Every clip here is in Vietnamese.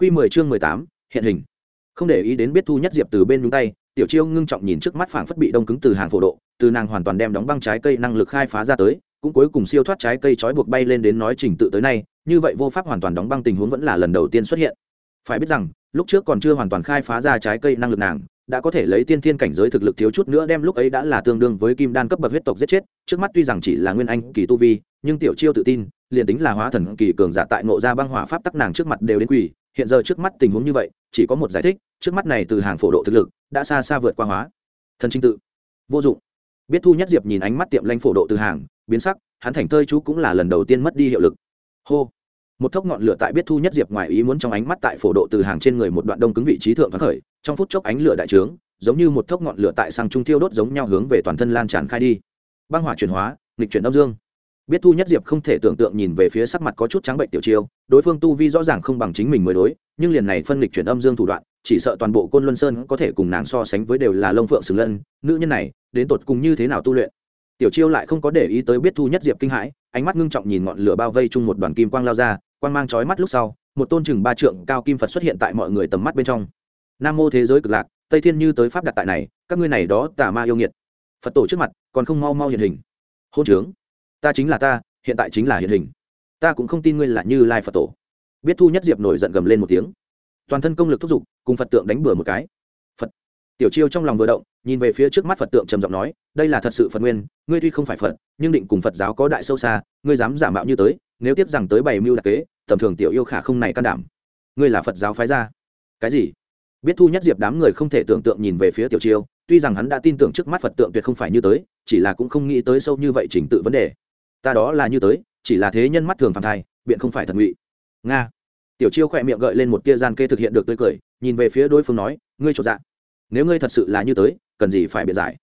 Quy 10 chương 18, hiện hình. Không để ý đến biết thu nhất diệp từ bên nhúng tay, Tiểu Chiêu ngưng trọng nhìn trước mắt phảng phất bị đông cứng từ hàng phổ độ, từ nàng hoàn toàn đem đóng băng trái cây năng lực khai phá ra tới, cũng cuối cùng siêu thoát trái cây trói buộc bay lên đến nói trình tự tới nay, như vậy vô pháp hoàn toàn đóng băng tình huống vẫn là lần đầu tiên xuất hiện. Phải biết rằng, lúc trước còn chưa hoàn toàn khai phá ra trái cây năng lực nàng, đã có thể lấy tiên thiên cảnh giới thực lực thiếu chút nữa đem lúc ấy đã là tương đương với kim đan cấp bậc huyết tộc giết chết, trước mắt tuy rằng chỉ là nguyên anh kỳ tu vi, nhưng Tiểu Chiêu tự tin, liền tính là hóa thần kỳ cường giả tại ngộ ra băng hỏa pháp tắc nàng trước mặt đều đến quỷ, hiện giờ trước mắt tình huống như vậy, chỉ có một giải thích, trước mắt này từ hàng phổ độ thực lực, đã xa xa vượt qua hóa. Thần trinh tự. Vô dụng. Biết thu nhất diệp nhìn ánh mắt tiệm lanh phổ độ từ hàng, biến sắc, hắn thành thơi chú cũng là lần đầu tiên mất đi hiệu lực. Hô. Một thốc ngọn lửa tại biết thu nhất diệp ngoài ý muốn trong ánh mắt tại phổ độ từ hàng trên người một đoạn đông cứng vị trí thượng thoát khởi, trong phút chốc ánh lửa đại trướng, giống như một thốc ngọn lửa tại sang trung tiêu đốt giống nhau hướng về toàn thân lan tràn khai đi. Băng hỏa chuyển hóa, nghịch chuyển âm dương biết thu nhất diệp không thể tưởng tượng nhìn về phía sắc mặt có chút trắng bệnh tiểu chiêu, đối phương tu vi rõ ràng không bằng chính mình mới đối, nhưng liền này phân lịch chuyển âm dương thủ đoạn, chỉ sợ toàn bộ côn luân sơn có thể cùng nàng so sánh với đều là lông phượng xứng lân, nữ nhân này, đến tột cùng như thế nào tu luyện? Tiểu chiêu lại không có để ý tới biết thu nhất diệp kinh hãi, ánh mắt ngưng trọng nhìn ngọn lửa bao vây chung một đoàn kim quang lao ra, quang mang chói mắt lúc sau, một tôn chừng ba trượng cao kim phật xuất hiện tại mọi người tầm mắt bên trong. Nam mô thế giới cực lạc, tây thiên như tới pháp đặt tại này, các ngươi này đó tà ma yêu nghiệt. Phật tổ trước mặt còn không mau mau hiện hình. Hôn trướng ta chính là ta, hiện tại chính là hiện hình. Ta cũng không tin ngươi là như lai phật tổ. Biết thu nhất diệp nổi giận gầm lên một tiếng. Toàn thân công lực thúc giục, cùng phật tượng đánh bừa một cái. Phật. Tiểu chiêu trong lòng vừa động, nhìn về phía trước mắt phật tượng trầm giọng nói, đây là thật sự phật nguyên, ngươi tuy không phải phật, nhưng định cùng phật giáo có đại sâu xa, ngươi dám giả mạo như tới, nếu tiếp rằng tới bảy mưu đặc kế, tầm thường tiểu yêu khả không này can đảm. Ngươi là phật giáo phái ra cái gì? Biết thu nhất diệp đám người không thể tưởng tượng nhìn về phía tiểu chiêu, tuy rằng hắn đã tin tưởng trước mắt phật tượng tuyệt không phải như tới, chỉ là cũng không nghĩ tới sâu như vậy trình tự vấn đề ta đó là như tới, chỉ là thế nhân mắt thường phản thai, biện không phải thật ngụy. Nga. Tiểu chiêu khỏe miệng gợi lên một tia gian kê thực hiện được tươi cười, nhìn về phía đối phương nói, ngươi trột dạ. Nếu ngươi thật sự là như tới, cần gì phải biện giải?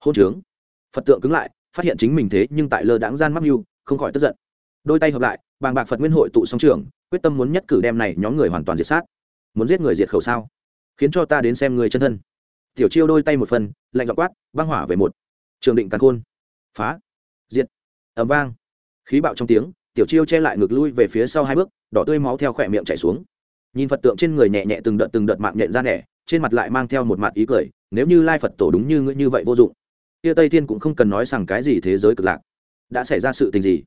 Hôn trướng. Phật tượng cứng lại, phát hiện chính mình thế nhưng tại lơ đãng gian mắc mưu, không khỏi tức giận. Đôi tay hợp lại, bàng bạc phật nguyên hội tụ song trường quyết tâm muốn nhất cử đem này nhóm người hoàn toàn diệt sát. Muốn giết người diệt khẩu sao? Khiến cho ta đến xem người chân thân. Tiểu chiêu đôi tay một phần, lạnh dọ quát, băng hỏa về một. Trường định càn khôn. Phá. Diệt ầm vang. Khí bạo trong tiếng, tiểu chiêu che lại ngược lui về phía sau hai bước, đỏ tươi máu theo khỏe miệng chảy xuống. Nhìn phật tượng trên người nhẹ nhẹ từng đợt từng đợt mạng nhện ra nẻ, trên mặt lại mang theo một mặt ý cười, nếu như lai phật tổ đúng như ngươi như vậy vô dụng, kia tây thiên cũng không cần nói rằng cái gì thế giới cực lạc. Đã xảy ra sự tình gì?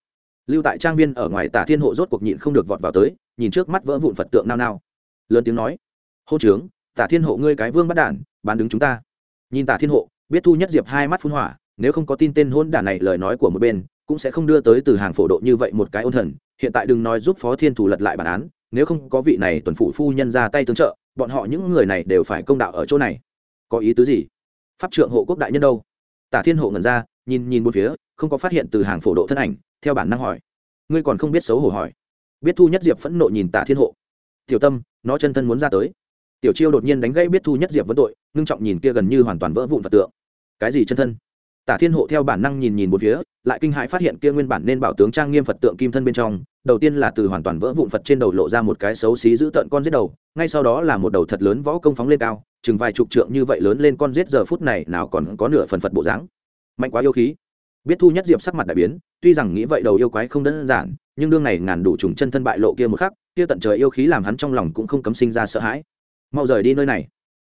Lưu tại trang viên ở ngoài tả thiên hộ rốt cuộc nhịn không được vọt vào tới, nhìn trước mắt vỡ vụn phật tượng nao nao. Lớn tiếng nói, hô trướng tả thiên hộ ngươi cái vương bắt đản, bán đứng chúng ta. Nhìn tả thiên hộ, biết thu nhất diệp hai mắt phun hỏa, nếu không có tin tên hôn đản này lời nói của một bên cũng sẽ không đưa tới từ hàng phổ độ như vậy một cái ôn thần. Hiện tại đừng nói giúp phó thiên thủ lật lại bản án, nếu không có vị này tuần phủ phu nhân ra tay tương trợ, bọn họ những người này đều phải công đạo ở chỗ này. Có ý tứ gì? Pháp trượng hộ quốc đại nhân đâu? Tả thiên hộ ngẩn ra, nhìn nhìn một phía, không có phát hiện từ hàng phổ độ thân ảnh, theo bản năng hỏi. Ngươi còn không biết xấu hổ hỏi. Biết thu nhất diệp phẫn nộ nhìn tả thiên hộ. Tiểu tâm, nó chân thân muốn ra tới. Tiểu chiêu đột nhiên đánh gãy biết thu nhất diệp vấn tội, ngưng trọng nhìn kia gần như hoàn toàn vỡ vụn vật tượng. Cái gì chân thân? Tả thiên hộ theo bản năng nhìn nhìn một phía, lại kinh hãi phát hiện kia nguyên bản nên bảo tướng trang nghiêm phật tượng kim thân bên trong, đầu tiên là từ hoàn toàn vỡ vụn phật trên đầu lộ ra một cái xấu xí giữ tợn con giết đầu, ngay sau đó là một đầu thật lớn võ công phóng lên cao, chừng vài chục trượng như vậy lớn lên con giết giờ phút này nào còn có nửa phần phật bộ dáng. Mạnh quá yêu khí. Biết thu nhất diệp sắc mặt đại biến, tuy rằng nghĩ vậy đầu yêu quái không đơn giản, nhưng đương này ngàn đủ trùng chân thân bại lộ kia một khắc, kia tận trời yêu khí làm hắn trong lòng cũng không cấm sinh ra sợ hãi. Mau rời đi nơi này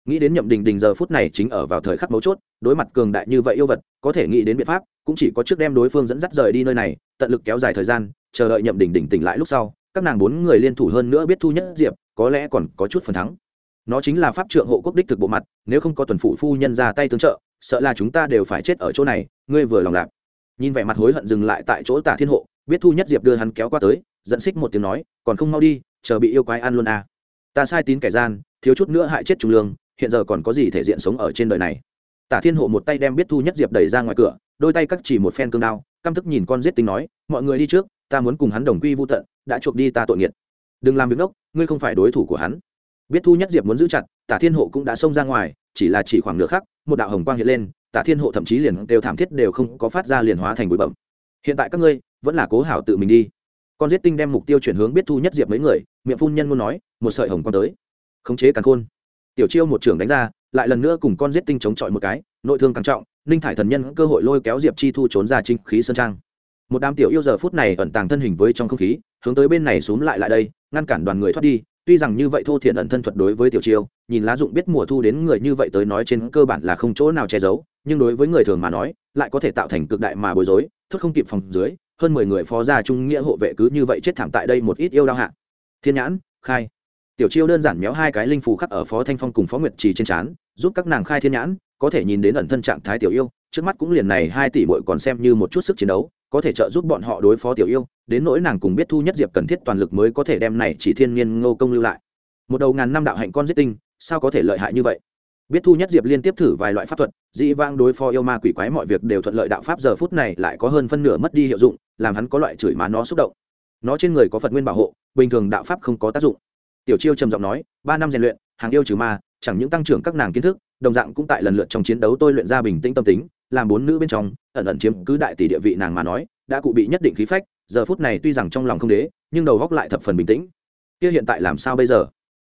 nghĩ đến nhậm đình đình giờ phút này chính ở vào thời khắc mấu chốt, đối mặt cường đại như vậy yêu vật, có thể nghĩ đến biện pháp, cũng chỉ có trước đem đối phương dẫn dắt rời đi nơi này, tận lực kéo dài thời gian, chờ đợi nhậm đình đình tỉnh lại lúc sau, các nàng bốn người liên thủ hơn nữa biết thu nhất diệp, có lẽ còn có chút phần thắng nó chính là pháp trượng hộ quốc đích thực bộ mặt, nếu không có tuần phụ phu nhân ra tay tương trợ, sợ là chúng ta đều phải chết ở chỗ này, ngươi vừa lòng lạc nhìn vẻ mặt hối hận dừng lại tại chỗ tả thiên hộ, biết thu nhất diệp đưa hắn kéo qua tới dẫn xích một tiếng nói, còn không mau đi, chờ bị yêu quái ăn luôn à. ta sai tín kẻ gian, thiếu chút nữa hại chết trung lương hiện giờ còn có gì thể diện sống ở trên đời này? Tả thiên hộ một tay đem biết thu nhất diệp đẩy ra ngoài cửa, đôi tay cắt chỉ một phen cương đao, căm thức nhìn con giết tính nói, mọi người đi trước, ta muốn cùng hắn đồng quy vô tận, đã chuộc đi ta tội nghiệt. Đừng làm việc ngốc, ngươi không phải đối thủ của hắn. Biết thu nhất diệp muốn giữ chặt, tả thiên hộ cũng đã xông ra ngoài, chỉ là chỉ khoảng nửa khắc, một đạo hồng quang hiện lên, tả thiên hộ thậm chí liền đều thảm thiết đều không có phát ra liền hóa thành bụi bẩm hiện tại các ngươi vẫn là cố hảo tự mình đi. Con giết tinh đem mục tiêu chuyển hướng biết thu nhất diệp mấy người, miệng phun nhân muốn nói, một sợi hồng quang tới. Khống chế càn khôn tiểu chiêu một trưởng đánh ra, lại lần nữa cùng con giết tinh chống chọi một cái, nội thương càng trọng, ninh thải thần nhân cơ hội lôi kéo diệp chi thu trốn ra trinh khí sơn trang. Một đám tiểu yêu giờ phút này ẩn tàng thân hình với trong không khí, hướng tới bên này xúm lại lại đây, ngăn cản đoàn người thoát đi, tuy rằng như vậy thô thiện ẩn thân thuật đối với tiểu chiêu, nhìn lá dụng biết mùa thu đến người như vậy tới nói trên cơ bản là không chỗ nào che giấu, nhưng đối với người thường mà nói, lại có thể tạo thành cực đại mà bối rối thốt không kịp phòng dưới, hơn mười người phó gia trung nghĩa hộ vệ cứ như vậy chết thảm tại đây một ít yêu đau hạ. Thiên nhãn, khai tiểu chiêu đơn giản méo hai cái linh phù khắc ở phó thanh phong cùng phó nguyệt trì trên trán, giúp các nàng khai thiên nhãn, có thể nhìn đến ẩn thân trạng thái tiểu yêu, trước mắt cũng liền này hai tỷ bội còn xem như một chút sức chiến đấu, có thể trợ giúp bọn họ đối phó tiểu yêu, đến nỗi nàng cùng biết thu nhất diệp cần thiết toàn lực mới có thể đem này chỉ thiên nhiên ngô công lưu lại. Một đầu ngàn năm đạo hạnh con giết tinh, sao có thể lợi hại như vậy? Biết thu nhất diệp liên tiếp thử vài loại pháp thuật, dĩ vang đối phó yêu ma quỷ quái mọi việc đều thuận lợi đạo pháp giờ phút này lại có hơn phân nửa mất đi hiệu dụng, làm hắn có loại chửi má nó xúc động. Nó trên người có phật nguyên bảo hộ, bình thường đạo pháp không có tác dụng tiểu chiêu trầm giọng nói, ba năm rèn luyện, hàng yêu trừ ma, chẳng những tăng trưởng các nàng kiến thức, đồng dạng cũng tại lần lượt trong chiến đấu tôi luyện ra bình tĩnh tâm tính, làm bốn nữ bên trong, ẩn ẩn chiếm cứ đại tỷ địa vị nàng mà nói, đã cụ bị nhất định khí phách, giờ phút này tuy rằng trong lòng không đế, nhưng đầu góc lại thập phần bình tĩnh. Kia hiện tại làm sao bây giờ?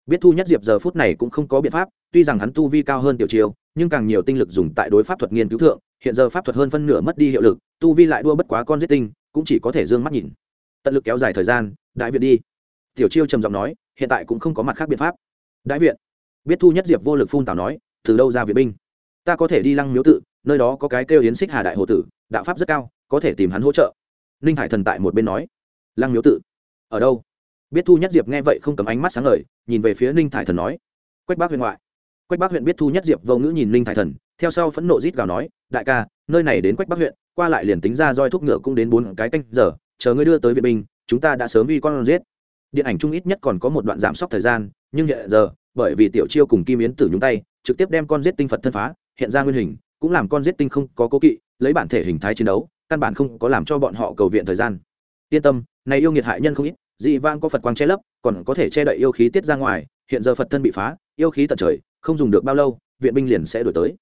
Biết thu nhất diệp giờ phút này cũng không có biện pháp, tuy rằng hắn tu vi cao hơn tiểu chiêu, nhưng càng nhiều tinh lực dùng tại đối pháp thuật nghiên cứu thượng, hiện giờ pháp thuật hơn phân nửa mất đi hiệu lực, tu vi lại đua bất quá con giết tinh, cũng chỉ có thể d ư ơ n g mắt nhìn. Tận lực kéo dài thời gian, đại việt đi. Tiểu chiêu trầm giọng nói hiện tại cũng không có mặt khác biện pháp. Đại viện. Biết thu nhất diệp vô lực phun tào nói, từ đâu ra viện binh? Ta có thể đi lăng miếu tự, nơi đó có cái kêu hiến xích hà đại hồ tử, đạo pháp rất cao, có thể tìm hắn hỗ trợ. Ninh hải thần tại một bên nói, lăng miếu tự? Ở đâu? Biết thu nhất diệp nghe vậy không cầm ánh mắt sáng lời nhìn về phía ninh thải thần nói, quách bác huyện ngoại. Quách bác huyện biết thu nhất diệp vô ngữ nhìn ninh thải thần, theo sau phẫn nộ rít gào nói, đại ca, nơi này đến quách bác huyện, qua lại liền tính ra roi thuốc ngựa cũng đến bốn cái canh giờ, chờ ngươi đưa tới viện binh, chúng ta đã sớm uy con giết điện ảnh chung ít nhất còn có một đoạn giảm sốc thời gian, nhưng hiện giờ, bởi vì tiểu chiêu cùng kim yến tử nhúng tay, trực tiếp đem con giết tinh phật thân phá, hiện ra nguyên hình, cũng làm con giết tinh không có cố kỵ, lấy bản thể hình thái chiến đấu, căn bản không có làm cho bọn họ cầu viện thời gian. Yên tâm, này yêu nghiệt hại nhân không ít, dị vang có phật quang che lấp, còn có thể che đậy yêu khí tiết ra ngoài, hiện giờ phật thân bị phá, yêu khí tận trời, không dùng được bao lâu, viện binh liền sẽ đổi tới.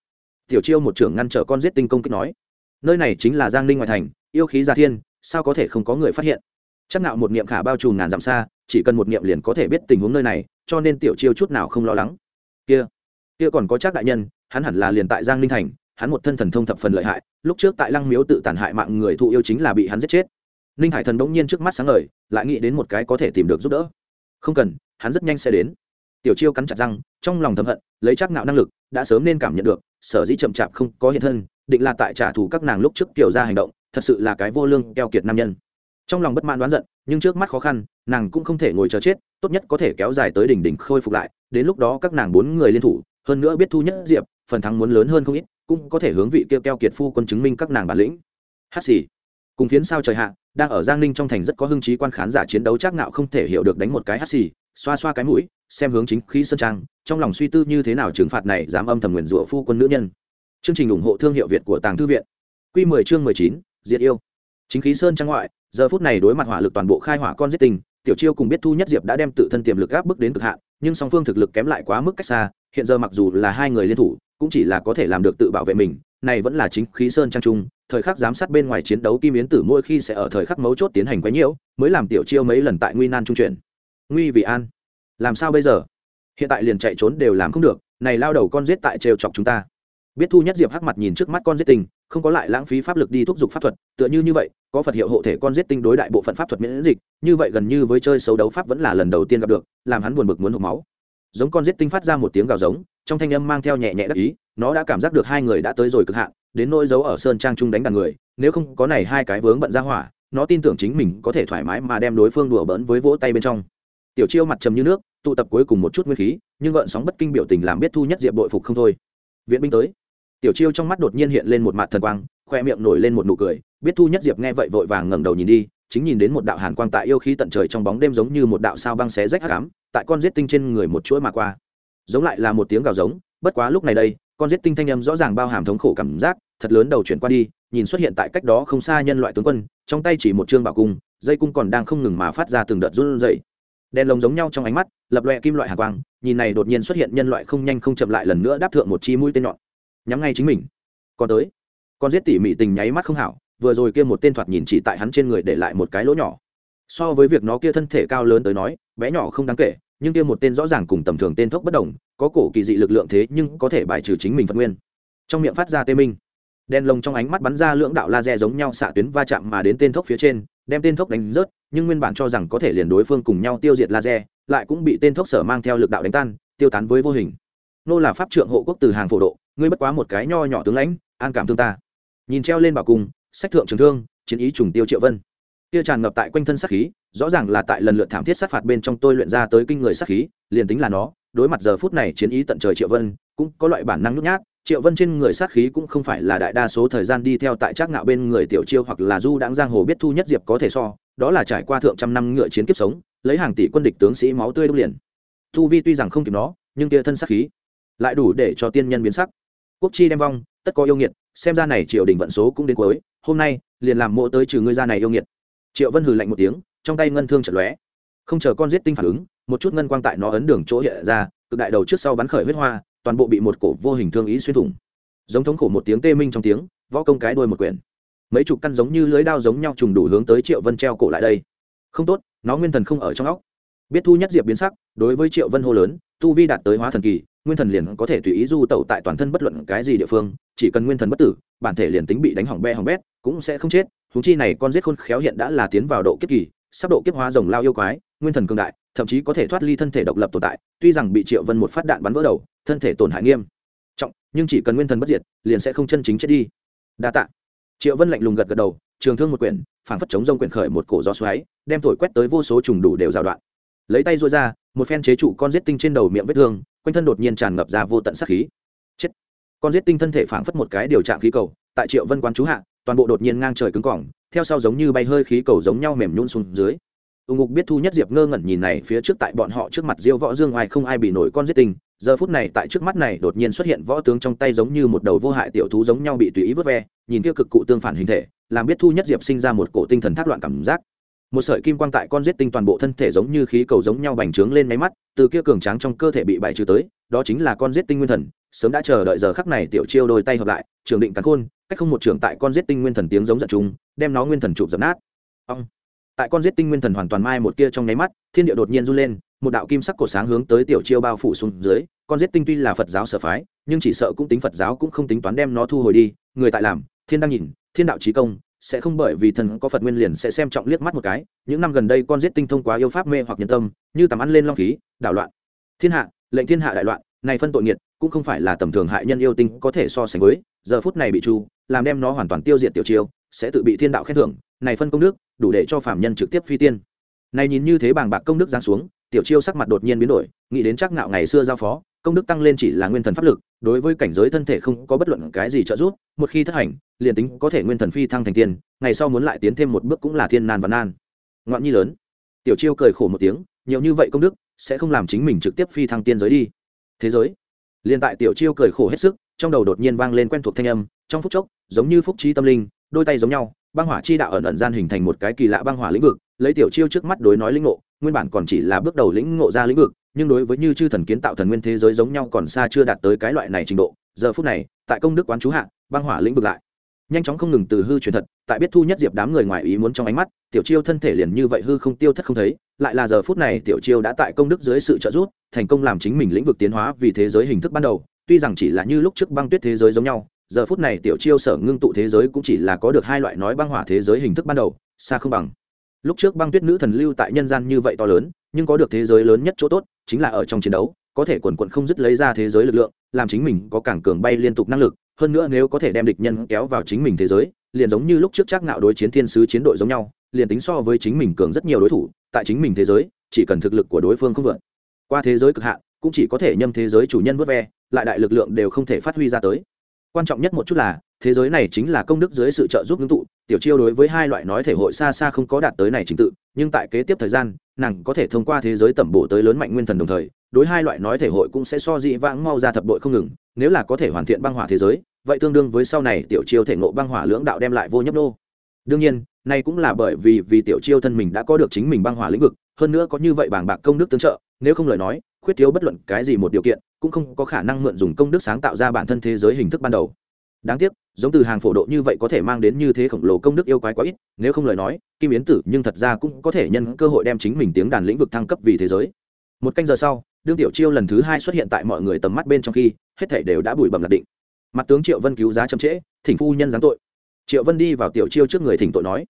Tiểu chiêu một trưởng ngăn trở con giết tinh công kích nói, nơi này chính là giang ninh ngoại thành, yêu khí gia thiên, sao có thể không có người phát hiện? Chắc nạo một niệm khả bao trùm ngàn dặm xa chỉ cần một niệm liền có thể biết tình huống nơi này, cho nên tiểu chiêu chút nào không lo lắng. Kia kia còn có chắc đại nhân, hắn hẳn là liền tại giang ninh thành, hắn một thân thần thông thập phần lợi hại, lúc trước tại lăng miếu tự tàn hại mạng người thụ yêu chính là bị hắn giết chết. Ninh hải thần đống nhiên trước mắt sáng ngời, lại nghĩ đến một cái có thể tìm được giúp đỡ. Không cần, hắn rất nhanh sẽ đến. Tiểu chiêu cắn chặt răng, trong lòng thầm hận, lấy chắc ngạo năng lực, đã sớm nên cảm nhận được, sở dĩ chậm chạp không có hiện thân, định là tại trả thù các nàng lúc trước kiểu ra hành động, thật sự là cái vô lương keo kiệt nam nhân. Trong lòng bất mãn đoán giận nhưng trước mắt khó khăn nàng cũng không thể ngồi chờ chết tốt nhất có thể kéo dài tới đỉnh đỉnh khôi phục lại đến lúc đó các nàng bốn người liên thủ hơn nữa biết thu nhất diệp phần thắng muốn lớn hơn không ít cũng có thể hướng vị kêu keo kiệt phu quân chứng minh các nàng bản lĩnh. Hát xì. Cùng phiến sao trời hạ đang ở giang ninh trong thành rất có hưng trí quan khán giả chiến đấu chắc nạo không thể hiểu được đánh một cái hát xì xoa xoa cái mũi xem hướng chính khí sơn trang trong lòng suy tư như thế nào trừng phạt này dám âm thầm nguyền rủa phu quân nữ nhân. Chương trình ủng hộ thương hiệu việt của tàng thư viện. Quy 10 chương 19, diệt yêu. Chính khí sơn trang ngoại giờ phút này đối mặt hỏa lực toàn bộ khai hỏa con giết tình tiểu chiêu cùng biết thu nhất diệp đã đem tự thân tiềm lực gáp bước đến cực hạn, nhưng song phương thực lực kém lại quá mức cách xa, hiện giờ mặc dù là hai người liên thủ, cũng chỉ là có thể làm được tự bảo vệ mình, này vẫn là chính khí sơn trang trung, thời khắc giám sát bên ngoài chiến đấu kim yến tử mỗi khi sẽ ở thời khắc mấu chốt tiến hành quấy nhiễu, mới làm tiểu chiêu mấy lần tại nguy nan trung chuyển. Nguy vì an. Làm sao bây giờ? Hiện tại liền chạy trốn đều làm không được, này lao đầu con giết tại trêu chọc chúng ta. Biết thu nhất diệp hắc mặt nhìn trước mắt con giết tình không có lại lãng phí pháp lực đi thúc giục pháp thuật, tựa như như vậy, có phật hiệu hộ thể con giết tinh đối đại bộ phận pháp thuật miễn dịch, như vậy gần như với chơi xấu đấu pháp vẫn là lần đầu tiên gặp được, làm hắn buồn bực muốn hộp máu. Giống con giết tinh phát ra một tiếng gào giống, trong thanh âm mang theo nhẹ nhẹ đắc ý, nó đã cảm giác được hai người đã tới rồi cực hạn, đến nỗi giấu ở sơn trang trung đánh đàn người, nếu không có này hai cái vướng bận ra hỏa, nó tin tưởng chính mình có thể thoải mái mà đem đối phương đùa bỡn với vỗ tay bên trong. Tiểu chiêu mặt trầm như nước, tụ tập cuối cùng một chút nguyên khí, nhưng gợn sóng bất kinh biểu tình làm biết thu nhất diệp đội phục không thôi. Viện binh tới tiểu chiêu trong mắt đột nhiên hiện lên một mặt thần quang, khoe miệng nổi lên một nụ cười. Biết thu nhất diệp nghe vậy vội vàng ngẩng đầu nhìn đi, chính nhìn đến một đạo hàn quang tại yêu khí tận trời trong bóng đêm giống như một đạo sao băng xé rách hắc ám, tại con giết tinh trên người một chuỗi mà qua. Giống lại là một tiếng gào giống, bất quá lúc này đây, con giết tinh thanh âm rõ ràng bao hàm thống khổ cảm giác, thật lớn đầu chuyển qua đi, nhìn xuất hiện tại cách đó không xa nhân loại tướng quân, trong tay chỉ một chương bảo cung, dây cung còn đang không ngừng mà phát ra từng đợt run rẩy. Đèn lồng giống nhau trong ánh mắt, lập loè kim loại hàn quang, nhìn này đột nhiên xuất hiện nhân loại không nhanh không chậm lại lần nữa đáp thượng một chi mũi tên nhọn nhắm ngay chính mình. Còn tới. Con giết tỉ mỉ tình nháy mắt không hảo, vừa rồi kia một tên thoạt nhìn chỉ tại hắn trên người để lại một cái lỗ nhỏ. So với việc nó kia thân thể cao lớn tới nói, bé nhỏ không đáng kể, nhưng kia một tên rõ ràng cùng tầm thường tên thốc bất đồng, có cổ kỳ dị lực lượng thế nhưng có thể bài trừ chính mình phật nguyên. Trong miệng phát ra tê minh. Đen lồng trong ánh mắt bắn ra lưỡng đạo laser giống nhau xạ tuyến va chạm mà đến tên thốc phía trên, đem tên thốc đánh rớt, nhưng nguyên bản cho rằng có thể liền đối phương cùng nhau tiêu diệt laser, lại cũng bị tên thốc sở mang theo lực đạo đánh tan, tiêu tán với vô hình. Nô là pháp trượng hộ quốc từ hàng phổ độ ngươi bất quá một cái nho nhỏ tướng lãnh, an cảm thương ta. Nhìn treo lên bảo cung, sách thượng trường thương, chiến ý trùng tiêu triệu vân. Kia tràn ngập tại quanh thân sát khí, rõ ràng là tại lần lượt thảm thiết sát phạt bên trong tôi luyện ra tới kinh người sát khí, liền tính là nó, đối mặt giờ phút này chiến ý tận trời triệu vân, cũng có loại bản năng nhút nhát. Triệu vân trên người sát khí cũng không phải là đại đa số thời gian đi theo tại trác ngạo bên người tiểu chiêu hoặc là du đãng giang hồ biết thu nhất diệp có thể so, đó là trải qua thượng trăm năm ngựa chiến kiếp sống, lấy hàng tỷ quân địch tướng sĩ máu tươi đúc liền. Thu vi tuy rằng không kịp nó, nhưng kia thân sát khí lại đủ để cho tiên nhân biến sắc quốc chi đem vong, tất có yêu nghiệt, xem ra này triều đình vận số cũng đến cuối, hôm nay, liền làm mộ tới trừ ngươi ra này yêu nghiệt. Triệu vân hừ lạnh một tiếng, trong tay ngân thương chật lóe. Không chờ con giết tinh phản ứng, một chút ngân quang tại nó ấn đường chỗ hiện ra, cực đại đầu trước sau bắn khởi huyết hoa, toàn bộ bị một cổ vô hình thương ý xuyên thủng. Giống thống khổ một tiếng tê minh trong tiếng, võ công cái đuôi một quyển. Mấy chục căn giống như lưới đao giống nhau trùng đủ hướng tới triệu vân treo cổ lại đây. Không tốt, nó nguyên thần không ở trong óc. Biết thu nhất diệp biến sắc, đối với triệu vân hô lớn, tu vi đạt tới hóa thần kỳ nguyên thần liền có thể tùy ý du tẩu tại toàn thân bất luận cái gì địa phương, chỉ cần nguyên thần bất tử, bản thể liền tính bị đánh hỏng be hỏng bét, cũng sẽ không chết. Thú chi này con giết khôn khéo hiện đã là tiến vào độ kiếp kỳ, sắp độ kiếp hóa rồng lao yêu quái, nguyên thần cường đại, thậm chí có thể thoát ly thân thể độc lập tồn tại, tuy rằng bị triệu vân một phát đạn bắn vỡ đầu, thân thể tổn hại nghiêm trọng, nhưng chỉ cần nguyên thần bất diệt, liền sẽ không chân chính chết đi. Đa tạ. Triệu vân lạnh lùng gật gật đầu, trường thương một quyển, phảng phất chống rông quyển khởi một cổ gió xoáy, đem thổi quét tới vô số trùng đủ đều rào đoạn. Lấy tay rối ra, một phen chế trụ con giết tinh trên đầu miệng vết thương quanh thân đột nhiên tràn ngập ra vô tận sát khí. Chết. Con giết tinh thân thể phảng phất một cái điều trạng khí cầu, tại triệu vân quán chú hạ, toàn bộ đột nhiên ngang trời cứng cỏng, theo sau giống như bay hơi khí cầu giống nhau mềm nhún xuống dưới. Ù ngục biết thu nhất diệp ngơ ngẩn nhìn này, phía trước tại bọn họ trước mặt diêu võ dương ai không ai bị nổi con giết tinh, giờ phút này tại trước mắt này đột nhiên xuất hiện võ tướng trong tay giống như một đầu vô hại tiểu thú giống nhau bị tùy ý vớt ve, nhìn kia cực cụ tương phản hình thể, làm biết thu nhất diệp sinh ra một cổ tinh thần thác loạn cảm giác một sợi kim quang tại con giết tinh toàn bộ thân thể giống như khí cầu giống nhau bành trướng lên máy mắt, từ kia cường tráng trong cơ thể bị bài trừ tới, đó chính là con giết tinh nguyên thần, sớm đã chờ đợi giờ khắc này tiểu chiêu đôi tay hợp lại, trường định cắn khôn, cách không một trường tại con giết tinh nguyên thần tiếng giống giận chúng đem nó nguyên thần chụp dập nát. Ông tại con giết tinh nguyên thần hoàn toàn mai một kia trong nháy mắt, thiên địa đột nhiên run lên, một đạo kim sắc cổ sáng hướng tới tiểu chiêu bao phủ xuống dưới, con giết tinh tuy là phật giáo sở phái, nhưng chỉ sợ cũng tính phật giáo cũng không tính toán đem nó thu hồi đi, người tại làm, thiên đang nhìn, thiên đạo trí công sẽ không bởi vì thần có phật nguyên liền sẽ xem trọng liếc mắt một cái. Những năm gần đây con giết tinh thông quá yêu pháp mê hoặc nhân tâm, như tầm ăn lên long khí, đảo loạn. Thiên hạ, lệnh thiên hạ đại loạn, này phân tội nghiệt, cũng không phải là tầm thường hại nhân yêu tinh có thể so sánh với. Giờ phút này bị chu, làm đem nó hoàn toàn tiêu diệt tiểu chiêu, sẽ tự bị thiên đạo khen thưởng. Này phân công đức, đủ để cho phạm nhân trực tiếp phi tiên. Này nhìn như thế bàng bạc công đức giáng xuống, tiểu chiêu sắc mặt đột nhiên biến đổi, nghĩ đến chắc ngạo ngày xưa giao phó công đức tăng lên chỉ là nguyên thần pháp lực, đối với cảnh giới thân thể không có bất luận cái gì trợ giúp, một khi thất hành, liền tính có thể nguyên thần phi thăng thành tiên, ngày sau muốn lại tiến thêm một bước cũng là thiên nan và nan. Ngoạn nhi lớn. Tiểu chiêu cười khổ một tiếng, nhiều như vậy công đức, sẽ không làm chính mình trực tiếp phi thăng tiên giới đi. Thế giới. Liền tại tiểu chiêu cười khổ hết sức, trong đầu đột nhiên vang lên quen thuộc thanh âm, trong phút chốc, giống như phúc trí tâm linh, đôi tay giống nhau, băng hỏa chi đạo ẩn ẩn gian hình thành một cái kỳ lạ băng hỏa lĩnh vực, lấy tiểu chiêu trước mắt đối nói lĩnh ngộ, nguyên bản còn chỉ là bước đầu lĩnh ngộ ra lĩnh vực nhưng đối với như chư thần kiến tạo thần nguyên thế giới giống nhau còn xa chưa đạt tới cái loại này trình độ, giờ phút này, tại công đức quán chú hạ, băng hỏa lĩnh vực lại. Nhanh chóng không ngừng từ hư truyền thật, tại biết thu nhất diệp đám người ngoài ý muốn trong ánh mắt, tiểu chiêu thân thể liền như vậy hư không tiêu thất không thấy, lại là giờ phút này tiểu chiêu đã tại công đức dưới sự trợ giúp, thành công làm chính mình lĩnh vực tiến hóa vì thế giới hình thức ban đầu, tuy rằng chỉ là như lúc trước băng tuyết thế giới giống nhau, giờ phút này tiểu chiêu sở ngưng tụ thế giới cũng chỉ là có được hai loại nói băng hỏa thế giới hình thức ban đầu, xa không bằng. Lúc trước băng tuyết nữ thần lưu tại nhân gian như vậy to lớn, nhưng có được thế giới lớn nhất chỗ tốt chính là ở trong chiến đấu, có thể quần quận không dứt lấy ra thế giới lực lượng, làm chính mình có cảng cường bay liên tục năng lực, hơn nữa nếu có thể đem địch nhân kéo vào chính mình thế giới, liền giống như lúc trước chắc ngạo đối chiến thiên sứ chiến đội giống nhau, liền tính so với chính mình cường rất nhiều đối thủ, tại chính mình thế giới, chỉ cần thực lực của đối phương không vượt qua thế giới cực hạn, cũng chỉ có thể nhâm thế giới chủ nhân vớt ve, lại đại lực lượng đều không thể phát huy ra tới quan trọng nhất một chút là, thế giới này chính là công đức dưới sự trợ giúp ngưng tụ, tiểu chiêu đối với hai loại nói thể hội xa xa không có đạt tới này trình tự, nhưng tại kế tiếp thời gian, nàng có thể thông qua thế giới tẩm bổ tới lớn mạnh nguyên thần đồng thời, đối hai loại nói thể hội cũng sẽ so dị vãng mau ra thập bội không ngừng, nếu là có thể hoàn thiện băng hỏa thế giới, vậy tương đương với sau này tiểu chiêu thể ngộ băng hỏa lưỡng đạo đem lại vô nhấp nô. Đương nhiên nay cũng là bởi vì vì tiểu chiêu thân mình đã có được chính mình băng hỏa lĩnh vực, hơn nữa có như vậy bảng bạc công đức tương trợ, nếu không lời nói khuyết thiếu bất luận cái gì một điều kiện, cũng không có khả năng mượn dùng công đức sáng tạo ra bản thân thế giới hình thức ban đầu. Đáng tiếc, giống từ hàng phổ độ như vậy có thể mang đến như thế khổng lồ công đức yêu quái quá ít, nếu không lời nói, kim yến tử nhưng thật ra cũng có thể nhân cơ hội đem chính mình tiếng đàn lĩnh vực thăng cấp vì thế giới. Một canh giờ sau, đương tiểu chiêu lần thứ hai xuất hiện tại mọi người tầm mắt bên trong khi, hết thể đều đã bụi bẩm lạc định. Mặt tướng triệu vân cứu giá chậm trễ, thỉnh phu nhân giáng tội. Triệu vân đi vào tiểu chiêu trước người thỉnh tội nói,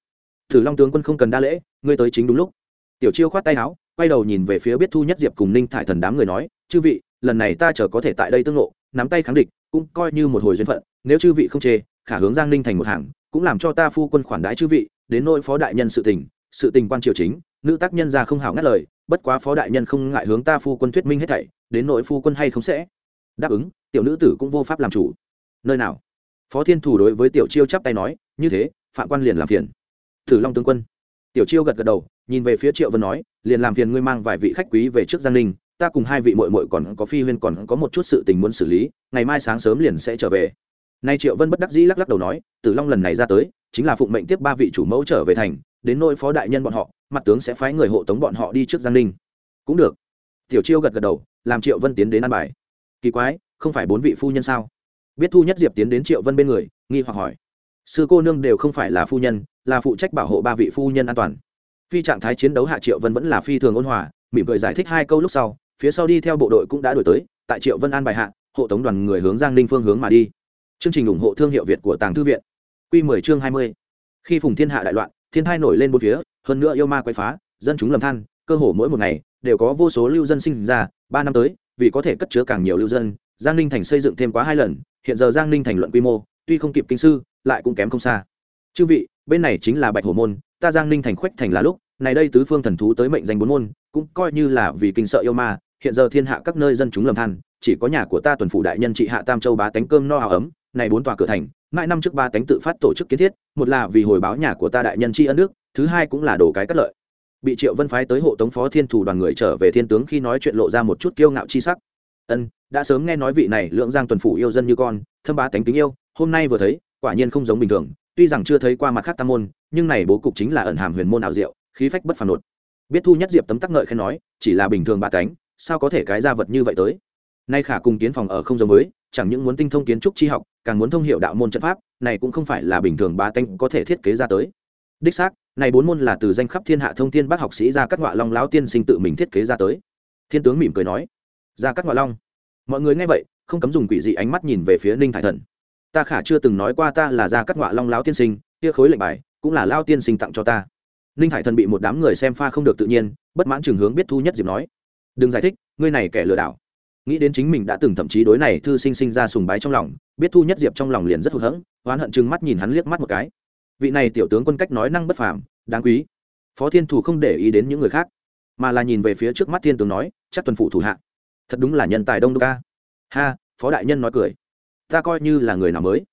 thử long tướng quân không cần đa lễ, ngươi tới chính đúng lúc. Tiểu chiêu khoát tay áo quay đầu nhìn về phía biết thu nhất diệp cùng ninh thải thần đám người nói, chư vị, lần này ta chờ có thể tại đây tương lộ nắm tay kháng địch, cũng coi như một hồi duyên phận, nếu chư vị không chê, khả hướng giang ninh thành một hàng, cũng làm cho ta phu quân khoản đãi chư vị, đến nỗi phó đại nhân sự tình sự tình quan triều chính, nữ tác nhân ra không hảo ngắt lời, bất quá phó đại nhân không ngại hướng ta phu quân thuyết minh hết thảy, đến nỗi phu quân hay không sẽ đáp ứng, tiểu nữ tử cũng vô pháp làm chủ. Nơi nào? Phó thiên thủ đối với tiểu chiêu chắp tay nói, như thế, phạm quan liền làm phiền. Thử long tướng quân. Tiểu chiêu gật gật đầu nhìn về phía triệu vân nói, liền làm phiền ngươi mang vài vị khách quý về trước giang ninh, ta cùng hai vị mội mội còn có phi huyên còn có một chút sự tình muốn xử lý, ngày mai sáng sớm liền sẽ trở về. Nay triệu vân bất đắc dĩ lắc lắc đầu nói, tử long lần này ra tới, chính là phụng mệnh tiếp ba vị chủ mẫu trở về thành, đến nôi phó đại nhân bọn họ, mặt tướng sẽ phái người hộ tống bọn họ đi trước giang ninh. Cũng được. Tiểu chiêu gật gật đầu, làm triệu vân tiến đến ăn bài. Kỳ quái, không phải bốn vị phu nhân sao? Biết thu nhất diệp tiến đến triệu vân bên người, nghi hoặc hỏi. Sư cô nương đều không phải là phu nhân, là phụ trách bảo hộ ba vị phu nhân an toàn phi trạng thái chiến đấu hạ triệu vân vẫn là phi thường ôn hòa, mỉm cười giải thích hai câu lúc sau, phía sau đi theo bộ đội cũng đã đổi tới, tại triệu vân an bài hạ, hộ tống đoàn người hướng giang ninh phương hướng mà đi. Chương trình ủng hộ thương hiệu việt của tàng thư viện. Q 10 chương 20. khi phùng thiên hạ đại loạn, thiên thai nổi lên bốn phía, hơn nữa yêu ma quay phá, dân chúng lầm than, cơ hồ mỗi một ngày, đều có vô số lưu dân sinh ra, ba năm tới, vì có thể cất chứa càng nhiều lưu dân, giang ninh thành xây dựng thêm quá hai lần, hiện giờ giang ninh thành luận quy mô, tuy không kịp kinh sư, lại cũng kém không xa. Chư vị, bên này chính là bạch hổ môn ta giang ninh thành khoách thành là lúc, này đây tứ phương thần thú tới mệnh danh bốn môn, cũng coi như là vì kinh sợ yêu ma, hiện giờ thiên hạ các nơi dân chúng lầm than, chỉ có nhà của ta tuần phủ đại nhân trị hạ tam châu bá tánh cơm no hào ấm, này bốn tòa cửa thành, mãi năm trước ba tánh tự phát tổ chức kiến thiết, một là vì hồi báo nhà của ta đại nhân tri ân nước thứ hai cũng là đồ cái cất lợi. Bị triệu vân phái tới hộ tống phó thiên thủ đoàn người trở về thiên tướng khi nói chuyện lộ ra một chút kiêu ngạo chi sắc. Ân, đã sớm nghe nói vị này lượng giang tuần phủ yêu dân như con, thâm bá tánh kính yêu, hôm nay vừa thấy, quả nhiên không giống bình thường tuy rằng chưa thấy qua mặt khác tam môn, nhưng này bố cục chính là ẩn hàm huyền môn ảo diệu, khí phách bất phàm nột. Biết thu nhất diệp tấm tắc ngợi khen nói, chỉ là bình thường bá tánh sao có thể cái ra vật như vậy tới? Nay khả cùng kiến phòng ở không giống với, chẳng những muốn tinh thông kiến trúc tri học, càng muốn thông hiệu đạo môn trận pháp, này cũng không phải là bình thường bá tánh có thể thiết kế ra tới. Đích xác, này bốn môn là từ danh khắp thiên hạ thông thiên bác học sĩ ra các ngọa long lão tiên sinh tự mình thiết kế ra tới. Thiên tướng mỉm cười nói ra các ngọa long, mọi người nghe vậy, không cấm dùng quỷ dị ánh mắt nhìn về phía ninh thải thần ta khả chưa từng nói qua ta là gia cắt ngọa long lão tiên sinh, kia khối lệnh bài cũng là lao tiên sinh tặng cho ta. Ninh hải thần bị một đám người xem pha không được tự nhiên, bất mãn trường hướng biết thu nhất diệp nói, đừng giải thích, ngươi này kẻ lừa đảo. Nghĩ đến chính mình đã từng thậm chí đối này thư sinh sinh ra sùng bái trong lòng, biết thu nhất diệp trong lòng liền rất hụt hẫng, oán hận chừng mắt nhìn hắn liếc mắt một cái. Vị này tiểu tướng quân cách nói năng bất phàm, đáng quý. Phó thiên thủ không để ý đến những người khác, mà là nhìn về phía trước mắt thiên tướng nói, chắc tuần phụ thủ hạ. Thật đúng là nhân tài đông đô ca ha, phó đại nhân nói cười ta coi như là người nào mới.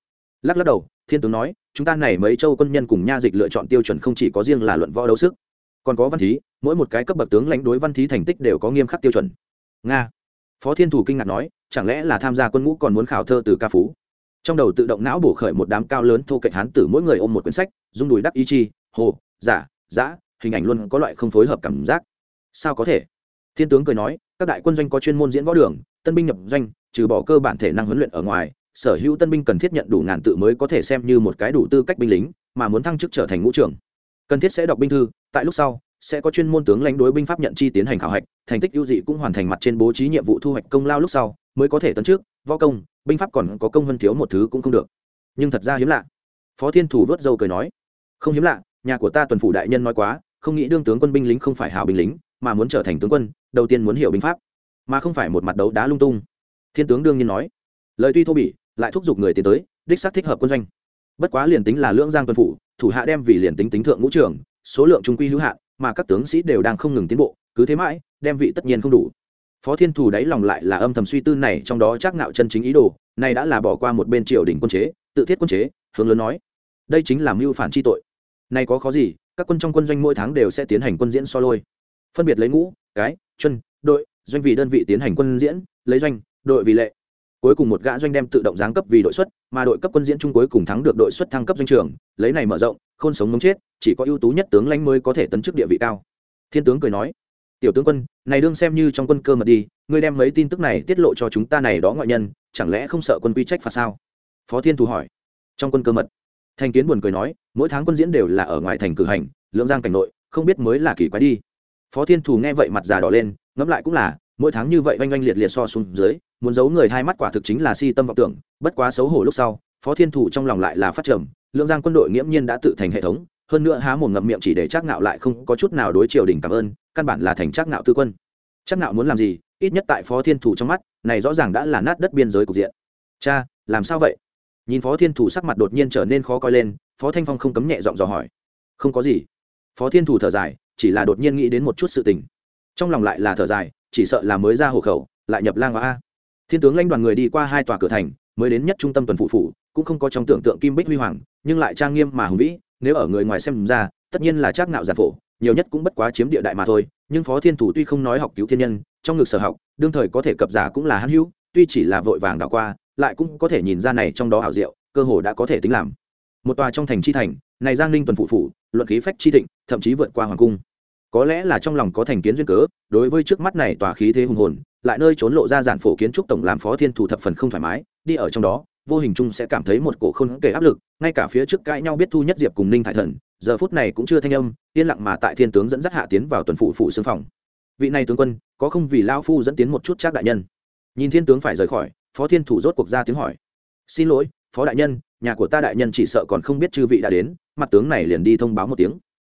Lắc lắc đầu, thiên tướng nói, chúng ta này mấy châu quân nhân cùng nha dịch lựa chọn tiêu chuẩn không chỉ có riêng là luận võ đấu sức, còn có văn thí, mỗi một cái cấp bậc tướng lãnh đối văn thí thành tích đều có nghiêm khắc tiêu chuẩn. Nga. Phó thiên thủ kinh ngạc nói, chẳng lẽ là tham gia quân ngũ còn muốn khảo thơ từ ca phú? Trong đầu tự động não bổ khởi một đám cao lớn thô kệch hán tử mỗi người ôm một quyển sách, rung đùi đắc ý chi, hồ, giả, giã, hình ảnh luôn có loại không phối hợp cảm giác. Sao có thể? Thiên tướng cười nói, các đại quân doanh có chuyên môn diễn võ đường, tân binh nhập doanh, trừ bỏ cơ bản thể năng huấn luyện ở ngoài sở hữu tân binh cần thiết nhận đủ ngàn tự mới có thể xem như một cái đủ tư cách binh lính, mà muốn thăng chức trở thành ngũ trưởng. Cần thiết sẽ đọc binh thư, tại lúc sau, sẽ có chuyên môn tướng lãnh đối binh pháp nhận chi tiến hành khảo hạch, thành tích ưu dị cũng hoàn thành mặt trên bố trí nhiệm vụ thu hoạch công lao lúc sau, mới có thể tấn trước võ công, binh pháp còn có công hơn thiếu một thứ cũng không được. Nhưng thật ra hiếm lạ. Phó thiên thủ vớt dâu cười nói, không hiếm lạ, nhà của ta tuần phủ đại nhân nói quá, không nghĩ đương tướng quân binh lính không phải hảo binh lính, mà muốn trở thành tướng quân, đầu tiên muốn hiểu binh pháp, mà không phải một mặt đấu đá lung tung. Thiên tướng đương nhiên nói, lời tuy thô bỉ lại thúc giục người tiến tới, đích xác thích hợp quân doanh. Bất quá liền tính là lưỡng giang tuần phủ, thủ hạ đem vì liền tính tính thượng ngũ trưởng, số lượng trung quy hữu hạn, mà các tướng sĩ đều đang không ngừng tiến bộ, cứ thế mãi, đem vị tất nhiên không đủ. Phó thiên thủ đáy lòng lại là âm thầm suy tư này, trong đó chắc nạo chân chính ý đồ, này đã là bỏ qua một bên triều đình quân chế, tự thiết quân chế, hướng lớn nói. Đây chính là mưu phản chi tội. Này có khó gì, các quân trong quân doanh mỗi tháng đều sẽ tiến hành quân diễn so lôi. Phân biệt lấy ngũ, cái, chân, đội, doanh vị đơn vị tiến hành quân diễn, lấy doanh, đội vì lệ cuối cùng một gã doanh đem tự động giáng cấp vì đội xuất, mà đội cấp quân diễn trung cuối cùng thắng được đội xuất thăng cấp doanh trường, lấy này mở rộng, khôn sống mống chết, chỉ có ưu tú nhất tướng lãnh mới có thể tấn chức địa vị cao. Thiên tướng cười nói, tiểu tướng quân, này đương xem như trong quân cơ mật đi, ngươi đem mấy tin tức này tiết lộ cho chúng ta này đó ngoại nhân, chẳng lẽ không sợ quân quy trách phạt sao? Phó thiên thủ hỏi, trong quân cơ mật. Thành kiến buồn cười nói, mỗi tháng quân diễn đều là ở ngoài thành cử hành, lưỡng giang cảnh nội, không biết mới là kỳ quái đi. Phó thiên thủ nghe vậy mặt già đỏ lên, ngẫm lại cũng là mỗi tháng như vậy oanh oanh liệt liệt so xuống dưới, muốn giấu người hai mắt quả thực chính là si tâm vọng tưởng, bất quá xấu hổ lúc sau, phó thiên thủ trong lòng lại là phát trầm lượng giang quân đội nghiễm nhiên đã tự thành hệ thống, hơn nữa há mồm ngậm miệng chỉ để chắc ngạo lại không có chút nào đối triều đình cảm ơn, căn bản là thành chắc ngạo tư quân. Chắc ngạo muốn làm gì, ít nhất tại phó thiên thủ trong mắt, này rõ ràng đã là nát đất biên giới cục diện. Cha, làm sao vậy? Nhìn phó thiên thủ sắc mặt đột nhiên trở nên khó coi lên, phó thanh phong không cấm nhẹ giọng dò hỏi. Không có gì. Phó thiên thủ thở dài, chỉ là đột nhiên nghĩ đến một chút sự tình. Trong lòng lại là thở dài chỉ sợ là mới ra hộ khẩu, lại nhập lang a. Thiên tướng lãnh đoàn người đi qua hai tòa cửa thành, mới đến nhất trung tâm tuần phụ phủ, cũng không có trong tưởng tượng kim bích huy hoàng, nhưng lại trang nghiêm mà hùng vĩ, nếu ở người ngoài xem ra, tất nhiên là trác nạo giản phổ, nhiều nhất cũng bất quá chiếm địa đại mà thôi, nhưng phó thiên thủ tuy không nói học cứu thiên nhân, trong ngực sở học, đương thời có thể cập giả cũng là hãn hữu, tuy chỉ là vội vàng đảo qua, lại cũng có thể nhìn ra này trong đó hảo diệu, cơ hồ đã có thể tính làm. Một tòa trong thành chi thành, này giang ninh tuần phụ phủ, luận khí phách chi thịnh, thậm chí vượt qua hoàng cung có lẽ là trong lòng có thành kiến duyên cớ, đối với trước mắt này tòa khí thế hùng hồn, lại nơi trốn lộ ra giản phổ kiến trúc tổng làm phó thiên thủ thập phần không thoải mái, đi ở trong đó, vô hình chung sẽ cảm thấy một cổ không kể áp lực, ngay cả phía trước cãi nhau biết thu nhất diệp cùng ninh thải thần, giờ phút này cũng chưa thanh âm, yên lặng mà tại thiên tướng dẫn dắt hạ tiến vào tuần phủ phủ xương phòng. Vị này tướng quân, có không vì lao phu dẫn tiến một chút chắc đại nhân? Nhìn thiên tướng phải rời khỏi, phó thiên thủ rốt cuộc ra tiếng hỏi. Xin lỗi, phó đại nhân, nhà của ta đại nhân chỉ sợ còn không biết chư vị đã đến, mặt tướng này liền đi thông báo một tiếng.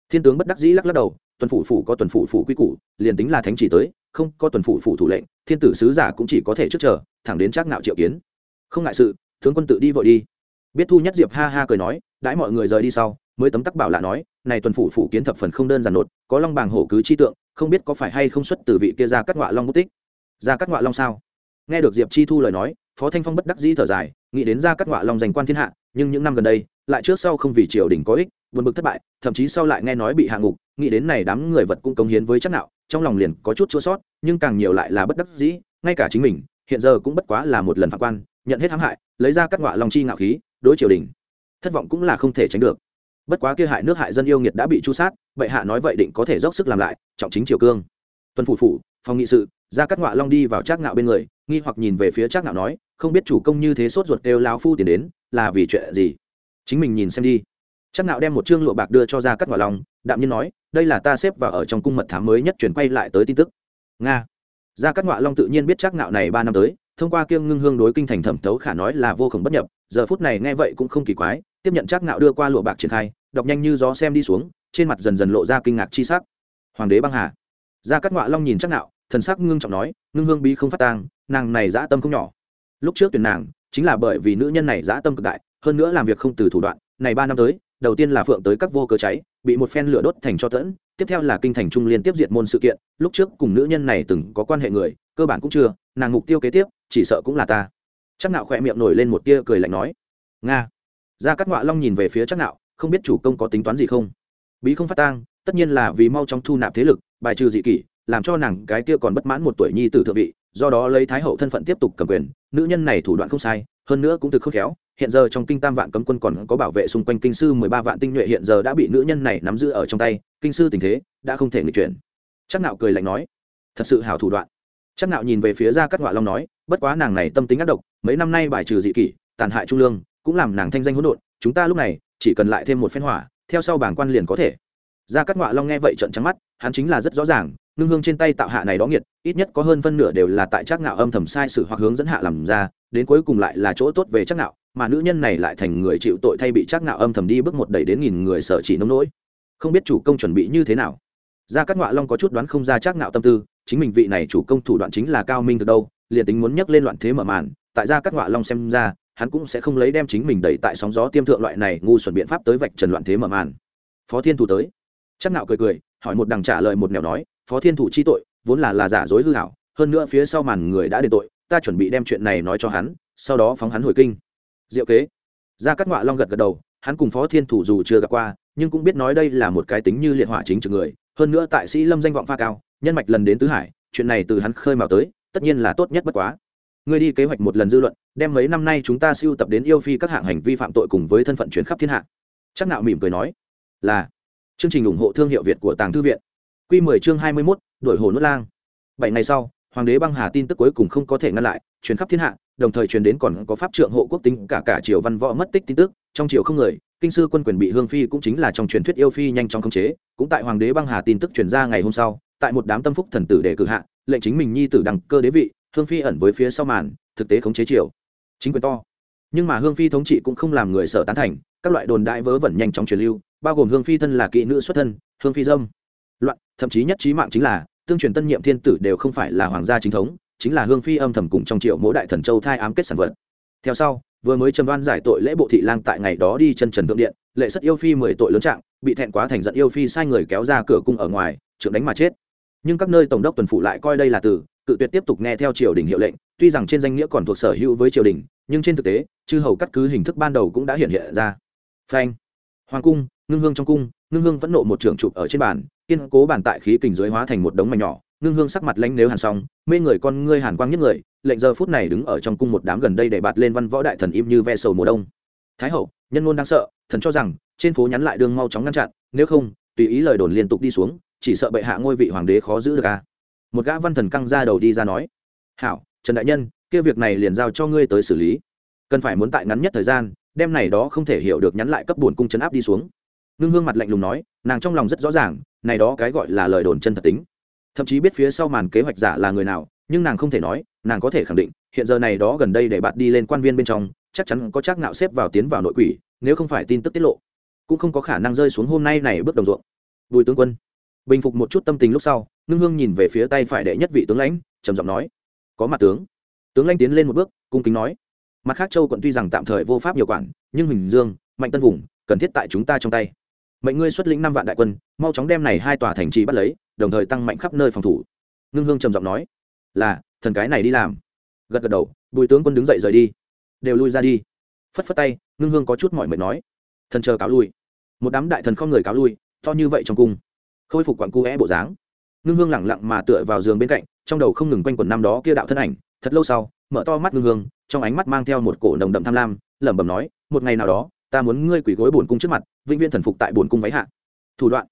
Thiên tướng bất đắc dĩ lắc lắc đầu tuần phủ phủ có tuần phủ phủ quy củ, liền tính là thánh chỉ tới, không có tuần phủ phủ thủ lệnh, thiên tử sứ giả cũng chỉ có thể trước chờ, thẳng đến chắc nạo triệu kiến. Không ngại sự, tướng quân tự đi vội đi. Biết thu nhất diệp ha ha cười nói, đãi mọi người rời đi sau, mới tấm tắc bảo lạ nói, này tuần phủ phủ kiến thập phần không đơn giản nột, có long bàng hổ cứ chi tượng, không biết có phải hay không xuất từ vị kia ra cắt ngọa long mất tích. Ra cắt ngọa long sao? Nghe được diệp chi thu lời nói, phó thanh phong bất đắc dĩ thở dài, nghĩ đến ra cắt ngọa long giành quan thiên hạ, nhưng những năm gần đây, lại trước sau không vì triều đình có ích, buồn bực thất bại, thậm chí sau lại nghe nói bị hạ ngục nghĩ đến này đám người vật cũng công hiến với chắc nạo, trong lòng liền có chút chua sót, nhưng càng nhiều lại là bất đắc dĩ, ngay cả chính mình, hiện giờ cũng bất quá là một lần phạm quan, nhận hết hãm hại, lấy ra cắt ngọa long chi ngạo khí, đối triều đình, thất vọng cũng là không thể tránh được. Bất quá kia hại nước hại dân yêu nghiệt đã bị chu sát, bệ hạ nói vậy định có thể dốc sức làm lại, trọng chính triều cương. Tuần phủ phủ, phòng nghị sự, ra cắt ngọa long đi vào trác ngạo bên người, nghi hoặc nhìn về phía trác ngạo nói, không biết chủ công như thế sốt ruột kêu lao phu tiền đến, là vì chuyện gì? Chính mình nhìn xem đi. Trác ngạo đem một chương lụa bạc đưa cho ra cắt ngọa long đạm nhiên nói, đây là ta xếp vào ở trong cung mật thám mới nhất chuyển quay lại tới tin tức. Nga. Gia cát ngoại long tự nhiên biết chắc ngạo này ba năm tới, thông qua kiêng ngưng hương đối kinh thành thẩm tấu khả nói là vô khổng bất nhập, giờ phút này nghe vậy cũng không kỳ quái, tiếp nhận chắc ngạo đưa qua lụa bạc triển khai, đọc nhanh như gió xem đi xuống, trên mặt dần dần lộ ra kinh ngạc chi sắc. Hoàng đế băng hà. Gia cát ngoại long nhìn chắc ngạo, thần sắc ngưng trọng nói, ngưng hương bí không phát tang, nàng này dã tâm không nhỏ. Lúc trước tuyển nàng, chính là bởi vì nữ nhân này dã tâm cực đại, hơn nữa làm việc không từ thủ đoạn, này ba năm tới đầu tiên là phượng tới các vô cơ cháy, bị một phen lửa đốt thành cho tẫn, tiếp theo là kinh thành trung liên tiếp diệt môn sự kiện, lúc trước cùng nữ nhân này từng có quan hệ người, cơ bản cũng chưa, nàng mục tiêu kế tiếp, chỉ sợ cũng là ta. Chắc nạo khỏe miệng nổi lên một tia cười lạnh nói, nga. Gia cát ngoại long nhìn về phía chắc nạo, không biết chủ công có tính toán gì không. Bí không phát tang, tất nhiên là vì mau chóng thu nạp thế lực, bài trừ dị kỷ, làm cho nàng cái kia còn bất mãn một tuổi nhi tử thượng vị, do đó lấy thái hậu thân phận tiếp tục cầm quyền, nữ nhân này thủ đoạn không sai, hơn nữa cũng thực không khéo hiện giờ trong kinh tam vạn cấm quân còn có bảo vệ xung quanh kinh sư mười ba vạn tinh nhuệ hiện giờ đã bị nữ nhân này nắm giữ ở trong tay, kinh sư tình thế đã không thể nghịch chuyển. Chắc nạo cười lạnh nói, thật sự hảo thủ đoạn. Chắc nạo nhìn về phía gia cát ngoại long nói, bất quá nàng này tâm tính ác độc, mấy năm nay bài trừ dị kỷ, tàn hại trung lương, cũng làm nàng thanh danh hỗn độn, chúng ta lúc này chỉ cần lại thêm một phen hỏa, theo sau bảng quan liền có thể. Gia cát ngoại long nghe vậy trợn trắng mắt, hắn chính là rất rõ ràng nương hương trên tay tạo hạ này đó nghiệt, ít nhất có hơn phân nửa đều là tại trác ngạo âm thầm sai sự hoặc hướng dẫn hạ làm ra, đến cuối cùng lại là chỗ tốt về trác ngạo, mà nữ nhân này lại thành người chịu tội thay bị trác ngạo âm thầm đi bước một đẩy đến nghìn người sợ chỉ nông nỗi. Không biết chủ công chuẩn bị như thế nào. Gia cát ngọa long có chút đoán không ra trác ngạo tâm tư, chính mình vị này chủ công thủ đoạn chính là cao minh từ đâu, liền tính muốn nhấc lên loạn thế mở màn, tại gia cát ngọa long xem ra, hắn cũng sẽ không lấy đem chính mình đẩy tại sóng gió tiêm thượng loại này ngu xuẩn biện pháp tới vạch trần loạn thế mở màn. Phó thiên thủ tới. Chắc nạo cười cười, hỏi một đằng trả lời một nẻo nói phó thiên thủ chi tội, vốn là là giả dối hư hảo hơn nữa phía sau màn người đã đền tội, ta chuẩn bị đem chuyện này nói cho hắn, sau đó phóng hắn hồi kinh. Diệu kế. Ra cắt ngoạ long gật gật đầu, hắn cùng phó thiên thủ dù chưa gặp qua, nhưng cũng biết nói đây là một cái tính như liệt hỏa chính trực người, hơn nữa tại sĩ lâm danh vọng pha cao, nhân mạch lần đến tứ hải, chuyện này từ hắn khơi mào tới, tất nhiên là tốt nhất bất quá. Ngươi đi kế hoạch một lần dư luận, đem mấy năm nay chúng ta siêu tập đến yêu phi các hạng hành vi phạm tội cùng với thân phận chuyển khắp thiên hạ. Chắc nạo mỉm cười nói, là. Chương trình ủng hộ thương hiệu việt của tàng thư viện quy 10 chương 21, đổi hồ nuốt lang. Bảy ngày sau hoàng đế băng hà tin tức cuối cùng không có thể ngăn lại truyền khắp thiên hạ đồng thời truyền đến còn có pháp trượng hộ quốc tính cả cả triều văn võ mất tích tin tức trong triều không người kinh sư quân quyền bị hương phi cũng chính là trong truyền thuyết yêu phi nhanh chóng khống chế. Cũng tại hoàng đế băng hà tin tức truyền ra ngày hôm sau tại một đám tâm phúc thần tử để cử hạ lệnh chính mình nhi tử đăng cơ đế vị hương phi ẩn với phía sau màn thực tế khống chế triều. Chính quyền to. Nhưng mà hương phi thống trị cũng không làm người sợ tán thành các loại đồn đại vớ vẩn nhanh chóng truyền lưu bao gồm hương phi thân là kỵ nữ xuất thân hương phi dâm thậm chí nhất trí mạng chính là, tương truyền tân nhiệm thiên tử đều không phải là hoàng gia chính thống, chính là hương phi âm thầm cùng trong triệu mỗi đại thần châu thai ám kết sản vật. Theo sau, vừa mới trầm đoan giải tội lễ bộ thị lang tại ngày đó đi chân trần thượng điện, lệ sất yêu phi mười tội lớn trạng, bị thẹn quá thành giận yêu phi sai người kéo ra cửa cung ở ngoài, trượng đánh mà chết. Nhưng các nơi tổng đốc tuần phụ lại coi đây là từ, cự tuyệt tiếp tục nghe theo triều đình hiệu lệnh, tuy rằng trên danh nghĩa còn thuộc sở hữu với triều đình, nhưng trên thực tế, chư hầu cắt cứ hình thức ban đầu cũng đã hiện hiện ra. Phanh. Hoàng cung, ngưng hương trong cung, ngưng hương vẫn nộ một trường chụp ở trên bàn kiên cố bản tại khí kình dưới hóa thành một đống mảnh nhỏ, ngưng hương sắc mặt lanh nếu hàn xong, mê người con ngươi hàn quang nhất người, lệnh giờ phút này đứng ở trong cung một đám gần đây để bạt lên văn võ đại thần im như ve sầu mùa đông. Thái hậu, nhân ngôn đang sợ, thần cho rằng, trên phố nhắn lại đường mau chóng ngăn chặn, nếu không, tùy ý lời đồn liên tục đi xuống, chỉ sợ bệ hạ ngôi vị hoàng đế khó giữ được a. một gã văn thần căng ra đầu đi ra nói, hảo, trần đại nhân, kia việc này liền giao cho ngươi tới xử lý. Cần phải muốn tại ngắn nhất thời gian đem này đó không thể hiểu được nhắn lại cấp buồn cung chấn áp đi xuống ngưng hương mặt lạnh lùng nói, nàng trong lòng rất rõ ràng, này đó cái gọi là lời đồn chân thật tính. Thậm chí biết phía sau màn kế hoạch giả là người nào, nhưng nàng không thể nói, nàng có thể khẳng định, hiện giờ này đó gần đây để bạn đi lên quan viên bên trong, chắc chắn có chắc ngạo xếp vào tiến vào nội quỷ, nếu không phải tin tức tiết lộ, cũng không có khả năng rơi xuống hôm nay này bước đồng ruộng. Bùi tướng quân, bình phục một chút tâm tình lúc sau, ngưng hương nhìn về phía tay phải đệ nhất vị tướng lãnh, trầm giọng nói, có mặt tướng. Tướng lãnh tiến lên một bước, cung kính nói, mặt khác châu quận tuy rằng tạm thời vô pháp nhiều quản, nhưng huỳnh dương, mạnh tân vùng, cần thiết tại chúng ta trong tay mệnh ngươi xuất lĩnh năm vạn đại quân, mau chóng đem này hai tòa thành trì bắt lấy, đồng thời tăng mạnh khắp nơi phòng thủ. Ngưng hương trầm giọng nói. Là, thần cái này đi làm. Gật gật đầu, bùi tướng quân đứng dậy rời đi. Đều lui ra đi. Phất phất tay, ngưng hương có chút mọi mệt nói. Thần chờ cáo lui. Một đám đại thần không người cáo lui, to như vậy trong cung. Khôi phục quặng cu é bộ dáng. Ngưng hương lẳng lặng mà tựa vào giường bên cạnh, trong đầu không ngừng quanh quần năm đó kia đạo thân ảnh. Thật lâu sau, mở to mắt ngưng hương, trong ánh mắt mang theo một cổ nồng đậm tham lam, lẩm bẩm nói, một ngày nào đó ta muốn ngươi quỳ gối bổn cung trước mặt, vĩnh viên thần phục tại bổn cung váy hạ. Thủ đoạn.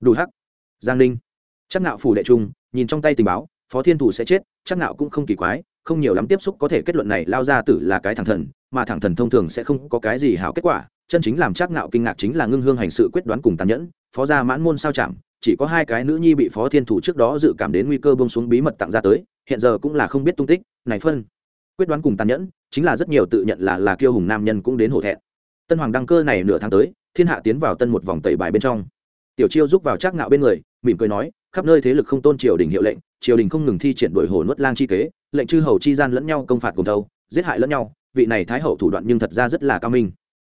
Đủ hắc. Giang ninh. Chắc nạo phủ đệ trung, nhìn trong tay tình báo, phó thiên thủ sẽ chết, chắc nạo cũng không kỳ quái, không nhiều lắm tiếp xúc có thể kết luận này lao ra tử là cái thẳng thần, mà thẳng thần thông thường sẽ không có cái gì hảo kết quả, chân chính làm chắc nạo kinh ngạc chính là ngưng hương hành sự quyết đoán cùng tàn nhẫn, phó gia mãn môn sao chạm, chỉ có hai cái nữ nhi bị phó thiên thủ trước đó dự cảm đến nguy cơ bông xuống bí mật tặng ra tới, hiện giờ cũng là không biết tung tích, này phân. Quyết đoán cùng tàn nhẫn, chính là rất nhiều tự nhận là là kiêu hùng nam nhân cũng đến hổ thẹn tân hoàng đăng cơ này nửa tháng tới, thiên hạ tiến vào tân một vòng tẩy bài bên trong. Tiểu chiêu giúp vào trác ngạo bên người, mỉm cười nói, khắp nơi thế lực không tôn triều đình hiệu lệnh, triều đình không ngừng thi triển đổi hồ nuốt lang chi kế, lệnh chư hầu chi gian lẫn nhau công phạt cùng thâu, giết hại lẫn nhau, vị này thái hậu thủ đoạn nhưng thật ra rất là cao minh.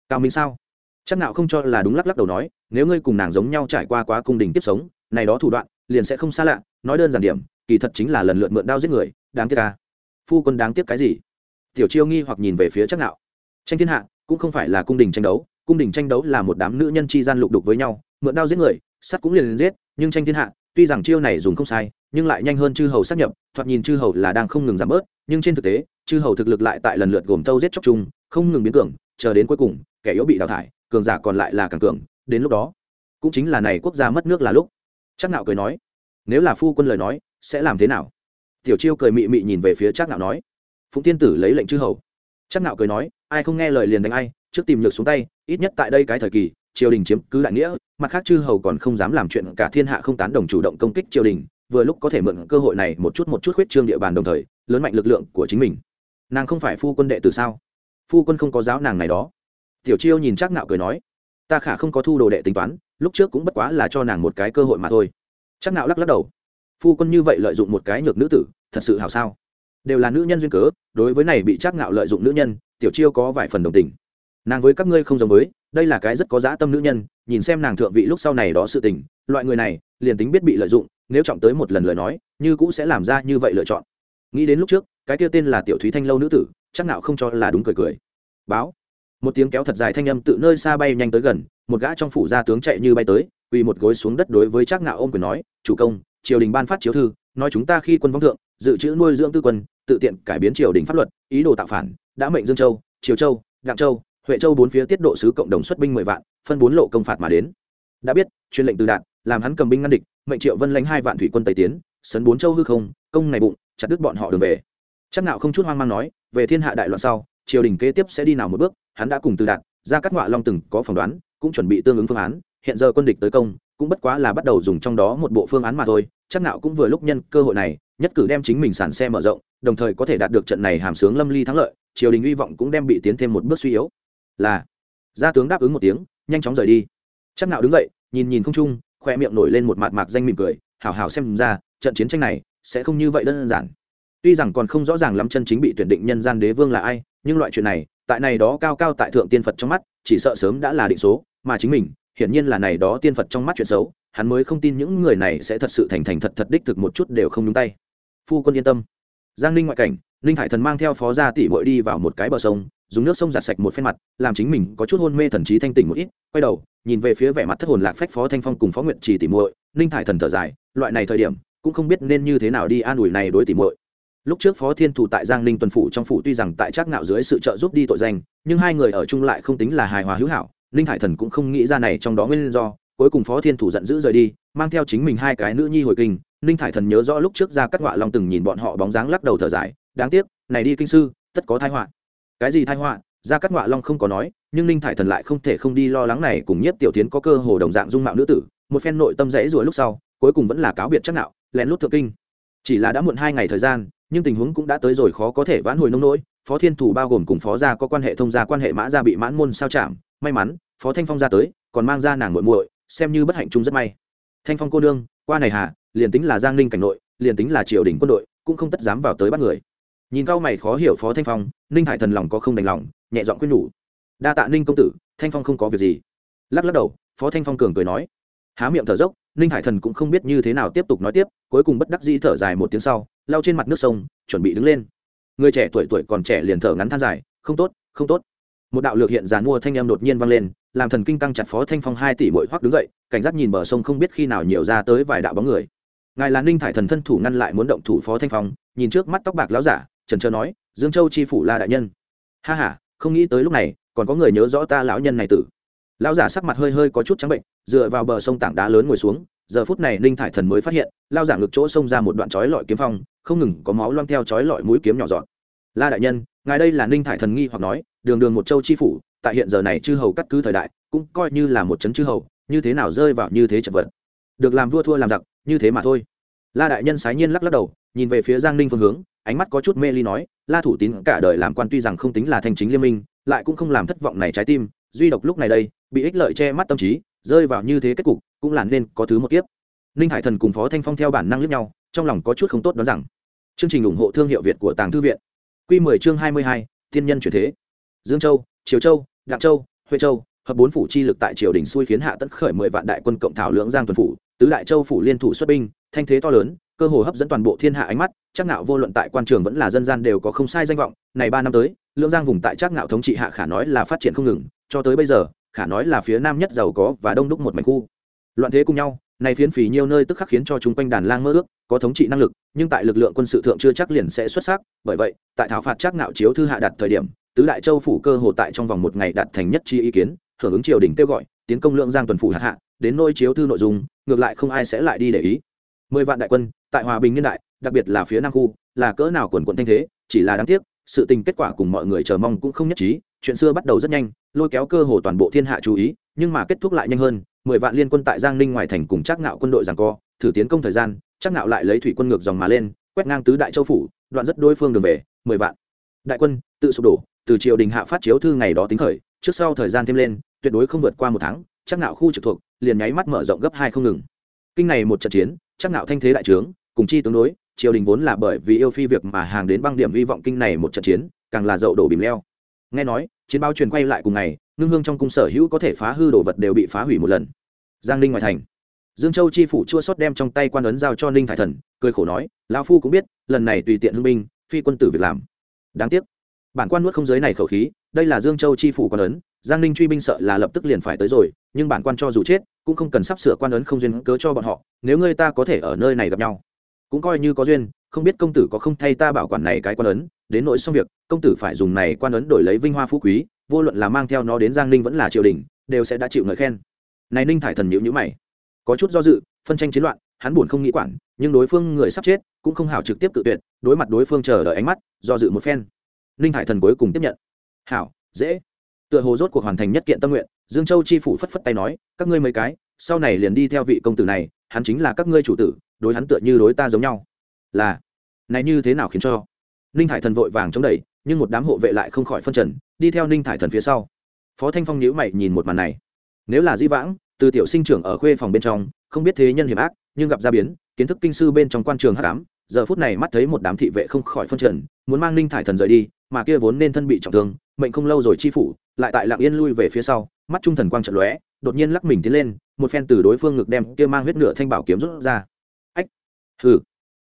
Cao minh sao? Chắc nào không cho là đúng lắc lắc đầu nói, nếu ngươi cùng nàng giống nhau trải qua quá cung đình tiếp sống, này đó thủ đoạn liền sẽ không xa lạ, nói đơn giản điểm, kỳ thật chính là lần lượt mượn đao giết người, đáng tiếc ca à? phu quân đáng tiếc cái gì? Tiểu chiêu nghi hoặc nhìn về phía chắc nào tranh thiên hạ cũng không phải là cung đình tranh đấu, cung đình tranh đấu là một đám nữ nhân chi gian lục đục với nhau, mượn đao giết người, sắt cũng liền liền giết, nhưng tranh thiên hạ, tuy rằng chiêu này dùng không sai, nhưng lại nhanh hơn chư hầu sát nhập, thoạt nhìn chư hầu là đang không ngừng giảm bớt, nhưng trên thực tế, chư hầu thực lực lại tại lần lượt gồm tâu giết chóc chung, không ngừng biến cường, chờ đến cuối cùng, kẻ yếu bị đào thải, cường giả còn lại là càng cường, đến lúc đó, cũng chính là này quốc gia mất nước là lúc. Chắc nạo cười nói, nếu là phu quân lời nói, sẽ làm thế nào? Tiểu chiêu cười mị mị nhìn về phía chắc nạo nói, phụng tiên tử lấy lệnh chư hầu. Chắc nạo cười nói ai không nghe lời liền đánh ai, trước tìm nhược xuống tay, ít nhất tại đây cái thời kỳ, triều đình chiếm cứ đại nghĩa, mặt khác chư hầu còn không dám làm chuyện cả thiên hạ không tán đồng chủ động công kích triều đình, vừa lúc có thể mượn cơ hội này một chút một chút khuyết trương địa bàn đồng thời, lớn mạnh lực lượng của chính mình. Nàng không phải phu quân đệ từ sao? Phu quân không có giáo nàng này đó. Tiểu chiêu nhìn chắc nạo cười nói, ta khả không có thu đồ đệ tính toán, lúc trước cũng bất quá là cho nàng một cái cơ hội mà thôi. Chắc nạo lắc lắc đầu, phu quân như vậy lợi dụng một cái nhược nữ tử, thật sự hảo sao? Đều là nữ nhân duyên cớ, đối với này bị chắc nạo lợi dụng nữ nhân tiểu chiêu có vài phần đồng tình. Nàng với các ngươi không giống với, đây là cái rất có dã tâm nữ nhân, nhìn xem nàng thượng vị lúc sau này đó sự tình, loại người này, liền tính biết bị lợi dụng, nếu trọng tới một lần lời nói, như cũng sẽ làm ra như vậy lựa chọn. Nghĩ đến lúc trước, cái kia tên là tiểu thúy thanh lâu nữ tử, chắc nào không cho là đúng cười cười. Báo. Một tiếng kéo thật dài thanh âm tự nơi xa bay nhanh tới gần, một gã trong phủ gia tướng chạy như bay tới, quỳ một gối xuống đất đối với chắc ngạo ôm quyền nói, chủ công, triều đình ban phát chiếu thư, nói chúng ta khi quân vong thượng, dự trữ nuôi dưỡng tư quân, tự tiện cải biến triều đình pháp luật, ý đồ tạo phản đã mệnh dương châu, triều châu, đặng châu, huệ châu bốn phía tiết độ sứ cộng đồng xuất binh mười vạn, phân bốn lộ công phạt mà đến. Đã biết, truyền lệnh từ đạn, làm hắn cầm binh ngăn địch, mệnh triệu vân lãnh hai vạn thủy quân tây tiến, sấn bốn châu hư không, công này bụng, chặt đứt bọn họ đường về. Chắc nào không chút hoang mang nói, về thiên hạ đại loạn sau, triều đình kế tiếp sẽ đi nào một bước, hắn đã cùng từ đạn, ra các ngọa long từng có phỏng đoán, cũng chuẩn bị tương ứng phương án, hiện giờ quân địch tới công, cũng bất quá là bắt đầu dùng trong đó một bộ phương án mà thôi. Chắc nào cũng vừa lúc nhân cơ hội này, nhất cử đem chính mình sản xe mở rộng, đồng thời có thể đạt được trận này hàm sướng lâm ly thắng lợi triều đình hy vọng cũng đem bị tiến thêm một bước suy yếu. Là. Gia tướng đáp ứng một tiếng, nhanh chóng rời đi. Chắc nạo đứng dậy, nhìn nhìn không trung khoe miệng nổi lên một mạt mạc danh mỉm cười, hảo hảo xem ra, trận chiến tranh này sẽ không như vậy đơn giản. Tuy rằng còn không rõ ràng lắm chân chính bị tuyển định nhân gian đế vương là ai, nhưng loại chuyện này, tại này đó cao cao tại thượng tiên phật trong mắt, chỉ sợ sớm đã là định số, mà chính mình, hiển nhiên là này đó tiên phật trong mắt chuyện xấu, hắn mới không tin những người này sẽ thật sự thành thành thật thật đích thực một chút đều không nhúng tay. Phu quân yên tâm. Giang ninh ngoại cảnh ninh Thải thần mang theo phó gia tỷ bội đi vào một cái bờ sông, dùng nước sông giặt sạch một phen mặt, làm chính mình có chút hôn mê thần trí thanh tỉnh một ít, quay đầu, nhìn về phía vẻ mặt thất hồn lạc phách phó thanh phong cùng phó nguyện trì tỷ muội ninh Thải thần thở dài, loại này thời điểm, cũng không biết nên như thế nào đi an ủi này đối tỷ muội. Lúc trước phó thiên thủ tại giang ninh tuần phủ trong phủ tuy rằng tại trác ngạo dưới sự trợ giúp đi tội danh, nhưng hai người ở chung lại không tính là hài hòa hữu hảo ninh Thải thần cũng không nghĩ ra này trong đó nguyên do, cuối cùng phó thiên thủ giận dữ rời đi, mang theo chính mình hai cái nữ nhi hồi kinh ninh thải thần nhớ rõ lúc trước ra cắt ngọa long từng nhìn bọn họ bóng dáng lắc đầu thở dài đáng tiếc, này đi kinh sư, tất có thai họa. Cái gì thai họa? Gia cắt ngoạ long không có nói, nhưng ninh thải thần lại không thể không đi lo lắng này cùng nhất tiểu tiến có cơ hồ đồng dạng dung mạo nữ tử, một phen nội tâm rẽ rồi lúc sau, cuối cùng vẫn là cáo biệt chắc nạo, lén lút thượng kinh. Chỉ là đã muộn hai ngày thời gian, nhưng tình huống cũng đã tới rồi khó có thể vãn hồi nông nỗi, phó thiên thủ bao gồm cùng phó gia có quan hệ thông gia quan hệ mã gia bị mãn môn sao chạm, may mắn, phó thanh phong ra tới, còn mang ra nàng muội muội, xem như bất hạnh chung rất may. Thanh phong cô nương, qua này hà, liền tính là giang ninh cảnh nội, liền tính là triều đình quân đội, cũng không tất dám vào tới bắt người nhìn cao mày khó hiểu phó thanh phong, ninh hải thần lòng có không đành lòng, nhẹ giọng khuyên nhủ. Đa tạ ninh công tử, thanh phong không có việc gì. Lắc lắc đầu, phó thanh phong cường cười nói. Há miệng thở dốc, ninh hải thần cũng không biết như thế nào tiếp tục nói tiếp, cuối cùng bất đắc dĩ thở dài một tiếng sau lao trên mặt nước sông, chuẩn bị đứng lên. Người trẻ tuổi tuổi còn trẻ liền thở ngắn than dài, không tốt không tốt. Một đạo lược hiện giàn mua thanh em đột nhiên vang lên, làm thần kinh căng chặt phó thanh phong hai tỷ bội hoắc đứng dậy, cảnh giác nhìn bờ sông không biết khi nào nhiều ra tới vài đạo bóng người. Ngài là ninh thải thần thân thủ ngăn lại muốn động thủ phó thanh phong, nhìn trước mắt tóc bạc láo giả trần trơ nói, dương châu chi phủ la đại nhân. Ha h a không nghĩ tới lúc này, còn có người nhớ rõ ta lão nhân này tử. Lão giả sắc mặt hơi hơi có chút trắng bệnh, dựa vào bờ sông tảng đá lớn ngồi xuống, giờ phút này ninh thải thần mới phát hiện lao giả ngực chỗ xông ra một đoạn chói lọi kiếm phong, không ngừng có máu loang theo chói lọi mũi kiếm nhỏ dọn la đại nhân, ngài đây là ninh thải thần nghi hoặc nói, đường đường một châu chi phủ, tại hiện giờ này chư hầu cắt cứ thời đại, cũng coi như là một chấn chư hầu, như thế nào rơi vào như thế chật vật? Được làm vua thua làm giặc, như thế mà thôi. La đại nhân sái nhiên lắc lắc đầu, nhìn về phía giang ninh phương hướng ánh mắt có chút mê ly nói la thủ tín cả đời làm quan tuy rằng không tính là thanh chính liên minh lại cũng không làm thất vọng này trái tim duy độc lúc này đây bị ích lợi che mắt tâm trí rơi vào như thế kết cục cũng là nên có thứ một kiếp. Ninh hải thần cùng phó thanh phong theo bản năng lướt nhau trong lòng có chút không tốt đoán rằng chương trình ủng hộ thương hiệu việt của tàng thư viện. Q 10 chương 22, thiên nhân chuyển thế. Dương châu triều châu đặng châu huệ châu hợp bốn phủ chi lực tại triều đình xui khiến hạ tất khởi mười vạn đại quân cộng thảo lưỡng giang tuần phủ tứ đại châu phủ liên thủ xuất binh thanh thế to lớn cơ hồ hấp dẫn toàn bộ thiên hạ ánh mắt chắc nạo vô luận tại quan trường vẫn là dân gian đều có không sai danh vọng, này ba năm tới lương giang vùng tại chắc nạo thống trị hạ khả nói là phát triển không ngừng, cho tới bây giờ, khả nói là phía nam nhất giàu có và đông đúc một mảnh khu. Loạn thế cùng nhau, này phiến phì nhiều nơi tức khắc khiến cho chúng quanh đàn lang mơ ước, có thống trị năng lực, nhưng tại lực lượng quân sự thượng chưa chắc liền sẽ xuất sắc, bởi vậy, tại thảo phạt chắc nạo chiếu thư hạ đặt thời điểm, tứ đại châu phủ cơ hồ tại trong vòng một ngày đạt thành nhất chi ý kiến, hưởng ứng triều đình kêu gọi, tiến công lượng giang tuần phủ hạ hạ, đến nôi chiếu thư nội dung, ngược lại không ai sẽ lại đi để ý. Mười vạn đại quân tại hòa bình niên đại, đặc biệt là phía nam khu, là cỡ nào quần quận thanh thế, chỉ là đáng tiếc, sự tình kết quả cùng mọi người chờ mong cũng không nhất trí, chuyện xưa bắt đầu rất nhanh, lôi kéo cơ hồ toàn bộ thiên hạ chú ý, nhưng mà kết thúc lại nhanh hơn, mười vạn liên quân tại giang ninh ngoài thành cùng Trác ngạo quân đội giằng co, thử tiến công thời gian, Trác ngạo lại lấy thủy quân ngược dòng mà lên, quét ngang tứ đại châu phủ, đoạn rất đối phương đường về, mười vạn. Đại quân, tự sụp đổ, từ triều đình hạ phát chiếu thư ngày đó tính khởi, trước sau thời gian thêm lên, tuyệt đối không vượt qua một tháng chắc nạo khu trực thuộc, liền nháy mắt mở rộng gấp hai không ngừng. Kinh này một trận chiến chắc nạo thanh thế đại trướng, cùng chi tương đối, triều đình vốn là bởi vì yêu phi việc mà hàng đến băng điểm hy vọng kinh này một trận chiến, càng là dậu đổ bìm leo. Nghe nói, chiến báo truyền quay lại cùng ngày, ngưng hương trong cung sở hữu có thể phá hư đồ vật đều bị phá hủy một lần. Giang ninh ngoài thành. Dương châu chi phủ chua sót đem trong tay quan ấn giao cho ninh thải thần, cười khổ nói, lão phu cũng biết, lần này tùy tiện hưng binh, phi quân tử việc làm. Đáng tiếc. Bản quan nuốt không giới này khẩu khí, đây là dương châu chi phủ quan ấn, giang ninh truy binh sợ là lập tức liền phải tới rồi, nhưng bản quan cho dù chết cũng không cần sắp sửa quan ấn không duyên cớ cho bọn họ, nếu ngươi ta có thể ở nơi này gặp nhau. Cũng coi như có duyên, không biết công tử có không thay ta bảo quản này cái quan ấn, đến nỗi xong việc, công tử phải dùng này quan ấn đổi lấy vinh hoa phú quý, vô luận là mang theo nó đến giang ninh vẫn là triều đình, đều sẽ đã chịu ngợi khen. Này ninh thải thần nhữ nhữ mày. Có chút do dự, phân tranh chiến loạn, hắn buồn không nghĩ quản, nhưng đối phương người sắp chết, cũng không hảo trực tiếp tự tuyệt, đối mặt đối phương chờ đợi ánh mắt, do dự một phen. Ninh thải thần cuối cùng tiếp nhận. Hảo, dễ. Tựa hồ rốt cuộc hoàn thành nhất kiện tâm nguyện dương châu chi phủ phất phất tay nói, các ngươi mấy cái, sau này liền đi theo vị công tử này, hắn chính là các ngươi chủ tử, đối hắn tựa như đối ta giống nhau. Là, này như thế nào khiến cho? Ninh thải thần vội vàng chống đẩy, nhưng một đám hộ vệ lại không khỏi phân trần, đi theo ninh thải thần phía sau. Phó thanh phong nhíu mày nhìn một màn này. Nếu là di vãng, từ tiểu sinh trưởng ở khuê phòng bên trong, không biết thế nhân hiểm ác, nhưng gặp gia biến, kiến thức kinh sư bên trong quan trường hắc ám, giờ phút này mắt thấy một đám thị vệ không khỏi phân trần, muốn mang ninh thải thần rời đi, mà kia vốn nên thân bị trọng thương, mệnh không lâu rồi chi phủ, lại tại lặng yên lui về phía sau mắt trung thần quang trận lóe, đột nhiên lắc mình tiến lên, một phen từ đối phương ngực đem kia mang huyết nửa thanh bảo kiếm rút ra. Ách, hừ.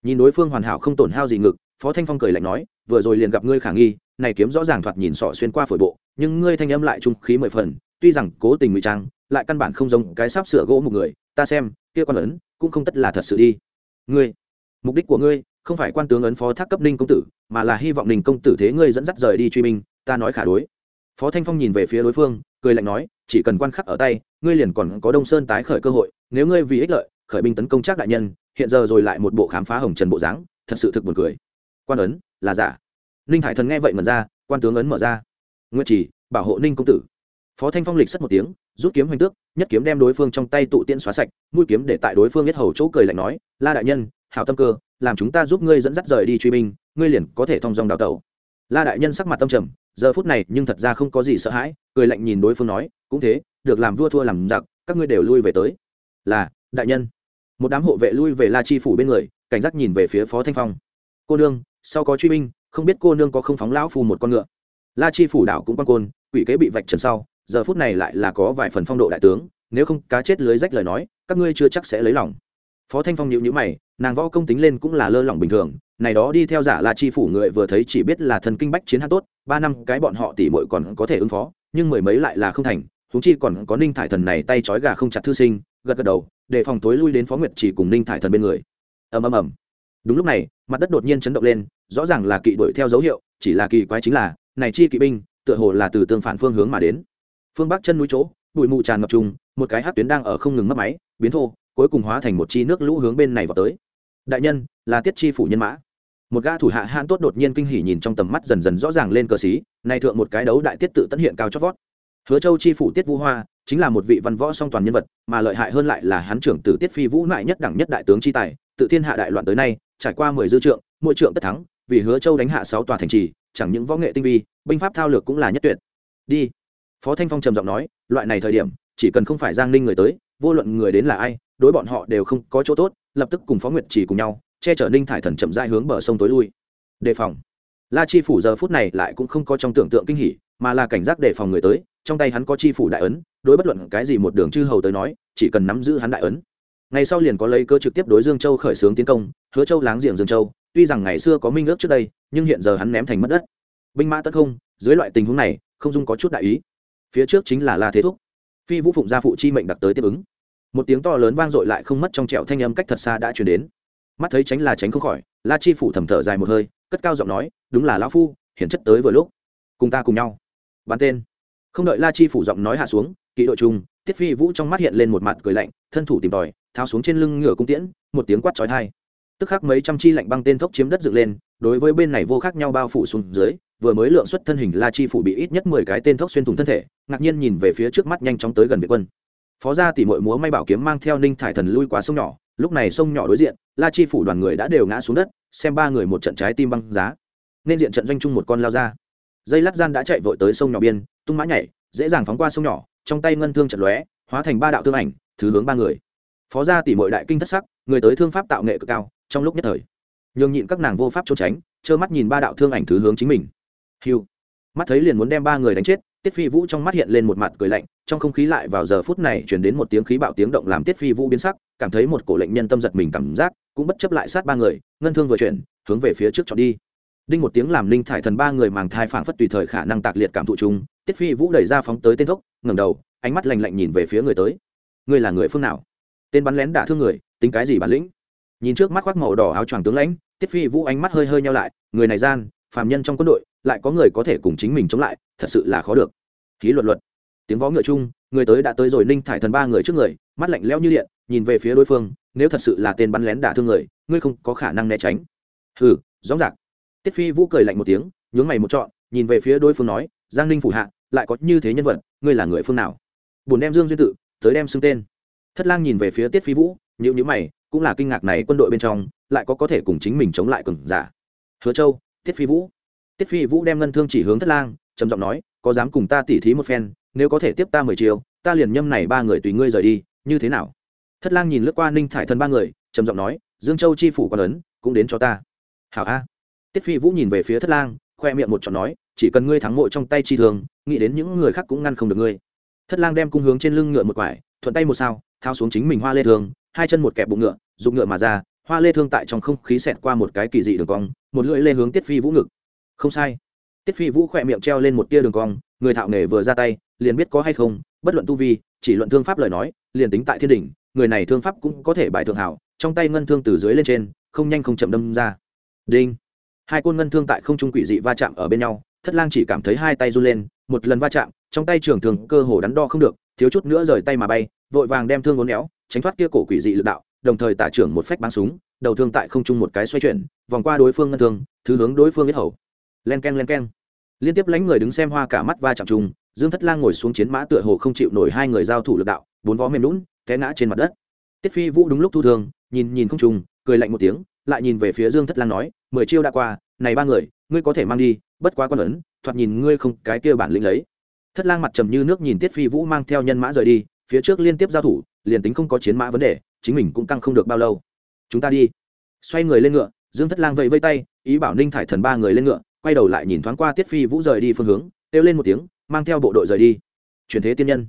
Nhìn đối phương hoàn hảo không tổn hao gì ngực, phó thanh phong cười lạnh nói, vừa rồi liền gặp ngươi khả nghi, này kiếm rõ ràng thoạt nhìn sọ xuyên qua phổi bộ, nhưng ngươi thanh âm lại trung khí mười phần, tuy rằng cố tình ngụy trang, lại căn bản không giống cái sắp sửa gỗ một người, ta xem, kia quan ấn cũng không tất là thật sự đi. Ngươi, mục đích của ngươi không phải quan tướng ấn phó thác cấp ninh công tử, mà là hy vọng ninh công tử thế ngươi dẫn dắt rời đi truy minh ta nói khả đối phó thanh phong nhìn về phía đối phương, cười lạnh nói, chỉ cần quan khắc ở tay, ngươi liền còn có đông sơn tái khởi cơ hội. Nếu ngươi vì ích lợi, khởi binh tấn công trác đại nhân, hiện giờ rồi lại một bộ khám phá hồng trần bộ dáng, thật sự thực buồn cười. Quan ấn, là giả. Ninh hải thần nghe vậy mật ra, quan tướng ấn mở ra. Nguyện chỉ bảo hộ ninh công tử. Phó thanh phong lịch sất một tiếng, rút kiếm hoành tước, nhất kiếm đem đối phương trong tay tụ tiễn xóa sạch, mũi kiếm để tại đối phương nhất hầu chỗ cười lạnh nói, la đại nhân, hảo tâm cơ, làm chúng ta giúp ngươi dẫn dắt rời đi truy binh, ngươi liền có thể thông dòng đào tẩu. La đại nhân sắc mặt tâm trầm giờ phút này nhưng thật ra không có gì sợ hãi, cười lạnh nhìn đối phương nói, cũng thế, được làm vua thua làm giặc, các ngươi đều lui về tới. Là, đại nhân. Một đám hộ vệ lui về la chi phủ bên người, cảnh giác nhìn về phía phó thanh phong. Cô nương, sau có truy binh, không biết cô nương có không phóng lão phù một con ngựa? La chi phủ đảo cũng quan côn, quỷ kế bị vạch trần sau, giờ phút này lại là có vài phần phong độ đại tướng, nếu không cá chết lưới rách lời nói, các ngươi chưa chắc sẽ lấy lòng. Phó thanh phong nhịu nhữ mày, nàng võ công tính lên cũng là lơ lỏng bình thường này đó đi theo giả là chi phủ người vừa thấy chỉ biết là thần kinh bách chiến hát tốt, ba năm cái bọn họ tỉ mội còn có thể ứng phó, nhưng mười mấy lại là không thành thúng chi còn có ninh thải thần này tay trói gà không chặt thư sinh, gật gật đầu, để phòng tối lui đến phó nguyệt chỉ cùng ninh thải thần bên người. Ầm ầm ầm. Đúng lúc này, mặt đất đột nhiên chấn động lên, rõ ràng là kỵ đuổi theo dấu hiệu, chỉ là kỳ quái chính là, này chi kỵ binh, tựa hồ là từ tương phản phương hướng mà đến. Phương bắc chân núi chỗ, bụi mù tràn ngập trùng, một cái hát tuyến đang ở không ngừng mất máy, biến thô, cuối cùng hóa thành một chi nước lũ hướng bên này vào tới. Đại nhân, là tiết chi phủ nhân mã một gã thủ hạ hãn tốt đột nhiên kinh hỉ nhìn trong tầm mắt dần dần rõ ràng lên cờ xí nay thượng một cái đấu đại tiết tự tận hiện cao chót vót. Hứa châu chi phủ tiết vũ hoa, chính là một vị văn võ song toàn nhân vật, mà lợi hại hơn lại là hắn trưởng tử tiết phi vũ lại nhất đẳng nhất đại tướng chi tài, tự thiên hạ đại loạn tới nay, trải qua mười dư trượng, mỗi trượng tất thắng, vì hứa châu đánh hạ sáu tòa thành trì, chẳng những võ nghệ tinh vi, binh pháp thao lược cũng là nhất tuyệt. Đi. Phó thanh phong trầm giọng nói, loại này thời điểm, chỉ cần không phải giang ninh người tới, vô luận người đến là ai, đối bọn họ đều không có chỗ tốt, lập tức cùng phó nguyệt chỉ cùng nhau che chở ninh thải thần chậm rãi hướng bờ sông tối lui. Đề phòng. La chi phủ giờ phút này lại cũng không có trong tưởng tượng kinh hỉ, mà là cảnh giác đề phòng người tới, trong tay hắn có chi phủ đại ấn, đối bất luận cái gì một đường chư hầu tới nói, chỉ cần nắm giữ hắn đại ấn. Ngày sau liền có lấy cơ trực tiếp đối dương châu khởi xướng tiến công, hứa châu láng giềng dương châu, tuy rằng ngày xưa có minh ước trước đây, nhưng hiện giờ hắn ném thành mất đất. Binh mã tất không dưới loại tình huống này, không dung có chút đại ý. Phía trước chính là la thế thúc. Phi vũ phụng gia phụ chi mệnh đặc tới tiếp ứng. Một tiếng to lớn vang dội lại không mất trong trẹo thanh âm cách thật xa đã chuyển đến mắt thấy tránh là tránh không khỏi, la chi phủ thầm thở dài một hơi, cất cao giọng nói, đúng là lão phu, hiển chất tới vừa lúc. Cùng ta cùng nhau. Bắn tên. Không đợi la chi phủ giọng nói hạ xuống, kỵ đội chung tiết phi vũ trong mắt hiện lên một mặt cười lạnh, thân thủ tìm tòi, tháo xuống trên lưng ngựa cung tiễn, một tiếng quát trói thai tức khắc mấy trăm chi lạnh băng tên thốc chiếm đất dựng lên, đối với bên này vô khác nhau bao phủ xuống dưới, vừa mới lượng xuất thân hình la chi phủ bị ít nhất mười cái tên thốc xuyên thủng thân thể, ngạc nhiên nhìn về phía trước mắt nhanh chóng tới gần việt quân. Phó gia tỷ mội múa may bảo kiếm mang theo ninh thải thần lui qua sông nhỏ lúc này sông nhỏ đối diện, la chi phủ đoàn người đã đều ngã xuống đất, xem ba người một trận trái tim băng giá. Nên diện trận doanh chung một con lao ra. Dây lát gian đã chạy vội tới sông nhỏ biên, tung mã nhảy, dễ dàng phóng qua sông nhỏ, trong tay ngân thương trận lóe, hóa thành ba đạo thương ảnh, thứ hướng ba người. Phó gia tỷ mội đại kinh thất sắc, người tới thương pháp tạo nghệ cực cao, trong lúc nhất thời, nhường nhịn các nàng vô pháp trốn tránh, trơ mắt nhìn ba đạo thương ảnh thứ hướng chính mình. Hiu mắt thấy liền muốn đem ba người đánh chết tiết phi vũ trong mắt hiện lên một mặt cười lạnh, trong không khí lại vào giờ phút này chuyển đến một tiếng khí bạo tiếng động làm tiết phi vũ biến sắc, cảm thấy một cổ lệnh nhân tâm giật mình cảm giác, cũng bất chấp lại sát ba người, ngân thương vừa chuyển, hướng về phía trước chọn đi. Đinh một tiếng làm linh thải thần ba người màng thai phảng phất tùy thời khả năng tạc liệt cảm thụ chung, tiết phi vũ đẩy ra phóng tới tên thốc, ngẩng đầu, ánh mắt lạnh lạnh nhìn về phía người tới. Ngươi là người phương nào? Tên bắn lén đả thương người, tính cái gì bản lĩnh? Nhìn trước mắt khoác màu đỏ áo choàng tướng lãnh, tiết phi vũ ánh mắt hơi hơi nhau lại, người này gian, phàm nhân trong quân đội lại có người có thể cùng chính mình chống lại, thật sự là khó được. Ký luật luật. Tiếng võ ngựa chung, người tới đã tới rồi, ninh thải thần ba người trước người, mắt lạnh lẽo như điện, nhìn về phía đối phương, nếu thật sự là tên bắn lén đả thương người, ngươi không có khả năng né tránh. Hừ, rõ rạc tiết phi vũ cười lạnh một tiếng, nhướng mày một trọn, nhìn về phía đối phương nói, giang ninh phủ hạ, lại có như thế nhân vật, ngươi là người phương nào? Bùn đem dương duyên tự, tới đem xưng tên. Thất lang nhìn về phía tiết phi vũ nhữ nhữ mày, cũng là kinh ngạc này quân đội bên trong, lại có có thể cùng chính mình chống lại cường giả. Hứa châu, tiết phi vũ tiết phi vũ đem ngân thương chỉ hướng thất lang trầm giọng nói có dám cùng ta tỉ thí một phen nếu có thể tiếp ta mười chiều ta liền nhâm này ba người tùy ngươi rời đi như thế nào? Thất lang nhìn lướt qua ninh thải thần ba người trầm giọng nói dương châu chi phủ quan ấn cũng đến cho ta. Hảo a. Tiết phi vũ nhìn về phía thất lang khoe miệng một chọn nói chỉ cần ngươi thắng mộ trong tay chi thường nghĩ đến những người khác cũng ngăn không được ngươi. Thất lang đem cung hướng trên lưng ngựa một quải thuận tay một sao thao xuống chính mình hoa lê thường, hai chân một kẹp bụng ngựa dùng ngựa mà ra hoa lê thương tại trong không khí xẹt qua một cái kỳ dị đường cong một lưỡi lê hướng tiết phi vũ ngực không sai. Tiết phi vũ khỏe miệng treo lên một tia đường cong, người thạo nghề vừa ra tay, liền biết có hay không, bất luận tu vi, chỉ luận thương pháp lời nói, liền tính tại thiên đỉnh, người này thương pháp cũng có thể bài thượng hảo, trong tay ngân thương từ dưới lên trên, không nhanh không chậm đâm ra. Đinh. Hai côn ngân thương tại không trung quỷ dị va chạm ở bên nhau, thất lang chỉ cảm thấy hai tay run lên, một lần va chạm, trong tay trường thường cơ hồ đắn đo không được, thiếu chút nữa rời tay mà bay, vội vàng đem thương uốn éo, tránh thoát kia cổ quỷ dị lực đạo, đồng thời tả trưởng một phách bắn súng, đầu thương tại không trung một cái xoay chuyển, vòng qua đối phương ngân thương, thứ hướng đối phương biết hầu len k e n len k e n liên tiếp lánh người đứng xem hoa cả mắt va chạm trùng dương thất lang ngồi xuống chiến mã tựa hồ không chịu nổi hai người giao thủ lực đạo bốn vó mềm lún té ngã trên mặt đất. Tiết phi vũ đúng lúc thu thường, nhìn nhìn không trùng cười lạnh một tiếng lại nhìn về phía dương thất lang nói mười chiêu đã qua này ba người ngươi có thể mang đi bất quá quan ấn thoạt nhìn ngươi không cái kia bản lĩnh lấy. Thất lang mặt trầm như nước nhìn tiết phi vũ mang theo nhân mã rời đi phía trước liên tiếp giao thủ liền tính không có chiến mã vấn đề chính mình cũng căng không được bao lâu. Chúng ta đi. Xoay người lên ngựa dương thất lang vẫy vây tay ý bảo ninh thải thần ba người lên ngựa quay đầu lại nhìn thoáng qua tiết phi vũ rời đi phương hướng kêu lên một tiếng mang theo bộ đội rời đi. Chuyển thế tiên nhân.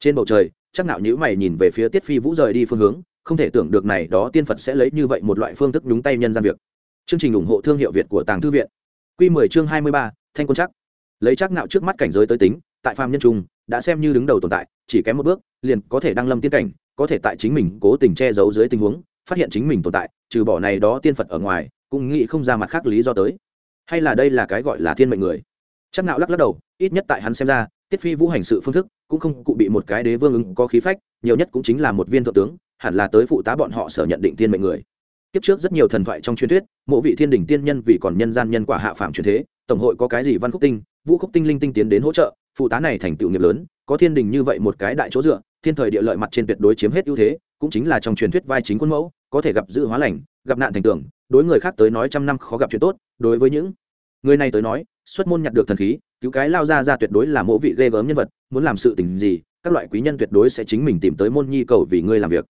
Trên bầu trời chắc nạo nhữ mày nhìn về phía tiết phi vũ rời đi phương hướng không thể tưởng được này đó tiên phật sẽ lấy như vậy một loại phương thức nhúng tay nhân gian việc. Chương trình ủng hộ thương hiệu việt của tàng thư viện. Quy 10 chương 23, thanh quân chắc. Lấy chắc nạo trước mắt cảnh giới tới tính tại phàm nhân trung đã xem như đứng đầu tồn tại chỉ kém một bước liền có thể đăng lâm tiên cảnh có thể tại chính mình cố tình che giấu dưới tình huống phát hiện chính mình tồn tại trừ bỏ này đó tiên phật ở ngoài cũng nghĩ không ra mặt khác lý do tới hay là đây là cái gọi là thiên mệnh người? Chắc nạo lắc lắc đầu, ít nhất tại hắn xem ra, tiết phi vũ hành sự phương thức cũng không cụ bị một cái đế vương ứng có khí phách, nhiều nhất cũng chính là một viên thượng tướng, hẳn là tới phụ tá bọn họ sở nhận định thiên mệnh người. Kiếp trước rất nhiều thần thoại trong truyền thuyết, mộ vị thiên đỉnh tiên nhân vì còn nhân gian nhân quả hạ phạm truyền thế, tổng hội có cái gì văn khúc tinh, vũ khúc tinh linh tinh tiến đến hỗ trợ, phụ tá này thành tựu nghiệp lớn, có thiên đình như vậy một cái đại chỗ dựa, thiên thời địa lợi mặt trên tuyệt đối chiếm hết ưu thế, cũng chính là trong truyền thuyết vai chính quân mẫu, có thể gặp dự hóa lành gặp nạn thành tưởng đối người khác tới nói trăm năm khó gặp chuyện tốt, đối với những người này tới nói, xuất môn nhặt được thần khí, cứu cái lao ra ra tuyệt đối là mẫu vị ghê gớm nhân vật, muốn làm sự tình gì, các loại quý nhân tuyệt đối sẽ chính mình tìm tới môn nhi cầu vì ngươi làm việc.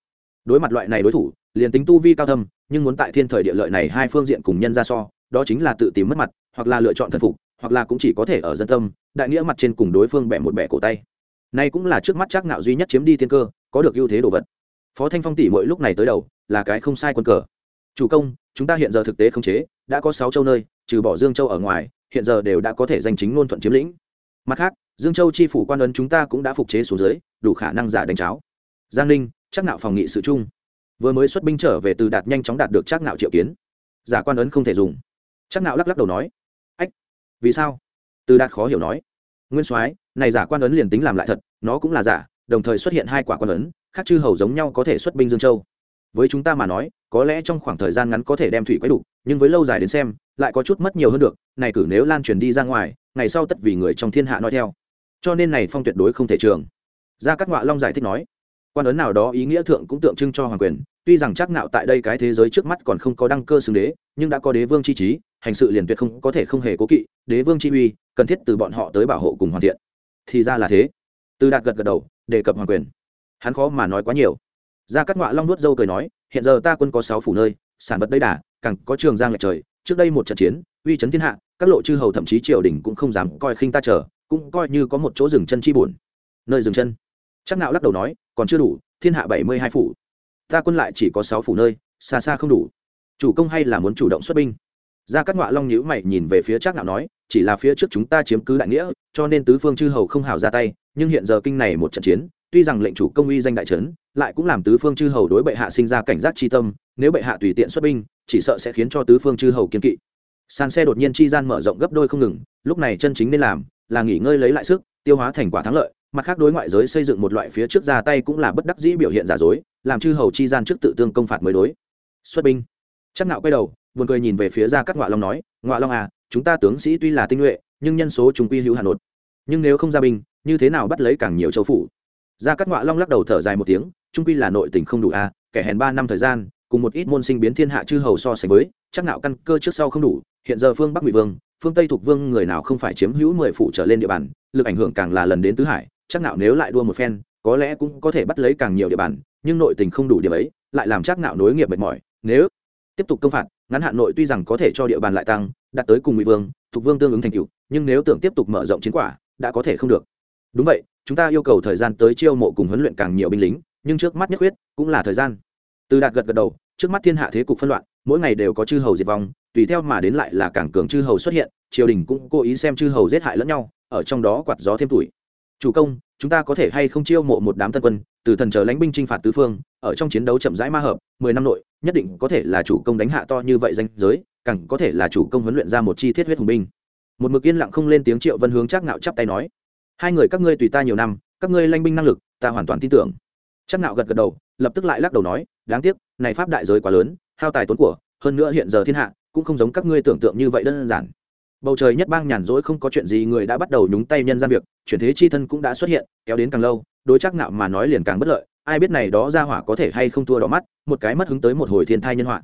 Đối mặt loại này đối thủ, liền tính tu vi cao thâm, nhưng muốn tại thiên thời địa lợi này hai phương diện cùng nhân ra so, đó chính là tự tìm mất mặt, hoặc là lựa chọn thần phục, hoặc là cũng chỉ có thể ở dân tâm, đại nghĩa mặt trên cùng đối phương bẻ một bẻ cổ tay. Nay cũng là trước mắt chắc nạo duy nhất chiếm đi thiên cơ, có được ưu thế đồ vật. Phó thanh phong tỷ mỗi lúc này tới đầu, là cái không sai quân cờ chủ công, chúng ta hiện giờ thực tế khống chế, đã có sáu châu nơi, trừ bỏ dương châu ở ngoài, hiện giờ đều đã có thể danh chính ngôn thuận chiếm lĩnh. Mặt khác, dương châu chi phủ quan ấn chúng ta cũng đã phục chế xuống dưới, đủ khả năng giả đánh cháo. Giang ninh, chắc nạo phòng nghị sự chung. Vừa mới xuất binh trở về từ đạt nhanh chóng đạt được chắc nạo triệu kiến. Giả quan ấn không thể dùng. Chắc nạo lắc lắc đầu nói. Ách, vì sao? Từ đạt khó hiểu nói. Nguyên soái, này giả quan ấn liền tính làm lại thật, nó cũng là giả, đồng thời xuất hiện hai quả quan ấn, khác chư hầu giống nhau có thể xuất binh dương châu. Với chúng ta mà nói có lẽ trong khoảng thời gian ngắn có thể đem thủy quấy đủ nhưng với lâu dài đến xem, lại có chút mất nhiều hơn được, này cử nếu lan truyền đi ra ngoài, ngày sau tất vì người trong thiên hạ nói theo. Cho nên này phong tuyệt đối không thể trường. Gia cát ngọa long giải thích nói, quan ấn nào đó ý nghĩa thượng cũng tượng trưng cho hoàng quyền, tuy rằng chắc nạo tại đây cái thế giới trước mắt còn không có đăng cơ xứng đế, nhưng đã có đế vương chi trí, hành sự liền tuyệt không có thể không hề cố kỵ, đế vương chi uy, cần thiết từ bọn họ tới bảo hộ cùng hoàn thiện. Thì ra là thế. Từ đạt gật gật đầu, đề cập hoàng quyền. Hắn khó mà nói quá nhiều. Gia cát ngọa long nuốt dâu cười nói hiện giờ ta quân có sáu phủ nơi, sản vật đây đà, càng có trường giang lệch trời. Trước đây một trận chiến, uy chấn thiên hạ, các lộ chư hầu thậm chí triều đình cũng không dám coi khinh ta chờ, cũng coi như có một chỗ dừng chân chi buồn. Nơi dừng chân. Chắc nạo lắc đầu nói, còn chưa đủ, thiên hạ bảy mươi hai phủ. Ta quân lại chỉ có sáu phủ nơi, xa xa không đủ. Chủ công hay là muốn chủ động xuất binh? Gia cát ngọa long nhíu mày nhìn về phía Trác nạo nói, chỉ là phía trước chúng ta chiếm cứ đại nghĩa, cho nên tứ phương chư hầu không hào ra tay, nhưng hiện giờ kinh này một trận chiến tuy rằng lệnh chủ công uy danh đại trấn, lại cũng làm tứ phương chư hầu đối bệ hạ sinh ra cảnh giác chi tâm, nếu bệ hạ tùy tiện xuất binh, chỉ sợ sẽ khiến cho tứ phương chư hầu kiên kỵ. Sàn xe đột nhiên chi gian mở rộng gấp đôi không ngừng, lúc này chân chính nên làm là nghỉ ngơi lấy lại sức, tiêu hóa thành quả thắng lợi, mặt khác đối ngoại giới xây dựng một loại phía trước ra tay cũng là bất đắc dĩ biểu hiện giả dối, làm chư hầu chi gian trước tự tương công phạt mới đối. Xuất binh. Chắc nạo quay đầu, buồn cười nhìn về phía ra các ngọa long nói, ngọa long à chúng ta tướng sĩ tuy là tinh nhuệ, nhưng nhân số chúng quy hữu hà nội nhưng nếu không ra binh, như thế nào bắt lấy càng nhiều châu phủ? Ra cát ngọa long lắc đầu thở dài một tiếng trung quy là nội tình không đủ à kẻ hèn ba năm thời gian, cùng một ít môn sinh biến thiên hạ chư hầu so sánh với, chắc nạo căn cơ trước sau không đủ, hiện giờ phương bắc ngụy vương, phương tây thuộc vương người nào không phải chiếm hữu mười phụ trở lên địa bàn, lực ảnh hưởng càng là lần đến tứ hải, chắc nạo nếu lại đua một phen, có lẽ cũng có thể bắt lấy càng nhiều địa bàn, nhưng nội tình không đủ điểm ấy, lại làm chắc nạo nối nghiệp mệt mỏi, nếu tiếp tục công phạt, ngắn hạn nội tuy rằng có thể cho địa bàn lại tăng, đạt tới cùng ngụy vương, thuộc vương tương ứng thành cựu nhưng nếu tưởng tiếp tục mở rộng chiến quả, đã có thể không được. Đúng vậy chúng ta yêu cầu thời gian tới chiêu mộ cùng huấn luyện càng nhiều binh lính, nhưng trước mắt nhất quyết cũng là thời gian. Từ đạt gật gật đầu, trước mắt thiên hạ thế cục phân loạn, mỗi ngày đều có chư hầu diệt vong, tùy theo mà đến lại là càng cường chư hầu xuất hiện, triều đình cũng cố ý xem chư hầu giết hại lẫn nhau, ở trong đó quạt gió thêm tuổi. Chủ công, chúng ta có thể hay không chiêu mộ một đám tân quân, từ thần chờ lãnh binh chinh phạt tứ phương, ở trong chiến đấu chậm rãi ma hợp, mười năm nội, nhất định có thể là chủ công đánh hạ to như vậy danh giới, càng có thể là chủ công huấn luyện ra một chi thiết huyết hùng binh. Một mực yên lặng không lên tiếng triệu vân hướng chắc ngạo chắp tay nói hai người các ngươi tùy ta nhiều năm, các ngươi lãnh binh năng lực, ta hoàn toàn tin tưởng. Chắc Nạo gật gật đầu, lập tức lại lắc đầu nói, đáng tiếc, này pháp đại giới quá lớn, hao tài tốn của, hơn nữa hiện giờ thiên hạ, cũng không giống các ngươi tưởng tượng như vậy đơn giản. Bầu trời nhất bang nhàn rỗi không có chuyện gì, người đã bắt đầu nhúng tay nhân gian việc, chuyển thế chi thân cũng đã xuất hiện, kéo đến càng lâu, đối chắc nạo mà nói liền càng bất lợi, ai biết này đó ra hỏa có thể hay không thua đỏ mắt, một cái mất hứng tới một hồi thiên thai nhân họa.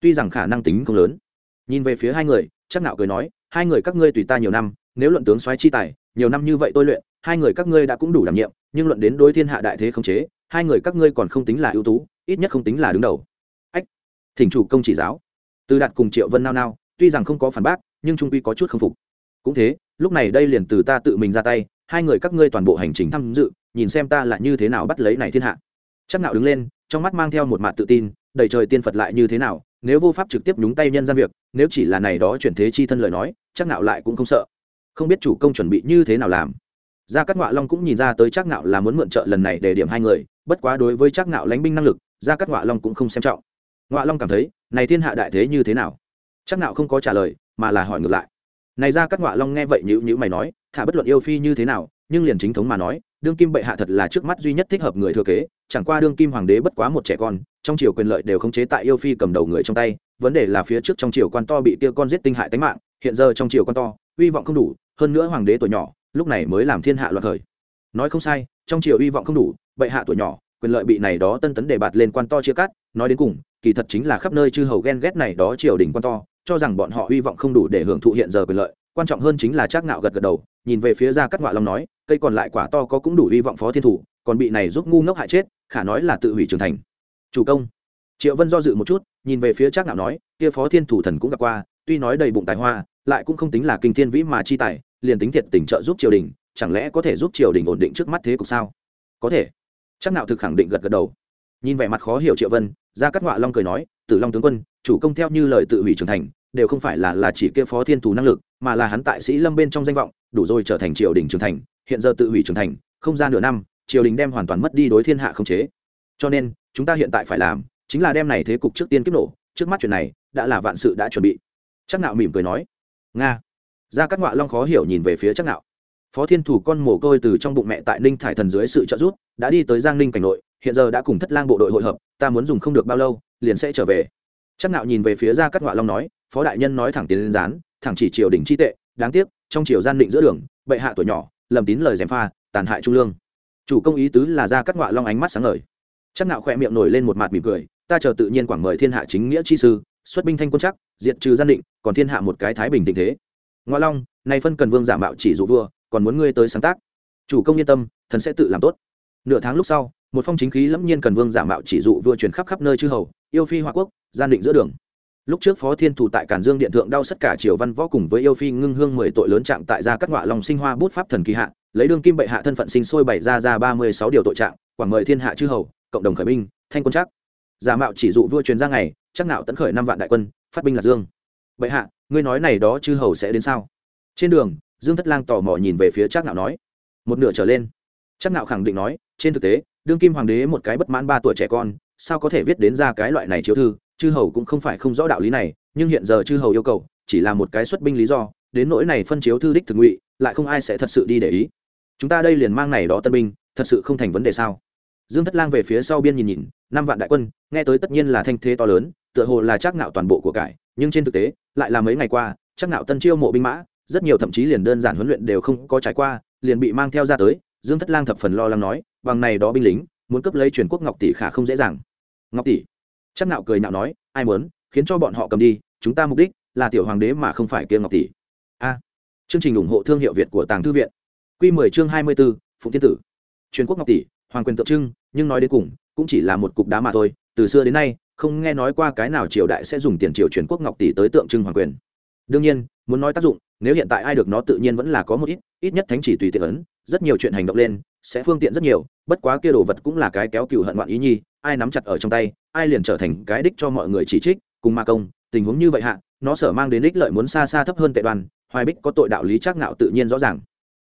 Tuy rằng khả năng tính không lớn. Nhìn về phía hai người, chắc nạo cười nói, hai người các ngươi tùy ta nhiều năm nếu luận tướng soái chi tài, nhiều năm như vậy tôi luyện, hai người các ngươi đã cũng đủ đảm nhiệm, nhưng luận đến đối thiên hạ đại thế không chế, hai người các ngươi còn không tính là ưu tú, ít nhất không tính là đứng đầu. Ách, thỉnh chủ công chỉ giáo. Từ đạt cùng triệu vân nao nao, tuy rằng không có phản bác, nhưng trung quy có chút không phục. Cũng thế, lúc này đây liền từ ta tự mình ra tay, hai người các ngươi toàn bộ hành trình tham dự, nhìn xem ta là như thế nào bắt lấy này thiên hạ. Chắc nạo đứng lên, trong mắt mang theo một mặt tự tin, đầy trời tiên phật lại như thế nào, nếu vô pháp trực tiếp nhúng tay nhân gian việc, nếu chỉ là này đó chuyển thế chi thân lời nói, chắc nạo lại cũng không sợ không biết chủ công chuẩn bị như thế nào làm. Gia cát ngọa long cũng nhìn ra tới Trác nạo là muốn mượn trợ lần này để điểm hai người, bất quá đối với Trác nạo lánh binh năng lực, gia cát ngọa long cũng không xem trọng. Ngọa long cảm thấy, này thiên hạ đại thế như thế nào? Trác nạo không có trả lời, mà là hỏi ngược lại. Này gia cát ngọa long nghe vậy nhữ nhữ mày nói, thả bất luận yêu phi như thế nào, nhưng liền chính thống mà nói, đương kim bệ hạ thật là trước mắt duy nhất thích hợp người thừa kế, chẳng qua đương kim hoàng đế bất quá một trẻ con, trong triều quyền lợi đều khống chế tại yêu phi cầm đầu người trong tay, vấn đề là phía trước trong triều quan to bị kia con giết tinh hại tính mạng, hiện giờ trong triều quan to, uy vọng không đủ hơn nữa hoàng đế tuổi nhỏ, lúc này mới làm thiên hạ loạn thời. Nói không sai, trong triều uy vọng không đủ, bệ hạ tuổi nhỏ, quyền lợi bị này đó tân tấn đề bạt lên quan to chia cắt, nói đến cùng, kỳ thật chính là khắp nơi chư hầu ghen ghét này đó triều đình quan to, cho rằng bọn họ uy vọng không đủ để hưởng thụ hiện giờ quyền lợi, quan trọng hơn chính là trác ngạo gật gật đầu, nhìn về phía ra cắt ngoại long nói, cây còn lại quả to có cũng đủ uy vọng phó thiên thủ, còn bị này giúp ngu ngốc hại chết, khả nói là tự hủy trưởng thành. Chủ công. Triệu vân do dự một chút, nhìn về phía trác ngạo nói, kia phó thiên thủ thần cũng gặp qua, tuy nói đầy bụng tài hoa, lại cũng không tính là kinh thiên vĩ mà chi tài liền tính thiệt tình trợ giúp triều đình, chẳng lẽ có thể giúp triều đình ổn định trước mắt thế cục sao? Có thể. Chắc nào thực khẳng định gật gật đầu. Nhìn vẻ mặt khó hiểu triệu vân, ra cắt họa long cười nói, tử long tướng quân, chủ công theo như lời tự hủy trưởng thành, đều không phải là là chỉ kia phó thiên thù năng lực, mà là hắn tại sĩ lâm bên trong danh vọng, đủ rồi trở thành triều đình trưởng thành, hiện giờ tự hủy trưởng thành, không ra nửa năm, triều đình đem hoàn toàn mất đi đối thiên hạ không chế. Cho nên, chúng ta hiện tại phải làm, chính là đem này thế cục trước tiên kích nổ, trước mắt chuyện này, đã là vạn sự đã chuẩn bị. Chắc nạo mỉm cười nói, nga gia cát ngọa long khó hiểu nhìn về phía chắc nạo phó thiên thủ con mồ côi từ trong bụng mẹ tại ninh thải thần dưới sự trợ giúp, đã đi tới giang ninh cảnh nội, hiện giờ đã cùng thất lang bộ đội hội hợp, ta muốn dùng không được bao lâu, liền sẽ trở về. Chắc nạo nhìn về phía gia cát ngọa long nói, phó đại nhân nói thẳng tiến lên gián, thẳng chỉ triều đình chi tệ, đáng tiếc, trong triều gian định giữa đường, bệ hạ tuổi nhỏ, lầm tín lời gièm pha, tàn hại trung lương. Chủ công ý tứ là gia cát ngọa long ánh mắt sáng ngời. Chắc nạo khoe miệng nổi lên một mặt mỉm cười, ta chờ tự nhiên quảng mời thiên hạ chính nghĩa chi sư, xuất binh thanh quân chắc, diệt trừ gian định, còn thiên hạ một cái thái bình tình thế ngoa long, nay phân cần vương giả mạo chỉ dụ vua, còn muốn ngươi tới sáng tác. Chủ công yên tâm, thần sẽ tự làm tốt. Nửa tháng lúc sau, một phong chính khí lẫm nhiên cần vương giả mạo chỉ dụ vua truyền khắp khắp nơi chư hầu, yêu phi hoa quốc, gian định giữa đường. Lúc trước phó thiên thủ tại cản dương điện thượng đau tất cả triều văn võ cùng với yêu phi ngưng hương mười tội lớn trạng tại gia cắt ngọa lòng sinh hoa bút pháp thần kỳ hạ, lấy đương kim bệ hạ thân phận sinh sôi bảy ra ra ba mươi sáu điều tội trạng, quảng mời thiên hạ chư hầu, cộng đồng khởi binh, thanh quân chắc giả mạo chỉ dụ vua truyền ra ngày, chắc nạo tấn khởi năm vạn đại quân, phát binh lạc dương. Bệ hạ ngươi nói này đó chư hầu sẽ đến sao? Trên đường, dương thất lang tò mò nhìn về phía Trác nạo nói. Một nửa trở lên. Trác nạo khẳng định nói, trên thực tế, đương kim hoàng đế một cái bất mãn ba tuổi trẻ con, sao có thể viết đến ra cái loại này chiếu thư? Chư hầu cũng không phải không rõ đạo lý này, nhưng hiện giờ chư hầu yêu cầu, chỉ là một cái xuất binh lý do, đến nỗi này phân chiếu thư đích thực ngụy, lại không ai sẽ thật sự đi để ý. Chúng ta đây liền mang này đó tân binh, thật sự không thành vấn đề sao? Dương thất lang về phía sau biên nhìn nhìn, năm vạn đại quân, nghe tới tất nhiên là thanh thế to lớn, tựa hồ là Trác nạo toàn bộ của cải nhưng trên thực tế lại là mấy ngày qua chắc nạo tân chiêu mộ binh mã rất nhiều thậm chí liền đơn giản huấn luyện đều không có trải qua liền bị mang theo ra tới dương thất lang thập phần lo lắng nói bằng này đó binh lính muốn cấp lấy truyền quốc ngọc tỷ khả không dễ dàng. Ngọc tỷ? Chắc nạo cười nạo nói ai muốn khiến cho bọn họ cầm đi chúng ta mục đích là tiểu hoàng đế mà không phải kia ngọc tỷ. A. Chương trình ủng hộ thương hiệu việt của tàng thư viện. Quy 10 chương 24, phụng thiên tử. Truyền quốc ngọc tỷ hoàng quyền tượng trưng nhưng nói đến cùng cũng chỉ là một cục đá mà thôi từ xưa đến nay không nghe nói qua cái nào triều đại sẽ dùng tiền triều truyền quốc ngọc tỷ tới tượng trưng hoàng quyền. Đương nhiên, muốn nói tác dụng, nếu hiện tại ai được nó tự nhiên vẫn là có một ít ít nhất thánh chỉ tùy tiện ấn, rất nhiều chuyện hành động lên, sẽ phương tiện rất nhiều, bất quá kia đồ vật cũng là cái kéo cựu hận loạn ý nhi, ai nắm chặt ở trong tay, ai liền trở thành cái đích cho mọi người chỉ trích, cùng ma công, tình huống như vậy hạ, nó sở mang đến ích lợi muốn xa xa thấp hơn tệ đoàn, hoài bích có tội đạo lý chắc nạo tự nhiên rõ ràng.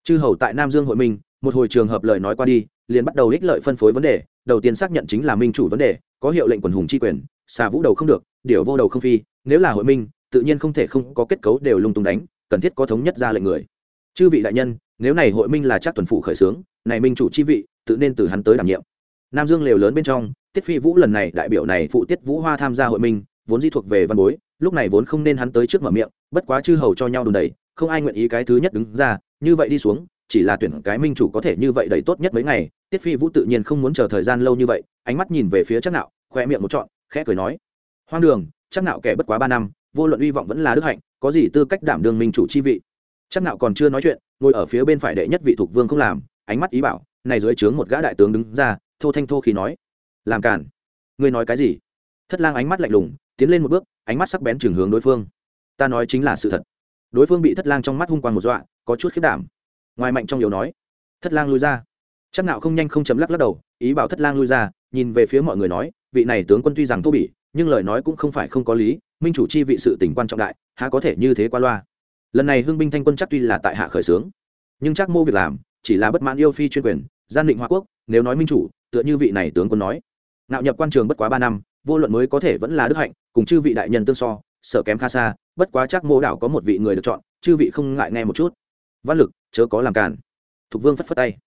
Chư hầu tại nam dương hội minh, một hồi trường hợp lời nói qua đi, liền bắt đầu ích lợi phân phối vấn đề, đầu tiên xác nhận chính là minh chủ vấn đề có hiệu lệnh quần hùng chi quyền, xà vũ đầu không được, điều vô đầu không phi, nếu là hội minh, tự nhiên không thể không có kết cấu đều lung tung đánh, cần thiết có thống nhất ra lệnh người. Chư vị đại nhân, nếu này hội minh là chắc tuần phụ khởi xướng này minh chủ chi vị, tự nên từ hắn tới đảm nhiệm. Nam dương lều lớn bên trong, tiết phi vũ lần này đại biểu này phụ tiết vũ hoa tham gia hội minh, vốn di thuộc về văn bối, lúc này vốn không nên hắn tới trước mở miệng, bất quá chư hầu cho nhau đùn đẩy, không ai nguyện ý cái thứ nhất đứng ra, như vậy đi xuống chỉ là tuyển cái minh chủ có thể như vậy đầy tốt nhất mấy ngày, tiết phi vũ tự nhiên không muốn chờ thời gian lâu như vậy, ánh mắt nhìn về phía chắc nạo, khoe miệng một trọn, khẽ cười nói, hoang đường chắc nạo kẻ bất quá ba năm, vô luận uy vọng vẫn là đức hạnh, có gì tư cách đảm đương minh chủ chi vị? Chắc nạo còn chưa nói chuyện, ngồi ở phía bên phải đệ nhất vị thuộc vương không làm, ánh mắt ý bảo, này dưới trướng một gã đại tướng đứng ra, thô thanh thô khí nói, làm cản ngươi nói cái gì? Thất lang ánh mắt lạnh lùng, tiến lên một bước, ánh mắt sắc bén trường hướng đối phương. Ta nói chính là sự thật. Đối phương bị thất lang trong mắt hung quang một dọa, có chút khiết đảm ngoài mạnh trong yếu nói, thất lang lui ra. Chắc nạo không nhanh không chấm lắc lắc đầu, ý bảo thất lang lui ra, nhìn về phía mọi người nói, vị này tướng quân tuy rằng thô bỉ, nhưng lời nói cũng không phải không có lý, minh chủ chi vị sự tình quan trọng đại, há có thể như thế qua loa? Lần này hưng binh thanh quân chắc tuy là tại hạ khởi sướng nhưng chắc mô việc làm, chỉ là bất mãn yêu phi chuyên quyền, gian định hoa quốc, nếu nói minh chủ, tựa như vị này tướng quân nói. Nạo nhập quan trường bất quá ba năm, vô luận mới có thể vẫn là đức hạnh, cùng chư vị đại nhân tương so, sợ kém khá xa, bất quá chắc mô đảo có một vị người được chọn, chư vị không ngại nghe một chút. Văn lực chớ có làm cản thục vương phất phất tay.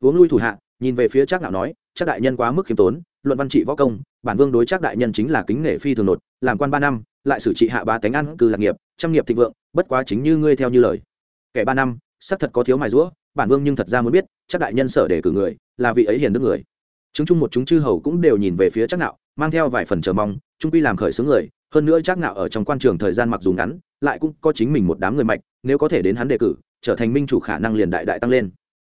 Uống lui thủ hạ, nhìn về phía trác nạo nói, trác đại nhân quá mức khiêm tốn, luận văn trị võ công, bản vương đối trác đại nhân chính là kính nể phi thường nột, làm quan ba năm, lại xử trị hạ ba tánh ăn cư lạc nghiệp, trăm nghiệp thịnh vượng, bất quá chính như ngươi theo như lời. Kẻ ba năm, xác thật có thiếu mài rũa bản vương nhưng thật ra muốn biết chắc đại nhân sở để cử người, là vị ấy hiền đức người. Chứng chung một chúng chư hầu cũng đều nhìn về phía chắc nạo mang theo vài phần chờ mong trung quy làm khởi xướng người, hơn nữa chắc nạo ở trong quan trường thời gian mặc dù ngắn, lại cũng có chính mình một đám người mạnh, nếu có thể đến hắn đề cử trở thành minh chủ khả năng liền đại đại tăng lên.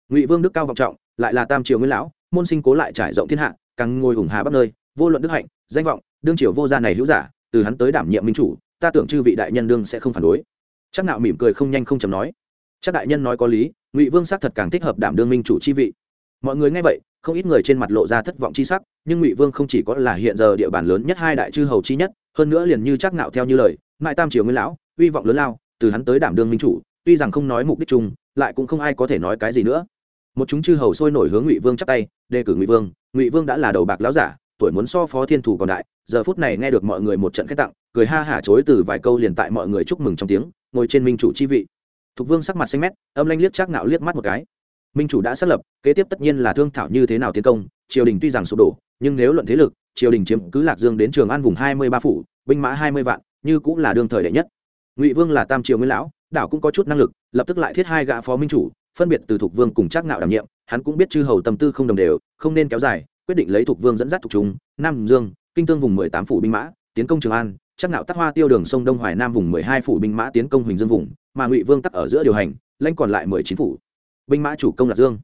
Ngụy vương đức cao vọng trọng, lại là tam triều nguyên lão, môn sinh cố lại trải rộng thiên hạ, càng ngồi hùng hà bắc nơi, vô luận đức hạnh, danh vọng, đương triều vô gia này hữu giả, từ hắn tới đảm nhiệm minh chủ, ta tưởng chư vị đại nhân đương sẽ không phản đối. Chắc nạo mỉm cười không nhanh không chậm nói. Chắc đại nhân nói có lý, ngụy vương xác thật càng thích hợp đảm đương minh chủ chi vị. Mọi người nghe vậy, không ít người trên mặt lộ ra thất vọng chi sắc, nhưng ngụy vương không chỉ có là hiện giờ địa bàn lớn nhất hai đại chư hầu chi nhất, hơn nữa liền như chắc nạo theo như lời mại tam triều nguyên lão, uy vọng lớn lao, từ hắn tới đảm đương minh chủ tuy rằng không nói mục đích chung, lại cũng không ai có thể nói cái gì nữa. Một chúng chư hầu sôi nổi hướng ngụy vương chắp tay, đề cử ngụy vương ngụy vương đã là đầu bạc lão giả, tuổi muốn so phó thiên thủ còn đại, giờ phút này nghe được mọi người một trận khách tặng, cười ha hả chối từ vài câu liền tại mọi người chúc mừng trong tiếng, ngồi trên minh chủ chi vị. Thục vương sắc mặt xanh mét, âm lanh liếc chắc nạo liếc mắt một cái. Minh chủ đã xác lập, kế tiếp tất nhiên là thương thảo như thế nào tiến công, triều đình tuy rằng sụp đổ, nhưng nếu luận thế lực, triều đình chiếm cứ lạc dương đến trường an vùng hai mươi ba phủ, binh mã hai mươi vạn, như cũng là đương thời đệ nhất. Ngụy vương là tam triều nguyên lão đảo cũng có chút năng lực, lập tức lại thiết hai gã phó minh chủ, phân biệt từ thục vương cùng Trác nạo đảm nhiệm, hắn cũng biết chư hầu tâm tư không đồng đều, không nên kéo dài, quyết định lấy thục vương dẫn dắt thục chúng, nam dương, kinh tương vùng mười tám phủ binh mã, tiến công trường an, Trác nạo tắc hoa tiêu đường sông đông hoài nam vùng mười hai phủ binh mã tiến công huỳnh dương vùng, mà ngụy vương tắc ở giữa điều hành, lãnh còn lại mười chín phủ. Binh mã chủ công lạc dương.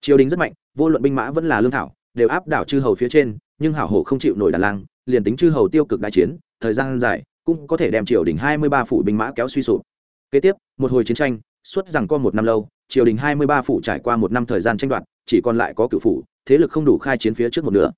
Triều đình rất mạnh, vô luận binh mã vẫn là lương thảo, đều áp đảo chư hầu phía trên, nhưng hảo hổ không chịu nổi đàn lang, liền tính chư hầu tiêu cực đại chiến, thời gian dài, cũng có thể đem triều đình hai mươi ba phủ binh mã kéo suy sụp kế tiếp, một hồi chiến tranh, suốt rằng có một năm lâu, triều đình hai mươi ba phủ trải qua một năm thời gian tranh đoạt, chỉ còn lại có cựu phủ, thế lực không đủ khai chiến phía trước một nửa.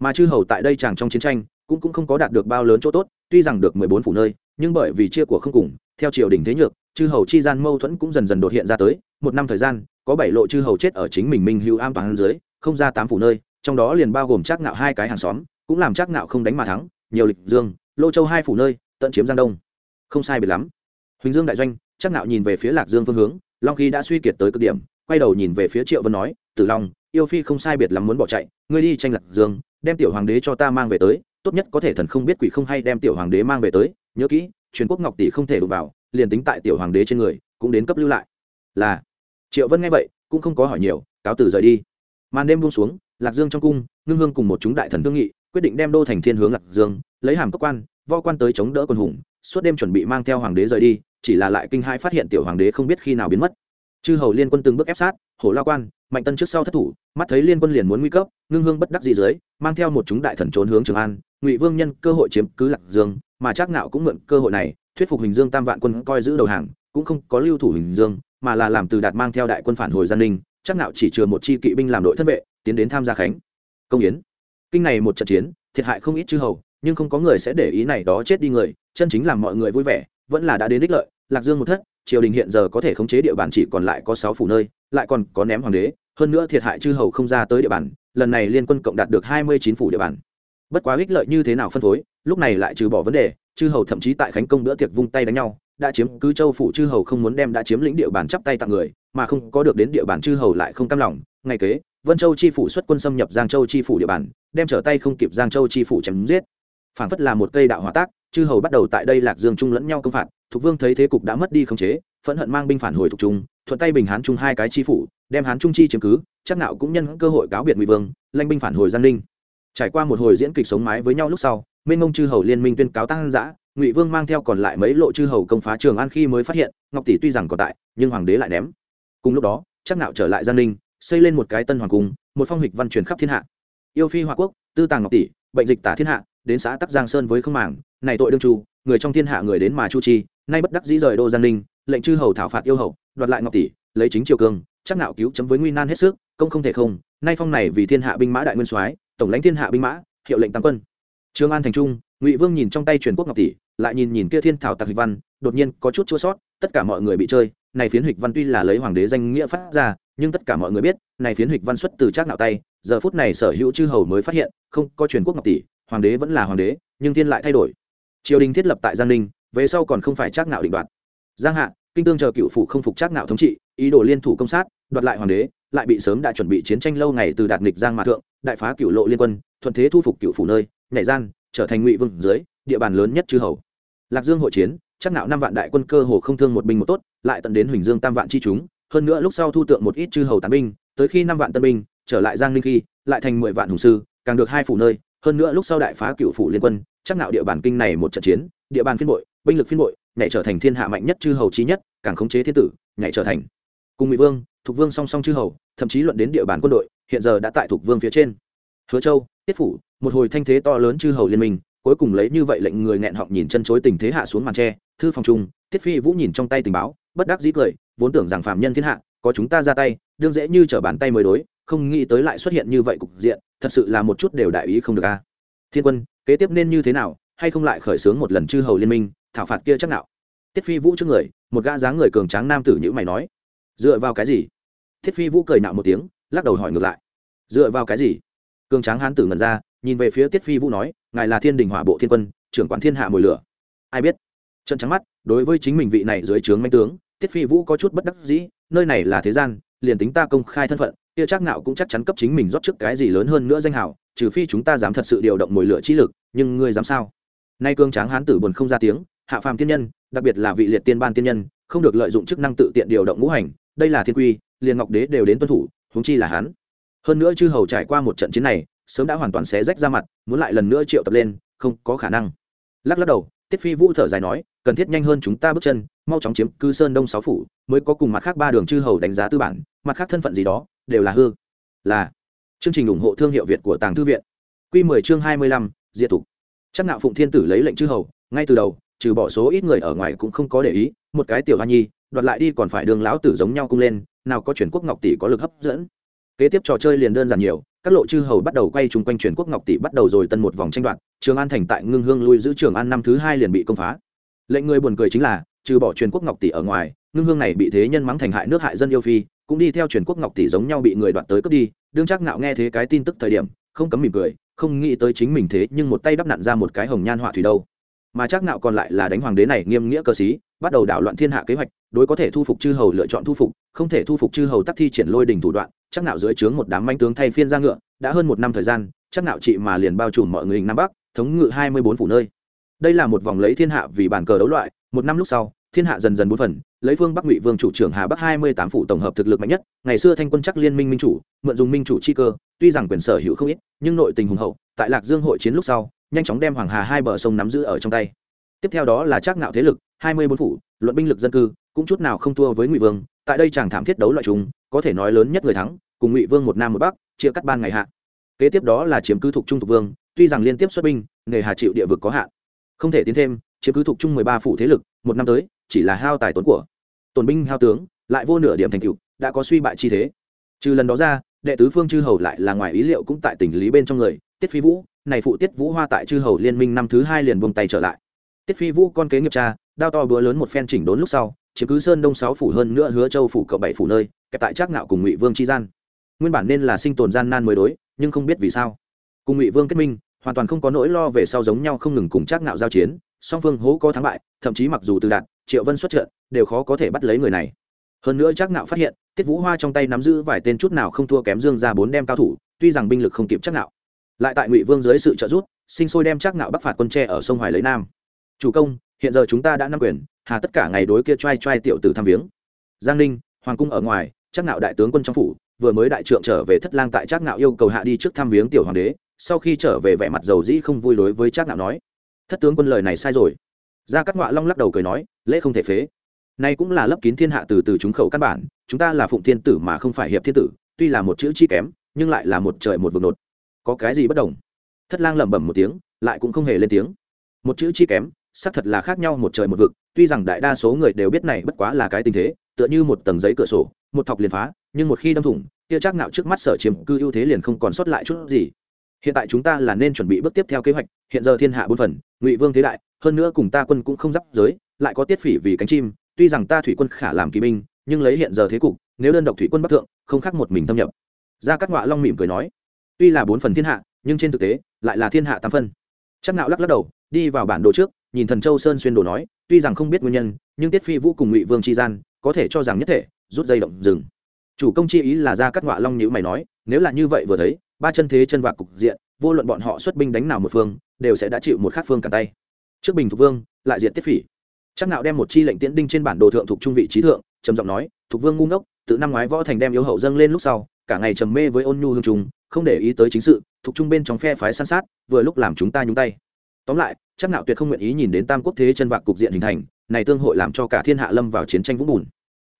Mà chư hầu tại đây chàng trong chiến tranh, cũng cũng không có đạt được bao lớn chỗ tốt, tuy rằng được mười bốn phủ nơi, nhưng bởi vì chia của không cùng, theo triều đình thế nhược, chư hầu chi gian mâu thuẫn cũng dần dần đột hiện ra tới, một năm thời gian, có bảy lộ chư hầu chết ở chính mình minh hữu an toàn dưới, không ra tám phủ nơi, trong đó liền bao gồm chắc nạo hai cái hàng xóm, cũng làm chắc nạo không đánh mà thắng, nhiều lịch dương, lô châu hai phủ nơi, tận chiếm giang đông. Không sai biệt lắm huỳnh dương đại doanh chắc nạo nhìn về phía lạc dương phương hướng, long khí đã suy kiệt tới cực điểm, quay đầu nhìn về phía triệu vân nói, tử long, yêu phi không sai biệt lắm muốn bỏ chạy, ngươi đi tranh lạc dương, đem tiểu hoàng đế cho ta mang về tới, tốt nhất có thể thần không biết quỷ không hay đem tiểu hoàng đế mang về tới, nhớ kỹ, truyền quốc ngọc tỷ không thể đụng vào, liền tính tại tiểu hoàng đế trên người, cũng đến cấp lưu lại. Là. Triệu vân nghe vậy, cũng không có hỏi nhiều, cáo từ rời đi. Màn đêm buông xuống, lạc dương trong cung, ngưng hương cùng một chúng đại thần thương nghị, quyết định đem đô thành thiên hướng lạc dương, lấy hàm cấp quan vo quan tới chống đỡ quân hùng, suốt đêm chuẩn bị mang theo hoàng đế rời đi chỉ là lại kinh hai phát hiện tiểu hoàng đế không biết khi nào biến mất. Chư hầu liên quân từng bước ép sát, hổ lao quan, mạnh tân trước sau thất thủ, mắt thấy liên quân liền muốn nguy cấp, ngưng hương bất đắc dị dưới, mang theo một chúng đại thần trốn hướng trường an, ngụy vương nhân cơ hội chiếm cứ lạc dương, mà chắc nạo cũng mượn cơ hội này, thuyết phục hình dương tam vạn quân coi giữ đầu hàng, cũng không có lưu thủ hình dương, mà là làm từ đạt mang theo đại quân phản hồi gian ninh chắc nạo chỉ chừa một chi kỵ binh làm đội thân vệ, tiến đến tham gia khánh. Công yến. Kinh này một trận chiến, thiệt hại không ít chư hầu, nhưng không có người sẽ để ý này đó chết đi người, chân chính làm mọi người vui vẻ, vẫn là đã đến đích lợi lạc dương một thất, triều đình hiện giờ có thể khống chế địa bàn chỉ còn lại có sáu phủ nơi, lại còn có ném hoàng đế, hơn nữa thiệt hại chư hầu không ra tới địa bàn, lần này liên quân cộng đạt được hai mươi chín phủ địa bàn. Bất quá ích lợi như thế nào phân phối, lúc này lại trừ bỏ vấn đề, chư hầu thậm chí tại khánh công bữa tiệc vung tay đánh nhau, đã chiếm cứ châu phủ chư hầu không muốn đem đã chiếm lĩnh địa bàn chắp tay tặng người, mà không có được đến địa bàn chư hầu lại không cam lòng. Ngày kế, vân châu chi phủ xuất quân xâm nhập giang châu chi phủ địa bàn, đem trở tay không kịp giang châu chi phủ chém giết. Phản phất là một cây đạo hỏa tác chư hầu bắt đầu tại đây lạc dương trung lẫn nhau công phạt thục vương thấy thế cục đã mất đi khống chế, phẫn hận mang binh phản hồi thục trung thuận tay bình hán trung hai cái chi phủ, đem hán trung chi chiếm cứ, chắc nạo cũng nhân cơ hội cáo biệt ngụy vương, lanh binh phản hồi giang ninh. Trải qua một hồi diễn kịch sống mái với nhau lúc sau, minh ngông chư hầu liên minh tuyên cáo tăng giã ngụy vương mang theo còn lại mấy lộ chư hầu công phá trường an khi mới phát hiện, ngọc tỷ tuy rằng còn tại, nhưng hoàng đế lại ném. Cùng lúc đó, chắc nạo trở lại giang ninh, xây lên một cái tân hoàng cung, một phong hịch văn truyền khắp thiên hạ. Yêu phi hoa quốc, tư tàng ngọc tỷ, bệnh dịch tả thiên hạ, đến xã tắc giang sơn với không màng này tội đương chu, người trong thiên hạ người đến mà chu chi, nay bất đắc dĩ rời đô giang ninh, lệnh chư hầu thảo phạt yêu hầu đoạt lại ngọc tỷ, lấy chính triều cương, chắc nạo cứu chấm với nguy nan hết sức, công không thể không, nay phong này vì thiên hạ binh mã đại nguyên soái, tổng lãnh thiên hạ binh mã, hiệu lệnh tam quân. Trương an thành trung, ngụy vương nhìn trong tay truyền quốc ngọc tỷ, lại nhìn nhìn kia thiên thảo tạc hịch văn, đột nhiên có chút chua sót, tất cả mọi người bị chơi, này phiến hịch văn tuy là lấy hoàng đế danh nghĩa phát ra, nhưng tất cả mọi người biết, này phiến hịch văn xuất từ trác nạo tay, giờ phút này sở hữu chư hầu mới phát hiện, không có truyền quốc ngọc tỷ, hoàng đế vẫn là hoàng đế, nhưng thiên lại thay đổi triều đình thiết lập tại giang ninh, về sau còn không phải trác nạo định đoạt. Giang hạ, kinh tương chờ cựu phủ không phục trác nạo thống trị, ý đồ liên thủ công sát, đoạt lại hoàng đế, lại bị sớm đã chuẩn bị chiến tranh lâu ngày từ đạt nghịch giang mạ thượng, đại phá cựu lộ liên quân, thuận thế thu phục cựu phủ nơi, nhảy gian, trở thành ngụy vương dưới, địa bàn lớn nhất chư hầu. Lạc dương hội chiến chắc nạo năm vạn đại quân cơ hồ không thương một binh một tốt, lại tận đến huỳnh dương tam vạn chi chúng, hơn nữa lúc sau thu tượng một ít chư hầu tán binh, tới khi năm vạn tân binh, trở lại giang ninh khi, lại thành mười vạn hùng sư, càng được hai phủ nơi, hơn nữa lúc sau đại phá cựu phủ liên quân chắc nạo địa bàn kinh này một trận chiến, địa bàn phiên bội, binh lực phiên bội, nhảy trở thành thiên hạ mạnh nhất chư hầu trí nhất, càng khống chế thiên tử, nhảy trở thành cùng ngụy vương, thục vương song song chư hầu, thậm chí luận đến địa bàn quân đội, hiện giờ đã tại thục vương phía trên. Hứa châu, tiết phủ, một hồi thanh thế to lớn chư hầu liên minh, cuối cùng lấy như vậy lệnh người nghẹn họng nhìn chân chối tình thế hạ xuống màn tre, thư phòng trung, tiết phi vũ nhìn trong tay tình báo, bất đắc dĩ cười, vốn tưởng rằng phạm nhân thiên hạ, có chúng ta ra tay, đương dễ như trở bàn tay mới đối, không nghĩ tới lại xuất hiện như vậy cục diện, thật sự là một chút đều đại ý không được a. Thiên quân kế tiếp nên như thế nào, hay không lại khởi xướng một lần chư hầu liên minh, thảo phạt kia chắc nào? Tiết phi vũ trước người, một gã dáng người cường tráng nam tử nhữ mày nói, dựa vào cái gì? Thiết phi vũ cười nạo một tiếng, lắc đầu hỏi ngược lại, dựa vào cái gì? Cường tráng hán tử ngần ra, nhìn về phía tiết phi vũ nói, ngài là thiên đình hỏa bộ thiên quân, trưởng quản thiên hạ mồi lửa. Ai biết? Trận trắng mắt, đối với chính mình vị này dưới trướng manh tướng, tiết phi vũ có chút bất đắc dĩ, nơi này là thế gian, liền tính ta công khai thân phận kia chắc Nạo cũng chắc chắn cấp chính mình rót trước cái gì lớn hơn nữa danh hào, trừ phi chúng ta dám thật sự điều động mồi lửa trí lực, nhưng ngươi dám sao? Nay cương tráng hán tử buồn không ra tiếng, hạ phàm tiên nhân, đặc biệt là vị liệt tiên ban tiên nhân, không được lợi dụng chức năng tự tiện điều động ngũ hành, đây là thiên quy, liền ngọc đế đều đến tuân thủ, huống chi là hắn hơn nữa chư hầu trải qua một trận chiến này, sớm đã hoàn toàn xé rách ra mặt, muốn lại lần nữa triệu tập lên, không có khả năng. Lắc lắc đầu tiết phi vũ thở dài nói, cần thiết nhanh hơn chúng ta bước chân, mau chóng chiếm cư sơn đông sáu phủ, mới có cùng mặt khác ba đường chư hầu đánh giá tư bản, mặt khác thân phận gì đó, đều là hư. Là. Chương trình ủng hộ thương hiệu việt của tàng thư viện. Q mười chương hai mươi lăm, diệt tục chắc nạo phụng thiên tử lấy lệnh chư hầu, ngay từ đầu, trừ bỏ số ít người ở ngoài cũng không có để ý, một cái tiểu hoa nhi, đoạt lại đi còn phải đường lão tử giống nhau cung lên, nào có chuyển quốc ngọc tỷ có lực hấp dẫn. Kế tiếp trò chơi liền đơn giản nhiều các lộ chư hầu bắt đầu quay chung quanh truyền quốc ngọc tỷ bắt đầu rồi tân một vòng tranh đoạt, trường an thành tại ngưng hương lui giữ trường an năm thứ hai liền bị công phá. Lệnh người buồn cười chính là, trừ bỏ truyền quốc ngọc tỷ ở ngoài, ngưng hương này bị thế nhân mắng thành hại nước hại dân yêu phi, cũng đi theo truyền quốc ngọc tỷ giống nhau bị người đoạt tới cướp đi, đương chắc ngạo nghe thế cái tin tức thời điểm, không cấm mỉm cười, không nghĩ tới chính mình thế nhưng một tay đắp nặn ra một cái hồng nhan họa thủy đâu. Mà chắc ngạo còn lại là đánh hoàng đế này nghiêm nghĩa cơ sĩ, bắt đầu đảo loạn thiên hạ kế hoạch, đối có thể thu phục chư hầu lựa chọn thu phục, không thể thu phục chư hầu tắc thi triển lôi đình thủ đoạn chắc nạo dưới trướng một đám manh tướng thay phiên ra ngựa, đã hơn một năm thời gian, chắc nạo trị mà liền bao trùm mọi người hình nam bắc, thống ngự hai mươi bốn phủ nơi. Đây là một vòng lấy thiên hạ vì bản cờ đấu loại, một năm lúc sau, thiên hạ dần dần bốn phần, lấy phương bắc ngụy vương chủ trưởng hà bắc hai mươi tám phủ tổng hợp thực lực mạnh nhất, ngày xưa thanh quân chắc liên minh minh chủ, mượn dùng minh chủ chi cơ, tuy rằng quyền sở hữu không ít, nhưng nội tình hùng hậu, tại lạc dương hội chiến lúc sau, nhanh chóng đem hoàng hà hai bờ sông nắm giữ ở trong tay. Tiếp theo đó là chắc nạo thế lực, hai mươi bốn phủ, luận binh lực dân cư, cũng chút nào không thua với ngụy vương, tại đây chàng thảm thiết đấu loại chúng, có thể nói lớn nhất người thắng cùng ngụy vương một nam một bắc chia cắt ban ngày hạ kế tiếp đó là chiếm cứ thuộc trung thuộc vương tuy rằng liên tiếp xuất binh nghề hà chịu địa vực có hạn không thể tiến thêm chiếm cứ thuộc trung mười ba phủ thế lực một năm tới chỉ là hao tài tốn của tổn binh hao tướng lại vô nửa điểm thành tựu đã có suy bại chi thế trừ lần đó ra đệ tứ phương chư hầu lại là ngoài ý liệu cũng tại tỉnh lý bên trong người tiết phi vũ này phụ tiết vũ hoa tại chư hầu liên minh năm thứ hai liền buông tay trở lại tiết phi vũ con kế nghiệp cha đao to bữa lớn một phen chỉnh đốn lúc sau chiếm cứ sơn đông sáu phủ hơn nữa hứa châu phủ cậu bảy phủ nơi kẹp tại trác ngạo cùng ngụy vương chi gian nguyên bản nên là sinh tồn gian nan mới đối, nhưng không biết vì sao. Cùng ngụy vương kết minh, hoàn toàn không có nỗi lo về sau giống nhau không ngừng cùng trác ngạo giao chiến, song phương hố có thắng bại, thậm chí mặc dù từ đạt triệu vân xuất trận, đều khó có thể bắt lấy người này. Hơn nữa trác ngạo phát hiện, tiết vũ hoa trong tay nắm giữ vài tên chút nào không thua kém dương ra bốn đem cao thủ, tuy rằng binh lực không kịp trác ngạo. Lại tại ngụy vương dưới sự trợ giúp, sinh sôi đem trác ngạo bắc phạt quân tre ở sông hoài lấy nam. Chủ công, hiện giờ chúng ta đã nắm quyền, hà tất cả ngày đối kia trai trai tiểu tử tham viếng. Giang ninh, hoàng cung ở ngoài, trác ngạo đại tướng quân trong phủ vừa mới đại trượng trở về thất lang tại trác ngạo yêu cầu hạ đi trước thăm viếng tiểu hoàng đế, sau khi trở về vẻ mặt dầu dĩ không vui đối với trác ngạo nói, thất tướng quân lời này sai rồi. Gia cát ngoạ long lắc đầu cười nói, lễ không thể phế. Nay cũng là lấp kín thiên hạ từ từ chúng khẩu căn bản, chúng ta là phụng thiên tử mà không phải hiệp thiên tử, tuy là một chữ chi kém, nhưng lại là một trời một vực nột. Có cái gì bất đồng? Thất lang lẩm bẩm một tiếng, lại cũng không hề lên tiếng. Một chữ chi kém, xác thật là khác nhau một trời một vực, tuy rằng đại đa số người đều biết này bất quá là cái tình thế, tựa như một tầng giấy cửa sổ, một thọc liền phá, nhưng một khi đâm thủng kia chắc nạo trước mắt sở chiếm cư ưu thế liền không còn sót lại chút gì. Hiện tại chúng ta là nên chuẩn bị bước tiếp theo kế hoạch, hiện giờ thiên hạ bốn phần, ngụy vương thế đại, hơn nữa cùng ta quân cũng không giáp giới, lại có tiết phỉ vì cánh chim, tuy rằng ta thủy quân khả làm kỳ binh, nhưng lấy hiện giờ thế cục, nếu đơn độc thủy quân bắc thượng, không khác một mình thâm nhập. Gia cát ngọa long mỉm cười nói, tuy là bốn phần thiên hạ, nhưng trên thực tế, lại là thiên hạ tam phân chắc nạo lắc lắc đầu, đi vào bản đồ trước, nhìn thần châu sơn xuyên đồ nói, tuy rằng không biết nguyên nhân, nhưng tiết phi vũ cùng ngụy vương chi gian, có thể cho rằng nhất thể, rút dây động rừng chủ công chi ý là ra cắt ngọa long nhữ mày nói, nếu là như vậy vừa thấy, ba chân thế chân vạc cục diện, vô luận bọn họ xuất binh đánh nào một phương, đều sẽ đã chịu một khác phương cả tay. Trước bình thục vương, lại diện tiết phỉ. Chắc nạo đem một chi lệnh tiễn đinh trên bản đồ thượng thuộc trung vị trí thượng, trầm giọng nói thục vương ngu ngốc, tự năm ngoái võ thành đem yếu hậu dâng lên lúc sau, cả ngày trầm mê với ôn nhu hương trùng, không để ý tới chính sự, thuộc trung bên trong phe phái san sát, vừa lúc làm chúng ta nhúng tay. Tóm lại, chắc nạo tuyệt không nguyện ý nhìn đến tam quốc thế chân vạc cục diện hình thành, này tương hội làm cho cả thiên hạ lâm vào chiến tranh vũng bùn.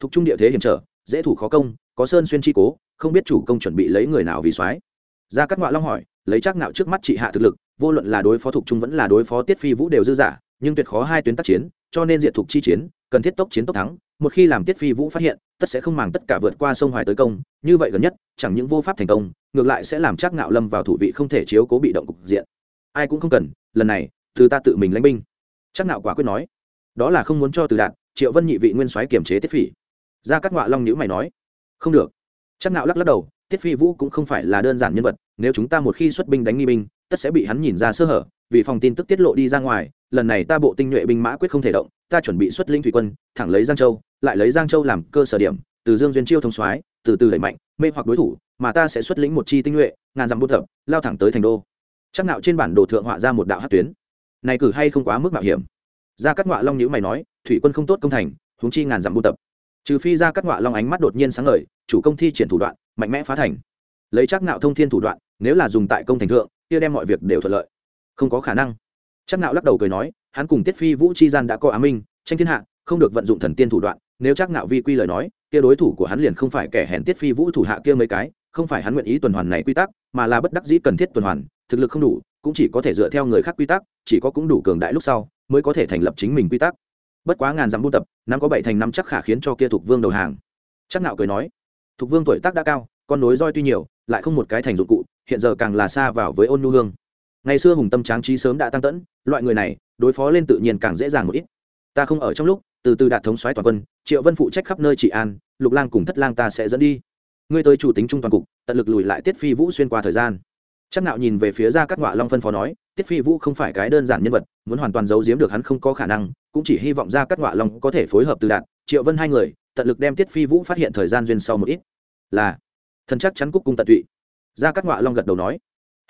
Thuộc trung địa thế hiểm trở, dễ thủ khó công có sơn xuyên chi cố, không biết chủ công chuẩn bị lấy người nào vì soái. Gia cát ngoại long hỏi, lấy chắc nạo trước mắt trị hạ thực lực, vô luận là đối phó thuộc trung vẫn là đối phó tiết phi vũ đều dư giả nhưng tuyệt khó hai tuyến tác chiến, cho nên diện thuộc chi chiến, cần thiết tốc chiến tốc thắng, một khi làm tiết phi vũ phát hiện, tất sẽ không màng tất cả vượt qua sông hoài tới công, như vậy gần nhất, chẳng những vô pháp thành công, ngược lại sẽ làm chắc ngạo lâm vào thủ vị không thể chiếu cố bị động cục diện. Ai cũng không cần, lần này từ ta tự mình lãnh binh. Chắc ngạo quả quyết nói, đó là không muốn cho từ đạn, triệu vân nhị vị nguyên soái kiềm chế tiết phỉ ra các ngọa long nhữ mày nói không được. Chắc Nạo lắc lắc đầu, tiết phi vũ cũng không phải là đơn giản nhân vật, nếu chúng ta một khi xuất binh đánh nghi binh, tất sẽ bị hắn nhìn ra sơ hở, vì phòng tin tức tiết lộ đi ra ngoài, lần này ta bộ tinh nhuệ binh mã quyết không thể động, ta chuẩn bị xuất linh thủy quân, thẳng lấy giang châu, lại lấy giang châu làm cơ sở điểm, từ dương duyên chiêu thông soái, từ từ đẩy mạnh, mê hoặc đối thủ, mà ta sẽ xuất lĩnh một chi tinh nhuệ, ngàn dặm buôn tập, lao thẳng tới thành đô. Chắc nạo trên bản đồ thượng họa ra một đạo hắc tuyến. Này cử hay không quá mức mạo hiểm. Gia Cát ngọa long nhữ mày nói, thủy quân không tốt công thành, huống chi ngàn dặm buôn tập trừ phi ra cắt ngọa long ánh mắt đột nhiên sáng ngời, chủ công thi triển thủ đoạn, mạnh mẽ phá thành. Lấy chắc nạo thông thiên thủ đoạn, nếu là dùng tại công thành thượng, kia đem mọi việc đều thuận lợi. Không có khả năng. Chắc nạo lắc đầu cười nói, hắn cùng tiết phi vũ chi gian đã có ám minh, tranh thiên hạ, không được vận dụng thần tiên thủ đoạn, nếu chắc nạo vi quy lời nói, kia đối thủ của hắn liền không phải kẻ hèn tiết phi vũ thủ hạ kia mấy cái, không phải hắn nguyện ý tuần hoàn này quy tắc, mà là bất đắc dĩ cần thiết tuần hoàn, thực lực không đủ, cũng chỉ có thể dựa theo người khác quy tắc, chỉ có cũng đủ cường đại lúc sau, mới có thể thành lập chính mình quy tắc bất quá ngàn dặm buôn tập, năm có bảy thành năm chắc khả khiến cho kia thuộc vương đầu hàng. Chắc nạo cười nói, thuộc vương tuổi tác đã cao, con nối roi tuy nhiều, lại không một cái thành dụng cụ, hiện giờ càng là xa vào với ôn nhu hương. Ngày xưa hùng tâm tráng trí sớm đã tăng tẫn, loại người này, đối phó lên tự nhiên càng dễ dàng một ít. Ta không ở trong lúc, từ từ đạt thống soái toàn quân, triệu vân phụ trách khắp nơi trị an, lục lang cùng thất lang ta sẽ dẫn đi. Ngươi tới chủ tính trung toàn cục, tận lực lùi lại tiết phi vũ xuyên qua thời gian chắc nạo nhìn về phía ra các ngọa long phân phó nói, tiết phi vũ không phải cái đơn giản nhân vật, muốn hoàn toàn giấu giếm được hắn không có khả năng, cũng chỉ hy vọng ra các ngọa long có thể phối hợp từ đạt triệu vân hai người, tận lực đem tiết phi vũ phát hiện thời gian duyên sau một ít. Là, thần chắc chắn cúc cung tận tụy. Ra các ngọa long gật đầu nói,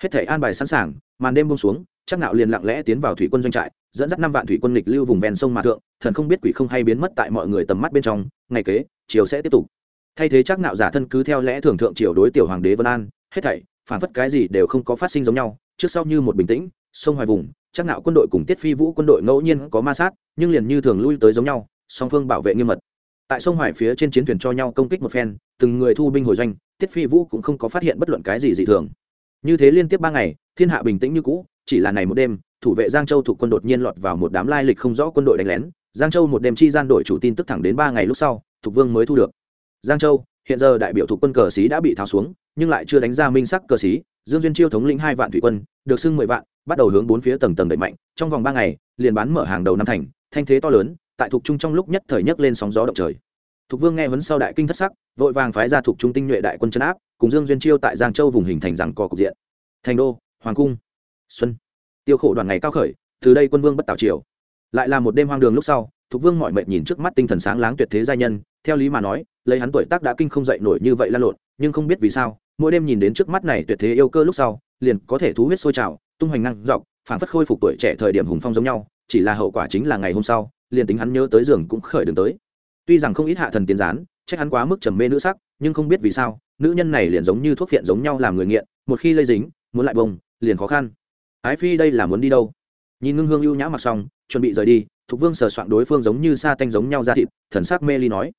hết thể an bài sẵn sàng, màn đêm buông xuống, chắc nạo liền lặng lẽ tiến vào thủy quân doanh trại, dẫn dắt năm vạn thủy quân lịch lưu vùng ven sông mà thượng, thần không biết quỷ không hay biến mất tại mọi người tầm mắt bên trong, ngày kế, chiều sẽ tiếp tục. Thay thế chắc nạo giả thân cứ theo lẽ thường thượng triều đối tiểu hoàng đế vân an, hết thảy phản phất cái gì đều không có phát sinh giống nhau, trước sau như một bình tĩnh, sông hoài vùng, chắc nạo quân đội cùng tiết phi vũ quân đội ngẫu nhiên có ma sát, nhưng liền như thường lui tới giống nhau, song phương bảo vệ nghiêm mật. Tại sông hoài phía trên chiến thuyền cho nhau công kích một phen, từng người thu binh hồi doanh, tiết phi vũ cũng không có phát hiện bất luận cái gì dị thường. Như thế liên tiếp ba ngày, thiên hạ bình tĩnh như cũ, chỉ là này một đêm, thủ vệ giang châu thuộc quân đột nhiên lọt vào một đám lai lịch không rõ quân đội đánh lén, giang châu một đêm chi gian đổi chủ tin tức thẳng đến ba ngày lúc sau thục vương mới thu được. Giang châu hiện giờ đại biểu thuộc quân cờ xí đã bị tháo xuống, nhưng lại chưa đánh ra minh sắc cờ xí dương duyên chiêu thống lĩnh hai vạn thủy quân, được xưng mười vạn, bắt đầu hướng bốn phía tầng tầng đẩy mạnh. Trong vòng ba ngày, liền bán mở hàng đầu năm thành, thanh thế to lớn, tại thuộc trung trong lúc nhất thời nhất lên sóng gió động trời. Thục vương nghe vấn sau đại kinh thất sắc, vội vàng phái ra thuộc trung tinh nhuệ đại quân chấn áp, cùng dương duyên chiêu tại giang châu vùng hình thành rằng cò cục diện. Thành đô, hoàng cung, xuân. Tiêu khổ đoàn ngày cao khởi, từ đây quân vương bất tảo triều. Lại là một đêm hoang đường lúc sau, thục vương mọi mệt nhìn trước mắt tinh thần sáng láng tuyệt thế giai nhân theo lý mà nói, lấy hắn tuổi tác đã kinh không dậy nổi như vậy lan lộn, nhưng không biết vì sao, mỗi đêm nhìn đến trước mắt này tuyệt thế yêu cơ lúc sau, liền có thể thú huyết sôi trào, tung hoành năng dọc phản phất khôi phục tuổi trẻ thời điểm hùng phong giống nhau, chỉ là hậu quả chính là ngày hôm sau, liền tính hắn nhớ tới giường cũng khởi đường tới. Tuy rằng không ít hạ thần tiến gián, trách hắn quá mức trầm mê nữ sắc, nhưng không biết vì sao, nữ nhân này liền giống như thuốc phiện giống nhau làm người nghiện, một khi lây dính, muốn lại bông liền khó khăn. Ái phi đây là muốn đi đâu? Nhìn ngưng hương ưu nhã mặc xong, chuẩn bị rời đi, thục vương sờ soạn đối phương giống như sa tanh giống nhau ra thịt, thần sắc mê ly nói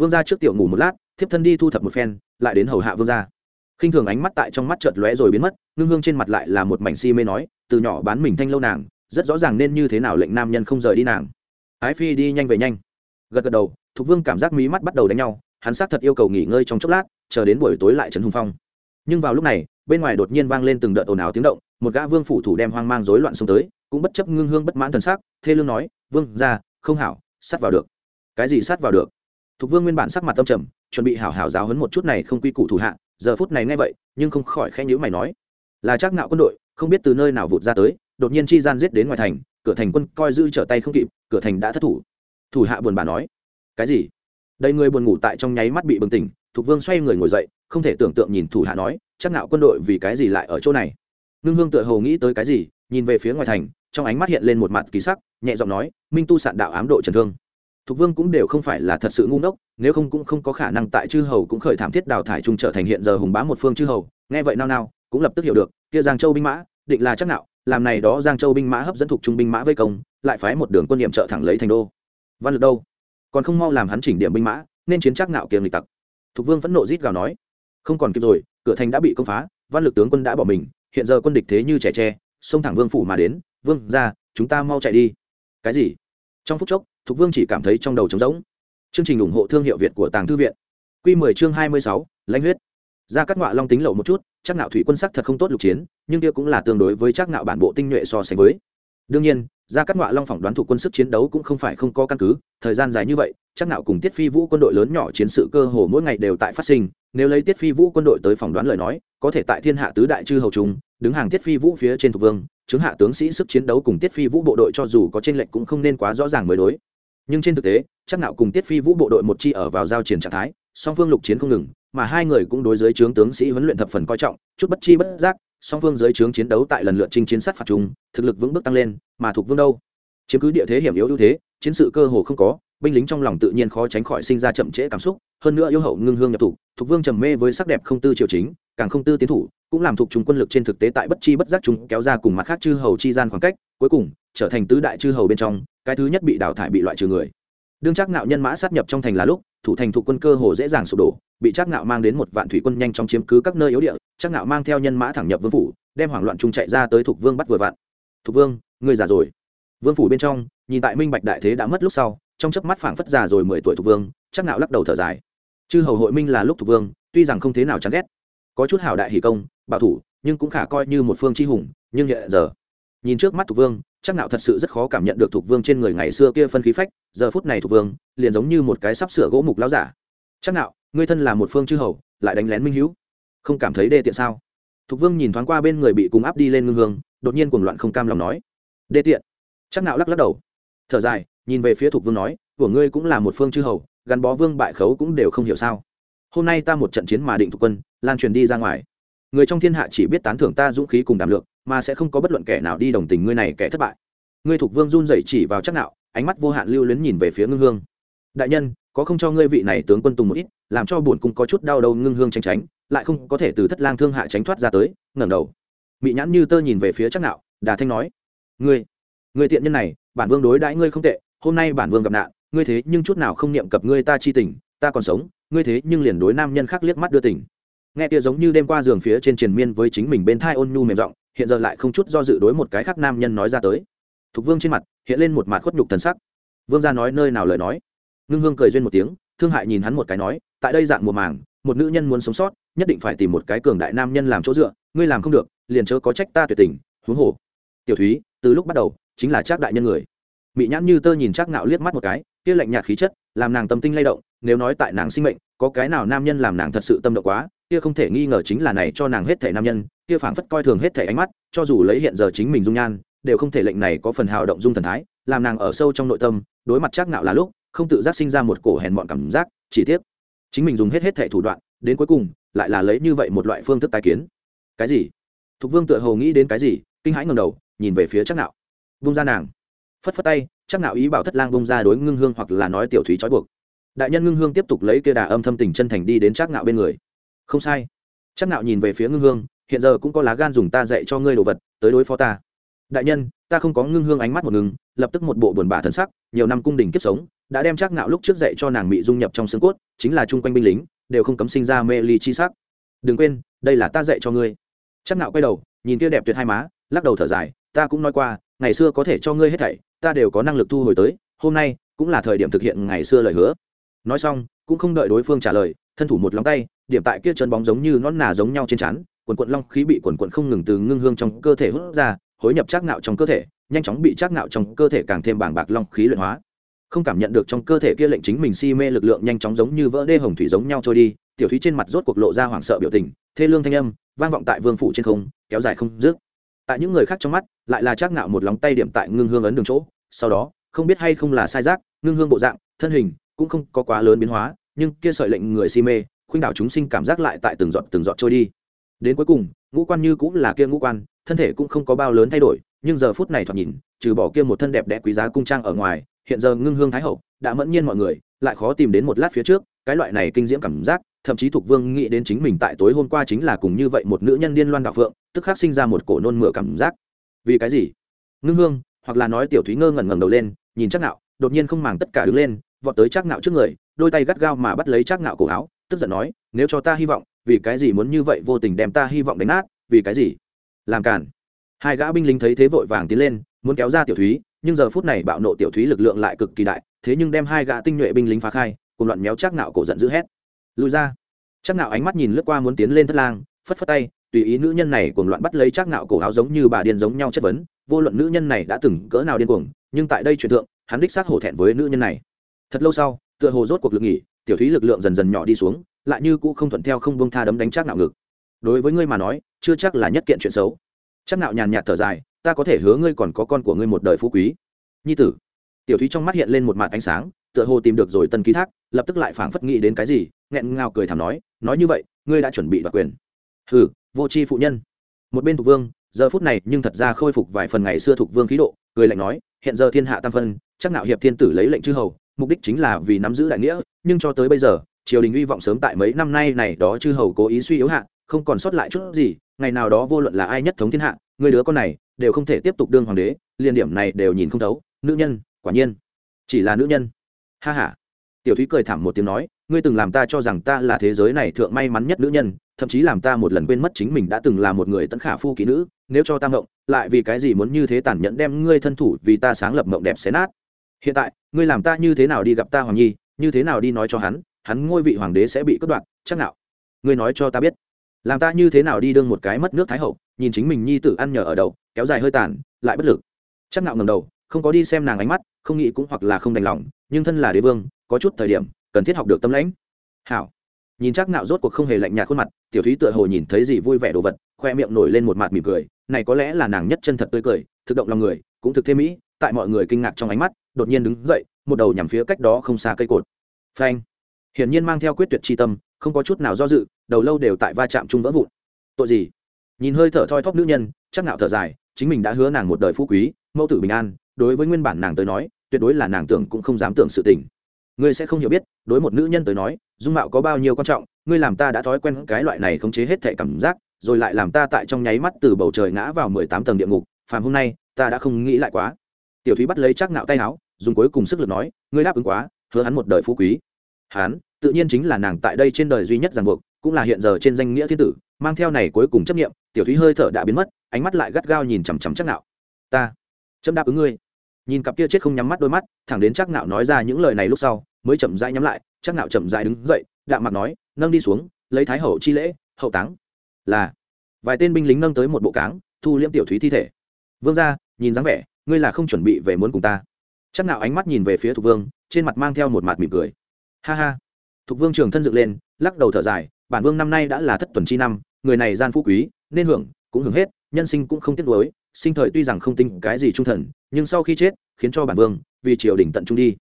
vương gia trước tiểu ngủ một lát, thiếp thân đi thu thập một phen, lại đến hầu hạ vương gia. khinh thường ánh mắt tại trong mắt chợt lóe rồi biến mất, ngưng hương trên mặt lại là một mảnh si mê nói, từ nhỏ bán mình thanh lâu nàng, rất rõ ràng nên như thế nào lệnh nam nhân không rời đi nàng. Ái phi đi nhanh về nhanh. Gật gật đầu, thục vương cảm giác mí mắt bắt đầu đánh nhau, hắn xác thật yêu cầu nghỉ ngơi trong chốc lát, chờ đến buổi tối lại trấn hùng phong. Nhưng vào lúc này, bên ngoài đột nhiên vang lên từng đợt ồn ào tiếng động, một gã vương phủ thủ đem hoang mang rối loạn xông tới, cũng bất chấp ngưng hương bất mãn thần sắc, thê lương nói, vương ra không hảo, sát vào được. Cái gì sát vào được? Thục vương nguyên bản sắc mặt tâm trầm, chuẩn bị hảo hảo giáo hấn một chút này không quy củ thủ hạ, giờ phút này nghe vậy, nhưng không khỏi khẽ nhữ mày nói, là chắc ngạo quân đội, không biết từ nơi nào vụt ra tới, đột nhiên chi gian giết đến ngoài thành, cửa thành quân coi dư trở tay không kịp, cửa thành đã thất thủ. Thủ hạ buồn bà nói, cái gì? Đây người buồn ngủ tại trong nháy mắt bị bừng tỉnh, thục vương xoay người ngồi dậy, không thể tưởng tượng nhìn thủ hạ nói chắc nạo quân đội vì cái gì lại ở chỗ này? Nương hương tựa hồ nghĩ tới cái gì, nhìn về phía ngoài thành, trong ánh mắt hiện lên một mặt kỳ sắc, nhẹ giọng nói, minh tu sạn đạo ám độ trần thương thục vương cũng đều không phải là thật sự ngu ngốc, nếu không cũng không có khả năng tại chư hầu cũng khởi thảm thiết đào thải trung trở thành hiện giờ hùng bá một phương chư hầu. Nghe vậy nao nao, cũng lập tức hiểu được, kia giang châu binh mã, định là chắc nạo, làm này đó giang châu binh mã hấp dẫn thuộc trung binh mã vây công, lại phái một đường quân điểm trợ thẳng lấy thành đô. Văn lực đâu? Còn không mau làm hắn chỉnh điểm binh mã, nên chiến chắc nạo kiềm lịch tặc. Thục vương vẫn nộ rít gào nói. Không còn kịp rồi, cửa thành đã bị công phá, văn lực tướng quân đã bỏ mình, hiện giờ quân địch thế như trẻ tre, xông thẳng vương phủ mà đến. Vương ra, chúng ta mau chạy đi. Cái gì? Trong phút chốc thục vương chỉ cảm thấy trong đầu trống rỗng. Chương trình ủng hộ thương hiệu việt của tàng thư viện. Quy 10 chương 26, lãnh huyết. Ra cắt ngọa long tính lậu một chút chắc nạo thủy quân sắc thật không tốt lục chiến nhưng kia cũng là tương đối với chắc nạo bản bộ tinh nhuệ so sánh với. Đương nhiên ra cắt ngọa long phỏng đoán thủ quân sức chiến đấu cũng không phải không có căn cứ thời gian dài như vậy chắc nạo cùng tiết phi vũ quân đội lớn nhỏ chiến sự cơ hồ mỗi ngày đều tại phát sinh nếu lấy tiết phi vũ quân đội tới phỏng đoán lời nói có thể tại thiên hạ tứ đại chư hầu trùng. đứng hàng tiết phi vũ phía trên thuộc vương chứng hạ tướng sĩ sức chiến đấu cùng tiết phi vũ bộ đội cho dù có trên lệnh cũng không nên quá rõ ràng mới đối nhưng trên thực tế, chắc nạo cùng tiết phi vũ bộ đội một chi ở vào giao chiến trạng thái, song phương lục chiến không ngừng, mà hai người cũng đối dưới trướng tướng sĩ huấn luyện thập phần coi trọng, chút bất chi bất giác, song phương dưới trướng chiến đấu tại lần lượt chinh chiến sát phạt chung, thực lực vững bước tăng lên, mà thuộc vương đâu? Chiếm cứ địa thế hiểm yếu ưu thế, chiến sự cơ hồ không có, binh lính trong lòng tự nhiên khó tránh khỏi sinh ra chậm trễ cảm xúc, hơn nữa yêu hậu ngưng hương nhập thủ, thuộc vương trầm mê với sắc đẹp không tư triều chính, càng không tư tiến thủ, cũng làm thuộc chúng quân lực trên thực tế tại bất chi bất giác chúng kéo ra cùng mặt khác chư hầu chi gian khoảng cách, cuối cùng, trở thành tứ đại chư hầu bên trong cái thứ nhất bị đào thải bị loại trừ người. Đương chắc nạo nhân mã sát nhập trong thành là lúc, thủ thành thuộc quân cơ hồ dễ dàng sụp đổ, bị chắc nạo mang đến một vạn thủy quân nhanh chóng chiếm cứ các nơi yếu địa chắc nạo mang theo nhân mã thẳng nhập vương phủ, đem hoảng loạn trung chạy ra tới thuộc vương bắt vừa vạn thuộc vương người già rồi. Vương phủ bên trong, nhìn tại minh bạch đại thế đã mất lúc sau, trong chớp mắt phảng phất già rồi mười tuổi thuộc vương chắc nạo lắc đầu thở dài. Chư hầu hội minh là lúc thuộc vương, tuy rằng không thế nào chán ghét, có chút hảo đại hỷ công, bảo thủ, nhưng cũng khả coi như một phương chi hùng, nhưng hiện giờ nhìn trước mắt thục vương, chắc nạo thật sự rất khó cảm nhận được thục vương trên người ngày xưa kia phân khí phách, giờ phút này thục vương, liền giống như một cái sắp sửa gỗ mục láo giả. Chắc nạo, ngươi thân là một phương chư hầu, lại đánh lén minh hữu. Không cảm thấy đê tiện sao? Thục vương nhìn thoáng qua bên người bị cùng áp đi lên ngưng hương, đột nhiên cuồng loạn không cam lòng nói. Đê tiện. Chắc nạo lắc lắc đầu. Thở dài, nhìn về phía thục vương nói, của ngươi cũng là một phương chư hầu, gắn bó vương bại khấu cũng đều không hiểu sao? Hôm nay ta một trận chiến mà định thục quân, lan truyền đi ra ngoài. Người trong thiên hạ chỉ biết tán thưởng ta dũng khí cùng đảm lượng mà sẽ không có bất luận kẻ nào đi đồng tình ngươi này kẻ thất bại. Ngươi thuộc vương run rẩy chỉ vào chắc nạo, ánh mắt vô hạn lưu luyến nhìn về phía ngưng hương. Đại nhân, có không cho ngươi vị này tướng quân tùng một ít, làm cho bổn cung có chút đau đầu ngưng hương tránh tránh, lại không có thể từ thất lang thương hạ tránh thoát ra tới, ngẩng đầu. Mị nhãn như tơ nhìn về phía chắc nạo, đà thanh nói, ngươi ngươi tiện nhân này, bản vương đối đãi ngươi không tệ, hôm nay bản vương gặp nạn, ngươi thế nhưng chút nào không niệm cập ngươi ta chi tình, ta còn sống, ngươi thế nhưng liền đối nam nhân khác liếc mắt đưa tình. Nghe kia giống như đêm qua giường phía trên triền miên với chính mình bên thai ôn nhu mềm giọng hiện giờ lại không chút do dự đối một cái khác nam nhân nói ra tới. Thục vương trên mặt hiện lên một mặt khuất nhục thần sắc. Vương gia nói nơi nào lời nói? Ngưng hương cười duyên một tiếng, thương hại nhìn hắn một cái nói, tại đây dạng mùa màng, một nữ nhân muốn sống sót, nhất định phải tìm một cái cường đại nam nhân làm chỗ dựa, ngươi làm không được, liền chớ có trách ta tuyệt tình, huống hồ. Tiểu thúy, từ lúc bắt đầu, chính là trác đại nhân người. Mị nhãn như tơ nhìn trác ngạo liếc mắt một cái, kia lạnh nhạt khí chất, làm nàng tâm tinh lay động, nếu nói tại nàng sinh mệnh, có cái nào nam nhân làm nàng thật sự tâm động quá kia không thể nghi ngờ chính là này cho nàng hết thể nam nhân, kia phảng phất coi thường hết thể ánh mắt, cho dù lấy hiện giờ chính mình dung nhan, đều không thể lệnh này có phần hào động dung thần thái, làm nàng ở sâu trong nội tâm, đối mặt trác ngạo là lúc, không tự giác sinh ra một cổ hèn mọn cảm giác, chỉ tiếc, chính mình dùng hết hết thể thủ đoạn, đến cuối cùng, lại là lấy như vậy một loại phương thức tái kiến. Cái gì? Thục vương tựa hồ nghĩ đến cái gì, kinh hãi ngầm đầu, nhìn về phía chắc nạo vung ra nàng. Phất phất tay, chắc nạo ý bảo thất lang vung ra đối ngưng hương hoặc là nói tiểu thúy trói buộc. Đại nhân ngưng hương tiếp tục lấy kia đà âm thâm tình chân thành đi đến chắc nạo bên người không sai. Chắc nạo nhìn về phía ngưng hương, hiện giờ cũng có lá gan dùng ta dạy cho ngươi đồ vật, tới đối phó ta. Đại nhân, ta không có ngưng hương ánh mắt một ngừng, lập tức một bộ buồn bã thần sắc, nhiều năm cung đình kiếp sống, đã đem chắc nạo lúc trước dạy cho nàng bị dung nhập trong xương cốt, chính là chung quanh binh lính, đều không cấm sinh ra mê ly chi sắc. Đừng quên, đây là ta dạy cho ngươi. Chắc nạo quay đầu, nhìn kia đẹp tuyệt hai má, lắc đầu thở dài, ta cũng nói qua, ngày xưa có thể cho ngươi hết thảy, ta đều có năng lực thu hồi tới, hôm nay cũng là thời điểm thực hiện ngày xưa lời hứa. Nói xong, cũng không đợi đối phương trả lời thân thủ một lòng tay, điểm tại kia chân bóng giống như nón nà giống nhau trên chắn quần quận long khí bị quần quận không ngừng từ ngưng hương trong cơ thể hút ra, hối nhập trác ngạo trong cơ thể, nhanh chóng bị trác ngạo trong cơ thể càng thêm bảng bạc long khí luyện hóa. Không cảm nhận được trong cơ thể kia lệnh chính mình si mê lực lượng nhanh chóng giống như vỡ đê hồng thủy giống nhau trôi đi, tiểu thúy trên mặt rốt cuộc lộ ra hoảng sợ biểu tình, thê lương thanh âm, vang vọng tại vương phủ trên không, kéo dài không dứt. Tại những người khác trong mắt, lại là trác ngạo một lóng tay điểm tại ngưng hương ấn đường chỗ, sau đó, không biết hay không là sai giác, ngưng hương bộ dạng, thân hình cũng không có quá lớn biến hóa nhưng kia sợi lệnh người si mê, khuynh đảo chúng sinh cảm giác lại tại từng giọt từng giọt trôi đi. Đến cuối cùng, ngũ quan như cũng là kia ngũ quan, thân thể cũng không có bao lớn thay đổi, nhưng giờ phút này thoạt nhìn, trừ bỏ kia một thân đẹp đẽ quý giá cung trang ở ngoài, hiện giờ ngưng hương thái hậu, đã mẫn nhiên mọi người, lại khó tìm đến một lát phía trước, cái loại này kinh diễm cảm giác, thậm chí thuộc vương nghĩ đến chính mình tại tối hôm qua chính là cùng như vậy một nữ nhân liên loan đạo phượng, tức khắc sinh ra một cổ nôn mửa cảm giác. Vì cái gì? Ngưng hương, hoặc là nói tiểu thúy ngơ ngẩn ngẩng đầu lên, nhìn chắc nạo, đột nhiên không màng tất cả đứng lên vọt tới trác nạo trước người, đôi tay gắt gao mà bắt lấy trác nạo cổ áo, tức giận nói, nếu cho ta hy vọng, vì cái gì muốn như vậy vô tình đem ta hy vọng đánh nát, vì cái gì? Làm cản hai gã binh lính thấy thế vội vàng tiến lên, muốn kéo ra tiểu thúy, nhưng giờ phút này bạo nộ tiểu thúy lực lượng lại cực kỳ đại, thế nhưng đem hai gã tinh nhuệ binh lính phá khai, cùng loạn méo trác nạo cổ giận dữ hét. Lùi ra. Trác nạo ánh mắt nhìn lướt qua muốn tiến lên thất lang, phất phất tay, tùy ý nữ nhân này cuồng loạn bắt lấy trác nạo cổ áo giống như bà điên giống nhau chất vấn, vô luận nữ nhân này đã từng cỡ nào điên cuồng, nhưng tại đây truyền thượng, hắn đích xác hổ thẹn với nữ nhân này thật lâu sau, tựa hồ rốt cuộc lực nghỉ, tiểu thúy lực lượng dần dần nhỏ đi xuống, lại như cũ không thuận theo không buông tha đấm đánh chắc nạo ngực. Đối với ngươi mà nói, chưa chắc là nhất kiện chuyện xấu. Chắc nạo nhàn nhạt thở dài, ta có thể hứa ngươi còn có con của ngươi một đời phú quý. Nhi tử. Tiểu thúy trong mắt hiện lên một mặt ánh sáng, tựa hồ tìm được rồi tân ký thác, lập tức lại phảng phất nghĩ đến cái gì, nghẹn ngào cười thảm nói nói như vậy, ngươi đã chuẩn bị đoạt quyền. Hừ, vô tri phụ nhân. Một bên thục vương, giờ phút này nhưng thật ra khôi phục vài phần ngày xưa thục vương khí độ, cười lạnh nói, hiện giờ thiên hạ tam phân, chắc nạo hiệp thiên tử lấy lệnh chư hầu mục đích chính là vì nắm giữ đại nghĩa, nhưng cho tới bây giờ, triều đình hy vọng sớm tại mấy năm nay này đó chư hầu cố ý suy yếu hạ, không còn sót lại chút gì, ngày nào đó vô luận là ai nhất thống thiên hạ, người đứa con này, đều không thể tiếp tục đương hoàng đế liên điểm này đều nhìn không thấu. Nữ nhân, quả nhiên. Chỉ là nữ nhân. Ha ha. Tiểu thúy cười thảm một tiếng nói, ngươi từng làm ta cho rằng ta là thế giới này thượng may mắn nhất nữ nhân, thậm chí làm ta một lần quên mất chính mình đã từng là một người tấn khả phu kỹ nữ, nếu cho ta mộng, lại vì cái gì muốn như thế tàn nhẫn đem ngươi thân thủ vì ta sáng lập mộng đẹp xé nát hiện tại, ngươi làm ta như thế nào đi gặp ta hoàng nhi, như thế nào đi nói cho hắn hắn ngôi vị hoàng đế sẽ bị cướp đoạt, chắc nào? Ngươi nói cho ta biết. Làm ta như thế nào đi đương một cái mất nước thái hậu, nhìn chính mình nhi tử ăn nhờ ở đầu, kéo dài hơi tàn, lại bất lực. Chắc nạo ngầm đầu, không có đi xem nàng ánh mắt, không nghĩ cũng hoặc là không đành lòng, nhưng thân là đế vương, có chút thời điểm, cần thiết học được tâm lãnh. Hảo. Nhìn chắc nạo rốt cuộc không hề lạnh nhạt khuôn mặt, tiểu thúy tựa hồ nhìn thấy gì vui vẻ đồ vật, khoe miệng nổi lên một mặt mỉm cười. Này có lẽ là nàng nhất chân thật tươi cười, thực động lòng người, cũng thực thêm mỹ, tại mọi người kinh ngạc trong ánh mắt đột nhiên đứng dậy, một đầu nhằm phía cách đó không xa cây cột. Phanh. Hiển nhiên mang theo quyết tuyệt chi tâm, không có chút nào do dự, đầu lâu đều tại va chạm chung vỡ vụn. Tội gì? Nhìn hơi thở thoi thóp nữ nhân, chắc nạo thở dài, chính mình đã hứa nàng một đời phú quý, mẫu tử bình an, đối với nguyên bản nàng tới nói, tuyệt đối là nàng tưởng cũng không dám tưởng sự tình. Ngươi sẽ không hiểu biết, đối một nữ nhân tới nói, dung mạo có bao nhiêu quan trọng, ngươi làm ta đã thói quen cái loại này khống chế hết thể cảm giác, rồi lại làm ta tại trong nháy mắt từ bầu trời ngã vào mười tám tầng địa ngục, phàm hôm nay, ta đã không nghĩ lại quá tiểu thúy bắt lấy chắc nạo tay áo, dùng cuối cùng sức lực nói, ngươi đáp ứng quá, hứa hắn một đời phú quý. Hắn, tự nhiên chính là nàng tại đây trên đời duy nhất ràng buộc, cũng là hiện giờ trên danh nghĩa thiên tử, mang theo này cuối cùng chấp nghiệm tiểu thúy hơi thở đã biến mất, ánh mắt lại gắt gao nhìn chằm chằm chắc nạo. Ta, chấm đáp ứng ngươi. Nhìn cặp kia chết không nhắm mắt đôi mắt, thẳng đến chắc nạo nói ra những lời này lúc sau, mới chậm rãi nhắm lại chắc nạo chậm rãi đứng dậy, đạm mặt nói, nâng đi xuống, lấy thái hậu chi lễ, hậu táng. Là, vài tên binh lính nâng tới một bộ cáng, thu liễm tiểu thúy thi thể. Vương gia, nhìn dáng vẻ ngươi là không chuẩn bị về muốn cùng ta. Chắc nào ánh mắt nhìn về phía thục vương trên mặt mang theo một mặt mỉm cười. Ha ha. Thục vương trường thân dựng lên lắc đầu thở dài bản vương năm nay đã là thất tuần chi năm người này gian phú quý nên hưởng cũng hưởng hết nhân sinh cũng không tiếc nuối sinh thời tuy rằng không tin cái gì trung thần nhưng sau khi chết khiến cho bản vương vì triều đình tận trung đi.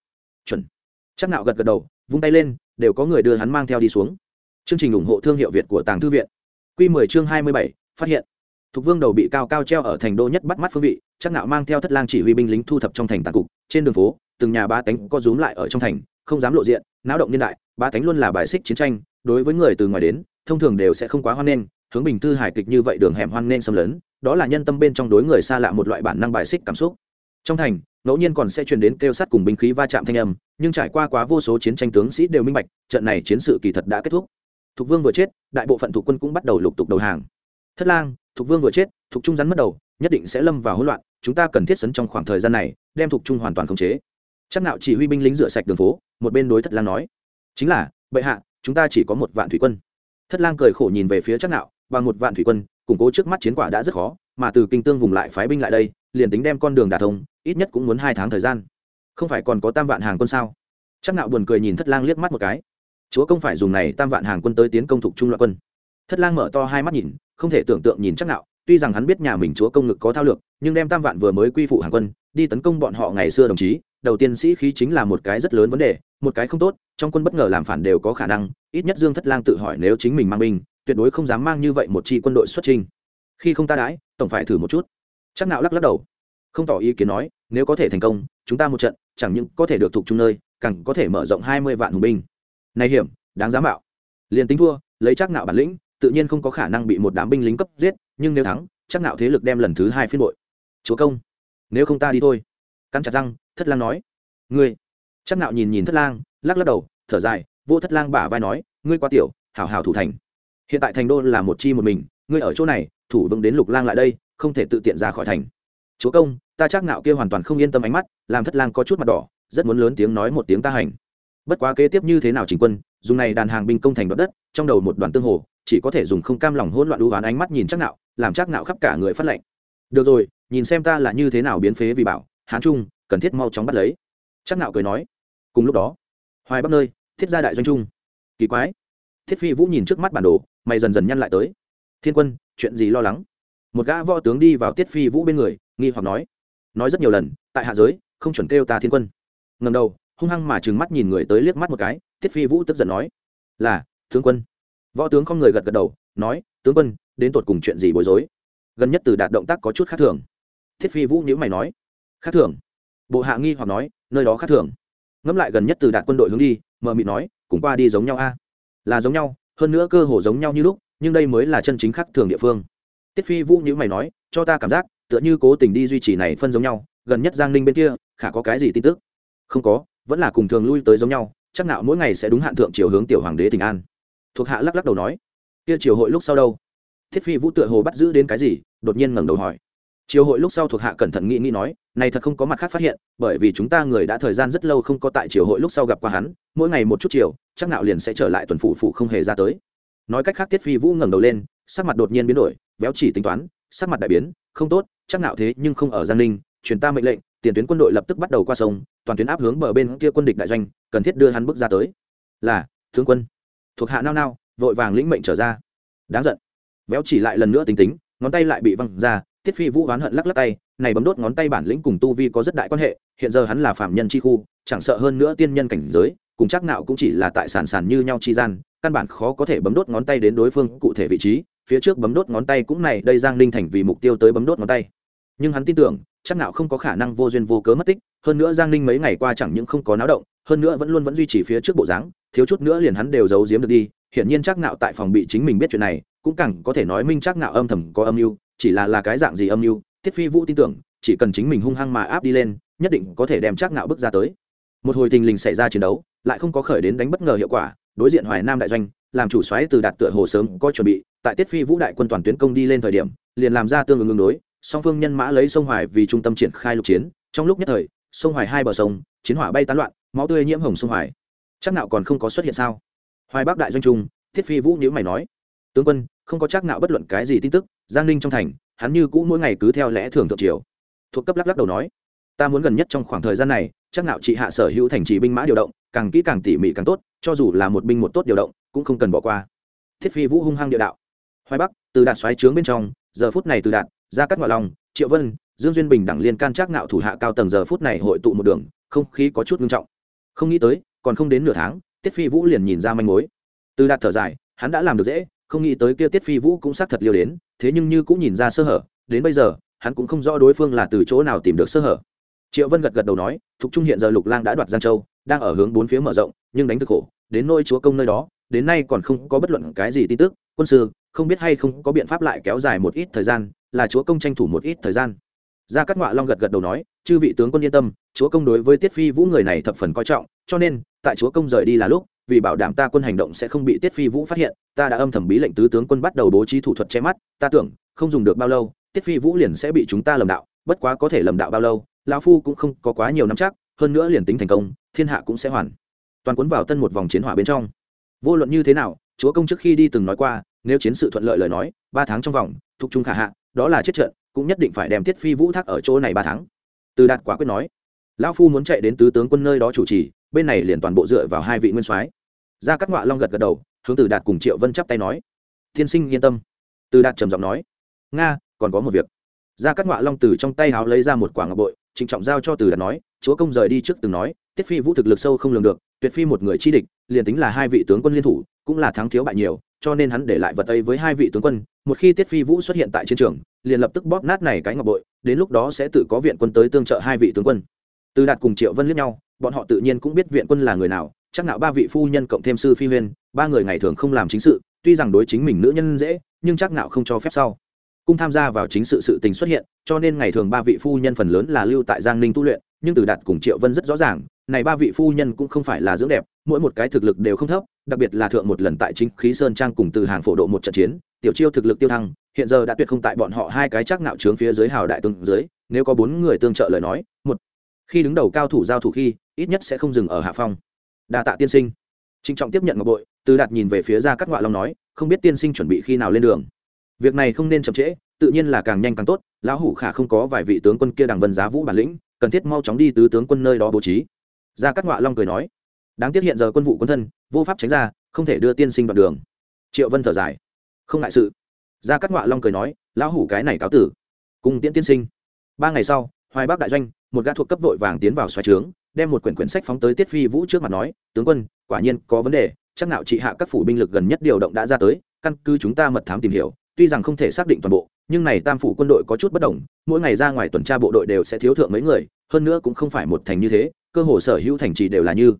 Chuẩn. Chắc nạo gật gật đầu vung tay lên đều có người đưa hắn mang theo đi xuống. Chương trình ủng hộ thương hiệu việt của tàng thư viện. Quy 10 chương 27, phát hiện. Thục Vương đầu bị cao cao treo ở thành đô nhất bắt mắt phương vị, chắc nạo mang theo thất lang chỉ huy binh lính thu thập trong thành tàn cục, trên đường phố, từng nhà ba tánh có rúm lại ở trong thành, không dám lộ diện, náo động niên đại, ba tánh luôn là bài xích chiến tranh, đối với người từ ngoài đến, thông thường đều sẽ không quá hoan nghênh, hướng bình thư hải kịch như vậy đường hẻm hoan nghênh xâm lấn, đó là nhân tâm bên trong đối người xa lạ một loại bản năng bài xích cảm xúc. Trong thành, ngẫu nhiên còn sẽ truyền đến kêu sắt cùng binh khí va chạm thanh âm, nhưng trải qua quá vô số chiến tranh tướng sĩ đều minh bạch, trận này chiến sự kỳ thật đã kết thúc. Thục Vương vừa chết, đại bộ phận thủ quân cũng bắt đầu lục tục đầu hàng. Thất Lang, Thục Vương vừa chết, Thục Trung rắn mất đầu, nhất định sẽ lâm vào hỗn loạn, chúng ta cần thiết sấn trong khoảng thời gian này, đem Thục Trung hoàn toàn khống chế. Chắc nạo chỉ huy binh lính rửa sạch đường phố, một bên đối Thất Lang nói, chính là, bệ hạ, chúng ta chỉ có một vạn thủy quân. Thất Lang cười khổ nhìn về phía Chắc nạo, bằng một vạn thủy quân, củng cố trước mắt chiến quả đã rất khó, mà từ kinh tương vùng lại phái binh lại đây, liền tính đem con đường đả thông, ít nhất cũng muốn hai tháng thời gian. Không phải còn có tam vạn hàng quân sao? Chắc nạo buồn cười nhìn Thất Lang liếc mắt một cái. Chúa công phải dùng này tam vạn hàng quân tới tiến công Thục Trung loạn quân. Thất Lang mở to hai mắt nhìn, không thể tưởng tượng nhìn chắc nạo, tuy rằng hắn biết nhà mình chúa công ngực có thao lược, nhưng đem tam vạn vừa mới quy phụ hàng quân, đi tấn công bọn họ ngày xưa đồng chí, đầu tiên sĩ khí chính là một cái rất lớn vấn đề, một cái không tốt, trong quân bất ngờ làm phản đều có khả năng, ít nhất dương thất lang tự hỏi nếu chính mình mang binh, tuyệt đối không dám mang như vậy một chi quân đội xuất trình khi không ta đãi, tổng phải thử một chút. Chắc nạo lắc lắc đầu. Không tỏ ý kiến nói, nếu có thể thành công, chúng ta một trận, chẳng những có thể được thuộc chung nơi, càng có thể mở rộng hai mươi vạn hùng binh. Này hiểm, đáng giá mạo. Liền tính thua, lấy chắc nạo bản lĩnh tự nhiên không có khả năng bị một đám binh lính cấp giết, nhưng nếu thắng, chắc nạo thế lực đem lần thứ hai phiên bội. Chúa công, nếu không ta đi thôi. Cắn chặt răng, thất lang nói. Ngươi. Chắc nạo nhìn nhìn thất lang, lắc lắc đầu, thở dài, vô thất lang bả vai nói, ngươi quá tiểu, hảo hảo thủ thành. Hiện tại thành đô là một chi một mình, ngươi ở chỗ này, thủ vững đến lục lang lại đây, không thể tự tiện ra khỏi thành. Chúa công, ta chắc nạo kia hoàn toàn không yên tâm ánh mắt, làm thất lang có chút mặt đỏ, rất muốn lớn tiếng nói một tiếng ta hành. Bất quá kế tiếp như thế nào chỉnh quân, dùng này đàn hàng binh công thành đoạt đất, trong đầu một đoàn tương hồ chỉ có thể dùng không cam lòng hỗn loạn đũ oán ánh mắt nhìn chắc nạo, làm chắc nạo khắp cả người phát lệnh. Được rồi, nhìn xem ta là như thế nào biến phế vì bảo, hán trung, cần thiết mau chóng bắt lấy. Chắc nạo cười nói. Cùng lúc đó, hoài bắc nơi, thiết gia đại doanh trung. Kỳ quái. Thiết phi vũ nhìn trước mắt bản đồ, mày dần dần nhăn lại tới. Thiên quân, chuyện gì lo lắng? Một gã võ tướng đi vào tiết phi vũ bên người, nghi hoặc nói. Nói rất nhiều lần, tại hạ giới, không chuẩn kêu ta thiên quân. Ngầm đầu, hung hăng mà trừng mắt nhìn người tới liếc mắt một cái tiết phi vũ tức giận nói. Là, tướng quân võ tướng không người gật gật đầu, nói, tướng quân, đến tột cùng chuyện gì bối rối? Gần nhất từ đạt động tác có chút khác thường. Thiết phi vũ nhữ mày nói, khác thường? Bộ hạ nghi hoặc nói, nơi đó khác thường. Ngẫm lại gần nhất từ đạt quân đội hướng đi mờ mịt nói, cùng qua đi giống nhau a. Là giống nhau, hơn nữa cơ hồ giống nhau như lúc, nhưng đây mới là chân chính khác thường địa phương. Tiết phi vũ nhữ mày nói, cho ta cảm giác, tựa như cố tình đi duy trì này phân giống nhau, gần nhất giang ninh bên kia, khả có cái gì tin tức? Không có, vẫn là cùng thường lui tới giống nhau, chắc nào mỗi ngày sẽ đúng hạn thượng chiều hướng tiểu hoàng đế tỉnh an thuộc hạ lắc lắc đầu nói, kia triều hội lúc sau đâu? Thiết phi vũ tựa hồ bắt giữ đến cái gì, đột nhiên ngẩng đầu hỏi. Triều hội lúc sau thuộc hạ cẩn thận nghĩ nghĩ nói, này thật không có mặt khác phát hiện, bởi vì chúng ta người đã thời gian rất lâu không có tại triều hội lúc sau gặp qua hắn, mỗi ngày một chút chiều chắc nạo liền sẽ trở lại tuần phủ phủ không hề ra tới. Nói cách khác thiết phi vũ ngẩng đầu lên, sắc mặt đột nhiên biến đổi béo chỉ tính toán, sắc mặt đại biến, không tốt, chắc nạo thế nhưng không ở giang ninh, truyền ta mệnh lệnh, tiền tuyến quân đội lập tức bắt đầu qua sông, toàn tuyến áp hướng bờ bên kia quân địch đại doanh, cần thiết đưa hắn bước ra tới. Là, tướng quân thuộc hạ nao nao, vội vàng lĩnh mệnh trở ra. Đáng giận. Véo chỉ lại lần nữa tính tính, ngón tay lại bị văng ra, Tiết phi vũ oán hận lắc lắc tay, này bấm đốt ngón tay bản lĩnh cùng tu vi có rất đại quan hệ, hiện giờ hắn là phạm nhân chi khu, chẳng sợ hơn nữa tiên nhân cảnh giới, cùng chắc nào cũng chỉ là tại sản sản như nhau chi gian, căn bản khó có thể bấm đốt ngón tay đến đối phương cụ thể vị trí, phía trước bấm đốt ngón tay cũng này, đây giang Ninh thành vì mục tiêu tới bấm đốt ngón tay. Nhưng hắn tin tưởng, chắc nào không có khả năng vô duyên vô cớ mất tích, hơn nữa giang ninh mấy ngày qua chẳng những không có náo động, hơn nữa vẫn luôn vẫn duy trì phía trước bộ dáng thiếu chút nữa liền hắn đều giấu giếm được đi, hiển nhiên chắc nạo tại phòng bị chính mình biết chuyện này, cũng càng có thể nói minh chắc nạo âm thầm có âm mưu, chỉ là là cái dạng gì âm mưu, tiết phi vũ tin tưởng, chỉ cần chính mình hung hăng mà áp đi lên, nhất định có thể đem chắc nạo bước ra tới. Một hồi tình lình xảy ra chiến đấu, lại không có khởi đến đánh bất ngờ hiệu quả, đối diện hoài nam đại doanh, làm chủ xoáy từ đạt tựa hồ sớm có chuẩn bị, tại tiết phi vũ đại quân toàn tuyến công đi lên thời điểm, liền làm ra tương ứng ứng đối, song phương nhân mã lấy sông hoài vì trung tâm triển khai lục chiến, trong lúc nhất thời, sông hoài hai bờ sông, chiến hỏa bay tán loạn, máu tươi nhiễm hồng sông hoài chắc nạo còn không có xuất hiện sao? Hoài bắc đại doanh trung, thiết phi vũ nhữ mày nói. Tướng quân, không có chắc nạo bất luận cái gì tin tức, giang ninh trong thành, hắn như cũ mỗi ngày cứ theo lẽ thường thượng triều. Thuộc cấp lắc lắc đầu nói. Ta muốn gần nhất trong khoảng thời gian này, chắc nạo trị hạ sở hữu thành trì binh mã điều động, càng kỹ càng tỉ mỉ càng tốt, cho dù là một binh một tốt điều động, cũng không cần bỏ qua. Thiết phi vũ hung hăng địa đạo. Hoài bắc, từ đạt xoáy trướng bên trong, giờ phút này từ đạt, ra cắt ngoại lòng, triệu vân, dương duyên bình đẳng liên can chắc nạo thủ hạ cao tầng giờ phút này hội tụ một đường, không khí có chút nghiêm trọng. Không nghĩ tới còn không đến nửa tháng, tiết phi vũ liền nhìn ra manh mối. Từ đạt thở dài, hắn đã làm được dễ, không nghĩ tới kia tiết phi vũ cũng xác thật liều đến, thế nhưng như cũng nhìn ra sơ hở, đến bây giờ, hắn cũng không rõ đối phương là từ chỗ nào tìm được sơ hở. Triệu vân gật gật đầu nói, thục trung hiện giờ lục lang đã đoạt giang châu, đang ở hướng bốn phía mở rộng, nhưng đánh thực khổ, đến nôi chúa công nơi đó, đến nay còn không có bất luận cái gì tin tức, quân sư, không biết hay không có biện pháp lại kéo dài một ít thời gian, là chúa công tranh thủ một ít thời gian. Gia cát ngọa long gật gật đầu nói, chư vị tướng quân yên tâm, chúa công đối với tiết phi vũ người này thập phần coi trọng cho nên, tại chúa công rời đi là lúc, vì bảo đảm ta quân hành động sẽ không bị tiết phi vũ phát hiện, ta đã âm thầm bí lệnh tứ tướng quân bắt đầu bố trí thủ thuật che mắt. Ta tưởng, không dùng được bao lâu, tiết phi vũ liền sẽ bị chúng ta lầm đạo, bất quá có thể lầm đạo bao lâu, lão phu cũng không có quá nhiều nắm chắc, hơn nữa liền tính thành công, thiên hạ cũng sẽ hoàn. Toàn cuốn vào tân một vòng chiến hỏa bên trong. Vô luận như thế nào, chúa công trước khi đi từng nói qua, nếu chiến sự thuận lợi lời nói, ba tháng trong vòng, thuộc trung khả hạ, đó là chết trận, cũng nhất định phải đem tiết phi vũ thác ở chỗ này ba tháng. Từ đạt quả quyết nói, lão phu muốn chạy đến tứ tướng quân nơi đó chủ trì bên này liền toàn bộ dựa vào hai vị nguyên soái. Ra cắt ngọa long gật gật đầu, hướng từ đạt cùng triệu vân chắp tay nói thiên sinh yên tâm. Từ đạt trầm giọng nói, nga, còn có một việc. Ra cắt ngọa long từ trong tay háo lấy ra một quả ngọc bội, trịnh trọng giao cho từ đạt nói, chúa công rời đi trước từng nói, tiết phi vũ thực lực sâu không lường được, tuyệt phi một người chi địch, liền tính là hai vị tướng quân liên thủ, cũng là thắng thiếu bại nhiều, cho nên hắn để lại vật ấy với hai vị tướng quân, một khi tiết phi vũ xuất hiện tại chiến trường, liền lập tức bóp nát này cái ngọc bội, đến lúc đó sẽ tự có viện quân tới tương trợ hai vị tướng quân. Từ đạt cùng triệu vân liếc nhau bọn họ tự nhiên cũng biết viện quân là người nào, chắc nạo ba vị phu nhân cộng thêm sư phi huyên, ba người ngày thường không làm chính sự, tuy rằng đối chính mình nữ nhân dễ, nhưng chắc nạo không cho phép sau. Cung tham gia vào chính sự sự tình xuất hiện, cho nên ngày thường ba vị phu nhân phần lớn là lưu tại giang ninh tu luyện, nhưng từ đạt cùng triệu vân rất rõ ràng, này ba vị phu nhân cũng không phải là dưỡng đẹp, mỗi một cái thực lực đều không thấp, đặc biệt là thượng một lần tại chính khí sơn trang cùng từ hàng phổ độ một trận chiến, tiểu chiêu thực lực tiêu thăng, hiện giờ đã tuyệt không tại bọn họ hai cái chắc nạo trướng phía dưới hào đại tương dưới, nếu có bốn người tương trợ lời nói, một khi đứng đầu cao thủ giao thủ khi ít nhất sẽ không dừng ở hạ phong. Đa tạ tiên sinh. Trịnh trọng tiếp nhận ngọc bội, từ đạt nhìn về phía ra các ngoại long nói, không biết tiên sinh chuẩn bị khi nào lên đường. Việc này không nên chậm trễ, tự nhiên là càng nhanh càng tốt, lão hủ khả không có vài vị tướng quân kia đằng vân giá vũ bản lĩnh, cần thiết mau chóng đi tứ tướng quân nơi đó bố trí. Ra các ngoại long cười nói, đáng tiếc hiện giờ quân vụ quân thân, vô pháp tránh ra, không thể đưa tiên sinh đoạn đường. Triệu vân thở dài, không ngại sự. Ra các ngoại long cười nói, lão hủ cái này cáo tử. Cùng tiễn tiên sinh. Ba ngày sau, hoài bắc đại doanh, một gã thuộc cấp vội vàng tiến vào xoáy trướng đem một quyển quyển sách phóng tới tiết phi vũ trước mặt nói, tướng quân, quả nhiên có vấn đề, chắc nào trị hạ các phủ binh lực gần nhất điều động đã ra tới, căn cứ chúng ta mật thám tìm hiểu, tuy rằng không thể xác định toàn bộ, nhưng này tam phủ quân đội có chút bất đồng, mỗi ngày ra ngoài tuần tra bộ đội đều sẽ thiếu thượng mấy người, hơn nữa cũng không phải một thành như thế, cơ hồ sở hữu thành trì đều là như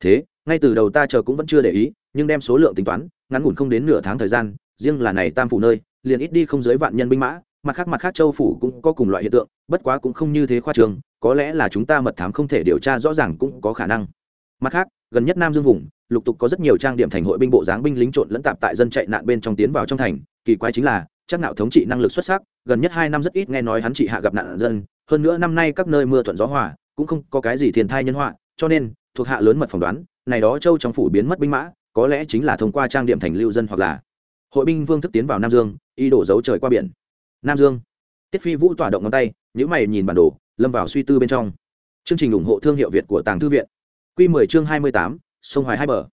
thế, ngay từ đầu ta chờ cũng vẫn chưa để ý, nhưng đem số lượng tính toán, ngắn ngủn không đến nửa tháng thời gian, riêng là này tam phủ nơi, liền ít đi không dưới vạn nhân binh mã mặt khác mặt khác châu phủ cũng có cùng loại hiện tượng, bất quá cũng không như thế khoa trường, có lẽ là chúng ta mật thám không thể điều tra rõ ràng cũng có khả năng. Mặt khác, gần nhất nam dương vùng, lục tục có rất nhiều trang điểm thành hội binh bộ dáng binh lính trộn lẫn tạp tại dân chạy nạn bên trong tiến vào trong thành, kỳ quái chính là, chắc nạo thống trị năng lực xuất sắc, gần nhất hai năm rất ít nghe nói hắn trị hạ gặp nạn dân, hơn nữa năm nay các nơi mưa thuận gió hòa, cũng không có cái gì thiên thai nhân họa, cho nên, thuộc hạ lớn mật phỏng đoán, này đó châu trong phủ biến mất binh mã, có lẽ chính là thông qua trang điểm thành lưu dân hoặc là, hội binh vương thức tiến vào nam dương y đổ dấu trời qua biển nam dương. Tiết phi vũ tỏa động ngón tay những mày nhìn bản đồ lâm vào suy tư bên trong. Chương trình ủng hộ thương hiệu việt của tàng thư viện. Q 10 chương 28, sông hoài hai bờ.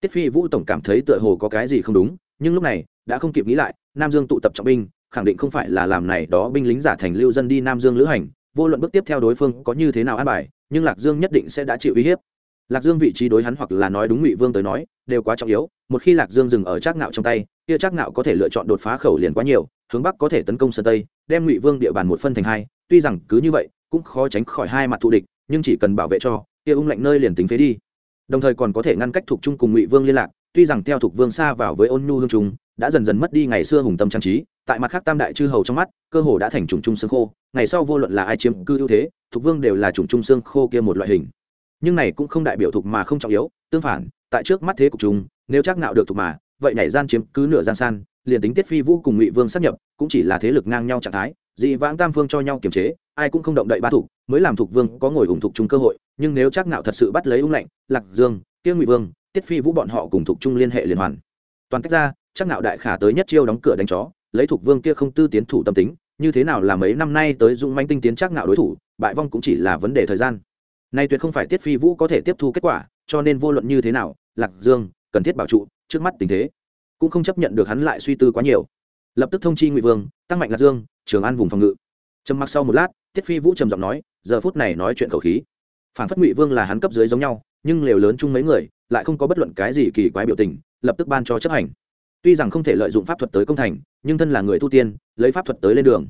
Tiết phi vũ tổng cảm thấy tựa hồ có cái gì không đúng nhưng lúc này đã không kịp nghĩ lại nam dương tụ tập trọng binh khẳng định không phải là làm này đó binh lính giả thành lưu dân đi nam dương lữ hành vô luận bước tiếp theo đối phương có như thế nào an bài nhưng lạc dương nhất định sẽ đã chịu uy hiếp. Lạc dương vị trí đối hắn hoặc là nói đúng ngụy vương tới nói đều quá trọng yếu một khi lạc dương dừng ở trác ngạo trong tay kia trác ngạo có thể lựa chọn đột phá khẩu liền quá nhiều hướng bắc có thể tấn công sơn tây, đem ngụy vương địa bàn một phân thành hai, tuy rằng cứ như vậy, cũng khó tránh khỏi hai mặt thù địch, nhưng chỉ cần bảo vệ cho, kia ung lạnh nơi liền tính phế đi. Đồng thời còn có thể ngăn cách thuộc trung cùng ngụy vương liên lạc, tuy rằng theo thuộc vương xa vào với ôn nhu hương trung đã dần dần mất đi ngày xưa hùng tâm trang trí, tại mặt khác tam đại chư hầu trong mắt, cơ hồ đã thành trùng trung xương khô, ngày sau vô luận là ai chiếm cư ưu thế, thuộc vương đều là trùng trung xương khô kia một loại hình. Nhưng này cũng không đại biểu thuộc mà không trọng yếu, tương phản, tại trước mắt thế cục chúng nếu chắc nạo được thuộc mà, vậy nhảy gian chiếm cứ nửa gian san liền tính tiết phi vũ cùng ngụy vương sắp nhập, cũng chỉ là thế lực ngang nhau trạng thái, dị vãng tam phương cho nhau kiềm chế, ai cũng không động đậy ba thủ, mới làm thục vương có ngồi ủng thục chung cơ hội, nhưng nếu chắc nạo thật sự bắt lấy ung lạnh, lạc dương, kia ngụy vương, tiết phi vũ bọn họ cùng thục chung liên hệ liên hoàn. Toàn tách ra, chắc nạo đại khả tới nhất chiêu đóng cửa đánh chó, lấy thục vương kia không tư tiến thủ tâm tính, như thế nào là mấy năm nay tới dũng manh tinh tiến chắc nạo đối thủ, bại vong cũng chỉ là vấn đề thời gian. Nay tuyệt không phải tiết phi vũ có thể tiếp thu kết quả, cho nên vô luận như thế nào, lạc dương cần thiết bảo trụ, trước mắt tình thế cũng không chấp nhận được hắn lại suy tư quá nhiều. Lập tức thông chi ngụy vương, tăng mạnh lạc dương trường an vùng phòng ngự. Trầm mặc sau một lát, tiết phi vũ trầm giọng nói, giờ phút này nói chuyện khẩu khí. Phản phất ngụy vương là hắn cấp dưới giống nhau, nhưng lều lớn chung mấy người, lại không có bất luận cái gì kỳ quái biểu tình, lập tức ban cho chấp hành. Tuy rằng không thể lợi dụng pháp thuật tới công thành, nhưng thân là người tu tiên, lấy pháp thuật tới lên đường.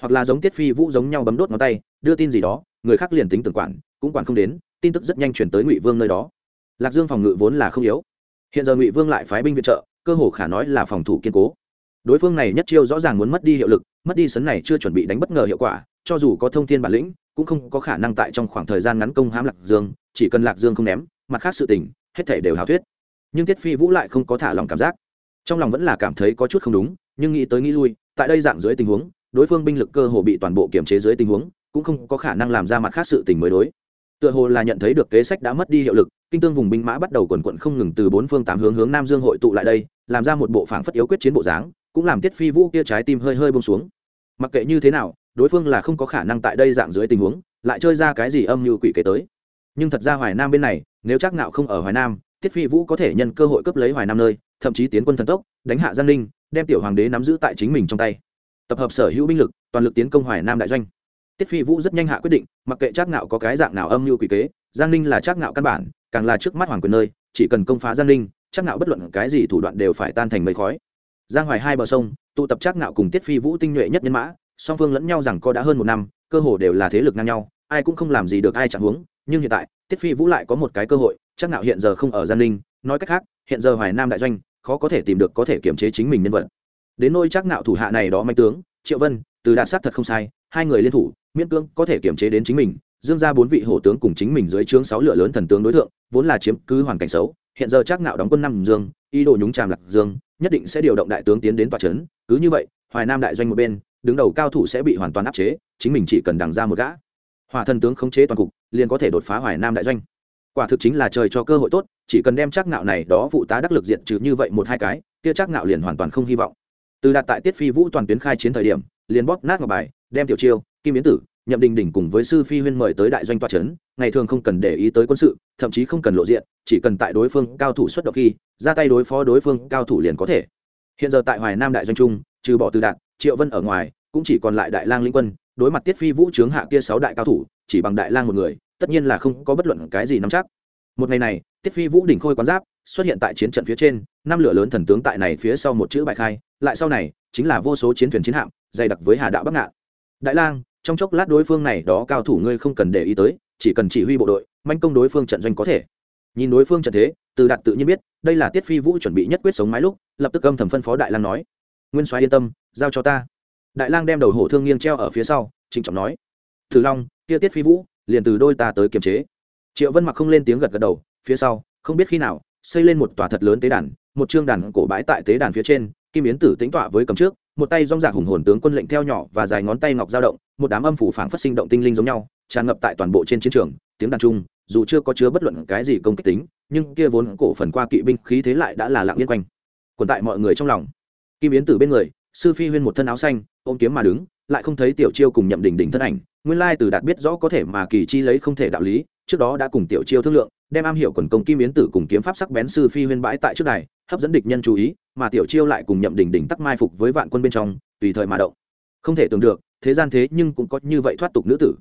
Hoặc là giống tiết phi vũ giống nhau bấm đốt ngón tay, đưa tin gì đó, người khác liền tính tưởng quản, cũng quản không đến, tin tức rất nhanh chuyển tới ngụy vương nơi đó. Lạc dương phòng ngự vốn là không yếu. Hiện giờ ngụy vương lại phái binh viện trợ cơ hồ khả nói là phòng thủ kiên cố. Đối phương này nhất chiêu rõ ràng muốn mất đi hiệu lực, mất đi sấn này chưa chuẩn bị đánh bất ngờ hiệu quả, cho dù có thông thiên bản lĩnh, cũng không có khả năng tại trong khoảng thời gian ngắn công hãm lạc dương, chỉ cần lạc dương không ném, mặt khác sự tình, hết thể đều hào thuyết. Nhưng tiết phi vũ lại không có thả lòng cảm giác. Trong lòng vẫn là cảm thấy có chút không đúng, nhưng nghĩ tới nghĩ lui, tại đây dạng dưới tình huống, đối phương binh lực cơ hồ bị toàn bộ kiểm chế dưới tình huống, cũng không có khả năng làm ra mặt khác sự tình mới đối. Tựa hồ là nhận thấy được kế sách đã mất đi hiệu lực kinh tương vùng binh mã bắt đầu quần quận không ngừng từ bốn phương tám hướng hướng nam dương hội tụ lại đây, làm ra một bộ phảng phất yếu quyết chiến bộ dáng, cũng làm tiết phi vũ kia trái tim hơi hơi bông xuống. Mặc kệ như thế nào, đối phương là không có khả năng tại đây dạng dưới tình huống, lại chơi ra cái gì âm như quỷ kế tới. Nhưng thật ra hoài nam bên này, nếu chắc nạo không ở hoài nam, tiết phi vũ có thể nhân cơ hội cướp lấy hoài nam nơi, thậm chí tiến quân thần tốc, đánh hạ giang ninh, đem tiểu hoàng đế nắm giữ tại chính mình trong tay. Tập hợp sở hữu binh lực, toàn lực tiến công hoài nam đại doanh. Tiết phi vũ rất nhanh hạ quyết định, mặc kệ chắc nạo có cái dạng nào âm mưu quỷ kế, giang ninh là chắc nạo căn bản càng là trước mắt hoàng quyền nơi, chỉ cần công phá giang ninh, chắc nạo bất luận cái gì thủ đoạn đều phải tan thành mây khói. Giang hoài hai bờ sông, tụ tập chắc nạo cùng tiết phi vũ tinh nhuệ nhất nhân mã, song phương lẫn nhau rằng có đã hơn một năm, cơ hồ đều là thế lực ngang nhau, ai cũng không làm gì được ai chẳng huống, nhưng hiện tại, tiết phi vũ lại có một cái cơ hội, chắc nạo hiện giờ không ở giang ninh, nói cách khác, hiện giờ hoài nam đại doanh, khó có thể tìm được có thể kiểm chế chính mình nhân vật. Đến nôi chắc nạo thủ hạ này đó manh tướng, triệu vân, từ đạt sát thật không sai, hai người liên thủ, miễn cưỡng có thể kiểm chế đến chính mình dương ra bốn vị hổ tướng cùng chính mình dưới trướng sáu lựa lớn thần tướng đối tượng, vốn là chiếm cứ hoàn cảnh xấu, hiện giờ chắc nạo đóng quân năm dương, ý đồ nhúng tràm lạc dương, nhất định sẽ điều động đại tướng tiến đến tòa trấn. Cứ như vậy, hoài nam đại doanh một bên, đứng đầu cao thủ sẽ bị hoàn toàn áp chế, chính mình chỉ cần đằng ra một gã. Hỏa thần tướng khống chế toàn cục, liền có thể đột phá hoài nam đại doanh. Quả thực chính là trời cho cơ hội tốt, chỉ cần đem chắc nạo này đó phụ tá đắc lực diện trừ như vậy một hai cái, kia chắc nạo liền hoàn toàn không hy vọng. Từ đạt tại tiết phi vũ toàn tuyến khai chiến thời điểm, liền bóp nát ngọc bài, đem tiểu chiêu, kim biến tử nhậm đình đỉnh cùng với sư phi huyên mời tới đại doanh toa trấn ngày thường không cần để ý tới quân sự, thậm chí không cần lộ diện, chỉ cần tại đối phương cao thủ xuất động khi, ra tay đối phó đối phương cao thủ liền có thể. Hiện giờ tại hoài nam đại doanh trung, trừ bỏ từ đạt, triệu vân ở ngoài, cũng chỉ còn lại đại lang linh quân, đối mặt tiết phi vũ trướng hạ kia sáu đại cao thủ, chỉ bằng đại lang một người, tất nhiên là không có bất luận cái gì nắm chắc. Một ngày này, tiết phi vũ đỉnh khôi quán giáp, xuất hiện tại chiến trận phía trên, năm lửa lớn thần tướng tại này phía sau một chữ bại khai, lại sau này, chính là vô số chiến thuyền chiến hạm, dày đặc với hà đạo bắc ngạn. Đại lang trong chốc lát đối phương này đó cao thủ ngươi không cần để ý tới, chỉ cần chỉ huy bộ đội, manh công đối phương trận doanh có thể. Nhìn đối phương trận thế, từ đạt tự nhiên biết, đây là tiết phi vũ chuẩn bị nhất quyết sống mái lúc, lập tức âm thầm phân phó đại lang nói, nguyên soái yên tâm, giao cho ta. Đại lang đem đầu hổ thương nghiêng treo ở phía sau, trịnh trọng nói thử long, kia tiết phi vũ, liền từ đôi ta tới kiềm chế. Triệu vân mặc không lên tiếng gật gật đầu, phía sau, không biết khi nào, xây lên một tòa thật lớn tế đàn, một trương đàn cổ bãi tại tế đàn phía trên, kim yến tử tính tọa với cầm trước, một tay rong rạc hùng hồn tướng quân lệnh theo nhỏ và dài ngón tay ngọc dao động một đám âm phủ phảng phát sinh động tinh linh giống nhau, tràn ngập tại toàn bộ trên chiến trường, tiếng đàn trung, dù chưa có chứa bất luận cái gì công kích tính, nhưng kia vốn cổ phần qua kỵ binh khí thế lại đã là lặng yên quanh. Còn tại mọi người trong lòng. Kim yến tử bên người, sư phi huyên một thân áo xanh, ôm kiếm mà đứng, lại không thấy tiểu chiêu cùng nhậm đỉnh đỉnh thân ảnh, nguyên lai từ đạt biết rõ có thể mà kỳ chi lấy không thể đạo lý, trước đó đã cùng tiểu chiêu thương lượng, đem am hiểu quần công kim yến tử cùng kiếm pháp sắc bén sư phi huyên bãi tại trước này hấp dẫn địch nhân chú ý, mà tiểu chiêu lại cùng nhậm đỉnh đỉnh tắc mai phục với vạn quân bên trong, tùy thời mà động. Không thể tưởng được thế gian thế nhưng cũng có như vậy thoát tục nữ tử.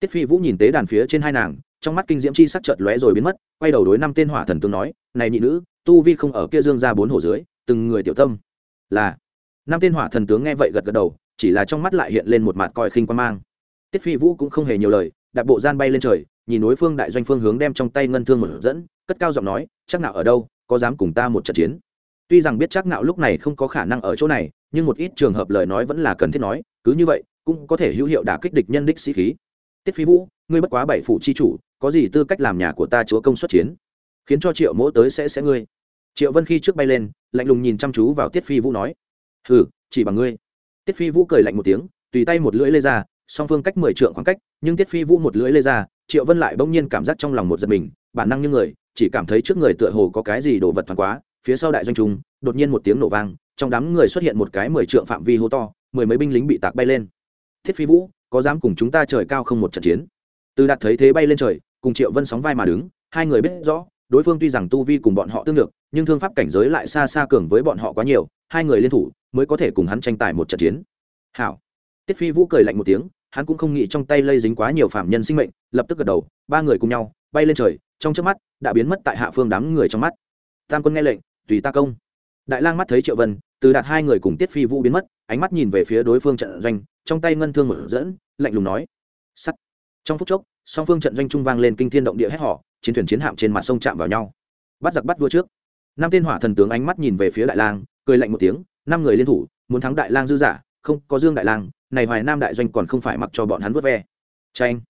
Tiết phi vũ nhìn tế đàn phía trên hai nàng, trong mắt kinh diễm chi sắc chợt lóe rồi biến mất, quay đầu đối năm tên hỏa thần tướng nói, này nhị nữ, tu vi không ở kia dương ra bốn hồ dưới, từng người tiểu tâm. Là, năm tên hỏa thần tướng nghe vậy gật gật đầu, chỉ là trong mắt lại hiện lên một mặt coi khinh quan mang. Tiết phi vũ cũng không hề nhiều lời, đạp bộ gian bay lên trời, nhìn đối phương đại doanh phương hướng đem trong tay ngân thương một dẫn, cất cao giọng nói, chắc nào ở đâu, có dám cùng ta một trận chiến? Tuy rằng biết chắc nạo lúc này không có khả năng ở chỗ này, nhưng một ít trường hợp lời nói vẫn là cần thiết nói, cứ như vậy cũng có thể hữu hiệu đả kích địch nhân đích sĩ khí. Tiết phi vũ, ngươi bất quá bảy phụ chi chủ, có gì tư cách làm nhà của ta chúa công xuất chiến? Khiến cho triệu mỗ tới sẽ sẽ ngươi. Triệu vân khi trước bay lên, lạnh lùng nhìn chăm chú vào tiết phi vũ nói, hừ, chỉ bằng ngươi. Tiết phi vũ cười lạnh một tiếng, tùy tay một lưỡi lê ra, song phương cách mười trượng khoảng cách, nhưng tiết phi vũ một lưỡi lê ra, triệu vân lại bỗng nhiên cảm giác trong lòng một giật mình, bản năng như người, chỉ cảm thấy trước người tựa hồ có cái gì đồ vật thoáng quá, phía sau đại doanh trung đột nhiên một tiếng nổ vang, trong đám người xuất hiện một cái mười trượng phạm vi hố to, mười mấy binh lính bị tạc bay lên thiết phi vũ, có dám cùng chúng ta trời cao không một trận chiến? Từ đạt thấy thế bay lên trời, cùng triệu vân sóng vai mà đứng, hai người biết rõ, đối phương tuy rằng tu vi cùng bọn họ tương được nhưng thương pháp cảnh giới lại xa xa cường với bọn họ quá nhiều, hai người liên thủ mới có thể cùng hắn tranh tài một trận chiến. Hảo. Tiết phi vũ cười lạnh một tiếng, hắn cũng không nghĩ trong tay lây dính quá nhiều phạm nhân sinh mệnh, lập tức gật đầu, ba người cùng nhau, bay lên trời, trong trước mắt, đã biến mất tại hạ phương đám người trong mắt. Tam quân nghe lệnh, tùy ta công đại lang mắt thấy triệu vân, từ đạt hai người cùng tiết phi vũ biến mất, ánh mắt nhìn về phía đối phương trận doanh, trong tay ngân thương mở dẫn, lạnh lùng nói, sắt. Trong phút chốc, song phương trận doanh trung vang lên kinh thiên động địa hét họ chiến thuyền chiến hạm trên mặt sông chạm vào nhau. Bắt giặc bắt vua trước. Năm tên hỏa thần tướng ánh mắt nhìn về phía đại lang, cười lạnh một tiếng, năm người liên thủ, muốn thắng đại lang dư giả, không, có dương đại lang, này hoài nam đại doanh còn không phải mặc cho bọn hắn vớt ve. Tranh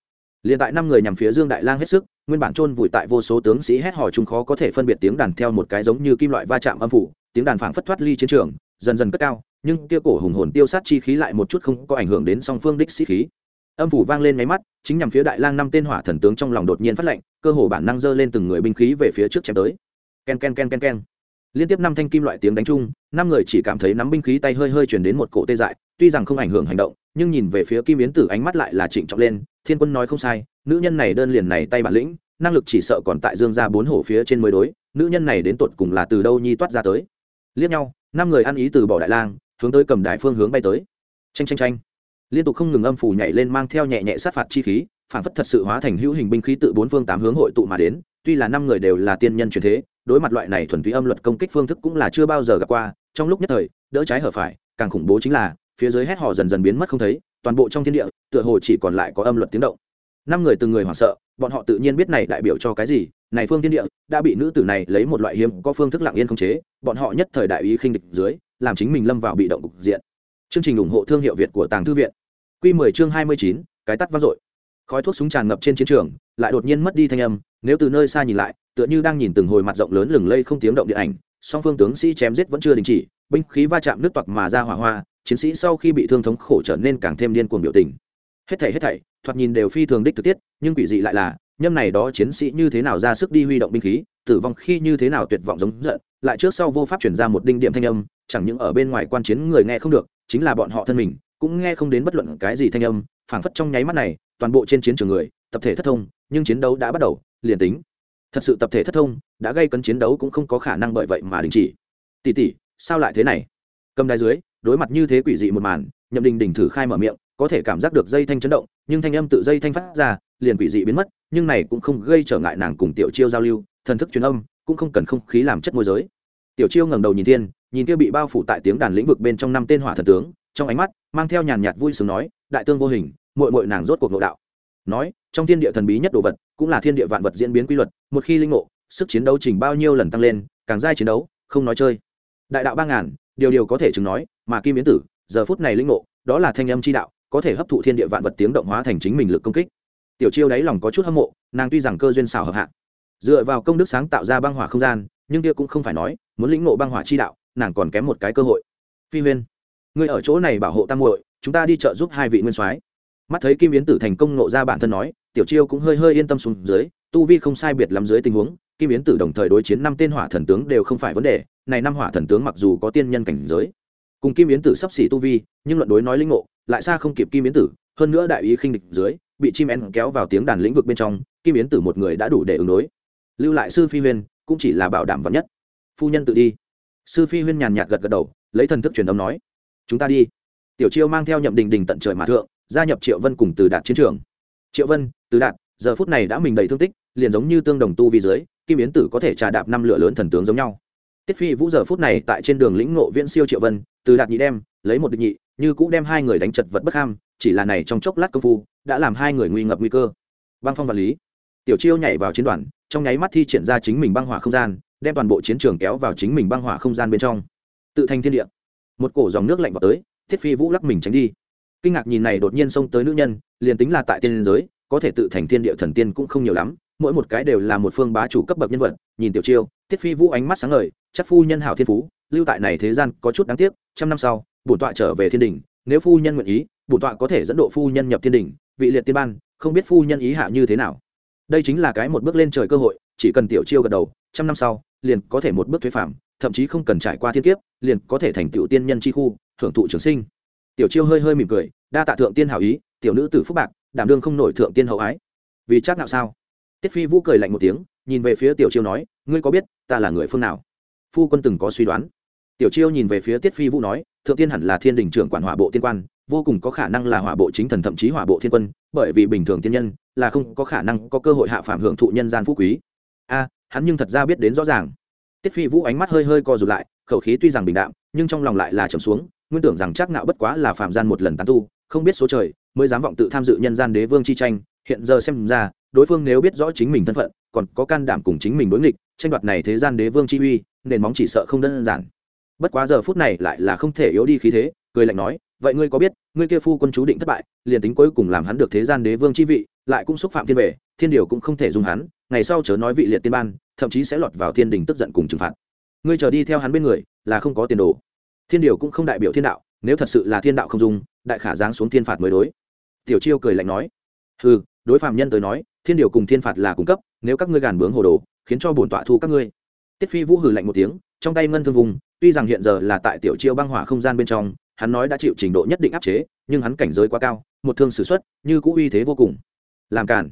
liền tại năm người nhằm phía dương đại lang hết sức, nguyên bản chôn vùi tại vô số tướng sĩ hét hò chung khó có thể phân biệt tiếng đàn theo một cái giống như kim loại va chạm âm phủ tiếng đàn phảng phất thoát ly chiến trường, dần dần cất cao, nhưng kia cổ hùng hồn tiêu sát chi khí lại một chút không có ảnh hưởng đến song phương đích sĩ khí. Âm phủ vang lên máy mắt, chính nhằm phía đại lang năm tên hỏa thần tướng trong lòng đột nhiên phát lệnh cơ hồ bản năng dơ lên từng người binh khí về phía trước chém tới. Ken ken ken ken ken. Liên tiếp năm thanh kim loại tiếng đánh chung, năm người chỉ cảm thấy nắm binh khí tay hơi hơi chuyển đến một cổ tê dại, tuy rằng không ảnh hưởng hành động, nhưng nhìn về phía kim yến tử ánh mắt lại là trịnh trọng lên, thiên quân nói không sai, nữ nhân này đơn liền này tay bản lĩnh, năng lực chỉ sợ còn tại dương ra bốn hổ phía trên mới đối, nữ nhân này đến tột cùng là từ đâu nhi toát ra tới? Liếc nhau, năm người ăn ý từ bỏ đại lang, hướng tới cầm đại phương hướng bay tới. Tranh tranh tranh liên tục không ngừng âm phủ nhảy lên mang theo nhẹ nhẹ sát phạt chi khí, phản phất thật sự hóa thành hữu hình binh khí tự bốn phương tám hướng hội tụ mà đến, tuy là năm người đều là tiên nhân truyền thế, đối mặt loại này thuần túy âm luật công kích phương thức cũng là chưa bao giờ gặp qua, trong lúc nhất thời, đỡ trái hở phải, càng khủng bố chính là, phía dưới hét hò dần dần biến mất không thấy, toàn bộ trong thiên địa, tựa hồ chỉ còn lại có âm luật tiếng động. Năm người từng người hoảng sợ, bọn họ tự nhiên biết này đại biểu cho cái gì này phương thiên địa đã bị nữ tử này lấy một loại hiếm có phương thức lặng yên khống chế bọn họ nhất thời đại ý khinh địch dưới làm chính mình lâm vào bị động cục diện. Chương trình ủng hộ thương hiệu việt của tàng thư viện. Quy 10 chương 29, cái tắt vang dội. Khói thuốc súng tràn ngập trên chiến trường lại đột nhiên mất đi thanh âm nếu từ nơi xa nhìn lại tựa như đang nhìn từng hồi mặt rộng lớn lừng lây không tiếng động điện ảnh song phương tướng sĩ chém giết vẫn chưa đình chỉ binh khí va chạm nước toạc mà ra hỏa hoa chiến sĩ sau khi bị thương thống khổ trở nên càng thêm điên cuồng biểu tình. Hết thảy hết thảy thoạt nhìn đều phi thường đích thực tiết nhưng quỷ dị lại là nhâm này đó chiến sĩ như thế nào ra sức đi huy động binh khí, tử vong khi như thế nào tuyệt vọng giống giận, lại trước sau vô pháp chuyển ra một đinh điểm thanh âm, chẳng những ở bên ngoài quan chiến người nghe không được, chính là bọn họ thân mình, cũng nghe không đến bất luận cái gì thanh âm, phảng phất trong nháy mắt này, toàn bộ trên chiến trường người, tập thể thất thông, nhưng chiến đấu đã bắt đầu, liền tính. Thật sự tập thể thất thông, đã gây cấn chiến đấu cũng không có khả năng bởi vậy mà đình chỉ. Tỷ tỷ, sao lại thế này? Cầm đai dưới, đối mặt như thế quỷ dị một màn, nhậm đình đình thử khai mở miệng, có thể cảm giác được dây thanh chấn động, nhưng thanh âm tự dây thanh phát ra, liền quỷ dị biến mất nhưng này cũng không gây trở ngại nàng cùng tiểu chiêu giao lưu, thần thức truyền âm, cũng không cần không khí làm chất môi giới. Tiểu chiêu ngẩng đầu nhìn thiên, nhìn kia bị bao phủ tại tiếng đàn lĩnh vực bên trong năm tên hỏa thần tướng, trong ánh mắt mang theo nhàn nhạt vui sướng nói, đại tương vô hình, muội muội nàng rốt cuộc nội đạo. Nói, trong thiên địa thần bí nhất đồ vật, cũng là thiên địa vạn vật diễn biến quy luật, một khi linh ngộ, sức chiến đấu trình bao nhiêu lần tăng lên, càng dai chiến đấu, không nói chơi. Đại đạo ba ngàn, điều điều có thể chứng nói, mà kim biến tử, giờ phút này linh ngộ, đó là thanh âm chi đạo, có thể hấp thụ thiên địa vạn vật tiếng động hóa thành chính mình lực công kích tiểu chiêu đáy lòng có chút hâm mộ, nàng tuy rằng cơ duyên xảo hợp hạ, dựa vào công đức sáng tạo ra băng hỏa không gian, nhưng kia cũng không phải nói, muốn lĩnh ngộ băng hỏa chi đạo, nàng còn kém một cái cơ hội. Phi huyên, ngươi ở chỗ này bảo hộ tam muội, chúng ta đi chợ giúp hai vị nguyên soái. Mắt thấy kim yến tử thành công nộ ra bản thân nói, tiểu chiêu cũng hơi hơi yên tâm xuống dưới, tu vi không sai biệt lắm dưới tình huống, kim yến tử đồng thời đối chiến năm tên hỏa thần tướng đều không phải vấn đề, này năm hỏa thần tướng mặc dù có tiên nhân cảnh giới, cùng kim yến tử sắp xỉ tu vi, nhưng luận đối nói linh ngộ, lại xa không kịp kim yến tử, hơn nữa đại ý khinh địch dưới bị chim én kéo vào tiếng đàn lĩnh vực bên trong, kim yến tử một người đã đủ để ứng đối. Lưu lại sư phi huyên cũng chỉ là bảo đảm vắn nhất. Phu nhân tự đi. Sư phi huyên nhàn nhạt gật gật đầu, lấy thần thức truyền âm nói, chúng ta đi. Tiểu chiêu mang theo nhậm đình đình tận trời mà thượng, gia nhập triệu vân cùng từ đạt chiến trường. Triệu vân, từ đạt, giờ phút này đã mình đầy thương tích, liền giống như tương đồng tu vi dưới, kim yến tử có thể trà đạp năm lửa lớn thần tướng giống nhau. Tiết phi vũ giờ phút này tại trên đường lĩnh ngộ viễn siêu triệu vân, từ đạt nhị đem, lấy một địch nhị, như cũng đem hai người đánh chật vật bất ham chỉ là này trong chốc lát công phu, đã làm hai người nguy ngập nguy cơ. Băng phong vật lý. Tiểu chiêu nhảy vào chiến đoàn, trong nháy mắt thi triển ra chính mình băng hỏa không gian, đem toàn bộ chiến trường kéo vào chính mình băng hỏa không gian bên trong. Tự thành thiên địa. Một cổ dòng nước lạnh vào tới, thiết phi vũ lắc mình tránh đi. Kinh ngạc nhìn này đột nhiên xông tới nữ nhân, liền tính là tại tiên giới, có thể tự thành thiên địa thần tiên cũng không nhiều lắm, mỗi một cái đều là một phương bá chủ cấp bậc nhân vật, nhìn tiểu chiêu, thiết phi vũ ánh mắt sáng ngời, chắc phu nhân hảo thiên phú, lưu tại này thế gian có chút đáng tiếc, trăm năm sau, bổn tọa trở về thiên đình, nếu phu nhân nguyện ý bổn tọa có thể dẫn độ phu nhân nhập thiên đình, vị liệt tiên ban, không biết phu nhân ý hạ như thế nào. Đây chính là cái một bước lên trời cơ hội, chỉ cần tiểu chiêu gật đầu, trăm năm sau, liền có thể một bước thuế phạm, thậm chí không cần trải qua thiên kiếp, liền có thể thành tựu tiên nhân chi khu, thưởng thụ trường sinh. Tiểu chiêu hơi hơi mỉm cười, đa tạ thượng tiên hảo ý, tiểu nữ tử phúc bạc, đảm đương không nổi thượng tiên hậu ái. Vì chắc nào sao? Tiết phi vũ cười lạnh một tiếng, nhìn về phía tiểu chiêu nói, ngươi có biết ta là người phương nào? Phu quân từng có suy đoán. Tiểu chiêu nhìn về phía tiết phi vũ nói, thượng tiên hẳn là thiên đình trưởng quản hỏa bộ tiên quan vô cùng có khả năng là hỏa bộ chính thần thậm chí hỏa bộ thiên quân, bởi vì bình thường tiên nhân là không có khả năng có cơ hội hạ phạm hưởng thụ nhân gian phú quý. A, hắn nhưng thật ra biết đến rõ ràng. Tiết phi vũ ánh mắt hơi hơi co rụt lại, khẩu khí tuy rằng bình đạm, nhưng trong lòng lại là trầm xuống, nguyên tưởng rằng chắc nạo bất quá là phạm gian một lần tán tu, không biết số trời, mới dám vọng tự tham dự nhân gian đế vương chi tranh, hiện giờ xem ra, đối phương nếu biết rõ chính mình thân phận, còn có can đảm cùng chính mình đối nghịch, tranh đoạt này thế gian đế vương chi uy, nền móng chỉ sợ không đơn giản. Bất quá giờ phút này lại là không thể yếu đi khí thế, cười lạnh nói vậy ngươi có biết, ngươi kia phu quân chú định thất bại, liền tính cuối cùng làm hắn được thế gian đế vương chi vị, lại cũng xúc phạm thiên vệ, thiên điều cũng không thể dùng hắn, ngày sau chớ nói vị liệt tiên ban, thậm chí sẽ lọt vào thiên đình tức giận cùng trừng phạt. Ngươi chờ đi theo hắn bên người, là không có tiền đồ. Thiên điều cũng không đại biểu thiên đạo, nếu thật sự là thiên đạo không dùng đại khả giáng xuống thiên phạt mới đối. Tiểu chiêu cười lạnh nói ừ đối phạm nhân tới nói, thiên điều cùng thiên phạt là cung cấp, nếu các ngươi gàn bướng hồ đồ, khiến cho bổn tọa thu các ngươi. Tiết phi vũ hừ lạnh một tiếng, trong tay ngân thương vùng, tuy rằng hiện giờ là tại tiểu chiêu băng hỏa không gian bên trong hắn nói đã chịu trình độ nhất định áp chế, nhưng hắn cảnh giới quá cao, một thương s ử x u ấ t như cũ uy thế vô cùng. Làm cản.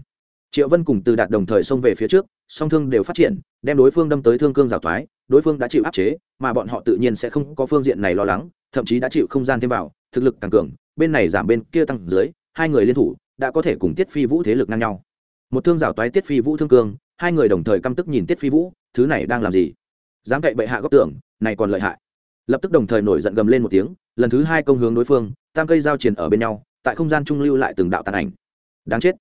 Triệu vân cùng từ đạt đồng thời xông về phía trước, song thương đều phát triển, đem đối phương đâm tới thương cương rào thoái, đối phương đã chịu áp chế, mà bọn họ tự nhiên sẽ không có phương diện này lo lắng, thậm chí đã chịu không gian thêm vào, thực lực càng cường, bên này giảm bên kia tăng dưới, hai người liên thủ đã có thể cùng tiết phi vũ thế lực ngang nhau. Một thương rào toái tiết phi vũ thương cương, hai người đồng thời căm tức nhìn tiết phi vũ, thứ này đang làm gì? Dám cậy bệ hạ góc tưởng, này còn lợi hại lập tức đồng thời nổi giận gầm lên một tiếng, lần thứ hai công hướng đối phương, tam cây giao triển ở bên nhau, tại không gian trung lưu lại từng đạo tàn ảnh. Đáng chết.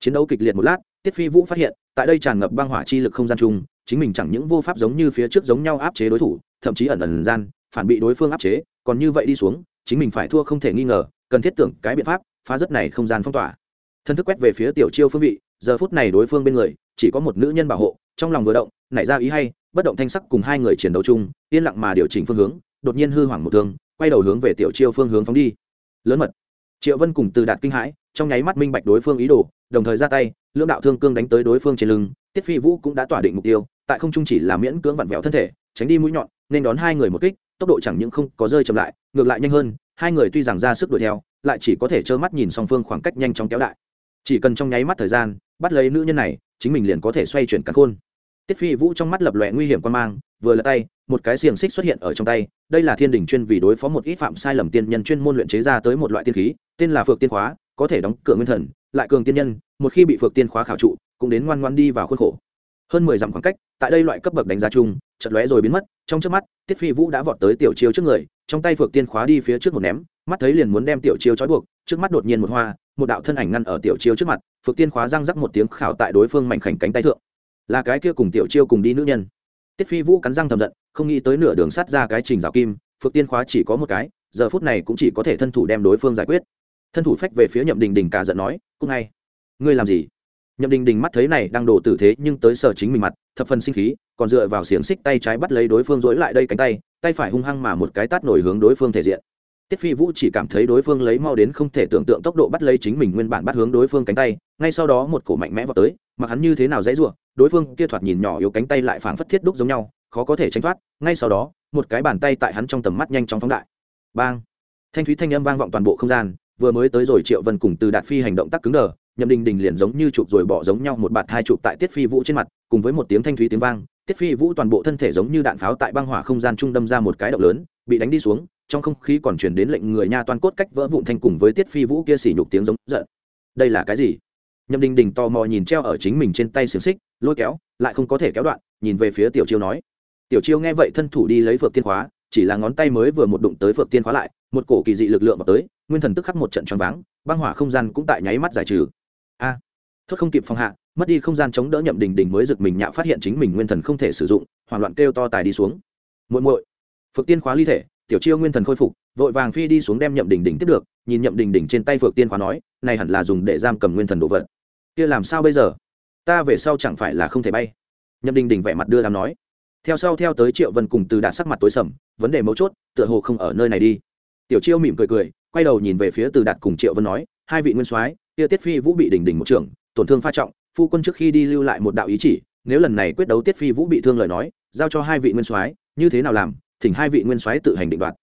Chiến đấu kịch liệt một lát, tiết phi vũ phát hiện, tại đây tràn ngập băng hỏa chi lực không gian chung chính mình chẳng những vô pháp giống như phía trước giống nhau áp chế đối thủ, thậm chí ẩn ẩn gian, phản bị đối phương áp chế, còn như vậy đi xuống, chính mình phải thua không thể nghi ngờ, cần thiết tưởng cái biện pháp, phá rất này không gian phong tỏa. Thân thức quét về phía tiểu chiêu phương vị, giờ phút này đối phương bên người, chỉ có một nữ nhân bảo hộ, trong lòng vừa động, nảy ra ý hay, bất động thanh sắc cùng hai người chiến đấu chung, yên lặng mà điều chỉnh phương hướng đột nhiên hư hoảng một thương, quay đầu hướng về tiểu chiêu phương hướng phóng đi. Lớn mật. Triệu vân cùng từ đạt kinh hãi, trong nháy mắt minh bạch đối phương ý đồ, đồng thời ra tay, lưỡng đạo thương cương đánh tới đối phương trên lưng, tiết phi vũ cũng đã tỏa định mục tiêu, tại không trung chỉ là miễn cưỡng vặn vẹo thân thể, tránh đi mũi nhọn, nên đón hai người một kích, tốc độ chẳng những không có rơi chậm lại, ngược lại nhanh hơn, hai người tuy rằng ra sức đuổi theo, lại chỉ có thể trơ mắt nhìn song phương khoảng cách nhanh chóng kéo đại chỉ cần trong nháy mắt thời gian, bắt lấy nữ nhân này, chính mình liền có thể xoay chuyển cả khôn tiết phi vũ trong mắt lập lòe nguy hiểm quan mang, vừa là tay, một cái xiềng xích xuất hiện ở trong tay, đây là thiên đình chuyên vì đối phó một ít phạm sai lầm tiên nhân chuyên môn luyện chế ra tới một loại tiên khí, tên là phược tiên khóa, có thể đóng cửa nguyên thần, lại cường tiên nhân, một khi bị phược tiên khóa khảo trụ, cũng đến ngoan ngoan đi vào khuôn khổ. Hơn mười dặm khoảng cách, tại đây loại cấp bậc đánh giá chung chật lóe rồi biến mất, trong trước mắt, tiết phi vũ đã vọt tới tiểu chiêu trước người, trong tay phược tiên khóa đi phía trước một ném, mắt thấy liền muốn đem tiểu chiêu trói buộc, trước mắt đột nhiên một hoa, một đạo thân ảnh ngăn ở tiểu chiêu trước mặt, phược tiên khóa răng rắc một tiếng khảo tại đối phương mảnh khảnh cánh tay thượng là cái kia cùng tiểu chiêu cùng đi nữ nhân. Tiết phi vũ cắn răng thầm giận, không nghĩ tới nửa đường sắt ra cái trình rào kim, phượng tiên khóa chỉ có một cái, giờ phút này cũng chỉ có thể thân thủ đem đối phương giải quyết. Thân thủ phách về phía nhậm đình đình cả giận nói, cũng ngay. Ngươi làm gì? Nhậm đình đình mắt thấy này đang đổ tử thế nhưng tới sở chính mình mặt, thập phần sinh khí, còn dựa vào xiềng xích tay trái bắt lấy đối phương dối lại đây cánh tay tay phải hung hăng mà một cái tát nổi hướng đối phương thể diện. Tiết phi vũ chỉ cảm thấy đối phương lấy mau đến không thể tưởng tượng tốc độ bắt lấy chính mình nguyên bản bắt hướng đối phương cánh tay, ngay sau đó một cổ mạnh mẽ vào tới, mặc hắn như thế nào dãy rủa đối phương kia thoạt nhìn nhỏ yếu cánh tay lại phảng phất thiết đúc giống nhau, khó có thể tránh thoát, ngay sau đó, một cái bàn tay tại hắn trong tầm mắt nhanh chóng phóng đại. Bang! Thanh thúy thanh âm vang vọng toàn bộ không gian, vừa mới tới rồi triệu vân cùng từ đạt phi hành động tác cứng đờ, nhậm đình đình liền giống như chụp rồi bỏ giống nhau một bạt hai chụp tại tiết phi vũ trên mặt, cùng với một tiếng thanh thúy tiếng vang, tiết phi vũ toàn bộ thân thể giống như đạn pháo tại băng hỏa không gian trung đâm ra một cái động lớn, bị đánh đi xuống, trong không khí còn truyền đến lệnh người nha toan cốt cách vỡ vụn thanh cùng với tiết phi vũ kia xỉ nhục tiếng giống giận. Đây là cái gì? Nhậm đình đình tò mò nhìn treo ở chính mình trên tay xiềng xích lôi kéo lại không có thể kéo đoạn nhìn về phía tiểu chiêu nói. Tiểu chiêu nghe vậy thân thủ đi lấy phượng tiên khóa chỉ là ngón tay mới vừa một đụng tới phượng tiên khóa lại một cổ kỳ dị lực lượng vào tới nguyên thần tức khắc một trận choáng váng băng hỏa không gian cũng tại nháy mắt giải trừ. A à, thốt không kịp phòng hạ mất đi không gian chống đỡ nhậm đình đình mới giật mình nhạ phát hiện chính mình nguyên thần không thể sử dụng hoảng loạn kêu to tài đi xuống. Muội muội phượng tiên khóa ly thể tiểu chiêu nguyên thần khôi phục vội vàng phi đi xuống đem nhậm đình đình tiếp được nhìn nhậm đình đình trên tay phượng tiên khóa nói này hẳn là dùng để giam cầm nguyên thần đồ vật kia làm sao bây giờ? Ta về sau chẳng phải là không thể bay. Nhậm đình đình vẻ mặt đưa đám nói. Theo sau theo tới triệu vân cùng từ đạt sắc mặt tối sầm, vấn đề mấu chốt, tựa hồ không ở nơi này đi. Tiểu chiêu mỉm cười cười, quay đầu nhìn về phía từ đạt cùng triệu vân nói, hai vị nguyên soái, kia tiết phi vũ bị đình đình một trưởng, tổn thương pha trọng, phu quân trước khi đi lưu lại một đạo ý chỉ, nếu lần này quyết đấu tiết phi vũ bị thương lời nói, giao cho hai vị nguyên soái, như thế nào làm, thỉnh hai vị nguyên soái tự hành định đoạt.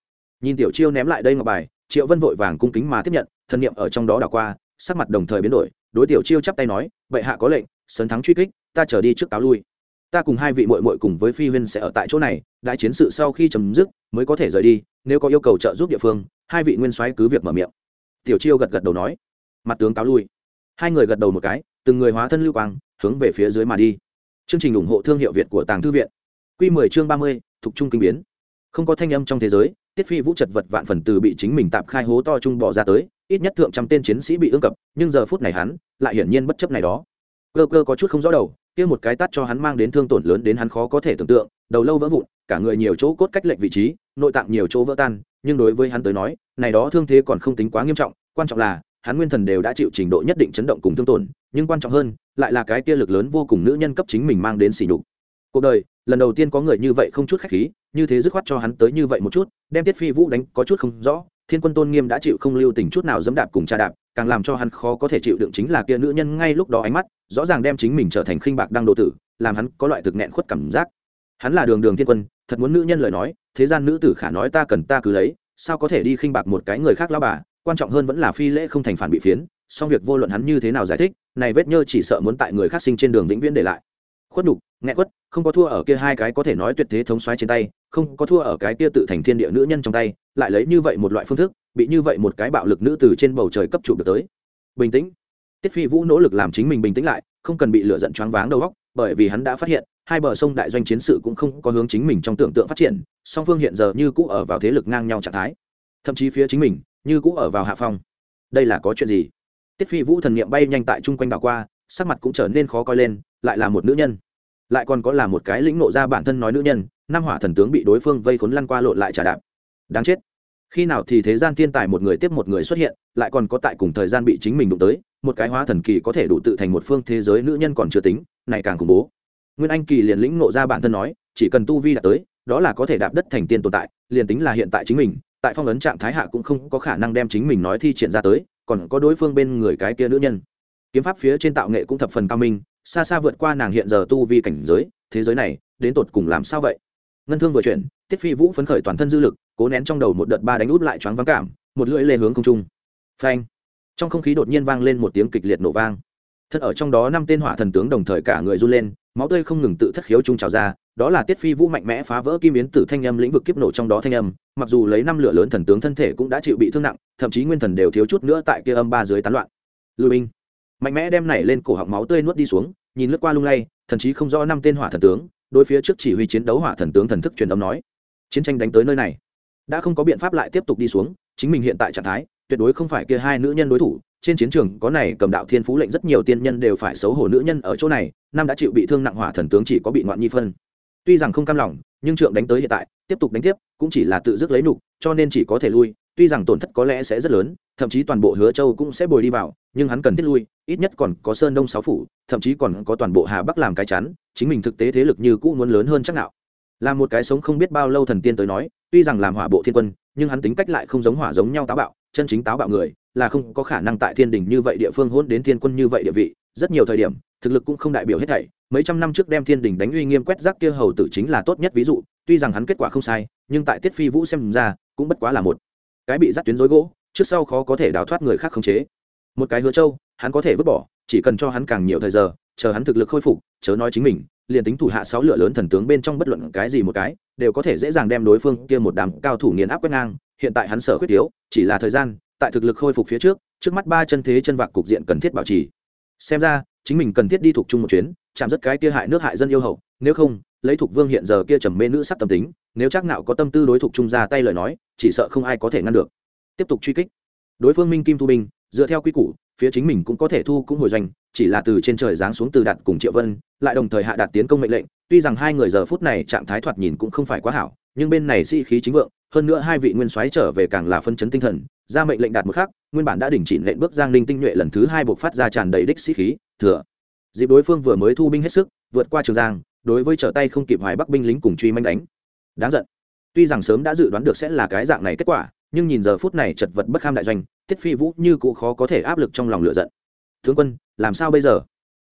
Nhìn tiểu chiêu ném lại đây ngọc bài, triệu vân vội vàng cung kính mà tiếp nhận thân niệm ở trong đó đảo qua, sắc mặt đồng thời biến đổi đối tiểu chiêu chắp tay nói bệ hạ có lệnh sấn thắng truy kích ta trở đi trước cáo lui. Ta cùng hai vị muội muội cùng với phi huyên sẽ ở tại chỗ này đại chiến sự sau khi chấm dứt mới có thể rời đi nếu có yêu cầu trợ giúp địa phương hai vị nguyên soái cứ việc mở miệng. Tiểu chiêu gật gật đầu nói. Mặt tướng cáo lui. Hai người gật đầu một cái từng người hóa thân lưu quang hướng về phía dưới mà đi. Chương trình ủng hộ thương hiệu việt của tàng thư viện. Q 10 chương 30, thuộc trung kinh biến. Không có thanh âm trong thế giới tiết phi vũ chật vật vạn phần từ bị chính mình tạm khai hố to trung bỏ ra tới, ít nhất thượng trăm tên chiến sĩ bị ương cập, nhưng giờ phút này hắn lại hiển nhiên bất chấp này đó. Cơ cơ có chút không rõ đầu, kia một cái tắt cho hắn mang đến thương tổn lớn đến hắn khó có thể tưởng tượng, đầu lâu vỡ vụn, cả người nhiều chỗ cốt cách lệnh vị trí, nội tạng nhiều chỗ vỡ tan, nhưng đối với hắn tới nói, này đó thương thế còn không tính quá nghiêm trọng, quan trọng là, hắn nguyên thần đều đã chịu trình độ nhất định chấn động cùng thương tổn, nhưng quan trọng hơn, lại là cái kia lực lớn vô cùng nữ nhân cấp chính mình mang đến xỉ nhục. Cuộc đời, lần đầu tiên có người như vậy không chút khách khí như thế dứt khoát cho hắn tới như vậy một chút, đem tiết phi vũ đánh có chút không rõ, thiên quân tôn nghiêm đã chịu không lưu tình chút nào dẫm đạp cùng cha đạp, càng làm cho hắn khó có thể chịu đựng chính là kia nữ nhân ngay lúc đó ánh mắt, rõ ràng đem chính mình trở thành khinh bạc đang độ tử, làm hắn có loại thực nghẹn khuất cảm giác. Hắn là đường đường thiên quân, thật muốn nữ nhân lời nói, thế gian nữ tử khả nói ta cần ta cứ lấy, sao có thể đi khinh bạc một cái người khác lao bà, quan trọng hơn vẫn là phi lễ không thành phản bị phiến, song việc vô luận hắn như thế nào giải thích, này vết nhơ chỉ sợ muốn tại người khác sinh trên đường vĩnh viễn để lại khuất nhục nghẹn quất không có thua ở kia hai cái có thể nói tuyệt thế thống xoáy trên tay, không có thua ở cái kia tự thành thiên địa nữ nhân trong tay, lại lấy như vậy một loại phương thức, bị như vậy một cái bạo lực nữ từ trên bầu trời cấp trụ được tới. Bình tĩnh. Tiết phi vũ nỗ lực làm chính mình bình tĩnh lại, không cần bị lửa giận choáng váng đầu góc bởi vì hắn đã phát hiện, hai bờ sông đại doanh chiến sự cũng không có hướng chính mình trong tưởng tượng phát triển, song phương hiện giờ như cũ ở vào thế lực ngang nhau trạng thái. Thậm chí phía chính mình, như cũ ở vào hạ phong. Đây là có chuyện gì? Tiết phi vũ thần niệm bay nhanh tại chung quanh đảo qua, sắc mặt cũng trở nên khó coi lên lại là một nữ nhân. Lại còn có là một cái lĩnh nộ ra bản thân nói nữ nhân năm hỏa thần tướng bị đối phương vây khốn lăn qua lộn lại trả đạp. Đáng chết. Khi nào thì thế gian thiên tài một người tiếp một người xuất hiện, lại còn có tại cùng thời gian bị chính mình đụng tới, một cái hóa thần kỳ có thể đủ tự thành một phương thế giới nữ nhân còn chưa tính, này càng khủng bố. Nguyên anh kỳ liền lĩnh nộ ra bản thân nói, chỉ cần tu vi đạt tới, đó là có thể đạp đất thành tiên tồn tại, liền tính là hiện tại chính mình, tại phong ấn trạng thái hạ cũng không có khả năng đem chính mình nói thi triển ra tới, còn có đối phương bên người cái kia nữ nhân. Kiếm pháp phía trên tạo nghệ cũng thập phần cao minh xa xa vượt qua nàng hiện giờ tu vi cảnh giới, thế giới này, đến tột cùng làm sao vậy? Ngân thương vừa chuyển, tiết phi vũ phấn khởi toàn thân dư lực, cố nén trong đầu một đợt ba đánh út lại choáng vắng cảm, một lưỡi lê hướng không trung. Phanh! Trong không khí đột nhiên vang lên một tiếng kịch liệt nổ vang. Thân ở trong đó năm tên hỏa thần tướng đồng thời cả người run lên, máu tươi không ngừng tự thất khiếu trung trào ra, đó là tiết phi vũ mạnh mẽ phá vỡ kim biến tử thanh âm lĩnh vực kiếp nổ trong đó thanh âm, mặc dù lấy năm lửa lớn thần tướng thân thể cũng đã chịu bị thương nặng, thậm chí nguyên thần đều thiếu chút nữa tại kia âm ba dưới tán loạn. Lưu binh! Mạnh mẽ đem nảy lên cổ họng máu tươi nuốt đi xuống, nhìn lướt qua lung lay thậm chí không rõ năm tên hỏa thần tướng, đối phía trước chỉ huy chiến đấu hỏa thần tướng thần thức truyền âm nói, chiến tranh đánh tới nơi này, đã không có biện pháp lại tiếp tục đi xuống, chính mình hiện tại trạng thái, tuyệt đối không phải kia hai nữ nhân đối thủ, trên chiến trường có này cầm đạo thiên phú lệnh rất nhiều tiên nhân đều phải xấu hổ nữ nhân ở chỗ này, năm đã chịu bị thương nặng hỏa thần tướng chỉ có bị ngoạn nhi phân. Tuy rằng không cam lòng, nhưng trượng đánh tới hiện tại, tiếp tục đánh tiếp, cũng chỉ là tự dứt lấy nục cho nên chỉ có thể lui, tuy rằng tổn thất có lẽ sẽ rất lớn thậm chí toàn bộ hứa châu cũng sẽ bồi đi vào, nhưng hắn cần thiết lui, ít nhất còn có sơn đông sáu phủ, thậm chí còn có toàn bộ hà bắc làm cái chắn chính mình thực tế thế lực như cũ muốn lớn hơn chắc nào. Là một cái sống không biết bao lâu thần tiên tới nói, tuy rằng làm hỏa bộ thiên quân, nhưng hắn tính cách lại không giống hỏa giống nhau táo bạo, chân chính táo bạo người, là không có khả năng tại thiên đình như vậy địa phương hôn đến thiên quân như vậy địa vị, rất nhiều thời điểm, thực lực cũng không đại biểu hết thảy. Mấy trăm năm trước đem thiên đình đánh uy nghiêm quét rác kia hầu tử chính là tốt nhất ví dụ, tuy rằng hắn kết quả không sai, nhưng tại tiết phi vũ xem ra, cũng bất quá là một cái bị dắt tuyến dối gỗ trước sau khó có thể đào thoát người khác khống chế. Một cái hứa châu, hắn có thể vứt bỏ, chỉ cần cho hắn càng nhiều thời giờ, chờ hắn thực lực khôi phục, chớ nói chính mình, liền tính thủ hạ sáu lửa lớn thần tướng bên trong bất luận cái gì một cái, đều có thể dễ dàng đem đối phương kia một đám cao thủ nghiền áp quét ngang. Hiện tại hắn sở khuyết thiếu chỉ là thời gian, tại thực lực khôi phục phía trước trước mắt ba chân thế chân vạc cục diện cần thiết bảo trì. Xem ra, chính mình cần thiết đi thuộc chung một chuyến, chạm rất cái kia hại nước hại dân yêu hậu, nếu không, lấy thuộc vương hiện giờ kia trầm mê nữ sắc tâm tính, nếu chắc nạo có tâm tư đối thuộc chung ra tay lời nói, chỉ sợ không ai có thể ngăn được tiếp tục truy kích. Đối phương minh kim thu binh, dựa theo quy củ, phía chính mình cũng có thể thu cũng hồi doanh, chỉ là từ trên trời giáng xuống từ đạt cùng triệu vân, lại đồng thời hạ đạt tiến công mệnh lệnh. Tuy rằng hai người giờ phút này trạng thái thoạt nhìn cũng không phải quá hảo, nhưng bên này sĩ、si、khí chính vượng, hơn nữa hai vị nguyên soái trở về càng là phân chấn tinh thần, ra mệnh lệnh đạt một khắc, nguyên bản đã đình chỉ lệnh bước giang linh tinh nhuệ lần thứ hai buộc phát ra tràn đầy đích sĩ khí, thừa. Dịp đối phương vừa mới thu binh hết sức, vượt qua trường giang, đối với trở tay không kịp hoài bắc binh lính cùng truy manh đánh. Đáng giận. Tuy rằng sớm đã dự đoán được sẽ là cái dạng này kết quả nhưng nhìn giờ phút này chật vật bất kham đại doanh, tiết phi vũ như cụ khó có thể áp lực trong lòng lựa giận. Tướng quân, làm sao bây giờ?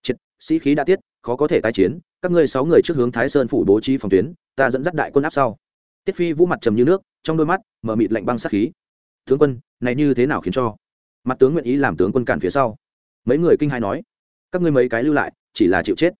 Triệt, sĩ khí đã tiết, khó có thể tái chiến, các ngươi sáu người trước hướng thái sơn phủ bố trí phòng tuyến, ta dẫn dắt đại quân áp sau. Tiết phi vũ mặt trầm như nước, trong đôi mắt mở mịt lạnh băng sát khí. Tướng quân, này như thế nào khiến cho? Mặt tướng nguyện ý làm tướng quân cản phía sau. Mấy người kinh hai nói. Các ngươi mấy cái lưu lại, chỉ là chịu chết.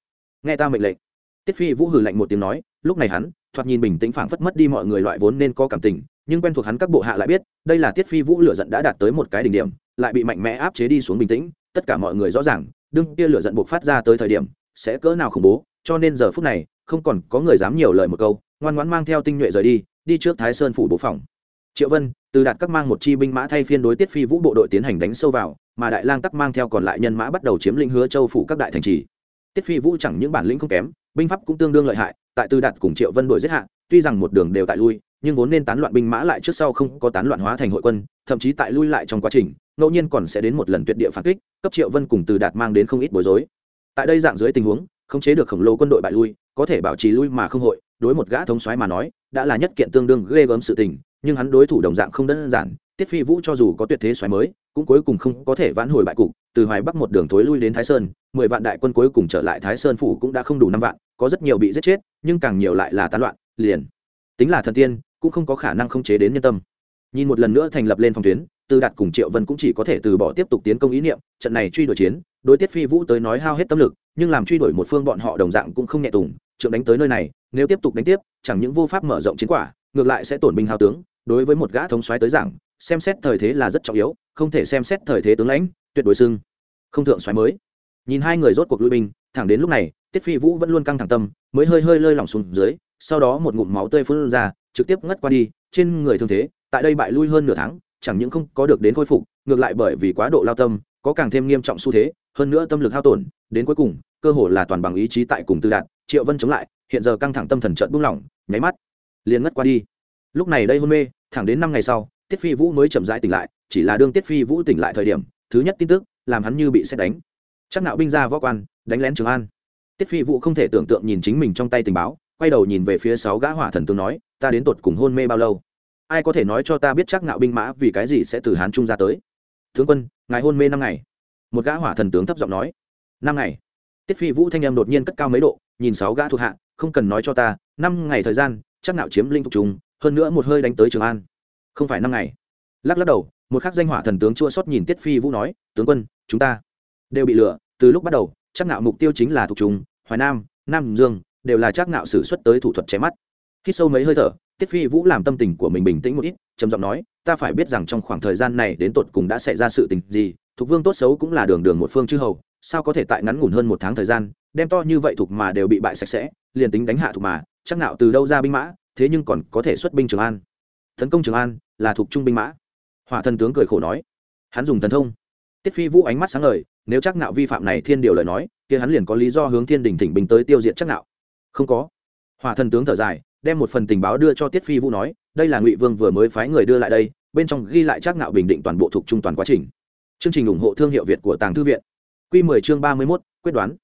Nghe ta mệnh lệnh. Tiết phi vũ hừ lạnh một tiếng nói, lúc này hắn, thoạt nhìn bình tĩnh phảng phất mất đi mọi người loại vốn nên có cảm tình nhưng quen thuộc hắn các bộ hạ lại biết, đây là tiết phi vũ lửa giận đã đạt tới một cái đỉnh điểm, lại bị mạnh mẽ áp chế đi xuống bình tĩnh, tất cả mọi người rõ ràng, đương kia lửa giận buộc phát ra tới thời điểm, sẽ cỡ nào khủng bố, cho nên giờ phút này, không còn có người dám nhiều lời một câu, ngoan ngoãn mang theo tinh nhuệ rời đi đi trước thái sơn phủ bố phòng. Triệu vân, từ đạt các mang một chi binh mã thay phiên đối tiết phi vũ bộ đội tiến hành đánh sâu vào, mà đại lang tắc mang theo còn lại nhân mã bắt đầu chiếm lĩnh hứa châu phủ các đại thành trì. Tiết phi vũ chẳng những bản lĩnh không kém, binh pháp cũng tương đương lợi hại, tại từ đạt cùng triệu vân đội giết hạ, tuy rằng một đường đều tại lui nhưng vốn nên tán loạn binh mã lại trước sau không có tán loạn hóa thành hội quân, thậm chí tại lui lại trong quá trình, ngẫu nhiên còn sẽ đến một lần tuyệt địa phản kích, cấp triệu vân cùng từ đạt mang đến không ít bối rối. Tại đây dạng dưới tình huống, khống chế được khổng lồ quân đội bại lui, có thể bảo trì lui mà không hội, đối một gã thống soái mà nói, đã là nhất kiện tương đương ghê gớm sự tình, nhưng hắn đối thủ đồng dạng không đơn giản, tiết phi vũ cho dù có tuyệt thế xoáy mới, cũng cuối cùng không có thể vãn hồi bại cục, từ hoài bắc một đường thối lui đến thái sơn, mười vạn đại quân cuối cùng trở lại thái sơn phủ cũng đã không đủ năm vạn, có rất nhiều bị giết chết, nhưng càng nhiều lại là tán loạn, liền. Tính là thần tiên cũng không có khả năng không chế đến nhân tâm. Nhìn một lần nữa thành lập lên phòng tuyến từ đạt cùng triệu vân cũng chỉ có thể từ bỏ tiếp tục tiến công ý niệm, trận này truy đuổi chiến, đối tiết phi vũ tới nói hao hết tâm lực, nhưng làm truy đuổi một phương bọn họ đồng dạng cũng không nhẹ tùng, trượng đánh tới nơi này, nếu tiếp tục đánh tiếp, chẳng những vô pháp mở rộng chiến quả, ngược lại sẽ tổn binh hao tướng, đối với một gã thống soái tới giảng, xem xét thời thế là rất trọng yếu, không thể xem xét thời thế tướng lãnh, tuyệt đối xưng không thượng soái mới. Nhìn hai người rốt cuộc lui binh, thẳng đến lúc này, tiết phi vũ vẫn luôn căng thẳng tâm, mới hơi hơi lơi lỏng xuống dưới, sau đó một ngụm máu tươi phun ra trực tiếp ngất qua đi, trên người thương thế, tại đây bại lui hơn nửa tháng, chẳng những không có được đến khôi phục, ngược lại bởi vì quá độ lao tâm, có càng thêm nghiêm trọng xu thế, hơn nữa tâm lực hao tổn, đến cuối cùng, cơ hồ là toàn bằng ý chí tại cùng tư đạt, triệu vân chống lại, hiện giờ căng thẳng tâm thần trận buông lỏng, nháy mắt, liền ngất qua đi. Lúc này đây hôn mê, thẳng đến năm ngày sau, tiết phi vũ mới chậm rãi tỉnh lại, chỉ là đương tiết phi vũ tỉnh lại thời điểm, thứ nhất tin tức, làm hắn như bị xét đánh. Chắc nạo binh ra võ quan, đánh lén trường an. Tiết phi vũ không thể tưởng tượng nhìn chính mình trong tay tình báo, quay đầu nhìn về phía sáu gã hỏa thần tướng nói ta đến tột cùng hôn mê bao lâu? Ai có thể nói cho ta biết chắc nạo binh mã vì cái gì sẽ từ hán trung ra tới? Tướng quân, ngài hôn mê năm ngày. Một gã hỏa thần tướng thấp giọng nói. Năm ngày. Tiết phi vũ thanh em đột nhiên cất cao mấy độ, nhìn sáu gã thuộc hạ, không cần nói cho ta, năm ngày thời gian, chắc nạo chiếm linh tục chúng, hơn nữa một hơi đánh tới trường an. Không phải năm ngày. Lắc lắc đầu, một khắc danh hỏa thần tướng chua xót nhìn tiết phi vũ nói, tướng quân, chúng ta đều bị lừa từ lúc bắt đầu, chắc nạo mục tiêu chính là thuộc chúng, hoài nam nam dương, đều là chắc nạo sử xuất tới thủ thuật chém mắt khi sâu mấy hơi thở, tiết phi vũ làm tâm tình của mình bình tĩnh một ít, trầm giọng nói, ta phải biết rằng trong khoảng thời gian này đến tột cùng đã xảy ra sự tình gì, thuộc vương tốt xấu cũng là đường đường một phương chư hầu, sao có thể tại ngắn ngủn hơn một tháng thời gian, đem to như vậy thuộc mà đều bị bại sạch sẽ, liền tính đánh hạ thuộc mà, chắc nạo từ đâu ra binh mã, thế nhưng còn có thể xuất binh trường an. Tấn công trường an, là thuộc trung binh mã. Hỏa thần tướng cười khổ nói. Hắn dùng thần thông. Tiết phi vũ ánh mắt sáng ngời, nếu chắc nạo vi phạm này thiên điều lời nói, kia hắn liền có lý do hướng thiên đình thỉnh binh tới tiêu diệt chắc nạo. Không có. Hỏa thần tướng thở dài đem một phần tình báo đưa cho tiết phi vũ nói đây là ngụy vương vừa mới phái người đưa lại đây bên trong ghi lại Trác Ngạo bình định toàn bộ thuộc trung toàn quá trình. Chương trình ủng hộ thương hiệu việt của tàng thư viện. Q 10 chương 31, quyết đoán.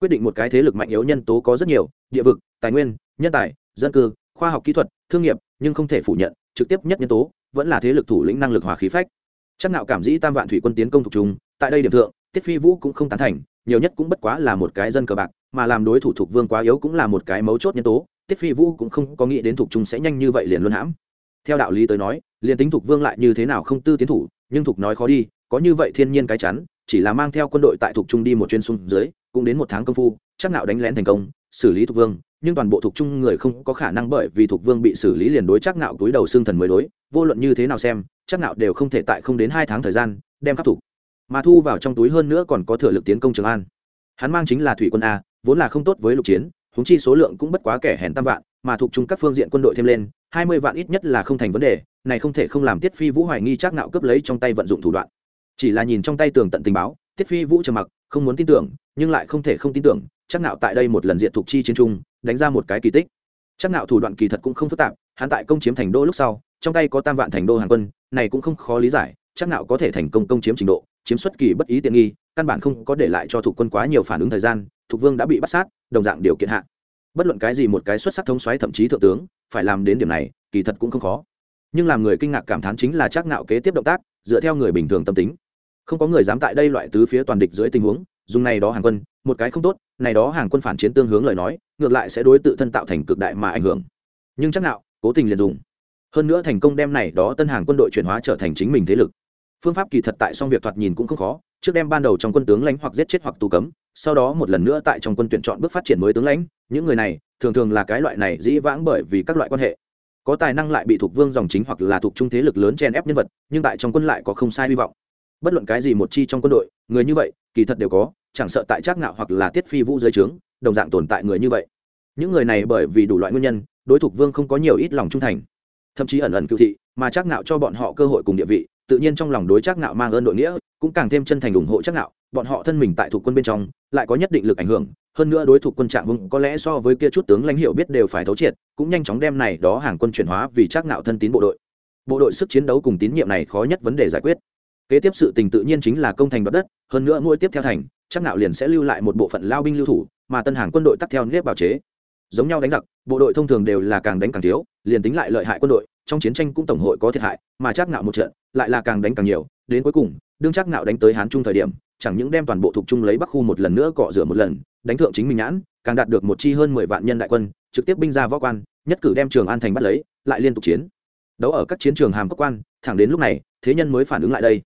Quyết định một cái thế lực mạnh yếu nhân tố có rất nhiều địa vực tài nguyên nhân tài dân cư khoa học kỹ thuật thương nghiệp nhưng không thể phủ nhận trực tiếp nhất nhân tố vẫn là thế lực thủ lĩnh năng lực hòa khí phách. Chắc nạo cảm dĩ tam vạn thủy quân tiến công thuộc trung tại đây điểm thượng tiết phi vũ cũng không tán thành nhiều nhất cũng bất quá là một cái dân cờ bạc mà làm đối thủ thuộc vương quá yếu cũng là một cái mấu chốt nhân tố tiết phi vũ cũng không có nghĩ đến Thục trung sẽ nhanh như vậy liền luôn hãm. Theo đạo lý tới nói, liền tính Thục vương lại như thế nào không tư tiến thủ, nhưng thục nói khó đi, có như vậy thiên nhiên cái chắn, chỉ là mang theo quân đội tại Thục trung đi một chuyến xuống dưới, cũng đến một tháng công phu, chắc nạo đánh lén thành công, xử lý Thục vương, nhưng toàn bộ Thục trung người không có khả năng bởi vì Thục vương bị xử lý liền đối chắc nạo túi đầu xương thần mới đối, vô luận như thế nào xem, chắc nạo đều không thể tại không đến hai tháng thời gian, đem khắc thục. Mà thu vào trong túi hơn nữa còn có thừa lực tiến công trường an. Hắn mang chính là thủy quân a, vốn là không tốt với lục chiến húng chi số lượng cũng bất quá kẻ hèn tam vạn, mà thuộc chung các phương diện quân đội thêm lên, hai mươi vạn ít nhất là không thành vấn đề, này không thể không làm tiết phi vũ hoài nghi chắc nạo cướp lấy trong tay vận dụng thủ đoạn. Chỉ là nhìn trong tay tường tận tình báo, tiết phi vũ trầm mặc, không muốn tin tưởng, nhưng lại không thể không tin tưởng, chắc nạo tại đây một lần diện thuộc chi chiến trung, đánh ra một cái kỳ tích. Chắc nạo thủ đoạn kỳ thật cũng không phức tạp, hắn tại công chiếm thành đô lúc sau, trong tay có tam vạn thành đô hàng quân, này cũng không khó lý giải, chắc nạo có thể thành công công chiếm trình độ chiếm xuất kỳ bất ý tiện nghi, căn bản không có để lại cho thuộc quân quá nhiều phản ứng thời gian, thuộc vương đã bị bắt sát, đồng dạng điều kiện hạ. Bất luận cái gì một cái xuất sắc thống xoáy thậm chí thượng tướng, phải làm đến điểm này, kỳ thật cũng không khó. Nhưng làm người kinh ngạc cảm thán chính là chắc nạo kế tiếp động tác, dựa theo người bình thường tâm tính. Không có người dám tại đây loại tứ phía toàn địch dưới tình huống, dùng này đó hàng quân, một cái không tốt, này đó hàng quân phản chiến tương hướng lời nói, ngược lại sẽ đối tự thân tạo thành cực đại mà ảnh hưởng. Nhưng chắc nạo, cố tình liền dùng. Hơn nữa thành công đem này đó tân hàng quân đội chuyển hóa trở thành chính mình thế lực phương pháp kỳ thật tại song việc thoạt nhìn cũng không khó, trước đem ban đầu trong quân tướng lãnh hoặc giết chết hoặc tù cấm, sau đó một lần nữa tại trong quân tuyển chọn bước phát triển mới tướng lãnh, những người này thường thường là cái loại này dĩ vãng bởi vì các loại quan hệ. Có tài năng lại bị thuộc vương dòng chính hoặc là thuộc trung thế lực lớn chen ép nhân vật, nhưng tại trong quân lại có không sai hy vọng. Bất luận cái gì một chi trong quân đội, người như vậy, kỳ thật đều có, chẳng sợ tại trác ngạo hoặc là tiết phi vũ dưới trướng, đồng dạng tồn tại người như vậy. Những người này bởi vì đủ loại nguyên nhân, đối thủ vương không có nhiều ít lòng trung thành. Thậm chí ẩn ẩn cựu thị, mà trác ngạo cho bọn họ cơ hội cùng địa vị tự nhiên trong lòng đối trác ngạo mang ơn đội nghĩa, cũng càng thêm chân thành ủng hộ trác ngạo, bọn họ thân mình tại thuộc quân bên trong, lại có nhất định lực ảnh hưởng, hơn nữa đối thủ quân trạng vương có lẽ so với kia chút tướng lãnh hiệu biết đều phải thấu triệt, cũng nhanh chóng đem này đó hàng quân chuyển hóa vì trác ngạo thân tín bộ đội. Bộ đội sức chiến đấu cùng tín nhiệm này khó nhất vấn đề giải quyết. Kế tiếp sự tình tự nhiên chính là công thành đoạt đất, hơn nữa mỗi tiếp theo thành chắc nạo liền sẽ lưu lại một bộ phận lao binh lưu thủ, mà tân hàng quân đội tắt theo nếp bào chế. Giống nhau đánh giặc, bộ đội thông thường đều là càng đánh càng thiếu, liền tính lại lợi hại quân đội trong chiến tranh cũng tổng hội có thiệt hại, mà chắc nạo một trận, lại là càng đánh càng nhiều, đến cuối cùng, đương chắc nạo đánh tới hán trung thời điểm, chẳng những đem toàn bộ thuộc trung lấy bắc khu một lần nữa cọ rửa một lần, đánh thượng chính mình nhãn, càng đạt được một chi hơn mười vạn nhân đại quân, trực tiếp binh ra võ quan, nhất cử đem trường an thành bắt lấy, lại liên tục chiến. Đấu ở các chiến trường hàm cốc quan, thẳng đến lúc này, thế nhân mới phản ứng lại đây.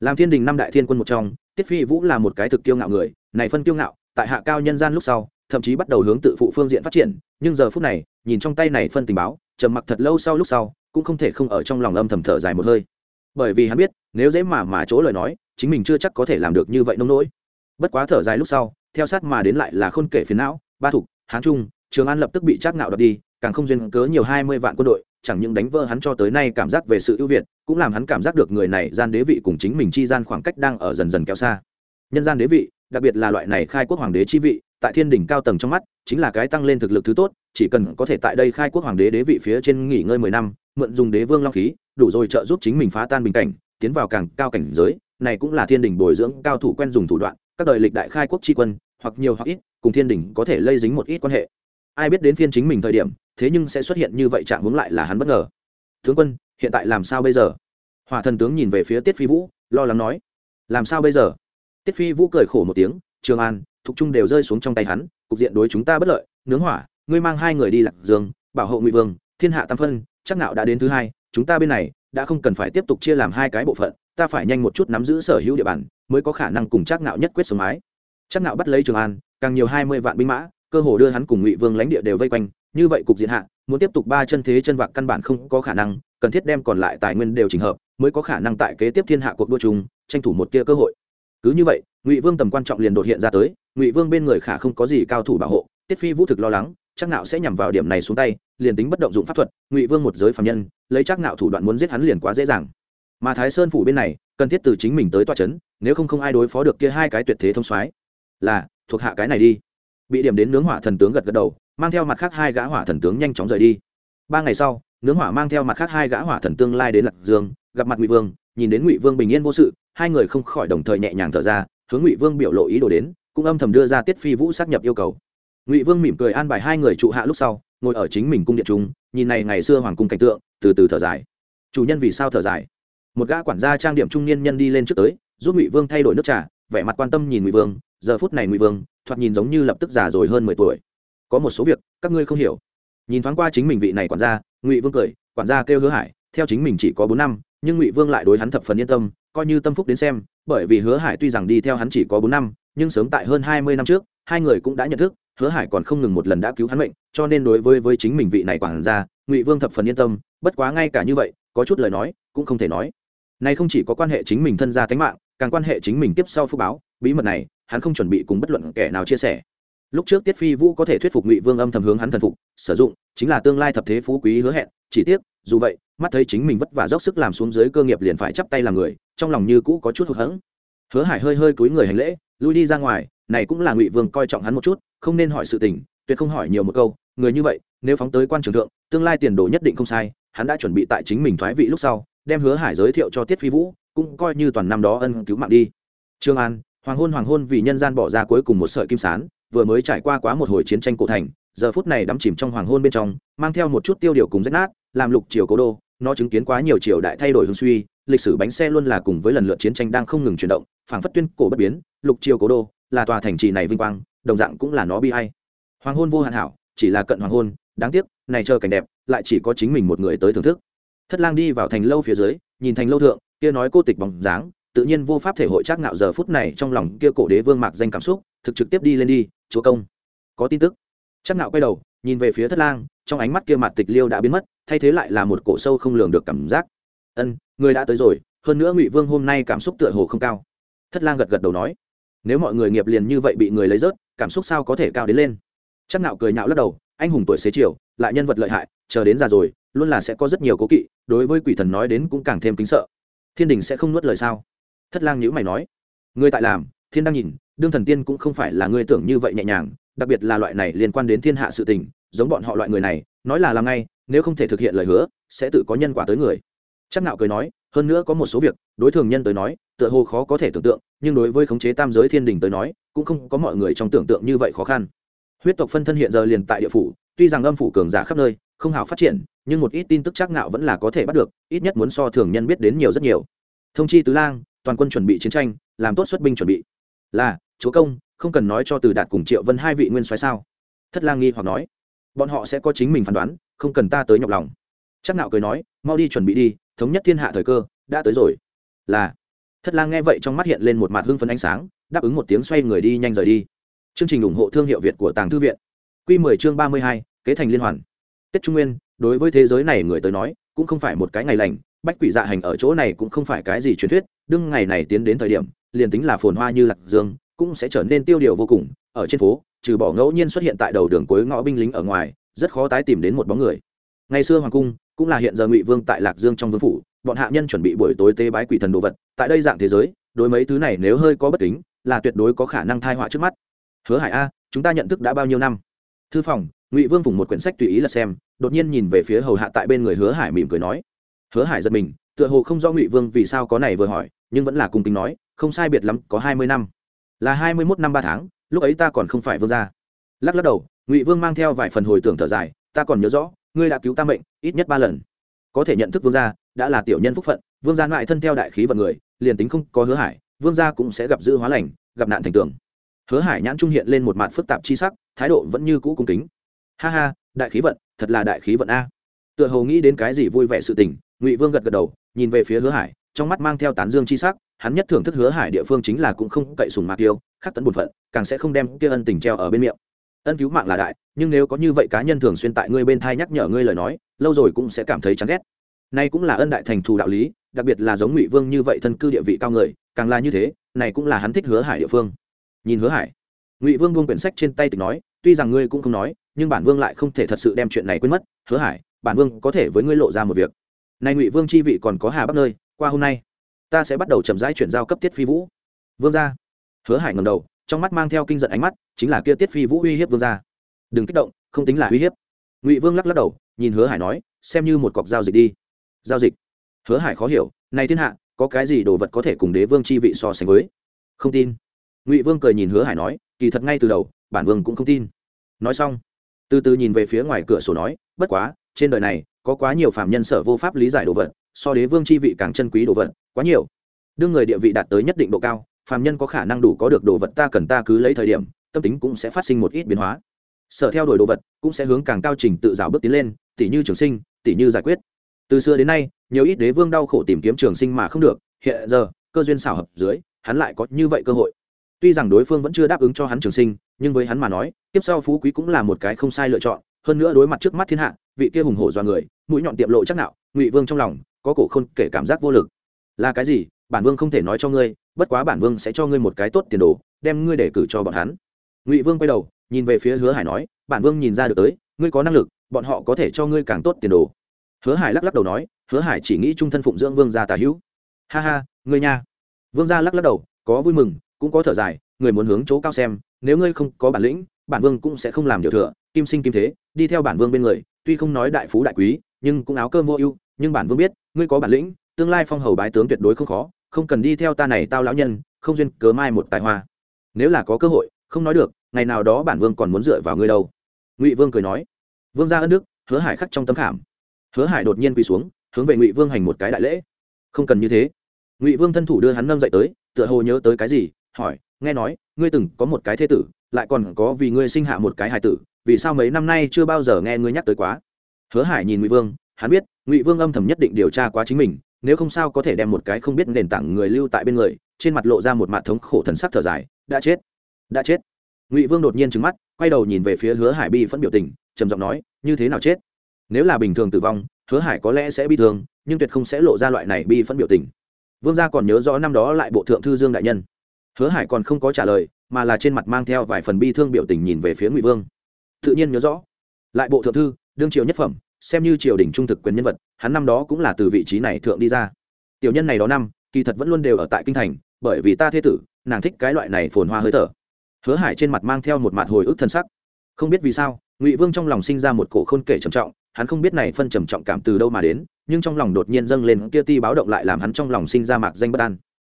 Làm thiên đình năm đại thiên quân một trong, tiết phi vũ là một cái thực kiêu ngạo người, này phân kiêu ngạo, tại hạ cao nhân gian lúc sau, thậm chí bắt đầu hướng tự phụ phương diện phát triển, nhưng giờ phút này, nhìn trong tay này phân tình báo trầm mặc thật lâu sau lúc sau, cũng không thể không ở trong lòng âm thầm thở dài một hơi. Bởi vì hắn biết, nếu dễ mà mà chỗ lời nói, chính mình chưa chắc có thể làm được như vậy nông nỗi. Bất quá thở dài lúc sau, theo sát mà đến lại là khôn kể phiền não, ba thục, hán trung, trường an lập tức bị trác ngạo đập đi, càng không duyên cớ nhiều hai mươi vạn quân đội, chẳng những đánh vỡ hắn cho tới nay cảm giác về sự ưu việt, cũng làm hắn cảm giác được người này gian đế vị cùng chính mình chi gian khoảng cách đang ở dần dần kéo xa. Nhân gian đế vị đặc biệt là loại này khai quốc hoàng đế chi vị, tại thiên đỉnh cao tầng trong mắt, chính là cái tăng lên thực lực thứ tốt, chỉ cần có thể tại đây khai quốc hoàng đế đế vị phía trên nghỉ ngơi mười năm, mượn dùng đế vương long khí, đủ rồi trợ giúp chính mình phá tan bình cảnh, tiến vào càng cao cảnh giới, này cũng là thiên đỉnh bồi dưỡng cao thủ quen dùng thủ đoạn, các đời lịch đại khai quốc tri quân, hoặc nhiều hoặc ít, cùng thiên đỉnh có thể lây dính một ít quan hệ. Ai biết đến phiên chính mình thời điểm, thế nhưng sẽ xuất hiện như vậy trạng hướng lại là hắn bất ngờ. Tướng quân, hiện tại làm sao bây giờ? Hỏa thần tướng nhìn về phía tiết phi vũ, lo lắng nói. Làm sao bây giờ? Tiết phi vũ cười khổ một tiếng, trường an thục trung đều rơi xuống trong tay hắn, cục diện đối chúng ta bất lợi, nướng hỏa, ngươi mang hai người đi lạc dương, bảo hộ ngụy vương, thiên hạ tam phân, chắc nạo đã đến thứ hai, chúng ta bên này đã không cần phải tiếp tục chia làm hai cái bộ phận, ta phải nhanh một chút nắm giữ sở hữu địa bàn, mới có khả năng cùng chắc nạo nhất quyết sống mái. Chắc nạo bắt lấy trường an, càng nhiều hai mươi vạn binh mã, cơ hồ đưa hắn cùng ngụy vương lãnh địa đều vây quanh, như vậy cục diện hạ, muốn tiếp tục ba chân thế chân vạc căn bản không có khả năng, cần thiết đem còn lại tài nguyên đều chỉnh hợp, mới có khả năng tại kế tiếp thiên hạ cuộc đua chung, tranh thủ một tia cơ hội cứ như vậy, ngụy vương tầm quan trọng liền đột hiện ra tới, ngụy vương bên người khả không có gì cao thủ bảo hộ, tiết phi vũ thực lo lắng, chắc nạo sẽ nhằm vào điểm này xuống tay, liền tính bất động dụng pháp thuật, ngụy vương một giới phạm nhân, lấy chắc nạo thủ đoạn muốn giết hắn liền quá dễ dàng. Mà thái sơn phủ bên này, cần thiết từ chính mình tới toa chấn, nếu không không ai đối phó được kia hai cái tuyệt thế thông soái. Là, thuộc hạ cái này đi. Bị điểm đến nướng hỏa thần tướng gật gật đầu, mang theo mặt khác hai gã hỏa thần tướng nhanh chóng rời đi. Ba ngày sau, nướng hỏa mang theo mặt khác hai gã hỏa thần tương lai đến lạc dương, gặp mặt ngụy vương, nhìn đến ngụy vương bình yên vô sự hai người không khỏi đồng thời nhẹ nhàng thở ra, hướng ngụy vương biểu lộ ý đồ đến, cũng âm thầm đưa ra tiết phi vũ xác nhập yêu cầu. Ngụy vương mỉm cười an bài hai người trụ hạ lúc sau, ngồi ở chính mình cung điện chúng nhìn này ngày xưa hoàng cung cảnh tượng, từ từ thở dài. Chủ nhân vì sao thở dài? Một gã quản gia trang điểm trung niên nhân đi lên trước tới, giúp ngụy vương thay đổi nước trà, vẻ mặt quan tâm nhìn ngụy vương, giờ phút này ngụy vương, thoạt nhìn giống như lập tức già rồi hơn mười tuổi. Có một số việc, các ngươi không hiểu. Nhìn thoáng qua chính mình vị này quản gia, ngụy vương cười, quản gia kêu hứa hải, theo chính mình chỉ có bốn năm, nhưng ngụy vương lại đối hắn thập phần yên tâm coi như tâm phúc đến xem, bởi vì hứa hải tuy rằng đi theo hắn chỉ có bốn năm, nhưng sớm tại hơn hai mươi năm trước, hai người cũng đã nhận thức, hứa hải còn không ngừng một lần đã cứu hắn mệnh, cho nên đối với với chính mình vị này quản gia, ngụy vương thập phần yên tâm, bất quá ngay cả như vậy, có chút lời nói, cũng không thể nói. Này không chỉ có quan hệ chính mình thân gia tánh mạng, càng quan hệ chính mình tiếp sau phúc báo, bí mật này, hắn không chuẩn bị cùng bất luận kẻ nào chia sẻ. Lúc trước tiết phi vũ có thể thuyết phục ngụy vương âm thầm hướng hắn thần phục, sử dụng, chính là tương lai thập thế phú quý hứa hẹn, chỉ tiếc, dù vậy, mắt thấy chính mình vất vả dốc sức làm xuống dưới cơ nghiệp liền phải chắp tay làm người trong lòng như cũ có chút hụt hẫng. Hứa hải hơi hơi cúi người hành lễ, lui đi ra ngoài, này cũng là ngụy vương coi trọng hắn một chút, không nên hỏi sự tình, tuyệt không hỏi nhiều một câu, người như vậy, nếu phóng tới quan trường thượng, tương lai tiền đồ nhất định không sai, hắn đã chuẩn bị tại chính mình thoái vị lúc sau, đem hứa hải giới thiệu cho tiết phi vũ, cũng coi như toàn năm đó ân cứu mạng đi. Trương an, hoàng hôn hoàng hôn vì nhân gian bỏ ra cuối cùng một sợi kim sán, vừa mới trải qua quá một hồi chiến tranh cổ thành, giờ phút này đắm chìm trong hoàng hôn bên trong, mang theo một chút tiêu điều cùng rách nát, làm lục triều cố đô, nó chứng kiến quá nhiều triều đại thay đổi hương suy lịch sử bánh xe luôn là cùng với lần lượt chiến tranh đang không ngừng chuyển động, phảng phất tuyên cổ bất biến, lục triều cố đô, là tòa thành trì này vinh quang, đồng dạng cũng là nó bi hay hoàng hôn vô hạn hảo, chỉ là cận hoàng hôn, đáng tiếc, này chờ cảnh đẹp, lại chỉ có chính mình một người tới thưởng thức. Thất lang đi vào thành lâu phía dưới, nhìn thành lâu thượng, kia nói cô tịch bóng dáng, tự nhiên vô pháp thể hội chắc ngạo giờ phút này trong lòng kia cổ đế vương mạc danh cảm xúc, thực trực tiếp đi lên đi, chúa công. Có tin tức. Chắc ngạo quay đầu, nhìn về phía thất lang, trong ánh mắt kia mặt tịch liêu đã biến mất, thay thế lại là một cổ sâu không lường được cảm giác ân, người đã tới rồi, hơn nữa ngụy vương hôm nay cảm xúc tựa hồ không cao. Thất lang gật gật đầu nói. Nếu mọi người nghiệp liền như vậy bị người lấy rớt, cảm xúc sao có thể cao đến lên? Chắc nạo cười nhạo lắc đầu, anh hùng tuổi xế chiều, lại nhân vật lợi hại, chờ đến già rồi, luôn là sẽ có rất nhiều cố kỵ, đối với quỷ thần nói đến cũng càng thêm kính sợ. Thiên đình sẽ không nuốt lời sao? Thất lang nhữ mày nói. Ngươi tại làm, thiên đang nhìn, đương thần tiên cũng không phải là người tưởng như vậy nhẹ nhàng, đặc biệt là loại này liên quan đến thiên hạ sự tình, giống bọn họ loại người này, nói là làm ngay, nếu không thể thực hiện lời hứa, sẽ tự có nhân quả tới người chắc nạo cười nói, hơn nữa có một số việc, đối thường nhân tới nói, tựa hồ khó có thể tưởng tượng, nhưng đối với khống chế tam giới thiên đình tới nói, cũng không có mọi người trong tưởng tượng như vậy khó khăn. Huyết tộc phân thân hiện giờ liền tại địa phủ, tuy rằng âm phủ cường giả khắp nơi, không hào phát triển, nhưng một ít tin tức chắc nạo vẫn là có thể bắt được, ít nhất muốn so thường nhân biết đến nhiều rất nhiều. Thông chi tứ lang, toàn quân chuẩn bị chiến tranh, làm tốt xuất binh chuẩn bị. Là, chúa công, không cần nói cho từ đạt cùng triệu vân hai vị nguyên soái sao? Thất lang nghi hoặc nói. Bọn họ sẽ có chính mình phán đoán, không cần ta tới nhọc lòng. Chắc nạo cười nói, mau đi chuẩn bị đi thống nhất thiên hạ thời cơ đã tới rồi. Là thất lang nghe vậy trong mắt hiện lên một mặt hưng phấn ánh sáng đáp ứng một tiếng xoay người đi nhanh rời đi. Chương trình ủng hộ thương hiệu việt của tàng thư viện. Quy 10 chương 32, kế thành liên hoàn. Tết trung nguyên đối với thế giới này người tới nói cũng không phải một cái ngày lành bách quỷ dạ hành ở chỗ này cũng không phải cái gì truyền thuyết đương ngày này tiến đến thời điểm liền tính là phồn hoa như lạc dương cũng sẽ trở nên tiêu điều vô cùng ở trên phố trừ bỏ ngẫu nhiên xuất hiện tại đầu đường cuối ngõ binh lính ở ngoài rất khó tái tìm đến một bóng người. Ngày xưa hoàng cung cũng là hiện giờ ngụy vương tại lạc dương trong vương phủ, bọn hạ nhân chuẩn bị buổi tối tế bái quỷ thần đồ vật, tại đây dạng thế giới, đối mấy thứ này nếu hơi có bất kính, là tuyệt đối có khả năng thai họa trước mắt. Hứa hải a, chúng ta nhận thức đã bao nhiêu năm? Thư phòng, ngụy vương vùng một quyển sách tùy ý là xem, đột nhiên nhìn về phía hầu hạ tại bên người hứa hải mỉm cười nói. Hứa hải giật mình, tựa hồ không rõ ngụy vương vì sao có này vừa hỏi, nhưng vẫn là cung kính nói, không sai biệt lắm, có hai mươi năm. Là hai mươi mốt năm ba tháng, lúc ấy ta còn không phải vương gia. Lắc lắc đầu, ngụy vương mang theo vài phần hồi tưởng thở dài, ta còn nhớ rõ ngươi đã cứu ta mệnh, ít nhất ba lần. Có thể nhận thức vương gia, đã là tiểu nhân phúc phận, vương gia ngoại thân theo đại khí vận người, liền tính không có hứa hải, vương gia cũng sẽ gặp dư hóa lành, gặp nạn thành tường. Hứa hải nhãn trung hiện lên một mặt phức tạp chi sắc, thái độ vẫn như cũ cung kính. Ha ha, đại khí vận, thật là đại khí vận a. Tựa hồ nghĩ đến cái gì vui vẻ sự tình, ngụy vương gật gật đầu, nhìn về phía hứa hải, trong mắt mang theo tán dương chi sắc, hắn nhất thưởng thức hứa hải địa phương chính là cũng không cậy sùng mạc tiêu khắc tận bổn phận, càng sẽ không đem kia ân tình treo ở bên miệng ân cứu mạng là đại, nhưng nếu có như vậy cá nhân thường xuyên tại ngươi bên thai nhắc nhở ngươi lời nói, lâu rồi cũng sẽ cảm thấy chán ghét. Nay cũng là ân đại thành thù đạo lý, đặc biệt là giống ngụy vương như vậy thân cư địa vị cao người, càng là như thế, này cũng là hắn thích hứa hải địa phương. Nhìn hứa hải, ngụy vương buông quyển sách trên tay tịch nói, tuy rằng ngươi cũng không nói, nhưng bản vương lại không thể thật sự đem chuyện này quên mất, hứa hải, bản vương có thể với ngươi lộ ra một việc. Nay ngụy vương chi vị còn có hà bắc nơi, qua hôm nay, ta sẽ bắt đầu chậm rãi chuyển giao cấp tiết phi vũ. Vương gia, hứa hải ngầm đầu, trong mắt mang theo kinh giận ánh mắt chính là kia tiết phi vũ uy hiếp vương gia. Đừng kích động, không tính là uy hiếp. Ngụy vương lắc lắc đầu, nhìn hứa hải nói, xem như một cọc giao dịch đi. Giao dịch? Hứa hải khó hiểu, này thiên hạ, có cái gì đồ vật có thể cùng đế vương chi vị so sánh với? Không tin. Ngụy vương cười nhìn hứa hải nói, kỳ thật ngay từ đầu, bản vương cũng không tin. Nói xong, từ từ nhìn về phía ngoài cửa sổ nói, bất quá, trên đời này, có quá nhiều phạm nhân sở vô pháp lý giải đồ vật, so đế vương chi vị càng chân quý đồ vật, quá nhiều. Đương người địa vị đạt tới nhất định độ cao phạm nhân có khả năng đủ có được đồ vật ta cần ta cứ lấy thời điểm tâm tính cũng sẽ phát sinh một ít biến hóa. Sở theo đuổi đồ vật cũng sẽ hướng càng cao trình tự rào bước tiến lên tỷ như trường sinh tỷ như giải quyết. Từ xưa đến nay, nhiều ít đế vương đau khổ tìm kiếm trường sinh mà không được, hiện giờ, cơ duyên xảo hợp dưới, hắn lại có như vậy cơ hội. Tuy rằng đối phương vẫn chưa đáp ứng cho hắn trường sinh, nhưng với hắn mà nói, tiếp sau phú quý cũng là một cái không sai lựa chọn. Hơn nữa đối mặt trước mắt thiên hạ, vị kia hùng hổ do người, mũi nhọn tiệm lộ chắc nạo, ngụy vương trong lòng, có cổ khôn kể cảm giác vô lực. Là cái gì? Bản vương không thể nói cho ngươi, bất quá bản vương sẽ cho ngươi một cái tốt tiền đồ, đem ngươi để cử cho bọn hắn ngụy vương quay đầu, nhìn về phía hứa hải nói, bản vương nhìn ra được tới, ngươi có năng lực, bọn họ có thể cho ngươi càng tốt tiền đồ. Hứa hải lắc lắc đầu nói, hứa hải chỉ nghĩ trung thân phụng dưỡng vương gia tà hữu. Ha ha, ngươi nha. Vương gia lắc lắc đầu, có vui mừng, cũng có thở dài, người muốn hướng chỗ cao xem, nếu ngươi không có bản lĩnh, bản vương cũng sẽ không làm điều thừa, kim sinh kim thế, đi theo bản vương bên người, tuy không nói đại phú đại quý, nhưng cũng áo cơm vô ưu, nhưng bản vương biết, ngươi có bản lĩnh, tương lai phong hầu bái tướng tuyệt đối không khó, không cần đi theo ta này tao lão nhân, không duyên cớ mai một tài hoa. Nếu là có cơ hội không nói được, ngày nào đó bản vương còn muốn dựa vào ngươi đâu. Ngụy vương cười nói. Vương ra ân đức, hứa hải khắc trong tấm khảm. Hứa hải đột nhiên quỳ xuống, hướng về ngụy vương hành một cái đại lễ. Không cần như thế. Ngụy vương thân thủ đưa hắn nâng dậy tới, tựa hồ nhớ tới cái gì, hỏi, nghe nói, ngươi từng có một cái thế tử, lại còn có vì ngươi sinh hạ một cái hài tử, vì sao mấy năm nay chưa bao giờ nghe ngươi nhắc tới quá? Hứa hải nhìn ngụy vương, hắn biết, ngụy vương âm thầm nhất định điều tra quá chính mình, nếu không sao có thể đem một cái không biết nền tảng người lưu tại bên người, trên mặt lộ ra một mặt thống khổ thần sắc thở dài, đã chết đã chết. Ngụy vương đột nhiên trứng mắt, quay đầu nhìn về phía hứa hải bi phẫn biểu tình, trầm giọng nói, như thế nào chết? Nếu là bình thường tử vong, hứa hải có lẽ sẽ bi thương, nhưng tuyệt không sẽ lộ ra loại này bi phẫn biểu tình. Vương gia còn nhớ rõ năm đó lại bộ thượng thư dương đại nhân. Hứa hải còn không có trả lời, mà là trên mặt mang theo vài phần bi thương biểu tình nhìn về phía ngụy vương. Tự nhiên nhớ rõ, lại bộ thượng thư, đương triều nhất phẩm, xem như triều đình trung thực quyền nhân vật, hắn năm đó cũng là từ vị trí này thượng đi ra. Tiểu nhân này đó năm, kỳ thật vẫn luôn đều ở tại kinh thành, bởi vì ta thế tử, nàng thích cái loại này phồn hoa hơi thở hứa hải trên mặt mang theo một mặt hồi ức thân sắc. Không biết vì sao, ngụy vương trong lòng sinh ra một cổ khôn kể trầm trọng, hắn không biết này phân trầm trọng cảm từ đâu mà đến, nhưng trong lòng đột nhiên dâng lên kia ti báo động lại làm hắn trong lòng sinh ra mạc danh bất an.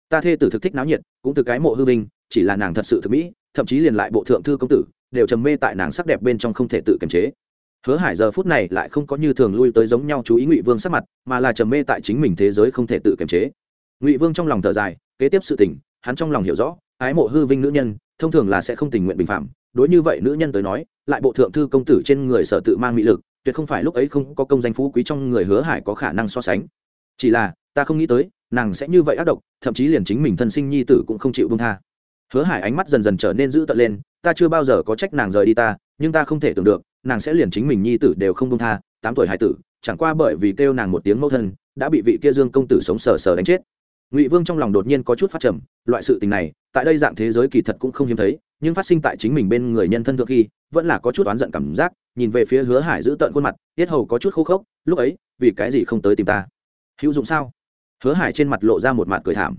Ta thê tử thực thích náo nhiệt, cũng từ cái mộ hư vinh, chỉ là nàng thật sự thực mỹ, thậm chí liền lại bộ thượng thư công tử, đều trầm mê tại nàng sắc đẹp bên trong không thể tự kiềm chế. Hứa hải giờ phút này lại không có như thường lui tới giống nhau chú ý ngụy vương sắc mặt, mà là trầm mê tại chính mình thế giới không thể tự kiềm chế. Ngụy vương trong lòng thở dài, kế tiếp sự tình, hắn trong lòng hiểu rõ ái mộ hư vinh nữ nhân, thông thường là sẽ không tình nguyện bình phạm. Đối như vậy nữ nhân tới nói, lại bộ thượng thư công tử trên người sở tự mang mỹ lực, tuyệt không phải lúc ấy không có công danh phú quý trong người hứa hải có khả năng so sánh. Chỉ là, ta không nghĩ tới, nàng sẽ như vậy ác độc, thậm chí liền chính mình thân sinh nhi tử cũng không chịu bông tha. Hứa hải ánh mắt dần dần trở nên dữ tợn lên, ta chưa bao giờ có trách nàng rời đi ta, nhưng ta không thể tưởng được, nàng sẽ liền chính mình nhi tử đều không bông tha, tám tuổi hải tử, chẳng qua bởi vì kêu nàng một tiếng mẫu thân, đã bị vị kia dương công tử sống sờ sờ đánh chết ngụy vương trong lòng đột nhiên có chút phát trầm, loại sự tình này, tại đây dạng thế giới kỳ thật cũng không hiếm thấy, nhưng phát sinh tại chính mình bên người nhân thân thượng khi, vẫn là có chút oán giận cảm giác, nhìn về phía hứa hải giữ tợn khuôn mặt, tiết hầu có chút khô khốc, lúc ấy, vì cái gì không tới tìm ta? Hữu dụng sao? Hứa hải trên mặt lộ ra một mặt cười thảm.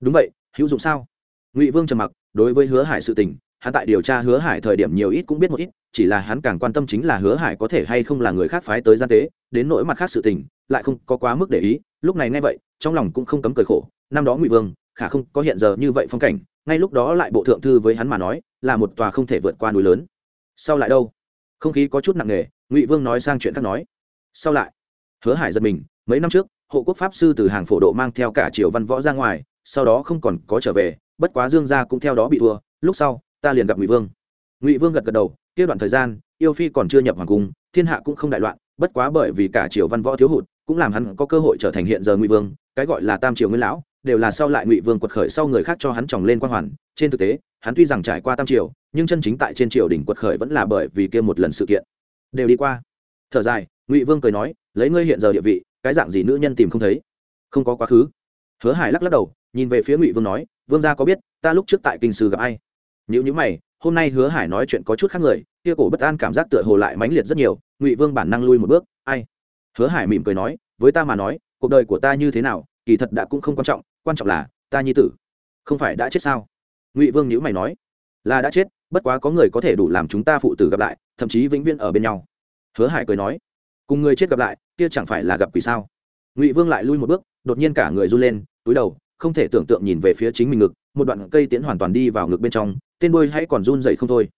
Đúng vậy, hữu dụng sao? Ngụy vương trầm mặc, đối với hứa hải sự tình, hắn tại điều tra hứa hải thời điểm nhiều ít cũng biết một ít, chỉ là hắn càng quan tâm chính là hứa hải có thể hay không là người khác phái tới gian tế, đến nỗi mặt khác sự tình lại không có quá mức để ý, lúc này nghe vậy, trong lòng cũng không cấm cười khổ. Năm đó ngụy vương, khả không có hiện giờ như vậy phong cảnh, ngay lúc đó lại bộ thượng thư với hắn mà nói, là một tòa không thể vượt qua núi lớn. Sau lại đâu? Không khí có chút nặng nề, ngụy vương nói sang chuyện khác nói. Sau lại, hứa hải giật mình, mấy năm trước, hộ quốc pháp sư từ hàng phổ độ mang theo cả triều văn võ ra ngoài, sau đó không còn có trở về, bất quá dương gia cũng theo đó bị thua, lúc sau, ta liền gặp ngụy vương. Ngụy vương gật gật đầu, kia đoạn thời gian, yêu phi còn chưa nhập hoàng cung, thiên hạ cũng không đại loạn, bất quá bởi vì cả triều văn võ thiếu hụt cũng làm hắn có cơ hội trở thành hiện giờ ngụy vương, cái gọi là tam triều nguyên lão, đều là sau lại ngụy vương quật khởi sau người khác cho hắn tròng lên quan hoàn. Trên thực tế, hắn tuy rằng trải qua tam triều, nhưng chân chính tại trên triều đỉnh quật khởi vẫn là bởi vì kia một lần sự kiện. Đều đi qua. Thở dài, ngụy vương cười nói, lấy ngươi hiện giờ địa vị, cái dạng gì nữ nhân tìm không thấy? Không có quá khứ. Hứa hải lắc lắc đầu, nhìn về phía ngụy vương nói, vương gia có biết ta lúc trước tại kinh sư gặp ai? Nếu như mày, hôm nay hứa hải nói chuyện có chút khác người, kia cổ bất an cảm giác tựa hồ lại mãnh liệt rất nhiều, ngụy vương bản năng lui một bước, ai? Hứa hải mỉm cười nói, với ta mà nói, cuộc đời của ta như thế nào, kỳ thật đã cũng không quan trọng quan trọng là, ta nhi tử, không phải đã chết sao? Ngụy vương nhữ mày nói, là đã chết, bất quá có người có thể đủ làm chúng ta phụ tử gặp lại, thậm chí vĩnh viễn ở bên nhau. Hứa hải cười nói, cùng người chết gặp lại, kia chẳng phải là gặp quỷ sao? Ngụy vương lại lui một bước, đột nhiên cả người run lên, túi đầu, không thể tưởng tượng nhìn về phía chính mình ngực, một đoạn cây tiến hoàn toàn đi vào ngực bên trong, tên đôi hãy còn run dậy không thôi.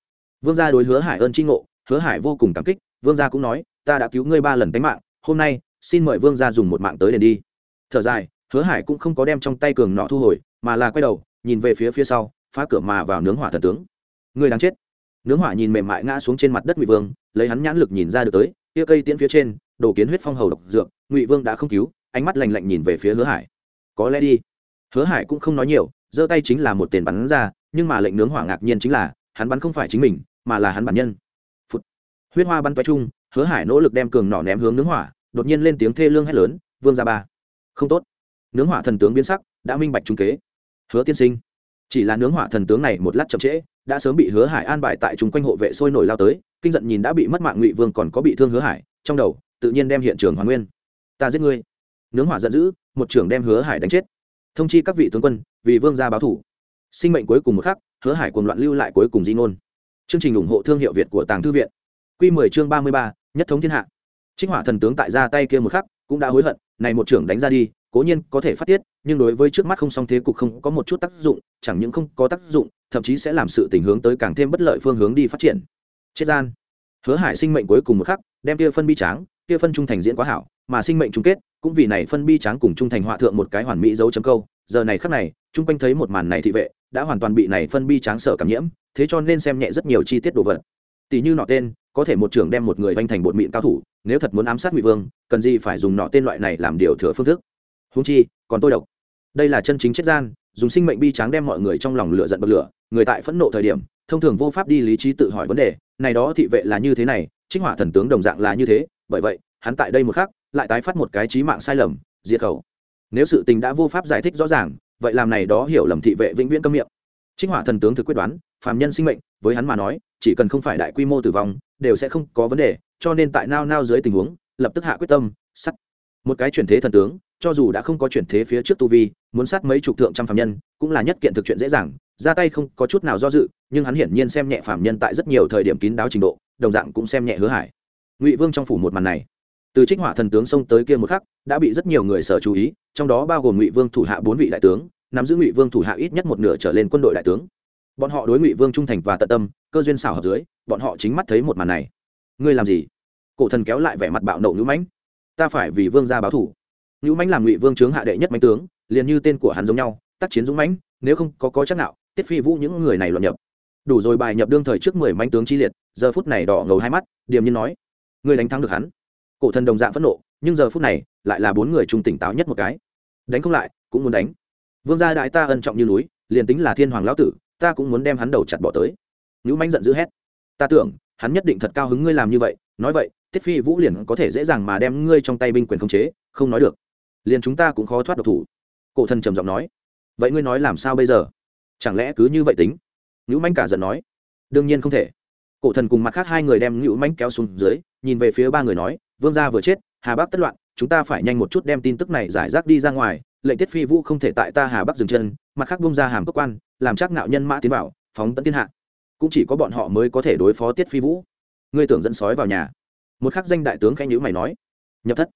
Vương gia đối hứa hải ơn tri ngộ, hứa hải vô cùng cảm kích, vương gia cũng nói, ta đã cứu ngươi ba lần tánh mạng hôm nay, xin mời vương gia dùng một mạng tới đền đi. Thở dài, hứa hải cũng không có đem trong tay cường nọ thu hồi, mà là quay đầu, nhìn về phía phía sau, phá cửa mà vào nướng hỏa thần tướng. Người đáng chết. Nướng hỏa nhìn mềm mại ngã xuống trên mặt đất ngụy vương, lấy hắn nhãn lực nhìn ra được tới tia cây tiễn phía trên, đổ kiến huyết phong hầu độc dược, ngụy vương đã không cứu, ánh mắt lành lạnh nhìn về phía hứa hải. Có lẽ đi. Hứa hải cũng không nói nhiều, giơ tay chính là một tiền bắn ra, nhưng mà lệnh nướng hỏa ngạc nhiên chính là, hắn bắn không phải chính mình, mà là hắn bản nhân. Phụt. huyết hoa bắn toái chung, hứa hải nỗ lực đem cường nỏ ném hướng nướng hỏa đột nhiên lên tiếng thê lương hét lớn, vương gia ba, không tốt. Nướng hỏa thần tướng biến sắc, đã minh bạch trung kế. Hứa tiên sinh. Chỉ là nướng hỏa thần tướng này một lát chậm trễ, đã sớm bị hứa hải an bài tại chung quanh hộ vệ sôi nổi lao tới, kinh giận nhìn đã bị mất mạng ngụy vương còn có bị thương hứa hải, trong đầu, tự nhiên đem hiện trường hoàn nguyên. Ta giết ngươi. Nướng hỏa giận dữ, một trưởng đem hứa hải đánh chết. Thông chi các vị tướng quân, vì vương gia báo thủ. Sinh mệnh cuối cùng một khắc, hứa hải cùng loạn lưu lại cuối cùng di ngôn. Chương trình ủng hộ thương hiệu việt của tàng thư viện. Q 10 chương ba mươi ba, nhất thống thiên hạ trích hỏa thần tướng tại ra tay kia một khắc, cũng đã hối hận, này một trưởng đánh ra đi, cố nhiên có thể phát tiết, nhưng đối với trước mắt không song thế cục không có một chút tác dụng, chẳng những không có tác dụng, thậm chí sẽ làm sự tình hướng tới càng thêm bất lợi phương hướng đi phát triển. Chết gian. Hứa hải sinh mệnh cuối cùng một khắc, đem kia phân bi tráng, kia phân trung thành diễn quá hảo, mà sinh mệnh chung kết, cũng vì này phân bi tráng cùng trung thành họa thượng một cái hoàn mỹ dấu chấm câu. Giờ này khắc này trung quanh thấy một màn này thị vệ, đã hoàn toàn bị này phân bi tráng sở cảm nhiễm, thế cho nên xem nhẹ rất nhiều chi tiết đồ vật. Tỷ như nọ tên có thể một trưởng đem một người vanh thành bột mịn cao thủ, nếu thật muốn ám sát ngụy vương, cần gì phải dùng nọ tên loại này làm điều thừa phương thức. Húng chi, còn tôi độc. Đây là chân chính chết gian, dùng sinh mệnh bi tráng đem mọi người trong lòng lửa giận bật lửa, người tại phẫn nộ thời điểm, thông thường vô pháp đi lý trí tự hỏi vấn đề, này đó thị vệ là như thế này, trích hỏa thần tướng đồng dạng là như thế, bởi vậy, hắn tại đây một khắc, lại tái phát một cái trí mạng sai lầm, diệt khẩu. Nếu sự tình đã vô pháp giải thích rõ ràng, vậy làm này đó hiểu lầm thị vệ vĩnh viễn câm miệng. Trích hỏa thần tướng thực quyết đoán, phàm nhân sinh mệnh, với hắn mà nói chỉ cần không phải đại quy mô tử vong, đều sẽ không có vấn đề, cho nên tại nao nao dưới tình huống, lập tức hạ quyết tâm, sắt. Một cái chuyển thế thần tướng, cho dù đã không có chuyển thế phía trước tu vi, muốn sát mấy chục thượng trăm phạm nhân, cũng là nhất kiện thực chuyện dễ dàng, ra tay không có chút nào do dự, nhưng hắn hiển nhiên xem nhẹ phạm nhân tại rất nhiều thời điểm kín đáo trình độ, đồng dạng cũng xem nhẹ hứa hải. Ngụy vương trong phủ một màn này, từ trích hỏa thần tướng xông tới kia một khắc, đã bị rất nhiều người sở chú ý, trong đó bao gồm ngụy vương thủ hạ bốn vị đại tướng, nắm giữ ngụy vương thủ hạ ít nhất một nửa trở lên quân đội đại tướng. Bọn họ đối ngụy vương trung thành và tận tâm cơ duyên xảo hợp dưới, bọn họ chính mắt thấy một màn này. Ngươi làm gì? Cổ thần kéo lại vẻ mặt bạo nộ nhũ mãnh. Ta phải vì vương gia báo thủ nhũ mãnh làm ngụy vương trướng hạ đệ nhất mãnh tướng, liền như tên của hắn giống nhau, tác chiến dũng mãnh, nếu không có có chắc nào tiết phi vũ những người này luận nhập. Đủ rồi bài nhập đương thời trước mười mãnh tướng chi liệt, giờ phút này đỏ ngầu hai mắt, điềm nhiên nói, ngươi đánh thắng được hắn. Cổ thần đồng dạng phẫn nộ, nhưng giờ phút này, lại là bốn người trung tỉnh táo nhất một cái. Đánh không lại, cũng muốn đánh. Vương gia đại ta ân trọng như núi, liền tính là thiên hoàng lão tử, ta cũng muốn đem hắn đầu chặt bỏ tới ngữ manh giận dữ hét. Ta tưởng, hắn nhất định thật cao hứng ngươi làm như vậy, nói vậy, tiết phi vũ liền có thể dễ dàng mà đem ngươi trong tay binh quyền khống chế, không nói được. Liền chúng ta cũng khó thoát độc thủ. Cổ thần trầm giọng nói. Vậy ngươi nói làm sao bây giờ? Chẳng lẽ cứ như vậy tính? Ngữ manh cả giận nói. Đương nhiên không thể. Cổ thần cùng mặt khác hai người đem ngữ manh kéo xuống dưới, nhìn về phía ba người nói, vương gia vừa chết, hà bắc tất loạn, chúng ta phải nhanh một chút đem tin tức này giải rác đi ra ngoài, lệnh tiết phi vũ không thể tại ta hà bắc dừng chân, mặt khác bung ra hàm cơ quan, làm chắc nạo nhân mã tiến vào, phóng tận thiên hạ cũng chỉ có bọn họ mới có thể đối phó tiết phi vũ. Ngươi tưởng dẫn sói vào nhà. Một khắc danh đại tướng khẽ nhữ mày nói. Nhập thất.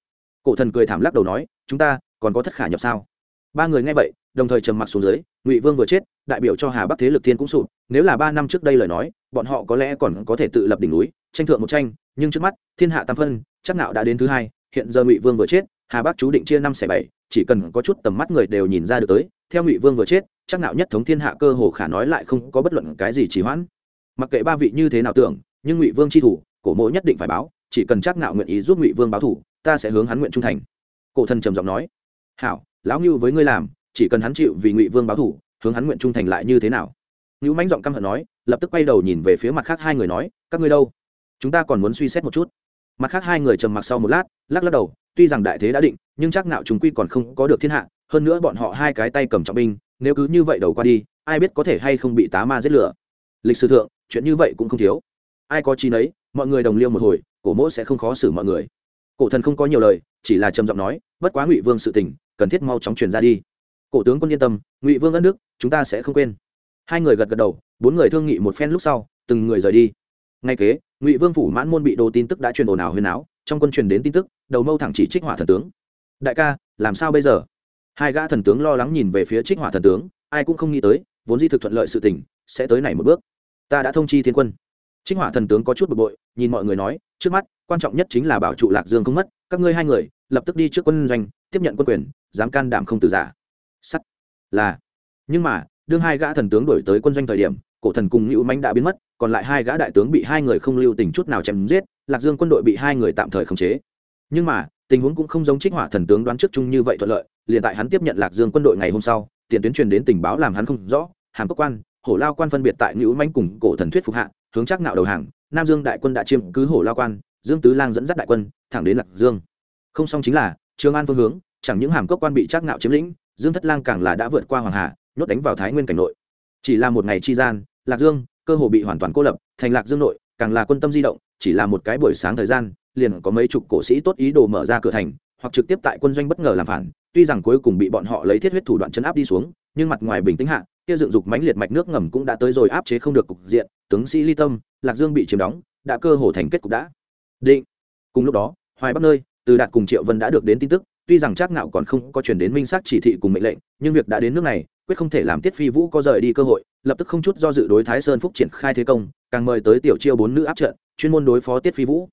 Cổ thần cười thảm lắc đầu nói, chúng ta còn có thất khả nhập sao? Ba người nghe vậy, đồng thời trầm mặc xuống dưới, ngụy vương vừa chết, đại biểu cho hà bắc thế lực thiên cũng sụp, nếu là ba năm trước đây lời nói, bọn họ có lẽ còn có thể tự lập đỉnh núi, tranh thượng một tranh, nhưng trước mắt, thiên hạ tam phân, chắc nạo đã đến thứ hai, hiện giờ ngụy vương vừa chết, hà bắc chú định chia năm xẻ bảy, chỉ cần có chút tầm mắt người đều nhìn ra được tới, theo ngụy vương vừa chết chắc nạo nhất thống thiên hạ cơ hồ khả nói lại không có bất luận cái gì trì hoãn. Mặc kệ ba vị như thế nào tưởng, nhưng ngụy vương chi thủ, cổ mộ nhất định phải báo, chỉ cần chắc nạo nguyện ý giúp ngụy vương báo thủ, ta sẽ hướng hắn nguyện trung thành. Cổ thần trầm giọng nói. Hảo, lão ngưu với ngươi làm, chỉ cần hắn chịu vì ngụy vương báo thủ, hướng hắn nguyện trung thành lại như thế nào? Ngưu mãnh giọng căm hận nói, lập tức quay đầu nhìn về phía mặt khác hai người nói, các ngươi đâu? Chúng ta còn muốn suy xét một chút. Mặt khác hai người trầm mặc sau một lát, lắc lắc đầu, tuy rằng đại thế đã định, nhưng chắc nạo chúng quy còn không có được thiên hạ, hơn nữa bọn họ hai cái tay cầm trọng binh nếu cứ như vậy đầu qua đi, ai biết có thể hay không bị tá ma giết lửa. Lịch sử thượng, chuyện như vậy cũng không thiếu. Ai có chi nấy, mọi người đồng liêu một hồi, cổ mỗ sẽ không khó xử mọi người. Cổ thần không có nhiều lời, chỉ là trầm giọng nói, bất quá ngụy vương sự tình, cần thiết mau chóng truyền ra đi. Cổ tướng quân yên tâm, ngụy vương đất nước chúng ta sẽ không quên. Hai người gật gật đầu, bốn người thương nghị một phen lúc sau, từng người rời đi. Ngay kế, ngụy vương phủ mãn môn bị đồ tin tức đã truyền ồn ào huyền áo, trong quân truyền đến tin tức, đầu mâu thẳng chỉ trích hỏa thần tướng. Đại ca, làm sao bây giờ? Hai gã thần tướng lo lắng nhìn về phía trích hỏa thần tướng, ai cũng không nghĩ tới, vốn di thực thuận lợi sự tình, sẽ tới này một bước. Ta đã thông chi thiên quân. Trích hỏa thần tướng có chút bực bội, nhìn mọi người nói, trước mắt, quan trọng nhất chính là bảo trụ lạc dương không mất, các ngươi hai người, lập tức đi trước quân doanh, tiếp nhận quân quyền, dám can đảm không từ giả. Sắt. Là. Nhưng mà, đương hai gã thần tướng đổi tới quân doanh thời điểm, cổ thần cùng hữu mánh đã biến mất, còn lại hai gã đại tướng bị hai người không lưu tình chút nào chém giết, lạc dương quân đội bị hai người tạm thời khống chế. Nhưng mà tình huống cũng không giống trích hỏa thần tướng đoán trước chung như vậy thuận lợi, liền tại hắn tiếp nhận lạc dương quân đội ngày hôm sau, tiền tuyến truyền đến tình báo làm hắn không rõ, hàm cốc quan, hổ lao quan phân biệt tại ngữ manh cùng cổ thần thuyết phục hạ, hướng chắc nạo đầu hàng, nam dương đại quân đã chiếm cứ hổ lao quan, dương tứ lang dẫn dắt đại quân, thẳng đến lạc dương. Không xong chính là, trường an phương hướng, chẳng những hàm cốc quan bị chắc nạo chiếm lĩnh, dương thất lang càng là đã vượt qua hoàng hà, nhốt đánh vào thái nguyên cảnh nội. Chỉ là một ngày chi gian, lạc dương cơ hồ bị hoàn toàn cô lập, thành lạc dương nội, càng là quân tâm di động, chỉ là một cái buổi sáng thời gian liền có mấy chục cổ sĩ tốt ý đồ mở ra cửa thành, hoặc trực tiếp tại quân doanh bất ngờ làm phản, tuy rằng cuối cùng bị bọn họ lấy thiết huyết thủ đoạn chấn áp đi xuống, nhưng mặt ngoài bình tĩnh hạ, kia dựng dục mãnh liệt mạch nước ngầm cũng đã tới rồi áp chế không được cục diện, tướng sĩ ly tâm, lạc dương bị chiếm đóng, đã cơ hồ thành kết cục đã. Định. Cùng lúc đó, hoài bắc nơi, từ đạt cùng triệu vân đã được đến tin tức, tuy rằng trác ngạo còn không có chuyển đến minh xác chỉ thị cùng mệnh lệnh, nhưng việc đã đến nước này, quyết không thể làm tiết phi vũ có rời đi cơ hội, lập tức không chút do dự đối thái sơn phúc triển khai thế công, càng mời tới tiểu chiêu bốn nữ áp trận, chuyên môn đối phó tiết phi vũ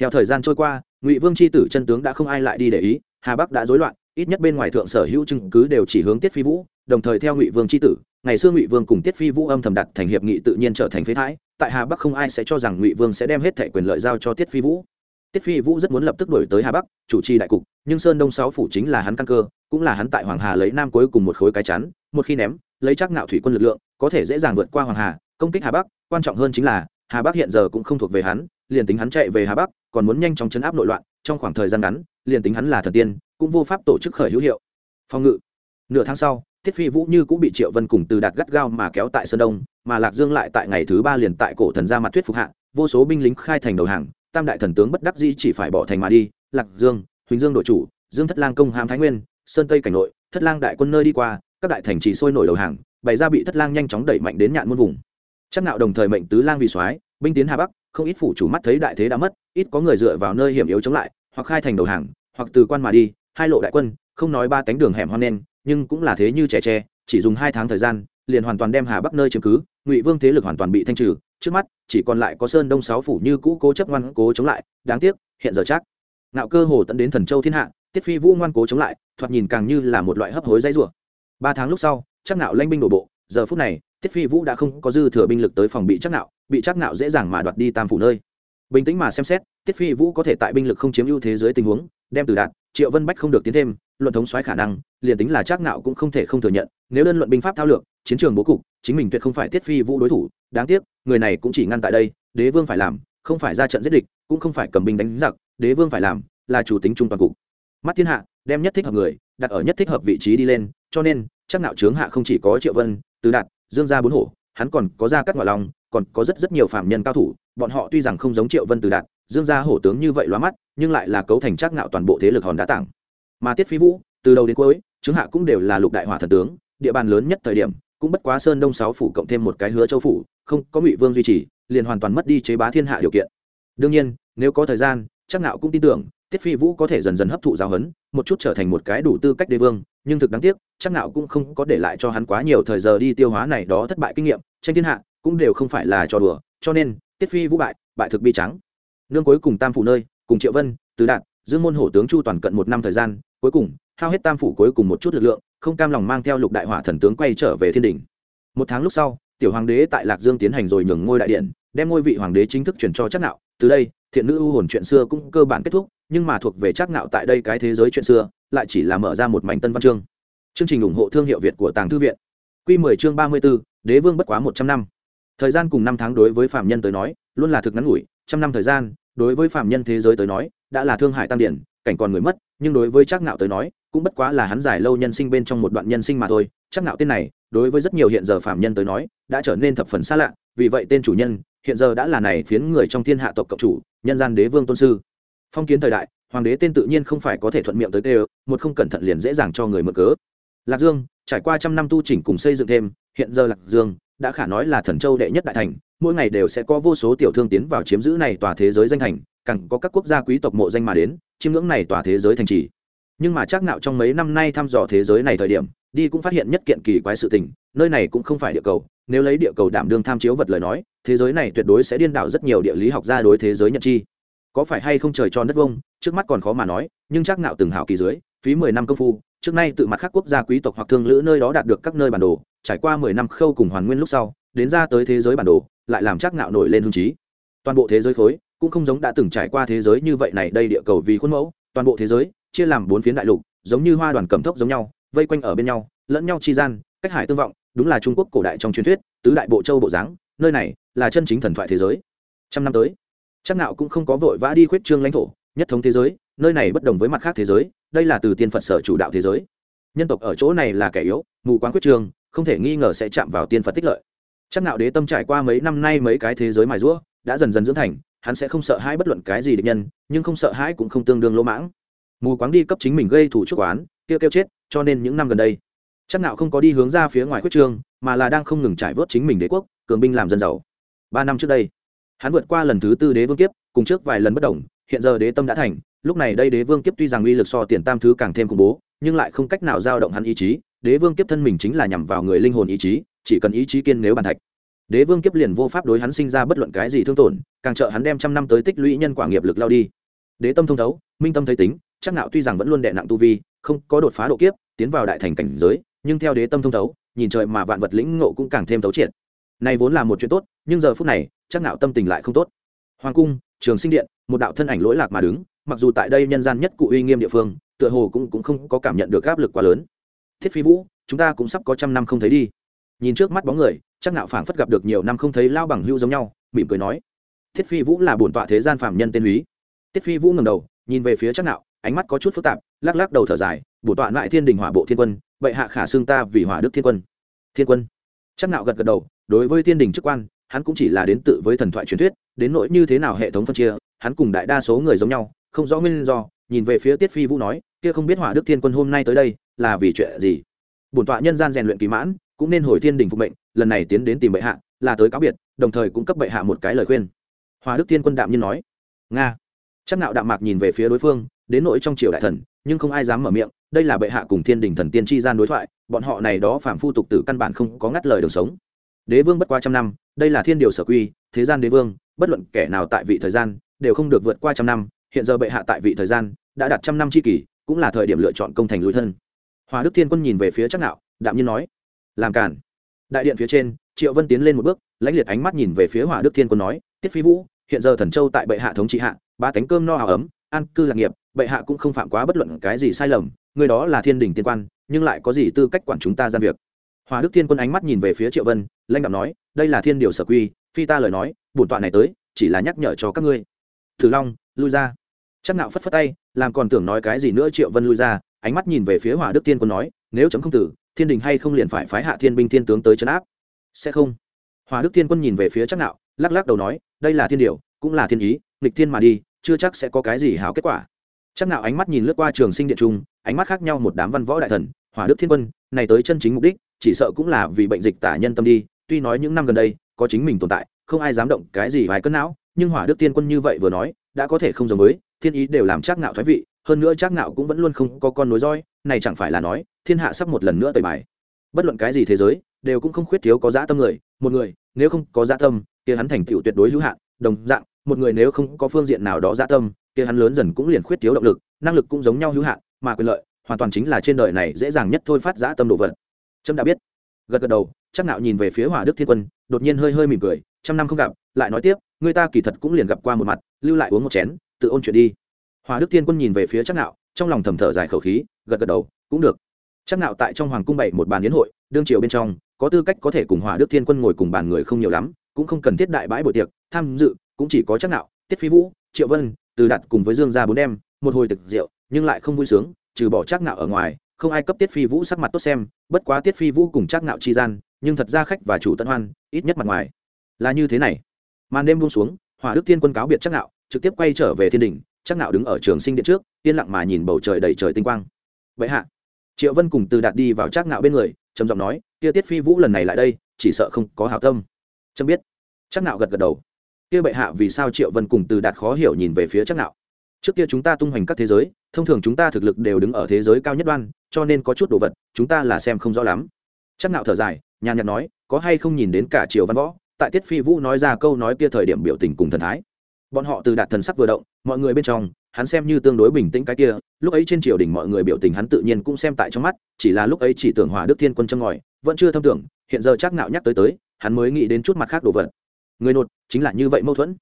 theo thời gian trôi qua, ngụy vương c h i tử chân tướng đã không ai lại đi để ý, hà bắc đã rối loạn, ít nhất bên ngoài thượng sở hữu chứng cứ đều chỉ hướng tiết phi vũ, đồng thời theo ngụy vương c h i tử, ngày xưa ngụy vương cùng tiết phi vũ âm thầm đặt thành hiệp nghị tự nhiên trở thành phế thái, tại hà bắc không ai sẽ cho rằng ngụy vương sẽ đem hết thẻ quyền lợi giao cho tiết phi vũ. Tiết phi vũ rất muốn lập tức đổi tới hà bắc, chủ trì đại cục, nhưng sơn đông sáu phủ chính là hắn căn cơ, cũng là hắn tại hoàng hà lấy nam cuối cùng một khối cái chắn, một khi ném, lấy chắc ngạo thủy quân lực lượng, có thể dễ dàng vượt qua hoàng hà, công kích hà bắc, quan trọng hơn chính là, hà bắc hiện giờ cũng không thuộc về hắn liền tính hắn chạy về hà bắc, còn muốn nhanh chóng chấn áp nội loạn, trong khoảng thời gian ngắn, liền tính hắn là thần tiên, cũng vô pháp tổ chức khởi hữu hiệu. Phòng ngự. Nửa tháng sau thiết phi vũ như cũng bị triệu vân cùng từ đạt gắt gao mà kéo tại sơn đông, mà lạc dương lại tại ngày thứ ba liền tại cổ thần ra mặt thuyết phục hạ, vô số binh lính khai thành đầu hàng, tam đại thần tướng bất đắc dĩ chỉ phải bỏ thành mà đi, lạc dương, huỳnh dương đội chủ, dương thất lang công hàm thái nguyên, sơn tây cảnh nội, thất lang đại quân nơi đi qua, các đại thành chỉ sôi nổi đầu hàng, bày ra bị thất lang nhanh chóng đẩy mạnh đến nhạn muôn vùng. Chắc nạo đồng thời mệnh tứ lang vì soái, binh tiến hà bắc không ít phủ chủ mắt thấy đại thế đã mất, ít có người dựa vào nơi hiểm yếu chống lại, hoặc khai thành đầu hàng, hoặc từ quan mà đi, hai lộ đại quân, không nói ba cánh đường hẻm hoang nên, nhưng cũng là thế như trẻ tre, chỉ dùng hai tháng thời gian, liền hoàn toàn đem hà bắc nơi chiếm cứ, ngụy vương thế lực hoàn toàn bị thanh trừ, trước mắt, chỉ còn lại có sơn đông sáu phủ như cũ cố chấp ngoan cố chống lại, đáng tiếc, hiện giờ chắc nạo cơ hồ tận đến thần châu thiên hạ, tiết phi vũ ngoan cố chống lại, thoạt nhìn càng như là một loại hấp hối dây rủa. Ba tháng lúc sau, chắc nạo lanh binh đổ bộ, giờ phút này tiết phi vũ đã không có dư thừa binh lực tới phòng bị chắc nạo, bị chắc nạo dễ dàng mà đoạt đi tam phủ nơi. Bình tĩnh mà xem xét, tiết phi vũ có thể tại binh lực không chiếm ưu thế dưới tình huống, đem từ đạt, triệu vân bách không được tiến thêm, luận thống soái khả năng, liền tính là chắc nạo cũng không thể không thừa nhận, nếu đơn luận binh pháp thao lược, chiến trường bố cục, chính mình tuyệt không phải tiết phi vũ đối thủ, đáng tiếc, người này cũng chỉ ngăn tại đây, đế vương phải làm, không phải ra trận giết địch, cũng không phải cầm binh đánh giặc, đế vương phải làm, là chủ tính trung toàn cục. Mắt thiên hạ, đem nhất thích hợp người, đặt ở nhất thích hợp vị trí đi lên, cho nên chắc nạo trướng hạ không chỉ có triệu vân, từ đạt dương gia bốn hổ, hắn còn có gia cắt ngoại long, còn có rất rất nhiều phạm nhân cao thủ, bọn họ tuy rằng không giống triệu vân từ đạt, dương gia hổ tướng như vậy lóa mắt, nhưng lại là cấu thành chắc nạo toàn bộ thế lực hòn đá tảng. Mà tiết phi vũ, từ đầu đến cuối trướng hạ cũng đều là lục đại hỏa thần tướng, địa bàn lớn nhất thời điểm, cũng bất quá sơn đông sáu phủ cộng thêm một cái hứa châu phủ, không có ngụy vương duy trì, liền hoàn toàn mất đi chế bá thiên hạ điều kiện. Đương nhiên, nếu có thời gian chắc nạo cũng tin tưởng tiết phi vũ có thể dần dần hấp thụ giáo huấn, một chút trở thành một cái đủ tư cách đế vương, nhưng thực đáng tiếc, chắc nào cũng không có để lại cho hắn quá nhiều thời giờ đi tiêu hóa này đó thất bại kinh nghiệm, tranh thiên hạ cũng đều không phải là trò đùa, cho nên, tiết phi vũ bại bại thực bi trắng. Nương cuối cùng tam phủ nơi, cùng triệu vân, tứ đạt, dương môn hổ tướng chu toàn cận một năm thời gian, cuối cùng, hao hết tam phủ cuối cùng một chút lực lượng, không cam lòng mang theo lục đại hỏa thần tướng quay trở về thiên đình. Một tháng lúc sau, tiểu hoàng đế tại lạc dương tiến hành rồi nhường ngôi đại điện, đem ngôi vị hoàng đế chính thức chuyển cho chắc nạo từ đây thiện nữ ưu hồn chuyện xưa cũng cơ bản kết thúc nhưng mà thuộc về chắc nạo tại đây cái thế giới chuyện xưa lại chỉ là mở ra một mảnh tân văn chương. Chương trình ủng hộ thương hiệu việt của tàng thư viện. Quy 10 chương 34, đế vương bất quá 100 năm. Thời gian cùng năm tháng đối với phạm nhân tới nói luôn là thực ngắn ngủi trăm năm thời gian đối với phạm nhân thế giới tới nói đã là thương hại tăng điển cảnh còn người mất nhưng đối với chắc nạo tới nói cũng bất quá là hắn dài lâu nhân sinh bên trong một đoạn nhân sinh mà thôi. Chắc nạo tên này đối với rất nhiều hiện giờ phạm nhân tới nói đã trở nên thập phần xa lạ vì vậy tên chủ nhân hiện giờ đã là này phiến người trong thiên hạ tộc cộng chủ, nhân gian đế vương tôn sư. Phong kiến thời đại, hoàng đế tên tự nhiên không phải có thể thuận miệng tới tê một không cẩn thận liền dễ dàng cho người mở cớ. Lạc dương, trải qua trăm năm tu chỉnh cùng xây dựng thêm, hiện giờ lạc dương đã khả nói là thần châu đệ nhất đại thành, mỗi ngày đều sẽ có vô số tiểu thương tiến vào chiếm giữ này tòa thế giới danh thành, càng có các quốc gia quý tộc mộ danh mà đến, chiêm ngưỡng này tòa thế giới thành trì nhưng mà chắc nạo trong mấy năm nay thăm dò thế giới này thời điểm, đi cũng phát hiện nhất kiện kỳ quái sự tình, nơi này cũng không phải địa cầu, nếu lấy địa cầu đảm đương tham chiếu vật lời nói, thế giới này tuyệt đối sẽ điên đảo rất nhiều địa lý học gia đối thế giới nhận chi. Có phải hay không trời cho đất vông, trước mắt còn khó mà nói, nhưng chắc nạo từng hảo kỳ dưới, phí mười năm công phu, trước nay tự mặt khác quốc gia quý tộc hoặc thương lữ nơi đó đạt được các nơi bản đồ, trải qua mười năm khâu cùng hoàn nguyên lúc sau, đến ra tới thế giới bản đồ, lại làm chắc nạo nổi lên hương trí. Toàn bộ thế giới khối, cũng không giống đã từng trải qua thế giới như vậy này, đây địa cầu vì khuôn mẫu, toàn bộ thế giới chia làm bốn phiến đại lục, giống như hoa đoàn cầm thốc giống nhau, vây quanh ở bên nhau, lẫn nhau chi gian, cách hải tương vọng, đúng là trung quốc cổ đại trong truyền thuyết, tứ đại bộ châu bộ dáng, nơi này là chân chính thần thoại thế giới. Trăm năm tới, chắc nào cũng không có vội vã đi khuyết trương lãnh thổ, nhất thống thế giới, nơi này bất đồng với mặt khác thế giới, đây là từ tiên phật sở chủ đạo thế giới. Nhân tộc ở chỗ này là kẻ yếu, mù quáng khuyết trương, không thể nghi ngờ sẽ chạm vào tiên phật tích lợi. Chắc nào đế tâm trải qua mấy năm nay mấy cái thế giới mài rũa, đã dần dần dưỡng thành, hắn sẽ không sợ hãi bất luận cái gì địch nhân, nhưng không sợ hãi cũng không tương đương lỗ mãng mù quáng đi cấp chính mình gây thủ chuốc oán kêu kêu chết, cho nên những năm gần đây, chắc nào không có đi hướng ra phía ngoài khuyết trương, mà là đang không ngừng trải vớt chính mình đế quốc, cường binh làm dân giàu. Ba năm trước đây, hắn vượt qua lần thứ tư đế vương kiếp, cùng trước vài lần bất đồng, hiện giờ đế tâm đã thành, lúc này đây đế vương kiếp tuy rằng uy lực so tiền tam thứ càng thêm khủng bố, nhưng lại không cách nào giao động hắn ý chí, đế vương kiếp thân mình chính là nhằm vào người linh hồn ý chí, chỉ cần ý chí kiên nếu bàn thạch. Đế vương kiếp liền vô pháp đối hắn sinh ra bất luận cái gì thương tổn, càng trợ hắn đem trăm năm tới tích lũy nhân quả nghiệp lực lao đi. Đế tâm thông thấu, minh tâm thấy tính chắc nạo tuy rằng vẫn luôn đệ nặng tu vi, không có đột phá độ kiếp, tiến vào đại thành cảnh giới, nhưng theo đế tâm thông thấu, nhìn trời mà vạn vật lĩnh ngộ cũng càng thêm thấu triệt. Này vốn là một chuyện tốt, nhưng giờ phút này, chắc nạo tâm tình lại không tốt. Hoàng cung, trường sinh điện, một đạo thân ảnh lỗi lạc mà đứng, mặc dù tại đây nhân gian nhất cụ uy nghiêm địa phương, tựa hồ cũng cũng không có cảm nhận được áp lực quá lớn. Thiết phi vũ, chúng ta cũng sắp có trăm năm không thấy đi. Nhìn trước mắt bóng người, chắc nạo phảng phất gặp được nhiều năm không thấy lao bằng hưu giống nhau, mỉm cười nói. Thiết phi vũ là bổn tọa thế gian phạm nhân tên lý thiết phi vũ ngẩng đầu, nhìn về phía chắc nạo ánh mắt có chút phức tạp, lắc lắc đầu thở dài bổn tọa lại thiên đình hỏa bộ thiên quân, bệ hạ khả xương ta vì hỏa đức thiên quân. Thiên quân? Chắc nạo gật gật đầu, đối với thiên đình chức quan, hắn cũng chỉ là đến tự với thần thoại truyền thuyết, đến nỗi như thế nào hệ thống phân chia, hắn cùng đại đa số người giống nhau, không rõ nguyên do, nhìn về phía tiết phi vũ nói, kia không biết hỏa đức thiên quân hôm nay tới đây, là vì chuyện gì? Bổn tọa nhân gian rèn luyện kỳ mãn, cũng nên hồi thiên đình phục mệnh, lần này tiến đến tìm bệ hạ, là tới cáo biệt, đồng thời cũng cấp bệ hạ một cái lời khuyên. Hòa đức thiên quân đạm nhiên nói, nga. Chắc nạo đạm mạc nhìn về phía đối phương đến nỗi trong triều đại thần, nhưng không ai dám mở miệng, đây là bệ hạ cùng thiên đình thần tiên chi gian đối thoại, bọn họ này đó phạm phu tục tử căn bản không có ngắt lời đường sống. Đế vương bất qua trăm năm, đây là thiên điều sở quy, thế gian đế vương, bất luận kẻ nào tại vị thời gian, đều không được vượt qua trăm năm, hiện giờ bệ hạ tại vị thời gian, đã đạt trăm năm chi kỷ, cũng là thời điểm lựa chọn công thành lối thân. Hòa đức thiên quân nhìn về phía chắc nạo, đạm nhiên nói, làm cản đại điện phía trên, triệu vân tiến lên một bước, lãnh liệt ánh mắt nhìn về phía hòa đức thiên quân nói, tiết phi vũ, hiện giờ thần châu tại bệ hạ thống trị hạ, ba tánh cơm no ấm an cư lạc nghiệp, bệ hạ cũng không phạm quá bất luận cái gì sai lầm, người đó là thiên đình tiên quan, nhưng lại có gì tư cách quản chúng ta gian việc? Hòa đức thiên quân ánh mắt nhìn về phía triệu vân, lãnh đạo nói, đây là thiên điều sở quy, phi ta lời nói, bổn tọa này tới, chỉ là nhắc nhở cho các ngươi. Thử long, lui ra. Chắc nạo phất phất tay, làm còn tưởng nói cái gì nữa triệu vân lui ra, ánh mắt nhìn về phía hòa đức tiên quân nói, nếu chấm không tử, thiên đình hay không liền phải phái hạ thiên binh thiên tướng tới chấn áp? Sẽ không. Hòa đức thiên quân nhìn về phía chắc nạo, lắc lắc đầu nói, đây là thiên điều, cũng là thiên ý, nghịch thiên mà đi chưa chắc sẽ có cái gì hảo kết quả. Chắc nạo ánh mắt nhìn lướt qua trường sinh điện trung, ánh mắt khác nhau một đám văn võ đại thần, hỏa đức thiên quân, này tới chân chính mục đích, chỉ sợ cũng là vì bệnh dịch tả nhân tâm đi. Tuy nói những năm gần đây, có chính mình tồn tại, không ai dám động cái gì vài cân não, nhưng hỏa đức thiên quân như vậy vừa nói, đã có thể không giống với, thiên ý đều làm chắc nạo thoái vị, hơn nữa chắc nạo cũng vẫn luôn không có con nối roi, này chẳng phải là nói, thiên hạ sắp một lần nữa tẩy bài. Bất luận cái gì thế giới, đều cũng không khuyết thiếu có dã tâm người, một người, nếu không có dã tâm, kia hắn thành tựu tuyệt đối hữu hạn, đồng dạng một người nếu không có phương diện nào đó dã tâm, kia hắn lớn dần cũng liền khuyết thiếu động lực, năng lực cũng giống nhau hữu hạn, mà quyền lợi, hoàn toàn chính là trên đời này dễ dàng nhất thôi phát dã tâm đồ vật. Trâm đã biết. Gật gật đầu, chắc nạo nhìn về phía hỏa đức thiên quân, đột nhiên hơi hơi mỉm cười, trăm năm không gặp, lại nói tiếp, người ta kỳ thật cũng liền gặp qua một mặt, lưu lại uống một chén, tự ôn chuyện đi. Hỏa đức thiên quân nhìn về phía chắc nạo trong lòng thầm thở dài khẩu khí, gật gật đầu, cũng được. Chắc nạo tại trong hoàng cung bảy một bàn yến hội, đương triều bên trong, có tư cách có thể cùng hỏa đức thiên quân ngồi cùng bàn người không nhiều lắm, cũng không cần thiết đại bãi buổi tiệc, tham dự cũng chỉ có chắc nạo, tiết phi vũ, triệu vân, từ đặt cùng với dương gia bốn em một hồi thực rượu, nhưng lại không vui sướng, trừ bỏ chắc nạo ở ngoài, không ai cấp tiết phi vũ sắc mặt tốt xem, bất quá tiết phi vũ cùng chắc nạo chi gian, nhưng thật ra khách và chủ tân hoan, ít nhất mặt ngoài. Là như thế này, màn đêm buông xuống, hỏa đức thiên quân cáo biệt chắc nạo, trực tiếp quay trở về thiên đình, chắc nạo đứng ở trường sinh điện trước, yên lặng mà nhìn bầu trời đầy trời tinh quang. Vậy hạ, triệu vân cùng từ đạt đi vào chắc nạo bên người, trầm giọng nói, kia tiết phi vũ lần này lại đây, chỉ sợ không có hảo tâm. Trâm biết. Chắc nạo gật gật đầu kia bệ hạ vì sao triệu vân cùng từ đạt khó hiểu nhìn về phía chắc nạo? Trước kia chúng ta tung hoành các thế giới, thông thường chúng ta thực lực đều đứng ở thế giới cao nhất đoan, cho nên có chút đồ vật, chúng ta là xem không rõ lắm. Chắc nạo thở dài, nhàn nhạt nói, có hay không nhìn đến cả triều văn võ? Tại tiết phi vũ nói ra câu nói kia thời điểm biểu tình cùng thần thái. Bọn họ từ đạt thần sắc vừa động, mọi người bên trong, hắn xem như tương đối bình tĩnh cái kia, lúc ấy trên triều đình mọi người biểu tình hắn tự nhiên cũng xem tại trong mắt, chỉ là lúc ấy chỉ tưởng hòa đức thiên quân châm ngòi, vẫn chưa thâm tưởng, hiện giờ chắc nạo nhắc tới tới, hắn mới nghĩ đến chút mặt khác đồ vật. Người nột chính là như vậy mâu thuẫn.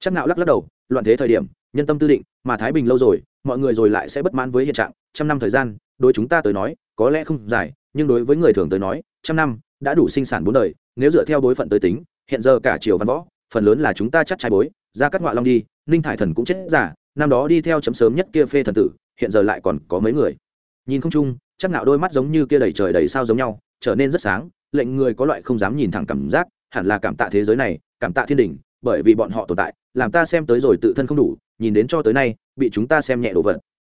Chắc nạo lắc lắc đầu, loạn thế thời điểm, nhân tâm tư định, mà thái bình lâu rồi, mọi người rồi lại sẽ bất mãn với hiện trạng, trăm năm thời gian, đối chúng ta tới nói, có lẽ không dài, nhưng đối với người thường tới nói, trăm năm đã đủ sinh sản bốn đời, nếu dựa theo bối phận tới tính, hiện giờ cả triều văn võ, phần lớn là chúng ta chắc trai bối, ra cắt ngoại long đi, ninh thải thần cũng chết giả năm đó đi theo chấm sớm nhất kia phê thần tử, hiện giờ lại còn có mấy người. Nhìn không chung, chắc nạo đôi mắt giống như kia đầy trời đầy sao giống nhau, trở nên rất sáng, lệnh người có loại không dám nhìn thẳng cảm giác, hẳn là cảm tạ thế giới này cảm tạ thiên đình, bởi vì bọn họ tồn tại, làm ta xem tới rồi tự thân không đủ, nhìn đến cho tới nay, bị chúng ta xem nhẹ đồ vật.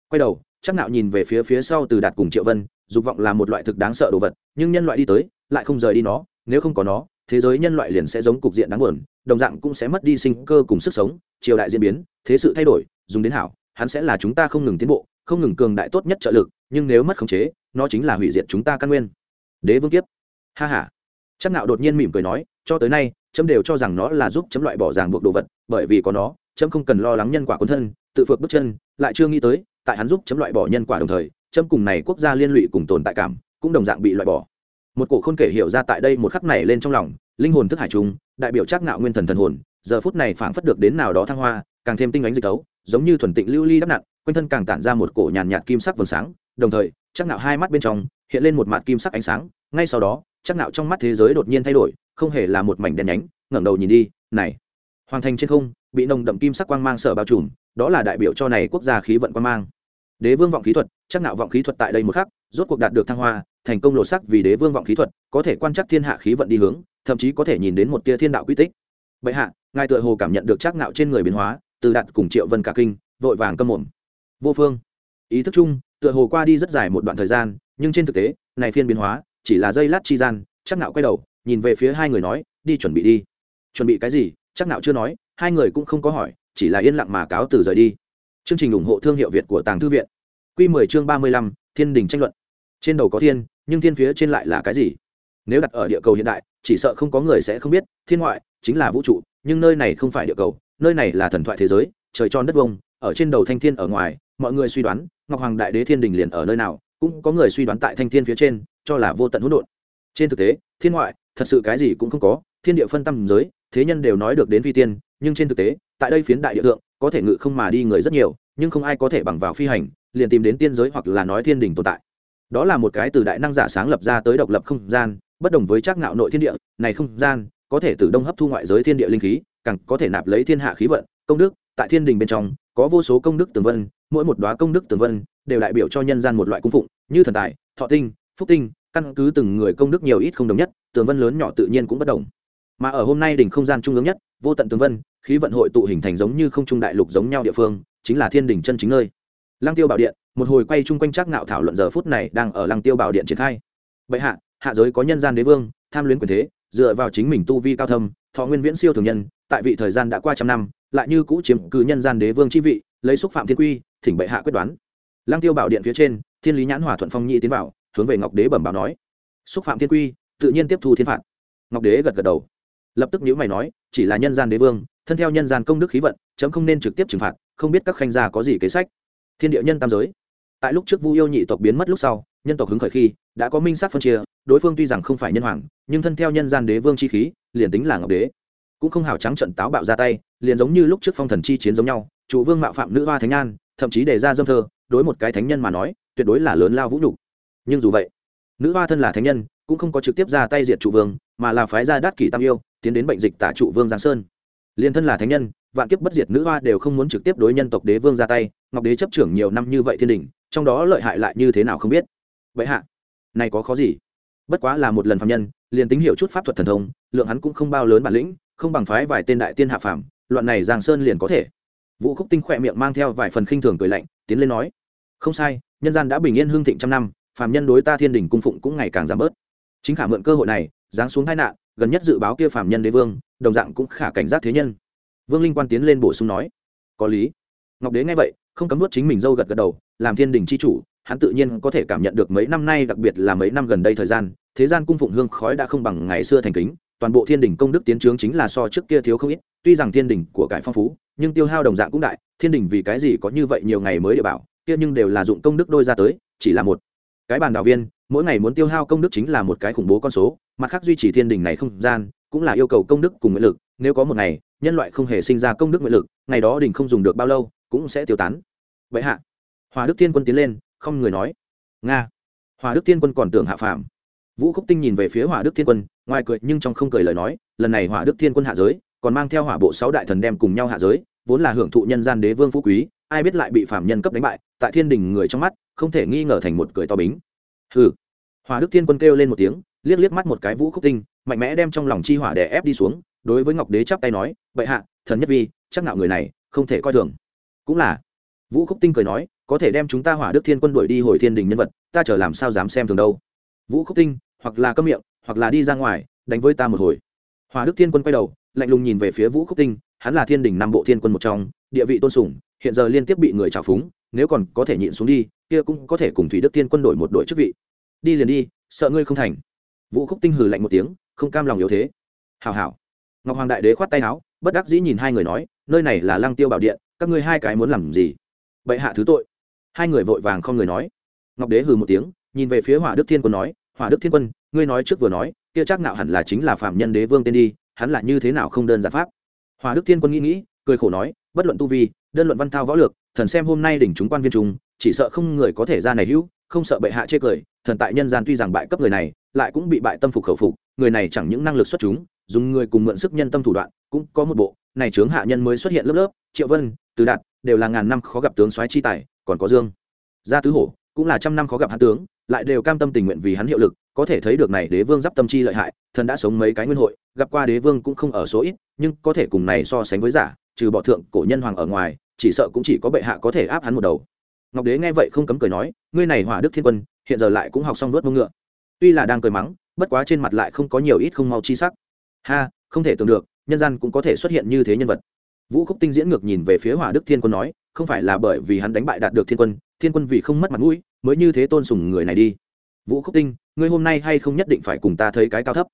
Quay đầu, chắc nạo nhìn về phía phía sau từ đạt cùng triệu vân, dục vọng là một loại thực đáng sợ đồ vật, nhưng nhân loại đi tới, lại không rời đi nó, nếu không có nó, thế giới nhân loại liền sẽ giống cục diện đáng buồn, đồng dạng cũng sẽ mất đi sinh cơ cùng sức sống, triều đại diễn biến, thế sự thay đổi, dùng đến hảo, hắn sẽ là chúng ta không ngừng tiến bộ, không ngừng cường đại tốt nhất trợ lực, nhưng nếu mất khống chế, nó chính là hủy diệt chúng ta căn nguyên. Đế vương kiếp. Ha ha. Chắc nạo đột nhiên mỉm cười nói, cho tới nay chấm đều cho rằng nó là giúp chấm loại bỏ ràng buộc đồ vật, bởi vì có nó, chấm không cần lo lắng nhân quả quân thân, tự phược bước chân, lại chưa nghĩ tới, tại hắn giúp chấm loại bỏ nhân quả đồng thời, chấm cùng này quốc gia liên lụy cùng tồn tại cảm, cũng đồng dạng bị loại bỏ. Một cổ khôn kể hiểu ra tại đây một khắc này lên trong lòng, linh hồn thức hải trung, đại biểu trác nạo nguyên thần thần hồn, giờ phút này phảng phất được đến nào đó thăng hoa, càng thêm tinh ánh dịch tấu, giống như thuần tịnh lưu ly đắp nặn, quanh thân càng tản ra một cổ nhàn nhạt kim sắc vầng sáng, đồng thời, trác nạo hai mắt bên trong, hiện lên một mặt kim sắc ánh sáng, ngay sau đó, trác nạo trong mắt thế giới đột nhiên thay đổi không hề là một mảnh đen nhánh, ngẩng đầu nhìn đi, này, hoàng thành trên không, bị nồng đậm kim sắc quang mang sở bao trùm, đó là đại biểu cho này quốc gia khí vận quang mang. Đế vương vọng khí thuật, chắc nạo vọng khí thuật tại đây một khắc, rốt cuộc đạt được thăng hoa, thành công lộ sắc vì đế vương vọng khí thuật, có thể quan trắc thiên hạ khí vận đi hướng, thậm chí có thể nhìn đến một tia thiên đạo quy tích. Bệ hạ, ngài tựa hồ cảm nhận được chắc nạo trên người biến hóa, từ đạt cùng triệu vân cả kinh, vội vàng câm mồm. Vô phương. Ý thức chung, tựa hồ qua đi rất dài một đoạn thời gian, nhưng trên thực tế, này phiên biến hóa, chỉ là giây lát chi gian, chắc nạo quay đầu nhìn về phía hai người nói đi chuẩn bị đi. Chuẩn bị cái gì? Chắc nào chưa nói hai người cũng không có hỏi chỉ là yên lặng mà cáo từ rời đi. Chương trình ủng hộ thương hiệu việt của tàng thư viện. Quy 10 chương 35, thiên đình tranh luận. Trên đầu có thiên nhưng thiên phía trên lại là cái gì? Nếu đặt ở địa cầu hiện đại chỉ sợ không có người sẽ không biết thiên ngoại chính là vũ trụ nhưng nơi này không phải địa cầu nơi này là thần thoại thế giới trời tròn đất vông ở trên đầu thanh thiên ở ngoài mọi người suy đoán ngọc hoàng đại đế thiên đình liền ở nơi nào cũng có người suy đoán tại thanh thiên phía trên cho là vô tận hỗn độn. Trên thực tế thiên ngoại thật sự cái gì cũng không có, thiên địa phân tâm giới, thế nhân đều nói được đến phi tiên, nhưng trên thực tế, tại đây phiến đại địa tượng có thể ngự không mà đi người rất nhiều, nhưng không ai có thể bằng vào phi hành, liền tìm đến tiên giới hoặc là nói thiên đình tồn tại. Đó là một cái từ đại năng giả sáng lập ra tới độc lập không gian, bất đồng với trác ngạo nội thiên địa, này không gian, có thể từ đông hấp thu ngoại giới thiên địa linh khí, càng có thể nạp lấy thiên hạ khí vận, công đức, tại thiên đình bên trong, có vô số công đức tường vân, mỗi một đóa công đức tường vân, đều đại biểu cho nhân gian một loại cung phụng, như thần tài, thọ tinh, phúc tinh, căn cứ từng người công đức nhiều ít không đồng nhất tường vân lớn nhỏ tự nhiên cũng bất đồng. Mà ở hôm nay đỉnh không gian trung ương nhất, vô tận tường vân, khí vận hội tụ hình thành giống như không trung đại lục giống nhau địa phương, chính là thiên đỉnh chân chính nơi. Lăng tiêu bảo điện, một hồi quay chung quanh chắc ngạo thảo luận giờ phút này đang ở lăng tiêu bảo điện triển khai. Bệ hạ hạ giới có nhân gian đế vương, tham luyến quyền thế, dựa vào chính mình tu vi cao thâm, thọ nguyên viễn siêu thường nhân, tại vị thời gian đã qua trăm năm, lại như cũ chiếm cứ nhân gian đế vương chi vị, lấy xúc phạm thiên quy, thỉnh bệ hạ quyết đoán. Lăng tiêu bảo điện phía trên, thiên lý nhãn hòa thuận phong nhị tiến vào, hướng về ngọc đế bẩm báo nói. Xúc phạm thiên quy tự nhiên tiếp thu thiên phạt. Ngọc đế gật gật đầu. Lập tức nhữ mày nói, chỉ là nhân gian đế vương, thân theo nhân gian công đức khí vận, chấm không nên trực tiếp trừng phạt, không biết các khanh gia có gì kế sách. Thiên địa nhân tam giới. Tại lúc trước vu yêu nhị tộc biến mất lúc sau, nhân tộc hứng khởi khi, đã có minh sát phân chia, đối phương tuy rằng không phải nhân hoàng, nhưng thân theo nhân gian đế vương chi khí, liền tính là ngọc đế, cũng không hào trắng trận táo bạo ra tay, liền giống như lúc trước phong thần chi chiến giống nhau, chủ vương mạo phạm nữ hoa thánh an thậm chí đề ra dâm thơ, đối một cái thánh nhân mà nói, tuyệt đối là lớn lao vũ nhục. Nhưng dù vậy, nữ hoa thân là thánh nhân cũng không có trực tiếp ra tay diệt trụ vương, mà là phái ra đát kỷ tam yêu, tiến đến bệnh dịch tả trụ vương giang sơn. Liên thân là thánh nhân, vạn kiếp bất diệt nữ hoa đều không muốn trực tiếp đối nhân tộc đế vương ra tay, ngọc đế chấp trưởng nhiều năm như vậy thiên đình, trong đó lợi hại lại như thế nào không biết. Vậy hạ, này có khó gì? Bất quá là một lần phạm nhân, liền tính hiểu chút pháp thuật thần thông, lượng hắn cũng không bao lớn bản lĩnh, không bằng phái vài tên đại tiên hạ phàm, loạn này giang sơn liền có thể. Vũ khúc tinh khỏe miệng mang theo vài phần khinh thường cười lạnh, tiến lên nói, không sai, nhân gian đã bình yên hương thịnh trăm năm, phàm nhân đối ta thiên đình cung phụng cũng ngày càng giảm bớt chính khả mượn cơ hội này, giáng xuống tai nạn, gần nhất dự báo kia phạm nhân đế vương, đồng dạng cũng khả cảnh giác thế nhân. Vương linh quan tiến lên bổ sung nói, có lý. Ngọc đế nghe vậy, không cấm nuốt chính mình dâu gật gật đầu, làm thiên đình c h i chủ, hắn tự nhiên có thể cảm nhận được mấy năm nay, đặc biệt là mấy năm gần đây thời gian, thế gian cung phụng hương khói đã không bằng ngày xưa thành kính, toàn bộ thiên đình công đức tiến trướng chính là so trước kia thiếu không ít, tuy rằng thiên đình của cải phong phú, nhưng tiêu hao đồng dạng cũng đại, thiên đình vì cái gì có như vậy nhiều ngày mới địa bảo, kia nhưng đều là dụng công đức đôi ra tới, chỉ là một cái bàn đạo viên, mỗi ngày muốn tiêu hao công đức chính là một cái khủng bố con số, mặt khác duy trì thiên đình này không gian, cũng là yêu cầu công đức cùng nguyện lực, nếu có một ngày, nhân loại không hề sinh ra công đức nguyện lực, ngày đó đình không dùng được bao lâu, cũng sẽ tiêu tán. Vậy hạ, hòa đức thiên quân tiến lên, không người nói. Nga, hòa đức thiên quân còn tưởng hạ phàm. Vũ khúc tinh nhìn về phía hỏa đức thiên quân, ngoài cười nhưng trong không cười lời nói, lần này hỏa đức thiên quân hạ giới, còn mang theo hỏa bộ sáu đại thần đem cùng nhau hạ giới, vốn là hưởng thụ nhân gian đế vương phú quý, ai biết lại bị phạm nhân cấp đánh bại, tại thiên đình người trong mắt không thể nghi ngờ thành một cười to bính. Hừ. Hỏa đức thiên quân kêu lên một tiếng, liếc liếc mắt một cái vũ khúc tinh, mạnh mẽ đem trong lòng chi hỏa đè ép đi xuống, đối với ngọc đế chắp tay nói, bệ hạ, thần nhất vi, chắc nạo người này, không thể coi thường. Cũng là. Vũ khúc tinh cười nói, có thể đem chúng ta hỏa đức thiên quân đuổi đi hồi thiên đình nhân vật, ta chờ làm sao dám xem thường đâu. Vũ khúc tinh, hoặc là câm miệng, hoặc là đi ra ngoài, đánh với ta một hồi. Hòa đức thiên quân quay đầu, lạnh lùng nhìn về phía vũ khúc tinh, hắn là thiên đình năm bộ thiên quân một trong, địa vị tôn sùng, hiện giờ liên tiếp bị người trào phúng nếu còn có thể nhịn xuống đi, kia cũng có thể cùng thủy đức tiên quân đội một đội chức vị. Đi liền đi, sợ ngươi không thành. Vũ khúc tinh hừ lạnh một tiếng, không cam lòng yếu thế. Hào hào ngọc hoàng đại đế khoát tay áo, bất đắc dĩ nhìn hai người nói, nơi này là lăng tiêu bảo điện, các ngươi hai cái muốn làm gì? Bệ hạ thứ tội. Hai người vội vàng không người nói. Ngọc đế hừ một tiếng, nhìn về phía hỏa đức thiên quân nói, hỏa đức thiên quân, ngươi nói trước vừa nói, kia chắc nạo hẳn là chính là phạm nhân đế vương tên đi, hắn là như thế nào không đơn giản pháp? Hỏa đức thiên quân nghĩ nghĩ, cười khổ nói, bất luận tu vi, đơn luận văn thao võ lược thần xem hôm nay đỉnh chúng quan viên trung, chỉ sợ không người có thể ra này hữu, không sợ bệ hạ chê cười, thần tại nhân gian tuy rằng bại cấp người này, lại cũng bị bại tâm phục khẩu phục, người này chẳng những năng lực xuất chúng, dùng người cùng mượn sức nhân tâm thủ đoạn, cũng có một bộ, này chướng hạ nhân mới xuất hiện lớp lớp, triệu vân, từ đạt, đều là ngàn năm khó gặp tướng soái chi tài, còn có dương, gia tứ hổ, cũng là trăm năm khó gặp hắn tướng, lại đều cam tâm tình nguyện vì hắn hiệu lực, có thể thấy được này đế vương giáp tâm chi lợi hại, thần đã sống mấy cái nguyên hội, gặp qua đế vương cũng không ở số ít, nhưng có thể cùng này so sánh với giả, trừ bỏ thượng cổ nhân hoàng ở ngoài chỉ sợ cũng chỉ có bệ hạ có thể áp hắn một đầu. Ngọc đế nghe vậy không cấm cười nói, ngươi này hỏa đức thiên quân, hiện giờ lại cũng học xong vớt mông ngựa. Tuy là đang cười mắng, bất quá trên mặt lại không có nhiều ít không mau chi sắc. Ha, không thể tưởng được, nhân gian cũng có thể xuất hiện như thế nhân vật. Vũ khúc tinh diễn ngược nhìn về phía hỏa đức thiên quân nói, không phải là bởi vì hắn đánh bại đạt được thiên quân thiên quân vì không mất mặt mũi, mới như thế tôn sùng người này đi. Vũ khúc tinh, ngươi hôm nay hay không nhất định phải cùng ta thấy cái cao thấp?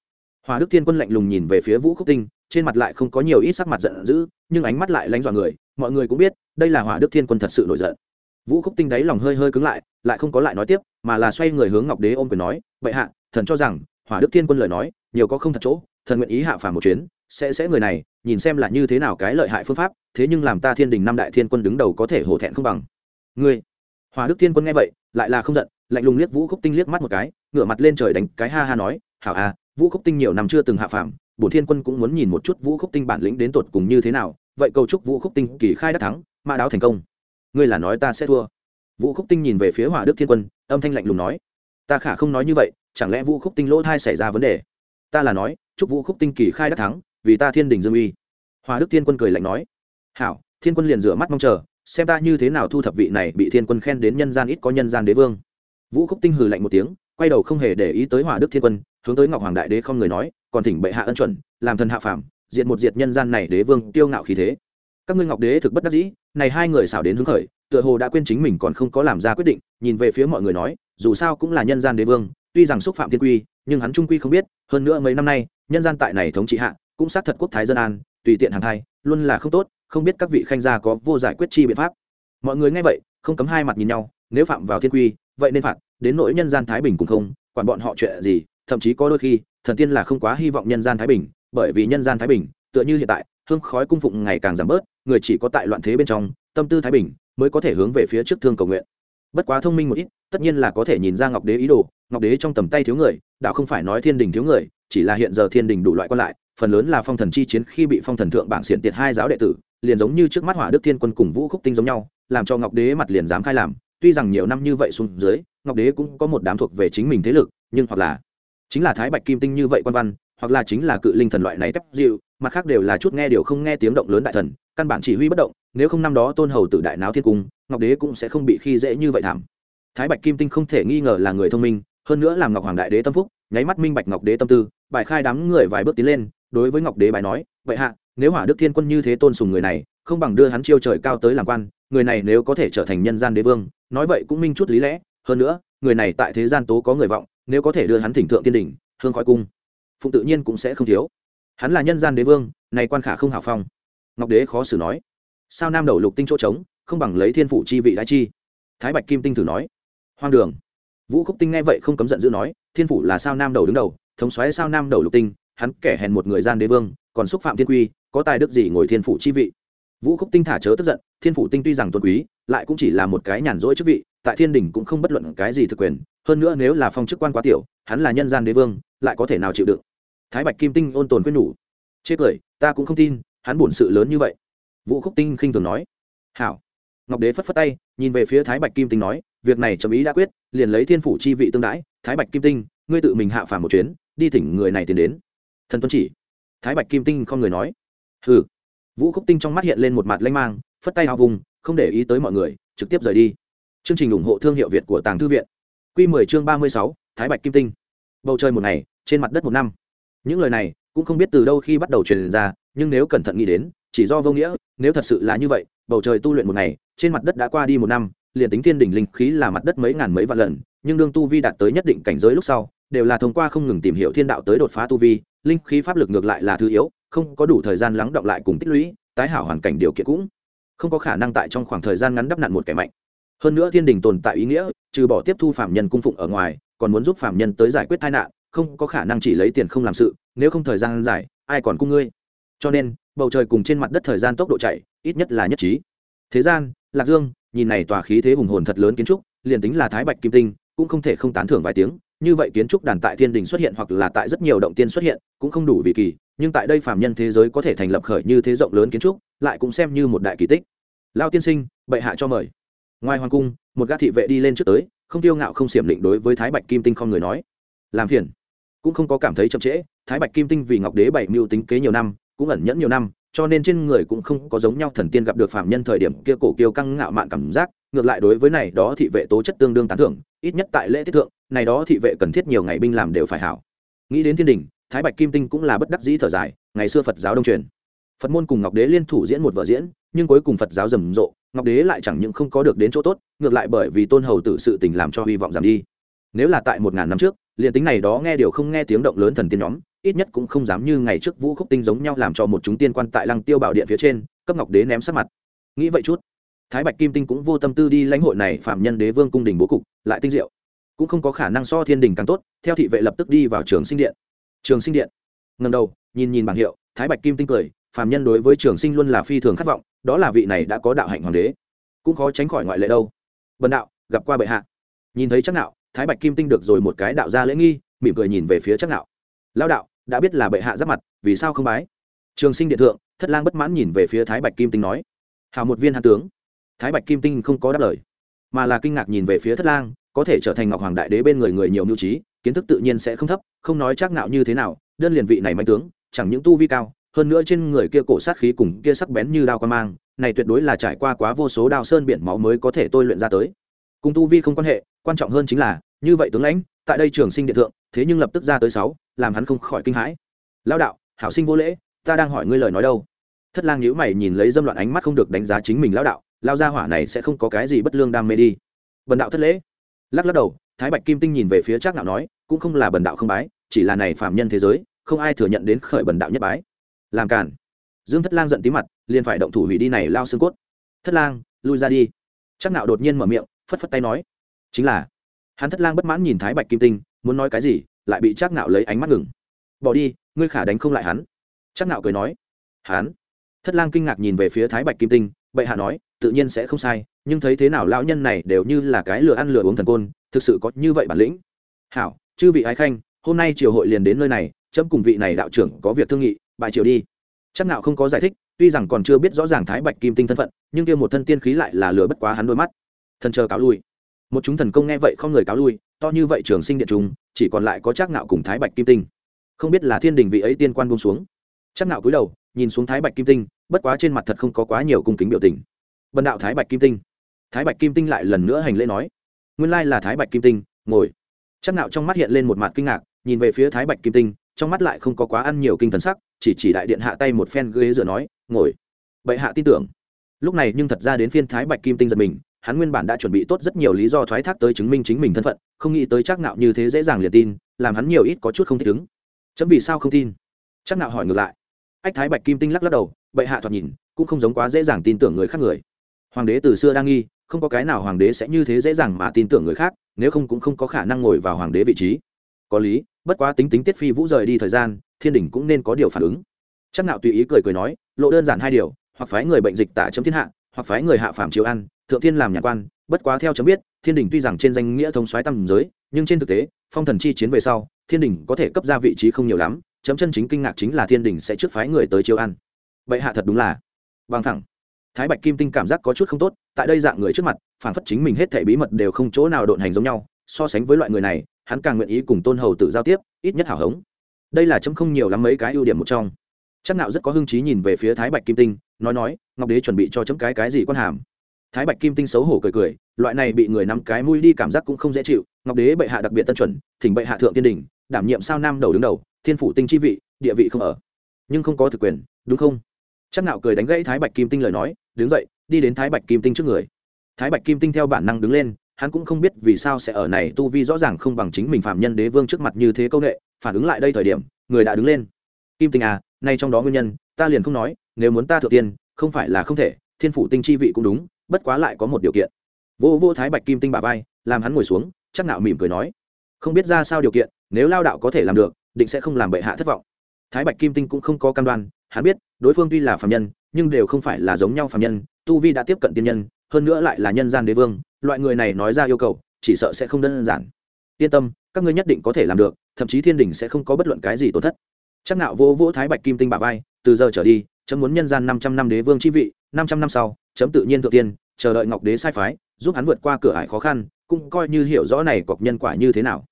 Hòa đức thiên quân lạnh lùng nhìn về phía vũ khúc tinh, trên mặt lại không có nhiều ít sắc mặt giận dữ, nhưng ánh mắt lại lánh dọa người mọi người cũng biết, đây là hỏa đức thiên quân thật sự nổi giận. Vũ khúc tinh đáy lòng hơi hơi cứng lại lại không có lại nói tiếp, mà là xoay người hướng ngọc đế ôm quyền nói vậy hạ, thần cho rằng, hỏa đức thiên quân lời nói, nhiều có không thật chỗ, thần nguyện ý hạ phàm một chuyến, sẽ sẽ người này, nhìn xem là như thế nào cái lợi hại phương pháp, thế nhưng làm ta thiên đình năm đại thiên quân đứng đầu có thể hổ thẹn không bằng. Ngươi? Hòa đức thiên quân nghe vậy, lại là không giận, lạnh lùng liếc vũ khúc tinh liếc mắt một cái, ngửa mặt lên trời đánh cái ha ha nói, hảo à vũ khúc tinh nhiều năm chưa từng hạ phàm, bổn thiên quân cũng muốn nhìn một chút vũ khúc tinh bản lĩnh đến tột cùng như thế nào vậy cầu chúc vũ khúc tinh kỳ khai đắc thắng, mã đáo thành công. Ngươi là nói ta sẽ thua. Vũ khúc tinh nhìn về phía hỏa đức thiên quân, âm thanh lạnh lùng nói. Ta khả không nói như vậy, chẳng lẽ vũ khúc tinh lỗ thai xảy ra vấn đề? Ta là nói, chúc vũ khúc tinh kỳ khai đắc thắng, vì ta thiên đình dương uy. Hòa đức thiên quân cười lạnh nói. Hảo, thiên quân liền rửa mắt mong chờ, xem ta như thế nào thu thập vị này bị thiên quân khen đến nhân gian ít có nhân gian đế vương. Vũ khúc tinh hừ lạnh một tiếng, quay đầu không hề để ý tới hòa đức thiên quân, hướng tới ngọc hoàng đại đế không người nói, còn thỉnh bệ hạ ân chuẩn, làm thần hạ phàm diện một diệt nhân gian này đế vương tiêu ngạo khí thế. Các ngươi ngọc đế thực bất đắc dĩ, này hai người xảo đến hứng khởi, tựa hồ đã quên chính mình còn không có làm ra quyết định, nhìn về phía mọi người nói, dù sao cũng là nhân gian đế vương, tuy rằng xúc phạm thiên quy, nhưng hắn trung quy không biết, hơn nữa mấy năm nay, nhân gian tại này thống trị hạ, cũng xác thật quốc thái dân an, tùy tiện hàng hai, luôn là không tốt, không biết các vị khanh gia có vô giải quyết chi biện pháp. Mọi người nghe vậy, không cấm hai mặt nhìn nhau, nếu phạm vào thiên quy, vậy nên phạt, đến nỗi nhân gian thái bình cũng không, quản bọn họ chuyện gì, thậm chí có đôi khi, thần tiên là không quá hy vọng nhân gian thái bình bởi vì nhân gian thái bình, tựa như hiện tại, hương khói cung phụng ngày càng giảm bớt, người chỉ có tại loạn thế bên trong, tâm tư thái bình mới có thể hướng về phía trước thương cầu nguyện. Bất quá thông minh một ít, tất nhiên là có thể nhìn ra ngọc đế ý đồ, ngọc đế trong tầm tay thiếu người, đạo không phải nói thiên đình thiếu người, chỉ là hiện giờ thiên đình đủ loại quan lại, phần lớn là phong thần chi chiến khi bị phong thần thượng bảng xiển tiệt hai giáo đệ tử, liền giống như trước mắt hỏa đức thiên quân cùng vũ khúc tinh giống nhau, làm cho ngọc đế mặt liền dám khai làm, tuy rằng nhiều năm như vậy xuống dưới, ngọc đế cũng có một đám thuộc về chính mình thế lực, nhưng hoặc là chính là thái bạch kim tinh như vậy quan văn hoặc là chính là cự linh thần loại này tép dịu, mặt khác đều là chút nghe điều không nghe tiếng động lớn đại thần, căn bản chỉ huy bất động, nếu không năm đó tôn hầu tự đại náo thiên cung, ngọc đế cũng sẽ không bị khi dễ như vậy thảm. Thái bạch kim tinh không thể nghi ngờ là người thông minh, hơn nữa làm ngọc hoàng đại đế tâm phúc, nháy mắt minh bạch ngọc đế tâm tư bài khai đám người vài bước tiến lên, đối với ngọc đế bài nói, vậy hạ, nếu hỏa đức thiên quân như thế tôn sùng người này, không bằng đưa hắn chiêu trời cao tới làm quan, người này nếu có thể trở thành nhân gian đế vương, nói vậy cũng minh chút lý lẽ, hơn nữa, người này tại thế gian tố có người vọng, nếu có thể đưa hắn thỉnh thượng tiên đỉnh, hương khói cung phụng tự nhiên cũng sẽ không thiếu. Hắn là nhân gian đế vương, này quan khả không hảo phong. Ngọc đế khó xử nói. Sao nam đầu lục tinh chỗ trống, không bằng lấy thiên phủ chi vị đại chi? Thái bạch kim tinh thử nói. Hoang đường. Vũ khúc tinh nghe vậy không cấm giận dữ nói, thiên phủ là sao nam đầu đứng đầu, thống xoáy sao nam đầu lục tinh, hắn kẻ hèn một người gian đế vương, còn xúc phạm thiên quy, có tài đức gì ngồi thiên phủ chi vị? Vũ khúc tinh thả chớ tức giận, thiên phủ tinh tuy rằng tôn quý, lại cũng chỉ là một cái nhàn rỗi chức vị, tại thiên đình cũng không bất luận cái gì thực quyền, hơn nữa nếu là phong chức quan quá tiểu, hắn là nhân gian đế vương, lại có thể nào chịu đựng? Thái bạch kim tinh ôn tồn quyết nhủ. Chê cười ta cũng không tin hắn bổn sự lớn như vậy. Vũ khúc tinh khinh thường nói. Hảo. Ngọc đế phất phất tay nhìn về phía thái bạch kim tinh nói việc này trầm ý đã quyết liền lấy thiên phủ chi vị tương đãi. Thái bạch kim tinh ngươi tự mình hạ phàm một chuyến đi thỉnh người này tiến đến. Thần tuân chỉ. Thái bạch kim tinh không người nói. Hừ. Vũ khúc tinh trong mắt hiện lên một mặt lanh mang phất tay hào vùng không để ý tới mọi người trực tiếp rời đi. Chương trình ủng hộ thương hiệu việt của tàng thư viện. Q 10 chương 36, thái bạch kim tinh. Bầu trời một ngày trên mặt đất một năm những lời này cũng không biết từ đâu khi bắt đầu truyền ra, nhưng nếu cẩn thận nghĩ đến, chỉ do vô nghĩa, nếu thật sự là như vậy, bầu trời tu luyện một ngày, trên mặt đất đã qua đi một năm, liền tính thiên đỉnh linh khí là mặt đất mấy ngàn mấy vạn lần, nhưng đương tu vi đạt tới nhất định cảnh giới lúc sau, đều là thông qua không ngừng tìm hiểu thiên đạo tới đột phá tu vi, linh khí pháp lực ngược lại là thứ yếu, không có đủ thời gian lắng động lại cùng tích lũy, tái hảo hoàn cảnh điều kiện cũng không có khả năng tại trong khoảng thời gian ngắn đắp nặn một kẻ mạnh. Hơn nữa thiên đình tồn tại ý nghĩa, trừ bỏ tiếp thu phạm nhân cung phụng ở ngoài, còn muốn giúp phạm nhân tới giải quyết tai nạn không có khả năng chỉ lấy tiền không làm sự, nếu không thời gian dài, ai còn cung ngươi? Cho nên, bầu trời cùng trên mặt đất thời gian tốc độ chạy, ít nhất là nhất trí. Thế gian, lạc dương, nhìn này tòa khí thế hùng hồn thật lớn kiến trúc, liền tính là thái bạch kim tinh, cũng không thể không tán thưởng vài tiếng. Như vậy kiến trúc đàn tại thiên đình xuất hiện hoặc là tại rất nhiều động tiên xuất hiện, cũng không đủ vị kỳ, nhưng tại đây phạm nhân thế giới có thể thành lập khởi như thế rộng lớn kiến trúc, lại cũng xem như một đại kỳ tích. Lao tiên sinh, bệ hạ cho mời. Ngoài hoàng cung, một gã thị vệ đi lên trước tới, không tiêu ngạo không xiểm định đối với thái bạch kim tinh không người nói. Làm phiền cũng không có cảm thấy chậm trễ, thái bạch kim tinh vì ngọc đế bảy mưu tính kế nhiều năm, cũng ẩn nhẫn nhiều năm, cho nên trên người cũng không có giống nhau thần tiên gặp được phạm nhân thời điểm kia cổ kiêu căng ngạo mạn cảm giác, ngược lại đối với này đó thị vệ tố chất tương đương tán thưởng, ít nhất tại lễ tiết thượng, này đó thị vệ cần thiết nhiều ngày binh làm đều phải hảo. Nghĩ đến thiên đình, thái bạch kim tinh cũng là bất đắc dĩ thở dài, ngày xưa phật giáo đông truyền. Phật môn cùng ngọc đế liên thủ diễn một vở diễn, nhưng cuối cùng phật giáo rầm rộ, ngọc đế lại chẳng những không có được đến chỗ tốt, ngược lại bởi vì tôn hầu tử sự tình làm cho hy vọng giảm đi. Nếu là tại một ngàn năm trước liền tính này đó nghe điều không nghe tiếng động lớn thần tiên nhóm, ít nhất cũng không dám như ngày trước vũ khúc tinh giống nhau làm cho một chúng tiên quan tại lăng tiêu bảo điện phía trên, cấp ngọc đế ném sát mặt. Nghĩ vậy chút, thái bạch kim tinh cũng vô tâm tư đi lãnh hội này phạm nhân đế vương cung đình bố cục, lại tinh diệu. Cũng không có khả năng so thiên đình càng tốt, theo thị vệ lập tức đi vào trường sinh điện. Trường sinh điện. Ngầm đầu, nhìn nhìn bảng hiệu, thái bạch kim tinh cười, phạm nhân đối với trường sinh luôn là phi thường khát vọng, đó là vị này đã có đạo hạnh hoàng đế. Cũng khó tránh khỏi ngoại lệ đâu. Bần đạo, gặp qua bệ hạ. Nhìn thấy chắc nạo thái bạch kim tinh được rồi một cái đạo gia lễ nghi, mỉm cười nhìn về phía chắc nạo lao đạo, đã biết là bệ hạ giáp mặt, vì sao không bái? Trường sinh điện thượng, thất lang bất mãn nhìn về phía thái bạch kim tinh nói. Hào một viên hạ tướng. Thái bạch kim tinh không có đáp lời, mà là kinh ngạc nhìn về phía thất lang, có thể trở thành ngọc hoàng đại đế bên người người nhiều mưu trí, kiến thức tự nhiên sẽ không thấp, không nói chắc nạo như thế nào, đơn liền vị này mạnh tướng, chẳng những tu vi cao, hơn nữa trên người kia cổ sát khí cùng kia sắc bén như đao quan mang, này tuyệt đối là trải qua quá vô số đao sơn biển máu mới có thể tôi luyện ra tới. Cùng tu vi không quan hệ quan trọng hơn chính là, như vậy tướng lãnh, tại đây trường sinh điện thượng, thế nhưng lập tức ra tới sáu, làm hắn không khỏi kinh hãi. Lao đạo, hảo sinh vô lễ, ta đang hỏi ngươi lời nói đâu? Thất lang nhíu mày nhìn lấy dâm loạn ánh mắt không được đánh giá chính mình lao đạo lao gia hỏa này sẽ không có cái gì bất lương đam mê đi. Bần đạo thất lễ. Lắc lắc đầu, thái bạch kim tinh nhìn về phía trác nạo nói, cũng không là bần đạo không bái, chỉ là này phạm nhân thế giới, không ai thừa nhận đến khởi bần đạo nhất bái. Làm cản dương thất lang giận tí mặt, liền phải động thủ hủy đi này lao xương cốt. Thất lang, lui ra đi. Trác nạo đột nhiên mở miệng, phất phất tay nói chính là, hắn thất lang bất mãn nhìn thái bạch kim tinh, muốn nói cái gì, lại bị trác nạo lấy ánh mắt ngừng. Bỏ đi, ngươi khả đánh không lại hắn. Trác nạo cười nói. Hắn? Thất lang kinh ngạc nhìn về phía thái bạch kim tinh, bệ hạ nói, tự nhiên sẽ không sai, nhưng thấy thế nào lão nhân này đều như là cái lừa ăn lừa uống thần côn, thực sự có như vậy bản lĩnh. Hảo, chư vị ái khanh, hôm nay triều hội liền đến nơi này, chấm cùng vị này đạo trưởng có việc thương nghị, bài triều đi. Chắc nào không có giải thích, tuy rằng còn chưa biết rõ ràng thái bạch kim tinh thân phận, nhưng kia một thân tiên khí lại là lừa bất quá hắn đôi mắt. Thần chờ cáo lui một chúng thần công nghe vậy không người cáo lui, to như vậy trường sinh điện chúng chỉ còn lại có trác nạo cùng thái bạch kim tinh. Không biết là thiên đình vị ấy tiên quan buông xuống. Trác nạo cúi đầu, nhìn xuống thái bạch kim tinh, bất quá trên mặt thật không có quá nhiều cung kính biểu tình. Bần đạo thái bạch kim tinh. Thái bạch kim tinh lại lần nữa hành lễ nói, nguyên lai là thái bạch kim tinh, ngồi. Chắc nạo trong mắt hiện lên một mặt kinh ngạc, nhìn về phía thái bạch kim tinh, trong mắt lại không có quá ăn nhiều kinh thần sắc, chỉ chỉ đại điện hạ tay một phen ghế dựa nói, ngồi. Bệ hạ tin tưởng. Lúc này nhưng thật ra đến phiên thái bạch kim tinh giật mình hắn nguyên bản đã chuẩn bị tốt rất nhiều lý do thoái thác tới chứng minh chính mình thân phận, không nghĩ tới chắc nạo như thế dễ dàng liền tin, làm hắn nhiều ít có chút không thích ứng. Chấm vì sao không tin? Chắc nạo hỏi ngược lại. Ách thái bạch kim tinh lắc lắc đầu, bệ hạ thoạt nhìn cũng không giống quá dễ dàng tin tưởng người khác người. Hoàng đế từ xưa đang nghi, không có cái nào hoàng đế sẽ như thế dễ dàng mà tin tưởng người khác, nếu không cũng không có khả năng ngồi vào hoàng đế vị trí. Có lý, bất quá tính tính tiết phi vũ rời đi thời gian, thiên đình cũng nên có điều phản ứng. Chắc nạo tùy ý cười cười nói, lộ đơn giản hai điều, hoặc phái người bệnh dịch tả chấm thiên hạ hoặc phái người hạ phạm chiếu ăn, thượng thiên làm nhà quan, bất quá theo chấm biết, thiên đình tuy rằng trên danh nghĩa thống soái tam giới, nhưng trên thực tế, phong thần chi chiến về sau, thiên đình có thể cấp ra vị trí không nhiều lắm, chấm chân chính kinh ngạc chính là thiên đình sẽ trước phái người tới chiếu ăn. Vậy hạ thật đúng là bằng thẳng. Thái bạch kim tinh cảm giác có chút không tốt, tại đây dạng người trước mặt, phản phất chính mình hết thể bí mật đều không chỗ nào độn hành giống nhau, so sánh với loại người này, hắn càng nguyện ý cùng tôn hầu tự giao tiếp, ít nhất hảo hống. Đây là chấm không nhiều lắm mấy cái ưu điểm một trong chắc Nạo rất có hưng trí nhìn về phía thái bạch kim tinh, nói nói, ngọc đế chuẩn bị cho chấm cái cái gì quan hàm? Thái bạch kim tinh xấu hổ cười cười, loại này bị người nắm cái mũi đi cảm giác cũng không dễ chịu. Ngọc đế bệ hạ đặc biệt tân chuẩn, thỉnh bệ hạ thượng tiên đình, đảm nhiệm sao nam đầu đứng đầu, thiên phủ tinh chi vị, địa vị không ở. Nhưng không có thực quyền, đúng không? Chắc nạo cười đánh gãy thái bạch kim tinh lời nói, đứng dậy, đi đến thái bạch kim tinh trước người. Thái bạch kim tinh theo bản năng đứng lên, hắn cũng không biết vì sao sẽ ở này tu vi rõ ràng không bằng chính mình phạm nhân đế vương trước mặt như thế công nghệ phản ứng lại đây thời điểm, người đã đứng lên. Kim tinh à nay trong đó nguyên nhân, ta liền không nói, nếu muốn ta thượng tiên không phải là không thể, thiên phủ tinh chi vị cũng đúng, bất quá lại có một điều kiện. Vô vô thái bạch kim tinh bà vai, làm hắn ngồi xuống, chắc nạo mỉm cười nói, không biết ra sao điều kiện, nếu lao đạo có thể làm được, định sẽ không làm bệ hạ thất vọng. Thái bạch kim tinh cũng không có cam đoan, hắn biết, đối phương tuy là phạm nhân, nhưng đều không phải là giống nhau phạm nhân, tu vi đã tiếp cận tiên nhân, hơn nữa lại là nhân gian đế vương, loại người này nói ra yêu cầu, chỉ sợ sẽ không đơn giản. Yên tâm, các ngươi nhất định có thể làm được, thậm chí thiên đình sẽ không có bất luận cái gì tổn thất chắc nạo vô vô thái bạch kim tinh bà vai, từ giờ trở đi, chấm muốn nhân gian năm trăm năm đế vương chi vị, năm trăm năm sau, chấm tự nhiên thượng tiên, chờ đợi ngọc đế sai phái, giúp hắn vượt qua cửa ải khó khăn, cũng coi như hiểu rõ này cọc nhân quả như thế nào.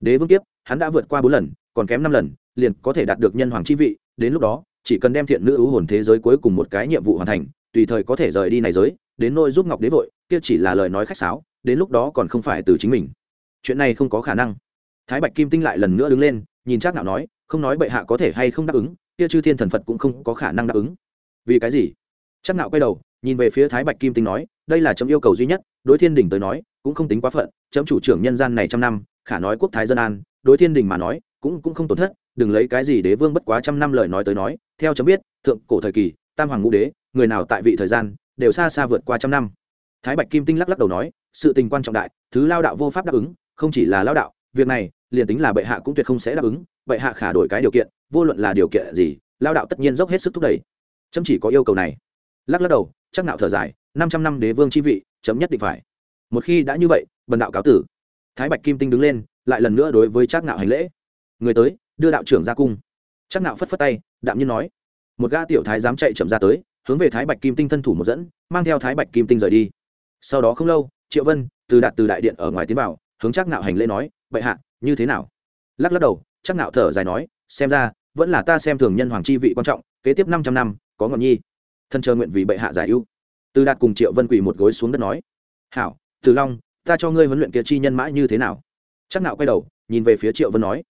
Đế vương kiếp, hắn đã vượt qua bốn lần, còn kém năm lần, liền có thể đạt được nhân hoàng chi vị, đến lúc đó, chỉ cần đem thiện nữ ưu hồn thế giới cuối cùng một cái nhiệm vụ hoàn thành, tùy thời có thể rời đi này giới, đến nôi giúp ngọc đế vội, kia chỉ là lời nói khách sáo, đến lúc đó còn không phải từ chính mình. Chuyện này không có khả năng. Thái bạch kim tinh lại lần nữa đứng lên, nhìn chắc Nạo nói không nói bệ hạ có thể hay không đáp ứng, kia chư thiên thần phật cũng không có khả năng đáp ứng. Vì cái gì? Chắc nạo quay đầu, nhìn về phía thái bạch kim tinh nói, đây là chấm yêu cầu duy nhất, đối thiên đình tới nói, cũng không tính quá phận, chấm chủ trưởng nhân gian này trăm năm, khả nói quốc thái dân an, đối thiên đình mà nói, cũng cũng không tổn thất, đừng lấy cái gì đế vương bất quá trăm năm lời nói tới nói, theo chấm biết, thượng cổ thời kỳ, tam hoàng ngũ đế, người nào tại vị thời gian, đều xa xa vượt qua trăm năm. Thái bạch kim tinh lắc lắc đầu nói, sự tình quan trọng đại, thứ lao đạo vô pháp đáp ứng, không chỉ là lao đạo việc này, liền tính là bệ hạ cũng tuyệt không sẽ đáp ứng, bệ hạ khả đổi cái điều kiện, vô luận là điều kiện gì, lao đạo tất nhiên dốc hết sức thúc đẩy. Chấm chỉ có yêu cầu này. Lắc lắc đầu, chắc nạo thở dài, năm trăm năm đế vương chi vị, chấm nhất định phải. Một khi đã như vậy, bần đạo cáo tử. Thái bạch kim tinh đứng lên, lại lần nữa đối với chắc nạo hành lễ. Người tới, đưa đạo trưởng ra cung. Chắc nạo phất phất tay, đạm nhiên nói. Một ga tiểu thái dám chạy chậm ra tới, hướng về thái bạch kim tinh thân thủ một dẫn, mang theo thái bạch kim tinh rời đi. Sau đó không lâu, triệu vân, từ đạt từ đại điện ở ngoài tiến vào, hướng chắc nạo hành lễ nói bệ hạ, như thế nào? Lắc lắc đầu, chắc nạo thở dài nói, xem ra, vẫn là ta xem thường nhân hoàng chi vị quan trọng, kế tiếp năm trăm năm, có ngọn nhi. Thân chờ nguyện vì bệ hạ giải ưu. Từ đạt cùng triệu vân quỳ một gối xuống đất nói, hảo, từ long, ta cho ngươi huấn luyện kia chi nhân mã như thế nào? Chắc nạo quay đầu, nhìn về phía triệu vân nói,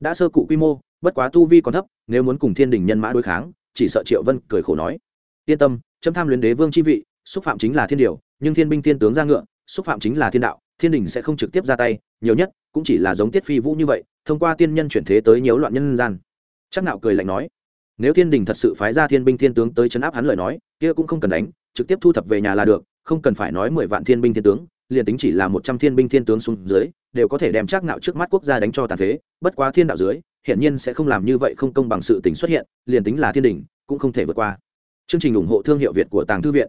đã sơ cụ quy mô, bất quá tu vi còn thấp, nếu muốn cùng thiên đình nhân mã đối kháng, chỉ sợ triệu vân cười khổ nói, yên tâm, chấm tham luyện đế vương chi vị, xúc phạm chính là thiên điều, nhưng thiên binh thiên tướng ra ngựa, xúc phạm chính là thiên đạo, thiên đình sẽ không trực tiếp ra tay, nhiều nhất cũng chỉ là giống tiết phi vũ như vậy thông qua tiên nhân chuyển thế tới nhiễu loạn nhân gian. Chắc nạo cười lạnh nói nếu thiên đình thật sự phái ra thiên binh thiên tướng tới chấn áp hắn lời nói kia cũng không cần đánh trực tiếp thu thập về nhà là được không cần phải nói mười vạn thiên binh thiên tướng liền tính chỉ là một trăm thiên binh thiên tướng xuống dưới đều có thể đem chắc nạo trước mắt quốc gia đánh cho tàn phế bất quá thiên đạo dưới hiện nhiên sẽ không làm như vậy không công bằng sự tình xuất hiện liền tính là thiên đình cũng không thể vượt qua. Chương trình ủng hộ thương hiệu việt của tàng thư viện.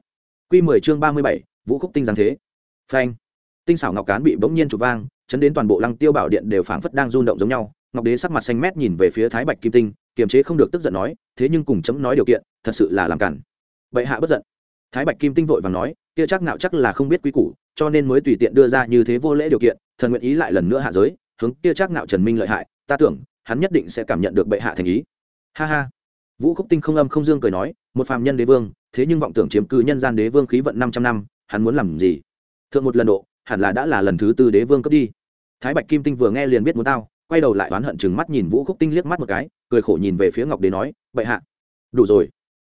Quy 10 chương 37, vũ khúc tinh giáng thế. Phanh. Tinh xảo ngọc cán bị bỗng nhiên chụp vang chấn đến toàn bộ lăng tiêu bảo điện đều phảng phất đang rung động giống nhau, ngọc đế sắc mặt xanh mét nhìn về phía thái bạch kim tinh, kiềm chế không được tức giận nói, thế nhưng cùng chấm nói điều kiện, thật sự là làm cản. Bệ hạ bất giận. Thái bạch kim tinh vội vàng nói, kia chắc nạo chắc là không biết quý củ, cho nên mới tùy tiện đưa ra như thế vô lễ điều kiện, thần nguyện ý lại lần nữa hạ giới, hướng kia chắc nạo trần minh lợi hại, ta tưởng, hắn nhất định sẽ cảm nhận được bệ hạ thành ý. Ha ha. Vũ khúc tinh không âm không dương cười nói, một phàm nhân đế vương, thế nhưng vọng tưởng chiếm cư nhân gian đế vương khí vận năm trăm năm, hắn muốn làm gì? Thượng một lần độ hẳn là đã là lần thứ tư đế vương cấp đi. Thái bạch kim tinh vừa nghe liền biết muốn tao, quay đầu lại oán hận chừng mắt nhìn vũ khúc tinh liếc mắt một cái, cười khổ nhìn về phía ngọc đế nói, bệ hạ. Đủ rồi.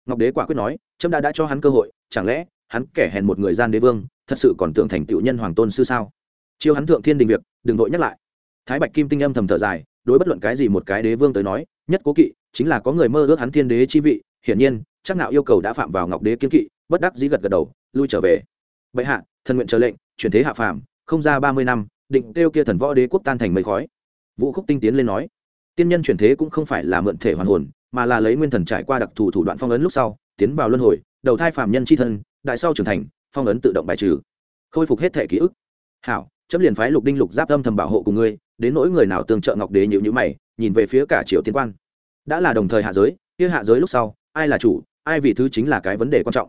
Ngọc đế quả quyết nói trâm đã đã cho hắn cơ hội, chẳng lẽ hắn kẻ hèn một người gian đế vương, thật sự còn tưởng thành tựu nhân hoàng tôn sư sao? Chiêu hắn thượng thiên đình việc, đừng vội nhắc lại. Thái bạch kim tinh âm thầm thở dài, đối bất luận cái gì một cái đế vương tới nói, nhất cố kỵ chính là có người mơ ước hắn thiên đế chi vị, hiển nhiên, chắc nào yêu cầu đã phạm vào ngọc đế kiên kỵ, bất đắc dĩ gật gật đầu, lui trở về. Bệ hạ, thần nguyện chờ lệnh chuyển thế hạ phàm, không ra ba mươi năm, định kêu kia thần võ đế quốc tan thành mây khói. Vũ khúc tinh tiến lên nói, tiên nhân chuyển thế cũng không phải là mượn thể hoàn hồn, mà là lấy nguyên thần trải qua đặc thù thủ đoạn phong ấn lúc sau, tiến vào luân hồi, đầu thai phàm nhân c h i thân, đại sau trưởng thành, phong ấn tự động bài trừ. Khôi phục hết thể ký ức. Hảo chấm liền phái lục đinh lục giáp âm thầm bảo hộ cùng ngươi, đến nỗi người nào tương trợ ngọc đế nhịu nhữ mày, nhìn về phía cả triều tiên quan. Đã là đồng thời hạ giới, kia hạ giới lúc sau, ai là chủ, ai vì thứ chính là cái vấn đề quan trọng.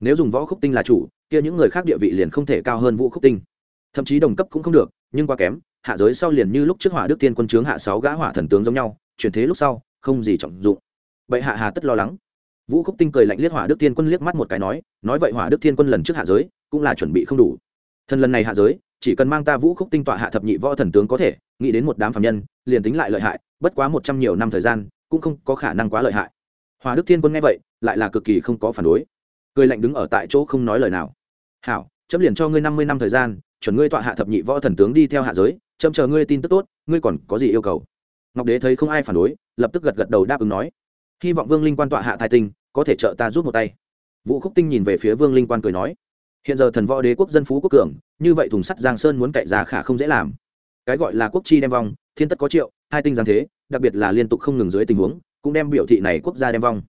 Nếu dùng võ khúc tinh là chủ kia những người khác địa vị liền không thể cao hơn vũ khúc tinh. Thậm chí đồng cấp cũng không được, nhưng quá kém, hạ giới sau liền như lúc trước hỏa đức tiên quân chướng hạ sáu gã hỏa thần tướng giống nhau, chuyển thế lúc sau, không gì trọng dụng. Vậy hạ hà tất lo lắng. Vũ khúc tinh cười lạnh liếc hỏa đức tiên quân liếc mắt một cái nói nói vậy hỏa đức tiên quân lần trước hạ giới, cũng là chuẩn bị không đủ. Thần lần này hạ giới, chỉ cần mang ta vũ khúc tinh tọa hạ thập nhị võ thần tướng có thể, nghĩ đến một đám phạm nhân, liền tính lại lợi hại, bất quá một trăm nhiều năm thời gian, cũng không có khả năng quá lợi hại. Hòa đức thiên quân nghe vậy, lại là cực kỳ không có phản đối cười lạnh đứng ở tại chỗ không nói lời nào. Hảo, chấm liền cho ngươi năm mươi năm thời gian, chuẩn ngươi tọa hạ thập nhị võ thần tướng đi theo hạ giới, chấm chờ ngươi tin tức tốt, ngươi còn có gì yêu cầu? Ngọc đế thấy không ai phản đối, lập tức gật gật đầu đáp ứng nói, hy vọng vương linh quan tọa hạ thái tinh, có thể trợ ta giúp một tay. Vũ khúc tinh nhìn về phía vương linh quan cười nói, hiện giờ thần võ đế quốc dân phú quốc cường, như vậy thùng sắt giang sơn muốn cậy ra khả không dễ làm. Cái gọi là quốc chi đem vong, thiên tất có triệu, hai tinh giáng thế, đặc biệt là liên tục không ngừng dưới tình huống, cũng đem biểu thị này quốc gia đem vong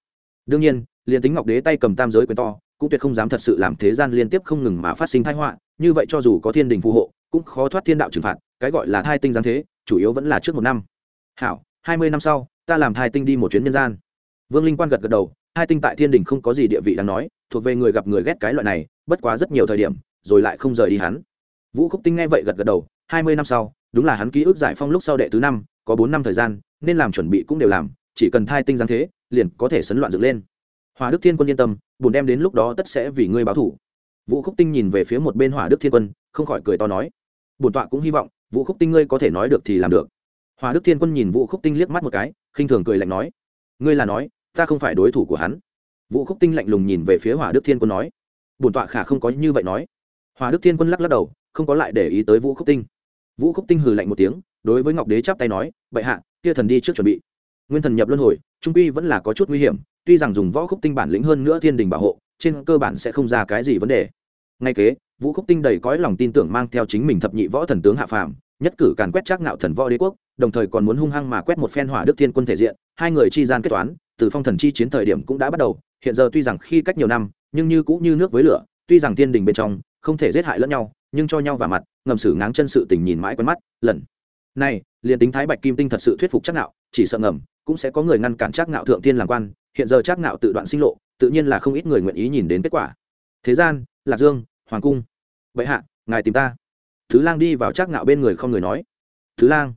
đương nhiên, liền tính ngọc đế tay cầm tam giới quyền to, cũng tuyệt không dám thật sự làm thế gian liên tiếp không ngừng mà phát sinh thái họa, như vậy cho dù có thiên đình phù hộ, cũng khó thoát thiên đạo trừng phạt, cái gọi là thai tinh giáng thế, chủ yếu vẫn là trước một năm. Hảo, hai mươi năm sau, ta làm thai tinh đi một chuyến nhân gian. Vương linh quan gật gật đầu hai tinh tại thiên đình không có gì địa vị đáng nói, thuộc về người gặp người ghét cái loại này, bất quá rất nhiều thời điểm, rồi lại không rời đi hắn. Vũ khúc tinh nghe vậy gật gật đầu, hai mươi năm sau, đúng là hắn ký ức giải phong lúc sau đệ tứ năm, có bốn năm thời gian, nên làm chuẩn bị cũng đều làm, chỉ cần thai tinh giáng thế liền có thể sấn loạn dựng lên. Hòa đức thiên quân yên tâm bùn đem đến lúc đó tất sẽ vì ngươi báo thủ. Vũ khúc tinh nhìn về phía một bên hòa đức thiên quân, không khỏi cười to nói bùn tọa cũng hy vọng, vũ khúc tinh ngươi có thể nói được thì làm được. Hòa đức thiên quân nhìn vũ khúc tinh liếc mắt một cái, khinh thường cười lạnh nói, ngươi là nói, ta không phải đối thủ của hắn. Vũ khúc tinh lạnh lùng nhìn về phía hòa đức thiên quân nói bùn tọa khả không có như vậy nói. Hòa đức thiên quân lắc lắc đầu, không có lại để ý tới vũ khúc tinh. Vũ khúc tinh hừ lạnh một tiếng, đối với ngọc đế chắp tay nói, bệ hạ, kia thần đi trước chuẩn bị. Nguyên thần nhập luân hồi trung quy vẫn là có chút nguy hiểm, tuy rằng dùng võ khúc tinh bản lĩnh hơn nữa thiên đình bảo hộ, trên cơ bản sẽ không ra cái gì vấn đề. Ngay kế, vũ khúc tinh đầy cõi lòng tin tưởng mang theo chính mình thập nhị võ thần tướng hạ phàm, nhất cử càn quét trác ngạo thần võ đế quốc, đồng thời còn muốn hung hăng mà quét một phen hỏa đức thiên quân thể diện, hai người chi gian kết toán, từ phong thần chi chiến thời điểm cũng đã bắt đầu, hiện giờ tuy rằng khi cách nhiều năm, nhưng như cũng như nước với lửa, tuy rằng thiên đình bên trong không thể giết hại lẫn nhau, nhưng cho nhau vào mặt, ngầm xử ngáng chân sự tình nhìn mãi quen mắt, lần này, liền tính thái bạch kim tinh thật sự thuyết phục chắc nạo chỉ sợ ngầm cũng sẽ có người ngăn cản Trác Ngạo thượng tiên làm quan, hiện giờ Trác Ngạo tự đoạn sinh lộ, tự nhiên là không ít người nguyện ý nhìn đến kết quả. Thế gian, lạc dương, hoàng cung. Bệ hạ, ngài tìm ta. Thứ lang đi vào Trác Ngạo bên người không người nói. Thứ lang.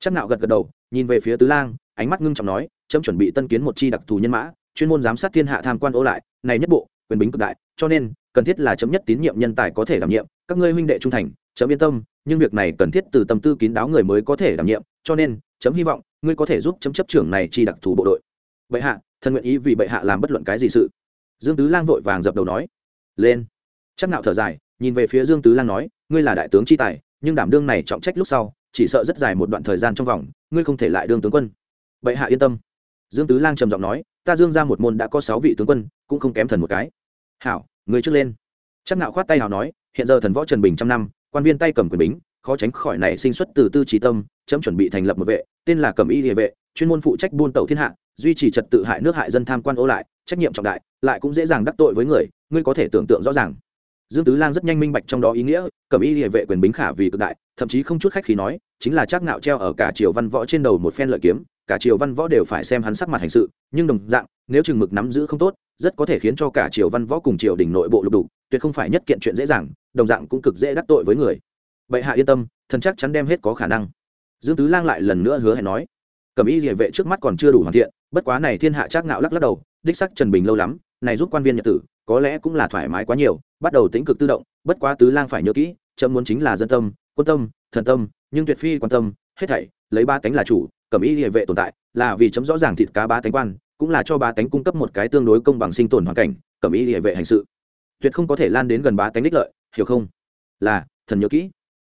Trác Ngạo gật gật đầu, nhìn về phía tứ lang, ánh mắt ngưng trọng nói, chấm chuẩn bị tân kiến một chi đặc thù nhân mã, chuyên môn giám sát thiên hạ tham quan ô lại, này nhất bộ, quyền bính cực đại, cho nên, cần thiết là chấm nhất tín nhiệm nhân tài có thể đảm nhiệm, các ngươi huynh đệ trung thành, chấm yên tâm, nhưng việc này cần thiết từ tâm tư kín đáo người mới có thể đảm nhiệm, cho nên, chấm hy vọng ngươi có thể giúp chấm chấp trưởng này chi đặc thù bộ đội. Bệ hạ, thần nguyện ý vì bệ hạ làm bất luận cái gì sự. Dương tứ lang vội vàng dập đầu nói. Lên. Chắc nạo thở dài, nhìn về phía dương tứ lang nói, ngươi là đại tướng chi tài, nhưng đảm đương này trọng trách lúc sau, chỉ sợ rất dài một đoạn thời gian trong vòng, ngươi không thể lại đương tướng quân. Bệ hạ yên tâm. Dương tứ lang trầm giọng nói, ta dương ra một môn đã có sáu vị tướng quân, cũng không kém thần một cái. Hảo, ngươi trước lên. Chắc nạo khoát tay hào nói, hiện giờ thần võ trần bình trăm năm, quan viên tay cầm quyền bính, khó tránh khỏi này sinh xuất từ tư trí tâm, chấm chuẩn bị thành lập một vệ tên là Cẩm y địa vệ, chuyên môn phụ trách buôn tẩu thiên hạ, duy trì trật tự hại nước hại dân tham quan ô lại, trách nhiệm trọng đại, lại cũng dễ dàng đắc tội với người, ngươi có thể tưởng tượng rõ ràng. Dương tứ lang rất nhanh minh bạch trong đó ý nghĩa, Cẩm y địa vệ quyền bính khả vì cực đại, thậm chí không chút khách khí nói, chính là chắc nạo treo ở cả triều văn võ trên đầu một phen lợi kiếm, cả triều văn võ đều phải xem hắn sắc mặt hành sự, nhưng đồng dạng, nếu chừng mực nắm giữ không tốt, rất có thể khiến cho cả triều văn võ cùng triều đình nội bộ lục đục, tuyệt không phải nhất kiện chuyện dễ dàng, đồng dạng cũng cực dễ đắc tội với người. Bệ hạ yên tâm, thần chắc chắn đem hết có khả năng dương tứ lang lại lần nữa hứa hẹn nói, cẩm y địa vệ trước mắt còn chưa đủ hoàn thiện, bất quá này thiên hạ chắc nạo lắc lắc đầu, đích sắc trần bình lâu lắm, này giúp quan viên nhật tử, có lẽ cũng là thoải mái quá nhiều, bắt đầu tính cực tự động, bất quá tứ lang phải nhớ kỹ chấm muốn chính là dân tâm, quân tâm, thần tâm, nhưng tuyệt phi quan tâm, hết thảy, lấy ba tánh là chủ, cẩm y địa vệ tồn tại, là vì chấm rõ ràng thịt cá ba tánh quan, cũng là cho ba tánh cung cấp một cái tương đối công bằng sinh tồn hoàn cảnh, cẩm y địa vệ hành sự. Tuyệt không có thể lan đến gần ba tánh đích lợi, hiểu không? Là, thần nhớ kỹ.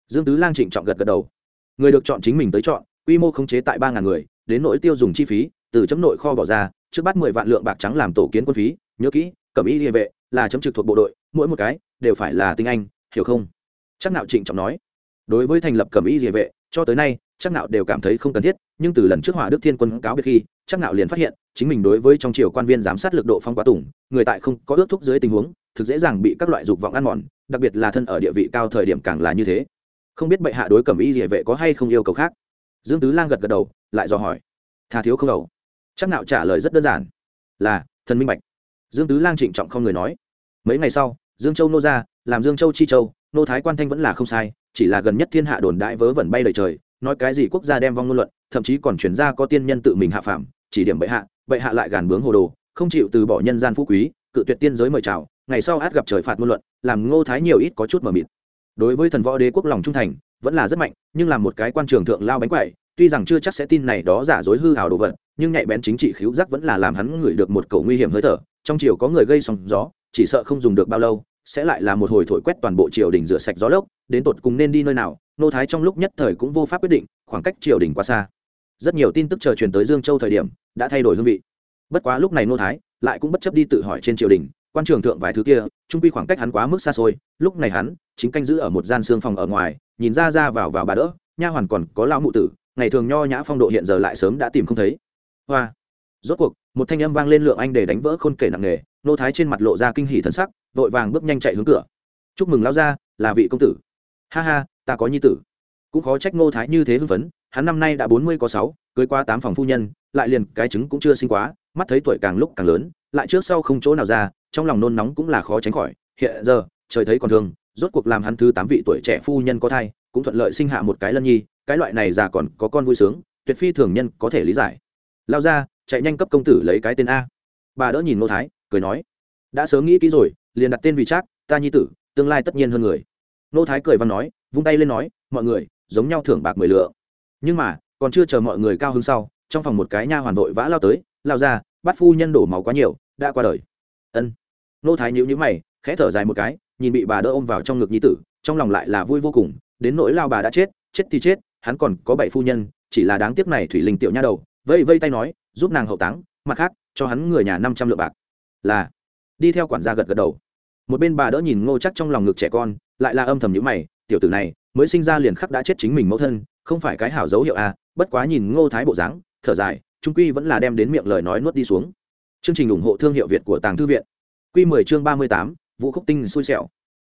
Dương tứ lang trịnh trọng gật gật đầu người được chọn chính mình tới chọn, quy mô khống chế tại ba ngàn người, đến nỗi tiêu dùng chi phí, từ chấm nội kho bỏ ra, trước bắt mười vạn lượng bạc trắng làm tổ kiến quân phí, nhớ kỹ, cẩm y địa vệ là chấm trực thuộc bộ đội, mỗi một cái đều phải là tinh anh, hiểu không? Chắc nạo trịnh trọng nói. Đối với thành lập cẩm y địa vệ, cho tới nay, chắc nạo đều cảm thấy không cần thiết, nhưng từ lần trước hỏa đức thiên quân cáo biệt khi, chắc nạo liền phát hiện, chính mình đối với trong triều quan viên giám sát lực độ phong quá tủng, người tại không có ước thúc dưới tình huống, thực dễ dàng bị các loại dục vọng ăn mòn, đặc biệt là thân ở địa vị cao thời điểm càng là như thế không biết bệ hạ đối cẩm y địa vệ có hay không yêu cầu khác. Dương tứ lang gật gật đầu, lại dò hỏi. Thà thiếu không đầu chắc nạo trả lời rất đơn giản. Là, thần minh bạch. Dương tứ lang trịnh trọng không người nói. Mấy ngày sau, dương châu nô ra, làm dương châu chi châu, nô thái quan thanh vẫn là không sai, chỉ là gần nhất thiên hạ đồn đại vớ vẩn bay đầy trời, nói cái gì quốc gia đem vong ngôn luận, thậm chí còn chuyển ra có tiên nhân tự mình hạ phạm chỉ điểm bệ hạ bệ hạ lại gàn bướng hồ đồ, không chịu từ bỏ nhân gian phú quý, cự tuyệt tiên giới mời chào, ngày sau át gặp trời phạt ngôn luận, làm ngô thái nhiều ít có chút mờ mịt đối với thần võ đế quốc lòng trung thành, vẫn là rất mạnh, nhưng làm một cái quan trường thượng lao bánh quậy tuy rằng chưa chắc sẽ tin này đó giả dối hư hào đồ vật, nhưng nhạy bén chính trị khiếu giác vẫn là làm hắn ngửi được một cầu nguy hiểm hơi thở. Trong triều có người gây sóng gió, chỉ sợ không dùng được bao lâu, sẽ lại là một hồi thổi quét toàn bộ triều đình rửa sạch gió lốc, đến tột cùng nên đi nơi nào, nô thái trong lúc nhất thời cũng vô pháp quyết định, khoảng cách triều đình quá xa. Rất nhiều tin tức chờ truyền tới dương châu thời điểm, đã thay đổi hương vị. Bất quá lúc này nô thái lại cũng bất chấp đi tự hỏi trên triều đình quan trường thượng vài thứ kia trung quy khoảng cách hắn quá mức xa xôi. Lúc này hắn chính canh giữ ở một gian xương phòng ở ngoài, nhìn ra ra vào vào bà đỡ, nha hoàn còn có lão mụ tử, ngày thường nho nhã phong độ hiện giờ lại sớm đã tìm không thấy. Hoa! Rốt cuộc, một thanh âm vang lên lượng anh để đánh vỡ khôn kể nặng nề, nô thái trên mặt lộ ra kinh hỉ thần sắc, vội vàng bước nhanh chạy hướng cửa. Chúc mừng lão gia, là vị công tử. Ha ha, ta có nhi tử cũng khó trách Ngô thái như thế hưng phấn hắn năm nay đã bốn mươi có sáu cưới qua tám phòng phu nhân lại liền cái trứng cũng chưa sinh quá mắt thấy tuổi càng lúc càng lớn lại trước sau không chỗ nào ra trong lòng nôn nóng cũng là khó tránh khỏi. Hiện giờ trời thấy còn thương rốt cuộc làm hắn thứ tám vị tuổi trẻ phu nhân có thai cũng thuận lợi sinh hạ một cái lân nhi cái loại này già còn có con vui sướng tuyệt phi thường nhân có thể lý giải. Lao ra chạy nhanh cấp công tử lấy cái tên a. Bà đỡ nhìn Ngô thái cười nói đã sớm nghĩ kỹ rồi liền đặt tên vì trác, ta nhi tử tương lai tất nhiên hơn người. Nô thái cười văn nói vung tay lên nói mọi người giống nhau thưởng bạc mười lượng. Nhưng mà, còn chưa chờ mọi người cao hơn sau, trong phòng một cái nha hoàn vội vã lao tới, lao ra bắt phu nhân đổ máu quá nhiều, đã qua đời. Ân. Nô thái nhíu nhíu mày, khẽ thở dài một cái, nhìn bị bà đỡ ôm vào trong ngực nhi tử, trong lòng lại là vui vô cùng, đến nỗi lao bà đã chết chết thì chết, hắn còn có bảy phu nhân, chỉ là đáng tiếc này thủy linh tiểu nha đầu vây vây tay nói, giúp nàng hậu táng, mặt khác, cho hắn người nhà năm trăm lượng bạc. Là, đi theo quản gia gật gật đầu. Một bên bà đỡ nhìn ngô chắc trong lòng ngực trẻ con, lại là âm thầm nhữ mày, tiểu tử này mới sinh ra liền khắc đã chết chính mình mẫu thân, không phải cái hảo dấu hiệu à bất quá nhìn ngô thái bộ dáng, thở dài, trung quy vẫn là đem đến miệng lời nói nuốt đi xuống. Chương trình ủng hộ thương hiệu việt của tàng thư viện. Quy mười chương ba mươi tám, vũ khúc tinh xui xẻo.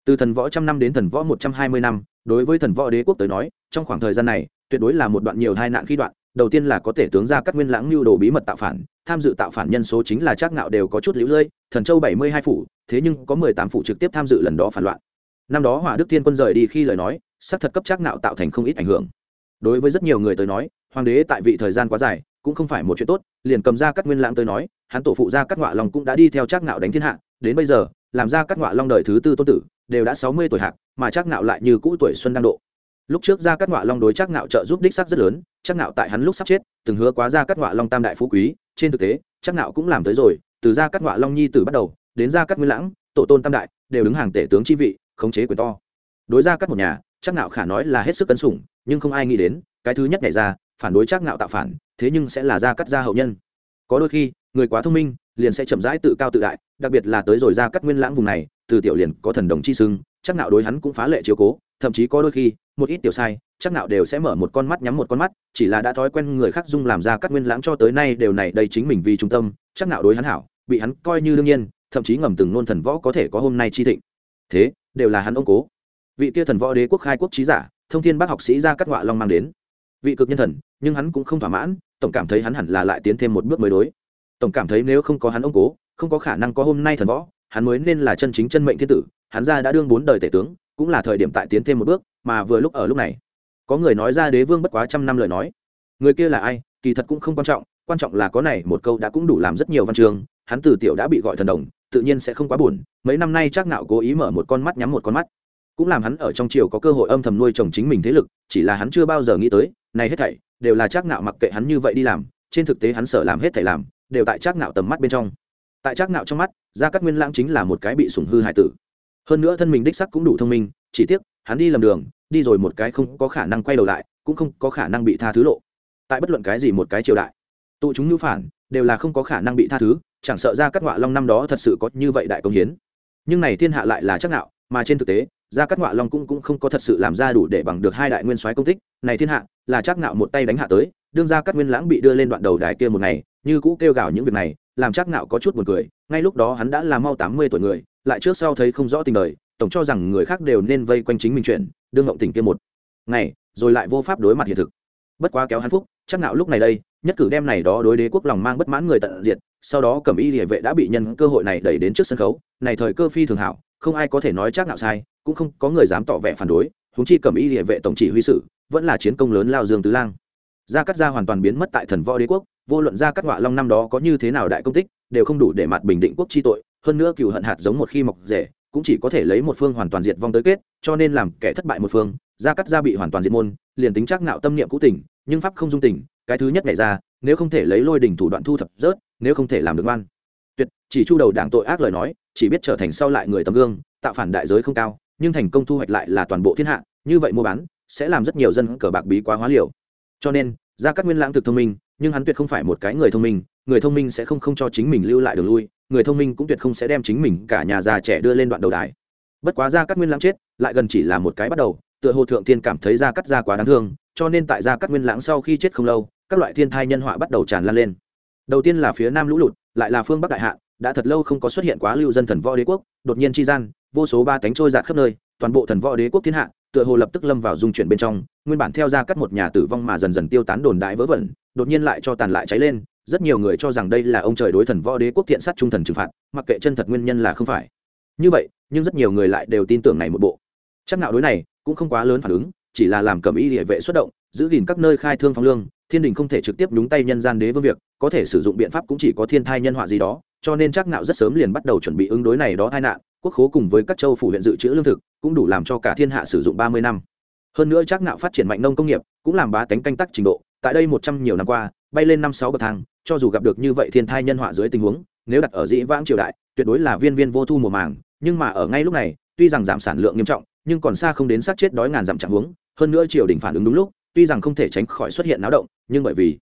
Từ thần võ trăm năm đến thần võ một trăm hai mươi năm, đối với thần võ đế quốc tới nói, trong khoảng thời gian này, tuyệt đối là một đoạn nhiều hai nạn khi đoạn, đầu tiên là có thể tướng ra các nguyên lãng mưu đồ bí mật tạo phản, tham dự tạo phản nhân số chính là chắc ngạo đều có chút lũ lưỡi thần châu bảy mươi hai phủ, thế nhưng có mười tám phủ trực tiếp tham dự lần đó phản loạn. Năm đó hỏa đức thiên quân rời đi khi lời nói xác thật cấp chắc nạo tạo thành không ít ảnh hưởng. Đối với rất nhiều người tới nói, hoàng đế tại vị thời gian quá dài, cũng không phải một chuyện tốt, liền cầm ra các nguyên lãng tới nói, hắn tổ phụ ra các ngọa long cũng đã đi theo chắc nạo đánh thiên hạ, đến bây giờ, làm ra các ngọa long đời thứ tư tôn tử, đều đã sáu mươi tuổi hạc, mà chắc nạo lại như cũ tuổi xuân đang độ. Lúc trước ra các ngọa long đối chắc nạo trợ giúp đích sắc rất lớn chắc nạo tại hắn lúc sắp chết, từng hứa quá ra các ngọa long tam đại phú quý, trên thực tế chắc nạo cũng làm tới rồi, từ ra các ngọa long nhi tử bắt đầu, đến ra các nguyên lãng, tổ tôn tam đại, đều đứng hàng tể tướng chi vị, khống chế quyền to. Đối ra các một nhà chắc nạo khả nói là hết sức cân sủng, nhưng không ai nghĩ đến, cái thứ nhất nhảy ra, phản đối chắc nạo tạo phản, thế nhưng sẽ là ra cắt ra hậu nhân. Có đôi khi, người quá thông minh, liền sẽ chậm rãi tự cao tự đại, đặc biệt là tới rồi ra cắt nguyên lãng vùng này, từ tiểu liền có thần đồng chi sưng chắc nạo đối hắn cũng phá lệ chiếu cố, thậm chí có đôi khi, một ít tiểu sai chắc nạo đều sẽ mở một con mắt nhắm một con mắt, chỉ là đã thói quen người khác dung làm ra cắt nguyên lãng cho tới nay đều này đây chính mình vì trung tâm chắc nạo đối hắn hảo, bị hắn coi như đương nhiên, thậm chí ngầm từng nôn thần võ có thể có hôm nay chi thịnh. Thế, đều là hắn ông cố vị kia thần võ đế quốc khai quốc trí giả, thông thiên bác học sĩ ra cắt ngọa long mang đến. Vị cực nhân thần, nhưng hắn cũng không thỏa mãn, tổng cảm thấy hắn hẳn là lại tiến thêm một bước mới đối. Tổng cảm thấy nếu không có hắn ông cố, không có khả năng có hôm nay thần võ, hắn mới nên là chân chính chân mệnh thiên tử, hắn ra đã đương bốn đời tể tướng, cũng là thời điểm tại tiến thêm một bước, mà vừa lúc ở lúc này. Có người nói ra đế vương bất quá trăm năm lời nói. Người kia là ai, kỳ thật cũng không quan trọng quan trọng là có này một câu đã cũng đủ làm rất nhiều văn chương hắn từ tiểu đã bị gọi thần đồng, tự nhiên sẽ không quá buồn, mấy năm nay chắc nạo cố ý mở một con mắt nhắm một con mắt cũng làm hắn ở trong triều có cơ hội âm thầm nuôi chồng chính mình thế lực, chỉ là hắn chưa bao giờ nghĩ tới, này hết thảy đều là chắc nạo mặc kệ hắn như vậy đi làm, trên thực tế hắn sở làm hết thảy làm, đều tại chắc nạo tầm mắt bên trong. Tại chắc nạo trong mắt, gia cát nguyên lãng chính là một cái bị sủng hư hại tử. Hơn nữa thân mình đích sắc cũng đủ thông minh, chỉ tiếc, hắn đi lầm đường, đi rồi một cái không có khả năng quay đầu lại, cũng không có khả năng bị tha thứ lộ. Tại bất luận cái gì một cái triều đại, tụ chúng nhu phản, đều là không có khả năng bị tha thứ, chẳng sợ ra các ngọa long năm đó thật sự có như vậy đại công hiến. Nhưng này thiên hạ lại là chắc nạo, mà trên thực tế gia cát ngọa long cũng cũng không có thật sự làm ra đủ để bằng được hai đại nguyên soái công tích. Này thiên hạ, là chắc nạo một tay đánh hạ tới, đương gia cát nguyên lãng bị đưa lên đoạn đầu đài kia một ngày, như cũ kêu gào những việc này, làm chắc nạo có chút buồn cười. Ngay lúc đó hắn đã là mau tám mươi tuổi người, lại trước sau thấy không rõ tình đời, tổng cho rằng người khác đều nên vây quanh chính mình chuyện, đương ngộng tình kia một ngày, rồi lại vô pháp đối mặt hiện thực. Bất quá kéo hắn phúc, chắc nạo lúc này đây, nhất cử đem này đó đối đế quốc lòng mang bất mãn người tận diệt sau đó cẩm y địa vệ đã bị nhân cơ hội này đẩy đến trước sân khấu. Này thời cơ phi thường hảo, không ai có thể nói chắc nào sai, cũng không có người dám tỏ vẻ phản đối. Huống chi cẩm y địa vệ tổng chỉ huy sự, vẫn là chiến công lớn lao dương tứ lang. Gia cắt gia hoàn toàn biến mất tại thần võ đế quốc, vô luận gia cắt ngọa long năm đó có như thế nào đại công tích, đều không đủ để mặt bình định quốc chi tội. Hơn nữa cựu hận hạt giống một khi mọc rể cũng chỉ có thể lấy một phương hoàn toàn diệt vong tới kết, cho nên làm kẻ thất bại một phương, gia cắt gia bị hoàn toàn diệt môn, liền tính chắc nạo tâm niệm cũ tình nhưng pháp không dung tình cái thứ nhất nhảy ra, nếu không thể lấy lôi đỉnh thủ đoạn thu thập rớt nếu không thể làm được ngoan. Tuyệt, chỉ chu đầu đảng tội ác lời nói, chỉ biết trở thành sau lại người tấm gương, tạo phản đại giới không cao, nhưng thành công thu hoạch lại là toàn bộ thiên hạ, như vậy mua bán, sẽ làm rất nhiều dân cờ bạc bí quá hóa liều. Cho nên, gia cát nguyên lãng thực thông minh, nhưng hắn tuyệt không phải một cái người thông minh, người thông minh sẽ không không cho chính mình lưu lại đường lui, người thông minh cũng tuyệt không sẽ đem chính mình cả nhà già trẻ đưa lên đoạn đầu đài. Bất quá gia cát nguyên lãng chết, lại gần chỉ là một cái bắt đầu, tựa hồ thượng thiên cảm thấy gia cát gia quá đáng thương, cho nên tại gia cát nguyên lãng sau khi chết không lâu, các loại thiên thai nhân họa bắt đầu tràn lan lên đầu tiên là phía nam lũ lụt, lại là phương bắc đại hạ đã thật lâu không có xuất hiện quá lưu dân thần võ đế quốc, đột nhiên chi gian, vô số ba cánh trôi giạt khắp nơi, toàn bộ thần võ đế quốc thiên hạ, tựa hồ lập tức lâm vào dung chuyển bên trong, nguyên bản theo ra cắt một nhà tử vong mà dần dần tiêu tán đồn đại vớ vẩn, đột nhiên lại cho tàn lại cháy lên, rất nhiều người cho rằng đây là ông trời đối thần võ đế quốc thiện sát trung thần trừng phạt, mặc kệ chân thật nguyên nhân là không phải. Như vậy, nhưng rất nhiều người lại đều tin tưởng này một bộ. Chắc nào đối này, cũng không quá lớn phản ứng, chỉ là làm cầm y địa vệ xuất động, giữ gìn các nơi khai thương phong lương thiên đình không thể trực tiếp nhúng tay nhân gian đế vương việc, có thể sử dụng biện pháp cũng chỉ có thiên thai nhân họa gì đó, cho nên chắc nạo rất sớm liền bắt đầu chuẩn bị ứng đối này đó tai nạn, quốc khố cùng với các châu phủ huyện dự trữ lương thực, cũng đủ làm cho cả thiên hạ sử dụng ba mươi năm. Hơn nữa chắc nạo phát triển mạnh nông công nghiệp, cũng làm bá tánh canh tác trình độ, tại đây một trăm nhiều năm qua, bay lên năm sáu bậc thang, cho dù gặp được như vậy thiên thai nhân họa dưới tình huống, nếu đặt ở dĩ vãng triều đại, tuyệt đối là viên viên vô thu mùa màng, nhưng mà ở ngay lúc này, tuy rằng giảm sản lượng nghiêm trọng, nhưng còn xa không đến sát chết đói ngàn giảm trạng huống, hơn nữa triều đình phản ứng đúng lúc tuy rằng không thể tránh khỏi xuất hiện náo động, nhưng bởi vì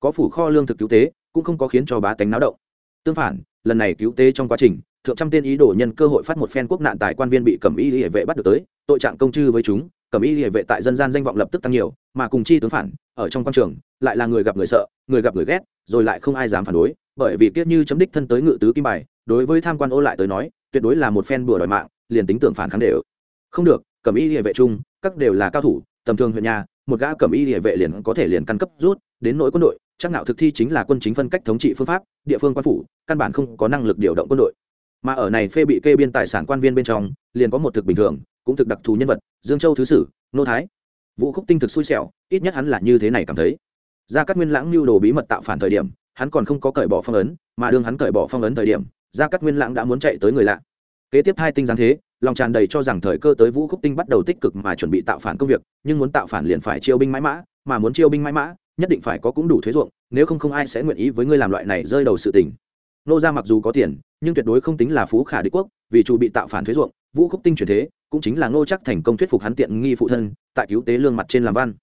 có phủ kho lương thực cứu tế, cũng không có khiến cho bá tánh náo động. Tương phản, lần này cứu tế trong quá trình, thượng trăm tên ý đồ nhân cơ hội phát một phen quốc nạn tại quan viên bị cẩm y hệ vệ bắt được tới, tội trạng công chư với chúng, cẩm y hệ vệ tại dân gian danh vọng lập tức tăng nhiều, mà cùng chi tướng phản, ở trong quan trường, lại là người gặp người sợ, người gặp người ghét, rồi lại không ai dám phản đối, bởi vì kiết như chấm đích thân tới ngự tứ kim bài, đối với tham quan ô lại tới nói, tuyệt đối là một phen bùa đòi mạng, liền tính tưởng phản kháng đều. Không được, cẩm y hệ vệ chung, các đều là cao thủ, tầm thường huyện nhà một gã cẩm y địa vệ liền có thể liền căn cấp rút, đến nỗi quân đội, chắc nạo thực thi chính là quân chính phân cách thống trị phương pháp, địa phương quan phủ, căn bản không có năng lực điều động quân đội. Mà ở này phê bị kê biên tài sản quan viên bên trong, liền có một thực bình thường, cũng thực đặc thù nhân vật, dương châu thứ sử, nô thái. Vũ khúc tinh thực xui xẻo, ít nhất hắn là như thế này cảm thấy. Gia cát nguyên lãng mưu đồ bí mật tạo phản thời điểm, hắn còn không có cởi bỏ phong ấn, mà đương hắn cởi bỏ phong ấn thời điểm, gia cát nguyên lãng đã muốn chạy tới người lạ. Kế tiếp hai tinh giáng thế lòng tràn đầy cho rằng thời cơ tới vũ khúc tinh bắt đầu tích cực mà chuẩn bị tạo phản công việc, nhưng muốn tạo phản liền phải chiêu binh mãi mã, mà muốn chiêu binh mãi mã, nhất định phải có cũng đủ thuế ruộng, nếu không không ai sẽ nguyện ý với ngươi làm loại này rơi đầu sự tình. Nô gia mặc dù có tiền, nhưng tuyệt đối không tính là phú khả đế quốc, vì chủ bị tạo phản thuế ruộng, vũ khúc tinh chuyển thế, cũng chính là ngô chắc thành công thuyết phục hắn tiện nghi phụ thân, tại cứu tế lương mặt trên làm văn.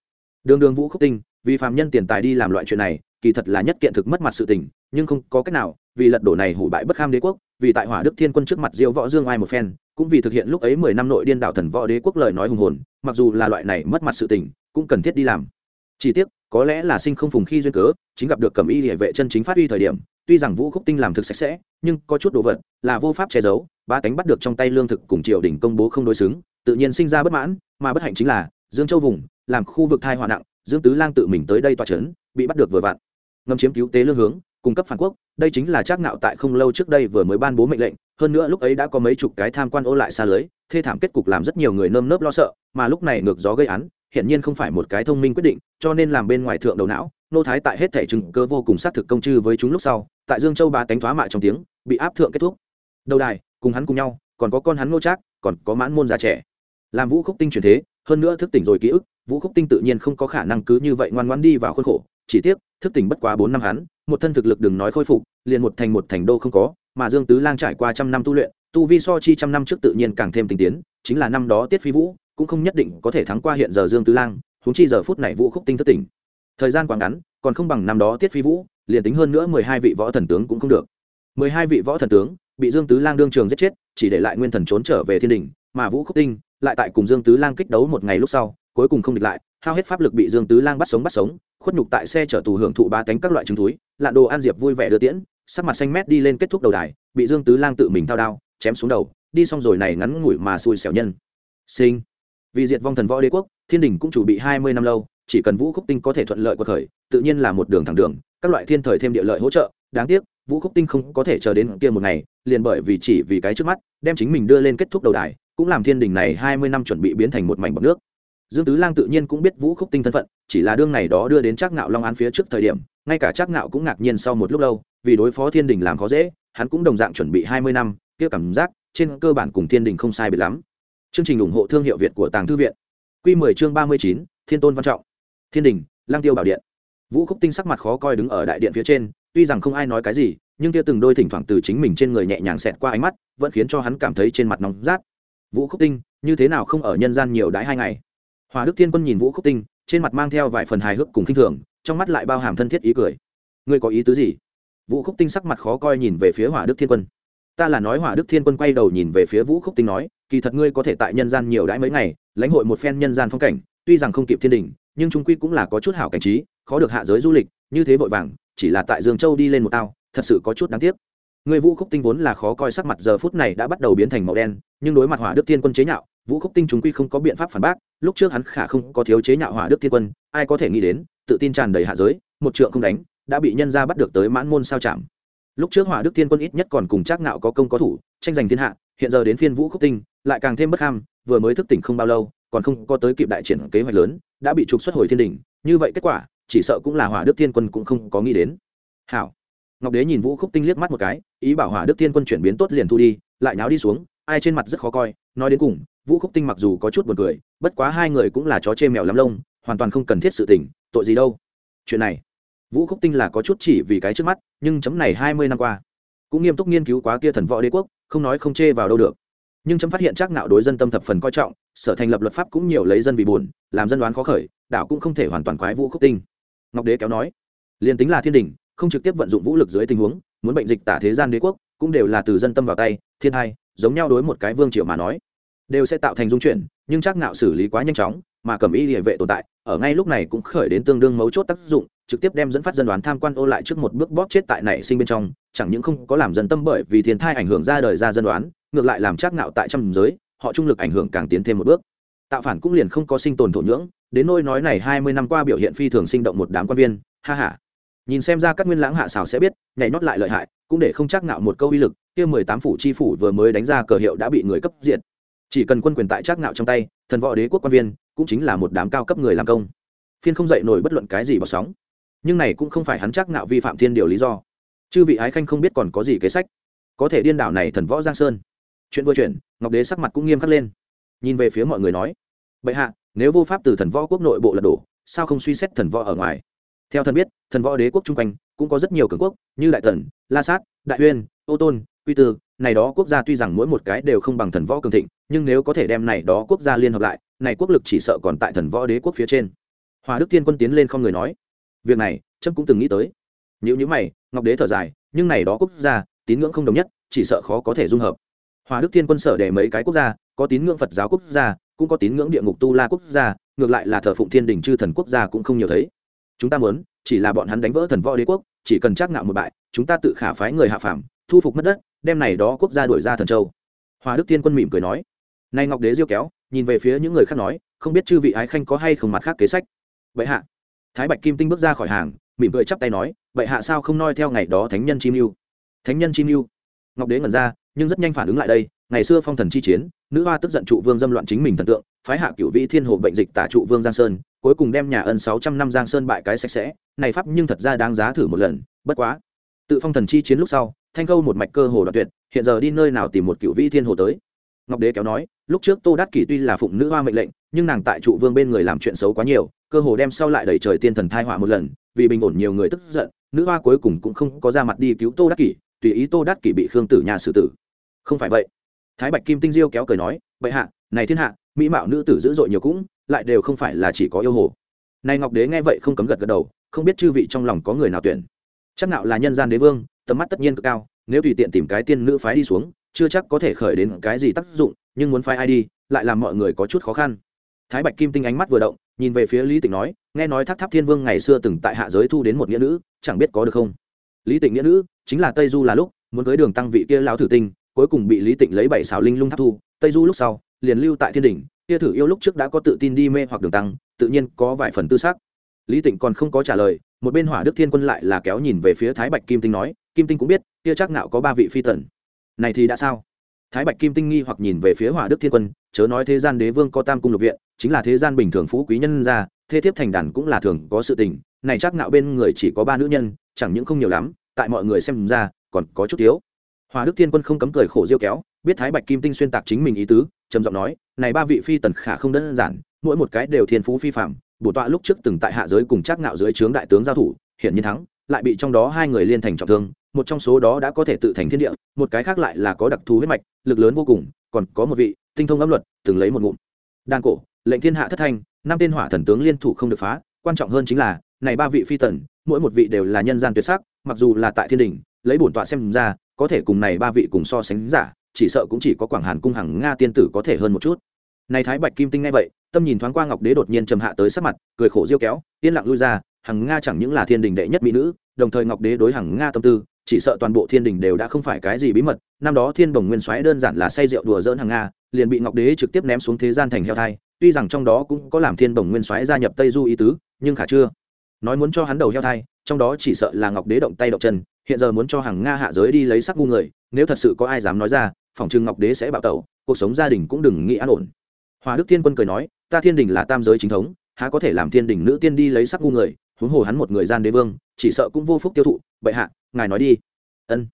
Đường đường vũ khúc tinh, vì phạm nhân tiền tài đi làm loại chuyện này, kỳ thật là nhất kiện thực mất mặt sự tình, nhưng không có cách nào, vì lật đổ này hủ bại bất kham đế quốc, vì tại hỏa đức thiên quân trước mặt diêu võ dương ai một phen cũng vì thực hiện lúc ấy mười năm nội điên đảo thần võ đế quốc lời nói hùng hồn, mặc dù là loại này mất mặt sự tình, cũng cần thiết đi làm. Chỉ tiếc, có lẽ là sinh không phùng khi duyên cớ, chính gặp được cẩm y địa vệ chân chính phát huy thời điểm, tuy rằng vũ khúc tinh làm thực sạch sẽ, nhưng có chút đồ vật, là vô pháp che giấu, ba cánh bắt được trong tay lương thực cùng triều đình công bố không đối xứng, tự nhiên sinh ra bất mãn, mà bất hạnh chính là, dương châu vùng, làm khu vực thai họa nặng, dương tứ lang tự mình tới đây tòa trấn, bị bắt được vừa vặn. Ngâm chiếm cứu tế lương hướng cung cấp phản quốc, đây chính là trác ngạo tại không lâu trước đây vừa mới ban bố mệnh lệnh, hơn nữa lúc ấy đã có mấy chục cái tham quan ô lại xa lưới, thê thảm kết cục làm rất nhiều người nơm nớp lo sợ, mà lúc này ngược gió gây án, hiển nhiên không phải một cái thông minh quyết định, cho nên làm bên ngoài thượng đầu não, nô thái tại hết thể chứng cơ vô cùng xác thực công chư với chúng lúc sau, tại dương châu ba cánh thoá mạ trong tiếng, bị áp thượng kết thúc. Đầu đài, cùng hắn cùng nhau, còn có con hắn ngô trác, còn có mãn môn già trẻ. Làm vũ khúc tinh truyền thế, hơn nữa thức tỉnh rồi ký ức, vũ khúc tinh tự nhiên không có khả năng cứ như vậy ngoan ngoan đi vào khuôn khổ, chỉ tiếc thức tỉnh bất quá bốn năm hắn, một thân thực lực đừng nói khôi phục, liền một thành một thành đô không có, mà dương tứ lang trải qua trăm năm tu luyện, tu vi so chi trăm năm trước tự nhiên càng thêm tinh tiến, chính là năm đó tiết phi vũ, cũng không nhất định có thể thắng qua hiện giờ dương tứ lang, huống chi giờ phút này vũ khúc tinh thất tỉnh. Thời gian quá ngắn, còn không bằng năm đó tiết phi vũ, liền tính hơn nữa mười hai vị võ thần tướng cũng không được. Mười hai vị võ thần tướng, bị dương tứ lang đương trường giết chết, chỉ để lại nguyên thần trốn trở về thiên đình, mà vũ khúc tinh lại tại cùng dương tứ lang kích đấu một ngày lúc sau, cuối cùng không địch lại hao hết pháp lực bị dương tứ lang bắt sống bắt sống, khuất nhục tại xe chở tù hưởng thụ ba cánh các loại trứng túi lạ đồ an diệp vui vẻ đưa tiễn, sắc mặt xanh mét đi lên kết thúc đầu đài, bị dương tứ lang tự mình thao đao, chém xuống đầu, đi xong rồi này ngắn ngủi mà xui xẻo nhân. Sinh. Vì diệt vong thần võ đế quốc, thiên đình cũng chủ bị hai mươi năm lâu, chỉ cần vũ khúc tinh có thể thuận lợi cuộc khởi, tự nhiên là một đường thẳng đường, các loại thiên thời thêm địa lợi hỗ trợ, đáng tiếc, vũ khúc tinh không có thể chờ đến kia một ngày, liền bởi vì chỉ vì cái trước mắt, đem chính mình đưa lên kết thúc đầu đài, cũng làm thiên đình này hai mươi năm chuẩn bị biến thành một mảnh bọc nước dương tứ lang tự nhiên cũng biết vũ khúc tinh thân phận, chỉ là đương này đó đưa đến trác ngạo long án phía trước thời điểm, ngay cả trác ngạo cũng ngạc nhiên sau một lúc lâu, vì đối phó thiên đình làm khó dễ, hắn cũng đồng dạng chuẩn bị hai mươi năm, kia cảm giác, trên cơ bản cùng thiên đình không sai biệt lắm. Chương trình ủng hộ thương hiệu việt của tàng thư viện. Q mười chương ba mươi chín, thiên tôn văn trọng. Thiên đình lang tiêu bảo điện. Vũ khúc tinh sắc mặt khó coi đứng ở đại điện phía trên, tuy rằng không ai nói cái gì, nhưng kia từng đôi thỉnh thoảng từ chính mình trên người nhẹ nhàng xẹt qua ánh mắt, vẫn khiến cho hắn cảm thấy trên mặt nóng rát. Vũ khúc tinh, như thế nào không ở nhân gian nhiều đái hai ngày? Hòa đức thiên quân nhìn vũ khúc tinh, trên mặt mang theo vài phần hài hước cùng khinh thường, trong mắt lại bao hàm thân thiết ý cười. Ngươi có ý tứ gì? Vũ khúc tinh sắc mặt khó coi nhìn về phía hỏa đức thiên quân. Ta là nói hỏa đức thiên quân quay đầu nhìn về phía vũ khúc tinh nói, kỳ thật ngươi có thể tại nhân gian nhiều đãi mấy ngày, lãnh hội một phen nhân gian phong cảnh, tuy rằng không kịp thiên đình, nhưng chúng quy cũng là có chút hảo cảnh trí, khó được hạ giới du lịch, như thế vội vàng, chỉ là tại dương châu đi lên một tao, thật sự có chút đáng tiếc. Người vũ khúc tinh vốn là khó coi sắc mặt giờ phút này đã bắt đầu biến thành màu đen, nhưng đối mặt hỏa đức thiên quân chế nhạo vũ khúc tinh chúng quy không có biện pháp phản bác, lúc trước hắn khả không có thiếu chế nhạo hỏa đức thiên quân, ai có thể nghĩ đến, tự tin tràn đầy hạ giới, một trượng không đánh, đã bị nhân ra bắt được tới mãn môn sao chạm. Lúc trước hỏa đức thiên quân ít nhất còn cùng trác nạo có công có thủ, tranh giành thiên hạ, hiện giờ đến phiên vũ khúc tinh, lại càng thêm bất ham, vừa mới thức tỉnh không bao lâu, còn không có tới kịp đại triển kế hoạch lớn, đã bị trục xuất hồi thiên đình như vậy kết quả, chỉ sợ cũng là hỏa đức thiên quân cũng không có nghĩ đến. Hảo. Ngọc đế nhìn vũ khúc tinh liếc mắt một cái, ý bảo hỏa đức thiên quân chuyển biến tốt liền thu đi, lại nháo đi xuống, ai trên mặt rất khó coi, nói đến cùng vũ khúc tinh mặc dù có chút buồn cười, bất quá hai người cũng là chó chê mèo lắm lông, hoàn toàn không cần thiết sự tình, tội gì đâu. Chuyện này, vũ khúc tinh là có chút chỉ vì cái trước mắt, nhưng chấm này hai mươi năm qua, cũng nghiêm túc nghiên cứu quá kia thần võ đế quốc, không nói không chê vào đâu được. Nhưng chấm phát hiện chắc nạo đối dân tâm thập phần coi trọng, sở thành lập luật pháp cũng nhiều lấy dân vì buồn, làm dân đoán khó khởi, đảo cũng không thể hoàn toàn quái vũ khúc tinh. Ngọc đế kéo nói liền tính là thiên đình, không trực tiếp vận dụng vũ lực dưới tình huống, muốn bệnh dịch tả thế gian đế quốc, cũng đều là từ dân tâm vào tay, thiên hai, giống nhau đối một cái vương triều mà nói đều sẽ tạo thành dung chuyển, nhưng chắc nạo xử lý quá nhanh chóng, mà cẩm y địa vệ tồn tại, ở ngay lúc này cũng khởi đến tương đương mấu chốt tác dụng, trực tiếp đem dẫn phát dân đoán tham quan ô lại trước một bước bóp chết tại nảy sinh bên trong, chẳng những không có làm dân tâm bởi vì thiên thai ảnh hưởng ra đời ra dân đoán, ngược lại làm chắc nạo tại trăm giới, họ trung lực ảnh hưởng càng tiến thêm một bước. Tạo phản cũng liền không có sinh tồn thổ nhưỡng, đến nôi nói này hai mươi năm qua biểu hiện phi thường sinh động một đám quan viên, ha ha. Nhìn xem ra các nguyên lãng hạ xảo sẽ biết, nhảy nót lại lợi hại, cũng để không chắc nạo một câu uy lực, kia mười tám phủ chi phủ vừa mới đánh ra cờ hiệu đã bị người cấp diện chỉ cần quân quyền tại trác ngạo trong tay, thần võ đế quốc quan viên cũng chính là một đám cao cấp người làm công. Phiên không dậy nổi bất luận cái gì bọc sóng. Nhưng này cũng không phải hắn trác ngạo vi phạm thiên điều lý do. Chư vị ái khanh không biết còn có gì kế sách. Có thể điên đảo này thần võ giang sơn. Chuyện vừa chuyển, ngọc đế sắc mặt cũng nghiêm khắc lên. Nhìn về phía mọi người nói, bệ hạ, nếu vô pháp từ thần võ quốc nội bộ lật đổ, sao không suy xét thần võ ở ngoài? Theo thần biết, thần võ đế quốc chung quanh cũng có rất nhiều cường quốc, như đại tần la sát, đại uyên, ô tôn, quy tư này đó quốc gia tuy rằng mỗi một cái đều không bằng thần võ cường thịnh, nhưng nếu có thể đem này đó quốc gia liên hợp lại, này quốc lực chỉ sợ còn tại thần võ đế quốc phía trên. Hòa đức Thiên quân tiến lên không người nói, việc này trâm cũng từng nghĩ tới. Nếu như mày, ngọc đế thở dài, nhưng này đó quốc gia, tín ngưỡng không đồng nhất, chỉ sợ khó có thể dung hợp. Hòa đức thiên quân sở để mấy cái quốc gia, có tín ngưỡng phật giáo quốc gia, cũng có tín ngưỡng địa ngục tu la quốc gia, ngược lại là thờ phụng thiên đình chư thần quốc gia cũng không nhiều thấy. Chúng ta muốn, chỉ là bọn hắn đánh vỡ thần võ đế quốc, chỉ cần chắc ngạo một bại, chúng ta tự khả phái người hạ phàm, thu phục mất đất đem này đó quốc gia đuổi ra thần châu. Hòa đức thiên quân mỉm cười nói. Nay ngọc đế diêu kéo, nhìn về phía những người khác nói, không biết chư vị ái khanh có hay không mặt khác kế sách. Vậy hạ. Thái bạch kim tinh bước ra khỏi hàng, mỉm cười chắp tay nói vậy hạ sao không noi theo ngày đó thánh nhân chim mưu thánh nhân chim mưu ngọc đế ngẩn ra, nhưng rất nhanh phản ứng lại đây, ngày xưa phong thần chi chiến, nữ hoa tức giận trụ vương dâm loạn chính mình thần tượng, phái hạ cửu vĩ thiên hồ bệnh dịch tả trụ vương giang sơn, cuối cùng đem nhà ân sáu trăm năm giang sơn bại cái sạch sẽ, này pháp nhưng thật ra đáng giá thử một lần, bất quá. Tự phong thần chi chiến lúc sau thanh câu một mạch cơ hồ đoạn tuyệt, hiện giờ đi nơi nào tìm một cựu vĩ thiên hồ tới? Ngọc đế kéo nói, lúc trước tô đắc kỷ tuy là phụng nữ hoa mệnh lệnh, nhưng nàng tại trụ vương bên người làm chuyện xấu quá nhiều, cơ hồ đem sau lại đẩy trời tiên thần thai họa một lần, vì bình ổn nhiều người tức giận, nữ hoa cuối cùng cũng không có ra mặt đi cứu tô đắc kỷ tùy ý tô đắc kỷ bị khương tử nhà xử tử. Không phải vậy. Thái bạch kim tinh diêu kéo cười nói vậy hạ, này thiên hạ, mỹ mạo nữ tử dữ dội nhiều cũng, lại đều không phải là chỉ có yêu hồ. Này ngọc đế nghe vậy không cấm gật gật đầu, không biết chư vị trong lòng có người nào tuyển chắc nạo là nhân gian đế vương, tầm mắt tất nhiên cực cao, nếu tùy tiện tìm cái tiên nữ phái đi xuống, chưa chắc có thể khởi đến cái gì tác dụng, nhưng muốn phái ai đi, lại làm mọi người có chút khó khăn. Thái bạch kim tinh ánh mắt vừa động, nhìn về phía lý tịnh nói, nghe nói thác tháp thiên vương ngày xưa từng tại hạ giới thu đến một nghĩa nữ, chẳng biết có được không? Lý tịnh nghĩa nữ, chính là tây du là lúc, muốn tới đường tăng vị kia lão thử tinh, cuối cùng bị lý tịnh lấy bảy xảo linh lung tháp thu, tây du lúc sau, liền lưu tại thiên đỉnh, kia thử yêu lúc trước đã có tự tin đi mê hoặc đường tăng, tự nhiên có vài phần tư xác lý tịnh còn không có trả lời, một bên hỏa đức thiên quân lại là kéo nhìn về phía thái bạch kim tinh nói, kim tinh cũng biết, kia chắc nạo có ba vị phi tần này thì đã sao? Thái bạch kim tinh nghi hoặc nhìn về phía hỏa đức thiên quân, chớ nói thế gian đế vương có tam cung lục viện, chính là thế gian bình thường phú quý nhân gia, thế thiếp thành đàn cũng là thường có sự tình, này chắc nạo bên người chỉ có ba nữ nhân, chẳng những không nhiều lắm, tại mọi người xem ra, còn có chút thiếu. Hòa đức thiên quân không cấm cười khổ diêu kéo, biết thái bạch kim tinh xuyên tạc chính mình ý tứ, trầm giọng nói, này ba vị phi tần khả không đơn giản, mỗi một cái đều thiên phú phi phạm bổ tọa lúc trước từng tại hạ giới cùng chắc nạo dưới trướng đại tướng giao thủ hiện nhiên thắng, lại bị trong đó hai người liên thành trọng thương, một trong số đó đã có thể tự thành thiên địa, một cái khác lại là có đặc thù huyết mạch, lực lớn vô cùng, còn có một vị, tinh thông âm luật, từng lấy một ngụm. Đan cổ, lệnh thiên hạ thất thanh, năm tên hỏa thần tướng liên thủ không được phá, quan trọng hơn chính là, này ba vị phi tần, mỗi một vị đều là nhân gian tuyệt sắc, mặc dù là tại thiên đình, lấy bổn tọa xem ra, có thể cùng này ba vị cùng so sánh giả, chỉ sợ cũng chỉ có quảng hàn cung hằng nga tiên tử có thể hơn một chút. Này thái bạch kim tinh ngay vậy tâm nhìn thoáng qua ngọc đế đột nhiên trầm hạ tới sắc mặt, cười khổ diêu kéo, yên lặng lui ra, hằng nga chẳng những là thiên đình đệ nhất mỹ nữ, đồng thời ngọc đế đối hằng nga tâm tư, chỉ sợ toàn bộ thiên đình đều đã không phải cái gì bí mật. Năm đó thiên đồng nguyên soái đơn giản là say rượu đùa dỡn hằng nga, liền bị ngọc đế trực tiếp ném xuống thế gian thành heo thai, tuy rằng trong đó cũng có làm thiên đồng nguyên soái gia nhập tây du ý tứ, nhưng khả chưa. Nói muốn cho hắn đầu heo thai, trong đó chỉ sợ là ngọc đế động tay động chân, hiện giờ muốn cho hằng nga hạ giới đi lấy sắc ngu người, nếu thật sự có ai dám nói ra phòng trừng ngọc đế sẽ bạo tẩu, cuộc sống gia đình cũng đừng nghĩ an ổn. Hòa đức thiên quân cười nói ta thiên đình là tam giới chính thống, há có thể làm thiên đình nữ tiên đi lấy sắc ngu người, huống hồ hắn một người gian đế vương, chỉ sợ cũng vô phúc tiêu thụ, bệ hạ, ngài nói đi. Ân.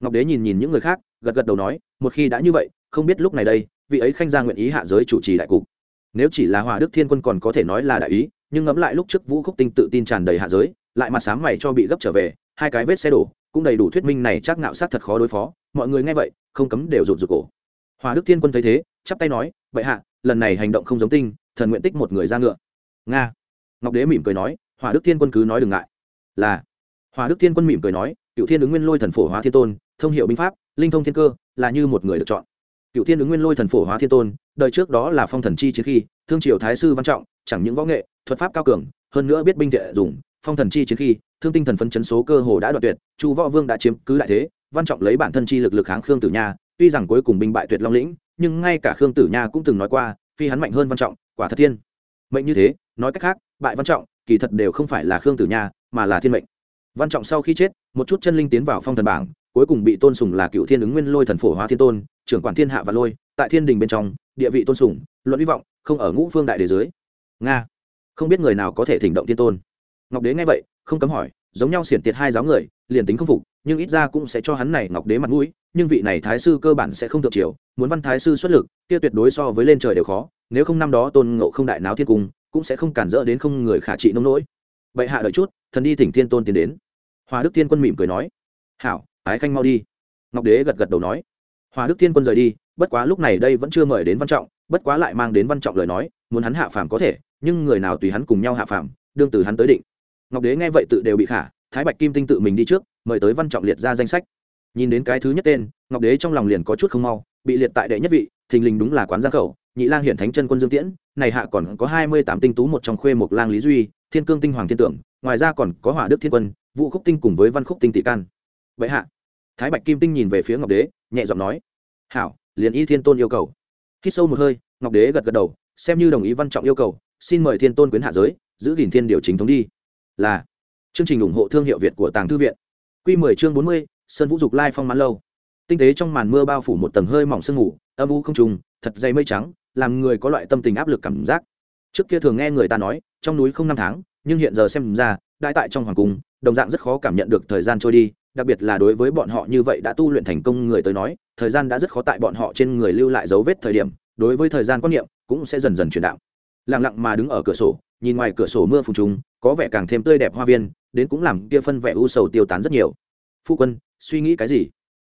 Ngọc đế nhìn nhìn những người khác, gật gật đầu nói, một khi đã như vậy, không biết lúc này đây, vị ấy khanh gia nguyện ý hạ giới chủ trì đại cục. Nếu chỉ là hòa đức thiên quân còn có thể nói là đại ý, nhưng ngẫm lại lúc trước vũ khúc tinh tự tin tràn đầy hạ giới, lại mặt sáng mày cho bị gấp trở về, hai cái vết xe đổ, cũng đầy đủ thuyết minh này chắc nạo sát thật khó đối phó, mọi người nghe vậy, không cấm đều rụt rụt cổ. Hòa đức thiên quân thấy thế, chắp tay nói vậy hạ lần này hành động không giống tinh, thần nguyện tích một người ra ngựa. Nga. Ngọc đế mỉm cười nói hòa đức thiên quân cứ nói đừng ngại. Là. Hòa đức thiên quân mỉm cười nói cựu thiên ứng nguyên lôi thần phổ hóa thiên tôn, thông hiệu binh pháp, linh thông thiên cơ, là như một người được chọn. Cựu thiên ứng nguyên lôi thần phổ hóa thiên tôn, đời trước đó là phong thần chi chiến khi, thương triều thái sư văn trọng, chẳng những võ nghệ, thuật pháp cao cường, hơn nữa biết binh thiện dùng, phong thần chi chiến khi, thương tinh thần phấn chấn số cơ hồ đã đoạt tuyệt, chu võ vương đã chiếm cứ đại thế, văn trọng lấy bản thân chi lực lực kháng khương tử nha tuy rằng cuối cùng binh bại tuyệt long lĩnh, nhưng ngay cả khương tử nha cũng từng nói qua, phi hắn mạnh hơn văn trọng, quả thật thiên. Mệnh như thế, nói cách khác, bại văn trọng, kỳ thật đều không phải là khương tử nha, mà là thiên mệnh. Văn trọng sau khi chết, một chút chân linh tiến vào phong thần bảng, cuối cùng bị tôn sùng là cựu thiên ứng nguyên lôi thần phổ hóa thiên tôn, trưởng quản thiên hạ và lôi, tại thiên đình bên trong, địa vị tôn sùng, luận hy vọng, không ở ngũ phương đại đế dưới. Nga. Không biết người nào có thể thỉnh động thiên tôn. Ngọc đế nghe vậy, không cấm hỏi, giống nhau xiển tiệt hai giáo người, liền tính không phục nhưng ít ra cũng sẽ cho hắn này ngọc đế mặt mũi, nhưng vị này thái sư cơ bản sẽ không thượng triều, muốn văn thái sư xuất lực, kia tuyệt đối so với lên trời đều khó, nếu không năm đó tôn ngộ không đại náo thiên cung, cũng sẽ không cản rỡ đến không người khả trị nông nỗi. Vậy hạ đợi chút, thần đi thỉnh thiên tôn tiến đến. Hòa đức thiên quân mỉm cười nói, hảo, ái khanh mau đi. Ngọc đế gật gật đầu nói. Hòa đức thiên quân rời đi, bất quá lúc này đây vẫn chưa mời đến văn trọng, bất quá lại mang đến văn trọng lời nói, muốn hắn hạ phàm có thể, nhưng người nào tùy hắn cùng nhau hạ phàm, đương từ hắn tới định. Ngọc đế nghe vậy tự đều bị khả, thái bạch kim tinh tự mình đi trước mời tới văn trọng liệt ra danh sách. Nhìn đến cái thứ nhất tên, ngọc đế trong lòng liền có chút không mau, bị liệt tại đệ nhất vị, thình lình đúng là quán giang khẩu, nhị lang hiển thánh chân quân dương tiễn, này hạ còn có hai mươi tám tinh tú một trong khuê một lang lý duy, thiên cương tinh hoàng thiên tưởng ngoài ra còn có hỏa đức thiên quân, vũ khúc tinh cùng với văn khúc tinh tị can. Vậy hạ, thái bạch kim tinh nhìn về phía ngọc đế, nhẹ giọng nói, hảo, liền y thiên tôn yêu cầu. Khi sâu một hơi, ngọc đế gật gật đầu, xem như đồng ý văn trọng yêu cầu, xin mời thiên tôn quyến hạ giới, giữ gìn thiên điều chính thống đi. Là, chương trình ủng hộ thương hiệu việt của tàng thư viện. Quy 10 chương 40, sơn vũ dục lai phong mãn lâu. Tinh tế trong màn mưa bao phủ một tầng hơi mỏng sương mù âm u không trùng thật dày mây trắng làm người có loại tâm tình áp lực cảm giác. Trước kia thường nghe người ta nói trong núi không năm tháng nhưng hiện giờ xem ra đại tại trong hoàng cung đồng dạng rất khó cảm nhận được thời gian trôi đi đặc biệt là đối với bọn họ như vậy đã tu luyện thành công người tới nói thời gian đã rất khó tại bọn họ trên người lưu lại dấu vết thời điểm đối với thời gian quan niệm cũng sẽ dần dần chuyển đạo. Lặng lặng mà đứng ở cửa sổ nhìn ngoài cửa sổ mưa phùn trùng có vẻ càng thêm tươi đẹp hoa viên đến cũng làm kia phân vẻ u sầu tiêu tán rất nhiều. Phu quân, suy nghĩ cái gì?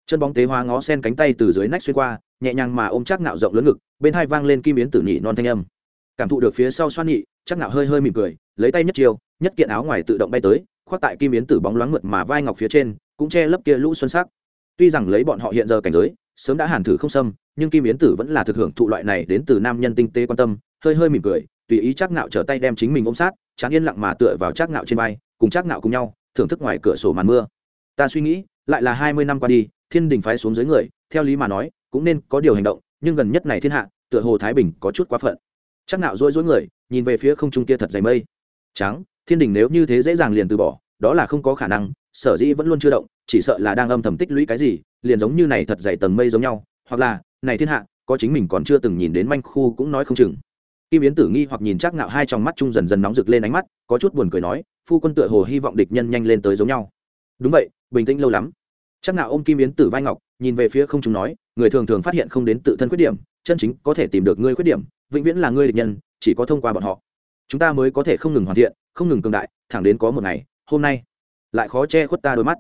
Chân bóng tế hoa ngó sen cánh tay từ dưới nách xuyên qua, nhẹ nhàng mà ôm chắc nạo rộng lớn ngực, bên hai vang lên kim yến tử nhị non thanh âm. Cảm thụ được phía sau xoan nhị, chắc nạo hơi hơi mỉm cười, lấy tay nhất chiều nhất kiện áo ngoài tự động bay tới, khoác tại kim yến tử bóng loáng mượt mà vai ngọc phía trên, cũng che lấp kia lũ xuân sắc. Tuy rằng lấy bọn họ hiện giờ cảnh giới, sớm đã hàn thử không xâm, nhưng kim yến tử vẫn là thực hưởng thụ loại này đến từ nam nhân tinh tế quan tâm, hơi hơi mỉm cười, tùy ý chắc nạo trở tay đem chính mình ôm sát, chán yên lặng mà tựa vào chắc nạo trên vai cùng chắc nạo cùng nhau, thưởng thức ngoài cửa sổ màn mưa. Ta suy nghĩ, lại là hai mươi năm qua đi, thiên đình phái xuống dưới người, theo lý mà nói, cũng nên có điều hành động, nhưng gần nhất này thiên hạ, tựa hồ thái bình có chút quá phận. Chắc nạo rối rối người, nhìn về phía không trung kia thật dày mây. Trắng, thiên đình nếu như thế dễ dàng liền từ bỏ, đó là không có khả năng, sở dĩ vẫn luôn chưa động, chỉ sợ là đang âm thầm tích lũy cái gì, liền giống như này thật dày tầng mây giống nhau, hoặc là, này thiên hạ, có chính mình còn chưa từng nhìn đến manh khu cũng nói không chừng kim yến tử nghi hoặc nhìn chắc nạo hai trong mắt trung dần dần nóng rực lên ánh mắt, có chút buồn cười nói, phu quân tựa hồ hy vọng địch nhân nhanh lên tới giống nhau. Đúng vậy, bình tĩnh lâu lắm. Chắc nạo ôm kim yến tử vai ngọc, nhìn về phía không chúng nói, người thường thường phát hiện không đến tự thân khuyết điểm, chân chính có thể tìm được ngươi khuyết điểm, vĩnh viễn là ngươi địch nhân, chỉ có thông qua bọn họ. Chúng ta mới có thể không ngừng hoàn thiện, không ngừng cường đại, thẳng đến có một ngày, hôm nay. Lại khó che khuất ta đôi mắt.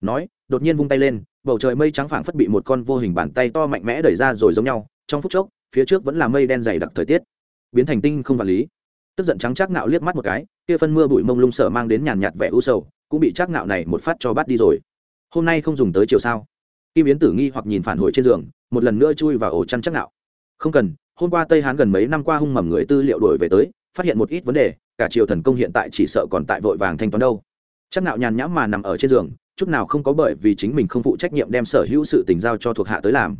Nói, đột nhiên vung tay lên, bầu trời mây trắng phảng phất bị một con vô hình bàn tay to mạnh mẽ đẩy ra rồi giống nhau, trong phút chốc, phía trước vẫn là mây đen dày đặc thời tiết biến thành tinh không vật lý. Tức giận trắng chắc nạo liếc mắt một cái, kia phân mưa bụi mông lung sở mang đến nhàn nhạt vẻ u sầu, cũng bị chắc nạo này một phát cho bắt đi rồi. Hôm nay không dùng tới chiều sao? Kim yến tử nghi hoặc nhìn phản hồi trên giường, một lần nữa chui vào ổ chăn chắc nạo không cần, hôm qua tây hán gần mấy năm qua hung mầm người tư liệu đổi về tới, phát hiện một ít vấn đề, cả triều thần công hiện tại chỉ sợ còn tại vội vàng thanh toán đâu. Chắc nạo nhàn nhãm mà nằm ở trên giường, chút nào không có bởi vì chính mình không phụ trách nhiệm đem sở hữu sự tình giao cho thuộc hạ tới làm.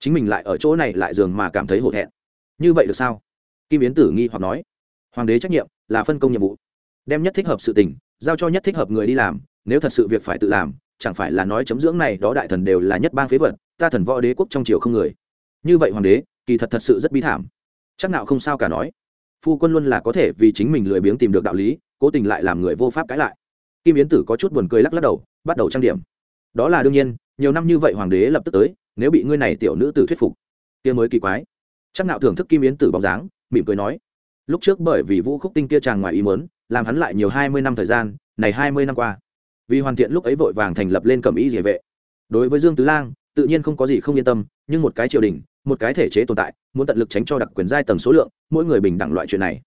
Chính mình lại ở chỗ này lại giường mà cảm thấy hổ thẹn. Như vậy được sao? Kim yến tử nghi hoặc nói, hoàng đế trách nhiệm là phân công nhiệm vụ. Đem nhất thích hợp sự tình, giao cho nhất thích hợp người đi làm, nếu thật sự việc phải tự làm, chẳng phải là nói chấm dưỡng này đó đại thần đều là nhất bang phế vật, ta thần võ đế quốc trong triều không người. Như vậy hoàng đế, kỳ thật thật sự rất bi thảm. Chắc nào không sao cả nói. Phu quân luôn là có thể vì chính mình lười biếng tìm được đạo lý, cố tình lại làm người vô pháp cãi lại. Kim yến tử có chút buồn cười lắc lắc đầu, bắt đầu trang điểm. Đó là đương nhiên, nhiều năm như vậy hoàng đế lập tức tới, nếu bị ngươi này tiểu nữ tử thuyết phục, kia mới kỳ quái. Chắc nào thưởng thức kim yến tử bóng dáng mỉm cười nói, lúc trước bởi vì vũ khúc tinh kia chàng ngoài ý muốn, làm hắn lại nhiều hai mươi năm thời gian, này hai mươi năm qua, vì hoàn thiện lúc ấy vội vàng thành lập lên cẩm y địa vệ. Đối với dương tứ lang, tự nhiên không có gì không yên tâm, nhưng một cái triều đình, một cái thể chế tồn tại, muốn tận lực tránh cho đặc quyền giai tầng số lượng, mỗi người bình đẳng loại chuyện này.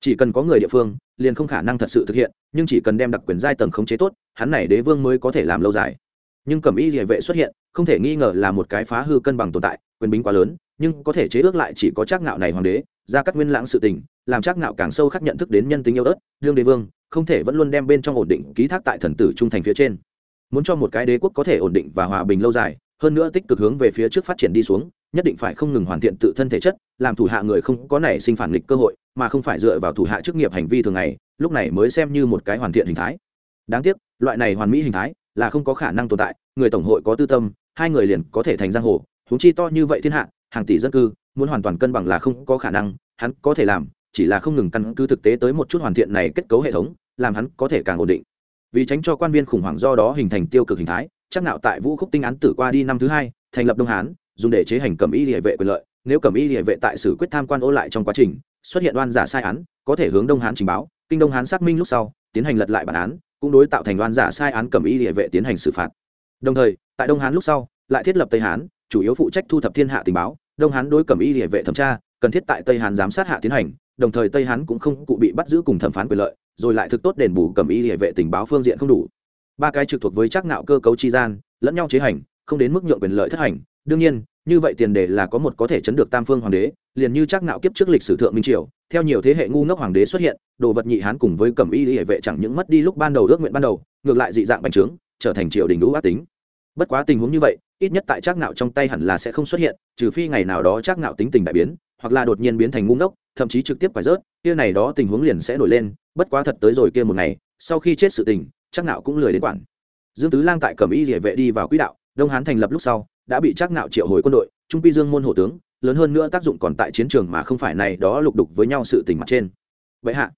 Chỉ cần có người địa phương, liền không khả năng thật sự thực hiện, nhưng chỉ cần đem đặc quyền giai tầng khống chế tốt, hắn này đế vương mới có thể làm lâu dài. Nhưng cẩm y địa vệ xuất hiện, không thể nghi ngờ là một cái phá hư cân bằng tồn tại, quyền bính quá lớn, nhưng có thể chế ước lại chỉ có trác ngạo này hoàng đế ra cắt nguyên lãng sự tình, làm chắc ngạo càng sâu khắc nhận thức đến nhân tính yêu ớt, đương đế vương, không thể vẫn luôn đem bên trong ổn định ký thác tại thần tử trung thành phía trên. Muốn cho một cái đế quốc có thể ổn định và hòa bình lâu dài, hơn nữa tích cực hướng về phía trước phát triển đi xuống, nhất định phải không ngừng hoàn thiện tự thân thể chất, làm thủ hạ người không có nảy sinh phản nghịch cơ hội, mà không phải dựa vào thủ hạ chức nghiệp hành vi thường ngày, lúc này mới xem như một cái hoàn thiện hình thái. Đáng tiếc, loại này hoàn mỹ hình thái là không có khả năng tồn tại, người tổng hội có tư tâm, hai người liền có thể thành giang hồ, huống chi to như vậy thiên hạ, hàng tỷ dân cư muốn hoàn toàn cân bằng là không có khả năng, hắn có thể làm, chỉ là không ngừng căn cứ thực tế tới một chút hoàn thiện này kết cấu hệ thống, làm hắn có thể càng ổn định. Vì tránh cho quan viên khủng hoảng do đó hình thành tiêu cực hình thái, chắc nạo tại vũ khúc tinh án tử qua đi năm thứ hai, thành lập đông hán, dùng để chế hành cẩm y địa vệ quyền lợi. Nếu cẩm y địa vệ tại xử quyết tham quan ô lại trong quá trình, xuất hiện oan giả sai án, có thể hướng đông hán trình báo. Kinh đông hán xác minh lúc sau, tiến hành lật lại bản án, cũng đối tạo thành oan giả sai án cẩm y địa vệ tiến hành xử phạt. Đồng thời, tại đông hán lúc sau, lại thiết lập tây hán, chủ yếu phụ trách thu thập thiên hạ tình báo đông hán đối cẩm y địa vệ thẩm tra, cần thiết tại tây hán giám sát hạ tiến hành, đồng thời tây hán cũng không cụ bị bắt giữ cùng thẩm phán quyền lợi, rồi lại thực tốt đền bù cẩm y địa vệ tình báo phương diện không đủ. Ba cái trực thuộc với chắc nạo cơ cấu chi gian, lẫn nhau chế hành, không đến mức nhượng quyền lợi thất hành. Đương nhiên, như vậy tiền đề là có một có thể chấn được tam phương hoàng đế, liền như chắc nạo kiếp trước lịch sử thượng minh triều, theo nhiều thế hệ ngu ngốc hoàng đế xuất hiện, đồ vật nhị hán cùng với cẩm y địa vệ chẳng những mất đi lúc ban đầu ước nguyện ban đầu, ngược lại dị dạng bành trướng, trở thành triều đình lũ ác tính bất quá tình huống như vậy, ít nhất tại Trác nạo trong tay hẳn là sẽ không xuất hiện, trừ phi ngày nào đó Trác nạo tính tình đại biến, hoặc là đột nhiên biến thành ngu ngốc, thậm chí trực tiếp quả rớt, kia này đó tình huống liền sẽ nổi lên, bất quá thật tới rồi kia một ngày, sau khi chết sự tình, Trác nạo cũng lười đến quản. Dương tứ lang tại cẩm y địa vệ đi vào quỹ đạo, đông hán thành lập lúc sau, đã bị Trác nạo triệu hồi quân đội, trung quy dương môn hổ tướng, lớn hơn nữa tác dụng còn tại chiến trường mà không phải này đó lục đục với nhau sự tình mặt trên. Vậy hạ,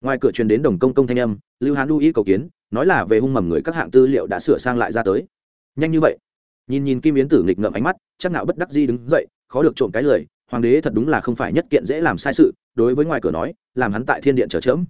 ngoài cửa truyền đến đồng công công thanh âm, lưu hán lưu ý cầu kiến, nói là về hung mầm người các hạng tư liệu đã sửa sang lại ra tới nhanh như vậy. Nhìn nhìn kim yến tử nghịch ngợm ánh mắt, chắc nạo bất đắc di đứng dậy, khó được trộm cái lời, hoàng đế thật đúng là không phải nhất kiện dễ làm sai sự, đối với ngoài cửa nói, làm hắn tại thiên điện chờ chớm.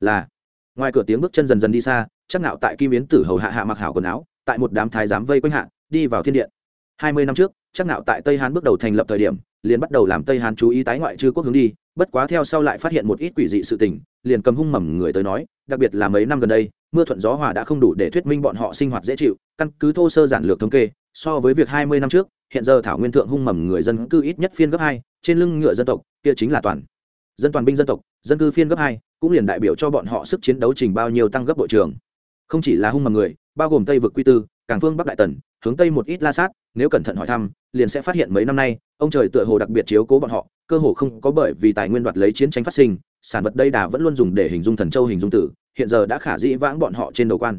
Là, ngoài cửa tiếng bước chân dần dần đi xa, chắc nạo tại kim yến tử hầu hạ hạ mặc hảo quần áo, tại một đám thái giám vây quanh hạ, đi vào thiên điện. Hai mươi năm trước, chắc nạo tại tây hán bước đầu thành lập thời điểm, liền bắt đầu làm tây hán chú ý tái ngoại chư quốc hướng đi, bất quá theo sau lại phát hiện một ít quỷ dị sự tình liền cầm hung mầm người tới nói, đặc biệt là mấy năm gần đây, mưa thuận gió hòa đã không đủ để thuyết minh bọn họ sinh hoạt dễ chịu, căn cứ thô sơ giản lược thống kê, so với việc hai mươi năm trước, hiện giờ thảo nguyên thượng hung mầm người dân cư ít nhất phiên gấp hai, trên lưng ngựa dân tộc, kia chính là toàn. Dân toàn binh dân tộc, dân cư phiên gấp hai, cũng liền đại biểu cho bọn họ sức chiến đấu trình bao nhiêu tăng gấp bộ trường không chỉ là hung mầm người, bao gồm tây vực quy tư càng phương bắc đại tần, hướng tây một ít la sát, nếu cẩn thận hỏi thăm, liền sẽ phát hiện mấy năm nay, ông trời tựa hồ đặc biệt chiếu cố bọn họ, cơ hồ không có bởi vì tài nguyên đoạt lấy chiến tranh phát sinh, sản vật đây đà vẫn luôn dùng để hình dung thần châu hình dung tử, hiện giờ đã khả dĩ vãng bọn họ trên đầu quan.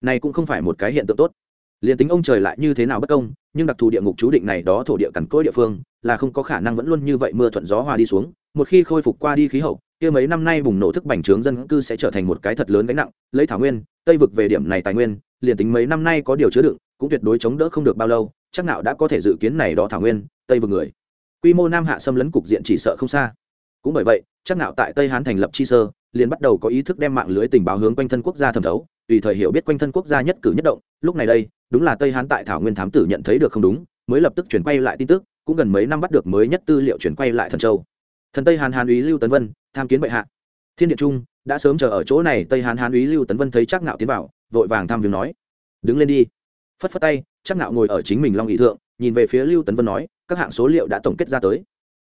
Này cũng không phải một cái hiện tượng tốt. Liền tính ông trời lại như thế nào bất công, nhưng đặc thù địa ngục chú định này đó thổ địa cằn cỗi địa phương, là không có khả năng vẫn luôn như vậy mưa thuận gió hòa đi xuống, một khi khôi phục qua đi khí hậu, kia mấy năm nay bùng nổ thức bành trướng dân cư sẽ trở thành một cái thật lớn gánh nặng, lấy thảo nguyên, tây vực về điểm này tài nguyên liền tính mấy năm nay có điều chứa đựng, cũng tuyệt đối chống đỡ không được bao lâu, chắc nào đã có thể dự kiến này đó thảo nguyên, tây vực người. Quy mô nam hạ xâm lấn cục diện chỉ sợ không xa. Cũng bởi vậy, chắc nào tại tây hán thành lập chi sơ, liền bắt đầu có ý thức đem mạng lưới tình báo hướng quanh thân quốc gia thẩm thấu, tùy thời hiểu biết quanh thân quốc gia nhất cử nhất động. Lúc này đây, đúng là tây hán tại thảo nguyên thám tử nhận thấy được không đúng, mới lập tức chuyển quay lại tin tức, cũng gần mấy năm bắt được mới nhất tư liệu chuyển quay lại thần châu. Thần tây hán hán úy lưu tấn vân, tham kiến bệ hạ. Thiên điện trung, đã sớm chờ ở chỗ này, tây hán hán úy lưu tấn vân thấy chắc nạo tiến vào vội vàng tham viếng nói. Đứng lên đi. Phất phất tay, chắc nạo ngồi ở chính mình long nghị thượng, nhìn về phía lưu tấn vân nói, các hạng số liệu đã tổng kết ra tới.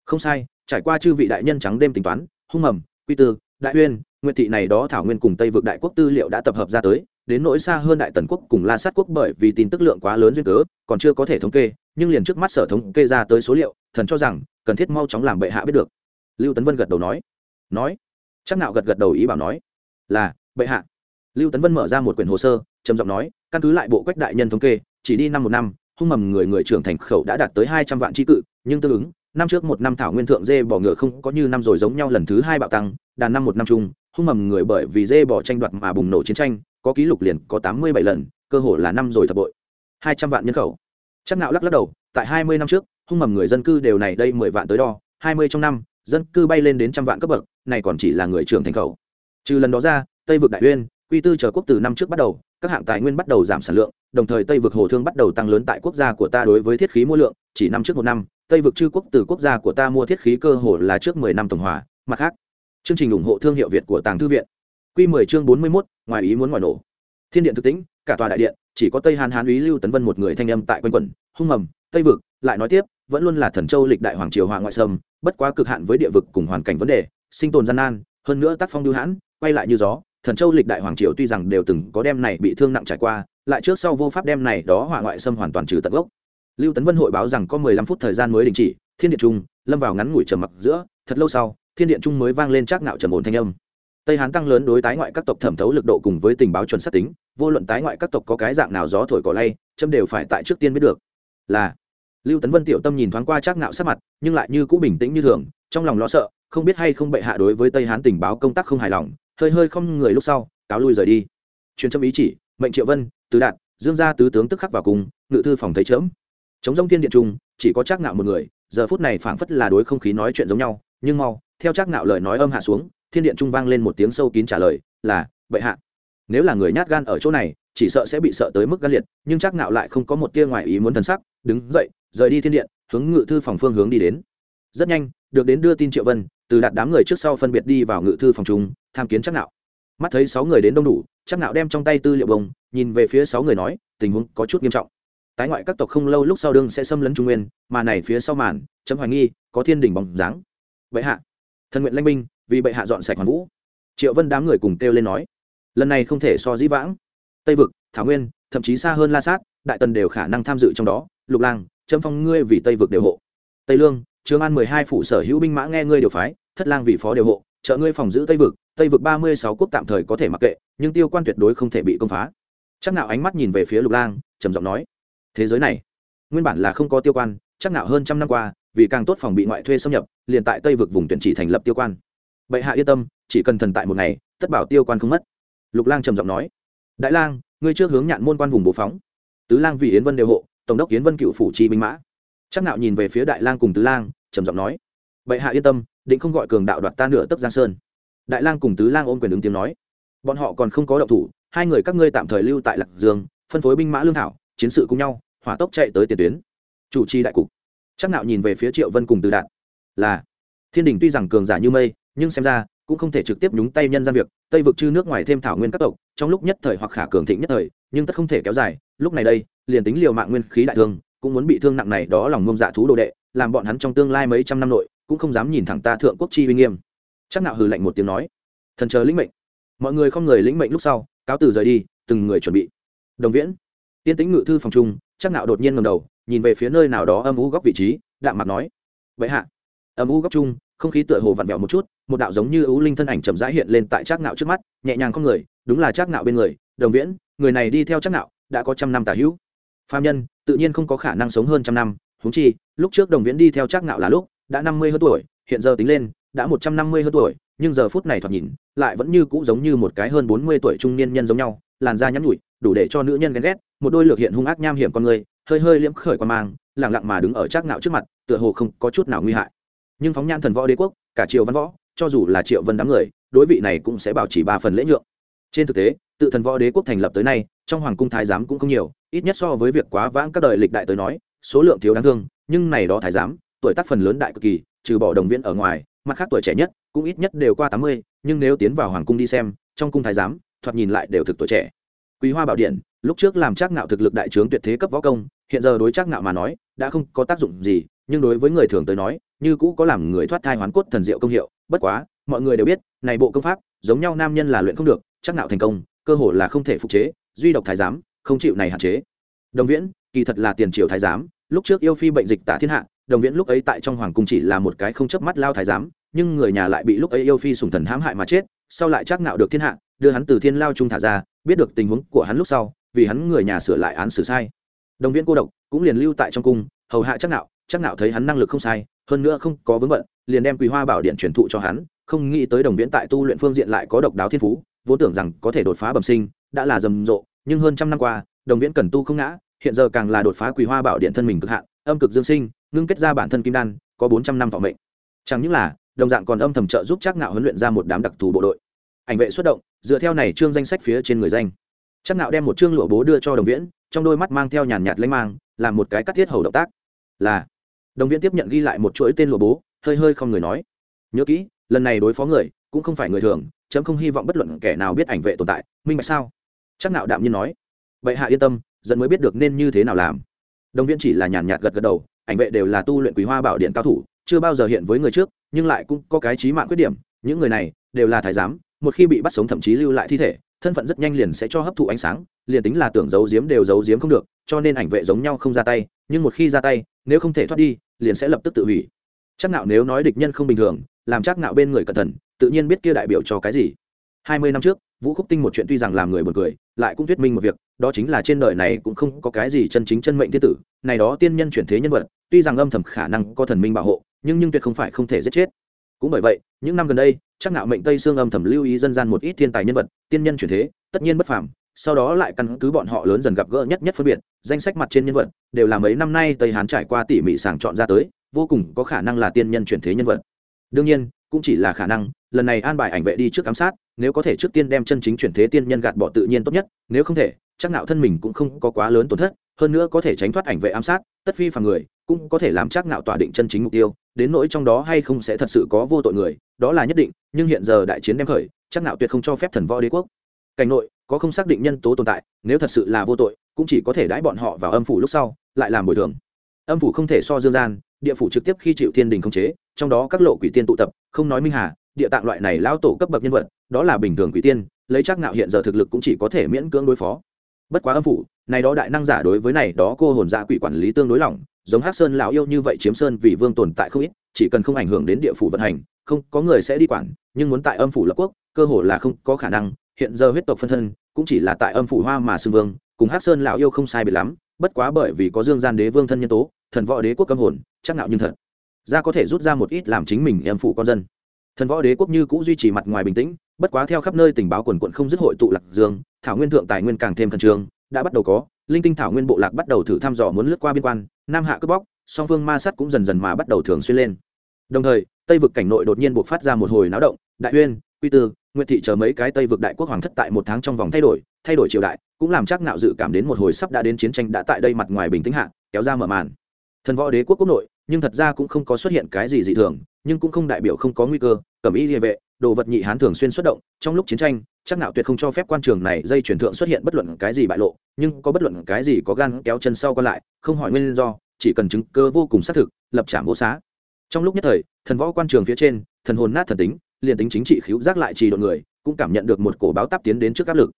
Không sai, trải qua chư vị đại nhân trắng đêm tính toán, hung mầm, quy tư, đại uyên nguyện thị này đó thảo nguyên cùng tây vực đại quốc tư liệu đã tập hợp ra tới, đến nỗi xa hơn đại tần quốc cùng la sát quốc bởi vì tin tức lượng quá lớn duyên cớ, còn chưa có thể thống kê, nhưng liền trước mắt sở thống kê ra tới số liệu, thần cho rằng, cần thiết mau chóng làm bệ hạ biết được. Lưu tấn vân gật đầu nói. Nói. Chắc nạo gật gật đầu ý bảo nói. Là, bệ hạ lưu tấn vân mở ra một quyển hồ sơ, trầm giọng nói, căn cứ lại bộ quách đại nhân thống kê, chỉ đi năm một năm, hung mầm người người trưởng thành khẩu đã đạt tới hai trăm vạn tri cự, nhưng tương ứng, năm trước một năm thảo nguyên thượng dê bỏ ngựa không có như năm rồi giống nhau lần thứ hai bạo tăng, đàn năm một năm chung, hung mầm người bởi vì dê bỏ tranh đoạt mà bùng nổ chiến tranh, có ký lục liền có tám mươi bảy lần, cơ hội là năm rồi thập bội. Hai trăm vạn nhân khẩu. Chắc nạo lắc lắc đầu, tại hai mươi năm trước, hung mầm người dân cư đều này đây mười vạn tới đo, hai mươi trong năm, dân cư bay lên đến trăm vạn cấp bậc, này còn chỉ là người trưởng thành khẩu. Trừ lần đó ra, tây vực đại uyên quy tư chờ quốc từ năm trước bắt đầu, các hạng tài nguyên bắt đầu giảm sản lượng, đồng thời tây vực hồ thương bắt đầu tăng lớn tại quốc gia của ta đối với thiết khí mua lượng, chỉ năm trước một năm, tây vực chư quốc từ quốc gia của ta mua thiết khí cơ hồ là trước mười năm tổng hòa, mặt khác, chương trình ủng hộ thương hiệu việt của tàng thư viện. Quy mười chương bốn mươi mốt, ngoài ý muốn ngoài nổ. Thiên điện thực tĩnh, cả tòa đại điện, chỉ có tây hàn hán úy lưu tấn vân một người thanh âm tại quanh quẩn, hung mầm, tây vực, lại nói tiếp, vẫn luôn là thần châu lịch đại hoàng triều họa ngoại sâm bất quá cực hạn với địa vực cùng hoàn cảnh vấn đề, sinh tồn gian nan, hơn nữa tác phong lưu hãn, quay lại như gió thần châu lịch đại hoàng triều tuy rằng đều từng có đem này bị thương nặng trải qua, lại trước sau vô pháp đem này đó hỏa ngoại xâm hoàn toàn trừ tận gốc. Lưu tấn vân hội báo rằng có mười lăm phút thời gian mới đình chỉ, thiên điện trung, lâm vào ngắn ngủi trầm mặc giữa, thật lâu sau, thiên điện trung mới vang lên trác nạo trầm ổn thanh âm. Tây hán tăng lớn đối tái ngoại các tộc thẩm thấu lực độ cùng với tình báo chuẩn xác tính, vô luận tái ngoại các tộc có cái dạng nào gió thổi cỏ lay châm đều phải tại trước tiên biết được. Là, lưu tấn vân tiểu tâm nhìn thoáng qua trác nạo sát mặt, nhưng lại như cũ bình tĩnh như thường, trong lòng lo sợ, không biết hay không bệ hạ đối với tây hán tình báo công tác không hài lòng hơi hơi không người lúc sau, cáo lui rời đi. Truyền trâm ý chỉ, mệnh triệu vân, tứ đạt, dương gia tứ tướng tức khắc vào cùng, ngự thư phòng thấy chớm chống rông thiên điện trung chỉ có trác ngạo một người, giờ phút này phảng phất là đối không khí nói chuyện giống nhau, nhưng mau, theo trác ngạo lời nói âm hạ xuống, thiên điện trung vang lên một tiếng sâu kín trả lời, là, bệ hạ, nếu là người nhát gan ở chỗ này, chỉ sợ sẽ bị sợ tới mức gan liệt, nhưng trác ngạo lại không có một tia ngoài ý muốn thần sắc, đứng dậy, rời đi thiên điện, hướng ngự thư phòng phương hướng đi đến. Rất nhanh, được đến đưa tin triệu vân từ đạt đám người trước sau phân biệt đi vào ngự thư phòng chúng tham kiến chắc nạo. Mắt thấy sáu người đến đông đủ, chắc nạo đem trong tay tư liệu bông, nhìn về phía sáu người nói, tình huống có chút nghiêm trọng. Tái ngoại các tộc không lâu lúc sau đương sẽ xâm lấn trung nguyên, mà này phía sau màn chấm hoài nghi, có thiên đình bóng dáng. Bệ hạ thần nguyện lãnh binh, vì bệ hạ dọn sạch hoàn vũ. Triệu vân đám người cùng kêu lên nói, lần này không thể so dĩ vãng. Tây vực, thảo nguyên, thậm chí xa hơn la sát, đại tần đều khả năng tham dự trong đó. Lục lang, trâm phong ngươi vì tây vực đều hộ. Tây lương, trường an mười hai phủ sở hữu binh mã nghe ngươi điều phái, thất lang vì phó đều hộ trợ ngươi phòng giữ tây vực tây vực ba mươi sáu quốc tạm thời có thể mặc kệ, nhưng tiêu quan tuyệt đối không thể bị công phá. Chắc nào ánh mắt nhìn về phía lục lang, trầm giọng nói, thế giới này, nguyên bản là không có tiêu quan, chắc nào hơn trăm năm qua, vì càng tốt phòng bị ngoại thuê xâm nhập, liền tại tây vực vùng tuyển chỉ thành lập tiêu quan. Bệ hạ yên tâm, chỉ cần thần tại một ngày, tất bảo tiêu quan không mất. Lục lang trầm giọng nói, đại lang, ngươi trước hướng nhạn môn quan vùng bố phóng. Tứ lang vì yến vân đều hộ, tổng đốc yến vân cựu phủ chi binh mã. Chắc nạo nhìn về phía đại lang cùng tứ lang, trầm giọng nói, bệ hạ yên tâm định không gọi cường đạo đoạt ta nửa tấc giang sơn. Đại lang cùng tứ lang ôm quyền ứng tiếng nói. Bọn họ còn không có động thủ, hai người các ngươi tạm thời lưu tại lạc dương, phân phối binh mã lương thảo, chiến sự cùng nhau, hỏa tốc chạy tới tiền tuyến. Chủ trì đại cục. Chắc nạo nhìn về phía triệu vân cùng từ đạn là. Thiên đình tuy rằng cường giả như mây, nhưng xem ra, cũng không thể trực tiếp nhúng tay nhân gian việc, tây vực chư nước ngoài thêm thảo nguyên các tộc, trong lúc nhất thời hoặc khả cường thịnh nhất thời, nhưng tất không thể kéo dài, lúc này đây, liền tính liều mạng nguyên khí đại thương, cũng muốn bị thương nặng này đó lòng ngông dạ thú đồ đệ, làm bọn hắn trong tương lai mấy trăm năm nội cũng không dám nhìn thẳng ta thượng quốc chi uy nghiêm. Chắc nạo hừ lạnh một tiếng nói, thần chờ lĩnh mệnh. Mọi người không người lĩnh mệnh lúc sau, cáo từ rời đi, từng người chuẩn bị. Đồng viễn, tiên tĩnh ngự thư phòng trung, chắc nạo đột nhiên ngẩng đầu, nhìn về phía nơi nào đó âm u góc vị trí, đạm mặt nói, vậy hạ. Âm u góc trung, không khí tựa hồ vặn vẹo một chút, một đạo giống như ưu linh thân ảnh chậm rãi hiện lên tại chắc nạo trước mắt, nhẹ nhàng không người, đúng là chắc nạo bên người. Đồng viễn, người này đi theo chắc nạo, đã có trăm năm tả hữu. Phạm nhân, tự nhiên không có khả năng sống hơn trăm năm, huống chi, lúc trước đồng viễn đi theo chắc nạo là lúc đã năm mươi hơn tuổi, hiện giờ tính lên, đã một trăm năm mươi hơn tuổi, nhưng giờ phút này thoạt nhìn, lại vẫn như cũ giống như một cái hơn bốn mươi tuổi trung niên nhân giống nhau, làn da nhắn nhủi, đủ để cho nữ nhân ghen ghét, một đôi lược hiện hung ác nham hiểm con người, hơi hơi liễm khởi qua mang lẳng lặng mà đứng ở trác ngạo trước mặt, tựa hồ không có chút nào nguy hại. Nhưng phóng nhan thần võ đế quốc, cả triều văn võ, cho dù là triệu vân đám người, đối vị này cũng sẽ bảo chỉ ba phần lễ nhượng. Trên thực tế, tự thần võ đế quốc thành lập tới nay, trong hoàng cung thái giám cũng không nhiều, ít nhất so với việc quá vãng các đời lịch đại tới nói, số lượng thiếu đáng thương, nhưng này đó thái giám tuổi tác phần lớn đại cực kỳ, trừ bỏ đồng viên ở ngoài, mặt khác tuổi trẻ nhất, cũng ít nhất đều qua tám mươi, nhưng nếu tiến vào hoàng cung đi xem, trong cung thái giám, thoạt nhìn lại đều thực tuổi trẻ. Quý hoa bảo điện, lúc trước làm chắc nạo thực lực đại trướng tuyệt thế cấp võ công, hiện giờ đối chắc nạo mà nói, đã không có tác dụng gì, nhưng đối với người thường tới nói, như cũ có làm người thoát thai hoán cốt thần diệu công hiệu, bất quá, mọi người đều biết, này bộ công pháp, giống nhau nam nhân là luyện không được chắc nạo thành công, cơ hồ là không thể phục chế, duy độc thái giám, không chịu này hạn chế. Đồng viễn, kỳ thật là tiền triều thái giám, lúc trước yêu phi bệnh dịch tả thiên hạ đồng viễn lúc ấy tại trong hoàng cung chỉ là một cái không chớp mắt lao thái giám, nhưng người nhà lại bị lúc ấy yêu phi sùng thần hãm hại mà chết, sau lại chắc nạo được thiên hạ, đưa hắn từ thiên lao trung thả ra, biết được tình huống của hắn lúc sau, vì hắn người nhà sửa lại án xử sai. Đồng viễn cô độc cũng liền lưu tại trong cung, hầu hạ chắc nạo chắc nạo thấy hắn năng lực không sai, hơn nữa không có vướng bận, liền đem quý hoa bảo điện truyền thụ cho hắn, không nghĩ tới đồng viễn tại tu luyện phương diện lại có độc đáo thiên phú, vốn tưởng rằng có thể đột phá bẩm sinh, đã là rầm rộ, nhưng hơn trăm năm qua, đồng viễn cần tu không ngã, hiện giờ càng là đột phá quý hoa bảo điện thân mình cực hạn, âm cực dương sinh ngưng kết ra bản thân kim đan, có bốn trăm năm thọ mệnh. Chẳng những là, đồng dạng còn âm thầm trợ giúp chắc nạo huấn luyện ra một đám đặc thù bộ đội. Ảnh vệ xuất động, dựa theo này trương danh sách phía trên người danh. Chắc nạo đem một trương lụa bố đưa cho đồng viễn, trong đôi mắt mang theo nhàn nhạt lãnh mang, làm một cái cắt thiết hầu động tác. Là, đồng viễn tiếp nhận ghi lại một chuỗi tên lụa bố, hơi hơi không người nói. Nhớ kỹ, lần này đối phó người, cũng không phải người thường, chấm không hy vọng bất luận kẻ nào biết ảnh vệ tồn tại, minh bạch sao? Chắc nạo đạm nhiên nói. Vậy hạ yên tâm dần mới biết được nên như thế nào làm. Đồng viễn chỉ là nhàn nhạt gật gật đầu ảnh vệ đều là tu luyện quý hoa bảo điện cao thủ, chưa bao giờ hiện với người trước, nhưng lại cũng có cái trí mạng khuyết điểm, những người này đều là thái giám, một khi bị bắt sống thậm chí lưu lại thi thể, thân phận rất nhanh liền sẽ cho hấp thụ ánh sáng, liền tính là tưởng giấu giếm đều giấu giếm không được, cho nên ảnh vệ giống nhau không ra tay, nhưng một khi ra tay, nếu không thể thoát đi, liền sẽ lập tức tự hủy. Chắc nạo nếu nói địch nhân không bình thường, làm chắc nạo bên người cẩn thận, tự nhiên biết kia đại biểu cho cái gì. Hai mươi năm trước, vũ khúc tinh một chuyện tuy rằng làm người buồn cười, lại cũng thuyết minh một việc đó chính là trên đời này cũng không có cái gì chân chính chân mệnh thiên tử, này đó tiên nhân chuyển thế nhân vật, tuy rằng âm thầm khả năng có thần minh bảo hộ, nhưng nhưng tuyệt không phải không thể giết chết. Cũng bởi vậy, những năm gần đây, chắc nạo mệnh tây xương âm thầm lưu ý dân gian một ít thiên tài nhân vật, tiên nhân chuyển thế, tất nhiên bất phàm, sau đó lại căn cứ bọn họ lớn dần gặp gỡ nhất nhất phân biệt, danh sách mặt trên nhân vật, đều là mấy năm nay tây hán trải qua tỉ mỉ sàng chọn ra tới, vô cùng có khả năng là tiên nhân chuyển thế nhân vật. Đương nhiên, cũng chỉ là khả năng, lần này an bài ảnh vệ đi trước ám sát, nếu có thể trước tiên đem chân chính chuyển thế tiên nhân gạt bỏ tự nhiên tốt nhất, nếu không thể chắc nạo thân mình cũng không có quá lớn tổn thất, hơn nữa có thể tránh thoát ảnh vệ ám sát, tất phi phàm người cũng có thể làm chắc nạo tỏa định chân chính mục tiêu, đến nỗi trong đó hay không sẽ thật sự có vô tội người, đó là nhất định, nhưng hiện giờ đại chiến đem khởi, chắc nạo tuyệt không cho phép thần võ đế quốc. Cảnh nội, có không xác định nhân tố tồn tại, nếu thật sự là vô tội, cũng chỉ có thể đãi bọn họ vào âm phủ lúc sau, lại làm bồi thường. Âm phủ không thể so dương gian, địa phủ trực tiếp khi chịu thiên đình khống chế, trong đó các lộ quỷ tiên tụ tập, không nói minh hà, địa tạng loại này lao tổ cấp bậc nhân vật, đó là bình thường quỷ tiên, lấy chắc nạo hiện giờ thực lực cũng chỉ có thể miễn cưỡng đối phó bất quá âm phủ, này đó đại năng giả đối với này đó cô hồn dạ quỷ quản lý tương đối lỏng giống hắc sơn lão yêu như vậy chiếm sơn vì vương tồn tại không ít, chỉ cần không ảnh hưởng đến địa phủ vận hành, không, có người sẽ đi quản, nhưng muốn tại âm phủ lập quốc, cơ hồ là không có khả năng. Hiện giờ huyết tộc phân thân, cũng chỉ là tại âm phủ hoa mà xưng vương, cùng hắc sơn lão yêu không sai biệt lắm, bất quá bởi vì có dương gian đế vương thân nhân tố, thần võ đế quốc cấm hồn, chắc nạo nhưng thật. Ra có thể rút ra một ít làm chính mình em phụ con dân. Thần võ đế quốc như cũ duy trì mặt ngoài bình tĩnh bất quá theo khắp nơi tình báo quần quận không dứt hội tụ lạc dương, thảo nguyên thượng tài nguyên càng thêm khẩn trương, đã bắt đầu có, linh tinh thảo nguyên bộ lạc bắt đầu thử thăm dò muốn lướt qua biên quan, nam hạ cướp bóc, song phương ma sắt cũng dần dần mà bắt đầu thường xuyên lên. Đồng thời, tây vực cảnh nội đột nhiên buộc phát ra một hồi náo động, đại uyên, quy tư nguyện thị chờ mấy cái tây vực đại quốc hoàng thất tại một tháng trong vòng thay đổi thay đổi triều đại, cũng làm chắc nạo dự cảm đến một hồi sắp đã đến chiến tranh đã tại đây mặt ngoài bình tĩnh hạ, kéo ra mở màn. Thần võ đế quốc quốc nội, nhưng thật ra cũng không có xuất hiện cái gì dị thường, nhưng cũng không đại biểu không có nguy cơ, cẩm y địa vệ đồ vật nhị hán thường xuyên xuất động, trong lúc chiến tranh, chắc nạo tuyệt không cho phép quan trường này dây chuyển thượng xuất hiện bất luận cái gì bại lộ, nhưng có bất luận cái gì có gan kéo chân sau còn lại, không hỏi nguyên do, chỉ cần chứng cơ vô cùng xác thực, lập trảm vô xá. Trong lúc nhất thời, thần võ quan trường phía trên, thần hồn nát thần tính, liền tính chính trị khiếu giác lại trì độn người, cũng cảm nhận được một cổ báo táp tiến đến trước áp lực.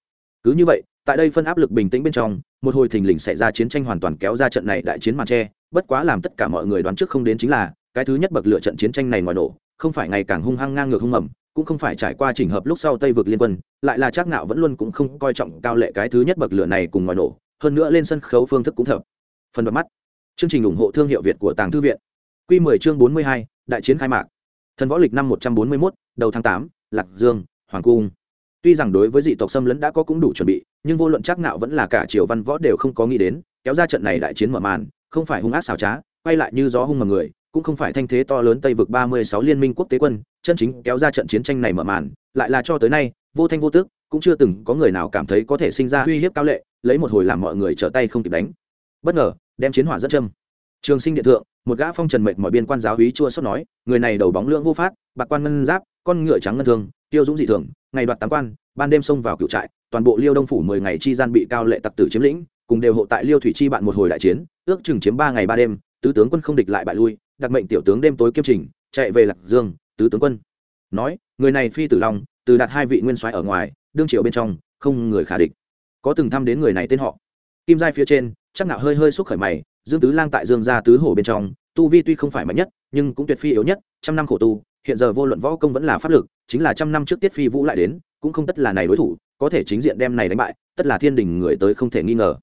Cứ như vậy, tại đây phân áp lực bình tĩnh bên trong, một hồi thình lình xảy ra chiến tranh hoàn toàn kéo ra trận này đại chiến màn tre, bất quá làm tất cả mọi người đoán trước không đến chính là, cái thứ nhất bậc lựa trận chiến tranh này ngoài nổ, không phải ngày càng hung hăng ngang ngược hung mầm cũng không phải trải qua trình hợp lúc sau tây vực liên quân lại là Trác nạo vẫn luôn cũng không coi trọng cao lệ cái thứ nhất bậc lửa này cùng ngoài nổ hơn nữa lên sân khấu phương thức cũng thập. Phần bật mắt. Chương trình ủng hộ thương hiệu việt của tàng thư viện. Quy 10 chương 42, đại chiến khai mạc. Thần võ lịch năm 141, đầu tháng 8, lạc dương hoàng cung. Tuy rằng đối với dị tộc xâm lấn đã có cũng đủ chuẩn bị nhưng vô luận chắc nạo vẫn là cả triều văn võ đều không có nghĩ đến kéo ra trận này đại chiến mở màn không phải hung ác xảo trá quay lại như gió hung mầm người cũng không phải thanh thế to lớn tây vực ba mươi sáu liên minh quốc tế quân, chân chính kéo ra trận chiến tranh này mở màn, lại là cho tới nay, vô thanh vô tước cũng chưa từng có người nào cảm thấy có thể sinh ra uy hiếp cao lệ, lấy một hồi làm mọi người trở tay không kịp đánh. Bất ngờ, đem chiến hỏa rất châm. Trường sinh điện thượng, một gã phong trần mệnh mọi biên quan giáo hí chua xót nói, người này đầu bóng lưỡng vô phát, bạc quan ngân giáp, con ngựa trắng ngân thương, tiêu dũng dị thường, ngày đoạt tám quan, ban đêm xông vào cựu trại, toàn bộ liêu đông phủ mười ngày chi gian bị cao lệ tặc tử chiếm lĩnh, cùng đều hộ tại liêu thủy chi bạn một hồi đại chiến, ước chừng chiếm ba ngày ba đêm, tứ tướng quân không địch lại bại lui đặc mệnh tiểu tướng đêm tối kiêm trình, chạy về lạc dương, tứ tướng quân. Nói, người này phi tử long, từ đạt hai vị nguyên soái ở ngoài, đương triệu bên trong, không người khả địch. Có từng thăm đến người này tên họ. Kim giai phía trên, chắc nạo hơi hơi xúc khởi mày, dương tứ lang tại dương gia tứ hổ bên trong, tu vi tuy không phải mạnh nhất, nhưng cũng tuyệt phi yếu nhất, trăm năm khổ tu, hiện giờ vô luận võ công vẫn là pháp lực, chính là trăm năm trước tiết phi vũ lại đến, cũng không tất là này đối thủ, có thể chính diện đem này đánh bại, tất là thiên đình người tới không thể nghi ngờ.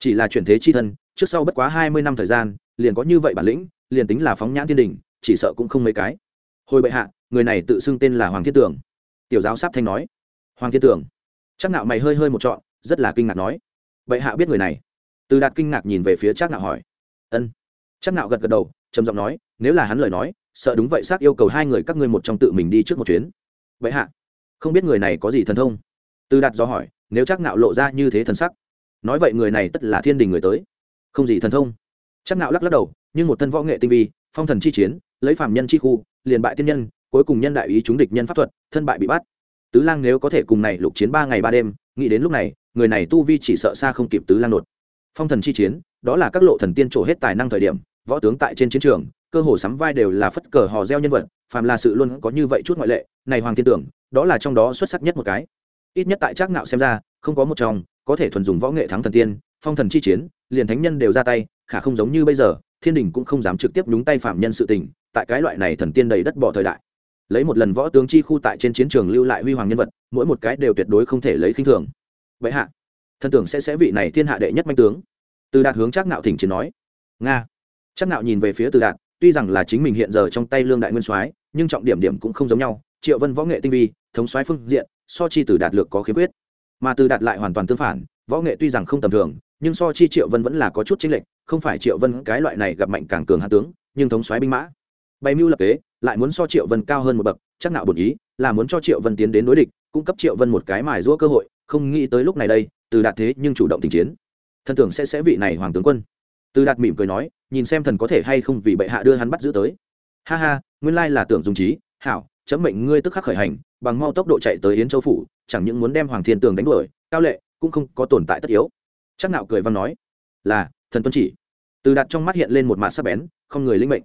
Chỉ là chuyển thế chi thân, trước sau bất quá hai mươi năm thời gian, liền có như vậy bản lĩnh liền tính là phóng nhãn thiên đình, chỉ sợ cũng không mấy cái. Hồi bệ hạ, người này tự xưng tên là hoàng thiên tường. Tiểu giáo sáp thanh nói. Hoàng thiên tường. Chắc nạo mày hơi hơi một trọn, rất là kinh ngạc nói. Bệ hạ biết người này. Từ đạt kinh ngạc nhìn về phía chắc nạo hỏi. Ân. Chắc nạo gật gật đầu, trầm giọng nói, nếu là hắn lời nói, sợ đúng vậy xác yêu cầu hai người các ngươi một trong tự mình đi trước một chuyến. Bệ hạ, không biết người này có gì thần thông? Từ đạt do hỏi, nếu chắc nạo lộ ra như thế thần sắc, nói vậy người này tất là thiên đình người tới. Không gì thần thông chắc nạo lắc lắc đầu, nhưng một thân võ nghệ tinh vi, phong thần chi chiến, lấy phạm nhân chi khu, liền bại tiên nhân, cuối cùng nhân đại ý chúng địch nhân pháp thuật, thân bại bị bắt. Tứ lang nếu có thể cùng này lục chiến ba ngày ba đêm, nghĩ đến lúc này, người này tu vi chỉ sợ xa không kịp tứ lang nột. Phong thần chi chiến, đó là các lộ thần tiên trổ hết tài năng thời điểm, võ tướng tại trên chiến trường, cơ hồ sắm vai đều là phất cờ hò reo nhân vật, phàm là sự luôn có như vậy chút ngoại lệ, này hoàng thiên tưởng, đó là trong đó xuất sắc nhất một cái. Ít nhất tại trác ngạo xem ra, không có một trong, có thể thuần dùng võ nghệ thắng thần tiên phong thần chi chiến, liền thánh nhân đều ra tay, khả không giống như bây giờ, thiên đình cũng không dám trực tiếp nhúng tay phạm nhân sự tình, tại cái loại này thần tiên đầy đất bỏ thời đại. Lấy một lần võ tướng chi khu tại trên chiến trường lưu lại huy hoàng nhân vật, mỗi một cái đều tuyệt đối không thể lấy khinh thường. Vậy hạ, thần tưởng sẽ sẽ vị này thiên hạ đệ nhất manh tướng. Từ đạt hướng chắc nạo thỉnh chiến nói. Nga. Chắc nạo nhìn về phía từ đạt, tuy rằng là chính mình hiện giờ trong tay lương đại nguyên soái, nhưng trọng điểm điểm cũng không giống nhau, triệu vân võ nghệ tinh vi, thống soái phương diện, so chi từ đạt lược có khiếm khuyết. Mà từ đạt lại hoàn toàn tương phản, võ nghệ tuy rằng không tầm thường nhưng so chi triệu vân vẫn là có chút chính lệch, không phải triệu vân cái loại này gặp mạnh càng cường hạ tướng, nhưng thống soái binh mã. Bày mưu lập kế, lại muốn so triệu vân cao hơn một bậc, chắc nạo bổn ý, là muốn cho triệu vân tiến đến đối địch, cung cấp triệu vân một cái mài giũa cơ hội, không nghĩ tới lúc này đây, từ đạt thế nhưng chủ động tình chiến. Thần tưởng sẽ sẽ vị này hoàng tướng quân. Từ đạt mỉm cười nói, nhìn xem thần có thể hay không vì bệ hạ đưa hắn bắt giữ tới. Ha ha, nguyên lai là tưởng dùng trí, hảo, chấm mệnh ngươi tức khắc khởi hành, bằng mau tốc độ chạy tới yến châu phủ, chẳng những muốn đem hoàng thiên tường đánh đuổi, cao lệ, cũng không có tồn tại tất yếu chắc nạo cười văn nói là thần tuân chỉ. Từ đạt trong mắt hiện lên một mặt sắc bén không người linh mệnh.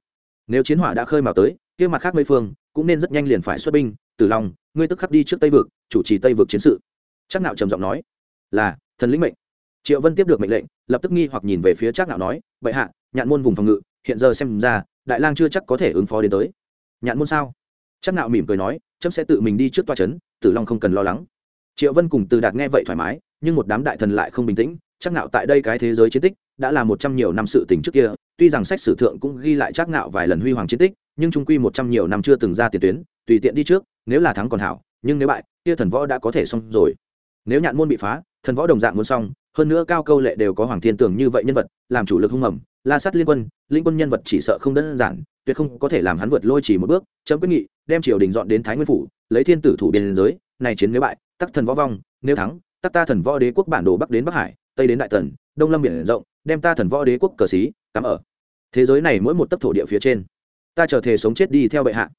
Nếu chiến hỏa đã khơi mào tới kia mặt khác mấy phương cũng nên rất nhanh liền phải xuất binh. Từ Long, ngươi tức khắc đi trước tây vực chủ trì tây vực chiến sự. Chắc nạo trầm giọng nói là thần lĩnh mệnh. Triệu vân tiếp được mệnh lệnh lập tức nghi hoặc nhìn về phía chắc nạo nói bệ hạ nhạn môn vùng phòng ngự hiện giờ xem ra đại lang chưa chắc có thể ứng phó đến tới. Nhạn môn sao? Chắc nạo mỉm cười nói trẫm sẽ tự mình đi trước toa chấn tử long không cần lo lắng. Triệu vân cùng từ đạt nghe vậy thoải mái nhưng một đám đại thần lại không bình tĩnh chắc nạo tại đây cái thế giới chiến tích đã là một trăm nhiều năm sự tình trước kia, tuy rằng sách sử thượng cũng ghi lại chắc nạo vài lần huy hoàng chiến tích, nhưng trung quy một trăm nhiều năm chưa từng ra tiền tuyến, tùy tiện đi trước, nếu là thắng còn hảo, nhưng nếu bại, kia thần võ đã có thể xong rồi. Nếu nhạn môn bị phá, thần võ đồng dạng muốn xong, hơn nữa cao câu lệ đều có hoàng thiên tưởng như vậy nhân vật, làm chủ lực hung mầm la sát liên quân, linh quân nhân vật chỉ sợ không đơn giản, tuyệt không có thể làm hắn vượt lôi chỉ một bước, chấm quyết nghị, đem triều đình dọn đến thái nguyên phủ, lấy thiên tử thủ biên giới, này chiến nếu bại, tắc thần võ vong, nếu thắng, tắc ta thần võ đế quốc bản đồ bắc đến bắc hải tây đến đại tần đông lâm biển rộng, đem ta thần võ đế quốc cờ xí, cắm ở. Thế giới này mỗi một tấc thổ địa phía trên, ta chờ thể sống chết đi theo bệ hạ.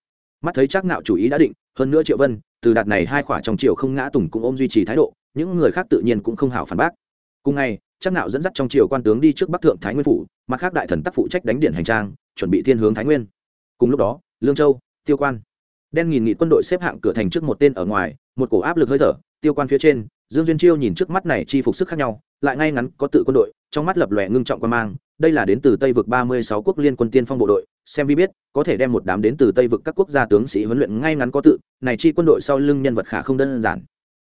Mắt thấy chắc nạo chủ ý đã định, hơn nữa triệu vân, từ đạt này hai khỏa trong triều không ngã tùng cũng ôm duy trì thái độ, những người khác tự nhiên cũng không hảo phản bác. Cùng ngày, chắc nạo dẫn dắt trong triều quan tướng đi trước bắc thượng thái nguyên phủ, mặt khác đại thần tác phụ trách đánh điện hành trang, chuẩn bị thiên hướng thái nguyên. Cùng lúc đó, lương châu, tiêu quan, đen nghìn nghị quân đội xếp hạng cửa thành trước một tên ở ngoài, một cổ áp lực hơi thở, tiêu quan phía trên, dương duyên chiêu nhìn trước mắt này chi phục sức khác nhau lại ngay ngắn có tự quân đội, trong mắt lập lòe ngưng trọng quan mang, đây là đến từ tây vực ba mươi sáu quốc liên quân tiên phong bộ đội, xem vi biết, có thể đem một đám đến từ tây vực các quốc gia tướng sĩ huấn luyện ngay ngắn có tự, này chi quân đội sau lưng nhân vật khả không đơn giản.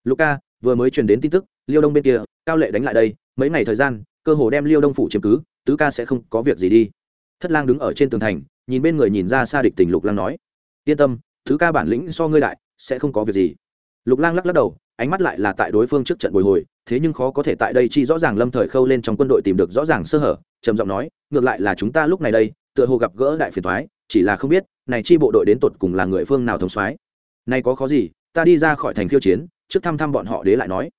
Luka, vừa mới truyền đến tin tức, liêu đông bên kia, cao lệ đánh lại đây, mấy ngày thời gian, cơ hồ đem liêu đông phủ chiếm cứ, tứ ca sẽ không có việc gì đi. Thất lang đứng ở trên tường thành, nhìn bên người nhìn ra xa địch tình lục lang nói, yên tâm thứ ca bản lĩnh so ngươi đại, sẽ không có việc gì. Lục lang lắc lắc đầu ánh mắt lại là tại đối phương trước trận bồi hồi, thế nhưng khó có thể tại đây chi rõ ràng lâm thời khâu lên trong quân đội tìm được rõ ràng sơ hở, trầm giọng nói, ngược lại là chúng ta lúc này đây, tựa hồ gặp gỡ đại phiền thoái chỉ là không biết, này chi bộ đội đến tột cùng là người phương nào thống soái? Nay có khó gì, ta đi ra khỏi thành khiêu chiến, trước thăm thăm bọn họ đế lại nói.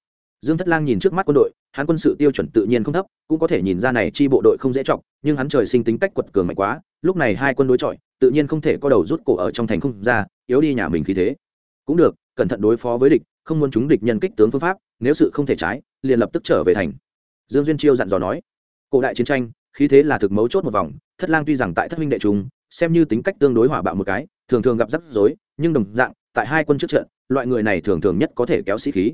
Dương thất lang nhìn trước mắt quân đội, hắn quân sự tiêu chuẩn tự nhiên không thấp, cũng có thể nhìn ra này chi bộ đội không dễ chọc, nhưng hắn trời sinh tính cách quật cường mạnh quá, lúc này hai quân đối chọi, tự nhiên không thể có đầu rút cổ ở trong thành không ra, yếu đi nhà mình khí thế. Cũng được, cẩn thận đối phó với địch không muốn chúng địch nhân kích tướng phương pháp, nếu sự không thể trái, liền lập tức trở về thành. Dương duyên chiêu dặn dò nói. Cổ đại chiến tranh, khí thế là thực mấu chốt một vòng, thất lang tuy rằng tại thất minh đệ chúng xem như tính cách tương đối hỏa bạo một cái, thường thường gặp rắc rối, nhưng đồng dạng, tại hai quân trước trận, loại người này thường thường nhất có thể kéo sĩ khí.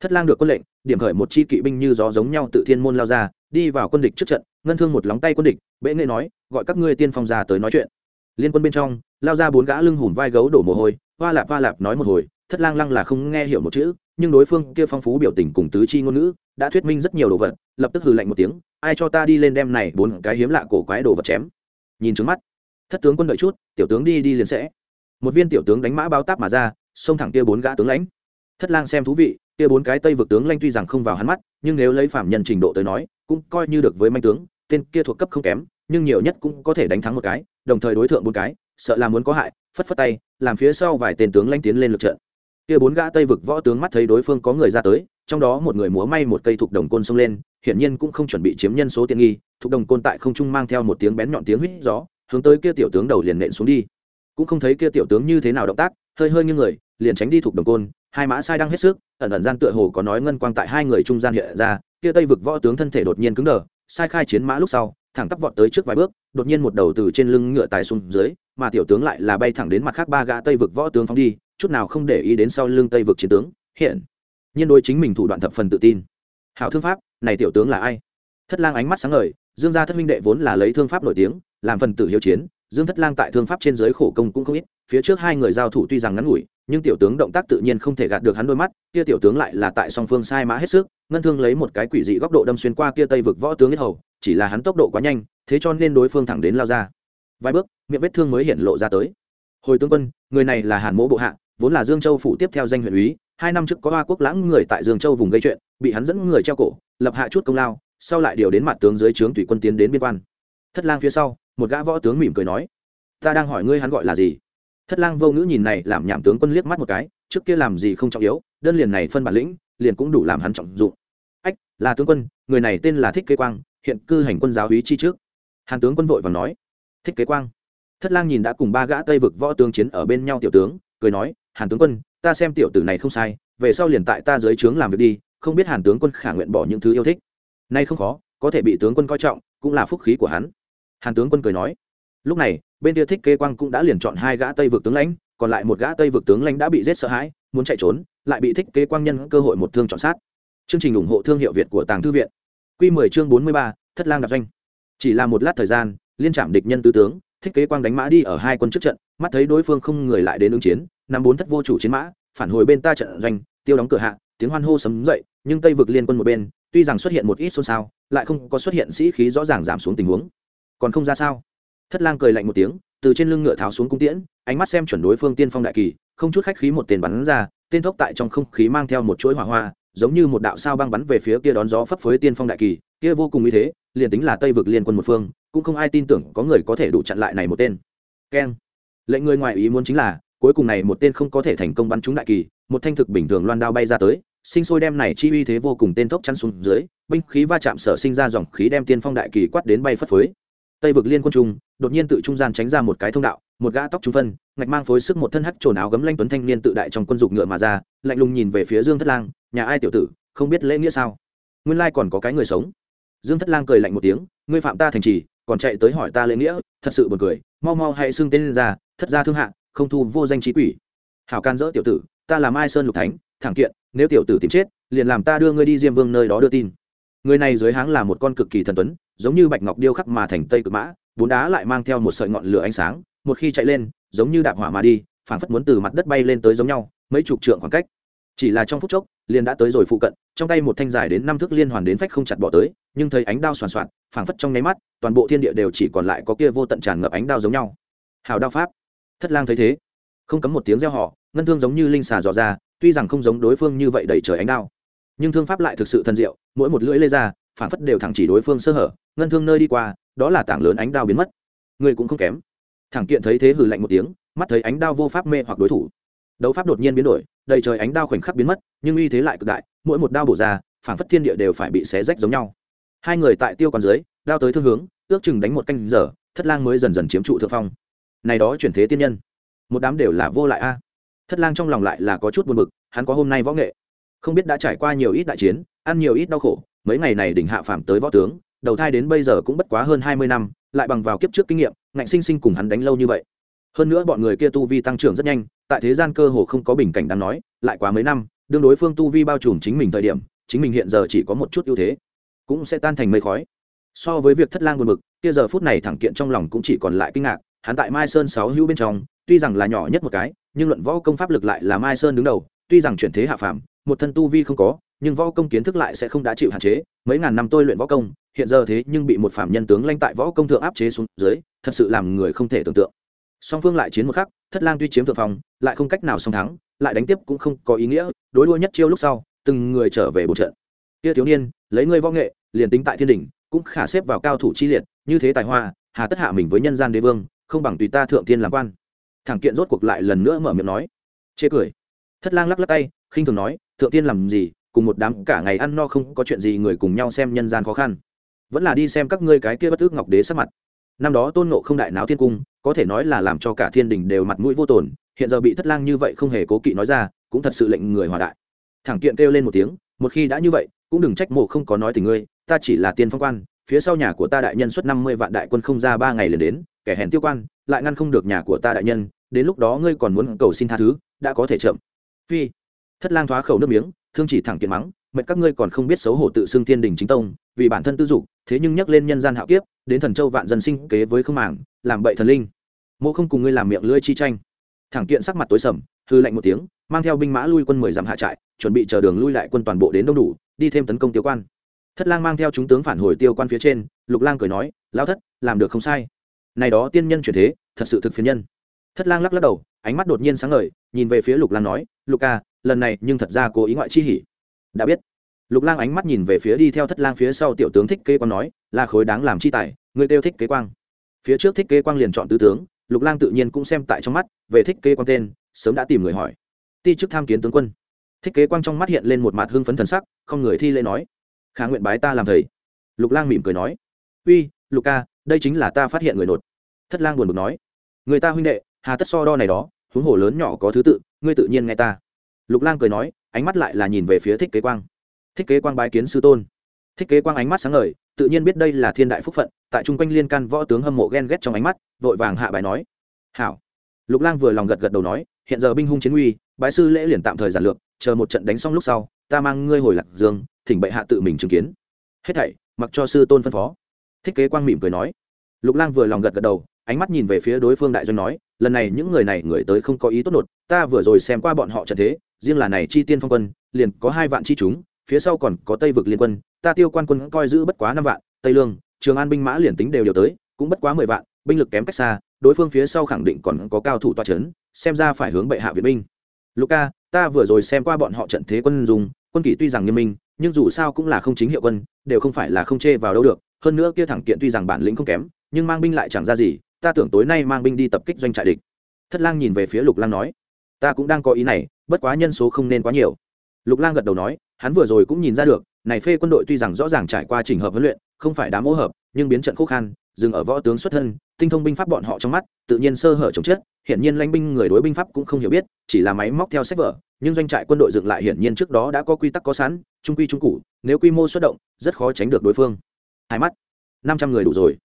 Thất lang được quân lệnh, điểm khởi một chi kỵ binh như gió giống nhau tự thiên môn lao ra, đi vào quân địch trước trận, ngân thương một lóng tay quân địch, bệ nghệ nói, gọi các ngươi tiên phong ra tới nói chuyện. Liên quân bên trong, lao ra bốn gã lưng hùm vai gấu đổ mồ hôi, hoa lạp hoa lạp nói một hồi thất lang lăng là không nghe hiểu một chữ, nhưng đối phương kia phong phú biểu tình cùng tứ chi ngôn ngữ đã thuyết minh rất nhiều đồ vật, lập tức hừ lạnh một tiếng, ai cho ta đi lên đem này bốn cái hiếm lạ cổ quái đồ vật chém? Nhìn trước mắt, thất tướng quân đợi chút, tiểu tướng đi đi liền sẽ. Một viên tiểu tướng đánh mã bao táp mà ra, xông thẳng kia bốn gã tướng lãnh. Thất lang xem thú vị, kia bốn cái tây vực tướng lãnh tuy rằng không vào hắn mắt, nhưng nếu lấy phạm nhân trình độ tới nói, cũng coi như được với manh tướng, tên kia thuộc cấp không kém, nhưng nhiều nhất cũng có thể đánh thắng một cái, đồng thời đối tượng bốn cái, sợ là muốn có hại, phất phất tay, làm phía sau vài tên tướng lãnh tiến lên lực trận kia bốn gã tây vực võ tướng mắt thấy đối phương có người ra tới, trong đó một người múa may một cây thục đồng côn xông lên, hiển nhiên cũng không chuẩn bị chiếm nhân số tiện nghi, thục đồng côn tại không trung mang theo một tiếng bén nhọn tiếng huýt gió, hướng tới kia tiểu tướng đầu liền nện xuống đi. Cũng không thấy kia tiểu tướng như thế nào động tác, hơi hơi như người, liền tránh đi thục đồng côn, hai mã sai đang hết sức, ẩn ẩn gian tựa hồ có nói ngân quang tại hai người trung gian hiện ra, kia tây vực võ tướng thân thể đột nhiên cứng đờ, sai khai chiến mã lúc sau, thẳng tắp vọt tới trước vài bước, đột nhiên một đầu từ trên lưng ngựa tài xuống dưới, mà tiểu tướng lại là bay thẳng đến mặt khác ba gã tây vực võ tướng phóng đi chút nào không để ý đến sau lưng tây vực chiến tướng, hiện nhiên đối chính mình thủ đoạn thập phần tự tin. Hảo thương pháp, này tiểu tướng là ai? Thất lang ánh mắt sáng ngời, dương gia thất minh đệ vốn là lấy thương pháp nổi tiếng, làm phần tử hiếu chiến, dương thất lang tại thương pháp trên giới khổ công cũng không ít, phía trước hai người giao thủ tuy rằng ngắn ngủi, nhưng tiểu tướng động tác tự nhiên không thể gạt được hắn đôi mắt, kia tiểu tướng lại là tại song phương sai mã hết sức, ngân thương lấy một cái quỷ dị góc độ đâm xuyên qua kia tây vực võ tướng nhất hầu, chỉ là hắn tốc độ quá nhanh, thế cho nên đối phương thẳng đến lao ra. Vài bước, miệng vết thương mới hiện lộ ra tới. Hồi tướng quân, người này là hàn mỗ bộ hạ vốn là dương châu phủ tiếp theo danh huyện úy, hai năm trước có hoa quốc lãng người tại dương châu vùng gây chuyện, bị hắn dẫn người treo cổ, lập hạ chút công lao, sau lại điều đến mặt tướng dưới trướng tùy quân tiến đến biên quan. Thất lang phía sau, một gã võ tướng mỉm cười nói, ta đang hỏi ngươi hắn gọi là gì? Thất lang vô ngữ nhìn này, làm nhảm tướng quân liếc mắt một cái, trước kia làm gì không trọng yếu, đơn liền này phân bản lĩnh, liền cũng đủ làm hắn trọng dụng. Ách, là tướng quân, người này tên là thích kế quang, hiện cư hành quân giáo hí chi trước. Hàn tướng quân vội và nói, thích kế quang. Thất lang nhìn đã cùng ba gã tây vực võ tướng chiến ở bên nhau tiểu tướng, cười nói hàn tướng quân ta xem tiểu tử này không sai về sau liền tại ta dưới trướng làm việc đi không biết hàn tướng quân khả nguyện bỏ những thứ yêu thích. Nay không khó có thể bị tướng quân coi trọng cũng là phúc khí của hắn. Hàn tướng quân cười nói. Lúc này bên kia thích kế quang cũng đã liền chọn hai gã tây vực tướng lãnh còn lại một gã tây vực tướng lãnh đã bị giết sợ hãi muốn chạy trốn lại bị thích kế quang nhân cơ hội một thương chọn sát. Chương trình ủng hộ thương hiệu việt của tàng thư viện. Q 10 chương 43, thất lang đạp doanh. Chỉ là một lát thời gian liên trạm địch nhân tứ tướng thích kế quang đánh mã đi ở hai quân trước trận mắt thấy đối phương không người lại đến ứng chiến năm bốn thất vô chủ chiến mã, phản hồi bên ta trận doanh, tiêu đóng cửa hạ, tiếng hoan hô sấm dậy, nhưng tây vực liên quân một bên, tuy rằng xuất hiện một ít xôn xao, lại không có xuất hiện sĩ khí rõ ràng giảm xuống tình huống. Còn không ra sao? Thất lang cười lạnh một tiếng, từ trên lưng ngựa tháo xuống cung tiễn, ánh mắt xem chuẩn đối phương tiên phong đại kỳ, không chút khách khí một tên bắn ra, tên thốc tại trong không khí mang theo một chuỗi hỏa hoa, giống như một đạo sao băng bắn về phía kia đón gió phấp phới tiên phong đại kỳ, kia vô cùng như thế, liền tính là tây vực liên quân một phương, cũng không ai tin tưởng có người có thể đủ chặn lại này một tên. Keng. Lệnh người ngoài ý muốn chính là cuối cùng này một tên không có thể thành công bắn trúng đại kỳ, một thanh thực bình thường loan đao bay ra tới, sinh sôi đem này chi uy thế vô cùng tên tốc chắn xuống dưới, binh khí va chạm sở sinh ra dòng khí đem tiên phong đại kỳ quát đến bay phất phới. Tây vực liên quân trung, đột nhiên tự trung gian tránh ra một cái thông đạo, một gã tóc trung phân, ngạch mang phối sức một thân hắc trồn áo gấm lanh tuấn thanh niên tự đại trong quân dục ngựa mà ra, lạnh lùng nhìn về phía dương thất lang, nhà ai tiểu tử, không biết lễ nghĩa sao? Nguyên lai còn có cái người sống. Dương thất lang cười lạnh một tiếng, ngươi phạm ta thành trì, còn chạy tới hỏi ta lễ nghĩa, thật sự buồn cười, mau mau hãy xưng tên lên ra, thất gia thương hạ không thu vô danh trí quỷ. Hảo can dỡ tiểu tử, ta là mai sơn lục thánh, thẳng kiện, nếu tiểu tử tìm chết, liền làm ta đưa ngươi đi diêm vương nơi đó đưa tin. Người này dưới háng là một con cực kỳ thần tuấn, giống như bạch ngọc điêu khắc mà thành tây cực mã, bốn đá lại mang theo một sợi ngọn lửa ánh sáng, một khi chạy lên, giống như đạp hỏa mà đi, phảng phất muốn từ mặt đất bay lên tới giống nhau, mấy chục trượng khoảng cách. Chỉ là trong phút chốc, liền đã tới rồi phụ cận, trong tay một thanh dài đến năm thước liên hoàn đến phách không chặt bỏ tới, nhưng thấy ánh đao soàn soạn phảng phất trong nháy mắt, toàn bộ thiên địa đều chỉ còn lại có kia vô tận tràn ngập ánh đao giống nhau. Hào đao pháp thất lang thấy thế, không cấm một tiếng reo họ ngân thương giống như linh xà dò ra, tuy rằng không giống đối phương như vậy đẩy trời ánh đao, nhưng thương pháp lại thực sự thần diệu, mỗi một lưỡi lê ra, phản phất đều thẳng chỉ đối phương sơ hở, ngân thương nơi đi qua, đó là tảng lớn ánh đao biến mất. Người cũng không kém. Thẳng kiện thấy thế hừ lạnh một tiếng, mắt thấy ánh đao vô pháp mê hoặc đối thủ. Đấu pháp đột nhiên biến đổi, đầy trời ánh đao khoảnh khắc biến mất, nhưng uy thế lại cực đại, mỗi một đao bổ ra phảng phất thiên địa đều phải bị xé rách giống nhau. Hai người tại tiêu còn dưới, đao tới thương hướng, ước chừng đánh một canh giờ, thất lang mới dần dần chiếm trụ thượng phong này đó chuyển thế tiên nhân. Một đám đều là vô lại a. Thất lang trong lòng lại là có chút buồn bực, hắn có hôm nay võ nghệ. Không biết đã trải qua nhiều ít đại chiến, ăn nhiều ít đau khổ, mấy ngày này đỉnh hạ phàm tới võ tướng, đầu thai đến bây giờ cũng bất quá hơn hai mươi năm, lại bằng vào kiếp trước kinh nghiệm, ngạnh sinh sinh cùng hắn đánh lâu như vậy. Hơn nữa bọn người kia tu vi tăng trưởng rất nhanh, tại thế gian cơ hồ không có bình cảnh đáng nói, lại quá mấy năm, đương đối phương tu vi bao trùm chính mình thời điểm, chính mình hiện giờ chỉ có một chút ưu thế, cũng sẽ tan thành mây khói. So với việc thất lang buồn bực, kia giờ phút này thẳng kiện trong lòng cũng chỉ còn lại kinh ngạc hắn tại mai sơn sáu hữu bên trong, tuy rằng là nhỏ nhất một cái, nhưng luận võ công pháp lực lại là mai sơn đứng đầu, tuy rằng chuyển thế hạ phàm, một thân tu vi không có, nhưng võ công kiến thức lại sẽ không đã chịu hạn chế. Mấy ngàn năm tôi luyện võ công, hiện giờ thế nhưng bị một phạm nhân tướng lanh tại võ công thượng áp chế xuống dưới, thật sự làm người không thể tưởng tượng. Song phương lại chiến một khắc, thất lang tuy chiếm thượng phòng lại không cách nào song thắng, lại đánh tiếp cũng không có ý nghĩa, đối đua nhất chiêu lúc sau, từng người trở về bộ trận. Kia thiếu niên, lấy ngươi võ nghệ, liền tính tại thiên đỉnh, cũng khả xếp vào cao thủ chi liệt, như thế tài hoa, hà tất hạ mình với nhân gian đế vương không bằng tùy ta thượng tiên làm quan. Thẳng kiện rốt cuộc lại lần nữa mở miệng nói. Chê cười. Thất lang lắc lắc tay, khinh thường nói, thượng tiên làm gì, cùng một đám cả ngày ăn no không có chuyện gì người cùng nhau xem nhân gian khó khăn. Vẫn là đi xem các ngươi cái kia bất ước ngọc đế sắc mặt. Năm đó tôn nộ không đại náo thiên cung, có thể nói là làm cho cả thiên đình đều mặt mũi vô tồn, hiện giờ bị thất lang như vậy không hề cố kỵ nói ra, cũng thật sự lệnh người hòa đại. Thẳng kiện kêu lên một tiếng, một khi đã như vậy, cũng đừng trách mộ không có nói tình ngươi, ta chỉ là tiên phong quan, phía sau nhà của ta đại nhân xuất năm mươi vạn đại quân không ra ba ngày liền đến kẻ hèn tiêu quan, lại ngăn không được nhà của ta đại nhân, đến lúc đó ngươi còn muốn cầu xin tha thứ, đã có thể chậm. Phi. Thất lang thoá khẩu nước miếng, thương chỉ thẳng kiện mắng mệt các ngươi còn không biết xấu hổ tự xưng thiên đình chính tông, vì bản thân tư dục, thế nhưng nhắc lên nhân gian hạo kiếp, đến thần châu vạn dân sinh kế với không màng, làm bậy thần linh. Mô không cùng ngươi làm miệng lưỡi chi tranh. Thẳng kiện sắc mặt tối sầm, hư lạnh một tiếng, mang theo binh mã lui quân mười dặm hạ trại, chuẩn bị chờ đường lui lại quân toàn bộ đến đông đủ, đi thêm tấn công tiêu quan. Thất lang mang theo chúng tướng phản hồi tiêu quan phía trên, lục lang cười nói lao thất, làm được không sai này đó tiên nhân chuyển thế, thật sự thực phiền nhân. Thất lang lắc lắc đầu, ánh mắt đột nhiên sáng ngời, nhìn về phía lục lang nói, lục ca, lần này nhưng thật ra cố ý ngoại chi hỉ. Đã biết. Lục lang ánh mắt nhìn về phía đi theo thất lang phía sau tiểu tướng thích kế quang nói là khối đáng làm chi tài người kêu thích kế quang. Phía trước thích kế quang liền chọn tứ tướng, lục lang tự nhiên cũng xem tại trong mắt, về thích kế quang tên, sớm đã tìm người hỏi. Ti chức tham kiến tướng quân. Thích kế quang trong mắt hiện lên một mặt hưng phấn thần sắc, không người thi lễ nói, khá nguyện bái ta làm thầy. Lục lang mỉm cười nói, uy, lục ca, đây chính là ta phát hiện người nột thất lang buồn bực nói, người ta huynh đệ, hà tất so đo này đó, huống hồ lớn nhỏ có thứ tự, ngươi tự nhiên nghe ta. Lục lang cười nói, ánh mắt lại là nhìn về phía thích kế quang. Thích kế quang bái kiến sư tôn. Thích kế quang ánh mắt sáng ngời, tự nhiên biết đây là thiên đại phúc phận, tại chung quanh liên can võ tướng hâm mộ ghen ghét trong ánh mắt, vội vàng hạ bài nói, hảo. Lục lang vừa lòng gật gật đầu nói, hiện giờ binh hung chiến uy, bái sư lễ liền tạm thời giản lược, chờ một trận đánh xong lúc sau, ta mang ngươi hồi lạc dương, thỉnh bệ hạ tự mình chứng kiến. Hết thảy, mặc cho sư tôn phân phó. Thích kế quang mỉm cười nói. Lục lang vừa lòng gật gật đầu ánh mắt nhìn về phía đối phương đại doanh nói, lần này những người này người tới không có ý tốt nột, ta vừa rồi xem qua bọn họ trận thế, riêng là này chi tiên phong quân, liền có hai vạn chi chúng, phía sau còn có tây vực liên quân, ta tiêu quan quân coi giữ bất quá năm vạn, tây lương, trường an binh mã liền tính đều đều tới, cũng bất quá mười vạn, binh lực kém cách xa, đối phương phía sau khẳng định còn có cao thủ toa c h ấ n xem ra phải hướng bệ hạ viện binh. Luka, ta vừa rồi xem qua bọn họ trận thế quân dùng, quân kỷ tuy rằng nghiêm minh, nhưng dù sao cũng là không chính hiệu quân, đều không phải là không chê vào đâu được, hơn nữa kia thẳng kiện tuy rằng bản lĩnh không kém, nhưng mang binh lại chẳng ra gì ta tưởng tối nay mang binh đi tập kích doanh trại địch. Thất lang nhìn về phía lục lang nói, ta cũng đang có ý này, bất quá nhân số không nên quá nhiều. Lục lang gật đầu nói, hắn vừa rồi cũng nhìn ra được, này phê quân đội tuy rằng rõ ràng trải qua trình hợp huấn luyện, không phải đám ô hợp, nhưng biến trận khúc khan, dừng ở võ tướng xuất thân, tinh thông binh pháp bọn họ trong mắt, tự nhiên sơ hở chống chết, hiển nhiên lãnh binh người đối binh pháp cũng không hiểu biết, chỉ là máy móc theo sách vở, nhưng doanh trại quân đội dựng lại hiển nhiên trước đó đã có quy tắc có sẵn, trung quy trung cụ nếu quy mô xuất động, rất khó tránh được đối phương. Hai mắt, năm trăm người đủ rồi.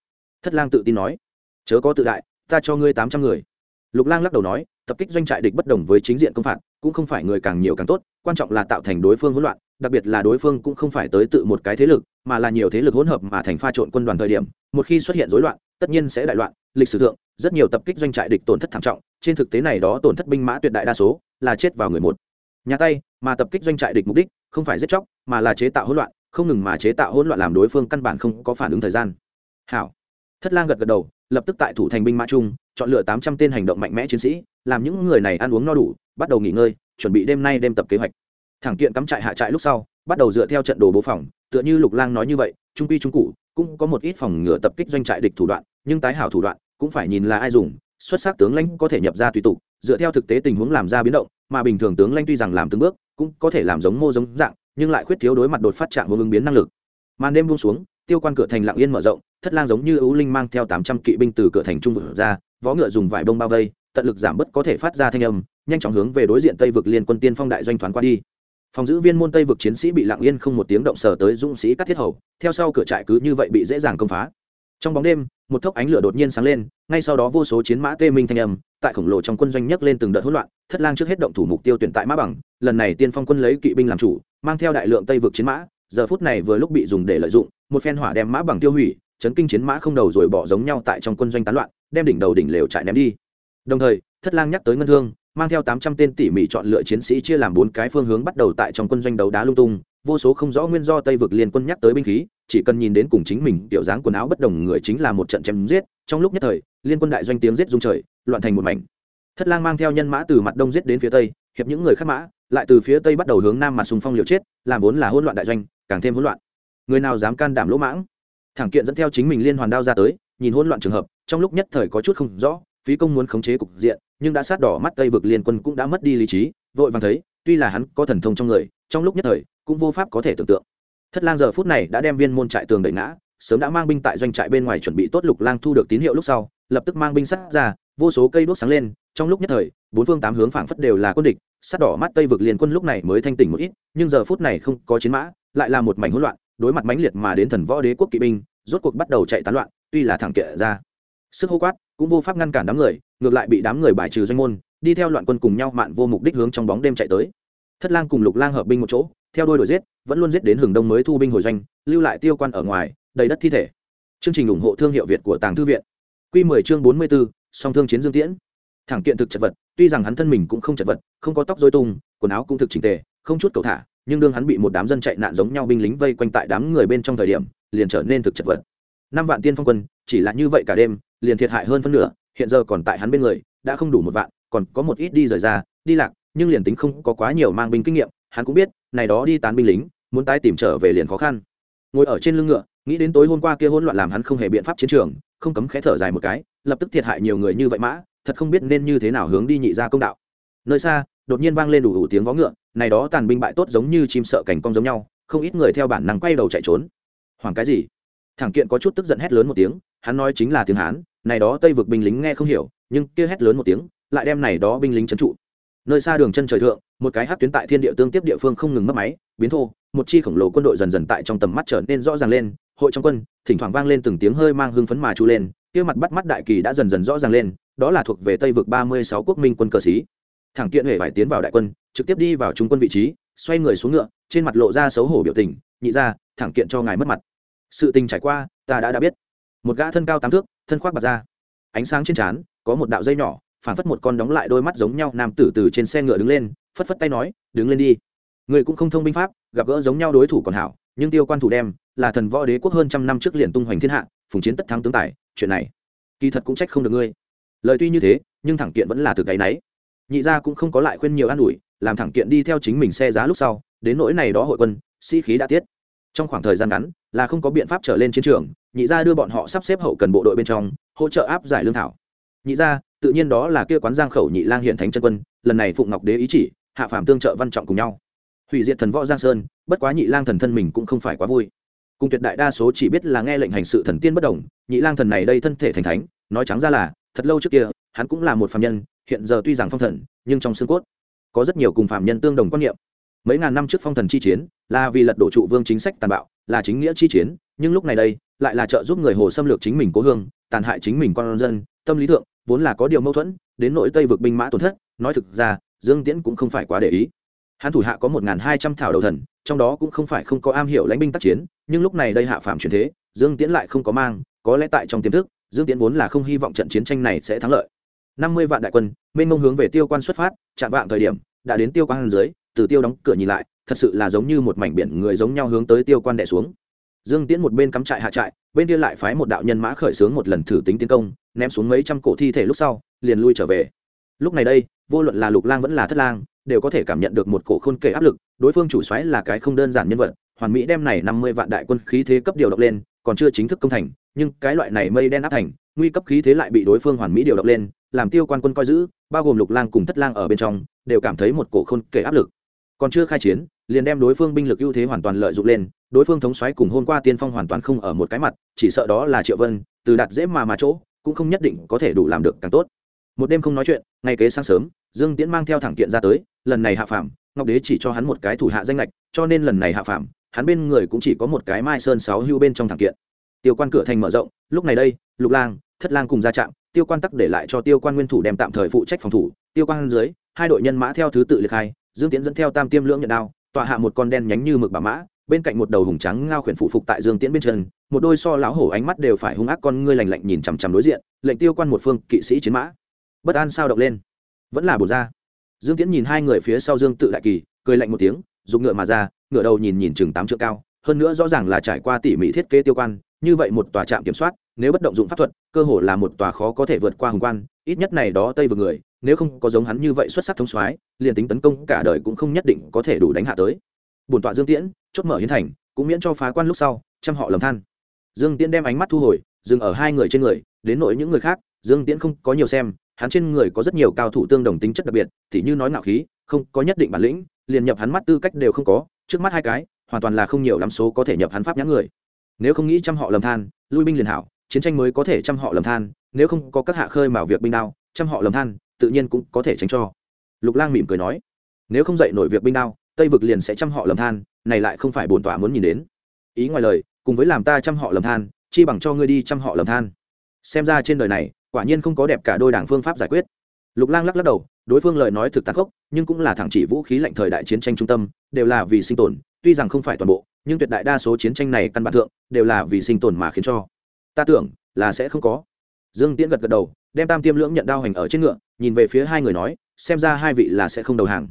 Thất lang tự tin nói chớ có tự đại, ta cho ngươi tám trăm người. Lục lang lắc đầu nói, tập kích doanh trại địch bất đồng với chính diện công phạt, cũng không phải người càng nhiều càng tốt, quan trọng là tạo thành đối phương hỗn loạn, đặc biệt là đối phương cũng không phải tới tự một cái thế lực, mà là nhiều thế lực hỗn hợp mà thành pha trộn quân đoàn thời điểm, một khi xuất hiện rối loạn, tất nhiên sẽ đại loạn. Lịch sử thượng, rất nhiều tập kích doanh trại địch tổn thất thảm trọng, trên thực tế này đó tổn thất binh mã tuyệt đại đa số là chết vào người một. Nhà tay, mà tập kích doanh trại địch mục đích không phải giết chóc, mà là chế tạo hỗn loạn, không ngừng mà chế tạo hỗn loạn làm đối phương căn bản không có phản ứng thời gian. Hảo. Thất lang gật gật đầu lập tức tại thủ thành binh mã trung chọn lựa tám trăm tên hành động mạnh mẽ chiến sĩ, làm những người này ăn uống no đủ, bắt đầu nghỉ ngơi, chuẩn bị đêm nay đêm tập kế hoạch. Thẳng kiện cắm trại hạ trại lúc sau, bắt đầu dựa theo trận đồ bố phòng, tựa như lục lang nói như vậy, trung quy trung cụ, cũng có một ít phòng ngừa tập kích doanh trại địch thủ đoạn, nhưng tái hảo thủ đoạn, cũng phải nhìn là ai dùng, xuất sắc tướng lãnh có thể nhập ra tùy tục, dựa theo thực tế tình huống làm ra biến động, mà bình thường tướng lãnh tuy rằng làm từng bước, cũng có thể làm giống mô giống dạng, nhưng lại khuyết thiếu đối mặt đột phát trạng vô ứng biến năng lực. Màn đêm buông xuống, tiêu quan cửa thành lặng yên mở rộng thất lang giống như ưu linh mang theo tám trăm kỵ binh từ cửa thành trung vực ra, võ ngựa dùng vải bông bao vây, tận lực giảm bớt có thể phát ra thanh âm, nhanh chóng hướng về đối diện tây vực liên quân tiên phong đại doanh thoáng qua đi. Phòng giữ viên môn tây vực chiến sĩ bị lặng yên không một tiếng động sờ tới dũng sĩ cắt thiết hầu, theo sau cửa trại cứ như vậy bị dễ dàng công phá. Trong bóng đêm, một thốc ánh lửa đột nhiên sáng lên, ngay sau đó vô số chiến mã tê minh thanh âm, tại khổng lồ trong quân doanh nhấc lên từng đợt hỗn loạn, thất lang trước hết động thủ mục tiêu tuyển tại mã bằng, lần này tiên phong quân lấy kỵ binh làm chủ, mang theo đại lượng tây vực chiến mã, giờ phút này vừa lúc bị dùng để lợi dụng, một phen hỏa đem mã bằng tiêu hủy chấn kinh chiến mã không đầu rồi bỏ giống nhau tại trong quân doanh tán loạn, đem đỉnh đầu đỉnh lều trại ném đi. Đồng thời, thất lang nhắc tới ngân thương, mang theo tám trăm tên tỉ mỉ chọn lựa chiến sĩ chia làm bốn cái phương hướng bắt đầu tại trong quân doanh đấu đá lung tung. Vô số không rõ nguyên do tây vực liên quân nhắc tới binh khí, chỉ cần nhìn đến cùng chính mình tiểu dáng quần áo bất đồng người chính là một trận chém giết. Trong lúc nhất thời, liên quân đại doanh tiếng giết rung trời, loạn thành một mảnh. Thất lang mang theo nhân mã từ mặt đông giết đến phía tây, hiệp những người khác mã, lại từ phía tây bắt đầu hướng nam mà sùng phong liều chết, làm vốn là hỗn loạn đại doanh, càng thêm hỗn loạn. Người nào dám can đảm lỗ mãng? Thẳng kiện dẫn theo chính mình liên hoàn đao ra tới, nhìn hỗn loạn trường hợp, trong lúc nhất thời có chút không rõ, phí công muốn khống chế cục diện, nhưng đã sát đỏ mắt tây vực liên quân cũng đã mất đi lý trí, vội vàng thấy, tuy là hắn có thần thông trong người, trong lúc nhất thời, cũng vô pháp có thể tưởng tượng. Thất lang giờ phút này đã đem viên môn trại tường đẩy ngã, sớm đã mang binh tại doanh trại bên ngoài chuẩn bị tốt lục lang thu được tín hiệu lúc sau, lập tức mang binh sắt ra, vô số cây đuốc sáng lên, trong lúc nhất thời, bốn phương tám hướng phảng phất đều là quân địch, sát đỏ mắt tây vực liên quân lúc này mới thanh tỉnh một ít, nhưng giờ phút này không có chiến mã, lại là một mảnh hỗn loạn đối mặt mãnh liệt mà đến thần võ đế quốc kỵ binh rốt cuộc bắt đầu chạy tán loạn tuy là thẳng kệ ra. Sức hô quát cũng vô pháp ngăn cản đám người ngược lại bị đám người bài trừ doanh môn đi theo loạn quân cùng nhau mạn vô mục đích hướng trong bóng đêm chạy tới. Thất lang cùng lục lang hợp binh một chỗ theo đôi đuổi giết vẫn luôn giết đến hừng đông mới thu binh hồi doanh lưu lại tiêu quan ở ngoài đầy đất thi thể. Chương trình ủng hộ thương hiệu việt của tàng thư viện. Q 10 chương 44, song thương chiến dương tiễn. Thẳng kiện thực chật vật tuy rằng hắn thân mình cũng không chật vật không có tóc dối tung quần áo cũng thực chỉnh tề không chút cầu thả nhưng đương hắn bị một đám dân chạy nạn giống nhau binh lính vây quanh tại đám người bên trong thời điểm, liền trở nên thực chật vật. Năm vạn tiên phong quân, chỉ là như vậy cả đêm, liền thiệt hại hơn phân nửa, hiện giờ còn tại hắn bên người, đã không đủ một vạn, còn có một ít đi rời ra, đi lạc, nhưng liền tính không có quá nhiều mang binh kinh nghiệm, hắn cũng biết, này đó đi tán binh lính, muốn tái tìm trở về liền khó khăn. Ngồi ở trên lưng ngựa, nghĩ đến tối hôm qua kia hỗn loạn làm hắn không hề biện pháp chiến trường, không cấm khẽ thở dài một cái, lập tức thiệt hại nhiều người như vậy mã, thật không biết nên như thế nào hướng đi nhị ra công đạo. Nơi xa, đột nhiên vang lên đủ đủ tiếng vó ngựa này đó tàn binh bại tốt giống như chim sợ cảnh cong giống nhau, không ít người theo bản năng quay đầu chạy trốn. Hoàng cái gì? Thẳng kiện có chút tức giận hét lớn một tiếng, hắn nói chính là tiếng hán, này đó tây vực binh lính nghe không hiểu, nhưng kia hét lớn một tiếng, lại đem này đó binh lính trấn trụ. Nơi xa đường chân trời thượng, một cái hát tuyến tại thiên địa tương tiếp địa phương không ngừng mất máy, biến thô, một chi khổng lồ quân đội dần dần tại trong tầm mắt trở nên rõ ràng lên, hội trong quân, thỉnh thoảng vang lên từng tiếng hơi mang hưng phấn mà chu lên, kia mặt bắt mắt đại kỳ đã dần dần rõ ràng lên, đó là thuộc về tây vực ba mươi sáu quốc minh quân cờ sĩ thẳng kiện hề phải tiến vào đại quân, trực tiếp đi vào trung quân vị trí, xoay người xuống ngựa, trên mặt lộ ra xấu hổ biểu tình, nhị ra, thẳng kiện cho ngài mất mặt. Sự tình trải qua, ta đã đã biết. Một gã thân cao tám thước, thân khoác bạc da, ánh sáng trên trán, có một đạo dây nhỏ phản phất một con đóng lại đôi mắt giống nhau, nam tử từ trên xe ngựa đứng lên, phất phất tay nói, đứng lên đi. Người cũng không thông binh pháp, gặp gỡ giống nhau đối thủ còn hảo, nhưng tiêu quan thủ đem, là thần võ đế quốc hơn trăm năm trước liền tung hoành thiên hạ, phùng chiến tất thắng tướng tài, chuyện này, kỳ thật cũng trách không được ngươi. Lời tuy như thế, nhưng thẳng kiện vẫn là từ cái nấy nhị gia cũng không có lại khuyên nhiều an ủi, làm thẳng kiện đi theo chính mình xe giá lúc sau, đến nỗi này đó hội quân, sĩ khí đã tiết. Trong khoảng thời gian ngắn, là không có biện pháp trở lên chiến trường, nhị gia đưa bọn họ sắp xếp hậu cần bộ đội bên trong, hỗ trợ áp giải lương thảo. Nhị gia, tự nhiên đó là kia quán giang khẩu nhị lang hiện thánh chân quân, lần này phụng ngọc đế ý chỉ, hạ phàm tương trợ văn trọng cùng nhau. Hủy diệt thần võ giang sơn, bất quá nhị lang thần thân mình cũng không phải quá vui. Cùng tuyệt đại đa số chỉ biết là nghe lệnh hành sự thần tiên bất đồng, nhị lang thần này đây thân thể thành thánh, nói trắng ra là, thật lâu trước kia hắn cũng là một phạm nhân, hiện giờ tuy rằng phong thần, nhưng trong xương cốt có rất nhiều cùng phạm nhân tương đồng quan niệm. Mấy ngàn năm trước phong thần chi chiến là vì lật đổ trụ vương chính sách tàn bạo, là chính nghĩa chi chiến, nhưng lúc này đây lại là trợ giúp người hồ xâm lược chính mình cố hương, tàn hại chính mình con dân, tâm lý thượng vốn là có điều mâu thuẫn, đến nội tây vực binh mã tổn thất, nói thực ra, dương tiễn cũng không phải quá để ý. Hắn thủ hạ có một hai trăm thảo đầu thần, trong đó cũng không phải không có am hiểu lãnh binh tác chiến, nhưng lúc này đây hạ phạm chuyển thế, dương tiễn lại không có mang, có lẽ tại trong tiềm thức, dương tiễn vốn là không hy vọng trận chiến tranh này sẽ thắng lợi năm mươi vạn đại quân, mênh mông hướng về tiêu quan xuất phát, chạm vạng thời điểm, đã đến tiêu quan dưới, từ tiêu đóng cửa nhìn lại, thật sự là giống như một mảnh biển người giống nhau hướng tới tiêu quan đẻ xuống. Dương tiễn một bên cắm trại hạ trại, bên kia lại phái một đạo nhân mã khởi xướng một lần thử tính tiến công, ném xuống mấy trăm cổ thi thể lúc sau, liền lui trở về. Lúc này đây, vô luận là lục lang vẫn là thất lang, đều có thể cảm nhận được một cổ khôn kể áp lực, đối phương chủ xoáy là cái không đơn giản nhân vật, hoàn mỹ đem này năm mươi vạn đại quân khí thế cấp điều động lên, còn chưa chính thức công thành, nhưng cái loại này mây đen áp thành nguy cấp khí thế lại bị đối phương hoàn mỹ điều động lên, làm tiêu quan quân coi giữ, bao gồm lục lang cùng thất lang ở bên trong, đều cảm thấy một cổ khôn kể áp lực. Còn chưa khai chiến, liền đem đối phương binh lực ưu thế hoàn toàn lợi dụng lên, đối phương thống xoáy cùng hôm qua tiên phong hoàn toàn không ở một cái mặt, chỉ sợ đó là triệu vân, từ đặt dễ mà mà chỗ, cũng không nhất định có thể đủ làm được càng tốt. Một đêm không nói chuyện ngày kế sáng sớm, dương tiễn mang theo thẳng kiện ra tới, lần này hạ phạm ngọc đế chỉ cho hắn một cái thủ hạ danh lệch cho nên lần này hạ phạm hắn bên người cũng chỉ có một cái mai sơn sáu hưu bên trong thẳng kiện. Tiêu quan cửa thành mở rộng, lúc này đây, lục lang thất lang cùng ra trạm, tiêu quan tắc để lại cho tiêu quan nguyên thủ đem tạm thời phụ trách phòng thủ. Tiêu quan dưới, hai đội nhân mã theo thứ tự liệt hai dương tiễn dẫn theo tam tiêm lưỡng nhận đao, tọa hạ một con đen nhánh như mực bà mã, bên cạnh một đầu hùng trắng ngao khuyển phụ phục tại dương tiễn bên chân, một đôi so lão hổ ánh mắt đều phải hung ác con ngươi lành lạnh nhìn chằm chằm đối diện, lệnh tiêu quan một phương kỵ sĩ chiến mã. Bất an sao động lên. Vẫn là bổ ra. Dương tiễn nhìn hai người phía sau dương tự đại kỳ, cười lạnh một tiếng dùng ngựa mà ra, ngựa đầu nhìn nhìn chừng tám trượng cao, hơn nữa rõ ràng là trải qua tỉ mỉ thiết kế tiêu quan như vậy một tòa trạm kiểm soát, nếu bất động dụng pháp thuật, cơ hồ là một tòa khó có thể vượt qua hùng quan, ít nhất này đó tây vừa người, nếu không có giống hắn như vậy xuất sắc thông soái, liền tính tấn công cả đời cũng không nhất định có thể đủ đánh hạ tới. Bổn tọa dương tiễn, chốt mở hiến thành, cũng miễn cho phá quan lúc sau chăm họ lầm than. Dương tiễn đem ánh mắt thu hồi, dừng ở hai người trên người, đến nỗi những người khác, dương tiễn không có nhiều xem, hắn trên người có rất nhiều cao thủ tương đồng tính chất đặc biệt thì như nói ngạo khí, không có nhất định bản lĩnh, liền nhập hắn mắt tư cách đều không có, trước mắt hai cái, hoàn toàn là không nhiều lắm số có thể nhập hắn pháp nhãn người nếu không nghĩ trăm họ lầm than, lui binh liền hảo, chiến tranh mới có thể trăm họ lầm than, nếu không có các hạ khơi mào việc binh đao, trăm họ lầm than, tự nhiên cũng có thể tránh cho. Lục lang mỉm cười nói, nếu không dậy nổi việc binh đao, tây vực liền sẽ trăm họ lầm than, này lại không phải bổn tọa muốn nhìn đến. Ý ngoài lời, cùng với làm ta trăm họ lầm than, chi bằng cho ngươi đi trăm họ lầm than. Xem ra trên đời này, quả nhiên không có đẹp cả đôi đảng phương pháp giải quyết. Lục lang lắc lắc đầu, đối phương lời nói thực tàn khốc, nhưng cũng là thẳng chỉ vũ khí lạnh thời đại chiến tranh trung tâm, đều là vì sinh tồn, tuy rằng không phải toàn bộ nhưng tuyệt đại đa số chiến tranh này căn bản thượng đều là vì sinh tồn mà khiến cho. Ta tưởng là sẽ không có. Dương tiễn gật gật đầu, đem tam tiêm lưỡng nhận đao hành ở trên ngựa, nhìn về phía hai người nói, xem ra hai vị là sẽ không đầu hàng.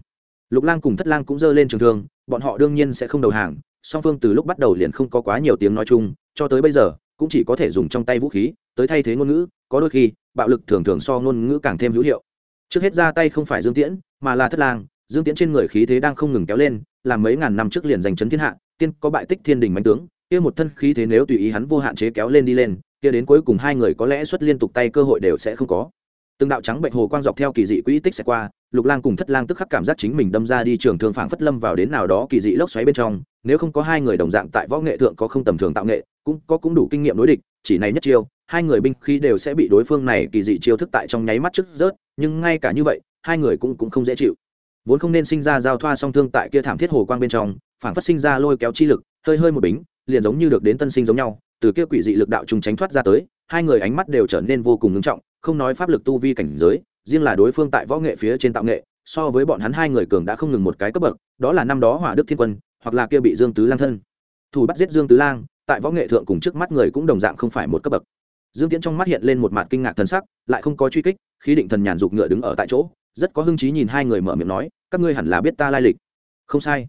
Lục lang cùng thất lang cũng giơ lên trường thương, bọn họ đương nhiên sẽ không đầu hàng, song phương từ lúc bắt đầu liền không có quá nhiều tiếng nói chung, cho tới bây giờ, cũng chỉ có thể dùng trong tay vũ khí, tới thay thế ngôn ngữ, có đôi khi, bạo lực thường thường so ngôn ngữ càng thêm hữu hiệu. Trước hết ra tay không phải dương tiễn, mà là thất lang, dương tiễn trên người khí thế đang không ngừng kéo lên làm mấy ngàn năm trước liền giành chấn thiên hạ, tiên có bại tích thiên đình mạnh tướng, kia một thân khí thế nếu tùy ý hắn vô hạn chế kéo lên đi lên, kia đến cuối cùng hai người có lẽ xuất liên tục tay cơ hội đều sẽ không có. Từng đạo trắng bệnh hồ quang dọc theo kỳ dị quỹ tích sẽ qua, lục lang cùng thất lang tức khắc cảm giác chính mình đâm ra đi trường thương phảng phất lâm vào đến nào đó kỳ dị lốc xoáy bên trong, nếu không có hai người đồng dạng tại võ nghệ thượng có không tầm thường tạo nghệ, cũng có cũng đủ kinh nghiệm đối địch, chỉ này nhất chiêu, hai người binh khí đều sẽ bị đối phương này kỳ dị chiêu thức tại trong nháy mắt trước rớt, nhưng ngay cả như vậy, hai người cũng cũng không dễ chịu vốn không nên sinh ra giao thoa song thương tại kia thảm thiết hồ quang bên trong, phảng phất sinh ra lôi kéo chi lực, hơi hơi một bính, liền giống như được đến tân sinh giống nhau, từ kia quỷ dị lực đạo trùng tránh thoát ra tới, hai người ánh mắt đều trở nên vô cùng ngưng trọng, không nói pháp lực tu vi cảnh giới, riêng là đối phương tại võ nghệ phía trên tạo nghệ, so với bọn hắn hai người cường đã không ngừng một cái cấp bậc, đó là năm đó hỏa đức thiên quân, hoặc là kia bị dương tứ lang thân. Thủ bắt giết dương tứ lang, tại võ nghệ thượng cùng trước mắt người cũng đồng dạng không phải một cấp bậc. Dương tiễn trong mắt hiện lên một mặt kinh ngạc thần sắc, lại không có truy kích, khí định thần nhàn dục ngựa đứng ở tại chỗ rất có hưng trí nhìn hai người mở miệng nói, các ngươi hẳn là biết ta lai lịch. Không sai.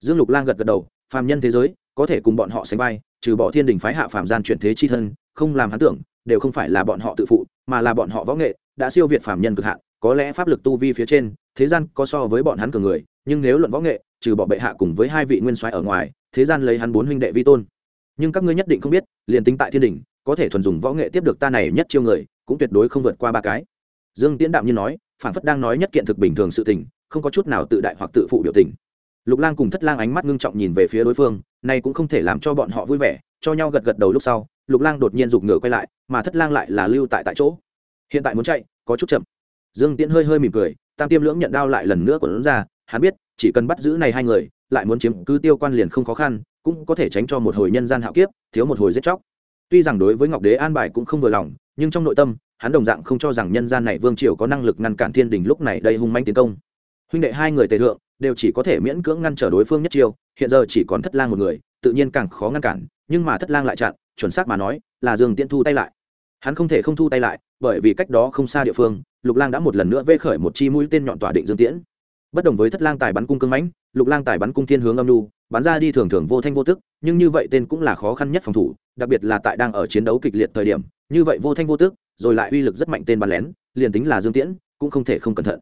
Dương lục lang gật gật đầu, phàm nhân thế giới, có thể cùng bọn họ sánh vai, trừ bỏ thiên đình phái hạ phàm gian chuyển thế chi thân, không làm hắn tưởng, đều không phải là bọn họ tự phụ, mà là bọn họ võ nghệ, đã siêu việt phàm nhân cực hạn, có lẽ pháp lực tu vi phía trên, thế gian có so với bọn hắn cường người, nhưng nếu luận võ nghệ, trừ bỏ bệ hạ cùng với hai vị nguyên soái ở ngoài, thế gian lấy hắn bốn huynh đệ vi tôn. Nhưng các ngươi nhất định không biết, liền tính tại thiên đình, có thể thuần dùng võ nghệ tiếp được ta này nhất chiêu người, cũng tuyệt đối không vượt qua ba cái. Dương tiễn đạm như nói phản phất đang nói nhất kiện thực bình thường sự tình, không có chút nào tự đại hoặc tự phụ biểu tình. Lục lang cùng thất lang ánh mắt ngưng trọng nhìn về phía đối phương, này cũng không thể làm cho bọn họ vui vẻ, cho nhau gật gật đầu lúc sau, lục lang đột nhiên giục ngựa quay lại, mà thất lang lại là lưu tại tại chỗ. Hiện tại muốn chạy, có chút chậm. Dương tiễn hơi hơi mỉm cười, tam tiêm lưỡng nhận đao lại lần nữa của lớn ra, hắn biết, chỉ cần bắt giữ này hai người, lại muốn chiếm cứ tiêu quan liền không khó khăn, cũng có thể tránh cho một hồi nhân gian hạo kiếp, thiếu một hồi giết chóc. Tuy rằng đối với ngọc đế an bài cũng không vừa lòng, nhưng trong nội tâm hắn đồng dạng không cho rằng nhân gian này vương triều có năng lực ngăn cản thiên đình lúc này đây hung manh tiến công. Huynh đệ hai người tề thượng, đều chỉ có thể miễn cưỡng ngăn trở đối phương nhất chiêu, hiện giờ chỉ còn thất lang một người, tự nhiên càng khó ngăn cản, nhưng mà thất lang lại chặn, chuẩn xác mà nói, là dương tiễn thu tay lại. Hắn không thể không thu tay lại, bởi vì cách đó không xa địa phương, lục lang đã một lần nữa vê khởi một chi mũi tên nhọn tỏa định dương tiễn. Bất đồng với thất lang tài bắn cung cưng mãnh, lục lang tài bắn cung thiên hướng âm lưu bắn ra đi thường thường vô thanh vô tức, nhưng như vậy tên cũng là khó khăn nhất phòng thủ, đặc biệt là tại đang ở chiến đấu kịch liệt thời điểm, như vậy vô thanh vô tức rồi lại uy lực rất mạnh tên bắn lén liền tính là dương tiễn cũng không thể không cẩn thận.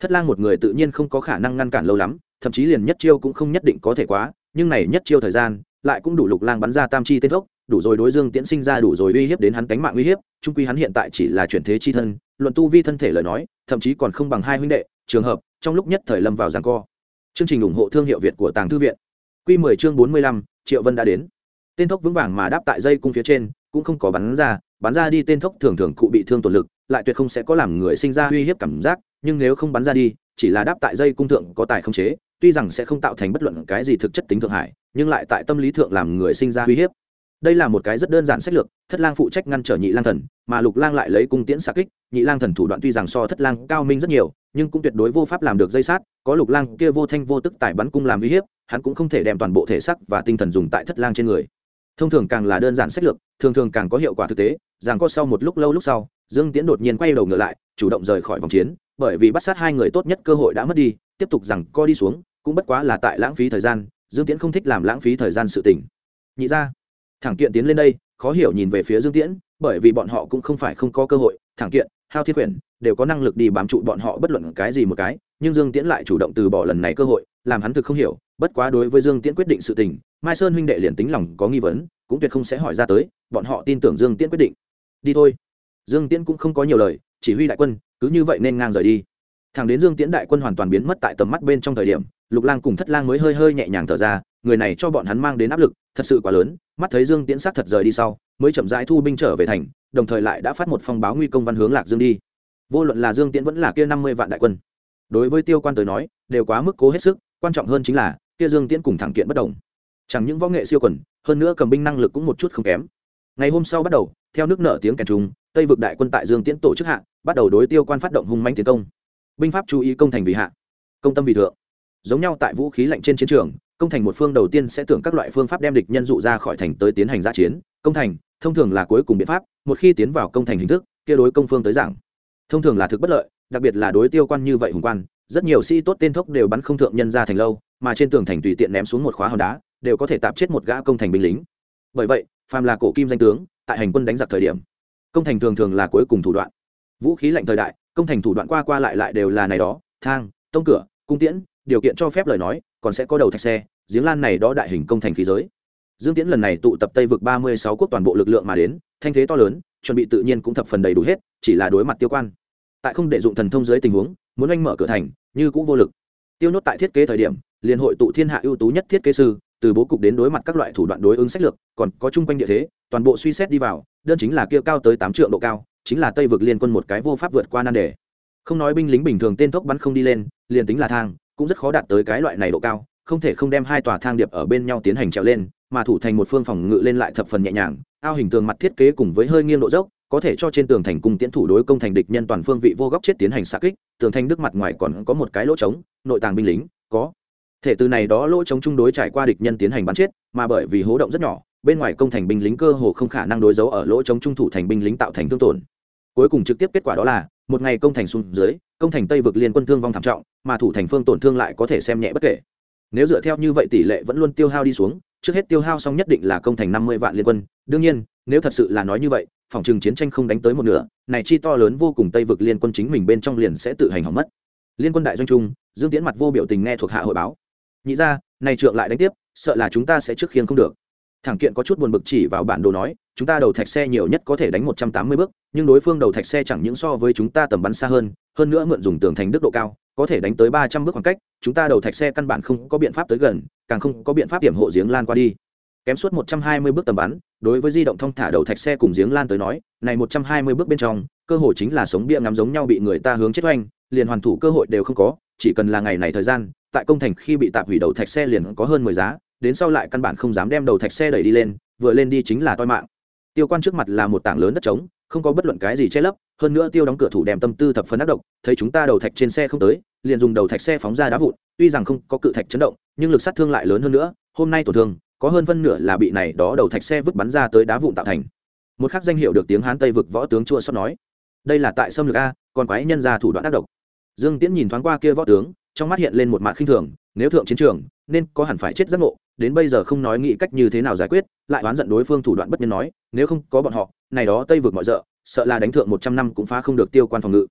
Thất lang một người tự nhiên không có khả năng ngăn cản lâu lắm thậm chí liền nhất chiêu cũng không nhất định có thể quá nhưng này nhất chiêu thời gian lại cũng đủ lục lang bắn ra tam chi tên thốc đủ rồi đối dương tiễn sinh ra đủ rồi uy hiếp đến hắn cánh mạng uy hiếp trung quy hắn hiện tại chỉ là chuyển thế chi thân luận tu vi thân thể lời nói thậm chí còn không bằng hai huynh đệ trường hợp trong lúc nhất thời lâm vào giằng co. Chương trình ủng hộ thương hiệu việt của tàng thư viện. Q 10 chương 45, triệu vân đã đến. Tên thốc vững vàng mà đáp tại dây cung phía trên cũng không có bắn ra bắn ra đi tên thốc thường thường cụ bị thương tổn lực, lại tuyệt không sẽ có làm người sinh ra uy hiếp cảm giác, nhưng nếu không bắn ra đi, chỉ là đáp tại dây cung thượng có tài không chế, tuy rằng sẽ không tạo thành bất luận cái gì thực chất tính thượng hải nhưng lại tại tâm lý thượng làm người sinh ra uy hiếp. Đây là một cái rất đơn giản sách lược, thất lang phụ trách ngăn trở nhị lang thần, mà lục lang lại lấy cung tiễn xạ kích. Nhị lang thần thủ đoạn tuy rằng so thất lang cao minh rất nhiều, nhưng cũng tuyệt đối vô pháp làm được dây sát, có lục lang kia vô thanh vô tức tại bắn cung làm uy hiếp, hắn cũng không thể đem toàn bộ thể sắc và tinh thần dùng tại thất lang trên người. Thông thường càng là đơn giản sách lược thường thường càng có hiệu quả thực tế, rằng có sau một lúc lâu lúc sau, dương tiễn đột nhiên quay đầu ngựa lại, chủ động rời khỏi vòng chiến, bởi vì bắt sát hai người tốt nhất cơ hội đã mất đi, tiếp tục rằng co đi xuống, cũng bất quá là tại lãng phí thời gian, dương tiễn không thích làm lãng phí thời gian sự tỉnh nhị ra, thẳng kiện tiến lên đây, khó hiểu nhìn về phía dương tiễn, bởi vì bọn họ cũng không phải không có cơ hội, thẳng kiện, hao thiết quyển đều có năng lực đi bám trụ bọn họ bất luận cái gì một cái, nhưng dương tiễn lại chủ động từ bỏ lần này cơ hội, làm hắn thực không hiểu, bất quá đối với dương tiễn quyết định sự tình, mai sơn huynh đệ liền tính lòng có nghi vấn cũng tuyệt không sẽ hỏi ra tới, bọn họ tin tưởng dương tiễn quyết định. Đi thôi. Dương tiễn cũng không có nhiều lời, chỉ huy đại quân, cứ như vậy nên ngang rời đi. Thẳng đến dương tiễn đại quân hoàn toàn biến mất tại tầm mắt bên trong thời điểm, lục lang cùng thất lang mới hơi hơi nhẹ nhàng thở ra, người này cho bọn hắn mang đến áp lực, thật sự quá lớn, mắt thấy dương tiễn sát thật rời đi sau, mới chậm rãi thu binh trở về thành, đồng thời lại đã phát một phong báo nguy công văn hướng lạc dương đi. Vô luận là dương tiễn vẫn là kia năm mươi vạn đại quân, đối với tiêu quan tới nói, đều quá mức cố hết sức, quan trọng hơn chính là, kia dương tiễn cùng thẳng kiện bất đồng. Chẳng những võ nghệ siêu quần hơn nữa cầm binh năng lực cũng một chút không kém. Ngày hôm sau bắt đầu, theo nước nở tiếng kèn trùng, tây vực đại quân tại dương tiễn tổ chức hạ, bắt đầu đối tiêu quan phát động hung manh tiến công. Binh pháp chú ý công thành vì hạ, công tâm vì thượng. Giống nhau tại vũ khí lạnh trên chiến trường, công thành một phương đầu tiên sẽ tưởng các loại phương pháp đem địch nhân dụ ra khỏi thành tới tiến hành giã chiến. Công thành, thông thường là cuối cùng biện pháp, một khi tiến vào công thành hình thức, kia đối công phương tới giảng. Thông thường là thực bất lợi, đặc biệt là đối tiêu quan như vậy hùng quan, rất nhiều sĩ tốt tên thốc đều bắn không thượng nhân ra thành lâu, mà trên tường thành tùy tiện ném xuống một khóa hòn đá đều có thể tạp chết một gã công thành binh lính. Bởi vậy, phàm là cổ kim danh tướng, tại hành quân đánh giặc thời điểm, công thành thường thường là cuối cùng thủ đoạn. Vũ khí lạnh thời đại, công thành thủ đoạn qua qua lại lại đều là này đó, thang, tông cửa, cung tiễn, điều kiện cho phép lời nói, còn sẽ có đầu thạch xe, giếng lan này đó đại hình công thành khí giới. Dương tiễn lần này tụ tập tây vực ba mươi sáu quốc toàn bộ lực lượng mà đến, thanh thế to lớn, chuẩn bị tự nhiên cũng thập phần đầy đủ hết, chỉ là đối mặt tiêu quan. Tại không để dụng thần thông dưới tình huống, muốn anh mở cửa thành, như cũng vô lực. Tiêu nhốt tại thiết kế thời điểm liên hội tụ thiên hạ ưu tú nhất thiết kế sư từ bố cục đến đối mặt các loại thủ đoạn đối ứng sách lược, còn có chung quanh địa thế, toàn bộ suy xét đi vào, đơn chính là kia cao tới tám triệu độ cao, chính là tây vực liên quân một cái vô pháp vượt qua nan đề. Không nói binh lính bình thường tên tốc bắn không đi lên, liền tính là thang, cũng rất khó đạt tới cái loại này độ cao, không thể không đem hai tòa thang điệp ở bên nhau tiến hành trèo lên, mà thủ thành một phương phòng ngự lên lại thập phần nhẹ nhàng, ao hình tường mặt thiết kế cùng với hơi nghiêng độ dốc, có thể cho trên tường thành cùng tiến thủ đối công thành địch nhân toàn phương vị vô góc chết tiến hành xạ kích, tường thành đức mặt ngoài còn có một cái lỗ trống, nội tàng binh lính, có thể từ này đó lỗ chống chung đối trải qua địch nhân tiến hành bắn chết, mà bởi vì hố động rất nhỏ, bên ngoài công thành binh lính cơ hồ không khả năng đối dấu ở lỗ chống trung thủ thành binh lính tạo thành thương tổn. Cuối cùng trực tiếp kết quả đó là, một ngày công thành xuống dưới, công thành tây vực liên quân thương vong thảm trọng, mà thủ thành phương tổn thương lại có thể xem nhẹ bất kể. Nếu dựa theo như vậy tỷ lệ vẫn luôn tiêu hao đi xuống, trước hết tiêu hao xong nhất định là công thành năm mươi vạn liên quân. Đương nhiên, nếu thật sự là nói như vậy, phòng trường chiến tranh không đánh tới một nửa, này chi to lớn vô cùng tây vực liên quân chính mình bên trong liền sẽ tự hành hỏng mất. Liên quân đại doanh trung, dương tiễn mặt vô biểu tình nghe thuộc hạ hội báo nhị ra, này trượng lại đánh tiếp, sợ là chúng ta sẽ trước khiêng không được. Thẳng kiện có chút buồn bực chỉ vào bản đồ nói, chúng ta đầu thạch xe nhiều nhất có thể đánh một trăm tám mươi bước, nhưng đối phương đầu thạch xe chẳng những so với chúng ta tầm bắn xa hơn hơn nữa mượn dùng tường thành đức độ cao, có thể đánh tới ba trăm bước khoảng cách, chúng ta đầu thạch xe căn bản không có biện pháp tới gần, càng không có biện pháp điểm hộ giếng lan qua đi. Kém suốt một trăm hai mươi bước tầm bắn, đối với di động thông thả đầu thạch xe cùng giếng lan tới nói, này một trăm hai mươi bước bên trong, cơ hội chính là sống bia ngắm giống nhau bị người ta hướng chết oanh, liền hoàn thủ cơ hội đều không có, chỉ cần là ngày này thời gian tại công thành khi bị tạp hủy đầu thạch xe liền có hơn mười giá, đến sau lại căn bản không dám đem đầu thạch xe đẩy đi lên, vừa lên đi chính là toi mạng. Tiêu quan trước mặt là một tảng lớn đất trống, không có bất luận cái gì che lấp, hơn nữa tiêu đóng cửa thủ đem tâm tư thập phân ác độc, thấy chúng ta đầu thạch trên xe không tới, liền dùng đầu thạch xe phóng ra đá vụn, tuy rằng không có cự thạch chấn động, nhưng lực sát thương lại lớn hơn nữa, hôm nay tổn thương, có hơn phân nửa là bị này đó đầu thạch xe vứt bắn ra tới đá vụn tạo thành. Một khắc danh hiệu được tiếng hán tây vực võ tướng chua xót nói, đây là tại xâm lược a, còn quái nhân ra thủ đoạn ác độc. Dương tiễn nhìn thoáng qua kia võ tướng trong mắt hiện lên một mạt khinh thường, nếu thượng chiến trường, nên có hẳn phải chết giác ngộ, đến bây giờ không nói nghĩ cách như thế nào giải quyết, lại oán giận đối phương thủ đoạn bất nhân nói, nếu không có bọn họ, này đó tây vượt mọi rợ, sợ là đánh thượng một trăm năm cũng phá không được tiêu quan phòng ngự.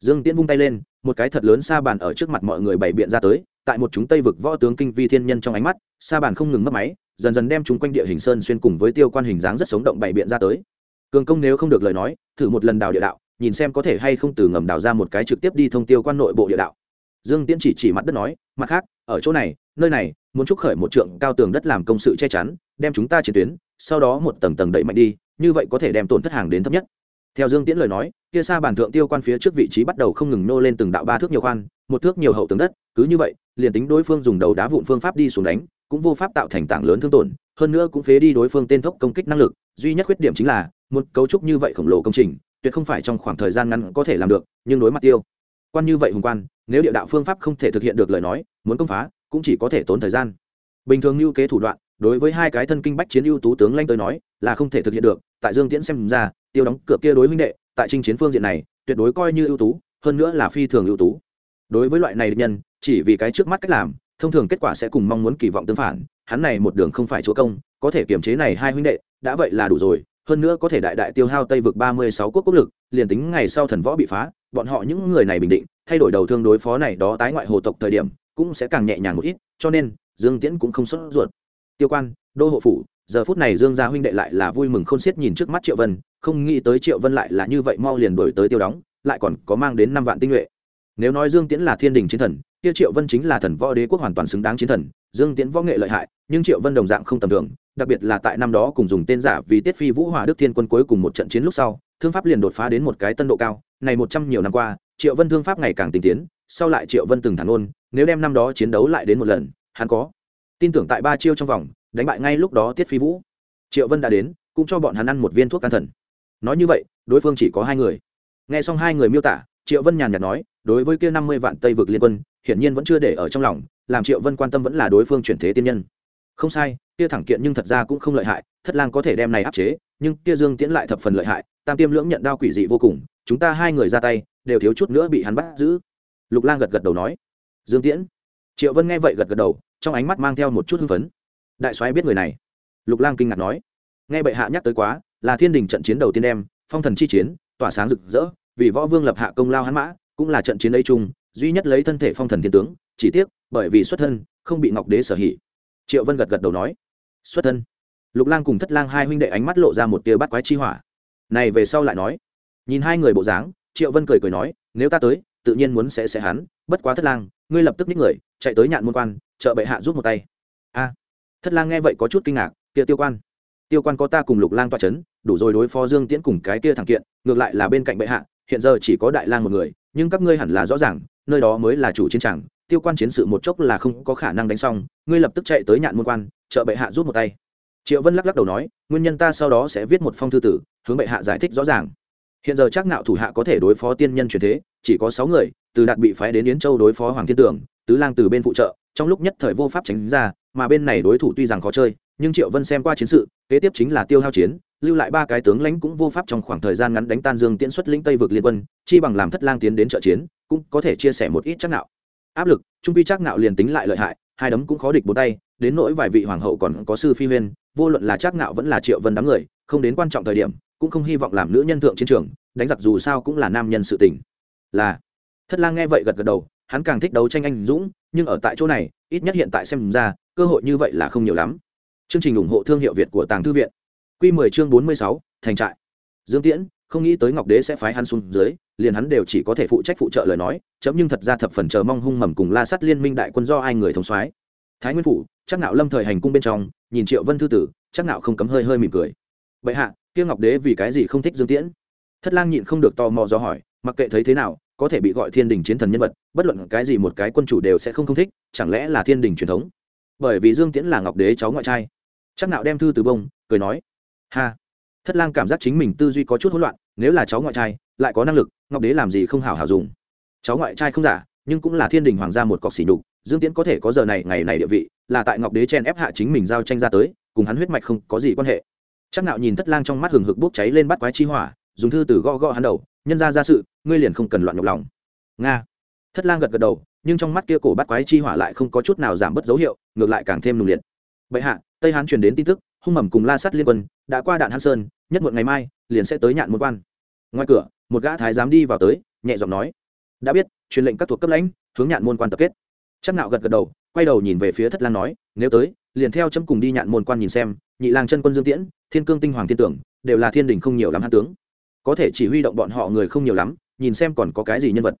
Dương tiễn vung tay lên, một cái thật lớn sa bàn ở trước mặt mọi người bày biện ra tới, tại một chúng tây vực võ tướng kinh vi thiên nhân trong ánh mắt, sa bàn không ngừng mất máy, dần dần đem chúng quanh địa hình sơn xuyên cùng với tiêu quan hình dáng rất sống động bày biện ra tới. Cường công nếu không được lời nói, thử một lần đào địa đạo, nhìn xem có thể hay không từ ngầm đào ra một cái trực tiếp đi thông tiêu quan nội bộ địa đạo dương tiễn chỉ chỉ mặt đất nói, mặt khác, ở chỗ này, nơi này, muốn trúc khởi một trượng cao tường đất làm công sự che chắn, đem chúng ta chiến tuyến, sau đó một tầng tầng đẩy mạnh đi, như vậy có thể đem tổn thất hàng đến thấp nhất. Theo dương tiễn lời nói, kia xa bản thượng tiêu quan phía trước vị trí bắt đầu không ngừng nô lên từng đạo ba thước nhiều khoan, một thước nhiều hậu tường đất, cứ như vậy, liền tính đối phương dùng đầu đá vụn phương pháp đi xuống đánh, cũng vô pháp tạo thành tảng lớn thương tổn, hơn nữa cũng phế đi đối phương tên thốc công kích năng lực, duy nhất khuyết điểm chính là một cấu trúc như vậy khổng lồ công trình, tuyệt không phải trong khoảng thời gian ngắn có thể làm được, nhưng đối mặt tiêu quan như vậy hùng quan nếu địa đạo phương pháp không thể thực hiện được lời nói, muốn công phá, cũng chỉ có thể tốn thời gian. Bình thường lưu kế thủ đoạn, đối với hai cái thân kinh bách chiến ưu tú tướng lanh tới nói, là không thể thực hiện được. Tại dương tiễn xem ra, tiêu đóng cửa kia đối huynh đệ, tại trinh chiến phương diện này, tuyệt đối coi như ưu tú, hơn nữa là phi thường ưu tú. Đối với loại này địch nhân, chỉ vì cái trước mắt cách làm, thông thường kết quả sẽ cùng mong muốn kỳ vọng tương phản. Hắn này một đường không phải chúa công, có thể kiềm chế này hai huynh đệ, đã vậy là đủ rồi. Hơn nữa có thể đại đại tiêu hao tây vực ba mươi sáu quốc quốc lực liền tính ngày sau thần võ bị phá, bọn họ những người này bình định, thay đổi đầu thương đối phó này đó tái ngoại hồ tộc thời điểm, cũng sẽ càng nhẹ nhàng một ít, cho nên, dương tiễn cũng không sốt ruột. Tiêu quan, đô hộ phủ, giờ phút này dương gia huynh đệ lại là vui mừng không xiết nhìn trước mắt triệu vân, không nghĩ tới triệu vân lại là như vậy mau liền đổi tới tiêu đóng, lại còn có mang đến năm vạn tinh nhuệ. Nếu nói dương tiễn là thiên đình chiến thần, kia triệu vân chính là thần võ đế quốc hoàn toàn xứng đáng chiến thần, dương tiễn võ nghệ lợi hại, nhưng triệu vân đồng dạng không tầm thường, đặc biệt là tại năm đó cùng dùng tên giả vì tiết phi vũ hòa đức thiên quân cuối cùng một trận chiến lúc sau thương pháp liền đột phá đến một cái tân độ cao, này một trăm nhiều năm qua, triệu vân thương pháp ngày càng tinh tiến, sau lại triệu vân từng thản ôn nếu đem năm đó chiến đấu lại đến một lần, hắn có tin tưởng tại ba chiêu trong vòng, đánh bại ngay lúc đó tiết phi vũ. Triệu vân đã đến, cũng cho bọn hắn ăn một viên thuốc can thần. Nói như vậy, đối phương chỉ có hai người. Nghe xong hai người miêu tả, triệu vân nhàn nhạt nói, đối với kia năm mươi vạn tây vực liên quân, hiển nhiên vẫn chưa để ở trong lòng, làm triệu vân quan tâm vẫn là đối phương chuyển thế tiên nhân. Không sai, kia thẳng kiện nhưng thật ra cũng không lợi hại, thất lang có thể đem này áp chế, nhưng kia dương tiễn lại thập phần lợi hại tam tiêm lưỡng nhận đao quỷ dị vô cùng, chúng ta hai người ra tay, đều thiếu chút nữa bị hắn bắt giữ. Lục lang gật gật đầu nói. Dương tiễn. Triệu vân nghe vậy gật gật đầu, trong ánh mắt mang theo một chút hưng phấn. Đại soái biết người này. Lục lang kinh ngạc nói. Nghe bệ hạ nhắc tới quá, là thiên đình trận chiến đầu tiên đem, phong thần chi chiến, tỏa sáng rực rỡ, vì võ vương lập hạ công lao hắn mã, cũng là trận chiến ấy chung, duy nhất lấy thân thể phong thần thiên tướng, chỉ tiếc, bởi vì xuất thân, không bị ngọc đế sở hỉ. Triệu vân gật gật đầu nói. Xuất thân. Lục lang cùng thất lang hai huynh đệ ánh mắt lộ ra một tia bắt quái chi hỏa này về sau lại nói. Nhìn hai người bộ dáng, triệu vân cười cười nói, nếu ta tới, tự nhiên muốn sẽ sẽ hắn, bất quá thất lang, ngươi lập tức ních người, chạy tới nhạn môn quan, trợ bệ hạ giúp một tay. A. Thất lang nghe vậy có chút kinh ngạc, kia tiêu quan tiêu quan có ta cùng lục lang toa c h ấ n đủ rồi đối phó dương tiễn cùng cái kia thẳng kiện, ngược lại là bên cạnh bệ hạ, hiện giờ chỉ có đại lang một người, nhưng các ngươi hẳn là rõ ràng, nơi đó mới là chủ chiến tràng, tiêu quan chiến sự một chốc là không có khả năng đánh xong, ngươi lập tức chạy tới nhạn môn quan, trợ bệ hạ giúp một tay triệu vân lắc lắc đầu nói, nguyên nhân ta sau đó sẽ viết một phong thư tử, hướng bệ hạ giải thích rõ ràng. Hiện giờ chắc nạo thủ hạ có thể đối phó tiên nhân truyền thế, chỉ có sáu người, từ đạt bị phái đến yến châu đối phó hoàng thiên tưởng tứ lang từ bên phụ trợ, trong lúc nhất thời vô pháp tránh ra, mà bên này đối thủ tuy rằng khó chơi, nhưng triệu vân xem qua chiến sự, kế tiếp chính là tiêu hao chiến, lưu lại ba cái tướng lãnh cũng vô pháp trong khoảng thời gian ngắn đánh tan dương tiễn xuất lĩnh tây vực liên quân, chi bằng làm thất lang tiến đến trợ chiến, cũng có thể chia sẻ một ít chắc nạo áp lực, trung pi chắc nạo liền tính lại lợi hại, hai đấm cũng khó địch bốn tay, đến nỗi vài vị hoàng hậu còn có sư phi huyên vô luận là chắc ngạo vẫn là triệu vân đám người không đến quan trọng thời điểm cũng không hy vọng làm nữ nhân thượng chiến trường đánh giặc dù sao cũng là nam nhân sự tình. Là thất lang nghe vậy gật gật đầu hắn càng thích đấu tranh anh dũng nhưng ở tại chỗ này ít nhất hiện tại xem ra cơ hội như vậy là không nhiều lắm. Chương trình ủng hộ thương hiệu việt của tàng thư viện. Q 10 chương 46, thành trại. Dương tiễn không nghĩ tới ngọc đế sẽ phái hắn xuống dưới liền hắn đều chỉ có thể phụ trách phụ trợ lời nói chấm nhưng thật ra thập phần chờ mong hung mầm cùng la sắt liên minh đại quân do ai người thống soái thái nguyên phủ, chắc nạo lâm thời hành cung bên trong, nhìn triệu vân thư tử, chắc nạo không cấm hơi hơi mỉm cười. Vậy hạ, kia ngọc đế vì cái gì không thích dương tiễn? Thất lang nhịn không được tò mò do hỏi, mặc kệ thấy thế nào, có thể bị gọi thiên đình chiến thần nhân vật, bất luận cái gì một cái quân chủ đều sẽ không không thích, chẳng lẽ là thiên đình truyền thống? Bởi vì dương tiễn là ngọc đế cháu ngoại trai. Chắc nạo đem thư từ bông, cười nói, ha. Thất lang cảm giác chính mình tư duy có chút hỗn loạn, nếu là cháu ngoại trai, lại có năng lực, ngọc đế làm gì không hảo hảo dùng. Cháu ngoại trai không giả, nhưng cũng là thiên đình hoàng gia một cọc xỉ nhục dương tiễn có thể có giờ này, ngày này địa vị, là tại ngọc đế chen ép hạ chính mình giao tranh ra tới, cùng hắn huyết mạch không có gì quan hệ. Chắc nạo nhìn thất lang trong mắt hừng hực bốc cháy lên bắt quái chi hỏa, dùng thư từ gõ gõ hắn đầu, nhân ra ra sự, ngươi liền không cần loạn nhọc lòng. Nga. Thất lang gật gật đầu, nhưng trong mắt kia cổ bắt quái chi hỏa lại không có chút nào giảm bớt dấu hiệu, ngược lại càng thêm nung liệt. Bệ hạ, tây hán truyền đến tin tức, hung mầm cùng la sắt liên quân đã qua đạn hán sơn, nhất muộn ngày mai liền sẽ tới nhạn một quan. Ngoài cửa, một gã thái giám đi vào tới, nhẹ giọng nói, đã biết, truyền lệnh các thuộc cấp lãnh, hướng nhạn môn quan tập kết chắc nạo gật gật đầu, quay đầu nhìn về phía thất lang nói, nếu tới, liền theo chấm cùng đi nhạn môn quan nhìn xem, nhị lang chân quân dương tiễn, thiên cương tinh hoàng thiên tưởng, đều là thiên đình không nhiều lắm hán tướng. Có thể chỉ huy động bọn họ người không nhiều lắm, nhìn xem còn có cái gì nhân vật.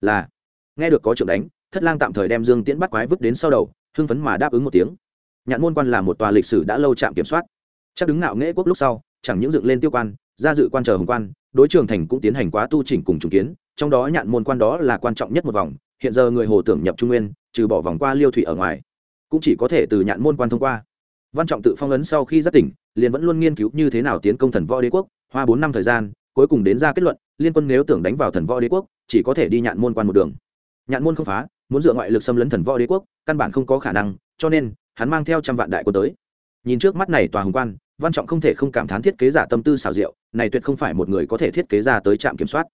Là, nghe được có trưởng đánh, thất lang tạm thời đem dương tiễn bắt quái vứt đến sau đầu, hưng phấn mà đáp ứng một tiếng. Nhạn môn quan là một tòa lịch sử đã lâu chạm kiểm soát. Chắc đứng nạo nghễ quốc lúc sau, chẳng những dựng lên tiêu quan ra dự quan chờ hồng quan, đối trường thành cũng tiến hành quá tu chỉnh cùng trùng kiến, trong đó nhạn môn quan đó là quan trọng nhất một vòng, hiện giờ người hồ tưởng nhập trung nguyên trừ bỏ vòng qua liêu thủy ở ngoài, cũng chỉ có thể từ nhạn môn quan thông qua. Văn trọng tự phong ấn sau khi giác tỉnh, liền vẫn luôn nghiên cứu như thế nào tiến công thần võ đế quốc, hoa bốn năm thời gian, cuối cùng đến ra kết luận, liên quân nếu tưởng đánh vào thần võ đế quốc, chỉ có thể đi nhạn môn quan một đường. Nhạn môn không phá, muốn dựa ngoại lực xâm lấn thần võ đế quốc, căn bản không có khả năng, cho nên, hắn mang theo trăm vạn đại quân tới. Nhìn trước mắt này tòa hùng quan, văn trọng không thể không cảm thán thiết kế giả tâm tư xảo diệu, này tuyệt không phải một người có thể thiết kế ra tới trạm kiểm soát.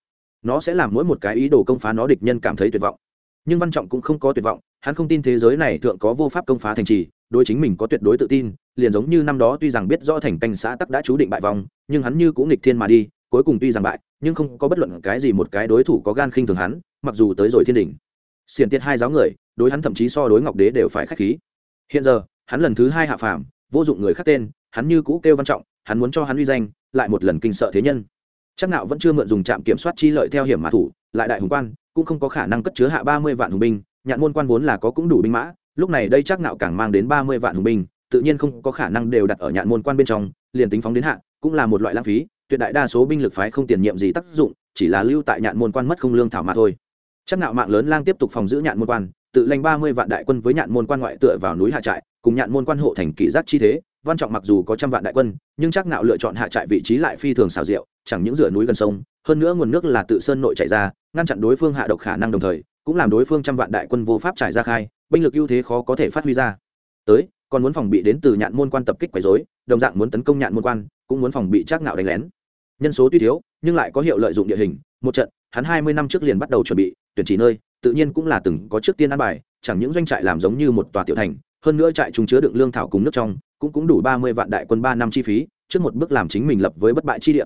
Nó sẽ làm mỗi một cái ý đồ công phá nó địch nhân cảm thấy tuyệt vọng nhưng văn trọng cũng không có tuyệt vọng hắn không tin thế giới này thượng có vô pháp công phá thành trì đối chính mình có tuyệt đối tự tin liền giống như năm đó tuy rằng biết rõ thành canh xã tắc đã chú định bại vòng nhưng hắn như cũng nghịch thiên mà đi cuối cùng tuy rằng bại nhưng không có bất luận cái gì một cái đối thủ có gan khinh thường hắn mặc dù tới rồi thiên đỉnh, xiển tiết hai giáo người đối hắn thậm chí so đối ngọc đế đều phải k h á c h khí. Hiện giờ hắn lần thứ hai hạ phàm vô dụng người khác tên hắn như cũ kêu văn trọng hắn muốn cho hắn uy danh lại một lần kinh sợ thế nhân. Chắc nạo vẫn chưa mượn dùng trạm kiểm soát chi lợi theo hiểm mã thủ lại đại hùng quan cũng không có khả năng cất chứa hạ ba mươi vạn hùng binh, nhạn môn quan vốn là có cũng đủ binh mã, lúc này đây chắc nạo càng mang đến ba mươi vạn hùng binh, tự nhiên không có khả năng đều đặt ở nhạn môn quan bên trong, liền tính phóng đến hạ, cũng là một loại lãng phí, tuyệt đại đa số binh lực phái không tiền nhiệm gì tác dụng, chỉ là lưu tại nhạn môn quan mất không lương thảo mà thôi. Chắc nạo mạng lớn lang tiếp tục phòng giữ nhạn môn quan, tự lệnh ba mươi vạn đại quân với nhạn môn quan ngoại tựa vào núi hạ trại, cùng nhạn môn quan hộ thành kỷ giác chi thế, văn trọng mặc dù có trăm vạn đại quân, nhưng chắc nạo lựa chọn hạ trại vị trí lại phi thường xảo diệu, chẳng những dựa núi gần sông hơn nữa nguồn nước là tự sơn nội chảy ra, ngăn chặn đối phương hạ độc khả năng đồng thời, cũng làm đối phương trăm vạn đại quân vô pháp trải ra khai, binh lực ưu thế khó có thể phát huy ra. Tới, còn muốn phòng bị đến từ nhạn môn quan tập kích quấy rối, đồng dạng muốn tấn công nhạn môn quan, cũng muốn phòng bị chắc ngạo đánh lén. Nhân số tuy thiếu, nhưng lại có hiệu lợi dụng địa hình, một trận, hắn hai mươi năm trước liền bắt đầu chuẩn bị, tuyển chỉ nơi, tự nhiên cũng là từng có trước tiên an bài, chẳng những doanh trại làm giống như một tòa tiểu thành, hơn nữa trại chúng chứa đựng lương thảo cùng nước trong, cũng cũng đủ ba mươi vạn đại quân ba năm chi phí, trước một bước làm chính mình lập với bất bại chi địa.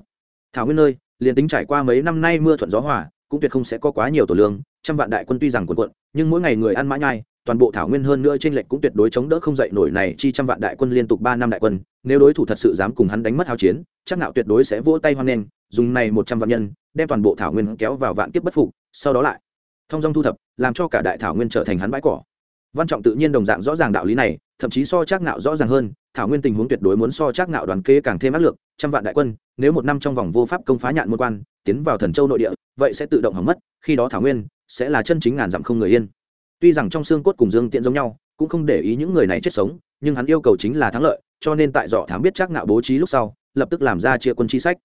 Thảo nguyên nơi liền tính trải qua mấy năm nay mưa thuận gió hòa, cũng tuyệt không sẽ có quá nhiều tổ lương. Trăm vạn đại quân tuy rằng quần quận nhưng mỗi ngày người ăn mã nhai, toàn bộ thảo nguyên hơn nữa trên lệnh cũng tuyệt đối chống đỡ không dậy nổi này chi trăm vạn đại quân liên tục ba năm đại quân. Nếu đối thủ thật sự dám cùng hắn đánh mất hao chiến, chắc nạo tuyệt đối sẽ vỗ tay hoan nghênh, dùng này một trăm vạn nhân, đem toàn bộ thảo nguyên kéo vào vạn kiếp bất phục, sau đó lại thông dong thu thập, làm cho cả đại thảo nguyên trở thành hắn bãi cỏ. Văn trọng tự nhiên đồng dạng rõ ràng đạo lý này thậm chí so chắc nạo rõ ràng hơn, thảo nguyên tình huống tuyệt đối muốn so chắc nạo đoàn kê càng thêm áp lực trăm vạn đại quân, nếu một năm trong vòng vô pháp công phá nhạn môn quan, tiến vào thần châu nội địa, vậy sẽ tự động hỏng mất, khi đó thảo nguyên sẽ là chân chính ngàn dặm không người yên. Tuy rằng trong xương cốt cùng dương tiện giống nhau, cũng không để ý những người này chết sống, nhưng hắn yêu cầu chính là thắng lợi, cho nên tại dọ thám biết chắc nạo bố trí lúc sau, lập tức làm ra chia quân chi sách.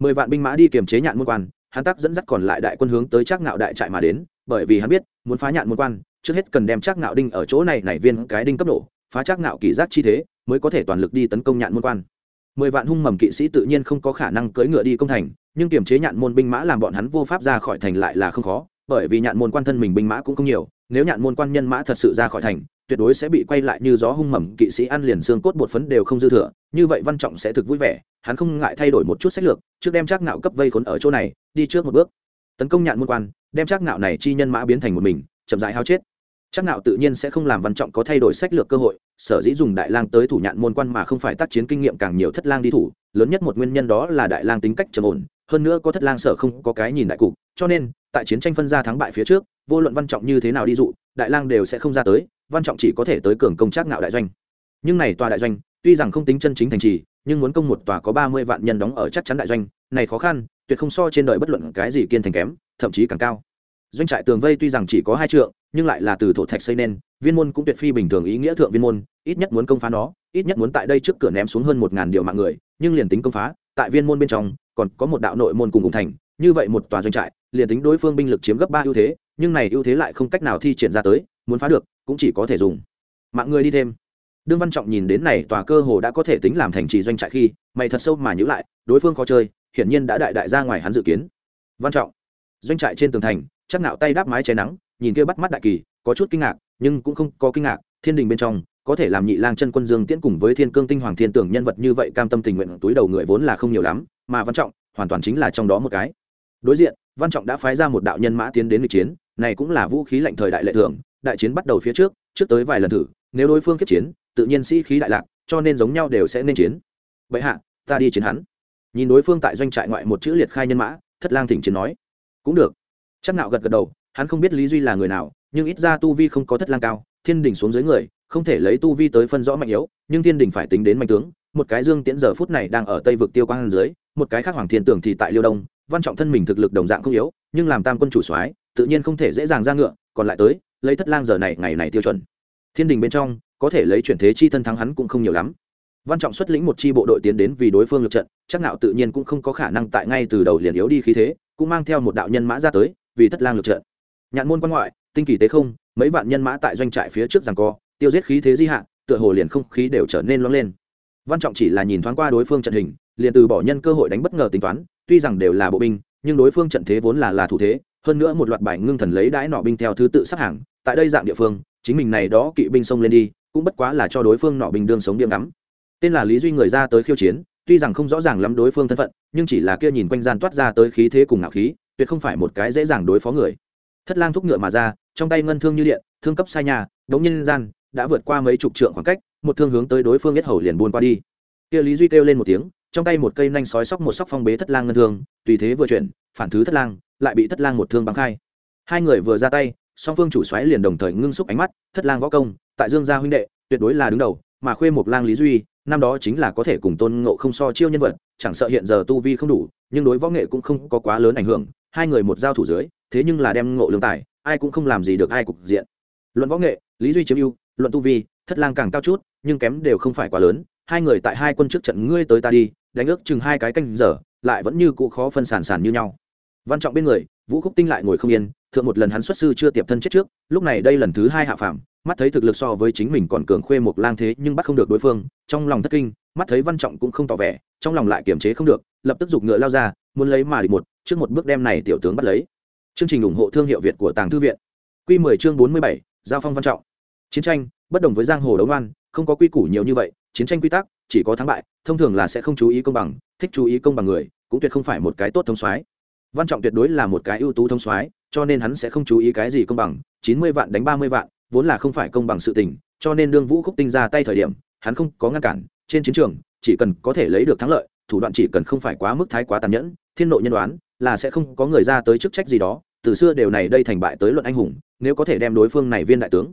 Mười vạn binh mã đi kiềm chế nhạn môn quan, hắn tác dẫn dắt còn lại đại quân hướng tới chắc nạo đại trại mà đến, bởi vì hắn biết, muốn phá nhạn môn quan, trước hết cần đem chắc nạo đinh ở chỗ này nảy viên cái đinh cấp độ phá chắc nạo kỳ giác chi thế, mới có thể toàn lực đi tấn công nhạn môn quan. Mười vạn hung mầm kỵ sĩ tự nhiên không có khả năng cưỡi ngựa đi công thành, nhưng kiềm chế nhạn môn binh mã làm bọn hắn vô pháp ra khỏi thành lại là không khó, bởi vì nhạn môn quan thân mình binh mã cũng không nhiều, nếu nhạn môn quan nhân mã thật sự ra khỏi thành, tuyệt đối sẽ bị quay lại như gió hung mầm kỵ sĩ ăn liền xương cốt bột phấn đều không dư thừa, như vậy văn trọng sẽ thực vui vẻ, hắn không ngại thay đổi một chút sách lược, trước đem chắc nạo cấp vây khốn ở chỗ này, đi trước một bước. Tấn công nhạn môn quan, đem chắc nạo này chi nhân mã biến thành một mình, chậm rãi hao chết. Chắc nạo tự nhiên sẽ không làm văn trọng có thay đổi sách lược cơ hội sở dĩ dùng đại lang tới thủ nhạn môn quan mà không phải tác chiến kinh nghiệm càng nhiều thất lang đi thủ, lớn nhất một nguyên nhân đó là đại lang tính cách trầm ổn, hơn nữa có thất lang sở không có cái nhìn đại cục, cho nên, tại chiến tranh phân ra thắng bại phía trước, vô luận văn trọng như thế nào đi dụ, đại lang đều sẽ không ra tới, văn trọng chỉ có thể tới cường công trác ngạo đại doanh. Nhưng này tòa đại doanh, tuy rằng không tính chân chính thành trì, nhưng muốn công một tòa có ba mươi vạn nhân đóng ở chắc chắn đại doanh, này khó khăn, tuyệt không so trên đời bất luận cái gì kiên thành kém, thậm chí càng cao doanh trại tường vây tuy rằng chỉ có hai trượng, nhưng lại là từ thổ thạch xây nên, viên môn cũng tuyệt phi bình thường ý nghĩa thượng viên môn, ít nhất muốn công phá nó, ít nhất muốn tại đây trước cửa ném xuống hơn một ngàn điều mạng người, nhưng liền tính công phá, tại viên môn bên trong, còn có một đạo nội môn cùng cùng thành, như vậy một tòa doanh trại, liền tính đối phương binh lực chiếm gấp ba ưu thế, nhưng này ưu thế lại không cách nào thi triển ra tới, muốn phá được, cũng chỉ có thể dùng mạng người đi thêm. Đương văn trọng nhìn đến này tòa cơ hồ đã có thể tính làm thành trì doanh trại khi, mày thật sâu mà nhữ lại, đối phương khó chơi, hiển nhiên đã đại đại ra ngoài hắn dự kiến. Văn trọng, doanh trại trên tường thành chắc nạo tay đáp mái che nắng, nhìn kia bắt mắt đại kỳ, có chút kinh ngạc, nhưng cũng không có kinh ngạc, thiên đình bên trong, có thể làm nhị lang chân quân dương tiễn cùng với thiên cương tinh hoàng thiên tưởng nhân vật như vậy cam tâm tình nguyện, túi đầu người vốn là không nhiều lắm, mà văn trọng, hoàn toàn chính là trong đó một cái. Đối diện, văn trọng đã phái ra một đạo nhân mã tiến đến lịch chiến, này cũng là vũ khí lạnh thời đại lệ thường, đại chiến bắt đầu phía trước trước tới vài lần thử, nếu đối phương kết chiến, tự nhiên sĩ khí đại lạc, cho nên giống nhau đều sẽ nên chiến. Vậy hạ, ta đi chiến hắn. Nhìn đối phương tại doanh trại ngoại một chữ liệt khai nhân mã, thất lang thỉnh chiến nói. Cũng được chắc nạo gật gật đầu, hắn không biết lý duy là người nào, nhưng ít ra tu vi không có thất lang cao, thiên đình xuống dưới người, không thể lấy tu vi tới phân rõ mạnh yếu, nhưng thiên đình phải tính đến mạnh tướng. Một cái dương tiễn giờ phút này đang ở tây vực tiêu quang dưới, một cái khác hoàng thiên tưởng thì tại liêu đông, văn trọng thân mình thực lực đồng dạng không yếu, nhưng làm tam quân chủ soái, tự nhiên không thể dễ dàng ra ngựa, còn lại tới, lấy thất lang giờ này ngày này tiêu chuẩn. Thiên đình bên trong, có thể lấy chuyển thế chi thân thắng hắn cũng không nhiều lắm. Văn trọng xuất lĩnh một chi bộ đội tiến đến vì đối phương lượt trận, chắc nào tự nhiên cũng không có khả năng tại ngay từ đầu liền yếu đi khí thế, cũng mang theo một đạo nhân mã ra tới vì thất lang lượt trận nhạn môn quan ngoại, tinh kỳ tế không, mấy vạn nhân mã tại doanh trại phía trước rằng co, tiêu giết khí thế di hạ, tựa hồ liền không khí đều trở nên loáng lên. Văn trọng chỉ là nhìn thoáng qua đối phương trận hình, liền từ bỏ nhân cơ hội đánh bất ngờ tính toán, tuy rằng đều là bộ binh, nhưng đối phương trận thế vốn là là thủ thế, hơn nữa một loạt bài ngưng thần lấy đãi nọ binh theo thứ tự sắp hàng, tại đây dạng địa phương, chính mình này đó kỵ binh xông lên đi, cũng bất quá là cho đối phương nọ binh đương sống điểm ngắm. Tên là lý duy người ra tới khiêu chiến, tuy rằng không rõ ràng lắm đối phương thân phận, nhưng chỉ là kia nhìn quanh gian toát ra tới khí thế cùng ngạo khí tuyệt không phải một cái dễ dàng đối phó người. Thất lang thúc ngựa mà ra, trong tay ngân thương như điện, thương cấp sai nhà, đống nhân gian, đã vượt qua mấy chục trượng khoảng cách, một thương hướng tới đối phương giết hầu liền buôn qua đi. Kia lý duy kêu lên một tiếng, trong tay một cây nanh sói sóc một sóc phong bế thất lang ngân thương, tùy thế vừa chuyển, phản thứ thất lang, lại bị thất lang một thương băng khai. Hai người vừa ra tay, song phương chủ xoáy liền đồng thời ngưng xúc ánh mắt, thất lang võ công, tại dương gia huynh đệ, tuyệt đối là đứng đầu, mà khuê một lang lý duy, năm đó chính là có thể cùng tôn ngộ không so chiêu nhân vật, chẳng sợ hiện giờ tu vi không đủ, nhưng đối võ nghệ cũng không có quá lớn ảnh hưởng hai người một giao thủ dưới, thế nhưng là đem ngộ lương tài, ai cũng không làm gì được ai cục diện. Luận võ nghệ, lý duy chiếm ưu, luận tu vi, thất lang càng cao chút, nhưng kém đều không phải quá lớn. Hai người tại hai quân trước trận ngươi tới ta đi, đánh ước chừng hai cái canh giờ, lại vẫn như cụ khó phân sản sản như nhau. Văn trọng bên người, vũ khúc tinh lại ngồi không yên, thượng một lần hắn xuất sư chưa tiệp thân chết trước, lúc này đây lần thứ hai hạ phạm mắt thấy thực lực so với chính mình còn cường khuê một lang thế nhưng bắt không được đối phương, trong lòng thất kinh, mắt thấy văn trọng cũng không tỏ vẻ, trong lòng lại kiềm chế không được, lập tức giục ngựa lao ra muốn lấy mà địch một trước một bước đem này tiểu tướng bắt lấy. Chương trình ủng hộ thương hiệu việt của tàng thư viện. Q 10 chương 47, giao phong văn trọng. Chiến tranh bất đồng với giang hồ đấu oan không có quy củ nhiều như vậy chiến tranh quy tắc chỉ có thắng bại thông thường là sẽ không chú ý công bằng thích chú ý công bằng người cũng tuyệt không phải một cái tốt thông soái. Văn trọng tuyệt đối là một cái ưu tú thông soái cho nên hắn sẽ không chú ý cái gì công bằng chín mươi vạn đánh ba mươi vạn vốn là không phải công bằng sự tình cho nên đương vũ khúc tinh ra tay thời điểm hắn không có ngăn cản trên chiến trường chỉ cần có thể lấy được thắng lợi thủ đoạn chỉ cần không phải quá mức thái quá tàn nhẫn thiên nội nhân đoán là sẽ không có người ra tới chức trách gì đó, từ xưa đều này đây thành bại tới luận anh hùng, nếu có thể đem đối phương này viên đại tướng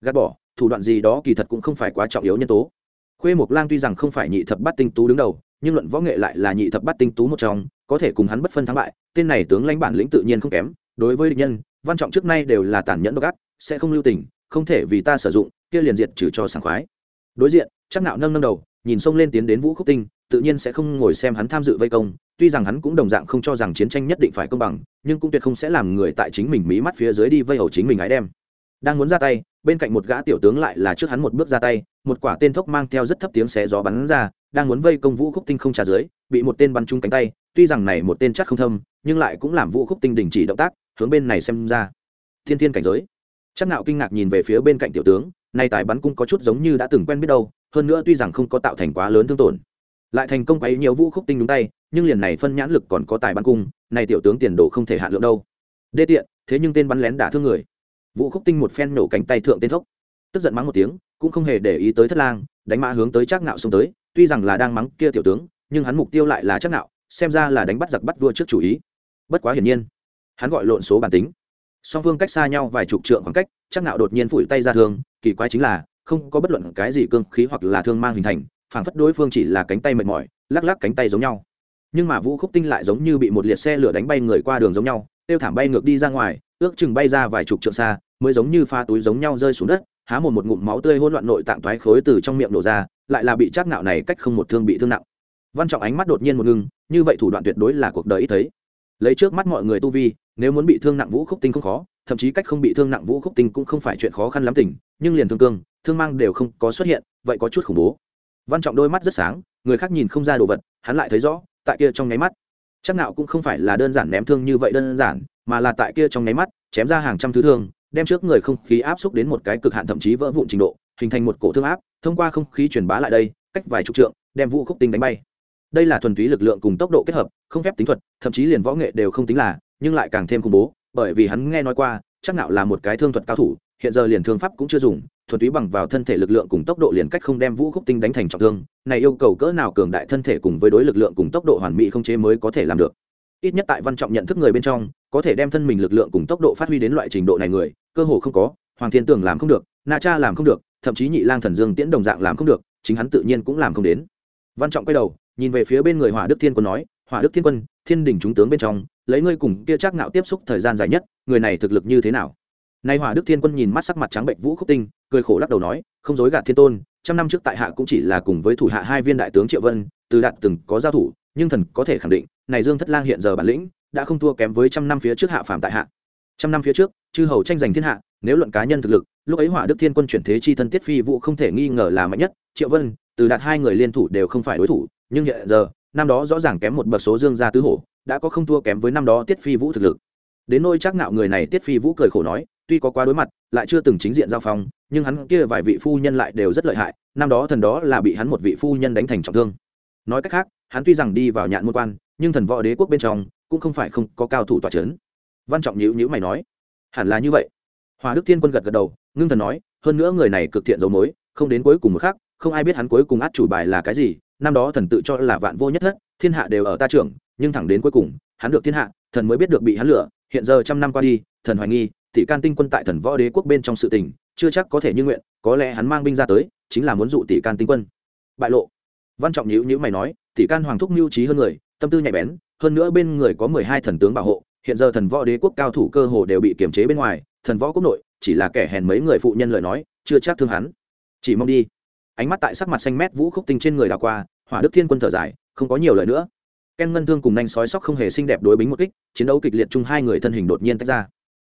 gạt bỏ, thủ đoạn gì đó kỳ thật cũng không phải quá trọng yếu nhân tố. Khuê mộc lang tuy rằng không phải nhị thập bát tinh tú đứng đầu, nhưng luận võ nghệ lại là nhị thập bát tinh tú một trong, có thể cùng hắn bất phân thắng bại, tên này tướng lãnh bản lĩnh tự nhiên không kém, đối với địch nhân, văn trọng trước nay đều là tàn nhẫn độc ác, sẽ không lưu tình, không thể vì ta sử dụng, kia liền diệt trừ cho sảng khoái. Đối diện chắc nạo nâng nâng đầu, nhìn xông lên tiến đến vũ khúc tinh tự nhiên sẽ không ngồi xem hắn tham dự vây công, tuy rằng hắn cũng đồng dạng không cho rằng chiến tranh nhất định phải công bằng, nhưng cũng tuyệt không sẽ làm người tại chính mình mí mắt phía dưới đi vây hầu chính mình ái đem. Đang muốn ra tay, bên cạnh một gã tiểu tướng lại là trước hắn một bước ra tay, một quả tên thốc mang theo rất thấp tiếng xé gió bắn ra, đang muốn vây công vũ khúc tinh không trả dưới, bị một tên bắn trúng cánh tay, tuy rằng này một tên chắc không thâm, nhưng lại cũng làm vũ khúc tinh đình chỉ động tác, hướng bên này xem ra. Thiên thiên cảnh giới. Chắc nạo kinh ngạc nhìn về phía bên cạnh tiểu tướng, nay tài bắn cung có chút giống như đã từng quen biết đâu, hơn nữa tuy rằng không có tạo thành quá lớn thương tổn lại thành công quấy nhiều vũ khúc tinh đúng tay, nhưng liền này phân nhãn lực còn có tài bắn cung, này tiểu tướng tiền đồ không thể hạ lượng đâu. Đê tiện, thế nhưng tên bắn lén đả thương người. Vũ khúc tinh một phen nổ cánh tay thượng tên thốc. Tức giận mắng một tiếng, cũng không hề để ý tới thất lang, đánh mã hướng tới chắc nạo xông tới, tuy rằng là đang mắng kia tiểu tướng, nhưng hắn mục tiêu lại là chắc nạo xem ra là đánh bắt giặc bắt vua trước chủ ý. Bất quá hiển nhiên, hắn gọi lộn số bản tính. Song phương cách xa nhau vài chục trượng khoảng cách chắc nạo đột nhiên phủi tay ra thương, kỳ quái chính là, không có bất luận cái gì cương khí hoặc là thương mang hình thành phảng phất đối phương chỉ là cánh tay mệt mỏi, lắc lắc cánh tay giống nhau. Nhưng mà vũ khúc tinh lại giống như bị một liệt xe lửa đánh bay người qua đường giống nhau, tiêu thảm bay ngược đi ra ngoài, ước chừng bay ra vài chục trượng xa, mới giống như pha túi giống nhau rơi xuống đất, há một một ngụm máu tươi hỗn loạn nội tạng toái khối từ trong miệng đổ ra, lại là bị chắc nạo này cách không một thương bị thương nặng. Văn trọng ánh mắt đột nhiên một ngưng, như vậy thủ đoạn tuyệt đối là cuộc đời ít thấy. Lấy trước mắt mọi người tu vi, nếu muốn bị thương nặng vũ khúc tinh không khó, thậm chí cách không bị thương nặng vũ khúc tinh cũng không phải chuyện khó khăn lắm tỉnh nhưng liền thương cương, thương mang đều không có xuất hiện, vậy có chút khủng bố văn trọng đôi mắt rất sáng, người khác nhìn không ra đồ vật, hắn lại thấy rõ, tại kia trong nháy mắt. Chắc nào cũng không phải là đơn giản ném thương như vậy đơn giản, mà là tại kia trong nháy mắt, chém ra hàng trăm thứ thương, đem trước người không khí áp xúc đến một cái cực hạn thậm chí vỡ vụn trình độ, hình thành một cổ thương áp, thông qua không khí truyền bá lại đây, cách vài chục trượng, đem vũ khúc tinh đánh bay. Đây là thuần túy lực lượng cùng tốc độ kết hợp, không phép tính thuật, thậm chí liền võ nghệ đều không tính là, nhưng lại càng thêm khủng bố, bởi vì hắn nghe nói qua, chắc nạo là một cái thương thuật cao thủ hiện giờ liền thương pháp cũng chưa dùng, thuần túy bằng vào thân thể lực lượng cùng tốc độ liền cách không đem vũ khúc tinh đánh thành trọng thương, này yêu cầu cỡ nào cường đại thân thể cùng với đối lực lượng cùng tốc độ hoàn mỹ không chế mới có thể làm được. Ít nhất tại văn trọng nhận thức người bên trong, có thể đem thân mình lực lượng cùng tốc độ phát huy đến loại trình độ này người, cơ hồ không có, hoàng thiên tường làm không được, na cha làm không được, thậm chí nhị lang thần dương tiễn đồng dạng làm không được, chính hắn tự nhiên cũng làm không đến. Văn trọng quay đầu, nhìn về phía bên người hỏa đức thiên quân nói, hỏa đức thiên quân, thiên đình chúng tướng bên trong, lấy ngươi cùng kia chắc ngạo tiếp xúc thời gian dài nhất, người này thực lực như thế nào? Nay hỏa đức thiên quân nhìn mắt sắc mặt trắng bệnh vũ khúc tinh, cười khổ lắc đầu nói, không dối gạt thiên tôn, trăm năm trước tại hạ cũng chỉ là cùng với thủ hạ hai viên đại tướng triệu vân, từ đạt từng có giao thủ, nhưng thần có thể khẳng định, này dương thất lang hiện giờ bản lĩnh, đã không thua kém với trăm năm phía trước hạ phàm tại hạ. Trăm năm phía trước, chư hầu tranh giành thiên hạ, nếu luận cá nhân thực lực, lúc ấy hỏa đức thiên quân chuyển thế chi thân tiết phi vụ không thể nghi ngờ là mạnh nhất, triệu vân, từ đạt hai người liên thủ đều không phải đối thủ, nhưng hiện giờ, năm đó rõ ràng kém một bậc số dương gia tứ hổ, đã có không thua kém với năm đó tiết phi vũ thực lực. Đến nôi chắc nạo người này, tiết phi vũ cười khổ nói tuy có quá đối mặt, lại chưa từng chính diện giao phong, nhưng hắn kia vài vị phu nhân lại đều rất lợi hại, năm đó thần đó là bị hắn một vị phu nhân đánh thành trọng thương nói cách khác, hắn tuy rằng đi vào nhạn môn quan, nhưng thần võ đế quốc bên trong cũng không phải không có cao thủ tọa chấn văn trọng nhữ nhữ mày nói, hẳn là như vậy hòa đức thiên quân gật gật đầu, ngưng thần nói, hơn nữa người này cực thiện dấu mối, không đến cuối cùng một khác không ai biết hắn cuối cùng át chủ bài là cái gì, năm đó thần tự cho là vạn vô nhất thất, thiên hạ đều ở ta trưởng, nhưng thẳng đến cuối cùng, hắn được thiên hạ, thần mới biết được bị hắn lừa. hiện giờ trăm năm qua đi, thần hoài nghi tỷ can tinh quân tại thần võ đế quốc bên trong sự tình, chưa chắc có thể như nguyện, có lẽ hắn mang binh ra tới, chính là muốn dụ tỷ can tinh quân. Bại lộ. Văn trọng nhữ nhữ mày nói tỷ can hoàng thúc mưu trí hơn người, tâm tư nhạy bén, hơn nữa bên người có mười hai thần tướng bảo hộ, hiện giờ thần võ đế quốc cao thủ cơ hồ đều bị kiềm chế bên ngoài, thần võ quốc nội, chỉ là kẻ hèn mấy người phụ nhân lời nói, chưa chắc thương hắn. Chỉ mong đi. Ánh mắt tại sắc mặt xanh mét vũ khúc tinh trên người đào qua, hỏa đức thiên quân thở dài, không có nhiều lời nữa. Ken ngân thương cùng nhanh sói sóc không hề xinh đẹp đối bính một kích, chiến đấu kịch liệt chung hai người thân hình đột nhiên tách ra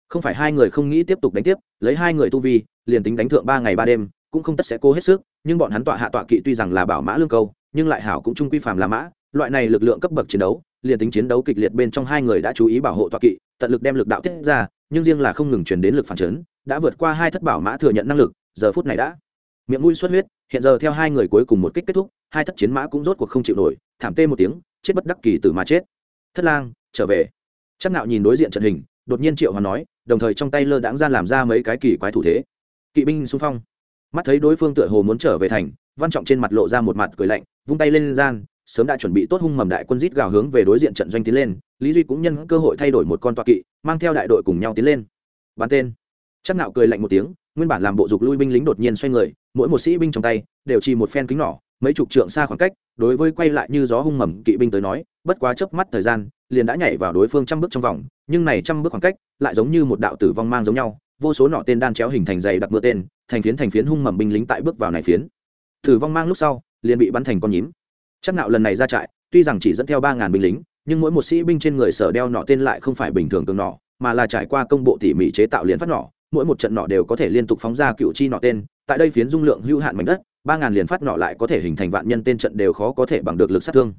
không phải hai người không nghĩ tiếp tục đánh tiếp, lấy hai người tu vi, liền tính đánh thượng ba ngày ba đêm, cũng không tất sẽ cố hết sức, nhưng bọn hắn tọa hạ tọa kỵ tuy rằng là bảo mã lương câu, nhưng lại hảo cũng trung quy phàm là mã, loại này lực lượng cấp bậc chiến đấu, liền tính chiến đấu kịch liệt bên trong hai người đã chú ý bảo hộ tọa kỵ, tận lực đem lực đạo tiết ra, nhưng riêng là không ngừng chuyển đến lực phản chấn, đã vượt qua hai thất bảo mã thừa nhận năng lực, giờ phút này đã miệng mũi xuất huyết, hiện giờ theo hai người cuối cùng một kích kết thúc, hai thất chiến mã cũng rốt cuộc không chịu nổi, thảm tê một tiếng, chết bất đắc kỳ từ mà chết. Thất lang, trở về. Chắc nạo nhìn đối diện trận hình, đột nhiên triệu hoàn nói đồng thời trong tay lơ đãng ra làm ra mấy cái kỳ quái thủ thế. Kỵ binh xung phong. Mắt thấy đối phương tựa hồ muốn trở về thành, văn trọng trên mặt lộ ra một mặt cười lạnh, vung tay lên gian, sớm đã chuẩn bị tốt hung mầm đại quân rít gào hướng về đối diện trận doanh tiến lên, lý duy cũng nhân cơ hội thay đổi một con toa kỵ, mang theo đại đội cùng nhau tiến lên. Bắn tên. Chắc nạo cười lạnh một tiếng, nguyên bản làm bộ dục lui binh lính đột nhiên xoay người, mỗi một sĩ binh trong tay đều chỉ một phen kính nỏ, mấy chục trượng xa khoảng cách, đối với quay lại như gió hung mầm kỵ binh tới nói, bất quá chớp mắt thời gian liền đã nhảy vào đối phương trăm bước trong vòng, nhưng này trăm bước khoảng cách lại giống như một đạo tử vong mang giống nhau, vô số nọ tên đan chéo hình thành dày đặc mưa tên, thành phiến thành phiến hung mầm binh lính tại bước vào này phiến. Tử vong mang lúc sau, liền bị bắn thành con nhím. Chắc nạo lần này ra trại, tuy rằng chỉ dẫn theo ba ngàn binh lính, nhưng mỗi một sĩ binh trên người sở đeo nọ tên lại không phải bình thường cường nọ, mà là trải qua công bộ tỉ mỉ chế tạo liền phát nọ, mỗi một trận nọ đều có thể liên tục phóng ra cựu chi nọ tên, tại đây phiến dung lượng hữu hạn mảnh đất, ba ngàn liền phát nọ lại có thể hình thành vạn nhân tên trận đều khó có thể bằng được lực sát thương.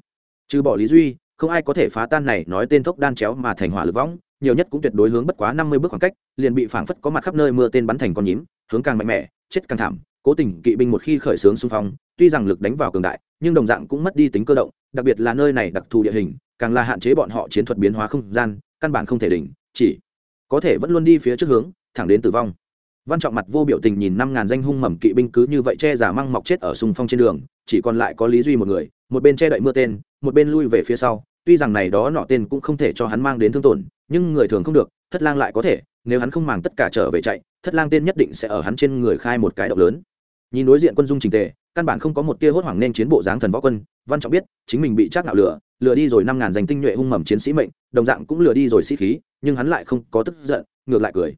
Trừ bỏ lý duy không ai có thể phá tan này nói tên thốc đan chéo mà thành hỏa lực võng, nhiều nhất cũng tuyệt đối hướng bất quá năm mươi bước khoảng cách, liền bị phảng phất có mặt khắp nơi mưa tên bắn thành con nhím, hướng càng mạnh mẽ, chết càng thảm, cố tình kỵ binh một khi khởi xướng xung phong, tuy rằng lực đánh vào cường đại, nhưng đồng dạng cũng mất đi tính cơ động, đặc biệt là nơi này đặc thù địa hình, càng là hạn chế bọn họ chiến thuật biến hóa không gian, căn bản không thể đỉnh, chỉ có thể vẫn luôn đi phía trước hướng, thẳng đến tử vong. Văn trọng mặt vô biểu tình nhìn năm ngàn danh hung mầm kỵ binh cứ như vậy che giả măng mọc chết ở xung phong trên đường, chỉ còn lại có lý duy một người, một bên che đậy mưa tên một bên lui về phía sau, tuy rằng này đó nọ tên cũng không thể cho hắn mang đến thương tổn, nhưng người thường không được, thất lang lại có thể, nếu hắn không màng tất cả trở về chạy, thất lang tên nhất định sẽ ở hắn trên người khai một cái động lớn. Nhìn đối diện quân dung trình tề, căn bản không có một tia hốt hoảng nên chiến bộ dáng thần võ quân, văn trọng biết, chính mình bị trác nạo lửa, lừa đi rồi năm ngàn danh tinh nhuệ hung mầm chiến sĩ mệnh, đồng dạng cũng lừa đi rồi sĩ khí, nhưng hắn lại không có tức giận, ngược lại cười.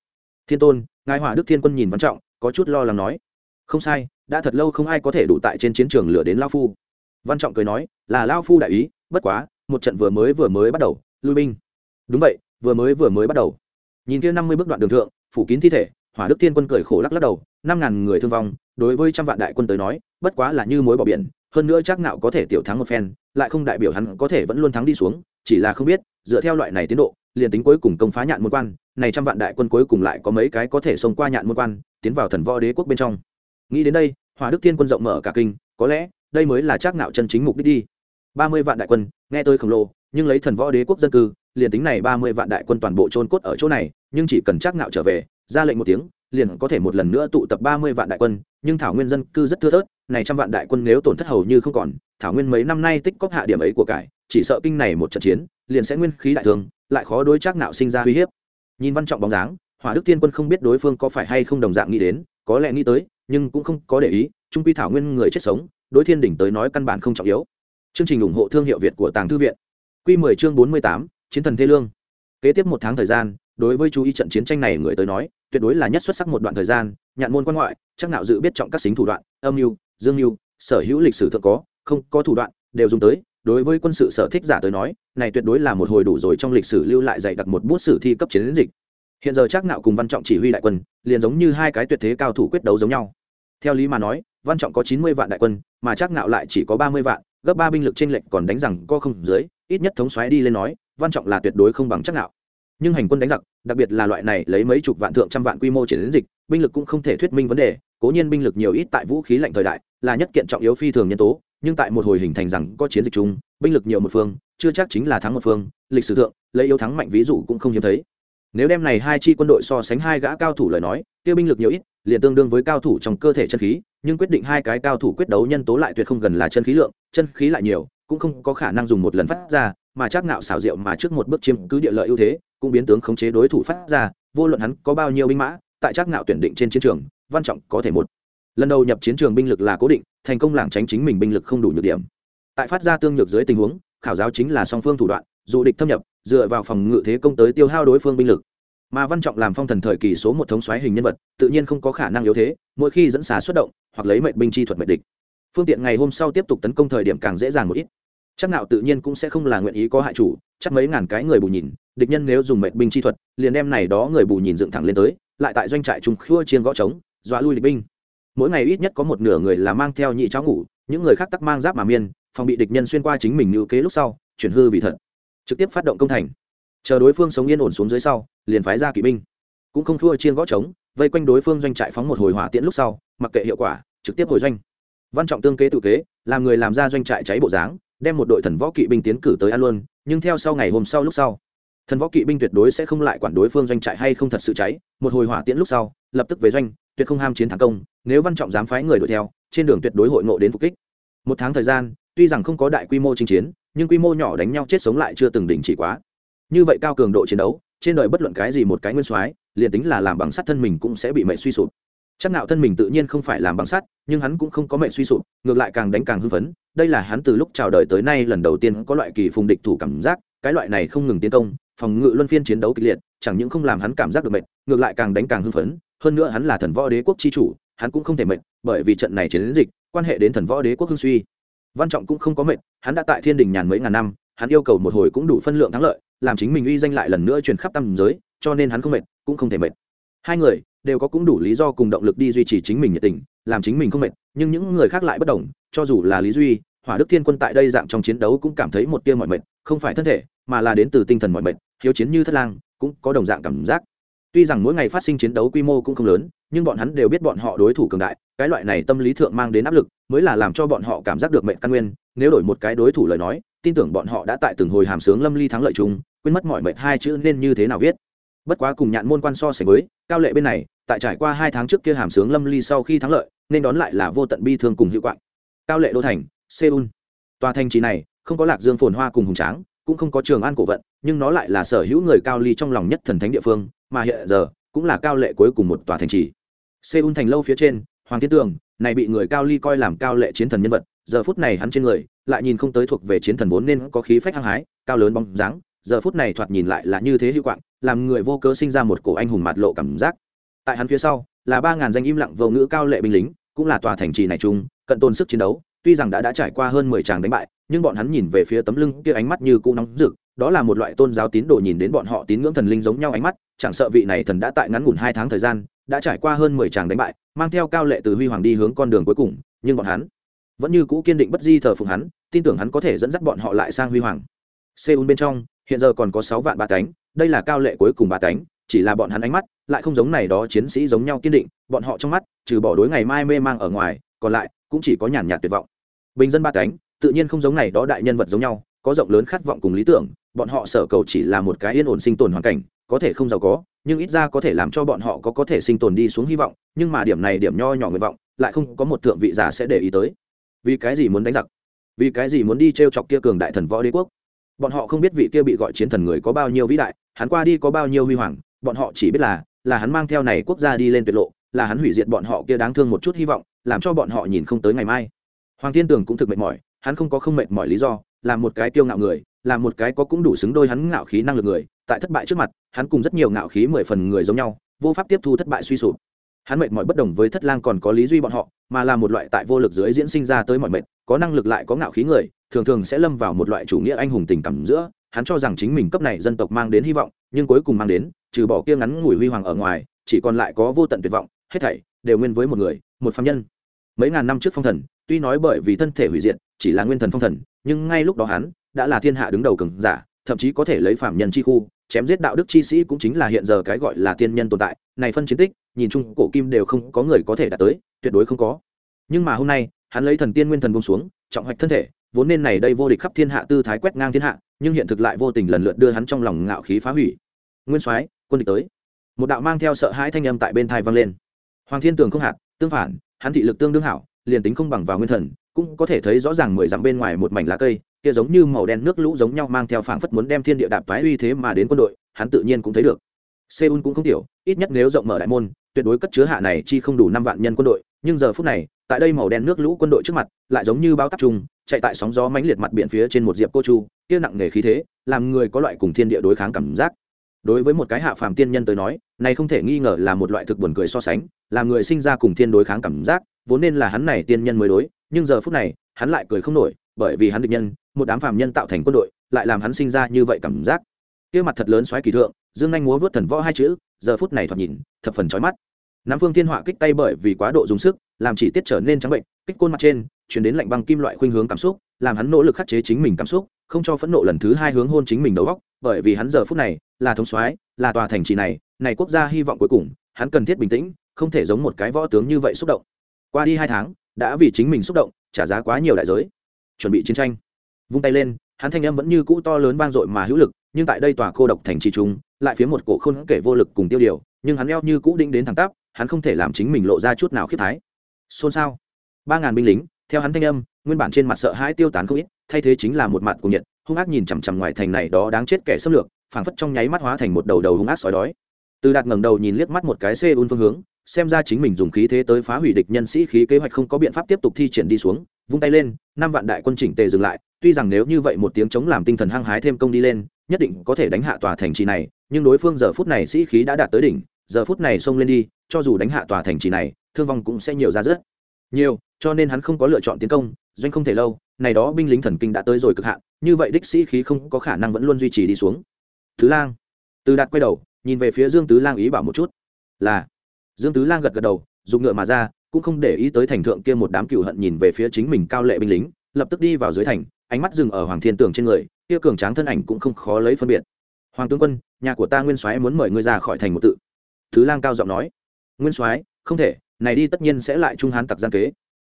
Thiên tôn, ngài hỏa đức thiên quân nhìn văn trọng, có chút lo lắng nói, không sai, đã thật lâu không ai có thể đủ tại trên chiến trường lửa đến lao phu văn trọng cười nói, là lao phu đại ý, bất quá, một trận vừa mới vừa mới bắt đầu, lui binh. Đúng vậy, vừa mới vừa mới bắt đầu. Nhìn kia năm mươi bước đoạn đường thượng, phủ kín thi thể, hỏa đức thiên quân cười khổ lắc lắc đầu, năm ngàn người thương vong, đối với trăm vạn đại quân tới nói, bất quá là như mối bỏ biển, hơn nữa chắc nạo có thể tiểu thắng một phen, lại không đại biểu hắn có thể vẫn luôn thắng đi xuống, chỉ là không biết, dựa theo loại này tiến độ, liền tính cuối cùng công phá nhạn môn quan, này trăm vạn đại quân cuối cùng lại có mấy cái có thể xông qua nhạn môn quan, tiến vào thần võ đế quốc bên trong. Nghĩ đến đây, hỏa đức thiên quân rộng mở cả kinh, có lẽ đây mới là chắc nạo chân chính mục đích đi. Ba mươi vạn đại quân, nghe tôi khổng lồ, nhưng lấy thần võ đế quốc dân cư, liền tính này ba mươi vạn đại quân toàn bộ trôn cốt ở chỗ này, nhưng chỉ cần chắc nạo trở về, ra lệnh một tiếng, liền có thể một lần nữa tụ tập ba mươi vạn đại quân, nhưng thảo nguyên dân cư rất thưa thớt, này trăm vạn đại quân nếu tổn thất hầu như không còn, thảo nguyên mấy năm nay tích cóp hạ điểm ấy của cải, chỉ sợ kinh này một trận chiến, liền sẽ nguyên khí đại thương, lại khó đối chắc nạo sinh ra uy hiếp. Nhìn văn trọng bóng dáng, hỏa đức tiên quân không biết đối phương có phải hay không đồng dạng nghĩ đến, có lẽ nghĩ tới, nhưng cũng không có để ý, trung quy thảo nguyên người chết sống đối thiên đỉnh tới nói căn bản không trọng yếu. Chương trình ủng hộ thương hiệu việt của tàng thư viện. Quy 10 chương 48, chiến thần thế lương. Kế tiếp một tháng thời gian đối với chú ý trận chiến tranh này người tới nói tuyệt đối là nhất xuất sắc một đoạn thời gian nhạn môn quan ngoại chắc Nạo dự biết trọng các xính thủ đoạn âm mưu dương mưu sở hữu lịch sử thượng có không có thủ đoạn đều dùng tới. Đối với quân sự sở thích giả tới nói này tuyệt đối là một hồi đủ rồi trong lịch sử lưu lại dạy đặt một bút sử thi cấp chiến dịch. Hiện giờ chắc nạo cùng văn trọng chỉ huy đại quân liền giống như hai cái tuyệt thế cao thủ quyết đấu giống nhau theo lý mà nói, văn trọng có chín mươi vạn đại quân, mà chắc nạo lại chỉ có ba mươi vạn, gấp ba binh lực trên lệnh còn đánh rằng co không dưới, ít nhất thống xoáy đi lên nói, văn trọng là tuyệt đối không bằng chắc nạo nhưng hành quân đánh giặc, đặc biệt là loại này lấy mấy chục vạn thượng trăm vạn quy mô triển đến dịch, binh lực cũng không thể thuyết minh vấn đề, cố nhiên binh lực nhiều ít tại vũ khí lạnh thời đại, là nhất kiện trọng yếu phi thường nhân tố, nhưng tại một hồi hình thành rằng có chiến dịch chung, binh lực nhiều một phương, chưa chắc chính là thắng một phương, lịch sử thượng, lấy yếu thắng mạnh ví dụ cũng không hiếm thấy. Nếu đem này hai chi quân đội so sánh hai gã cao thủ lời nói tiêu binh lực nhiều ít liền tương đương với cao thủ trong cơ thể chân khí, nhưng quyết định hai cái cao thủ quyết đấu nhân tố lại tuyệt không gần là chân khí lượng, chân khí lại nhiều, cũng không có khả năng dùng một lần phát ra, mà chắc nạo xảo diệu mà trước một bước chiếm cứ địa lợi ưu thế, cũng biến tướng khống chế đối thủ phát ra, vô luận hắn có bao nhiêu binh mã, tại chắc nạo tuyển định trên chiến trường, văn trọng có thể một. Lần đầu nhập chiến trường binh lực là cố định, thành công lảng tránh chính mình binh lực không đủ nhược điểm. Tại phát ra tương nhược dưới tình huống, khảo giáo chính là song phương thủ đoạn, dù địch thâm nhập, dựa vào phòng ngự thế công tới tiêu hao đối phương binh lực mà văn trọng làm phong thần thời kỳ số một thống xoáy hình nhân vật, tự nhiên không có khả năng yếu thế, mỗi khi dẫn xà xuất động, hoặc lấy mệnh binh chi thuật mệnh địch. Phương tiện ngày hôm sau tiếp tục tấn công thời điểm càng dễ dàng một ít. Chắc nào tự nhiên cũng sẽ không là nguyện ý có hại chủ, chắc mấy ngàn cái người bù nhìn, địch nhân nếu dùng mệnh binh chi thuật, liền đem này đó người bù nhìn dựng thẳng lên tới, lại tại doanh trại trùng khua chiên gõ trống, dọa lui địch binh. Mỗi ngày ít nhất có một nửa người là mang theo nhị cháo ngủ, những người khác tắc mang giáp mà miên, phòng bị địch nhân xuyên qua chính mình như kế lúc sau, chuyển hư vì thật. Trực tiếp phát động công thành chờ đối phương sống yên ổn xuống dưới sau, liền phái ra kỵ binh. Cũng không thua chiên gõ trống, vây quanh đối phương doanh trại phóng một hồi hỏa tiễn lúc sau, mặc kệ hiệu quả, trực tiếp hồi doanh. Văn trọng tương kế tự kế, làm người làm ra doanh trại cháy bộ dáng, đem một đội thần võ kỵ binh tiến cử tới ăn luôn nhưng theo sau ngày hôm sau lúc sau, thần võ kỵ binh tuyệt đối sẽ không lại quản đối phương doanh trại hay không thật sự cháy, một hồi hỏa tiễn lúc sau, lập tức về doanh, tuyệt không ham chiến thắng công, nếu văn trọng dám phái người đuổi theo, trên đường tuyệt đối hội ngộ đến phục kích. Một tháng thời gian, tuy rằng không có đại quy mô chinh chiến, nhưng quy mô nhỏ đánh nhau chết sống lại chưa từng đỉnh chỉ quá như vậy cao cường độ chiến đấu, trên đời bất luận cái gì một cái nguyên soái, liền tính là làm bằng sắt thân mình cũng sẽ bị mệnh suy sụp. Chắc nạo thân mình tự nhiên không phải làm bằng sắt, nhưng hắn cũng không có mệnh suy sụp, ngược lại càng đánh càng hưng phấn. Đây là hắn từ lúc chào đời tới nay lần đầu tiên có loại kỳ phùng địch thủ cảm giác, cái loại này không ngừng tiến công, phòng ngự luân phiên chiến đấu kịch liệt, chẳng những không làm hắn cảm giác được mệt, ngược lại càng đánh càng hưng phấn. Hơn nữa hắn là thần võ đế quốc chi chủ, hắn cũng không thể mệt, bởi vì trận này chiến dịch, quan hệ đến thần võ đế quốc hưng suy. Văn trọng cũng không có mệt, hắn đã tại thiên đình nhàn mấy ngàn năm, hắn yêu cầu một hồi cũng đủ phân lượng thắng lợi làm chính mình uy danh lại lần nữa truyền khắp tam giới, cho nên hắn không mệt, cũng không thể mệt. Hai người đều có cũng đủ lý do cùng động lực đi duy trì chính mình nhiệt tình, làm chính mình không mệt, nhưng những người khác lại bất đồng, cho dù là lý duy, hỏa đức thiên quân tại đây dạng trong chiến đấu cũng cảm thấy một tia mọi mệt, không phải thân thể, mà là đến từ tinh thần mọi mệt, hiếu chiến như thất lang, cũng có đồng dạng cảm giác. Tuy rằng mỗi ngày phát sinh chiến đấu quy mô cũng không lớn, nhưng bọn hắn đều biết bọn họ đối thủ cường đại, cái loại này tâm lý thượng mang đến áp lực, mới là làm cho bọn họ cảm giác được mệnh căn nguyên. Nếu đổi một cái đối thủ lời nói, tin tưởng bọn họ đã tại từng hồi hàm sướng lâm ly thắng lợi chung quên mất mọi mệnh hai chữ nên như thế nào viết. Bất quá cùng nhạn môn quan so sánh với, cao lệ bên này, tại trải qua hai tháng trước kia hàm sướng lâm ly sau khi thắng lợi, nên đón lại là vô tận bi thương cùng hiệu quạng. Cao lệ đô thành, seoul. Tòa thành trì này, không có lạc dương phồn hoa cùng hùng tráng, cũng không có trường an cổ vận, nhưng nó lại là sở hữu người cao ly trong lòng nhất thần thánh địa phương, mà hiện giờ, cũng là cao lệ cuối cùng một tòa thành trì. Seoul thành lâu phía trên, hoàng thiên tường, này bị người cao ly coi làm cao lệ chiến thần nhân vật, giờ phút này hắn trên người, lại nhìn không tới thuộc về chiến thần vốn nên có khí phách hăng hái, cao lớn bóng dáng giờ phút này thoạt nhìn lại là như thế hữu quạng, làm người vô cớ sinh ra một cổ anh hùng mạt lộ cảm giác. Tại hắn phía sau, là ba ngàn danh im lặng vô ngữ cao lệ binh lính, cũng là tòa thành trì này chung, cận tôn sức chiến đấu, tuy rằng đã đã trải qua hơn mười tràng đánh bại, nhưng bọn hắn nhìn về phía tấm lưng kia ánh mắt như cũ nóng rực, đó là một loại tôn giáo tín đồ nhìn đến bọn họ tín ngưỡng thần linh giống nhau ánh mắt, chẳng sợ vị này thần đã tại ngắn ngủn hai tháng thời gian, đã trải qua hơn mười tràng đánh bại, mang theo cao lệ từ huy hoàng đi hướng con đường cuối cùng, nhưng bọn hắn vẫn như cũ kiên định bất di thờ phụng hắn, tin tưởng hắn có thể dẫn dắt bọn họ lại sang huy hoàng seoul bên trong, hiện giờ còn có sáu vạn ba cánh, đây là cao lệ cuối cùng ba cánh, chỉ là bọn hắn ánh mắt lại không giống này đó chiến sĩ giống nhau kiên định, bọn họ trong mắt, trừ bỏ đối ngày mai mê mang ở ngoài, còn lại cũng chỉ có nhàn nhạt tuyệt vọng. Bình dân ba cánh, tự nhiên không giống này đó đại nhân vật giống nhau, có rộng lớn khát vọng cùng lý tưởng, bọn họ sở cầu chỉ là một cái yên ổn sinh tồn hoàn cảnh, có thể không giàu có, nhưng ít ra có thể làm cho bọn họ có có thể sinh tồn đi xuống hy vọng, nhưng mà điểm này điểm nho nhỏ nguyện vọng, lại không có một thượng vị giả sẽ để ý tới. Vì cái gì muốn đánh giặc? Vì cái gì muốn đi t r e o chọc kia cường đại thần võ đế quốc? Bọn họ không biết vị kia bị gọi chiến thần người có bao nhiêu vĩ đại, hắn qua đi có bao nhiêu huy hoàng, bọn họ chỉ biết là là hắn mang theo này quốc gia đi lên tuyệt lộ, là hắn hủy diệt bọn họ kia đáng thương một chút hy vọng, làm cho bọn họ nhìn không tới ngày mai. Hoàng thiên tường cũng thực mệt mỏi, hắn không có không mệt mỏi lý do, là một cái tiêu ngạo người, là một cái có cũng đủ xứng đôi hắn ngạo khí năng lực người, tại thất bại trước mặt, hắn cùng rất nhiều ngạo khí mười phần người giống nhau, vô pháp tiếp thu thất bại suy sụp. Hắn mệt mỏi bất đồng với thất lang còn có lý duy bọn họ, mà là một loại tại vô lực dưới diễn sinh ra tới mọi mệt có năng lực lại có ngạo khí người, thường thường sẽ lâm vào một loại chủ nghĩa anh hùng tình cảm giữa. Hắn cho rằng chính mình cấp này dân tộc mang đến hy vọng, nhưng cuối cùng mang đến, trừ bỏ kia ngắn ngủi huy hoàng ở ngoài, chỉ còn lại có vô tận tuyệt vọng, hết thảy đều nguyên với một người, một phạm nhân. Mấy ngàn năm trước phong thần, tuy nói bởi vì thân thể hủy diệt, chỉ là nguyên thần phong thần, nhưng ngay lúc đó hắn đã là thiên hạ đứng đầu cường giả, thậm chí có thể lấy phạm nhân chi khu, chém giết đạo đức chi sĩ cũng chính là hiện giờ cái gọi là tiên nhân tồn tại. Này phân chiến tích, nhìn chung cổ kim đều không có người có thể đạt tới, tuyệt đối không có. Nhưng mà hôm nay hắn lấy thần tiên nguyên thần bông xuống, trọng hoạch thân thể, vốn nên này đây vô địch khắp thiên hạ tư thái quét ngang thiên hạ, nhưng hiện thực lại vô tình lần lượt đưa hắn trong lòng ngạo khí phá hủy. Nguyên soái, quân địch tới. Một đạo mang theo sợ hãi thanh âm tại bên thai vang lên. Hoàng thiên tường không hạt, tương phản, hắn thị lực tương đương hảo, liền tính không bằng vào nguyên thần, cũng có thể thấy rõ ràng mười dặm bên ngoài một mảnh lá cây, kia giống như màu đen nước lũ giống nhau mang theo phảng phất muốn đem thiên địa đạp toái uy thế mà đến quân đội, hắn tự nhiên cũng thấy được. Seoul cũng không tiểu, ít nhất nếu rộng mở đại môn tuyệt đối cất chứa hạ này chi không đủ năm vạn nhân quân đội, nhưng giờ phút này, tại đây màu đen nước lũ quân đội trước mặt, lại giống như bao tắp trùng, chạy tại sóng gió mãnh liệt mặt biển phía trên một diệp cô chu, kia nặng nề khí thế, làm người có loại cùng thiên địa đối kháng cảm giác. Đối với một cái hạ phàm tiên nhân tới nói, này không thể nghi ngờ là một loại thực buồn cười so sánh, làm người sinh ra cùng thiên đối kháng cảm giác, vốn nên là hắn này tiên nhân mới đối, nhưng giờ phút này, hắn lại cười không nổi, bởi vì hắn địch nhân, một đám phàm nhân tạo thành quân đội, lại làm hắn sinh ra như vậy cảm giác. Kia mặt thật lớn xoáy kỳ thượng, dương anh múa vớt thần võ hai chữ, giờ phút này thoạt nhìn, thập phần chói mắt. Nam Phương Thiên Họa kích tay bởi vì quá độ dùng sức, làm chỉ tiết trở nên trắng bệnh, kích côn mặt trên, chuyển đến lạnh băng kim loại khuynh hướng cảm xúc, làm hắn nỗ lực khắc chế chính mình cảm xúc, không cho phẫn nộ lần thứ hai hướng hôn chính mình đầu góc bởi vì hắn giờ phút này là thống soái, là tòa thành trì này, này quốc gia hy vọng cuối cùng, hắn cần thiết bình tĩnh, không thể giống một cái võ tướng như vậy xúc động. Qua đi hai tháng, đã vì chính mình xúc động, trả giá quá nhiều đại giới. Chuẩn bị chiến tranh. Vung tay lên, hắn thanh âm vẫn như cũ to lớn vang dội mà hữu lực, nhưng tại đây tòa cô độc thành trì trung, lại phía một cổ khôn kể vô lực cùng tiêu điều, nhưng hắn eo như cũ đinh đến thẳng tắp, hắn không thể làm chính mình lộ ra chút nào khiếp thái. Xôn xao. Ba ngàn binh lính, theo hắn thanh âm, nguyên bản trên mặt sợ hãi tiêu tán không ít, thay thế chính là một mặt cùng nhiệt, hung ác nhìn chằm chằm ngoài thành này đó đáng chết kẻ xâm lược, phảng phất trong nháy mắt hóa thành một đầu đầu hung ác sói đói. Từ đạt ngẩng đầu nhìn liếc mắt một cái xe un phương hướng, xem ra chính mình dùng khí thế tới phá hủy địch nhân sĩ khí kế hoạch không có biện pháp tiếp tục thi triển đi xuống, vung tay lên, năm vạn đại quân chỉnh tề dừng lại, tuy rằng nếu như vậy một tiếng chống làm tinh thần hăng hái thêm công đi lên, nhất định có thể đánh hạ tòa thành trì này, nhưng đối phương giờ phút này sĩ khí đã đạt tới đỉnh giờ phút này xông lên đi, cho dù đánh hạ tòa thành trì này, thương vong cũng sẽ nhiều ra rất nhiều, cho nên hắn không có lựa chọn tiến công, doanh không thể lâu, này đó binh lính thần kinh đã tới rồi cực hạn, như vậy đích sĩ khí không có khả năng vẫn luôn duy trì đi xuống. Tứ lang, từ đạt quay đầu, nhìn về phía dương tứ lang ý bảo một chút. Là, dương tứ lang gật gật đầu, dùng ngựa mà ra, cũng không để ý tới thành thượng kia một đám cựu hận nhìn về phía chính mình cao lệ binh lính, lập tức đi vào dưới thành, ánh mắt dừng ở hoàng thiên tường trên người, kia cường tráng thân ảnh cũng không khó lấy phân biệt. Hoàng tướng quân, nhà của ta nguyên soái muốn mời ngươi ra khỏi thành một tự thứ lang cao giọng nói nguyên soái không thể này đi tất nhiên sẽ lại trung hán tặc gian kế.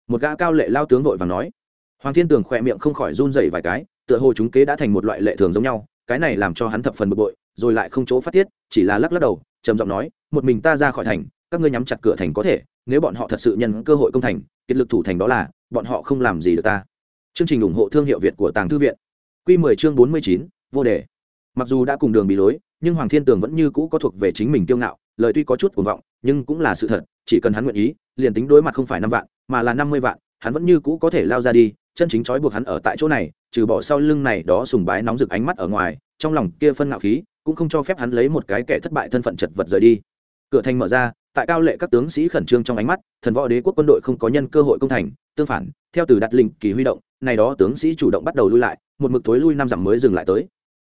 Một gã cao lệ lao tướng vội vàng nói hoàng thiên tường khỏe miệng không khỏi run dày vài cái tựa hồ chúng kế đã thành một loại lệ thường giống nhau cái này làm cho hắn thập phần bực bội rồi lại không chỗ phát tiết chỉ là lắc lắc đầu trầm giọng nói một mình ta ra khỏi thành các ngươi nhắm chặt cửa thành có thể nếu bọn họ thật sự nhân cơ hội công thành kiệt lực thủ thành đó là bọn họ không làm gì được ta. Chương trình ủng hộ thương hiệu việt của tàng thư viện. Q 10 chương 49, vô đề. Mặc dù đã cùng đường bị lối nhưng hoàng thiên tường vẫn như cũ có thuộc về chính mình kiêu ngạo lời tuy có chút cuồng vọng, nhưng cũng là sự thật, chỉ cần hắn nguyện ý, liền tính đối mặt không phải năm vạn, mà là năm mươi vạn, hắn vẫn như cũ có thể lao ra đi, chân chính trói buộc hắn ở tại chỗ này, trừ bỏ sau lưng này đó sùng bái nóng rực ánh mắt ở ngoài, trong lòng kia phân ngạo khí, cũng không cho phép hắn lấy một cái kẻ thất bại thân phận chật vật rời đi. Cửa thành mở ra, tại cao lệ các tướng sĩ khẩn trương trong ánh mắt, thần võ đế quốc quân đội không có nhân cơ hội công thành, tương phản, theo từ đặt linh kỳ huy động, này đó tướng sĩ chủ động bắt đầu lui lại, một mực thối lui năm dặm mới dừng lại tới.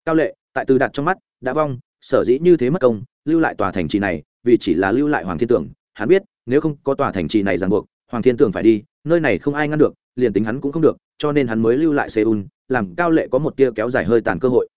Cao lệ, tại từ đặt trong mắt, đã vong, sở dĩ như thế mất công lưu lại tòa thành trì này, vì chỉ là lưu lại hoàng thiên tưởng, hắn biết, nếu không có tòa thành trì này ràng buộc, hoàng thiên tưởng phải đi, nơi này không ai ngăn được, liền tính hắn cũng không được, cho nên hắn mới lưu lại seoul, làm cao lệ có một tia kéo dài hơi tàn cơ hội.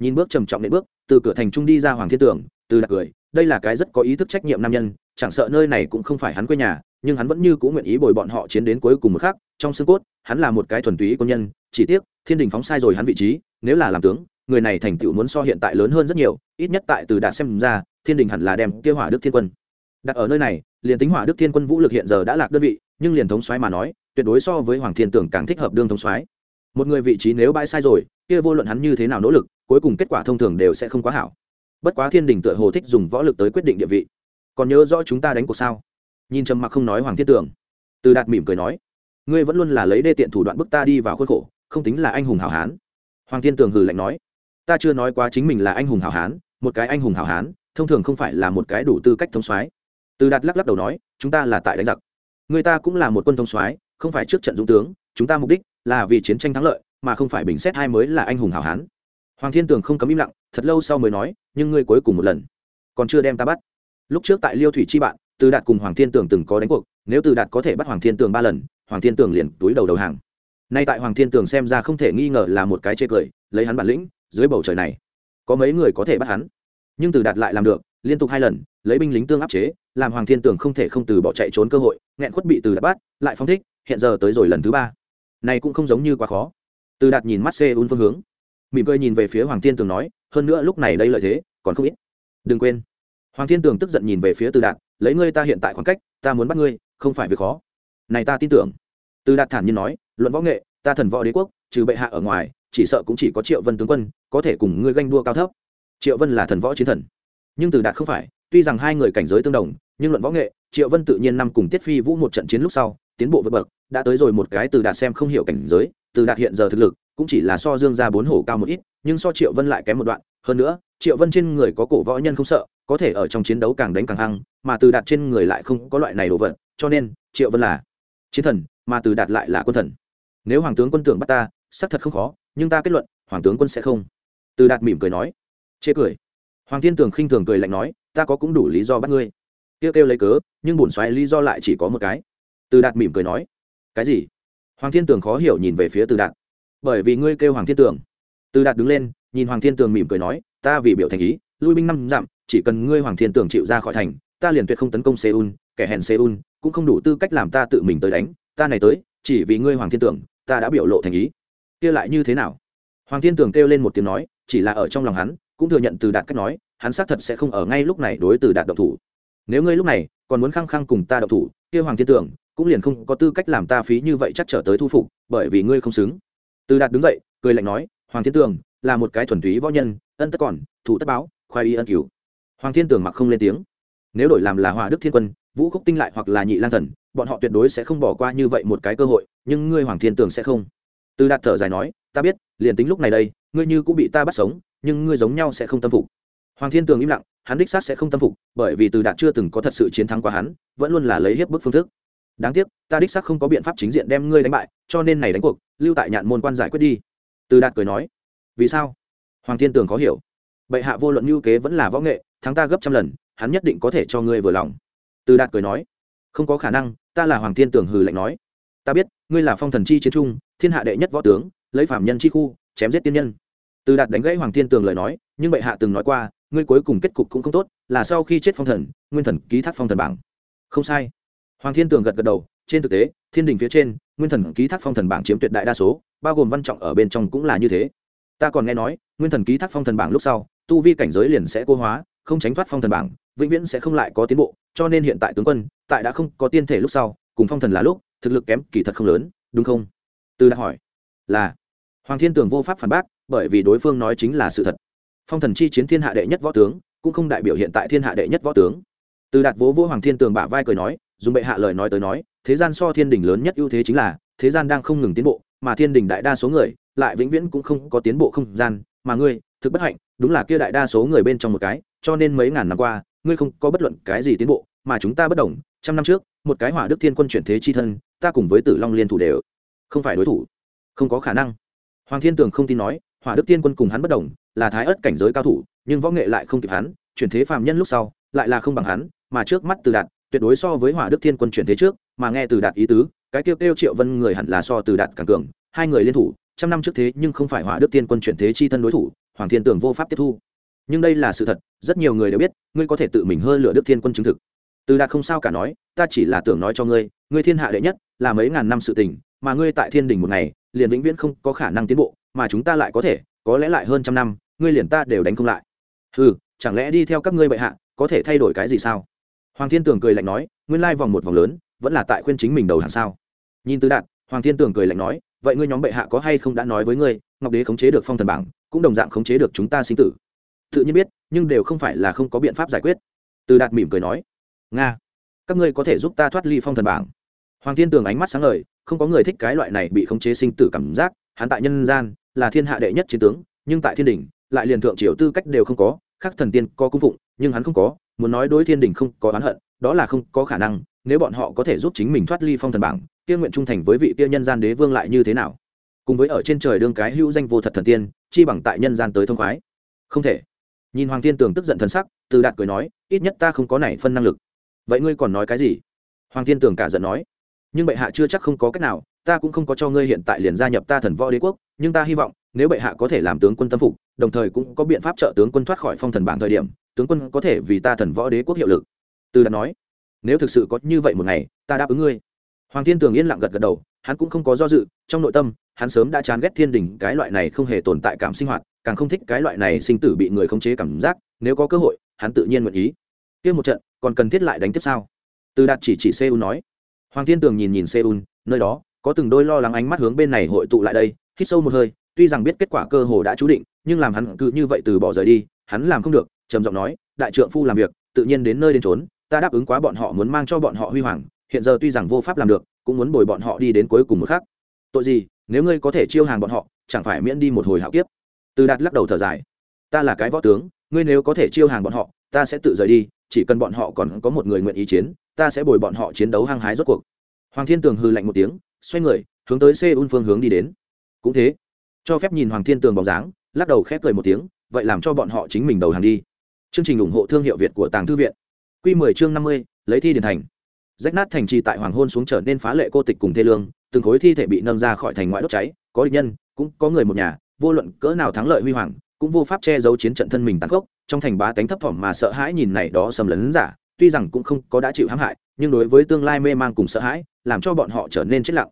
Nhìn bước trầm trọng nện bước, từ cửa thành trung đi ra hoàng thiên tưởng, từ đặc cười, đây là cái rất có ý thức trách nhiệm nam nhân, chẳng sợ nơi này cũng không phải hắn quê nhà, nhưng hắn vẫn như cũng nguyện ý bồi bọn họ chiến đến cuối cùng một khắc, trong xương cốt, hắn là một cái thuần túy quân nhân, chỉ tiếc, thiên đình phóng sai rồi hắn vị trí, nếu là làm tướng người này thành tựu muốn so hiện tại lớn hơn rất nhiều, ít nhất tại từ đạt xem ra, thiên đình hẳn là đem kia hỏa đức thiên quân. Đặt ở nơi này, liền tính hỏa đức thiên quân vũ lực hiện giờ đã lạc đơn vị, nhưng liền thống soái mà nói, tuyệt đối so với hoàng thiên tưởng càng thích hợp đương thống soái. Một người vị trí nếu bãi sai rồi, kia vô luận hắn như thế nào nỗ lực, cuối cùng kết quả thông thường đều sẽ không quá hảo. Bất quá thiên đình tựa hồ thích dùng võ lực tới quyết định địa vị. Còn nhớ rõ chúng ta đánh cuộc sao? Nhìn trầm mặc không nói hoàng thiên tưởng. Từ đạt mỉm cười nói, ngươi vẫn luôn là lấy đê tiện thủ đoạn bức ta đi vào khuôn khổ, không tính là anh hùng hảo hán. Hoàng thiên tường hừ lạnh nói ta chưa nói quá chính mình là anh hùng hảo hán, một cái anh hùng hảo hán, thông thường không phải là một cái đủ tư cách thống soái. Từ đạt lắc lắc đầu nói, chúng ta là tại đánh giặc. Người ta cũng là một quân thống soái, không phải trước trận dũng tướng, chúng ta mục đích là vì chiến tranh thắng lợi, mà không phải bình xét hai mới là anh hùng hảo hán. Hoàng thiên tường không cấm im lặng, thật lâu sau mới nói, nhưng ngươi cuối cùng một lần. Còn chưa đem ta bắt. Lúc trước tại liêu thủy chi bạn, từ đạt cùng hoàng thiên tường từng có đánh cuộc, nếu từ đạt có thể bắt hoàng thiên tường ba lần, hoàng thiên tường liền túi đầu đầu hàng. Nay tại hoàng thiên tường xem ra không thể nghi ngờ là một cái chê cười, lấy hắn bản lĩnh dưới bầu trời này. Có mấy người có thể bắt hắn. Nhưng từ đạt lại làm được, liên tục hai lần, lấy binh lính tương áp chế, làm hoàng thiên tường không thể không từ bỏ chạy trốn cơ hội, nghẹn khuất bị từ đạt bắt, lại phong thích, hiện giờ tới rồi lần thứ ba. Này cũng không giống như quá khó. Từ đạt nhìn mắt xe un phương hướng, mỉm cười nhìn về phía hoàng thiên tường nói, hơn nữa lúc này đây lợi thế, còn không ít. Đừng quên. Hoàng thiên tường tức giận nhìn về phía từ đạt, lấy ngươi ta hiện tại khoảng cách, ta muốn bắt ngươi, không phải việc khó. Này ta tin tưởng. Từ đạt thản nhiên nói, luận võ nghệ, ta thần võ đế quốc, trừ bệ hạ ở ngoài chỉ sợ cũng chỉ có triệu vân tướng quân, có thể cùng ngươi ganh đua cao thấp. Triệu vân là thần võ chiến thần. Nhưng từ đạt không phải, tuy rằng hai người cảnh giới tương đồng, nhưng luận võ nghệ, triệu vân tự nhiên năm cùng tiết phi vũ một trận chiến lúc sau, tiến bộ vượt bậc, đã tới rồi một cái từ đạt xem không hiểu cảnh giới, từ đạt hiện giờ thực lực, cũng chỉ là so dương ra bốn hổ cao một ít, nhưng so triệu vân lại kém một đoạn. Hơn nữa, triệu vân trên người có cổ võ nhân không sợ, có thể ở trong chiến đấu càng đánh càng hăng, mà từ đạt trên người lại không có loại này đồ vật, cho nên, triệu vân là chiến thần, mà từ đạt lại là quân thần. Nếu hoàng tướng quân tưởng bắt ta, xác thật không khó nhưng ta kết luận, hoàng tướng quân sẽ không. Từ đạt mỉm cười nói. Chê cười. Hoàng thiên tường khinh thường cười lạnh nói, ta có cũng đủ lý do bắt ngươi. Kêu kêu lấy cớ, nhưng bổn xoáy lý do lại chỉ có một cái. Từ đạt mỉm cười nói. Cái gì? Hoàng thiên tường khó hiểu nhìn về phía từ đạt. Bởi vì ngươi kêu hoàng thiên tường. Từ đạt đứng lên, nhìn hoàng thiên tường mỉm cười nói, ta vì biểu thành ý, lui binh năm dặm, chỉ cần ngươi hoàng thiên tường chịu ra khỏi thành, ta liền tuyệt không tấn công seoul, kẻ hèn seoul, cũng không đủ tư cách làm ta tự mình tới đánh, ta này tới, chỉ vì ngươi hoàng thiên tường, ta đã biểu lộ thành ý kia lại như thế nào? Hoàng thiên tường kêu lên một tiếng nói, chỉ là ở trong lòng hắn, cũng thừa nhận từ đạt cách nói, hắn xác thật sẽ không ở ngay lúc này đối từ đạt độc thủ. Nếu ngươi lúc này còn muốn khăng khăng cùng ta độc thủ, kia hoàng thiên tường cũng liền không có tư cách làm ta phí như vậy chắc trở tới thu phục, bởi vì ngươi không xứng. Từ đạt đứng dậy, cười lạnh nói, hoàng thiên tường là một cái thuần túy võ nhân, ân tất còn, thủ tất báo, khoai y ân cứu hoàng thiên tường mặc không lên tiếng. Nếu đổi làm là hòa đức thiên quân, vũ khúc tinh lại hoặc là nhị lang thần, bọn họ tuyệt đối sẽ không bỏ qua như vậy một cái cơ hội, nhưng ngươi hoàng thiên tường sẽ không từ đạt thở dài nói, ta biết, liền tính lúc này đây, ngươi như cũng bị ta bắt sống, nhưng ngươi giống nhau sẽ không tâm phục. Hoàng thiên tường im lặng, hắn đích xác sẽ không tâm phục, bởi vì từ đạt chưa từng có thật sự chiến thắng qua hắn, vẫn luôn là lấy hiếp bức phương thức. Đáng tiếc, ta đích xác không có biện pháp chính diện đem ngươi đánh bại, cho nên này đánh cuộc, lưu tại nhạn môn quan giải quyết đi. Từ đạt cười nói. Vì sao? Hoàng thiên tường khó hiểu. Bệ hạ vô luận ngữ kế vẫn là võ nghệ, thắng ta gấp trăm lần, hắn nhất định có thể cho ngươi vừa lòng. Từ đạt cười nói. Không có khả năng, ta là hoàng thiên tường hừ lạnh nói ta biết, ngươi là phong thần chi chiến trung, thiên hạ đệ nhất võ tướng, lấy phạm nhân chi khu, chém giết tiên nhân. Từ đạt đánh gãy hoàng thiên tường lời nói, nhưng bệ hạ từng nói qua, ngươi cuối cùng kết cục cũng không tốt, là sau khi chết phong thần, nguyên thần ký thác phong thần bảng. Không sai. Hoàng thiên tường gật gật đầu, trên thực tế, thiên đình phía trên, nguyên thần ký thác phong thần bảng chiếm tuyệt đại đa số, bao gồm văn trọng ở bên trong cũng là như thế. Ta còn nghe nói, nguyên thần ký thác phong thần bảng lúc sau, tu vi cảnh giới liền sẽ cô hóa, không tránh thoát phong thần bảng, vĩnh viễn sẽ không lại có tiến bộ, cho nên hiện tại tướng quân, tại đã không có tiên thể lúc sau, cùng phong thần là lúc thực lực kém kỳ thật không lớn, đúng không? Từ đã hỏi. Là. Hoàng thiên tường vô pháp phản bác, bởi vì đối phương nói chính là sự thật. Phong thần chi chiến thiên hạ đệ nhất võ tướng, cũng không đại biểu hiện tại thiên hạ đệ nhất võ tướng. Từ đạt vỗ vô hoàng thiên tường bả vai cười nói, dùng bệ hạ lời nói tới nói, thế gian so thiên đình lớn nhất ưu thế chính là, thế gian đang không ngừng tiến bộ, mà thiên đình đại đa số người, lại vĩnh viễn cũng không có tiến bộ không gian, mà ngươi, thực bất hạnh, đúng là kia đại đa số người bên trong một cái, cho nên mấy ngàn năm qua, ngươi không có bất luận cái gì tiến bộ, mà chúng ta bất đồng, trăm năm trước, một cái hỏa đức thiên quân chuyển thế chi thân ta cùng với tử long liên thủ đều. Không phải đối thủ. Không có khả năng. Hoàng thiên tường không tin nói, hỏa đức thiên quân cùng hắn bất đồng, là thái ớt cảnh giới cao thủ, nhưng võ nghệ lại không kịp hắn, chuyển thế phàm nhân lúc sau, lại là không bằng hắn, mà trước mắt từ đạt, tuyệt đối so với hỏa đức thiên quân chuyển thế trước, mà nghe từ đạt ý tứ, cái kêu kêu triệu vân người hẳn là so từ đạt càng cường, hai người liên thủ, trăm năm trước thế nhưng không phải hỏa đức thiên quân chuyển thế chi thân đối thủ, hoàng thiên tường vô pháp tiếp thu. Nhưng đây là sự thật, rất nhiều người đều biết, ngươi có thể tự mình hơi lửa đức thiên quân chứng thực. Từ đạt không sao cả nói, ta chỉ là tưởng nói cho ngươi ngươi thiên hạ đệ nhất là mấy ngàn năm sự tình, mà ngươi tại thiên đình một ngày, liền vĩnh viễn không có khả năng tiến bộ, mà chúng ta lại có thể, có lẽ lại hơn trăm năm, ngươi liền ta đều đánh không lại. Ừ chẳng lẽ đi theo các ngươi bệ hạ, có thể thay đổi cái gì sao? Hoàng thiên tường cười lạnh nói, nguyên lai vòng một vòng lớn, vẫn là tại khuyên chính mình đầu hàng sao? Nhìn từ đạt, hoàng thiên tường cười lạnh nói, vậy ngươi nhóm bệ hạ có hay không đã nói với ngươi, ngọc đế khống chế được phong thần bảng, cũng đồng dạng khống chế được chúng ta sinh tử. Tự nhiên biết, nhưng đều không phải là không có biện pháp giải quyết. Từ đạt mỉm cười nói, nga, các ngươi có thể giúp ta thoát ly phong thần bảng hoàng thiên tường ánh mắt sáng ngời, không có người thích cái loại này bị khống chế sinh tử cảm giác, hắn tại nhân gian, là thiên hạ đệ nhất chiến tướng, nhưng tại thiên đình lại liền thượng triều tư cách đều không có, khác thần tiên có cung phụng, nhưng hắn không có, muốn nói đối thiên đình không có oán hận, đó là không có khả năng, nếu bọn họ có thể giúp chính mình thoát ly phong thần bảng, kia nguyện trung thành với vị kia nhân gian đế vương lại như thế nào? Cùng với ở trên trời đương cái hữu danh vô thật thần tiên, chi bằng tại nhân gian tới thông khoái. Không thể. Nhìn hoàng thiên tường tức giận thần sắc, từ đạt cười nói, ít nhất ta không có này phân năng lực. Vậy ngươi còn nói cái gì? Hoàng thiên tường cả giận nói nhưng bệ hạ chưa chắc không có cách nào, ta cũng không có cho ngươi hiện tại liền gia nhập ta thần võ đế quốc, nhưng ta hy vọng, nếu bệ hạ có thể làm tướng quân tâm phục, đồng thời cũng có biện pháp trợ tướng quân thoát khỏi phong thần bảng thời điểm, tướng quân có thể vì ta thần võ đế quốc hiệu lực. Từ đã nói, nếu thực sự có như vậy một ngày, ta đáp ứng ngươi. Hoàng thiên tường yên lặng gật gật đầu, hắn cũng không có do dự, trong nội tâm, hắn sớm đã chán ghét thiên đình, cái loại này không hề tồn tại cảm sinh hoạt, càng không thích cái loại này sinh tử bị người khống chế cảm giác, nếu có cơ hội, hắn tự nhiên nguyện ý. Kia một trận, còn cần thiết lại đánh tiếp sao? Từ đạt chỉ chỉ cu nói hoàng thiên tường nhìn nhìn seoul, nơi đó, có từng đôi lo lắng ánh mắt hướng bên này hội tụ lại đây, hít sâu một hơi, tuy rằng biết kết quả cơ hồ đã chú định, nhưng làm hắn cứ như vậy từ bỏ rời đi, hắn làm không được, trầm giọng nói, đại trượng phu làm việc, tự nhiên đến nơi đến trốn ta đáp ứng quá bọn họ muốn mang cho bọn họ huy hoàng, hiện giờ tuy rằng vô pháp làm được, cũng muốn bồi bọn họ đi đến cuối cùng một khắc. Tội gì, nếu ngươi có thể chiêu hàng bọn họ, chẳng phải miễn đi một hồi hạo kiếp? Từ đạt lắc đầu thở dài, ta là cái võ tướng, ngươi nếu có thể chiêu hàng bọn họ, ta sẽ tự rời đi chỉ cần bọn họ còn có một người nguyện ý chiến ta sẽ bồi bọn họ chiến đấu hăng hái rốt cuộc. Hoàng thiên tường hư lạnh một tiếng xoay người hướng tới seoul phương hướng đi đến. Cũng thế cho phép nhìn hoàng thiên tường bóng dáng lắc đầu khép cười một tiếng vậy làm cho bọn họ chính mình đầu hàng đi. Chương trình ủng hộ thương hiệu việt của tàng thư viện. Q 10 chương 50, lấy thi điển thành. Rách nát thành trì tại hoàng hôn xuống trở nên phá lệ cô tịch cùng thê lương từng khối thi thể bị nâng ra khỏi thành ngoại đốt cháy có địch nhân cũng có người một nhà vô luận cỡ nào thắng lợi huy hoàng cũng vô pháp che giấu chiến trận thân mình tăng gốc trong thành bá tánh thấp thỏm mà sợ hãi nhìn này đó xâm lấn giả, tuy rằng cũng không có đã chịu hãm hại, nhưng đối với tương lai mê mang cùng sợ hãi, làm cho bọn họ trở nên chết lặng.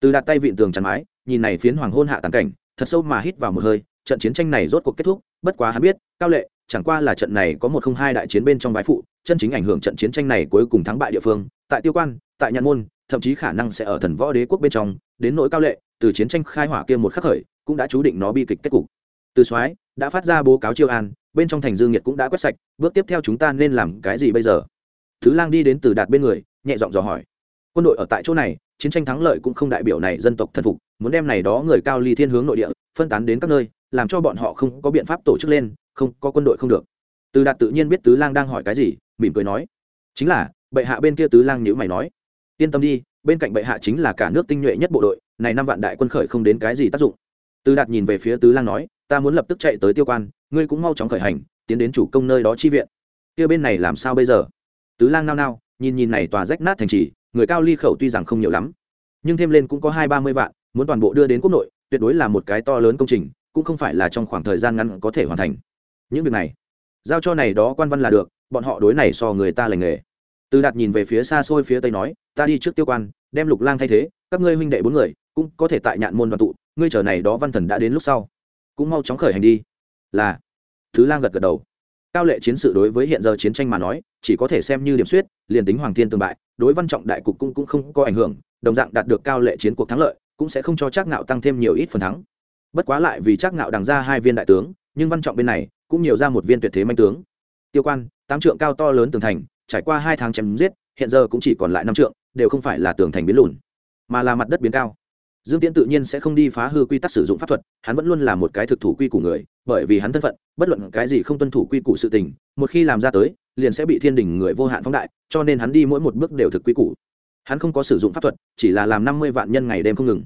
Từ đặt tay vịn tường chắn mái, nhìn này phiến hoàng hôn hạ tàn cảnh, thật sâu mà hít vào một hơi, trận chiến tranh này rốt cuộc kết thúc, bất quá hắn biết, cao lệ, chẳng qua là trận này có một không hai đại chiến bên trong vái phụ, chân chính ảnh hưởng trận chiến tranh này cuối cùng thắng bại địa phương, tại tiêu quan, tại nhạn môn, thậm chí khả năng sẽ ở thần võ đế quốc bên trong, đến nỗi cao lệ, từ chiến tranh khai hỏa kia một khắc khởi, cũng đã chú định nó bi kịch kết cục. Từ soái, đã phát ra bố cáo chiêu an bên trong thành dương nhiệt cũng đã quét sạch, bước tiếp theo chúng ta nên làm cái gì bây giờ? Thứ lang đi đến từ đạt bên người, nhẹ giọng dò hỏi. Quân đội ở tại chỗ này, chiến tranh thắng lợi cũng không đại biểu này dân tộc thần phục, muốn đem này đó người cao ly thiên hướng nội địa, phân tán đến các nơi, làm cho bọn họ không có biện pháp tổ chức lên, không, có quân đội không được. Từ đạt tự nhiên biết tứ lang đang hỏi cái gì, mỉm cười nói. Chính là, bệ hạ bên kia tứ lang nhữ mày nói. Yên tâm đi, bên cạnh bệ hạ chính là cả nước tinh nhuệ nhất bộ đội, này năm vạn đại quân khởi không đến cái gì tác dụng. Từ đạt nhìn về phía tứ lang nói ta muốn lập tức chạy tới tiêu quan, ngươi cũng mau chóng khởi hành, tiến đến chủ công nơi đó chi viện. Kia bên này làm sao bây giờ? Tứ lang nao nao, nhìn nhìn này tòa rách nát thành trì, người cao ly khẩu tuy rằng không nhiều lắm, nhưng thêm lên cũng có hai ba mươi vạn, muốn toàn bộ đưa đến quốc nội, tuyệt đối là một cái to lớn công trình, cũng không phải là trong khoảng thời gian ngắn có thể hoàn thành. Những việc này, giao cho này đó quan văn là được, bọn họ đối này so người ta lành nghề. Từ đạt nhìn về phía xa xôi phía tây nói, ta đi trước tiêu quan, đem lục lang thay thế, các ngươi huynh đệ bốn người, cũng có thể tại nhạn môn đoàn tụ, ngươi chờ này đó văn thần đã đến lúc sau cũng mau chóng khởi hành đi. Là thứ lang gật gật đầu. Cao lệ chiến sự đối với hiện giờ chiến tranh mà nói chỉ có thể xem như điểm suyết liền tính hoàng thiên tương bại đối văn trọng đại cục cũng, cũng không có ảnh hưởng đồng dạng đạt được cao lệ chiến cuộc thắng lợi cũng sẽ không cho trác ngạo tăng thêm nhiều ít phần thắng. Bất quá lại vì trác ngạo đằng ra hai viên đại tướng nhưng văn trọng bên này cũng nhiều ra một viên tuyệt thế manh tướng. Tiêu quan tám trượng cao to lớn tường thành trải qua hai tháng chém giết hiện giờ cũng chỉ còn lại năm trượng đều không phải là tường thành biến lùn mà là mặt đất biến cao dương tiễn tự nhiên sẽ không đi phá hư quy tắc sử dụng pháp thuật, hắn vẫn luôn là một cái thực thủ quy củ người, bởi vì hắn thân phận, bất luận cái gì không tuân thủ quy củ sự tình, một khi làm ra tới, liền sẽ bị thiên đình người vô hạn phóng đại, cho nên hắn đi mỗi một bước đều thực quy củ. Hắn không có sử dụng pháp thuật, chỉ là làm năm mươi vạn nhân ngày đêm không ngừng.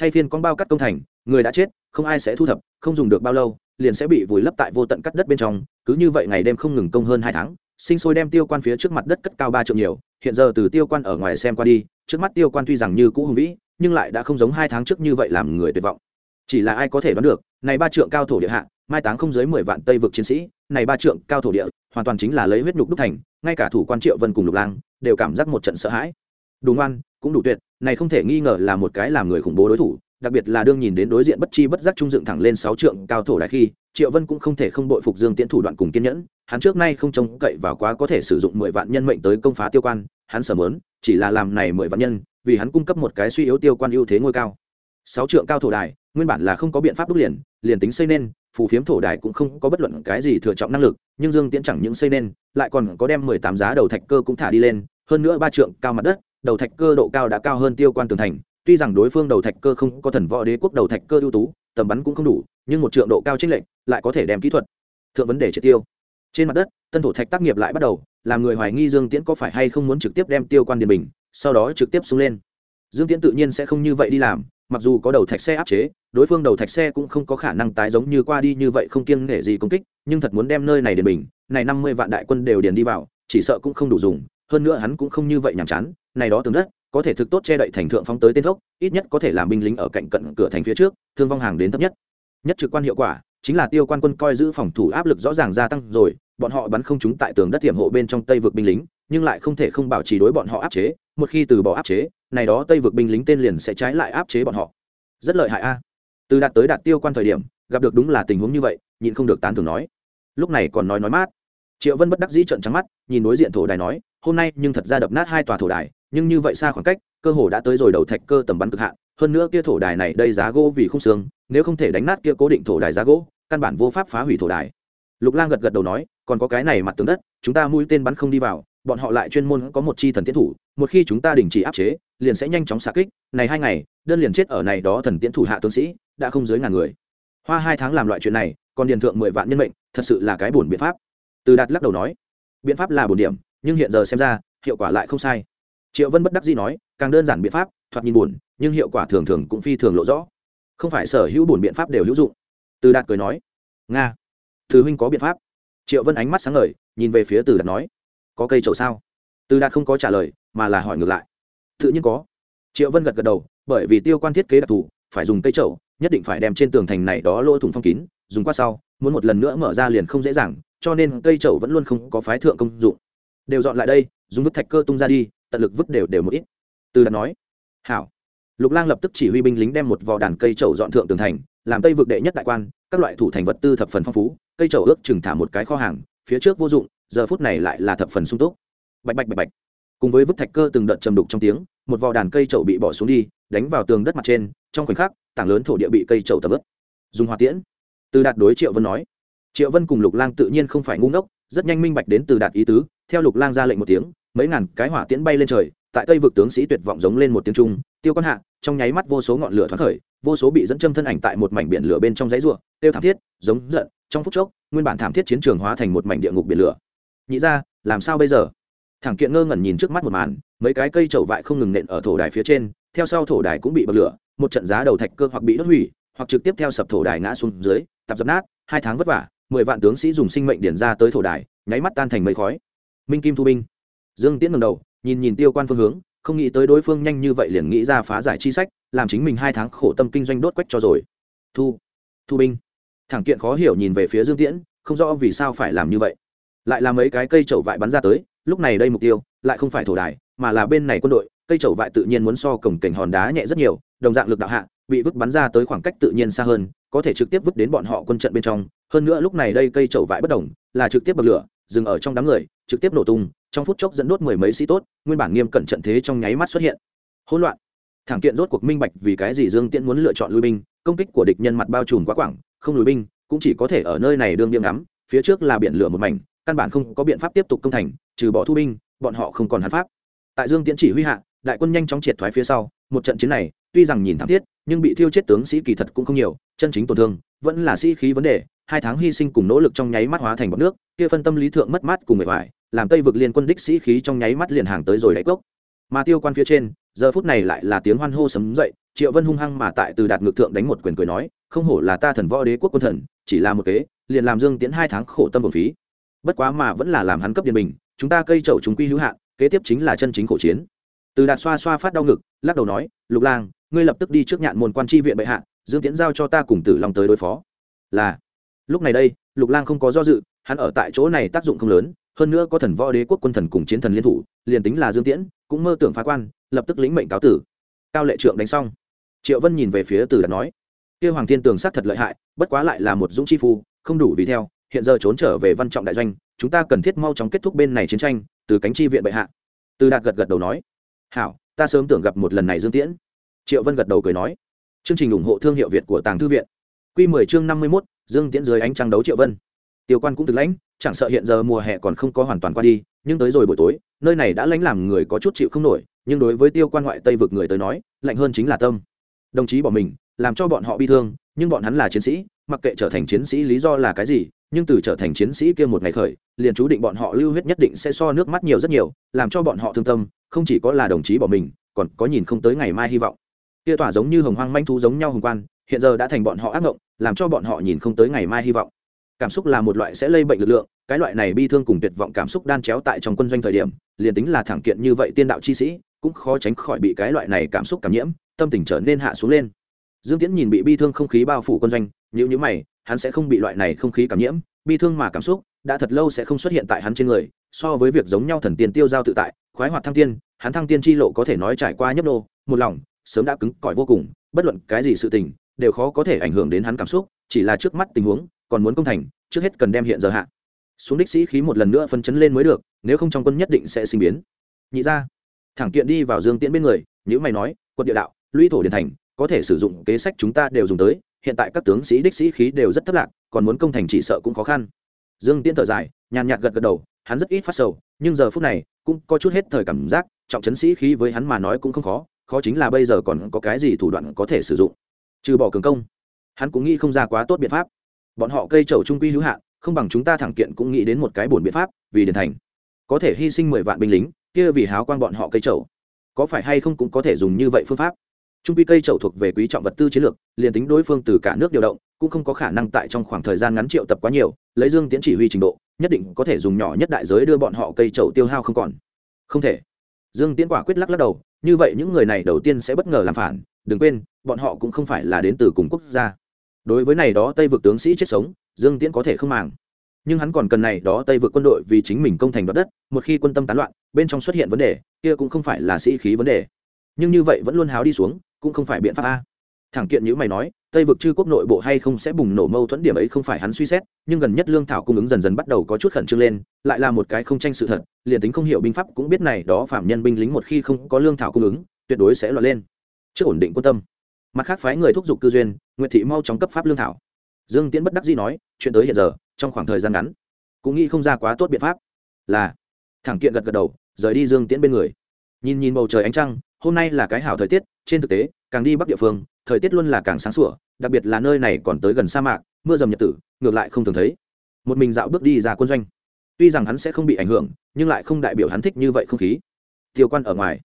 Thay phiên con bao cắt công thành, người đã chết, không ai sẽ thu thập, không dùng được bao lâu, liền sẽ bị vùi lấp tại vô tận cắt đất bên trong, cứ như vậy ngày đêm không ngừng công hơn hai tháng, sinh sôi đem tiêu quan phía trước mặt đất cất cao ba triệu nhiều, hiện giờ từ tiêu quan ở ngoài xem qua đi, trước mắt tiêu quan tuy rằng như cũ hùng vĩ nhưng lại đã không giống hai tháng trước như vậy làm người tuyệt vọng. Chỉ là ai có thể đoán được, này ba trượng cao thổ địa hạ, mai táng không dưới mười vạn tây vực chiến sĩ, này ba trượng cao thổ địa, hoàn toàn chính là lấy huyết nhục đúc thành, ngay cả thủ quan triệu vân cùng lục lang đều cảm giác một trận sợ hãi. Đủ ngoan, cũng đủ tuyệt, này không thể nghi ngờ là một cái làm người khủng bố đối thủ đặc biệt là đương nhìn đến đối diện bất chi bất giác trung dựng thẳng lên sáu trượng cao thổ đại khi, triệu vân cũng không thể không bội phục dương tiễn thủ đoạn cùng kiên nhẫn. Hắn trước nay không trông cậy vào quá có thể sử dụng mười vạn nhân mệnh tới công phá tiêu quan, hắn sở mớn, chỉ là làm này mười vạn nhân, vì hắn cung cấp một cái suy yếu tiêu quan ưu thế ngôi cao. Sáu trượng cao thổ đài, nguyên bản là không có biện pháp đúc liền liền tính xây nên, phù phiếm thổ đài cũng không có bất luận cái gì thừa trọng năng lực, nhưng dương tiễn chẳng những xây nên, lại còn có đem mười tám giá đầu thạch cơ cũng thả đi lên, hơn nữa ba trượng cao mặt đất, đầu thạch cơ độ cao đã cao hơn tiêu quan tường thành tuy rằng đối phương đầu thạch cơ không có thần võ đế quốc đầu thạch cơ ưu tú, tầm bắn cũng không đủ, nhưng một trượng độ cao trên lệnh lại có thể đem kỹ thuật, thượng vấn đề triệt tiêu. Trên mặt đất, tân thổ thạch tác nghiệp lại bắt đầu, làm người hoài nghi dương tiễn có phải hay không muốn trực tiếp đem tiêu quan điền bình, sau đó trực tiếp xuống lên. Dương tiễn tự nhiên sẽ không như vậy đi làm, mặc dù có đầu thạch xe áp chế, đối phương đầu thạch xe cũng không có khả năng tái giống như qua đi như vậy không kiêng nể gì công kích, nhưng thật muốn đem nơi này điền bình, này năm mươi vạn đại quân đều điền đi vào, chỉ sợ cũng không đủ dùng, hơn nữa hắn cũng không như vậy nhàm chán, này đó tường đất có thể thực tốt che đậy thành thượng phóng tới tên thốc ít nhất có thể làm binh lính ở cạnh cận cửa thành phía trước, thương vong hàng đến thấp nhất. Nhất trực quan hiệu quả, chính là tiêu quan quân coi giữ phòng thủ áp lực rõ ràng gia tăng rồi, bọn họ bắn không chúng tại tường đất tiềm hộ bên trong tây vực binh lính, nhưng lại không thể không bảo trì đối bọn họ áp chế, một khi từ bỏ áp chế, này đó tây vực binh lính tên liền sẽ trái lại áp chế bọn họ. Rất lợi hại a. Từ đạt tới đạt tiêu quan thời điểm, gặp được đúng là tình huống như vậy, nhịn không được tán thường nói. Lúc này còn nói nói mát. Triệu vân bất đắc dĩ trợn trắng mắt, nhìn đối diện thổ đài nói, hôm nay nhưng thật ra đập nát hai tòa thổ đài nhưng như vậy xa khoảng cách, cơ hồ đã tới rồi đầu thạch cơ tầm bắn cực hạn, hơn nữa kia thổ đài này đây giá gỗ vì không xương, nếu không thể đánh nát kia cố định thổ đài giá gỗ, căn bản vô pháp phá hủy thổ đài. Lục lang gật gật đầu nói, còn có cái này mặt tướng đất, chúng ta mũi tên bắn không đi vào, bọn họ lại chuyên môn có một chi thần tiến thủ, một khi chúng ta đình chỉ áp chế, liền sẽ nhanh chóng xạ kích, này hai ngày, đơn liền chết ở này đó thần tiến thủ hạ tướng sĩ, đã không dưới ngàn người. Hoa hai tháng làm loại chuyện này, còn điền thượng mười vạn nhân mệnh, thật sự là cái buồn biện pháp. Từ đạt lắc đầu nói, biện pháp là bổn điểm, nhưng hiện giờ xem ra, hiệu quả lại không sai triệu vân bất đắc dĩ nói, càng đơn giản biện pháp, thoạt nhìn buồn, nhưng hiệu quả thường thường cũng phi thường lộ rõ. Không phải sở hữu buồn biện pháp đều hữu dụng. Từ đạt cười nói, nga thứ huynh có biện pháp. Triệu vân ánh mắt sáng ngời, nhìn về phía từ đạt nói, có cây trầu sao? Từ đạt không có trả lời, mà là hỏi ngược lại, tự nhiên có. Triệu vân gật gật đầu, bởi vì tiêu quan thiết kế đặc thù, phải dùng cây trậu nhất định phải đem trên tường thành này đó lỗ thủng phong kín, dùng qua sau, muốn một lần nữa mở ra liền không dễ dàng, cho nên cây trậu vẫn luôn không có phái thượng công dụng. Đều dọn lại đây, dùng vứt thạch cơ tung ra đi tận lực vứt đều đều một ít. Từ đạt nói, hảo. Lục lang lập tức chỉ huy binh lính đem một vò đàn cây trầu dọn thượng tường thành, làm tây vực đệ nhất đại quan, các loại thủ thành vật tư thập phần phong phú, cây trầu ước chừng thả một cái kho hàng, phía trước vô dụng, giờ phút này lại là thập phần sung túc. Bạch bạch bạch bạch. Cùng với vứt thạch cơ từng đợt trầm đục trong tiếng, một vò đàn cây trầu bị bỏ xuống đi, đánh vào tường đất mặt trên, trong khoảnh khắc, tảng lớn thổ địa bị cây trầu tập ướp dùng hỏa tiễn. Từ đạt đối triệu vân nói. Triệu vân cùng lục lang tự nhiên không phải ngu ngốc, rất nhanh minh bạch đến từ đạt ý tứ, theo lục lang ra lệnh một tiếng mấy ngàn cái hỏa tiễn bay lên trời, tại tây vực tướng sĩ tuyệt vọng giống lên một tiếng trung, tiêu quan hạ, trong nháy mắt vô số ngọn lửa thoát khởi, vô số bị dẫn châm thân ảnh tại một mảnh biển lửa bên trong dãy ruộng tiêu thảm thiết, giống giận, trong phút chốc, nguyên bản thảm thiết chiến trường hóa thành một mảnh địa ngục biển lửa. Nhị ra làm sao bây giờ? Thẳng kiện ngơ ngẩn nhìn trước mắt một màn, mấy cái cây trầu vại không ngừng nện ở thổ đài phía trên, theo sau thổ đài cũng bị bật lửa, một trận giá đầu thạch cơ hoặc bị đốt hủy, hoặc trực tiếp theo sập thổ đài ngã xuống dưới tập dập nát, hai tháng vất vả, mười vạn tướng sĩ dùng sinh mệnh điển ra tới thổ đài, nháy mắt tan thành mây khói. Minh kim thu binh dương tiễn ngầm đầu, nhìn nhìn tiêu quan phương hướng, không nghĩ tới đối phương nhanh như vậy liền nghĩ ra phá giải chi sách, làm chính mình hai tháng khổ tâm kinh doanh đốt quách cho rồi. Thu thu binh. Thẳng kiện khó hiểu nhìn về phía dương tiễn, không rõ vì sao phải làm như vậy. Lại là mấy cái cây trậu vại bắn ra tới, lúc này đây mục tiêu, lại không phải thổ đài, mà là bên này quân đội, cây trậu vại tự nhiên muốn so cổng cảnh hòn đá nhẹ rất nhiều, đồng dạng lực đạo hạ, bị vứt bắn ra tới khoảng cách tự nhiên xa hơn, có thể trực tiếp vứt đến bọn họ quân trận bên trong. Hơn nữa lúc này đây cây trậu vại bất đồng, là trực tiếp bật lửa, dừng ở trong đám người, trực tiếp nổ tung trong phút chốc dẫn đốt mười mấy sĩ tốt, nguyên bản nghiêm cẩn trận thế trong nháy mắt xuất hiện. Hỗn loạn. Thẳng kiện rốt cuộc minh bạch vì cái gì dương tiễn muốn lựa chọn lui binh, công kích của địch nhân mặt bao trùm quá quảng, không lùi binh, cũng chỉ có thể ở nơi này đương biếng ngắm, phía trước là biển lửa một mảnh, căn bản không có biện pháp tiếp tục công thành, trừ bỏ thu binh, bọn họ không còn hắn pháp. Tại dương tiễn chỉ huy hạ, đại quân nhanh chóng triệt thoái phía sau, một trận chiến này, tuy rằng nhìn thảm thiết, nhưng bị thiêu chết tướng sĩ kỳ thật cũng không nhiều, chân chính tổn thương, vẫn là sĩ khí vấn đề, hai tháng hy sinh cùng nỗ lực trong nháy mắt hóa thành bọc nước, kia phân tâm lý thượng mất mát cùng người hoài làm tây vực liên quân đích sĩ khí trong nháy mắt liền hàng tới rồi đáy cốc. Mà tiêu quan phía trên, giờ phút này lại là tiếng hoan hô sấm dậy, triệu vân hung hăng mà tại từ đạt ngược thượng đánh một quyền cười nói, không hổ là ta thần võ đế quốc quân thần, chỉ là một kế, liền làm dương tiến hai tháng khổ tâm bổng phí. Bất quá mà vẫn là làm hắn cấp điện bình, chúng ta cây trậu chúng quy hữu hạn, kế tiếp chính là chân chính khổ chiến. Từ đạt xoa xoa phát đau ngực, lắc đầu nói, lục lang, ngươi lập tức đi trước nhạn môn quan tri viện bệ hạ, dương tiến giao cho ta cùng tử long tới đối phó. Là, lúc này đây, lục lang không có do dự, hắn ở tại chỗ này tác dụng không lớn hơn nữa có thần võ đế quốc quân thần cùng chiến thần liên thủ liền tính là dương tiễn cũng mơ tưởng phá quan lập tức lĩnh mệnh cáo tử. Cao lệ trượng đánh xong. Triệu vân nhìn về phía từ đạt nói kia hoàng thiên tường sát thật lợi hại bất quá lại là một dũng chi phu không đủ vì theo hiện giờ trốn trở về văn trọng đại doanh chúng ta cần thiết mau chóng kết thúc bên này chiến tranh từ cánh chi viện bệ hạ. Từ đạt gật gật đầu nói hảo ta sớm tưởng gặp một lần này dương tiễn. Triệu vân gật đầu cười nói chương trình ủng hộ thương hiệu việt của tàng thư viện. Q 10 chương 51, dương tiễn dưới ánh trăng đấu triệu vân tiêu quan cũng thực lãnh, chẳng sợ hiện giờ mùa hè còn không có hoàn toàn qua đi, nhưng tới rồi buổi tối, nơi này đã lãnh làm người có chút chịu không nổi, nhưng đối với tiêu quan ngoại tây vực người tới nói, lạnh hơn chính là tâm. Đồng chí bỏ mình, làm cho bọn họ bi thương, nhưng bọn hắn là chiến sĩ, mặc kệ trở thành chiến sĩ lý do là cái gì, nhưng từ trở thành chiến sĩ kia một ngày khởi, liền chú định bọn họ lưu huyết nhất định sẽ so nước mắt nhiều rất nhiều, làm cho bọn họ thương tâm, không chỉ có là đồng chí bỏ mình, còn có nhìn không tới ngày mai hy vọng. Kia tỏa giống như hồng hoang manh thú giống nhau hồng quan, hiện giờ đã thành bọn họ ác ngộng, làm cho bọn họ nhìn không tới ngày mai hy vọng cảm xúc là một loại sẽ lây bệnh lực lượng, cái loại này bi thương cùng tuyệt vọng cảm xúc đan chéo tại trong quân doanh thời điểm, liền tính là thẳng kiện như vậy tiên đạo chi sĩ, cũng khó tránh khỏi bị cái loại này cảm xúc cảm nhiễm, tâm tình trở nên hạ xuống lên. Dương tiễn nhìn bị bi thương không khí bao phủ quân doanh như những mày, hắn sẽ không bị loại này không khí cảm nhiễm, bi thương mà cảm xúc, đã thật lâu sẽ không xuất hiện tại hắn trên người, so với việc giống nhau thần tiên tiêu giao tự tại, khoái hoạt thăng tiên, hắn thăng tiên chi lộ có thể nói trải qua nhấp nô, một lòng, sớm đã cứng cỏi vô cùng, bất luận cái gì sự tình, đều khó có thể ảnh hưởng đến hắn cảm xúc, chỉ là trước mắt tình huống còn muốn công thành, trước hết cần đem hiện giờ hạ. Xuống đích sĩ khí một lần nữa phân chấn lên mới được, nếu không trong quân nhất định sẽ sinh biến. Nhị ra thẳng kiện đi vào dương tiễn bên người những mày nói, quận địa đạo, lũy thổ điền thành, có thể sử dụng kế sách chúng ta đều dùng tới, hiện tại các tướng sĩ đích sĩ khí đều rất thất lạc, còn muốn công thành chỉ sợ cũng khó khăn. Dương tiễn thở dài, nhàn nhạt gật gật đầu, hắn rất ít phát sầu, nhưng giờ phút này, cũng có chút hết thời cảm giác, trọng chấn sĩ khí với hắn mà nói cũng không khó khó chính là bây giờ còn có cái gì thủ đoạn có thể sử dụng. Trừ bỏ cường công, hắn cũng nghĩ không ra quá tốt biện pháp bọn họ cây trầu trung quy hữu hạn, không bằng chúng ta thẳng kiện cũng nghĩ đến một cái bổn biện pháp, vì điện thành. Có thể hy sinh mười vạn binh lính, kia vì háo quan bọn họ cây trầu. Có phải hay không cũng có thể dùng như vậy phương pháp? Trung quy cây trầu thuộc về quý trọng vật tư chiến lược, liền tính đối phương từ cả nước điều động, cũng không có khả năng tại trong khoảng thời gian ngắn triệu tập quá nhiều, lấy dương tiến chỉ huy trình độ, nhất định có thể dùng nhỏ nhất đại giới đưa bọn họ cây trầu tiêu hao không còn. Không thể. Dương tiến quả quyết lắc lắc đầu, như vậy những người này đầu tiên sẽ bất ngờ làm phản, đừng quên, bọn họ cũng không phải là đến từ cùng quốc gia đối với này đó tây vực tướng sĩ chết sống, dương tiễn có thể không màng. Nhưng hắn còn cần này đó tây vực quân đội vì chính mình công thành đoạt đất, một khi quân tâm tán loạn, bên trong xuất hiện vấn đề, kia cũng không phải là sĩ khí vấn đề. Nhưng như vậy vẫn luôn háo đi xuống, cũng không phải biện pháp a. Thẳng kiện như mày nói, tây vực chư quốc nội bộ hay không sẽ bùng nổ mâu thuẫn điểm ấy không phải hắn suy xét, nhưng gần nhất lương thảo cung ứng dần dần bắt đầu có chút khẩn trương lên, lại là một cái không tranh sự thật, liền tính không hiểu binh pháp cũng biết này đó phạm nhân binh lính một khi không có lương thảo cung ứng, tuyệt đối sẽ loạn lên. Trước ổn định quân tâm mặt khác phái người thúc giục cư duyên, nguyệt thị mau chóng cấp pháp lương thảo. Dương tiễn bất đắc dĩ nói, chuyện tới hiện giờ, trong khoảng thời gian ngắn, cũng nghĩ không ra quá tốt biện pháp. Là, thẳng kiện gật gật đầu, rời đi dương tiễn bên người. Nhìn nhìn bầu trời ánh trăng, hôm nay là cái hảo thời tiết, trên thực tế, càng đi bắc địa phương, thời tiết luôn là càng sáng sủa, đặc biệt là nơi này còn tới gần sa mạc, mưa dầm nhật tử, ngược lại không thường thấy. Một mình dạo bước đi ra quân doanh. Tuy rằng hắn sẽ không bị ảnh hưởng, nhưng lại không đại biểu hắn thích như vậy không khí. Tiêu quan ở ngoài,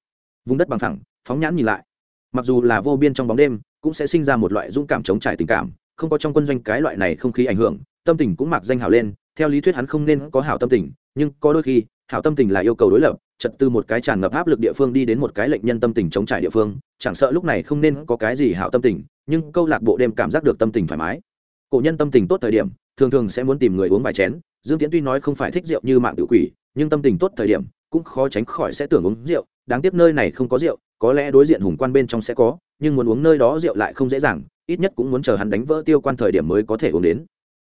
vùng đất bằng thẳng phóng nhãn nhìn lại mặc dù là vô biên trong bóng đêm, cũng sẽ sinh ra một loại dũng cảm chống trải tình cảm, không có trong quân doanh cái loại này không khí ảnh hưởng, tâm tình cũng mặc danh hảo lên, theo lý thuyết hắn không nên có hảo tâm tình, nhưng có đôi khi, hảo tâm tình là yêu cầu đối lập trật từ một cái tràn ngập áp lực địa phương đi đến một cái lệnh nhân tâm tình chống trải địa phương, chẳng sợ lúc này không nên có cái gì hảo tâm tình, nhưng câu lạc bộ đêm cảm giác được tâm tình thoải mái. Cổ nhân tâm tình tốt thời điểm, thường thường sẽ muốn tìm người uống vài chén, dương tiễn tuy nói không phải thích rượu như mạng tự quỷ, nhưng tâm tình tốt thời điểm, cũng khó tránh khỏi sẽ tưởng uống rượu, đáng tiếc nơi này không có rượu có lẽ đối diện hùng quan bên trong sẽ có nhưng muốn uống nơi đó rượu lại không dễ dàng ít nhất cũng muốn chờ hắn đánh vỡ tiêu quan thời điểm mới có thể uống đến.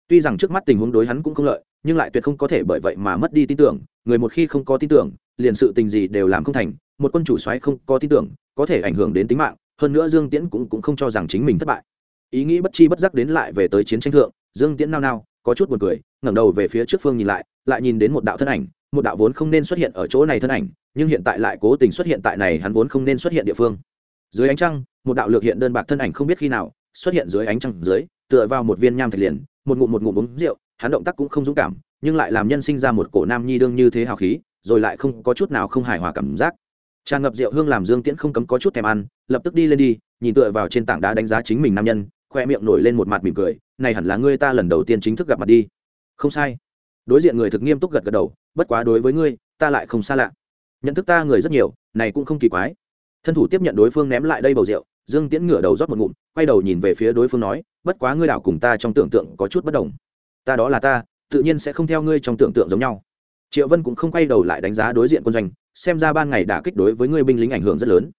Tuy rằng trước mắt tình huống đối hắn cũng không lợi nhưng lại tuyệt không có thể bởi vậy mà mất đi tin tưởng người một khi không có tin tưởng liền sự tình gì đều làm không thành một quân chủ soái không có tin tưởng có thể ảnh hưởng đến tính mạng hơn nữa dương tiễn cũng, cũng không cho rằng chính mình thất bại. Ý nghĩ bất chi bất giác đến lại về tới chiến tranh thượng dương tiễn nao nao có chút buồn cười ngẩng đầu về phía trước phương nhìn lại lại nhìn đến một đạo thân ảnh một đạo vốn không nên xuất hiện ở chỗ này thân ảnh, nhưng hiện tại lại cố tình xuất hiện tại này hắn vốn không nên xuất hiện địa phương. Dưới ánh trăng, một đạo lược hiện đơn bạc thân ảnh không biết khi nào xuất hiện dưới ánh trăng dưới, tựa vào một viên nham thạch liền, một ngụm một ngụm uống rượu, hắn động tác cũng không dũng cảm, nhưng lại làm nhân sinh ra một cổ nam nhi đương như thế hào khí, rồi lại không có chút nào không hài hòa cảm giác. Tràn ngập rượu hương làm dương tiễn không cấm có chút thèm ăn, lập tức đi lên đi, nhìn tựa vào trên tảng đá đánh giá chính mình nam nhân, khoe miệng nổi lên một mặt mỉm cười, này hẳn là ngươi ta lần đầu tiên chính thức gặp mặt đi. Không sai đối diện người thực nghiêm túc gật gật đầu, bất quá đối với ngươi, ta lại không xa lạ. Nhận thức ta người rất nhiều, này cũng không kỳ quái. Thân thủ tiếp nhận đối phương ném lại đây bầu rượu, dương tiễn ngửa đầu rót một ngụm, quay đầu nhìn về phía đối phương nói, bất quá ngươi đảo cùng ta trong tưởng tượng có chút bất đồng. Ta đó là ta, tự nhiên sẽ không theo ngươi trong tưởng tượng giống nhau. Triệu vân cũng không quay đầu lại đánh giá đối diện quân doanh, xem ra ban ngày đả kích đối với ngươi binh lính ảnh hưởng rất lớn.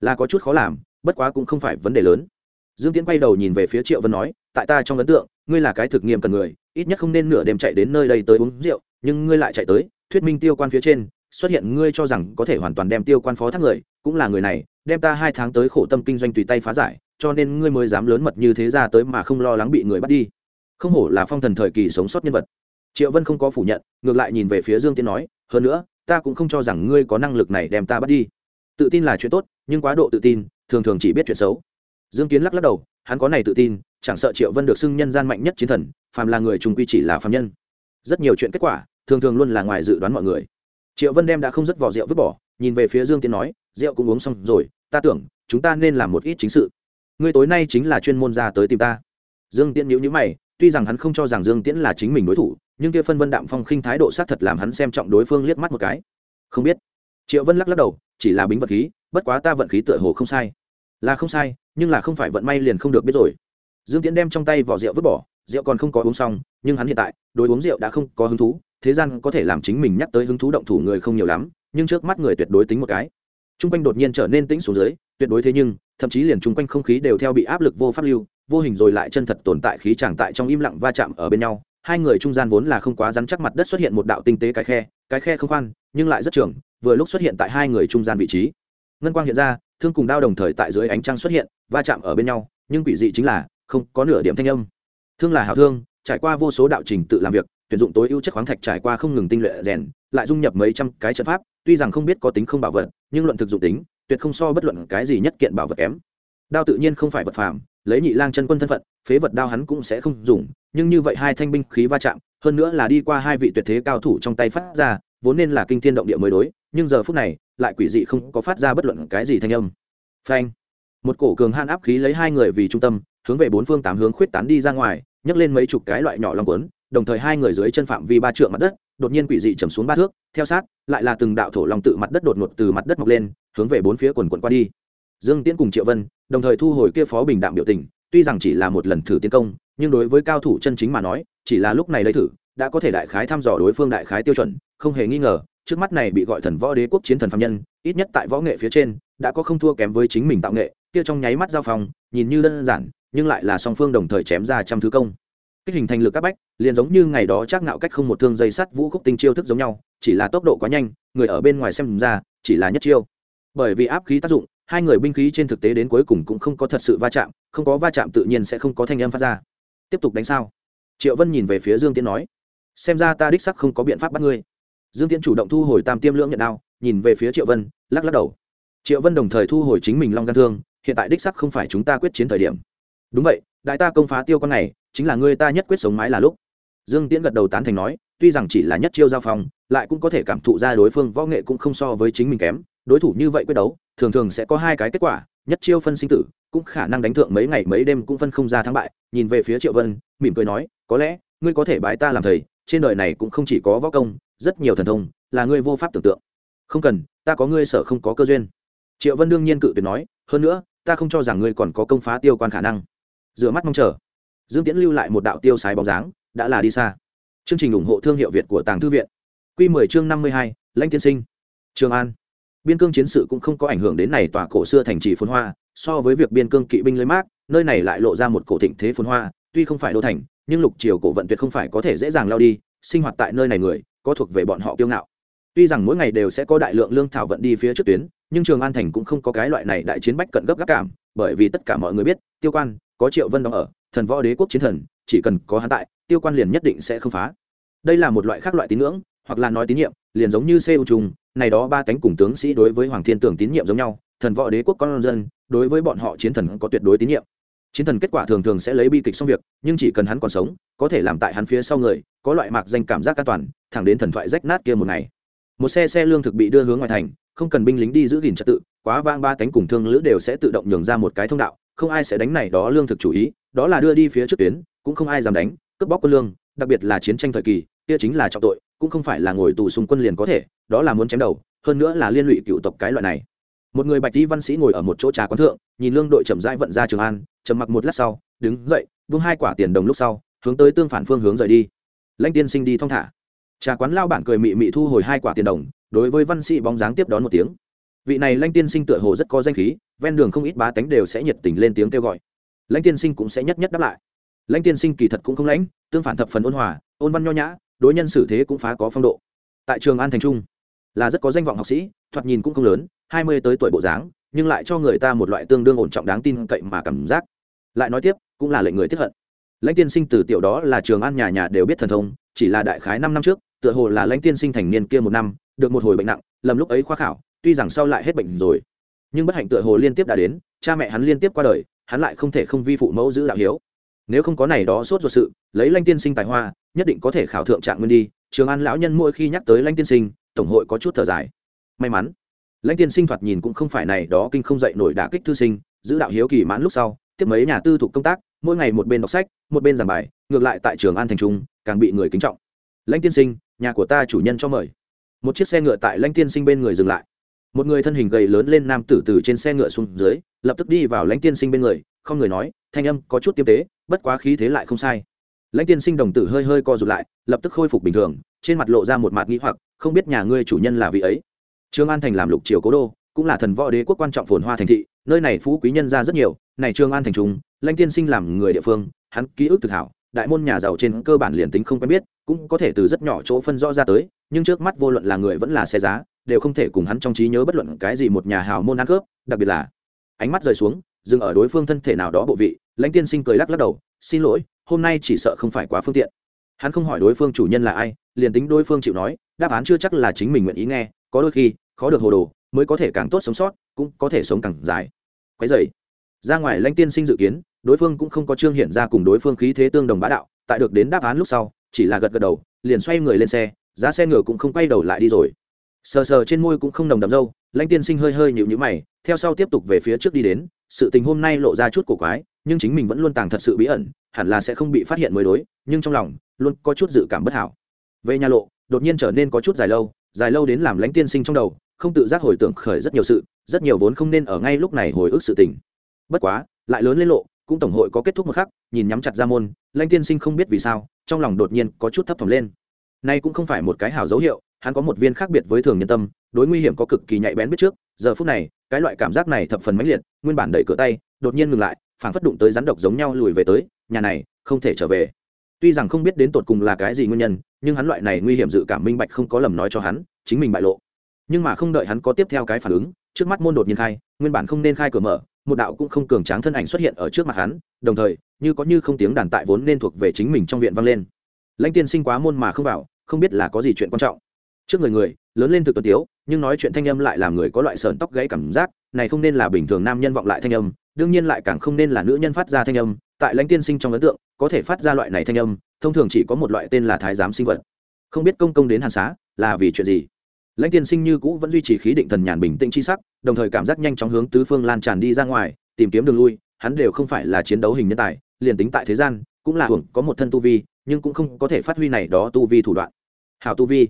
Là có chút khó làm, bất quá cũng không phải vấn đề lớn. Dương tiễn quay đầu nhìn về phía triệu vân nói tại ta trong ấn tượng, ngươi là cái thực nghiệm cần người, ít nhất không nên nửa đêm chạy đến nơi đây tới uống rượu, nhưng ngươi lại chạy tới, thuyết minh tiêu quan phía trên, xuất hiện ngươi cho rằng có thể hoàn toàn đem tiêu quan phó thác người, cũng là người này, đem ta hai tháng tới khổ tâm kinh doanh tùy tay phá giải, cho nên ngươi mới dám lớn mật như thế ra tới mà không lo lắng bị người bắt đi. Không hổ là phong thần thời kỳ sống sót nhân vật. Triệu vân không có phủ nhận, ngược lại nhìn về phía dương tiến nói, hơn nữa, ta cũng không cho rằng ngươi có năng lực này đem ta bắt đi. Tự tin là chuyện tốt, nhưng quá độ tự tin, thường thường chỉ biết chuyện xấu. Dương kiến lắc lắc đầu hắn có này tự tin, chẳng sợ triệu vân được xưng nhân gian mạnh nhất chiến thần, phàm là người trùng quy chỉ là phàm nhân. Rất nhiều chuyện kết quả, thường thường luôn là ngoài dự đoán mọi người. Triệu vân đem đã không dứt vỏ rượu vứt bỏ, nhìn về phía dương tiến nói, rượu cũng uống xong rồi, ta tưởng, chúng ta nên làm một ít chính sự. Ngươi tối nay chính là chuyên môn ra tới tìm ta. Dương tiễn nhữ nhữ mày, tuy rằng hắn không cho rằng dương tiễn là chính mình đối thủ, nhưng kia phân vân đạm phong khinh thái độ sát thật làm hắn xem trọng đối phương liếc mắt một cái. Không biết. Triệu vân lắc lắc đầu, chỉ là bính vật khí, bất quá ta vận khí tựa hồ không sai là không sai, nhưng là không phải vận may liền không được biết rồi. Dương tiễn đem trong tay vỏ rượu vứt bỏ, rượu còn không có uống xong, nhưng hắn hiện tại, đối uống rượu đã không có hứng thú, thế gian có thể làm chính mình nhắc tới hứng thú động thủ người không nhiều lắm, nhưng trước mắt người tuyệt đối tính một cái. T r u n g quanh đột nhiên trở nên tĩnh xuống dưới, tuyệt đối thế nhưng, thậm chí liền t r u n g quanh không khí đều theo bị áp lực vô pháp lưu, vô hình rồi lại chân thật tồn tại khí tràng tại trong im lặng va chạm ở bên nhau. Hai người trung gian vốn là không quá rắn chắc mặt đất xuất hiện một đạo tinh tế cái khe cái khe không khoan, nhưng lại rất trường, vừa lúc xuất hiện tại hai người trung gian vị trí ngân quang hiện ra, thương cùng đao đồng thời tại dưới ánh trăng xuất hiện, va chạm ở bên nhau, nhưng quỷ dị chính là, không có nửa điểm thanh âm. Thương là hảo thương, trải qua vô số đạo trình tự làm việc, tuyển dụng tối ưu chất khoáng thạch trải qua không ngừng tinh luyện rèn, lại dung nhập mấy trăm cái trận pháp, tuy rằng không biết có tính không bảo vật, nhưng luận thực dụng tính, tuyệt không so bất luận cái gì nhất kiện bảo vật kém. Đao tự nhiên không phải vật phàm, lấy nhị lang chân quân thân phận, phế vật đao hắn cũng sẽ không dùng, nhưng như vậy hai thanh binh khí va chạm, hơn nữa là đi qua hai vị tuyệt thế cao thủ trong tay phát ra, vốn nên là kinh thiên động địa mới đối nhưng giờ phút này, lại quỷ dị không có phát ra bất luận cái gì thanh âm. Phanh! Một cổ cường han áp khí lấy hai người vì trung tâm, hướng về bốn phương tám hướng khuyết tán đi ra ngoài, nhấc lên mấy chục cái loại nhỏ long quấn, đồng thời hai người dưới chân phạm vi ba trượng mặt đất, đột nhiên quỷ dị chầm xuống ba thước, theo sát, lại là từng đạo thổ long tự mặt đất đột ngột từ mặt đất mọc lên, hướng về bốn phía quần quần qua đi. Dương tiễn cùng triệu vân, đồng thời thu hồi kia phó bình đạm biểu tình, tuy rằng chỉ là một lần thử tiến công, nhưng đối với cao thủ chân chính mà nói, chỉ là lúc này lấy thử, đã có thể đại khái thăm dò đối phương đại khái tiêu chuẩn, không hề nghi ngờ trước mắt này bị gọi thần võ đế quốc chiến thần phạm nhân, ít nhất tại võ nghệ phía trên, đã có không thua kém với chính mình tạo nghệ, kia trong nháy mắt giao phòng nhìn như đơn giản, nhưng lại là song phương đồng thời chém ra trăm thứ công. Kích hình thành lực các bách, liền giống như ngày đó chắc nạo cách không một thương dây sắt vũ khúc tinh chiêu thức giống nhau, chỉ là tốc độ quá nhanh, người ở bên ngoài xem ra, chỉ là nhất chiêu. Bởi vì áp khí tác dụng, hai người binh khí trên thực tế đến cuối cùng cũng không có thật sự va chạm, không có va chạm tự nhiên sẽ không có thanh âm phát ra. Tiếp tục đánh sao? Triệu vân nhìn về phía dương tiến nói, xem ra ta đích sắc không có biện pháp bắt ngươi dương tiễn chủ động thu hồi tam tiêm lưỡng nhận đao, nhìn về phía triệu vân, lắc lắc đầu. Triệu vân đồng thời thu hồi chính mình long gan thương, hiện tại đích sắc không phải chúng ta quyết chiến thời điểm. Đúng vậy, đại ta công phá tiêu con này, chính là ngươi ta nhất quyết sống mái là lúc. Dương tiễn gật đầu tán thành nói, tuy rằng chỉ là nhất chiêu giao phong, lại cũng có thể cảm thụ ra đối phương võ nghệ cũng không so với chính mình kém, đối thủ như vậy quyết đấu, thường thường sẽ có hai cái kết quả, nhất chiêu phân sinh tử, cũng khả năng đánh thượng mấy ngày mấy đêm cũng phân không ra thắng bại, nhìn về phía triệu vân, mỉm cười nói, có lẽ, ngươi có thể bái ta làm thầy, trên đời này cũng không chỉ có võ công rất nhiều thần thông là ngươi vô pháp tưởng tượng. Không cần ta có ngươi sợ không có cơ duyên. Triệu vân đương nhiên cự tuyệt nói hơn nữa ta không cho rằng ngươi còn có công phá tiêu quan khả năng. Rửa mắt mong chờ. Dương tiễn lưu lại một đạo tiêu sái bóng dáng đã là đi xa. Chương trình ủng hộ thương hiệu việt của tàng thư viện. Q 10 chương 52, lãnh tiên sinh. Trường an. Biên cương chiến sự cũng không có ảnh hưởng đến này tòa cổ xưa thành trì phồn hoa so với việc biên cương kỵ binh lấy mát nơi này lại lộ ra một cổ thịnh thế phồn hoa tuy không phải đô thành nhưng lục triều cổ vận tuyệt không phải có thể dễ dàng lao đi sinh hoạt tại nơi này người có thuộc về bọn họ kiêu ngạo. Tuy rằng mỗi ngày đều sẽ có đại lượng lương thảo vận đi phía trước tuyến, nhưng trường an thành cũng không có cái loại này đại chiến bách cận gấp gáp cảm, bởi vì tất cả mọi người biết, tiêu quan, có triệu vân đóng ở, thần võ đế quốc chiến thần, chỉ cần có hắn tại, tiêu quan liền nhất định sẽ không phá. Đây là một loại khác loại tín ngưỡng, hoặc là nói tín nhiệm, liền giống như cu trùng này đó ba cánh cùng tướng sĩ đối với hoàng thiên tưởng tín nhiệm giống nhau, thần võ đế quốc con dân, đối với bọn họ chiến thần có tuyệt đối tín nhiệm chiến thần kết quả thường thường sẽ lấy bi kịch xong việc, nhưng chỉ cần hắn còn sống, có thể làm tại hắn phía sau người, có loại mạc danh cảm giác an toàn, thẳng đến thần thoại rách nát kia một ngày. Một xe xe lương thực bị đưa hướng ngoài thành, không cần binh lính đi giữ gìn trật tự, quá vang ba cánh cùng thương lữ đều sẽ tự động nhường ra một cái thông đạo, không ai sẽ đánh này đó lương thực chủ ý, đó là đưa đi phía trước tuyến, cũng không ai dám đánh, cướp bóc quân lương, đặc biệt là chiến tranh thời kỳ, kia chính là trọng tội, cũng không phải là ngồi tù xung quân liền có thể, đó là muốn chém đầu, hơn nữa là liên lụy cựu tộc cái loại này một người bạch t văn sĩ ngồi ở một chỗ trà quán thượng, nhìn lương đội chậm rãi vận ra trường an, trầm mặc một lát sau, đứng dậy, vung hai quả tiền đồng lúc sau, hướng tới tương phản phương hướng rời đi. Lãnh tiên sinh đi thong thả. Trà quán lao bản cười mị mị thu hồi hai quả tiền đồng, đối với văn sĩ bóng dáng tiếp đón một tiếng. Vị này lãnh tiên sinh tựa hồ rất có danh khí, ven đường không ít bá tánh đều sẽ nhiệt tình lên tiếng kêu gọi. Lãnh tiên sinh cũng sẽ nhất nhất đáp lại. Lãnh tiên sinh kỳ thật cũng không lãnh, tương phản thập phần ôn hòa, ôn văn nho nhã, đối nhân xử thế cũng phá có phong độ. Tại trường an thành trung, là rất có danh vọng học sĩ thoạt nhìn cũng không lớn, hai mươi tới tuổi bộ dáng, nhưng lại cho người ta một loại tương đương ổn trọng đáng tin cậy mà cảm giác. Lại nói tiếp, cũng là lệnh người tiếp hận. Lãnh tiên sinh từ tiểu đó là trường an nhà nhà đều biết thần thông, chỉ là đại khái năm năm trước, tựa hồ là lãnh tiên sinh thành niên kia một năm, được một hồi bệnh nặng, lầm lúc ấy khoa khảo, tuy rằng sau lại hết bệnh rồi, nhưng bất hạnh tựa hồ liên tiếp đã đến, cha mẹ hắn liên tiếp qua đời, hắn lại không thể không vi phụ mẫu giữ đạo hiếu. Nếu không có này đó sốt ruột sự, lấy lãnh tiên sinh tài hoa, nhất định có thể khảo thượng trạng nguyên đi, trường an lão nhân mỗi khi nhắc tới lãnh tiên sinh, tổng hội có chút thở dài may mắn. Lãnh tiên sinh thoạt nhìn cũng không phải này, đó kinh không dậy nổi đả kích thư sinh, giữ đạo hiếu kỳ mãn lúc sau, tiếp mấy nhà tư thục công tác, mỗi ngày một bên đọc sách, một bên giảng bài, ngược lại tại trường an thành trung, càng bị người kính trọng. Lãnh tiên sinh, nhà của ta chủ nhân cho mời. Một chiếc xe ngựa tại lãnh tiên sinh bên người dừng lại. Một người thân hình gầy lớn lên nam tử từ trên xe ngựa xuống dưới, lập tức đi vào lãnh tiên sinh bên người, không người nói, thanh âm có chút tiêm tế, bất quá khí thế lại không sai. Lãnh tiên sinh đồng tử hơi hơi co rụt lại, lập tức khôi phục bình thường, trên mặt lộ ra một mặt nghĩ hoặc, không biết nhà ngươi chủ nhân là vị ấy trương an thành làm lục triều cố đô, cũng là thần võ đế quốc quan trọng phồn hoa thành thị, nơi này phú quý nhân ra rất nhiều, này trương an thành trung lãnh tiên sinh làm người địa phương, hắn ký ức thực hảo, đại môn nhà giàu trên cơ bản liền tính không quen biết, cũng có thể từ rất nhỏ chỗ phân rõ ra tới, nhưng trước mắt vô luận là người vẫn là xe giá, đều không thể cùng hắn trong trí nhớ bất luận cái gì một nhà hào môn ăn cướp, đặc biệt là ánh mắt rời xuống, dừng ở đối phương thân thể nào đó bộ vị, lãnh tiên sinh cười lắc lắc đầu, xin lỗi, hôm nay chỉ sợ không phải quá phương tiện. Hắn không hỏi đối phương chủ nhân là ai, liền tính đối phương chịu nói, đáp án chưa chắc là chính mình nguyện ý nghe có đôi khi, khó được hồ đồ, mới có thể càng tốt sống sót, cũng có thể sống càng dài. Quái dày ra ngoài lãnh tiên sinh dự kiến, đối phương cũng không có trương hiện ra cùng đối phương khí thế tương đồng bá đạo, tại được đến đáp án lúc sau, chỉ là gật gật đầu, liền xoay người lên xe, giá xe ngựa cũng không quay đầu lại đi rồi. Sờ sờ trên môi cũng không nồng đậm dâu, lãnh tiên sinh hơi hơi nhịu nhữ mày, theo sau tiếp tục về phía trước đi đến, sự tình hôm nay lộ ra chút cổ quái, nhưng chính mình vẫn luôn tàng thật sự bí ẩn, hẳn là sẽ không bị phát hiện mới đối, nhưng trong lòng, luôn có chút dự cảm bất hảo. Về nhà lộ, đột nhiên trở nên có chút dài lâu dài lâu đến làm lãnh tiên sinh trong đầu, không tự giác hồi tưởng khởi rất nhiều sự, rất nhiều vốn không nên ở ngay lúc này hồi ức sự tình. Bất quá, lại lớn lên lộ, cũng tổng hội có kết thúc một khắc, nhìn nhắm chặt ra môn, lãnh tiên sinh không biết vì sao, trong lòng đột nhiên có chút thấp thỏm lên. Nay cũng không phải một cái hảo dấu hiệu, hắn có một viên khác biệt với thường nhân tâm, đối nguy hiểm có cực kỳ nhạy bén biết trước, giờ phút này, cái loại cảm giác này thập phần mãnh liệt, nguyên bản đẩy cửa tay, đột nhiên ngừng lại phản phất đụng tới rắn độc giống nhau lùi về tới, nhà này, không thể trở về. Tuy rằng không biết đến tột cùng là cái gì nguyên nhân nhưng hắn loại này nguy hiểm dự cảm minh bạch không có lầm nói cho hắn, chính mình bại lộ. Nhưng mà không đợi hắn có tiếp theo cái phản ứng, trước mắt môn đột nhiên khai, nguyên bản không nên khai cửa mở, một đạo cũng không cường tráng thân ảnh xuất hiện ở trước mặt hắn, đồng thời, như có như không tiếng đàn tại vốn nên thuộc về chính mình trong viện vang lên. Lãnh tiên sinh quá môn mà không vào, không biết là có gì chuyện quan trọng. Trước người người, lớn lên thực tuấn tiếu, nhưng nói chuyện thanh âm lại làm người có loại sờn tóc gãy cảm giác, này không nên là bình thường nam nhân vọng lại thanh âm, đương nhiên lại càng không nên là nữ nhân phát ra thanh âm, tại lãnh tiên sinh trong ấn tượng, có thể phát ra loại này thanh âm thông thường chỉ có một loại tên là thái giám sinh vật. Không biết công công đến hàn xá là vì chuyện gì? Lãnh tiên sinh như cũ vẫn duy trì khí định thần nhàn bình tĩnh chi sắc, đồng thời cảm giác nhanh chóng hướng tứ phương lan tràn đi ra ngoài, tìm kiếm đường lui, hắn đều không phải là chiến đấu hình nhân tài, liền tính tại thế gian, cũng là hưởng có một thân tu vi, nhưng cũng không có thể phát huy này đó tu vi thủ đoạn. Hảo tu vi.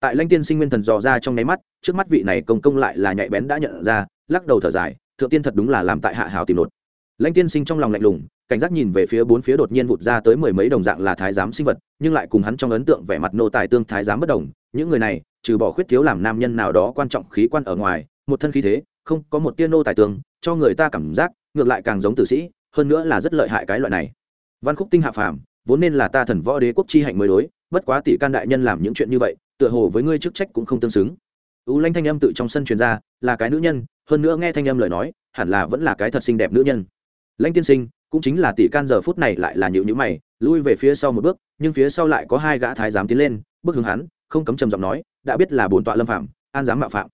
Tại lãnh tiên sinh nguyên thần dò ra trong nháy mắt, trước mắt vị này công công lại là nhạy bén đã nhận ra, lắc đầu thở dài, thượng tiên thật đúng là làm tại hạ hảo tìm nột lãnh tiên sinh trong lòng lạnh lùng, cảnh giác nhìn về phía bốn phía đột nhiên vụt ra tới mười mấy đồng dạng là thái giám sinh vật, nhưng lại cùng hắn trong ấn tượng vẻ mặt nô tài tương thái giám bất đồng. Những người này, trừ bỏ khuyết thiếu làm nam nhân nào đó quan trọng khí quan ở ngoài, một thân khí thế, không có một tiên nô tài tương, cho người ta cảm giác, ngược lại càng giống tử sĩ, hơn nữa là rất lợi hại cái loại này. Văn khúc tinh hạ phàm, vốn nên là ta thần võ đế quốc chi hạnh mới đối, bất quá tỷ can đại nhân làm những chuyện như vậy, tựa hồ với ngươi chức trách cũng không tương xứng. U lanh thanh âm tự trong sân truyền ra, là cái nữ nhân, hơn nữa nghe thanh âm lời nói, hẳn là vẫn là cái thật xinh đẹp nữ nhân lãnh tiên sinh, cũng chính là tỷ can giờ phút này lại là nhịu nhữ mày, lui về phía sau một bước, nhưng phía sau lại có hai gã thái giám tiến lên, bước hướng hắn, không cấm trầm giọng nói, đã biết là bổn tọa lâm phạm an dám mạo phạm.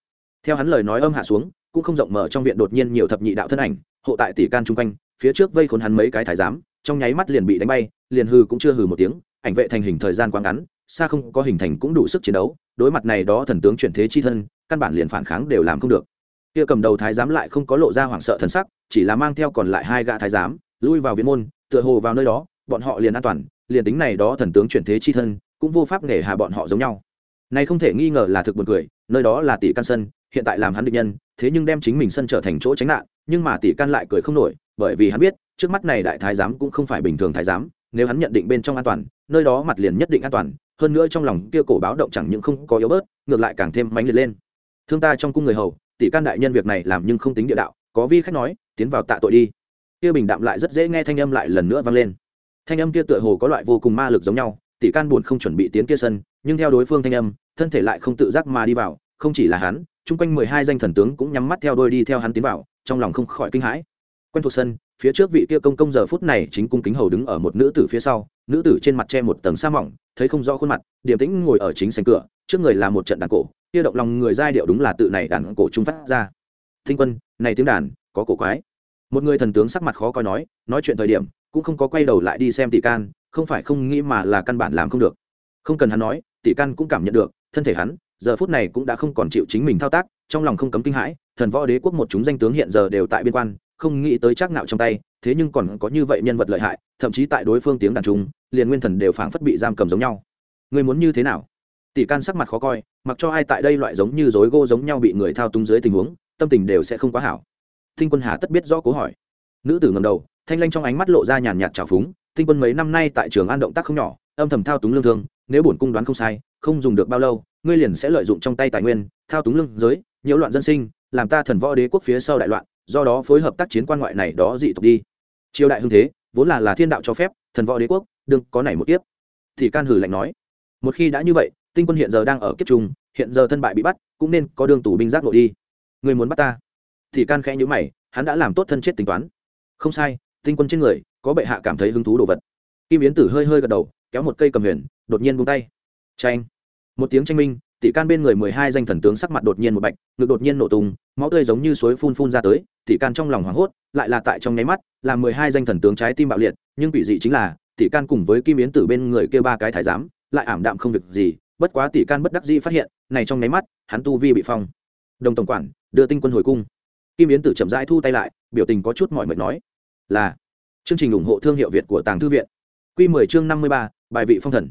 Theo hắn lời nói âm hạ xuống, cũng không rộng mở trong viện đột nhiên nhiều thập nhị đạo thân ảnh, hộ tại tỷ can chung quanh, phía trước vây khốn hắn mấy cái thái giám, trong nháy mắt liền bị đánh bay, liền hư cũng chưa hừ một tiếng, ảnh vệ thành hình thời gian quá ngắn, xa không có hình thành cũng đủ sức chiến đấu, đối mặt này đó thần tướng chuyển thế chi thân, căn bản liền phản kháng đều làm không được kia cầm đầu thái giám lại không có lộ ra hoảng sợ thần sắc, chỉ là mang theo còn lại hai gã thái giám, lui vào viện môn, tựa hồ vào nơi đó, bọn họ liền an toàn, liền tính này đó thần tướng chuyển thế chi thân, cũng vô pháp nghề hà bọn họ giống nhau. Này không thể nghi ngờ là thực buồn cười, nơi đó là tỷ căn sân, hiện tại làm hắn định nhân, thế nhưng đem chính mình sân trở thành chỗ tránh nạn, nhưng mà tỷ căn lại cười không nổi, bởi vì hắn biết, trước mắt này đại thái giám cũng không phải bình thường thái giám, nếu hắn nhận định bên trong an toàn, nơi đó mặt liền nhất định an toàn, hơn nữa trong lòng kia cổ báo động chẳng những không có yếu bớt, ngược lại càng thêm mãnh liệt lên. Thương ta trong cung người hầu tỷ can đại nhân việc này làm nhưng không tính địa đạo, có vi khách nói, tiến vào tạ tội đi. Kia bình đạm lại rất dễ nghe thanh âm lại lần nữa vang lên. Thanh âm kia tựa hồ có loại vô cùng ma lực giống nhau, tỷ can buồn không chuẩn bị tiến kia sân, nhưng theo đối phương thanh âm, thân thể lại không tự giác mà đi vào, không chỉ là hắn, chung quanh mười hai danh thần tướng cũng nhắm mắt theo đôi đi theo hắn tiến vào, trong lòng không khỏi kinh hãi. Quen thuộc sân phía trước vị kia công công giờ phút này chính cung kính hầu đứng ở một nữ tử phía sau, nữ tử trên mặt che một tầng sa mỏng, thấy không rõ khuôn mặt, điềm tĩnh ngồi ở chính sành cửa, trước người là một trận đàn cổ, kia động lòng người giai điệu đúng là tự này đàn cổ trung phát ra. Thinh quân, này tiếng đàn, có cổ quái. Một người thần tướng sắc mặt khó coi nói nói chuyện thời điểm, cũng không có quay đầu lại đi xem tỷ can, không phải không nghĩ mà là căn bản làm không được. Không cần hắn nói, tỷ can cũng cảm nhận được, thân thể hắn, giờ phút này cũng đã không còn chịu chính mình thao tác, trong lòng không cấm kinh hãi, thần võ đế quốc một chúng danh tướng hiện giờ đều tại biên quan không nghĩ tới chắc nạo trong tay, thế nhưng còn có như vậy nhân vật lợi hại, thậm chí tại đối phương tiếng đàn trung, liền nguyên thần đều phảng phất bị giam cầm giống nhau. Người muốn như thế nào? Tỷ can sắc mặt khó coi, mặc cho ai tại đây loại giống như rối gô giống nhau bị người thao túng dưới tình huống, tâm tình đều sẽ không quá hảo. Tinh quân hà tất biết rõ cố hỏi. Nữ tử ngầm đầu, thanh lanh trong ánh mắt lộ ra nhàn nhạt trào phúng, tinh quân mấy năm nay tại trường an động tác không nhỏ, âm thầm thao túng lương thương, nếu bổn cung đoán không sai, không dùng được bao lâu, ngươi liền sẽ lợi dụng trong tay tài nguyên, thao túng lương giới, nhiễu loạn dân sinh, làm ta thần võ đế quốc phía sau đại loạn do đó phối hợp tác chiến quan ngoại này đó dị tộc đi. Triều đại hưng thế, vốn là là thiên đạo cho phép, thần võ đế quốc, đừng có này một kiếp. Thì can hử lạnh nói, một khi đã như vậy, tinh quân hiện giờ đang ở kiếp trung hiện giờ thân bại bị bắt, cũng nên có đường tù binh giác nội đi. Người muốn bắt ta? Thì can khẽ nhữ mày, hắn đã làm tốt thân chết tính toán. Không sai, tinh quân trên người, có bệ hạ cảm thấy hứng thú đồ vật. Kim yến tử hơi hơi gật đầu, kéo một cây cầm huyền, đột nhiên buông tay. Tranh một tiếng tranh minh, tỷ can bên người mười hai danh thần tướng sắc mặt đột nhiên một bạch, ngực đột nhiên nổ tung, máu tươi giống như suối phun phun ra tới tỷ can trong lòng hoảng hốt, lại là tại trong nháy mắt làm mười hai danh thần tướng trái tim bạo liệt, nhưng bị dị chính là, tỷ can cùng với kim yến tử bên người kêu ba cái thái giám, lại ảm đạm không việc gì, bất quá tỷ can bất đắc dĩ phát hiện, này trong nháy mắt, hắn tu vi bị phong. Đồng tổng quản, đưa tinh quân hồi cung. Kim yến tử chậm rãi thu tay lại, biểu tình có chút mỏi mệt nói, là. Chương trình ủng hộ thương hiệu việt của tàng thư viện. Q mười chương năm mươi ba, bài vị phong thần.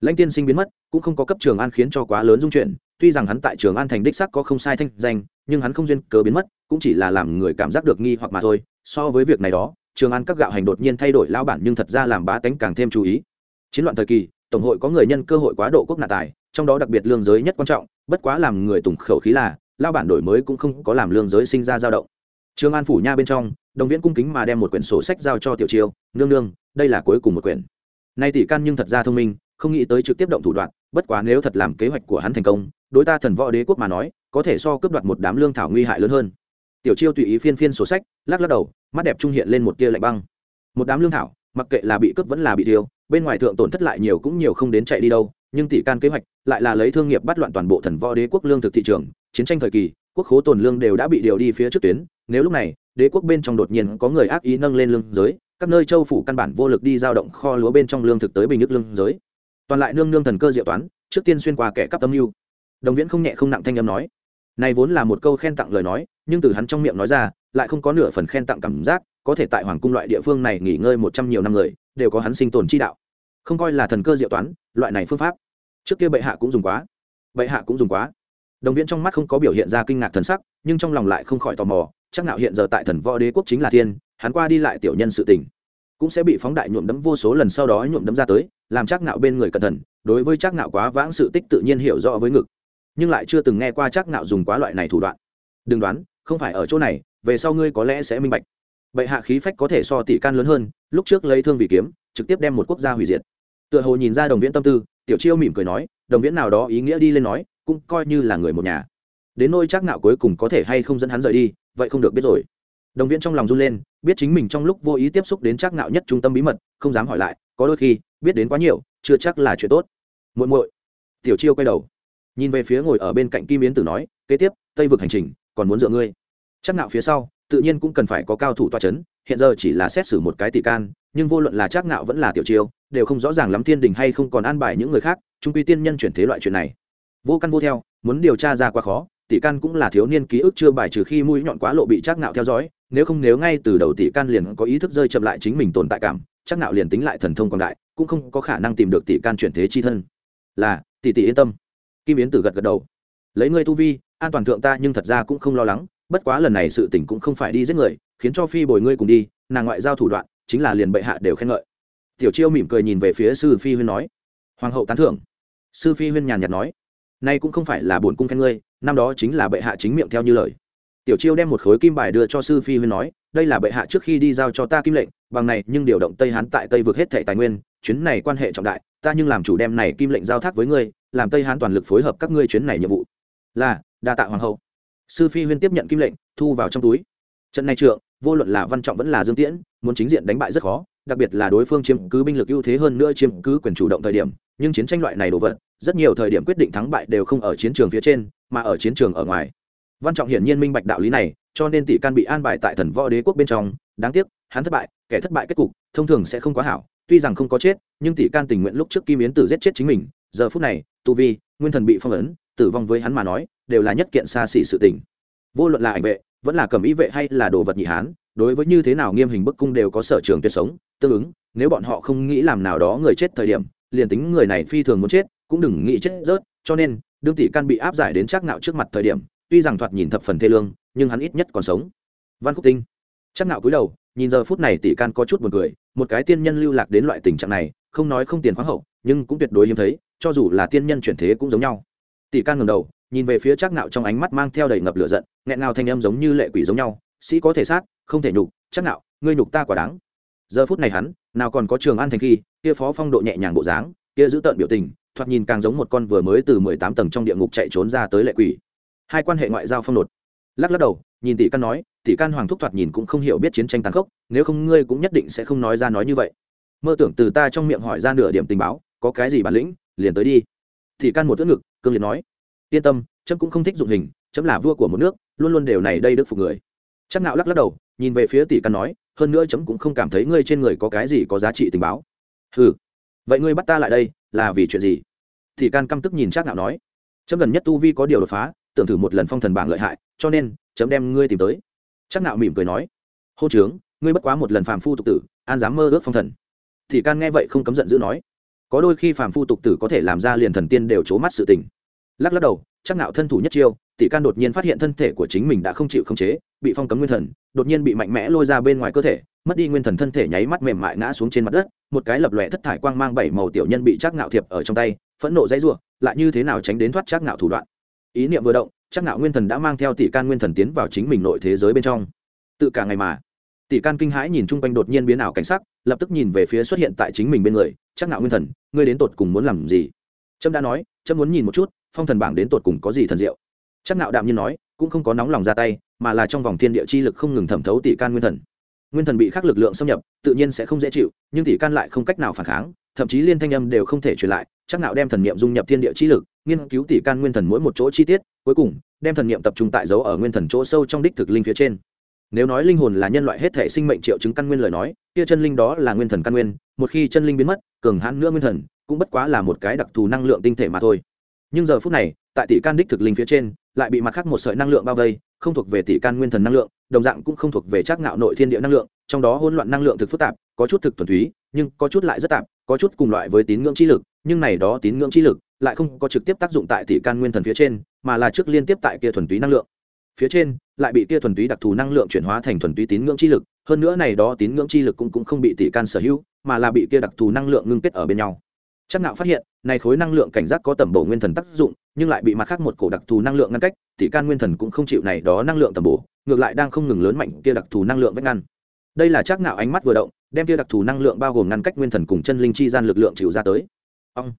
Lãnh tiên sinh biến mất, cũng không có cấp trường an khiến cho quá lớn dung chuyển tuy rằng hắn tại trường an thành đích sắc có không sai thanh danh, nhưng hắn không duyên cớ biến mất, cũng chỉ là làm người cảm giác được nghi hoặc mà thôi. So với việc này đó, trường an các gạo hành đột nhiên thay đổi lao bản nhưng thật ra làm bá tánh càng thêm chú ý. Chiến loạn thời kỳ, tổng hội có người nhân cơ hội quá độ quốc nạn tài, trong đó đặc biệt lương giới nhất quan trọng, bất quá làm người tùng khẩu khí là lao bản đổi mới cũng không có làm lương giới sinh ra dao động. Trường an phủ nha bên trong, đồng viễn cung kính mà đem một quyển sổ sách giao cho tiểu chiêu, nương nương, đây là cuối cùng một quyển. Nay tỷ can nhưng thật ra thông minh, không nghĩ tới trực tiếp động thủ đoạn bất quá nếu thật làm kế hoạch của hắn thành công, đối ta thần võ đế quốc mà nói, có thể so cướp đoạt một đám lương thảo nguy hại lớn hơn. Tiểu chiêu tùy ý phiên phiên sổ sách, lắc lắc đầu, mắt đẹp trung hiện lên một tia lạnh băng. Một đám lương thảo, mặc kệ là bị cướp vẫn là bị tiêu bên ngoài thượng tổn thất lại nhiều cũng nhiều không đến chạy đi đâu, nhưng tỷ can kế hoạch lại là lấy thương nghiệp bắt loạn toàn bộ thần võ đế quốc lương thực thị trường, chiến tranh thời kỳ, quốc khố tồn lương đều đã bị điều đi phía trước tuyến, nếu lúc này, đế quốc bên trong đột nhiên có người ác ý nâng lên lương giới, các nơi châu phủ căn bản vô lực đi giao động kho lúa bên trong lương thực tới bình nước lương giới toàn lại nương nương thần cơ diệu toán, trước tiên xuyên qua kẻ cắp âm mưu. Đồng viễn không nhẹ không nặng thanh âm nói. Này vốn là một câu khen tặng lời nói, nhưng từ hắn trong miệng nói ra, lại không có nửa phần khen tặng cảm giác, có thể tại hoàng cung loại địa phương này nghỉ ngơi một trăm nhiều năm người, đều có hắn sinh tồn chi đạo. Không coi là thần cơ diệu toán, loại này phương pháp. Trước kia bệ hạ cũng dùng quá. Bệ hạ cũng dùng quá. Đồng viễn trong mắt không có biểu hiện ra kinh ngạc thần sắc, nhưng trong lòng lại không khỏi tò mò, chắc nào hiện giờ tại thần võ đế quốc chính là thiên, hắn qua đi lại tiểu nhân sự tình cũng sẽ bị phóng đại nhuộm đấm vô số lần sau đó nhuộm đấm ra tới, làm chắc nạo bên người cẩn thận, đối với chắc nạo quá vãng sự tích tự nhiên hiểu rõ với ngực. Nhưng lại chưa từng nghe qua chắc nạo dùng quá loại này thủ đoạn. Đừng đoán, không phải ở chỗ này, về sau ngươi có lẽ sẽ minh bạch. Bệ hạ khí phách có thể so tỷ can lớn hơn, lúc trước lấy thương vì kiếm, trực tiếp đem một quốc gia hủy diệt. Tựa hồ nhìn ra đồng viễn tâm tư, tiểu chiêu mỉm cười nói, đồng viễn nào đó ý nghĩa đi lên nói, cũng coi như là người một nhà. Đến nôi chắc nạo cuối cùng có thể hay không dẫn hắn rời đi, vậy không được biết rồi đồng viễn trong lòng run lên, biết chính mình trong lúc vô ý tiếp xúc đến chắc nạo nhất trung tâm bí mật, không dám hỏi lại, có đôi khi, biết đến quá nhiều, chưa chắc là chuyện tốt. Muội muội. Tiểu chiêu quay đầu, nhìn về phía ngồi ở bên cạnh kim yến tử nói, kế tiếp, tây vực hành trình, còn muốn dựa ngươi. Chắc nạo phía sau, tự nhiên cũng cần phải có cao thủ toa chấn, hiện giờ chỉ là xét xử một cái tỷ can, nhưng vô luận là chắc nạo vẫn là tiểu chiêu, đều không rõ ràng lắm thiên đình hay không còn an bài những người khác trung quy tiên nhân chuyển thế loại chuyện này. Vô căn vô theo, muốn điều tra ra quá khó, tỷ can cũng là thiếu niên ký ức chưa bài trừ khi mũi nhọn quá lộ bị chắc nạo theo dõi nếu không nếu ngay từ đầu tỷ can liền có ý thức rơi chậm lại chính mình tồn tại cảm, chắc nạo liền tính lại thần thông còn đại, cũng không có khả năng tìm được tỷ can chuyển thế chi thân. Là, tỷ tỷ yên tâm. Kim yến tử gật gật đầu. Lấy ngươi tu vi, an toàn thượng ta nhưng thật ra cũng không lo lắng, bất quá lần này sự tình cũng không phải đi giết người, khiến cho phi bồi ngươi cùng đi, nàng ngoại giao thủ đoạn, chính là liền bệ hạ đều khen ngợi. Tiểu chiêu mỉm cười nhìn về phía sư phi huyên nói. Hoàng hậu tán thưởng. Sư phi huyên nhàn nhạt nói. Nay cũng không phải là buồn cung khen ngươi, năm đó chính là bệ hạ chính miệng theo như lời tiểu chiêu đem một khối kim bài đưa cho sư phi huyên nói, đây là bệ hạ trước khi đi giao cho ta kim lệnh, bằng này, nhưng điều động tây hán tại tây vực hết thệ tài nguyên, chuyến này quan hệ trọng đại, ta nhưng làm chủ đem này kim lệnh giao thác với ngươi, làm tây hán toàn lực phối hợp các ngươi chuyến này nhiệm vụ. Là, đa tạ hoàng hậu. Sư phi huyên tiếp nhận kim lệnh, thu vào trong túi. Trận này trượng, vô luận là văn trọng vẫn là dương tiễn, muốn chính diện đánh bại rất khó, đặc biệt là đối phương chiếm cứ binh lực ưu thế hơn nữa chiếm cứ quyền chủ động thời điểm, nhưng chiến tranh loại này đồ vật rất nhiều thời điểm quyết định thắng bại đều không ở chiến trường phía trên, mà ở chiến trường ở ngoài văn trọng hiển nhiên minh bạch đạo lý này, cho nên tỷ can bị an bài tại thần võ đế quốc bên trong, đáng tiếc, hắn thất bại, kẻ thất bại kết cục, thông thường sẽ không quá hảo, tuy rằng không có chết, nhưng tỷ can tình nguyện lúc trước kim yến tử giết chết chính mình, giờ phút này, tu vi, nguyên thần bị phong ấn, tử vong với hắn mà nói, đều là nhất kiện xa xỉ sự tình. Vô luận là ảnh vệ, vẫn là cầm ý vệ hay là đồ vật nhị hán, đối với như thế nào nghiêm hình bức cung đều có sở trường tuyệt sống, tương ứng, nếu bọn họ không nghĩ làm nào đó người chết thời điểm, liền tính người này phi thường muốn chết, cũng đừng nghĩ chết rớt, cho nên, đương tỷ can bị áp giải đến chắc ngạo trước mặt thời điểm tuy rằng thoạt nhìn thập phần thê lương, nhưng hắn ít nhất còn sống. Văn khúc tinh chắc nạo cúi đầu, nhìn giờ phút này tỷ can có chút buồn cười, một cái tiên nhân lưu lạc đến loại tình trạng này, không nói không tiền khoáng hậu, nhưng cũng tuyệt đối hiếm thấy, cho dù là tiên nhân chuyển thế cũng giống nhau. Tỷ can ngẩng đầu, nhìn về phía chắc nạo trong ánh mắt mang theo đầy ngập lửa giận, nghẹn ngào thanh âm giống như lệ quỷ giống nhau, sĩ có thể sát, không thể nhục, chắc nạo ngươi nhục ta quả đáng. Giờ phút này hắn, nào còn có trường an thành khi, kia phó phong độ nhẹ nhàng bộ dáng, kia giữ tợn biểu tình, thoạt nhìn càng giống một con vừa mới từ mười tám tầng trong địa ngục chạy trốn ra tới lệ quỷ hai quan hệ ngoại giao phong nột lắc lắc đầu, nhìn tỷ căn nói, tỷ căn hoàng thúc thoạt nhìn cũng không hiểu biết chiến tranh tàn khốc, nếu không ngươi cũng nhất định sẽ không nói ra nói như vậy. Mơ tưởng từ ta trong miệng hỏi ra nửa điểm tình báo, có cái gì bản lĩnh, liền tới đi. Tỷ căn một tước ngực, cương liệt nói, yên tâm trẫm cũng không thích dụng hình trẫm là vua của một nước, luôn luôn đều này đây đức phục người. Chắc nạo lắc lắc đầu, nhìn về phía tỷ căn nói, hơn nữa chấm cũng không cảm thấy ngươi trên người có cái gì có giá trị tình báo. Hừ, vậy ngươi bắt ta lại đây, là vì chuyện gì? Tỷ can căm tức nhìn chắc nạo nói, chấm gần nhất tu vi có điều đột phá tưởng thử một lần phong thần bảng lợi hại, cho nên, chấm đem ngươi tìm tới. Chắc nạo mỉm cười nói, hô trướng, ngươi bất quá một lần phàm phu tục tử, an dám mơ ước phong thần. Thì can nghe vậy không cấm giận dữ nói, có đôi khi phàm phu tục tử có thể làm ra liền thần tiên đều c mắt sự tình. Lắc lắc đầu chắc nạo thân thủ nhất chiêu tỷ can đột nhiên phát hiện thân thể của chính mình đã không chịu khống chế, bị phong cấm nguyên thần, đột nhiên bị mạnh mẽ lôi ra bên ngoài cơ thể, mất đi nguyên thần thân thể nháy mắt mềm mại ngã xuống trên mặt đất, một cái lập lòe thất thải quang mang bảy màu tiểu nhân bị chắc nạo thiệp ở trong tay, phẫn nộ dãy rủa, lại như thế nào tránh đến thoát chắc nạo thủ đoạn? Ý niệm vừa động, chắc nạo nguyên thần đã mang theo tỷ can nguyên thần tiến vào chính mình nội thế giới bên trong. Tự cả ngày mà, tỷ can kinh hãi nhìn chung quanh đột nhiên biến ảo cảnh sắc, lập tức nhìn về phía xuất hiện tại chính mình bên người, chắc nạo nguyên thần, ngươi đến tột cùng muốn làm gì? Trâm đã nói, trâm muốn nhìn một chút, phong thần bảng đến tột cùng có gì thần diệu. Chắc nạo đạm nhiên nói, cũng không có nóng lòng ra tay, mà là trong vòng thiên địa chi lực không ngừng thẩm thấu tỷ can nguyên thần. Nguyên thần bị khắc lực lượng xâm nhập, tự nhiên sẽ không dễ chịu, nhưng tỷ can lại không cách nào phản kháng, thậm chí liên thanh âm đều không thể truyền lại chắc nạo đem thần niệm dung nhập thiên địa chi lực, nghiên cứu tỷ can nguyên thần mỗi một chỗ chi tiết, cuối cùng, đem thần niệm tập trung tại dấu ở nguyên thần chỗ sâu trong đích thực linh phía trên. Nếu nói linh hồn là nhân loại hết thể sinh mệnh triệu chứng căn nguyên lời nói, kia chân linh đó là nguyên thần căn nguyên, một khi chân linh biến mất, cường hãn nữa nguyên thần, cũng bất quá là một cái đặc thù năng lượng tinh thể mà thôi. Nhưng giờ phút này, tại tỷ can đích thực linh phía trên, lại bị mặt khác một sợi năng lượng bao vây, không thuộc về tỷ can nguyên thần năng lượng, đồng dạng cũng không thuộc về chắc ngạo nội thiên địa năng lượng, trong đó hỗn loạn năng lượng thực phức tạp, có chút thực thuần túy, nhưng có chút lại rất tạp, có chút cùng loại với tín ngưỡng chi lực nhưng này đó tín ngưỡng chi lực lại không có trực tiếp tác dụng tại tỷ can nguyên thần phía trên, mà là trước liên tiếp tại kia thuần túy năng lượng. Phía trên lại bị kia thuần túy đặc thù năng lượng chuyển hóa thành thuần túy tín ngưỡng chi lực, hơn nữa này đó tín ngưỡng chi lực cũng cũng không bị tỷ can sở hữu, mà là bị kia đặc thù năng lượng ngưng kết ở bên nhau. Chắc nạo phát hiện, này khối năng lượng cảnh giác có tầm bổ nguyên thần tác dụng, nhưng lại bị mặt khác một cổ đặc thù năng lượng ngăn cách, tỷ can nguyên thần cũng không chịu này đó năng lượng tầm bổ, ngược lại đang không ngừng lớn mạnh kia đặc thù năng lượng vách ngăn. Đây là chắc nạo ánh mắt vừa động, đem kia đặc thù năng lượng bao gồm ngăn cách nguyên thần cùng chân linh chi gian lực lượng chịu ra tới ông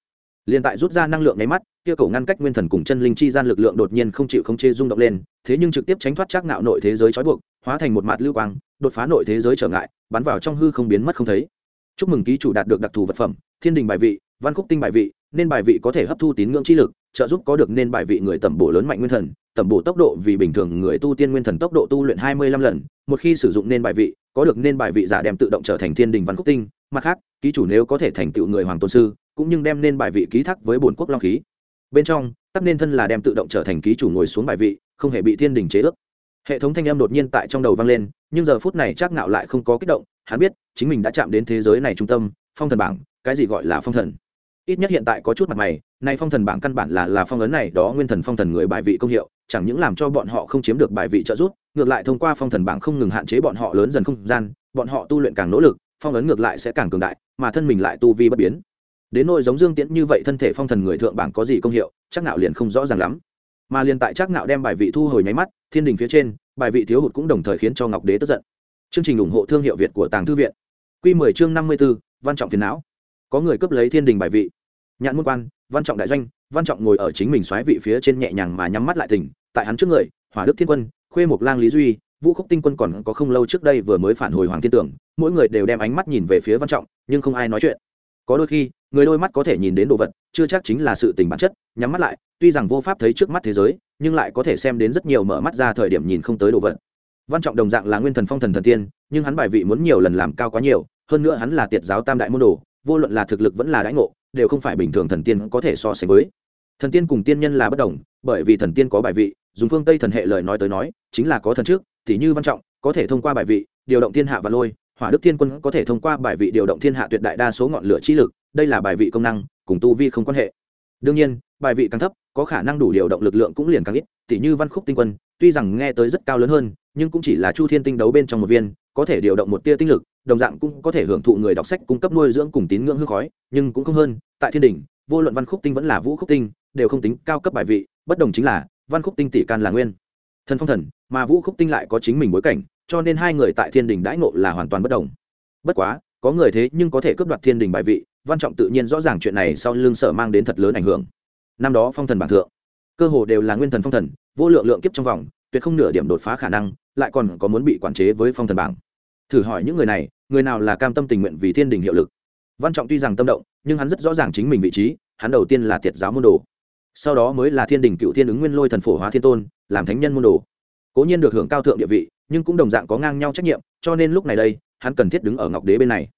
liền tại rút ra năng lượng nháy mắt, kia cổ ngăn cách nguyên thần cùng chân linh chi gian lực lượng đột nhiên không chịu không chê rung động lên, thế nhưng trực tiếp tránh thoát chắc nạo nội thế giới trói buộc, hóa thành một mạt lưu quang, đột phá nội thế giới trở ngại, bắn vào trong hư không biến mất không thấy. Chúc mừng ký chủ đạt được đặc thù vật phẩm, thiên đình bài vị, văn khúc tinh bài vị, nên bài vị có thể hấp thu tín ngưỡng chi lực, trợ giúp có được nên bài vị người tẩm bổ lớn mạnh nguyên thần, tẩm bổ tốc độ vì bình thường người tu tiên nguyên thần tốc độ tu luyện hai mươi lăm lần, một khi sử dụng nên bài vị, có được nên bài vị giả đem tự động trở thành thiên đình văn khúc tinh. Mặt khác, ký chủ nếu có thể thành tựu người hoàng tôn sư cũng nhưng đem nên bài vị ký thác với bổn quốc long khí. Bên trong, tắc nên thân là đem tự động trở thành ký chủ ngồi xuống bài vị, không hề bị thiên đình chế ước. Hệ thống thanh âm đột nhiên tại trong đầu vang lên, nhưng giờ phút này chắc ngạo lại không có kích động, hắn biết, chính mình đã chạm đến thế giới này trung tâm, phong thần bảng, cái gì gọi là phong thần? Ít nhất hiện tại có chút mặt mày, nay phong thần bảng căn bản là là phong ấn này, đó nguyên thần phong thần người bài vị công hiệu, chẳng những làm cho bọn họ không chiếm được bài vị trợ giúp, ngược lại thông qua phong thần bảng không ngừng hạn chế bọn họ lớn dần không gian, bọn họ tu luyện càng nỗ lực, phong ấn ngược lại sẽ càng cường đại, mà thân mình lại tu vi bất biến đến nỗi giống dương tiễn như vậy thân thể phong thần người thượng bảng có gì công hiệu chắc nạo liền không rõ ràng lắm. Mà liền tại chắc nạo đem bài vị thu hồi nháy mắt thiên đình phía trên bài vị thiếu hụt cũng đồng thời khiến cho ngọc đế tức giận. Chương trình ủng hộ thương hiệu việt của tàng thư viện. Quy 10 chương 54, văn trọng phiền não. Có người cướp lấy thiên đình bài vị. Nhạn môn quan văn trọng đại doanh văn trọng ngồi ở chính mình xoáy vị phía trên nhẹ nhàng mà nhắm mắt lại tỉnh tại hắn trước người hỏa đức thiên quân khuê mộc lang lý duy vũ khúc tinh quân còn có không lâu trước đây vừa mới phản hồi hoàng thiên tưởng mỗi người đều đem ánh mắt nhìn về phía văn trọng nhưng không ai nói chuyện. Có đôi khi người đôi mắt có thể nhìn đến đồ vật, chưa chắc chính là sự tình bản chất, nhắm mắt lại, tuy rằng vô pháp thấy trước mắt thế giới, nhưng lại có thể xem đến rất nhiều mở mắt ra thời điểm nhìn không tới đồ vật. Văn trọng đồng dạng là nguyên thần phong thần thần tiên, nhưng hắn bài vị muốn nhiều lần làm cao quá nhiều, hơn nữa hắn là tiệt giáo tam đại môn đồ, vô luận là thực lực vẫn là đãi ngộ, đều không phải bình thường thần tiên có thể so sánh với. Thần tiên cùng tiên nhân là bất đồng, bởi vì thần tiên có bài vị, dùng phương tây thần hệ lời nói tới nói, chính là có thần trước, thì như văn trọng, có thể thông qua bài vị, điều động thiên hạ và lôi, hỏa đức thiên quân có thể thông qua bài vị điều động thiên hạ tuyệt đại đa số ngọn lửa chi lực đây là bài vị công năng, cùng tu vi không quan hệ. Đương nhiên, bài vị càng thấp, có khả năng đủ điều động lực lượng cũng liền càng ít tỷ như văn khúc tinh quân, tuy rằng nghe tới rất cao lớn hơn, nhưng cũng chỉ là chu thiên tinh đấu bên trong một viên, có thể điều động một tia tinh lực, đồng dạng cũng có thể hưởng thụ người đọc sách cung cấp nuôi dưỡng cùng tín ngưỡng hương khói, nhưng cũng không hơn, tại thiên đình vô luận văn khúc tinh vẫn là vũ khúc tinh, đều không tính cao cấp bài vị, bất đồng chính là, văn khúc tinh tỷ can là nguyên. Thần phong thần, mà vũ khúc tinh lại có chính mình bối cảnh, cho nên hai người tại thiên đình đãi ngộ là hoàn toàn bất đồng. Bất quá, có người thế nhưng có thể cướp đoạt thiên đình bài vị văn trọng tự nhiên rõ ràng chuyện này sau lưng sở mang đến thật lớn ảnh hưởng. Năm đó phong thần bảng thượng, cơ hồ đều là nguyên thần phong thần, vô lượng lượng kiếp trong vòng, tuyệt không nửa điểm đột phá khả năng, lại còn có muốn bị quản chế với phong thần bảng. Thử hỏi những người này, người nào là cam tâm tình nguyện vì thiên đình hiệu lực? Văn trọng tuy rằng tâm động, nhưng hắn rất rõ ràng chính mình vị trí, hắn đầu tiên là tiệt giáo môn đồ. Sau đó mới là thiên đình cựu thiên ứng nguyên lôi thần phổ hóa thiên tôn, làm thánh nhân môn đồ. Cố nhiên được hưởng cao thượng địa vị, nhưng cũng đồng dạng có ngang nhau trách nhiệm, cho nên lúc này đây, hắn cần thiết đứng ở ngọc đế bên này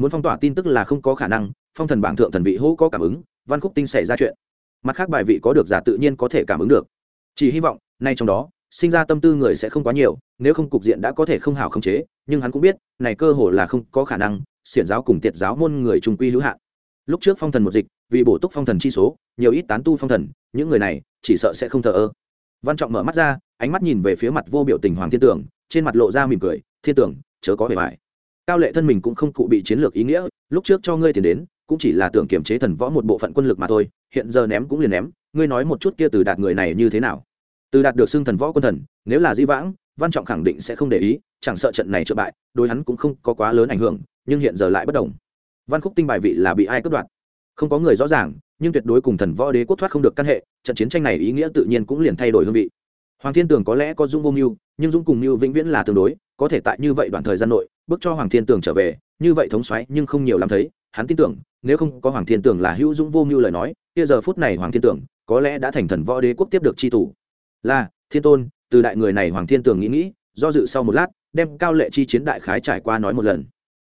muốn phong tỏa tin tức là không có khả năng, phong thần bảng thượng thần vị hô có cảm ứng, văn khúc tinh xảy ra chuyện. Mặt khác bài vị có được giả tự nhiên có thể cảm ứng được. Chỉ hy vọng, nay trong đó, sinh ra tâm tư người sẽ không quá nhiều, nếu không cục diện đã có thể không hào khống chế, nhưng hắn cũng biết, này cơ hồ là không có khả năng, xiển giáo cùng tiệt giáo môn người trung quy hữu hạn. Lúc trước phong thần một dịch, vì bổ túc phong thần chi số, nhiều ít tán tu phong thần, những người này, chỉ sợ sẽ không thờ ơ. Văn trọng mở mắt ra, ánh mắt nhìn về phía mặt vô biểu tình hoàng thiên tưởng, trên mặt lộ ra mỉm cười, thiên tưởng, chớ có vẻ vải cao lệ thân mình cũng không cụ bị chiến lược ý nghĩa, lúc trước cho ngươi tiền đến, cũng chỉ là tưởng kiểm chế thần võ một bộ phận quân lực mà thôi, hiện giờ ném cũng liền ném, ngươi nói một chút kia từ đạt người này như thế nào? Từ đạt được xưng thần võ quân thần, nếu là di vãng, văn trọng khẳng định sẽ không để ý, chẳng sợ trận này trợ bại, đối hắn cũng không có quá lớn ảnh hưởng, nhưng hiện giờ lại bất đồng. Văn khúc tinh bài vị là bị ai cướp đoạt? Không có người rõ ràng, nhưng tuyệt đối cùng thần võ đế quốc thoát không được căn hệ, trận chiến tranh này ý nghĩa tự nhiên cũng liền thay đổi hương vị. Hoàng thiên tường có lẽ có dung vô mưu, nhưng dung cùng mưu vĩnh viễn là tương đối, có thể tại như vậy đoạn thời gian nội bước cho hoàng thiên tường trở về, như vậy thống xoáy nhưng không nhiều lắm thấy, hắn tin tưởng, nếu không có hoàng thiên tường là hữu dũng vô mưu lời nói, kia giờ phút này hoàng thiên tường có lẽ đã thành thần võ đế quốc tiếp được chi thủ. Là, thiên tôn, từ đại người này hoàng thiên tường nghĩ nghĩ, do dự sau một lát, đem cao lệ chi chiến đại khái trải qua nói một lần.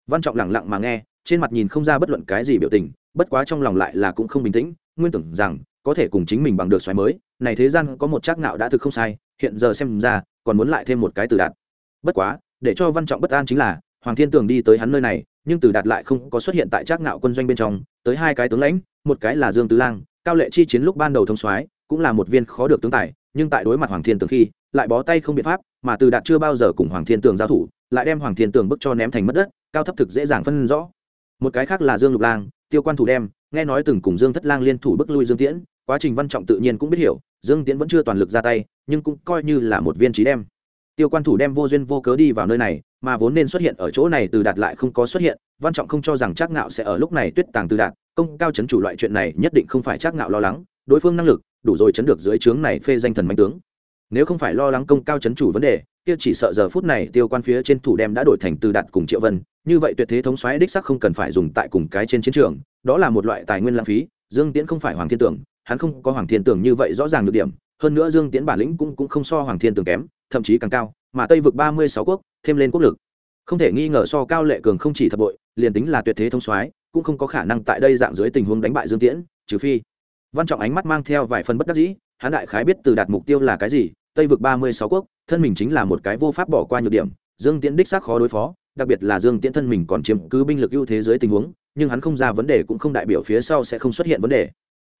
Văn trọng lẳng lặng mà nghe, trên mặt nhìn không ra bất luận cái gì biểu tình, bất quá trong lòng lại là cũng không bình tĩnh, nguyên tưởng rằng, có thể cùng chính mình bằng được xoáy mới, này thế gian có một trác nạo đã thực không sai, hiện giờ xem ra, còn muốn lại thêm một cái từ đạt. Bất quá, để cho văn trọng bất an chính là hoàng thiên tường đi tới hắn nơi này, nhưng từ đạt lại không có xuất hiện tại trác nạo quân doanh bên trong, tới hai cái tướng lãnh, một cái là dương tứ lang, cao lệ chi chiến lúc ban đầu thông soái, cũng là một viên khó được tướng tài, nhưng tại đối mặt hoàng thiên tường khi, lại bó tay không biện pháp, mà từ đạt chưa bao giờ cùng hoàng thiên tường giao thủ, lại đem hoàng thiên tường bức cho ném thành mất đất, cao thấp thực dễ dàng phân rõ. Một cái khác là dương lục lang, tiêu quan thủ đem, nghe nói từng cùng dương thất lang liên thủ bức lui dương tiễn, quá trình văn trọng tự nhiên cũng biết hiểu, dương tiễn vẫn chưa toàn lực ra tay, nhưng cũng coi như là một viên trí đem tiêu quan thủ đem vô duyên vô cớ đi vào nơi này, mà vốn nên xuất hiện ở chỗ này từ đạt lại không có xuất hiện, văn trọng không cho rằng trác ngạo sẽ ở lúc này tuyết tàng từ đạt, công cao chấn chủ loại chuyện này nhất định không phải trác ngạo lo lắng, đối phương năng lực, đủ rồi chấn được dưới trướng này phê danh thần mạnh tướng. Nếu không phải lo lắng công cao chấn chủ vấn đề, kia chỉ sợ giờ phút này tiêu quan phía trên thủ đem đã đổi thành từ đạt cùng triệu vân, như vậy tuyệt thế thống xoáy đích sắc không cần phải dùng tại cùng cái trên chiến trường, đó là một loại tài nguyên lãng phí, dương tiễn không phải hoàng thiên tưởng, hắn không có hoàng thiên tưởng như vậy rõ ràng được điểm, hơn nữa dương tiễn bản lĩnh cũng cũng không so hoàng thiên tưởng kém thậm chí càng cao, mà tây vực ba mươi sáu quốc, thêm lên quốc lực. Không thể nghi ngờ so cao lệ cường không chỉ thập bội, liền tính là tuyệt thế thông soái, cũng không có khả năng tại đây dạng dưới tình huống đánh bại dương tiễn, trừ phi. Văn trọng ánh mắt mang theo vài phần bất đắc dĩ, hắn đại khái biết từ đạt mục tiêu là cái gì, tây vực ba mươi sáu quốc, thân mình chính là một cái vô pháp bỏ qua nhược điểm, dương tiễn đích xác khó đối phó, đặc biệt là dương tiễn thân mình còn chiếm cứ binh lực ưu thế dưới tình huống, nhưng hắn không ra vấn đề cũng không đại biểu phía sau sẽ không xuất hiện vấn đề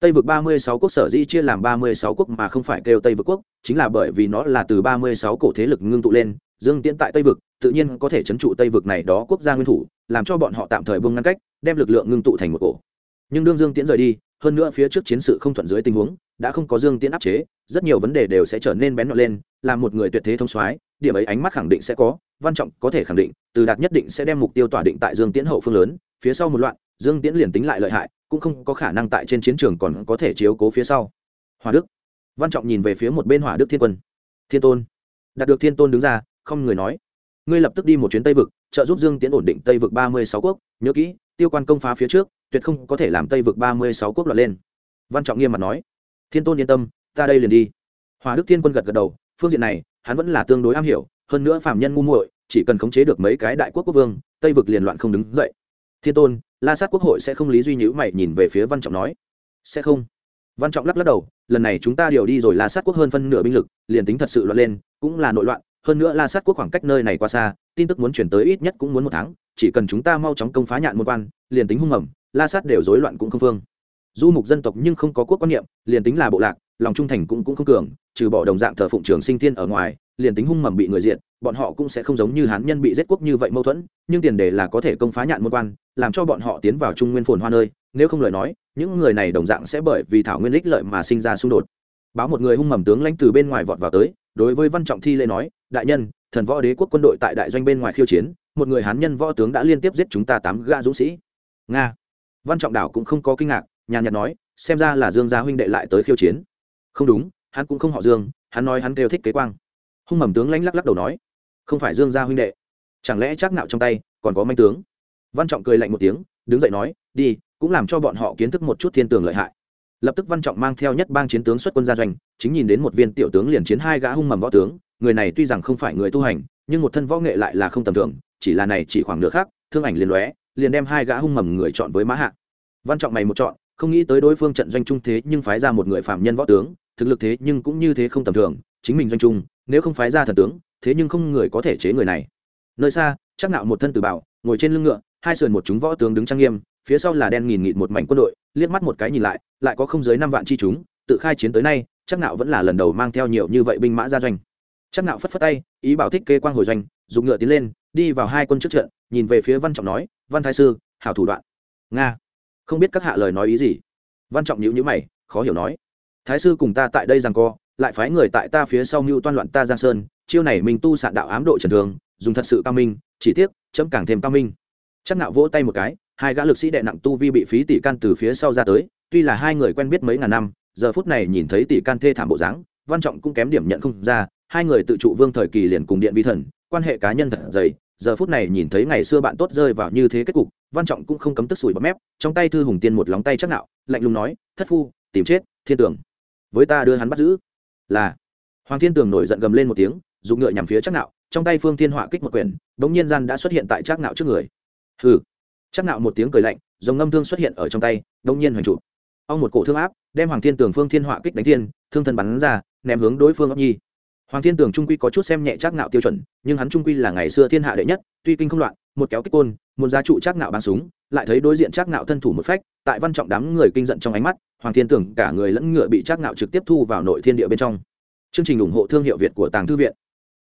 tây vực ba mươi sáu quốc sở dĩ chia làm ba mươi sáu quốc mà không phải kêu tây vực quốc, chính là bởi vì nó là từ ba mươi sáu cổ thế lực ngưng tụ lên, dương tiễn tại tây vực, tự nhiên có thể chấn trụ tây vực này đó quốc gia nguyên thủ, làm cho bọn họ tạm thời buông ngăn cách, đem lực lượng ngưng tụ thành một cổ. Nhưng đương dương tiễn rời đi, hơn nữa phía trước chiến sự không thuận dưới tình huống, đã không có dương tiễn áp chế, rất nhiều vấn đề đều sẽ trở nên bén nhọn lên, làm một người tuyệt thế thông soái, điểm ấy ánh mắt khẳng định sẽ có, văn trọng có thể khẳng định, từ đạt nhất định sẽ đem mục tiêu tỏa định tại dương tiễn hậu phương lớn, phía sau một loạn dương tiễn liền tính lại lợi hại, cũng không có khả năng tại trên chiến trường còn có thể chiếu cố phía sau. Hòa đức. Văn trọng nhìn về phía một bên hỏa đức thiên quân. Thiên tôn. Đạt được thiên tôn đứng ra, không người nói. Ngươi lập tức đi một chuyến tây vực, trợ giúp dương tiễn ổn định tây vực ba mươi sáu quốc. Nhớ kỹ, tiêu quan công phá phía trước, tuyệt không có thể làm tây vực ba mươi sáu quốc lọt lên. Văn trọng nghiêm mặt nói. Thiên tôn yên tâm, ta đây liền đi. Hòa đức thiên quân gật gật đầu, phương diện này, hắn vẫn là tương đối am hiểu, hơn nữa phạm nhân ngu muội, chỉ cần khống chế được mấy cái đại quốc quốc vương, tây vực liền loạn không đứng dậy. Thiên tôn la sát quốc hội sẽ không lý duy nhữ mày nhìn về phía văn trọng nói. Sẽ không. Văn trọng lắc lắc đầu, lần này chúng ta điều đi rồi la sát quốc hơn phân nửa binh lực, liền tính thật sự loạn lên, cũng là nội loạn. Hơn nữa la sát quốc khoảng cách nơi này qua xa, tin tức muốn chuyển tới ít nhất cũng muốn một tháng, chỉ cần chúng ta mau chóng công phá nhạn môn quan, liền tính hung mầm la sát đều rối loạn cũng không phương. Du mục dân tộc nhưng không có quốc quan niệm, liền tính là bộ lạc, lòng trung thành cũng cũng không cường, trừ bỏ đồng dạng thờ phụng trường sinh thiên ở ngoài, liền tính hung mầm bị người diện bọn họ cũng sẽ không giống như hán nhân bị giết quốc như vậy mâu thuẫn, nhưng tiền đề là có thể công phá nhạn môn quan làm cho bọn họ tiến vào trung nguyên phồn hoa nơi. Nếu không lời nói, những người này đồng dạng sẽ bởi vì thảo nguyên ích lợi mà sinh ra xung đột. Báo một người hung mầm tướng lãnh từ bên ngoài vọt vào tới, đối với văn trọng thi lễ nói, đại nhân, thần võ đế quốc quân đội tại đại doanh bên ngoài khiêu chiến, một người hán nhân võ tướng đã liên tiếp giết chúng ta tám gã dũng sĩ. Nga. Văn trọng đảo cũng không có kinh ngạc, nhàn nhạt nói, xem ra là dương gia huynh đệ lại tới khiêu chiến. Không đúng, hắn cũng không họ dương, hắn nói hắn kêu thích kế quang. Hung mầm tướng lãnh lắc lắc đầu nói, không phải dương gia huynh đệ. Chẳng lẽ chắc nạo trong tay còn có manh tướng? Văn trọng cười lạnh một tiếng, đứng dậy nói, đi, cũng làm cho bọn họ kiến thức một chút thiên tường lợi hại. Lập tức văn trọng mang theo nhất bang chiến tướng xuất quân gia doanh, chính nhìn đến một viên tiểu tướng liền chiến hai gã hung mầm võ tướng, người này tuy rằng không phải người tu hành, nhưng một thân võ nghệ lại là không tầm thường, chỉ là này chỉ khoảng nửa khác thương ảnh liền lóe, liền đem hai gã hung mầm người chọn với mã hạ. Văn trọng mày một chọn không nghĩ tới đối phương trận doanh trung thế nhưng phái ra một người phạm nhân võ tướng, thực lực thế nhưng cũng như thế không tầm thường, chính mình doanh trung, nếu không phái ra thần tướng, thế nhưng không người có thể chế người này. Nơi xa, chắc nạo một thân tử bảo ngồi trên lưng ngựa hai sườn một chúng võ tướng đứng trang nghiêm, phía sau là đen nghìn nghịt một mảnh quân đội, liếc mắt một cái nhìn lại lại có không dưới năm vạn chi chúng, tự khai chiến tới nay, chắc nạo vẫn là lần đầu mang theo nhiều như vậy binh mã ra doanh. Chắc nạo phất phất tay, ý bảo thích kê quang hồi doanh dùng ngựa tiến lên, đi vào hai quân trước trận, nhìn về phía văn trọng nói, văn thái sư, hảo thủ đoạn. Nga. Không biết các hạ lời nói ý gì. Văn trọng nhíu nhíu mày, khó hiểu nói, thái sư cùng ta tại đây rằng co, lại phái người tại ta phía sau mưu toan loạn ta giang sơn, chiêu này mình tu sạn đạo ám độ trần thường, dùng thật sự cao minh, chỉ tiếc, chấm càng thêm cao minh chắc nạo vỗ tay một cái, hai gã lực sĩ đệ nặng tu vi bị phí tỷ can từ phía sau ra tới, tuy là hai người quen biết mấy ngàn năm, giờ phút này nhìn thấy tỷ can thê thảm bộ dáng, văn trọng cũng kém điểm nhận không ra, hai người tự trụ vương thời kỳ liền cùng điện vi thần, quan hệ cá nhân thật dày, giờ phút này nhìn thấy ngày xưa bạn tốt rơi vào như thế kết cục, văn trọng cũng không cấm tức sủi bọt mép, trong tay thư hùng tiên một lóng tay chắc nạo lạnh lùng nói, thất phu, tìm chết, thiên tưởng với ta đưa hắn bắt giữ. Là, hoàng thiên tường nổi giận gầm lên một tiếng, dùng ngựa nhằm phía chắc nạo trong tay phương thiên họa kích một quyển Đống nhiên gian đã xuất hiện tại chắc nạo trước người hừ. Chắc nạo một tiếng cười lạnh, dòng ngâm thương xuất hiện ở trong tay bỗng nhiên hoành trụ. Ông một cổ thương áp, đem hoàng thiên tường phương thiên họa kích đánh thiên, thương thân bắn ra, ném hướng đối phương ấp nhi. Hoàng thiên tường trung quy có chút xem nhẹ chắc nạo tiêu chuẩn, nhưng hắn trung quy là ngày xưa thiên hạ đệ nhất, tuy kinh không loạn, một kéo kích côn, một giá trụ chắc nạo bắn súng, lại thấy đối diện chắc nạo thân thủ một phách, tại văn trọng đám người kinh giận trong ánh mắt, hoàng thiên tường cả người lẫn ngựa bị chắc nạo trực tiếp thu vào nội thiên địa bên trong. Chương trình ủng hộ thương hiệu việt của tàng thư viện.